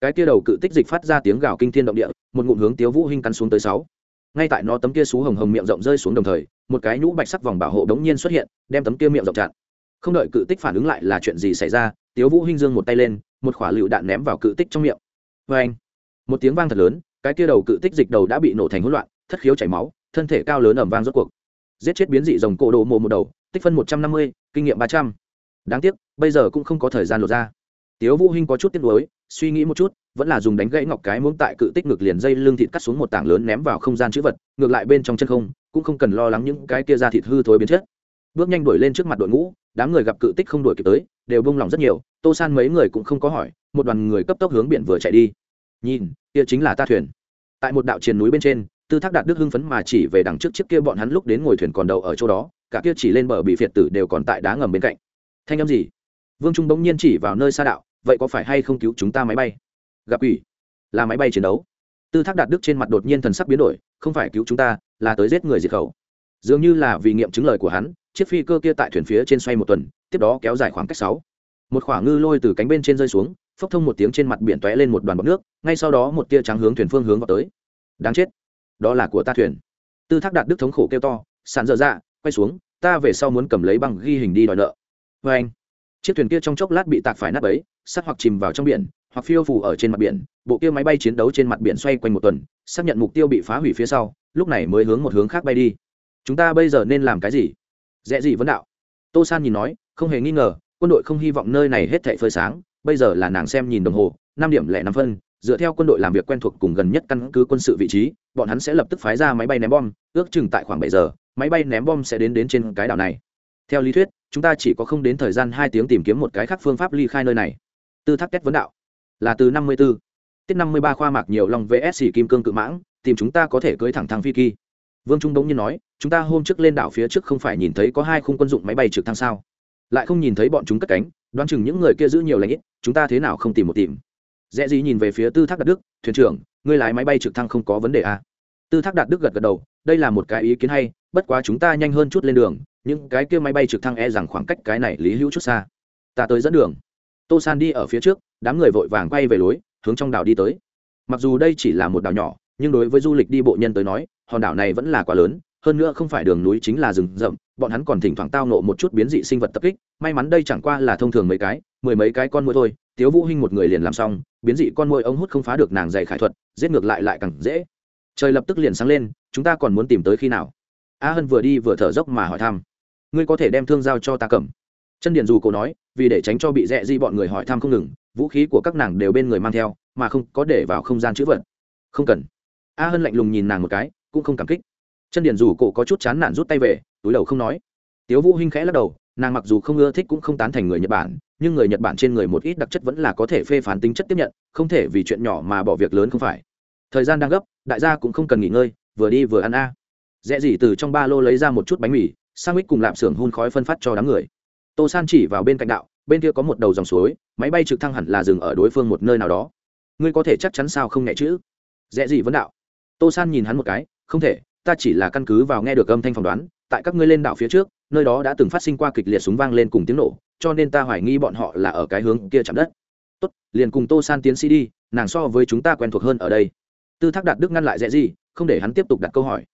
Cái kia đầu cự tích dịch phát ra tiếng gào kinh thiên động địa, một ngụm hướng tiếu vũ hinh cắn xuống tới sáu. Ngay tại nó tấm kia xú hồng hồng miệng rộng rơi xuống đồng thời, một cái nhũ bạch sắc vòng bảo hộ đống nhiên xuất hiện, đem tấm kia miệng rộng chặn. Không đợi cự tích phản ứng lại là chuyện gì xảy ra, tiếu vũ hinh dương một tay lên, một quả lựu đạn ném vào cự tích trong miệng. Với anh một tiếng vang thật lớn, cái kia đầu cự tích dịch đầu đã bị nổ thành hỗn loạn, thất khiếu chảy máu, thân thể cao lớn ầm vang rốt cuộc. Giết chết biến dị rồng cổ đồ mồ một đầu, tích phân một trăm năm mươi, kinh nghiệm ba trăm đáng tiếc, bây giờ cũng không có thời gian lột ra. Tiếu vũ hinh có chút tiếc nuối, suy nghĩ một chút, vẫn là dùng đánh gãy ngọc cái muỗng tại cự tích ngực liền dây lưng thịt cắt xuống một tảng lớn ném vào không gian chữ vật, ngược lại bên trong chân không, cũng không cần lo lắng những cái kia ra thịt hư thối biến chất. Bước nhanh đuổi lên trước mặt đội ngũ, đám người gặp cự tích không đuổi kịp tới, đều bông lòng rất nhiều, tô san mấy người cũng không có hỏi, một đoàn người cấp tốc hướng biển vừa chạy đi. Nhìn, kia chính là ta thuyền. Tại một đạo triền núi bên trên, tư thác đạt đức hưng phấn mà chỉ về đằng trước chiếc kia bọn hắn lúc đến ngồi thuyền còn đậu ở chỗ đó, cả kia chỉ lên bờ bị phiệt tử đều còn tại đá ngầm bên cạnh thanh âm gì? Vương trung bỗng nhiên chỉ vào nơi xa đạo, vậy có phải hay không cứu chúng ta máy bay? Gặp ủy là máy bay chiến đấu. Tư thác đạt đức trên mặt đột nhiên thần sắc biến đổi, không phải cứu chúng ta, là tới giết người diệt khẩu. Dường như là vì nghiệm chứng lời của hắn, chiếc phi cơ kia tại thuyền phía trên xoay một tuần, tiếp đó kéo dài khoảng cách sáu. Một khoảng ngư lôi từ cánh bên trên rơi xuống, phốc thông một tiếng trên mặt biển tóe lên một đoàn bọc nước, ngay sau đó một tia trắng hướng thuyền phương hướng vào tới. Đáng chết. Đó là của ta thuyền. Tư thác đạt đức thống khổ kêu to sàn dở dạ quay xuống, ta về sau muốn cầm lấy băng ghi hình đi đòi nợ vê anh, chiếc thuyền kia trong chốc lát bị tạc phải nát ấy sắt hoặc chìm vào trong biển, hoặc phiêu phù ở trên mặt biển, bộ kia máy bay chiến đấu trên mặt biển xoay quanh một tuần, xác nhận mục tiêu bị phá hủy phía sau, lúc này mới hướng một hướng khác bay đi. Chúng ta bây giờ nên làm cái gì? Dễ gì vấn đạo? Tô san nhìn nói, không hề nghi ngờ, quân đội không hy vọng nơi này hết thệ phơi sáng, bây giờ là nàng xem nhìn đồng hồ, năm điểm lẻ năm phân, dựa theo quân đội làm việc quen thuộc cùng gần nhất căn cứ quân sự vị trí, bọn hắn sẽ lập tức phái ra máy bay ném bom, ước chừng tại khoảng bảy giờ, máy bay ném bom sẽ đến đến trên cái đảo này theo lý thuyết, chúng ta chỉ có không đến thời gian hai tiếng tìm kiếm một cái khác phương pháp ly khai nơi này tư thác kết vấn đạo, là từ năm mươi 54. tiết năm mươi ba khoa mạc nhiều lòng vs kim cương cự mãng, tìm chúng ta có thể cưới thẳng thang phi kỳ vương trung đống như nói, chúng ta hôm trước lên đảo phía trước không phải nhìn thấy có hai khung quân dụng máy bay trực thăng sao lại không nhìn thấy bọn chúng cất cánh, đoán chừng những người kia giữ nhiều lãnh ít, chúng ta thế nào không tìm một tìm dễ gì nhìn về phía tư thác đạt đức, thuyền trưởng, ngươi lái máy bay trực thăng không có vấn đề à? tư thác đạt đức gật gật đầu, đây là một cái ý kiến hay, bất quá chúng ta nhanh hơn chút lên đường những cái kia máy bay trực thăng e rằng khoảng cách cái này lý hữu chút xa. Ta tới dẫn đường. Tô san đi ở phía trước, đám người vội vàng quay về lối, hướng trong đảo đi tới. Mặc dù đây chỉ là một đảo nhỏ, nhưng đối với du lịch đi bộ nhân tới nói, hòn đảo này vẫn là quá lớn, hơn nữa không phải đường núi chính là rừng rậm, bọn hắn còn thỉnh thoảng tao nộ một chút biến dị sinh vật tập kích, may mắn đây chẳng qua là thông thường mấy cái, mười mấy cái con môi thôi, tiếu vũ hinh một người liền làm xong, biến dị con môi ống hút không phá được nàng dày khải thuật, giết ngược lại lại càng dễ. Trời lập tức liền sáng lên, chúng ta còn muốn tìm tới khi nào? A hân vừa đi vừa thở dốc mà hỏi thăm ngươi có thể đem thương giao cho ta cầm. Chân điền dù cổ nói, vì để tránh cho bị rẽ di bọn người hỏi thăm không ngừng, vũ khí của các nàng đều bên người mang theo, mà không có để vào không gian chữ vật. Không cần. A hân lạnh lùng nhìn nàng một cái, cũng không cảm kích. Chân điền dù cổ có chút chán nản rút tay về, túi đầu không nói. Tiếu vũ hinh khẽ lắc đầu, nàng mặc dù không ưa thích cũng không tán thành người nhật bản, nhưng người nhật bản trên người một ít đặc chất vẫn là có thể phê phán tính chất tiếp nhận, không thể vì chuyện nhỏ mà bỏ việc lớn không phải. Thời gian đang gấp, đại gia cũng không cần nghỉ ngơi, vừa đi vừa ăn a. À. dễ gì từ trong ba lô lấy ra một chút bánh mì sang mít cùng lạp xưởng hun khói phân phát cho đám người. Tô san chỉ vào bên cạnh đạo, bên kia có một đầu dòng suối, máy bay trực thăng hẳn là dừng ở đối phương một nơi nào đó. Ngươi có thể chắc chắn sao không nhẹ chữ dễ gì vấn đạo? Tô san nhìn hắn một cái, không thể, ta chỉ là căn cứ vào nghe được âm thanh phỏng đoán, tại các ngươi lên đảo phía trước, nơi đó đã từng phát sinh qua kịch liệt súng vang lên cùng tiếng nổ, cho nên ta hoài nghi bọn họ là ở cái hướng kia chạm đất. Tốt, liền cùng tô san tiến sĩ đi, nàng so với chúng ta quen thuộc hơn ở đây. Tư thác đạt đức ngăn lại dễ gì, không để hắn tiếp tục đặt câu hỏi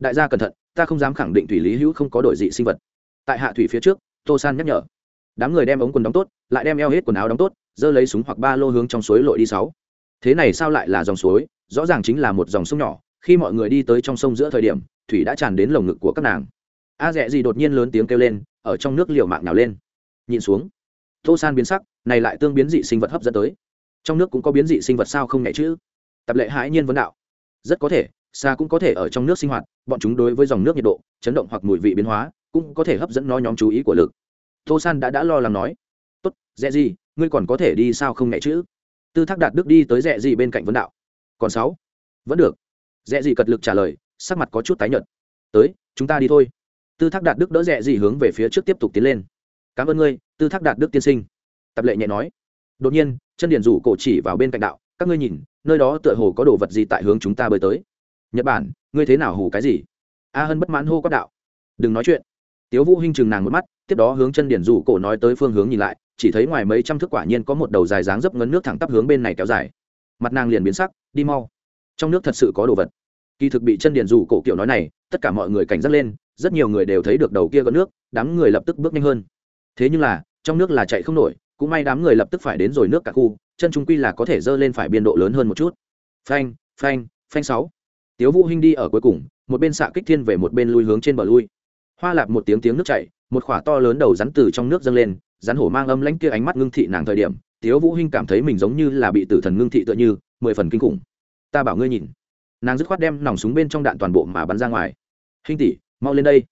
đại gia cẩn thận, ta không dám khẳng định thủy lý hữu không có đổi dị sinh vật. Tại hạ thủy phía trước, tô san nhắc nhở. Đám người đem ống quần đóng tốt, lại đem eo hết quần áo đóng tốt, giơ lấy súng hoặc ba lô hướng trong suối lội đi sáu. Thế này sao lại là dòng suối? Rõ ràng chính là một dòng sông nhỏ, khi mọi người đi tới trong sông giữa thời điểm, thủy đã tràn đến lồng ngực của các nàng. A rẽ gì đột nhiên lớn tiếng kêu lên, ở trong nước liều mạng nào lên. Nhìn xuống, tô san biến sắc, này lại tương biến dị sinh vật hấp dẫn tới. Trong nước cũng có biến dị sinh vật sao không nhẹ chứ? Tập lệ hãi nhiên vấn đạo. Rất có thể xa cũng có thể ở trong nước sinh hoạt, bọn chúng đối với dòng nước nhiệt độ, chấn động hoặc mùi vị biến hóa, cũng có thể hấp dẫn nó nhóm chú ý của lực. Tô san đã đã lo lắng nói, tốt dẹ gì, ngươi còn có thể đi sao không nhẹ chứ? Tư thác đạt đức đi tới dẹ gì bên cạnh vấn đạo. Còn sáu? Vẫn được. Dẹ gì cật lực trả lời, sắc mặt có chút tái nhợt. Tới, chúng ta đi thôi. Tư thác đạt đức đỡ dẹ gì hướng về phía trước tiếp tục tiến lên. Cảm ơn ngươi, tư thác đạt đức tiên sinh. Tập lệ nhẹ nói. Đột nhiên, chân điền rủ cổ chỉ vào bên cạnh đạo, các ngươi nhìn, nơi đó tựa hồ có đồ vật gì tại hướng chúng ta bơi tới nhật bản ngươi thế nào hù cái gì a hân bất mãn hô quát đạo đừng nói chuyện tiếu vũ hinh chừng nàng một mắt tiếp đó hướng chân điển rủ cổ nói tới phương hướng nhìn lại chỉ thấy ngoài mấy trăm thước quả nhiên có một đầu dài dáng dấp ngấn nước thẳng tắp hướng bên này kéo dài mặt nàng liền biến sắc đi mau trong nước thật sự có đồ vật kỳ thực bị chân điển rủ cổ kiểu nói này tất cả mọi người cảnh giác lên rất nhiều người đều thấy được đầu kia có nước đám người lập tức bước nhanh hơn thế nhưng là trong nước là chạy không nổi cũng may đám người lập tức phải đến rồi nước cả khu chân trung quy là có thể dơ lên phải biên độ lớn hơn một chút phanh phanh phanh sáu tiếu vũ hinh đi ở cuối cùng, một bên xạ kích thiên về một bên lui hướng trên bờ lui. Hoa lạp một tiếng tiếng nước chảy, một khỏa to lớn đầu rắn từ trong nước dâng lên, rắn hổ mang âm lãnh kia ánh mắt ngưng thị nàng thời điểm, tiếu vũ hinh cảm thấy mình giống như là bị tử thần ngưng thị tựa như, mười phần kinh khủng. Ta bảo ngươi nhìn. Nàng dứt khoát đem nòng súng bên trong đạn toàn bộ mà bắn ra ngoài. Hinh tỷ, mau lên đây.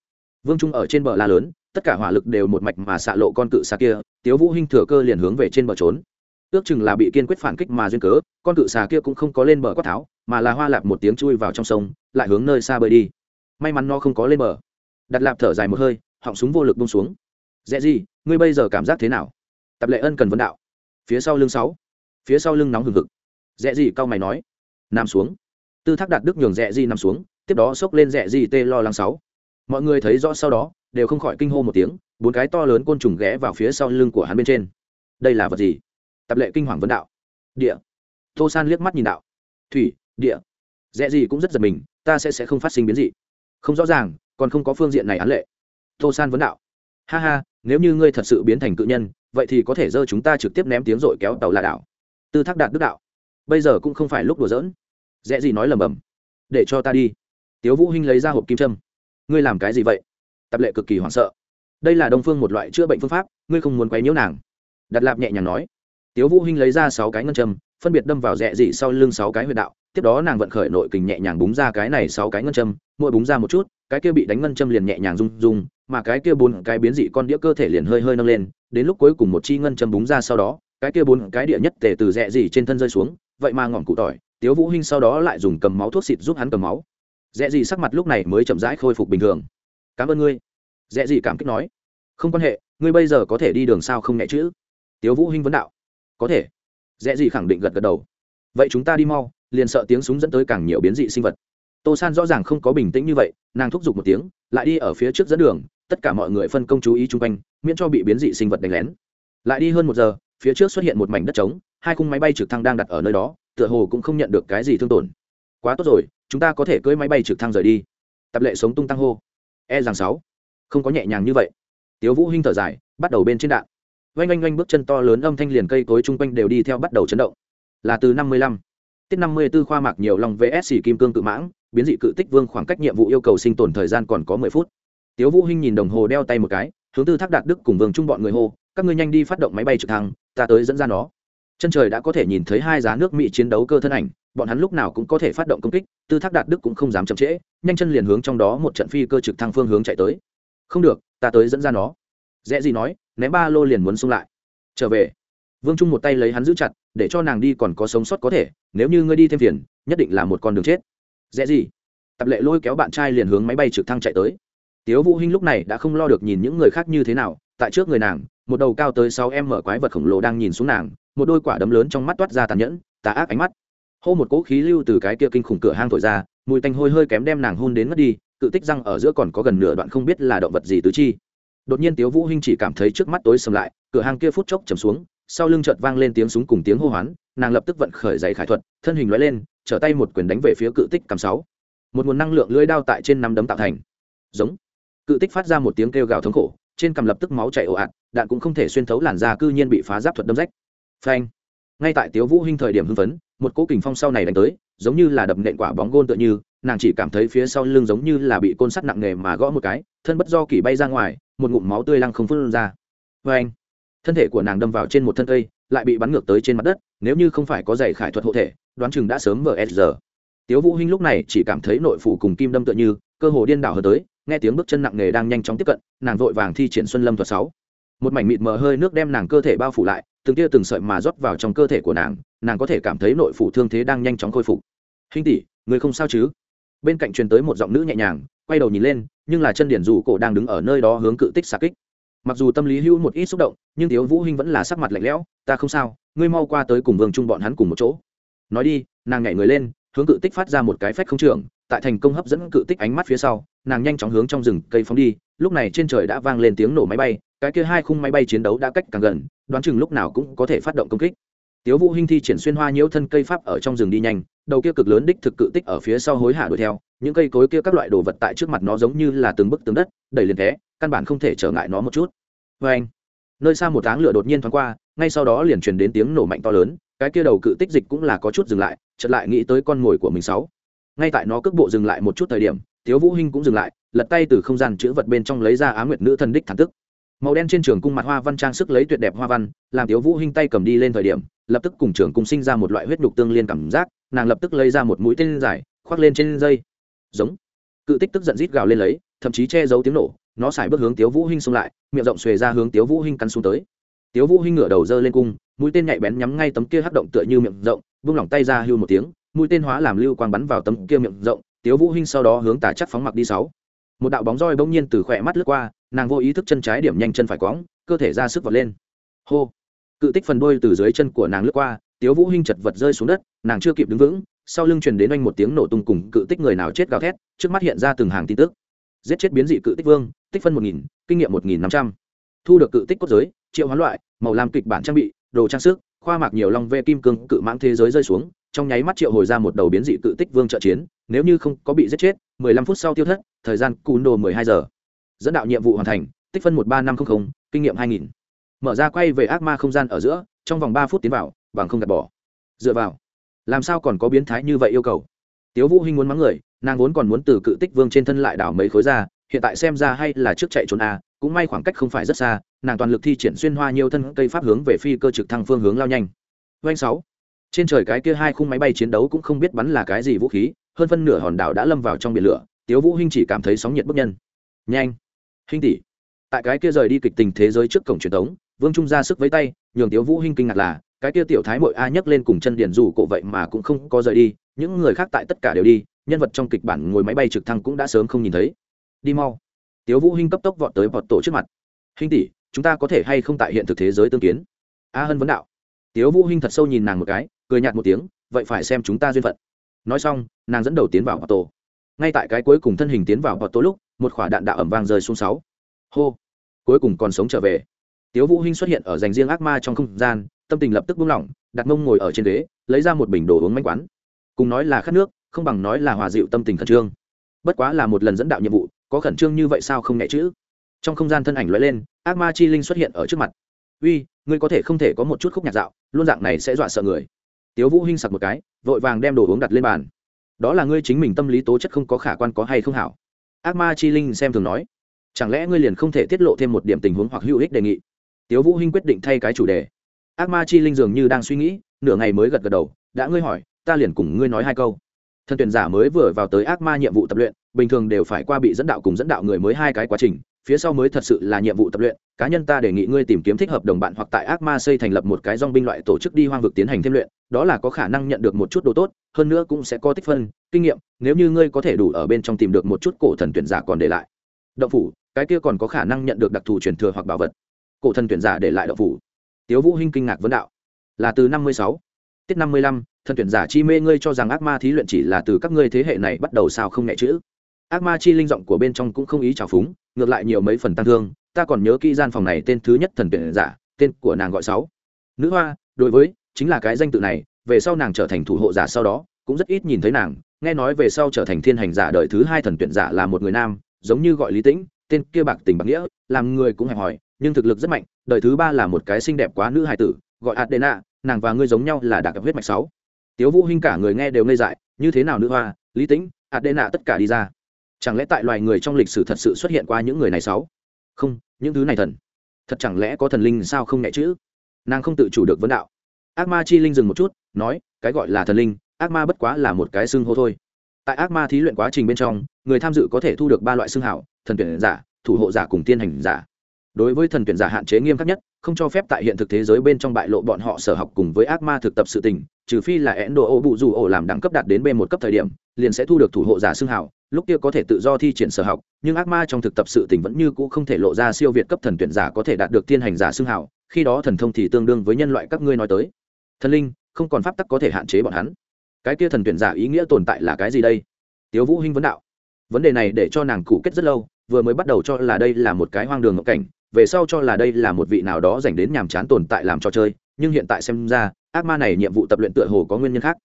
Vương trung ở trên bờ la lớn, tất cả hỏa lực đều một mạch mà xạ lộ con cự xa kia, tiếu vũ hinh thừa cơ liền hướng về trên bờ trốn ước chừng là bị kiên quyết phản kích mà duyên cớ, con cự xà kia cũng không có lên bờ quát tháo, mà là hoa lạp một tiếng chui vào trong sông, lại hướng nơi xa bơi đi. May mắn nó không có lên bờ. Đặt lạp thở dài một hơi, họng súng vô lực bông xuống. Dễ gì, ngươi bây giờ cảm giác thế nào? Tập lệ ân cần vấn đạo. Phía sau lưng sáu. Phía sau lưng nóng hừng hực. Dễ gì? Cau mày nói. Nằm xuống. Tư thác đạt đức nhường dễ gì nằm xuống, tiếp đó xốc lên dễ gì tê lo lắng sáu. Mọi người thấy rõ sau đó, đều không khỏi kinh hô một tiếng, bốn cái to lớn côn trùng ghé vào phía sau lưng của hắn bên trên. Đây là vật gì? Tập lệ kinh hoàng vấn đạo. Địa. Tô san liếc mắt nhìn đạo. Thủy, địa. Dễ gì cũng rất giật mình, ta sẽ sẽ không phát sinh biến dị. Không rõ ràng, còn không có phương diện này án lệ. Tô san vấn đạo. Ha ha, nếu như ngươi thật sự biến thành cự nhân, vậy thì có thể dơ chúng ta trực tiếp ném tiếng rội kéo tàu là đảo tư thác đạt đức đạo. Bây giờ cũng không phải lúc đùa giỡn. Dễ gì nói lầm bầm. Để cho ta đi. Tiếu vũ hinh lấy ra hộp kim trâm ngươi làm cái gì vậy? Tập lệ cực kỳ hoảng sợ. Đây là đông phương một loại chữa bệnh phương pháp, ngươi không muốn quấy nhiễu nàng. Đặt lạp nhẹ nhàng nói tiếu vũ hinh lấy ra sáu cái ngân châm, phân biệt đâm vào rẽ dị sau lưng sáu cái huyệt đạo, tiếp đó nàng vận khởi nội kình nhẹ nhàng búng ra cái này sáu cái ngân châm, mỗi búng ra một chút, cái kia bị đánh ngân châm liền nhẹ nhàng rung rung, mà cái kia bốn cái biến dị con đĩa cơ thể liền hơi hơi nâng lên, đến lúc cuối cùng một chi ngân châm búng ra sau đó, cái kia bốn cái địa nhất tề từ rẽ dị trên thân rơi xuống, vậy mà ngọn cụ tỏi, tiếu vũ hinh sau đó lại dùng cầm máu thuốc xịt giúp hắn cầm máu. Rẽ dị sắc mặt lúc này mới chậm rãi khôi phục bình thường. Cảm ơn ngươi. Rẽ dị cảm kích nói. Không quan hệ, ngươi bây giờ có thể đi đường sao không nhẹ chữ tiếu vũ hinh vấn đạo có thể. Dễ gì khẳng định gật gật đầu. Vậy chúng ta đi mau, liền sợ tiếng súng dẫn tới càng nhiều biến dị sinh vật. Tô san rõ ràng không có bình tĩnh như vậy, nàng thúc giục một tiếng, lại đi ở phía trước dẫn đường, tất cả mọi người phân công chú ý chung quanh, miễn cho bị biến dị sinh vật đánh lén. Lại đi hơn một giờ, phía trước xuất hiện một mảnh đất trống, hai khung máy bay trực thăng đang đặt ở nơi đó, tựa hồ cũng không nhận được cái gì thương tổn. Quá tốt rồi, chúng ta có thể cưỡi máy bay trực thăng rời đi. Tập lệ sống tung tăng hô. E rằng sáu. Không có nhẹ nhàng như vậy. Tiếu vũ hinh thở dài, bắt đầu bên trên đạn oanh oanh oanh bước chân to lớn âm thanh liền cây cối chung quanh đều đi theo bắt đầu chấn động. Là từ năm mươi lăm, tiết năm mươi 54 khoa mạc nhiều lòng vs kim cương cự mãng, biến dị cự tích vương khoảng cách nhiệm vụ yêu cầu sinh tồn thời gian còn có mười phút. Tiếu vũ hinh nhìn đồng hồ đeo tay một cái, hướng tư thác đạt đức cùng vương trung bọn người hô, các ngươi nhanh đi phát động máy bay trực thăng, ta tới dẫn ra nó. Chân trời đã có thể nhìn thấy hai giá nước mỹ chiến đấu cơ thân ảnh, bọn hắn lúc nào cũng có thể phát động công kích, tư thác đạt đức cũng không dám chậm trễ, nhanh chân liền hướng trong đó một trận phi cơ trực thăng phương hướng chạy tới. Không được, ta tới dẫn ra nó dễ gì nói, ném ba lô liền muốn xung lại. Trở về. Vương trung một tay lấy hắn giữ chặt, để cho nàng đi còn có sống sót có thể, nếu như ngươi đi thêm phiền, nhất định là một con đường chết. Dễ gì? Tập lệ lôi kéo bạn trai liền hướng máy bay trực thăng chạy tới. Tiếu vũ hinh lúc này đã không lo được nhìn những người khác như thế nào, tại trước người nàng, một đầu cao tới sáu em mở quái vật khổng lồ đang nhìn xuống nàng, một đôi quả đấm lớn trong mắt toát ra tàn nhẫn, tà ác ánh mắt. Hô một cỗ khí lưu từ cái kia kinh khủng cửa hang thổi ra, mùi tanh hôi hơi kém đem nàng hôn đến mất đi, cự tích răng ở giữa còn có gần nửa đoạn không biết là động vật gì tứ chi đột nhiên tiếu vũ hinh chỉ cảm thấy trước mắt tối sầm lại, cửa hàng kia phút chốc chầm xuống, sau lưng chợt vang lên tiếng súng cùng tiếng hô hoán, nàng lập tức vận khởi giày khải thuật, thân hình lóe lên, trở tay một quyền đánh về phía cự tích cầm sáu. Một nguồn năng lượng lưỡi đao tại trên nắm đấm tạo thành. Giống. Cự tích phát ra một tiếng kêu gào thống khổ, trên cằm lập tức máu chảy ồ ạt, đạn cũng không thể xuyên thấu làn da cư nhiên bị phá giáp thuật đâm rách. Phanh. Ngay tại tiếu vũ hinh thời điểm hưng phấn, một cỗ kình phong sau này đánh tới, giống như là đập nện quả bóng gôn tựa như nàng chỉ cảm thấy phía sau lưng giống như là bị côn sắt nặng nề mà gõ một cái, thân bất do kỳ bay ra ngoài, một ngụm máu tươi lăng không phun ra. Phanh thân thể của nàng đâm vào trên một thân cây, lại bị bắn ngược tới trên mặt đất, nếu như không phải có giày khải thuật hộ thể, đoán chừng đã sớm vờ s tiếu vũ hinh lúc này chỉ cảm thấy nội phủ cùng kim đâm tựa như, cơ hồ điên đảo hơn tới, nghe tiếng bước chân nặng nề đang nhanh chóng tiếp cận, nàng vội vàng thi triển xuân lâm thuật sáu. Một mảnh mịt mờ hơi nước đem nàng cơ thể bao phủ lại, từng tia từng sợi mà rót vào trong cơ thể của nàng nàng có thể cảm thấy nội phủ thương thế đang nhanh chóng khôi phục. Hinh tỷ, người không sao chứ? Bên cạnh truyền tới một giọng nữ nhẹ nhàng, quay đầu nhìn lên, nhưng là chân điển dù cổ đang đứng ở nơi đó hướng cự tích xạ kích. Mặc dù tâm lý hữu một ít xúc động, nhưng thiếu vũ hinh vẫn là sắc mặt lạnh lẽo, ta không sao, ngươi mau qua tới cùng vương trung bọn hắn cùng một chỗ. Nói đi, nàng nhảy người lên, hướng cự tích phát ra một cái phách không trưởng tại thành công hấp dẫn cự tích ánh mắt phía sau, nàng nhanh chóng hướng trong rừng cây phóng đi, lúc này trên trời đã vang lên tiếng nổ máy bay, cái kia hai khung máy bay chiến đấu đã cách càng gần, đoán chừng lúc nào cũng có thể phát động công kích tiếu vũ hinh thi triển xuyên hoa nhiễu thân cây pháp ở trong rừng đi nhanh, đầu kia cực lớn đích thực cự tích ở phía sau hối hả đuổi theo, những cây cối kia các loại đồ vật tại trước mặt nó giống như là từng bức tường đất, đẩy liền thế, căn bản không thể trở ngại nó một chút. Với anh, nơi xa một áng lửa đột nhiên thoáng qua, ngay sau đó liền truyền đến tiếng nổ mạnh to lớn, cái kia đầu cự tích dịch cũng là có chút dừng lại, chợt lại nghĩ tới con ngồi của mình sáu. Ngay tại nó cước bộ dừng lại một chút thời điểm, tiếu vũ hinh cũng dừng lại, lật tay từ không gian chứa vật bên trong lấy ra á nguyệt nữ thần đích thản tức màu đen trên trường cung mặt hoa văn trang sức lấy tuyệt đẹp hoa văn, làm tiếu vũ hinh tay cầm đi lên thời điểm, lập tức cùng trường cung sinh ra một loại huyết nhục tương liên cảm giác, nàng lập tức lấy ra một mũi tên dài, khoác lên trên dây. Giống. Cự tích tức giận rít gào lên lấy, thậm chí che giấu tiếng nổ, nó xài bước hướng tiếu vũ hinh xông lại, miệng rộng xuề ra hướng tiếu vũ hinh cắn xuống tới. Tiếu vũ hinh ngửa đầu dơ lên cung, mũi tên nhạy bén nhắm ngay tấm kia hất động tựa như miệng rộng, vung lỏng tay ra hưu một tiếng, mũi tên hóa làm lưu quang bắn vào tấm kia miệng rộng, tiếu vũ hinh sau đó hướng tả chắc phóng mặc đi sáu. Một đạo bóng roi bỗng nhiên từ khỏe mắt lướt qua nàng vô ý thức chân trái điểm nhanh chân phải quõng, cơ thể ra sức vọt lên. Hô! Cự tích phần đôi từ dưới chân của nàng lướt qua, tiếu vũ hinh chật vật rơi xuống đất, nàng chưa kịp đứng vững, sau lưng truyền đến anh một tiếng nổ tung cùng cự tích người nào chết gào thét, trước mắt hiện ra từng hàng tin tức. Giết chết biến dị cự tích vương, tích phân một nghìn, kinh nghiệm một nghìn năm trăm. Thu được cự tích cốt giới, triệu hoán loại, màu làm kịch bản trang bị, đồ trang sức, khoa mạc nhiều long ve kim cương, cự mãng thế giới rơi xuống, trong nháy mắt triệu hồi ra một đầu biến dị cự tích vương trợ chiến, nếu như không có bị giết chết, mười lăm phút sau tiêu thất, thời gian cún đồ mười hai giờ dẫn đạo nhiệm vụ hoàn thành, tích phân một ba năm trăm linh kinh nghiệm hai nghìn. Mở ra quay về ác ma không gian ở giữa, trong vòng ba phút tiến vào, bằng không gạt bỏ. Dựa vào. Làm sao còn có biến thái như vậy yêu cầu? Tiếu vũ hinh muốn mắng người, nàng vốn còn muốn từ cự tích vương trên thân lại đảo mấy khối ra, hiện tại xem ra hay là trước chạy trốn a cũng may khoảng cách không phải rất xa, nàng toàn lực thi triển xuyên hoa nhiều thân cây pháp hướng về phi cơ trực thăng phương hướng lao nhanh. Doanh sáu. Trên trời cái kia hai khung máy bay chiến đấu cũng không biết bắn là cái gì vũ khí, hơn phân nửa hòn đảo đã lâm vào trong biển lửa, tiếu vũ hinh chỉ cảm thấy sóng nhiệt bức nhân. Nhanh hinh tỷ. Tại cái kia rời đi kịch tình thế giới trước cổng truyền thống, vương trung ra sức với tay, nhường tiếu vũ hinh kinh ngạc là, cái kia tiểu thái mội a nhấc lên cùng chân điển dù cổ vậy mà cũng không có rời đi, những người khác tại tất cả đều đi, nhân vật trong kịch bản ngồi máy bay trực thăng cũng đã sớm không nhìn thấy. Đi mau. Tiếu vũ hinh cấp tốc vọt tới vọt tổ trước mặt. Hinh tỷ, chúng ta có thể hay không tại hiện thực thế giới tương kiến? A hân vấn đạo. Tiếu vũ hinh thật sâu nhìn nàng một cái, cười nhạt một tiếng, vậy phải xem chúng ta duyên phận. Nói xong, nàng dẫn đầu tiến vào vọt tổ ngay tại cái cuối cùng thân hình tiến vào vào tố lúc, một quả đạn đạo ẩm vang rơi xuống sáu. Hô! Cuối cùng còn sống trở về. Tiếu vũ hinh xuất hiện ở dành riêng ác ma trong không gian, tâm tình lập tức buông lỏng, đặt mông ngồi ở trên ghế, lấy ra một bình đồ uống manh quán. Cùng nói là khát nước, không bằng nói là hòa dịu tâm tình khẩn trương. Bất quá là một lần dẫn đạo nhiệm vụ, có khẩn trương như vậy sao không nhẹ chữ? Trong không gian thân ảnh lóe lên, ác ma chi linh xuất hiện ở trước mặt. Uy, ngươi có thể không thể có một chút khúc nhạc dạo, luôn dạng này sẽ dọa sợ người. Tiếu vũ hinh sặc một cái, vội vàng đem đồ uống đặt lên bàn đó là ngươi chính mình tâm lý tố chất không có khả quan có hay không hảo. Ác ma chi linh xem thường nói, chẳng lẽ ngươi liền không thể tiết lộ thêm một điểm tình huống hoặc hữu ích đề nghị? Tiếu vũ hinh quyết định thay cái chủ đề. Ác ma chi linh dường như đang suy nghĩ, nửa ngày mới gật gật đầu, đã ngươi hỏi, ta liền cùng ngươi nói hai câu. Thân tuyển giả mới vừa vào tới ác ma nhiệm vụ tập luyện, bình thường đều phải qua bị dẫn đạo cùng dẫn đạo người mới hai cái quá trình phía sau mới thật sự là nhiệm vụ tập luyện, cá nhân ta đề nghị ngươi tìm kiếm thích hợp đồng bạn hoặc tại ác ma xây thành lập một cái dong binh loại tổ chức đi hoang vực tiến hành thêm luyện, đó là có khả năng nhận được một chút đồ tốt, hơn nữa cũng sẽ có tích phân, kinh nghiệm, nếu như ngươi có thể đủ ở bên trong tìm được một chút cổ thần tuyển giả còn để lại. Động phủ, cái kia còn có khả năng nhận được đặc thù truyền thừa hoặc bảo vật. Cổ thần tuyển giả để lại động phủ. Tiếu vũ hinh kinh ngạc vấn đạo. Là từ năm mươi sáu, tiết năm mươi lăm, thần tuyển giả chi mê ngươi cho rằng ác ma thí luyện chỉ là từ các ngươi thế hệ này bắt đầu sao không nhẹ chữ? Ác ma chi linh giọng của bên trong cũng không ý trào phúng, ngược lại nhiều mấy phần tăng thương. Ta còn nhớ kỹ gian phòng này tên thứ nhất thần tuyển giả, tên của nàng gọi sáu. Nữ hoa, đối với, chính là cái danh tự này, về sau nàng trở thành thủ hộ giả sau đó, cũng rất ít nhìn thấy nàng. Nghe nói về sau trở thành thiên hành giả đời thứ hai thần tuyển giả là một người nam, giống như gọi lý tĩnh, tên kia bạc tình bạc nghĩa, làm người cũng hẹp hòi, nhưng thực lực rất mạnh. Đời thứ ba là một cái xinh đẹp quá nữ hài tử, gọi adena, nàng và ngươi giống nhau là đặc huyết mạch sáu. Tiếu vũ hinh cả người nghe đều ngây dại, như thế nào nữ hoa, lý tĩnh, adena tất cả đi ra chẳng lẽ tại loài người trong lịch sử thật sự xuất hiện qua những người này sáu không, những thứ này thần. Thật chẳng lẽ có thần linh sao không nhẹ chữ? Nàng không tự chủ được vấn đạo. Ác ma chi linh dừng một chút, nói, cái gọi là thần linh, ác ma bất quá là một cái xưng hô thôi. Tại ác ma thí luyện quá trình bên trong, người tham dự có thể thu được ba loại xưng hảo thần tuyển giả, thủ hộ giả cùng tiên hành giả đối với thần tuyển giả hạn chế nghiêm khắc nhất, không cho phép tại hiện thực thế giới bên trong bại lộ bọn họ sở học cùng với ác ma thực tập sự tình, trừ phi là ẽn độ ô bụ dù ổ làm đẳng cấp đạt đến b một cấp thời điểm, liền sẽ thu được thủ hộ giả xưng hảo lúc kia có thể tự do thi triển sở học, nhưng ác ma trong thực tập sự tình vẫn như cũ không thể lộ ra siêu việt cấp thần tuyển giả có thể đạt được tiên hành giả xưng hảo khi đó thần thông thì tương đương với nhân loại các ngươi nói tới. Thần linh, không còn pháp tắc có thể hạn chế bọn hắn. Cái kia thần tuyển giả ý nghĩa tồn tại là cái gì đây? Tiếu vũ hinh vấn đạo. Vấn đề này để cho nàng cụ kết rất lâu, vừa mới bắt đầu cho là đây là một cái hoang đường ngộ cảnh về sau cho là đây là một vị nào đó dành đến nhàm chán tồn tại làm trò chơi, nhưng hiện tại xem ra, ác ma này nhiệm vụ tập luyện tựa hồ có nguyên nhân khác.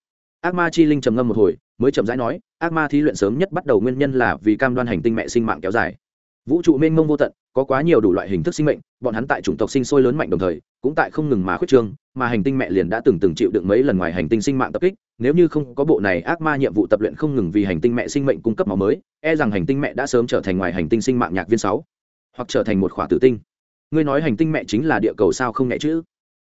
Ác ma chi linh trầm ngâm một hồi, mới chậm rãi nói, ác ma thí luyện sớm nhất bắt đầu nguyên nhân là vì cam đoan hành tinh mẹ sinh mạng kéo dài. Vũ trụ mênh mông vô tận, có quá nhiều đủ loại hình thức sinh mệnh, bọn hắn tại chủng tộc sinh sôi lớn mạnh đồng thời, cũng tại không ngừng mà khuyết trương, mà hành tinh mẹ liền đã từng từng chịu đựng mấy lần ngoài hành tinh sinh mạng tập kích, nếu như không có bộ này ác ma nhiệm vụ tập luyện không ngừng vì hành tinh mẹ sinh mệnh cung cấp máu mới e rằng hành tinh mẹ đã sớm trở thành ngoài hành tinh sinh mạng nhạc viên sáu hoặc trở thành một khỏa tử tinh. Ngươi nói hành tinh mẹ chính là địa cầu sao không nhẹ chứ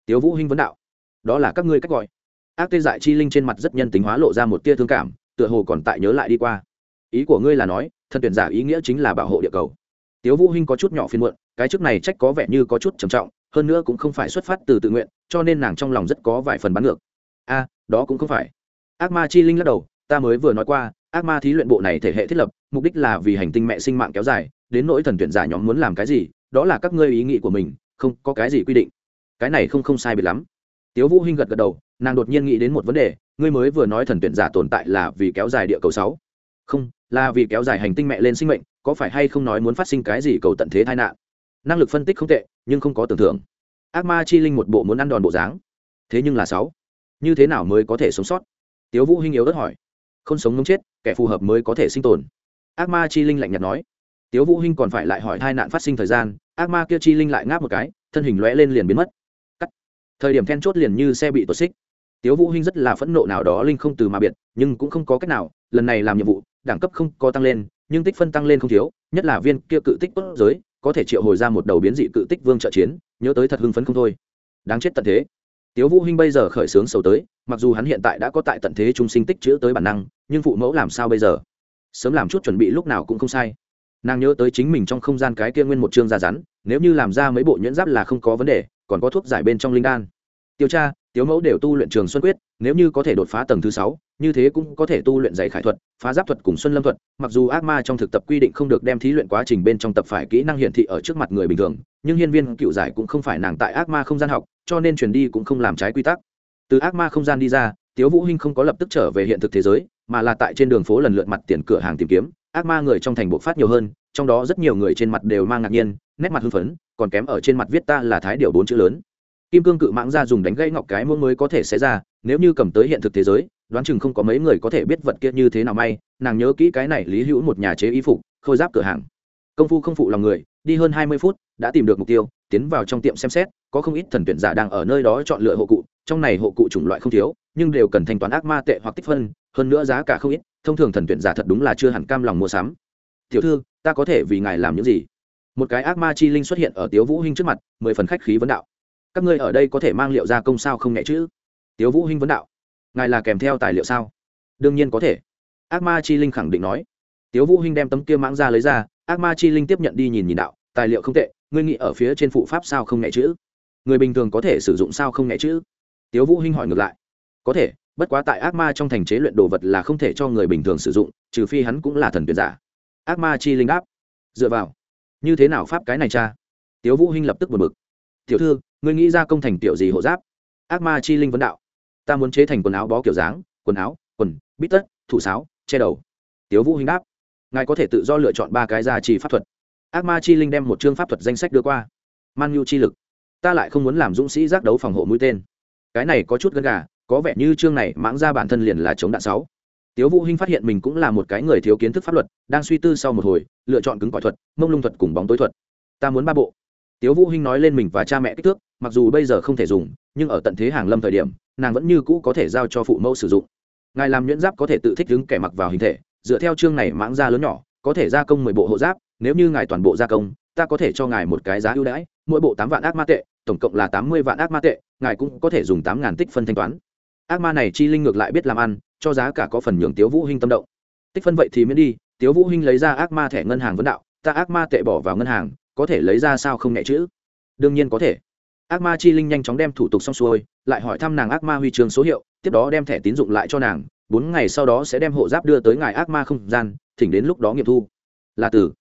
tiếu vũ hinh vấn đạo. Đó là các ngươi cách gọi. Ác tê dại chi linh trên mặt rất nhân tính hóa lộ ra một tia thương cảm, tựa hồ còn tại nhớ lại đi qua. Ý của ngươi là nói, thần tuyển giả ý nghĩa chính là bảo hộ địa cầu. Tiếu vũ hinh có chút nhỏ phiền muộn, cái chức này trách có vẻ như có chút trầm trọng, hơn nữa cũng không phải xuất phát từ tự nguyện, cho nên nàng trong lòng rất có vài phần bắn ngược. A, đó cũng không phải. Ác ma chi linh lắc đầu, ta mới vừa nói qua, ác ma thí luyện bộ này thể hệ thiết lập, mục đích là vì hành tinh mẹ sinh mạng kéo dài đến nỗi thần tuyển giả nhóm muốn làm cái gì, đó là các ngươi ý nghĩ của mình, không có cái gì quy định. Cái này không không sai biệt lắm. Tiếu vũ hinh gật gật đầu, nàng đột nhiên nghĩ đến một vấn đề, ngươi mới vừa nói thần tuyển giả tồn tại là vì kéo dài địa cầu sáu. Không, là vì kéo dài hành tinh mẹ lên sinh mệnh, có phải hay không nói muốn phát sinh cái gì cầu tận thế tai nạn? Năng lực phân tích không tệ, nhưng không có tưởng tượng. Ác ma chi linh một bộ muốn ăn đòn bộ dáng. Thế nhưng là sáu. Như thế nào mới có thể sống sót? Tiếu vũ hinh yếu đất hỏi. Không sống ngấm chết, kẻ phù hợp mới có thể sinh tồn. Ác ma chi linh lạnh nhạt nói tiếu vũ hinh còn phải lại hỏi tai nạn phát sinh thời gian, ác ma kia chi linh lại ngáp một cái, thân hình lóe lên liền biến mất. Cắt. Thời điểm then chốt liền như xe bị tuột xích. Tiếu vũ hinh rất là phẫn nộ nào đó linh không từ mà biệt, nhưng cũng không có cách nào, lần này làm nhiệm vụ, đẳng cấp không có tăng lên, nhưng tích phân tăng lên không thiếu, nhất là viên kia cự tích quốc giới, có thể triệu hồi ra một đầu biến dị cự tích vương trợ chiến, nhớ tới thật hưng phấn không thôi. Đáng chết tận thế. Tiếu vũ hinh bây giờ khởi sướng sầu tới, mặc dù hắn hiện tại đã có tại tận thế trung sinh tích chữa tới bản năng, nhưng phụ mẫu làm sao bây giờ? Sớm làm chút chuẩn bị lúc nào cũng không sai nàng nhớ tới chính mình trong không gian cái kia nguyên một chương da rắn, nếu như làm ra mấy bộ nhuyễn giáp là không có vấn đề, còn có thuốc giải bên trong linh đan. Tiêu cha, tiếu mẫu đều tu luyện trường xuân quyết, nếu như có thể đột phá tầng thứ sáu, như thế cũng có thể tu luyện giải khải thuật, phá giáp thuật cùng xuân lâm thuật. Mặc dù ác ma trong thực tập quy định không được đem thí luyện quá trình bên trong tập phải kỹ năng hiển thị ở trước mặt người bình thường, nhưng hiên viên cựu giải cũng không phải nàng tại ác ma không gian học, cho nên truyền đi cũng không làm trái quy tắc. Từ ác ma không gian đi ra, tiếu vũ hinh không có lập tức trở về hiện thực thế giới, mà là tại trên đường phố lần lượt mặt tiền cửa hàng tìm kiếm ác ma người trong thành bộ phát nhiều hơn, trong đó rất nhiều người trên mặt đều mang ngạc nhiên, nét mặt hưng phấn, còn kém ở trên mặt viết ta là thái điều bốn chữ lớn. Kim cương cự mãng ra dùng đánh gãy ngọc cái muỗng mới có thể xé ra, nếu như cầm tới hiện thực thế giới, đoán chừng không có mấy người có thể biết vật kia như thế nào may, nàng nhớ kỹ cái này lý hữu một nhà chế y phục, khôi giáp cửa hàng. Công phu không phụ lòng người, đi hơn hai mươi phút, đã tìm được mục tiêu, tiến vào trong tiệm xem xét, có không ít thần tuyển giả đang ở nơi đó chọn lựa hộ cụ, trong này hộ cụ chủng loại không thiếu, nhưng đều cần thanh toán ác ma tệ hoặc tích phân, hơn nữa giá cả không ít thông thường thần tuyển giả thật đúng là chưa hẳn cam lòng mua sắm. Tiểu thư, ta có thể vì ngài làm những gì? Một cái ác ma chi linh xuất hiện ở tiếu vũ hinh trước mặt, mười phần khách khí vấn đạo. Các ngươi ở đây có thể mang liệu ra công sao không nhẹ chứ? Tiếu vũ hinh vấn đạo. Ngài là kèm theo tài liệu sao? Đương nhiên có thể. Ác ma chi linh khẳng định nói. Tiếu vũ hinh đem tấm kia mãng ra lấy ra, ác ma chi linh tiếp nhận đi nhìn nhìn đạo, tài liệu không tệ, ngươi nghĩ ở phía trên phụ pháp sao không nhẹ chữ người bình thường có thể sử dụng sao không nhẹ chữ tiếu vũ hinh hỏi ngược lại. Có thể bất quá tại ác ma trong thành chế luyện đồ vật là không thể cho người bình thường sử dụng, trừ phi hắn cũng là thần tuyển giả. Ác ma chi linh đáp. Dựa vào. Như thế nào pháp cái này cha? Tiếu vũ hinh lập tức buồn bực. Tiểu thư, ngươi nghĩ ra công thành tiểu gì hộ giáp? Ác ma chi linh vấn đạo. Ta muốn chế thành quần áo bó kiểu dáng, quần áo, quần, bít tất, thủ sáo, che đầu. Tiếu vũ hinh đáp. Ngài có thể tự do lựa chọn ba cái gia trì pháp thuật. Ác ma chi linh đem một chương pháp thuật danh sách đưa qua. Man nhu chi lực. Ta lại không muốn làm dũng sĩ giác đấu phòng hộ mũi tên. Cái này có chút gần gà có vẻ như chương này mãng ra bản thân liền là chống đạn sáu. Tiếu vũ hinh phát hiện mình cũng là một cái người thiếu kiến thức pháp luật, đang suy tư sau một hồi, lựa chọn cứng cỏi thuật, mông lung thuật cùng bóng tối thuật. Ta muốn ba bộ. Tiếu vũ hinh nói lên mình và cha mẹ kích thước, mặc dù bây giờ không thể dùng, nhưng ở tận thế hàng lâm thời điểm, nàng vẫn như cũ có thể giao cho phụ mẫu sử dụng. Ngài làm nhuyễn giáp có thể tự thích đứng kẻ mặc vào hình thể, dựa theo chương này mãng ra lớn nhỏ, có thể gia công mười bộ hộ giáp, nếu như ngài toàn bộ gia công, ta có thể cho ngài một cái giá ưu đãi, mỗi bộ tám vạn ác ma tệ, tổng cộng là tám mươi vạn ác ma tệ, ngài cũng có thể dùng tám ngàn tích phân thanh toán ác ma này chi linh ngược lại biết làm ăn, cho giá cả có phần nhường tiếu vũ hinh tâm động. Tích phân vậy thì miễn đi, tiếu vũ hinh lấy ra ác ma thẻ ngân hàng vấn đạo, ta ác ma tệ bỏ vào ngân hàng, có thể lấy ra sao không nhẹ chữ đương nhiên có thể. Ác ma chi linh nhanh chóng đem thủ tục xong xuôi, lại hỏi thăm nàng ác ma huy trường số hiệu, tiếp đó đem thẻ tín dụng lại cho nàng, bốn ngày sau đó sẽ đem hộ giáp đưa tới ngài ác ma không gian, thỉnh đến lúc đó nghiệm thu. Là từ.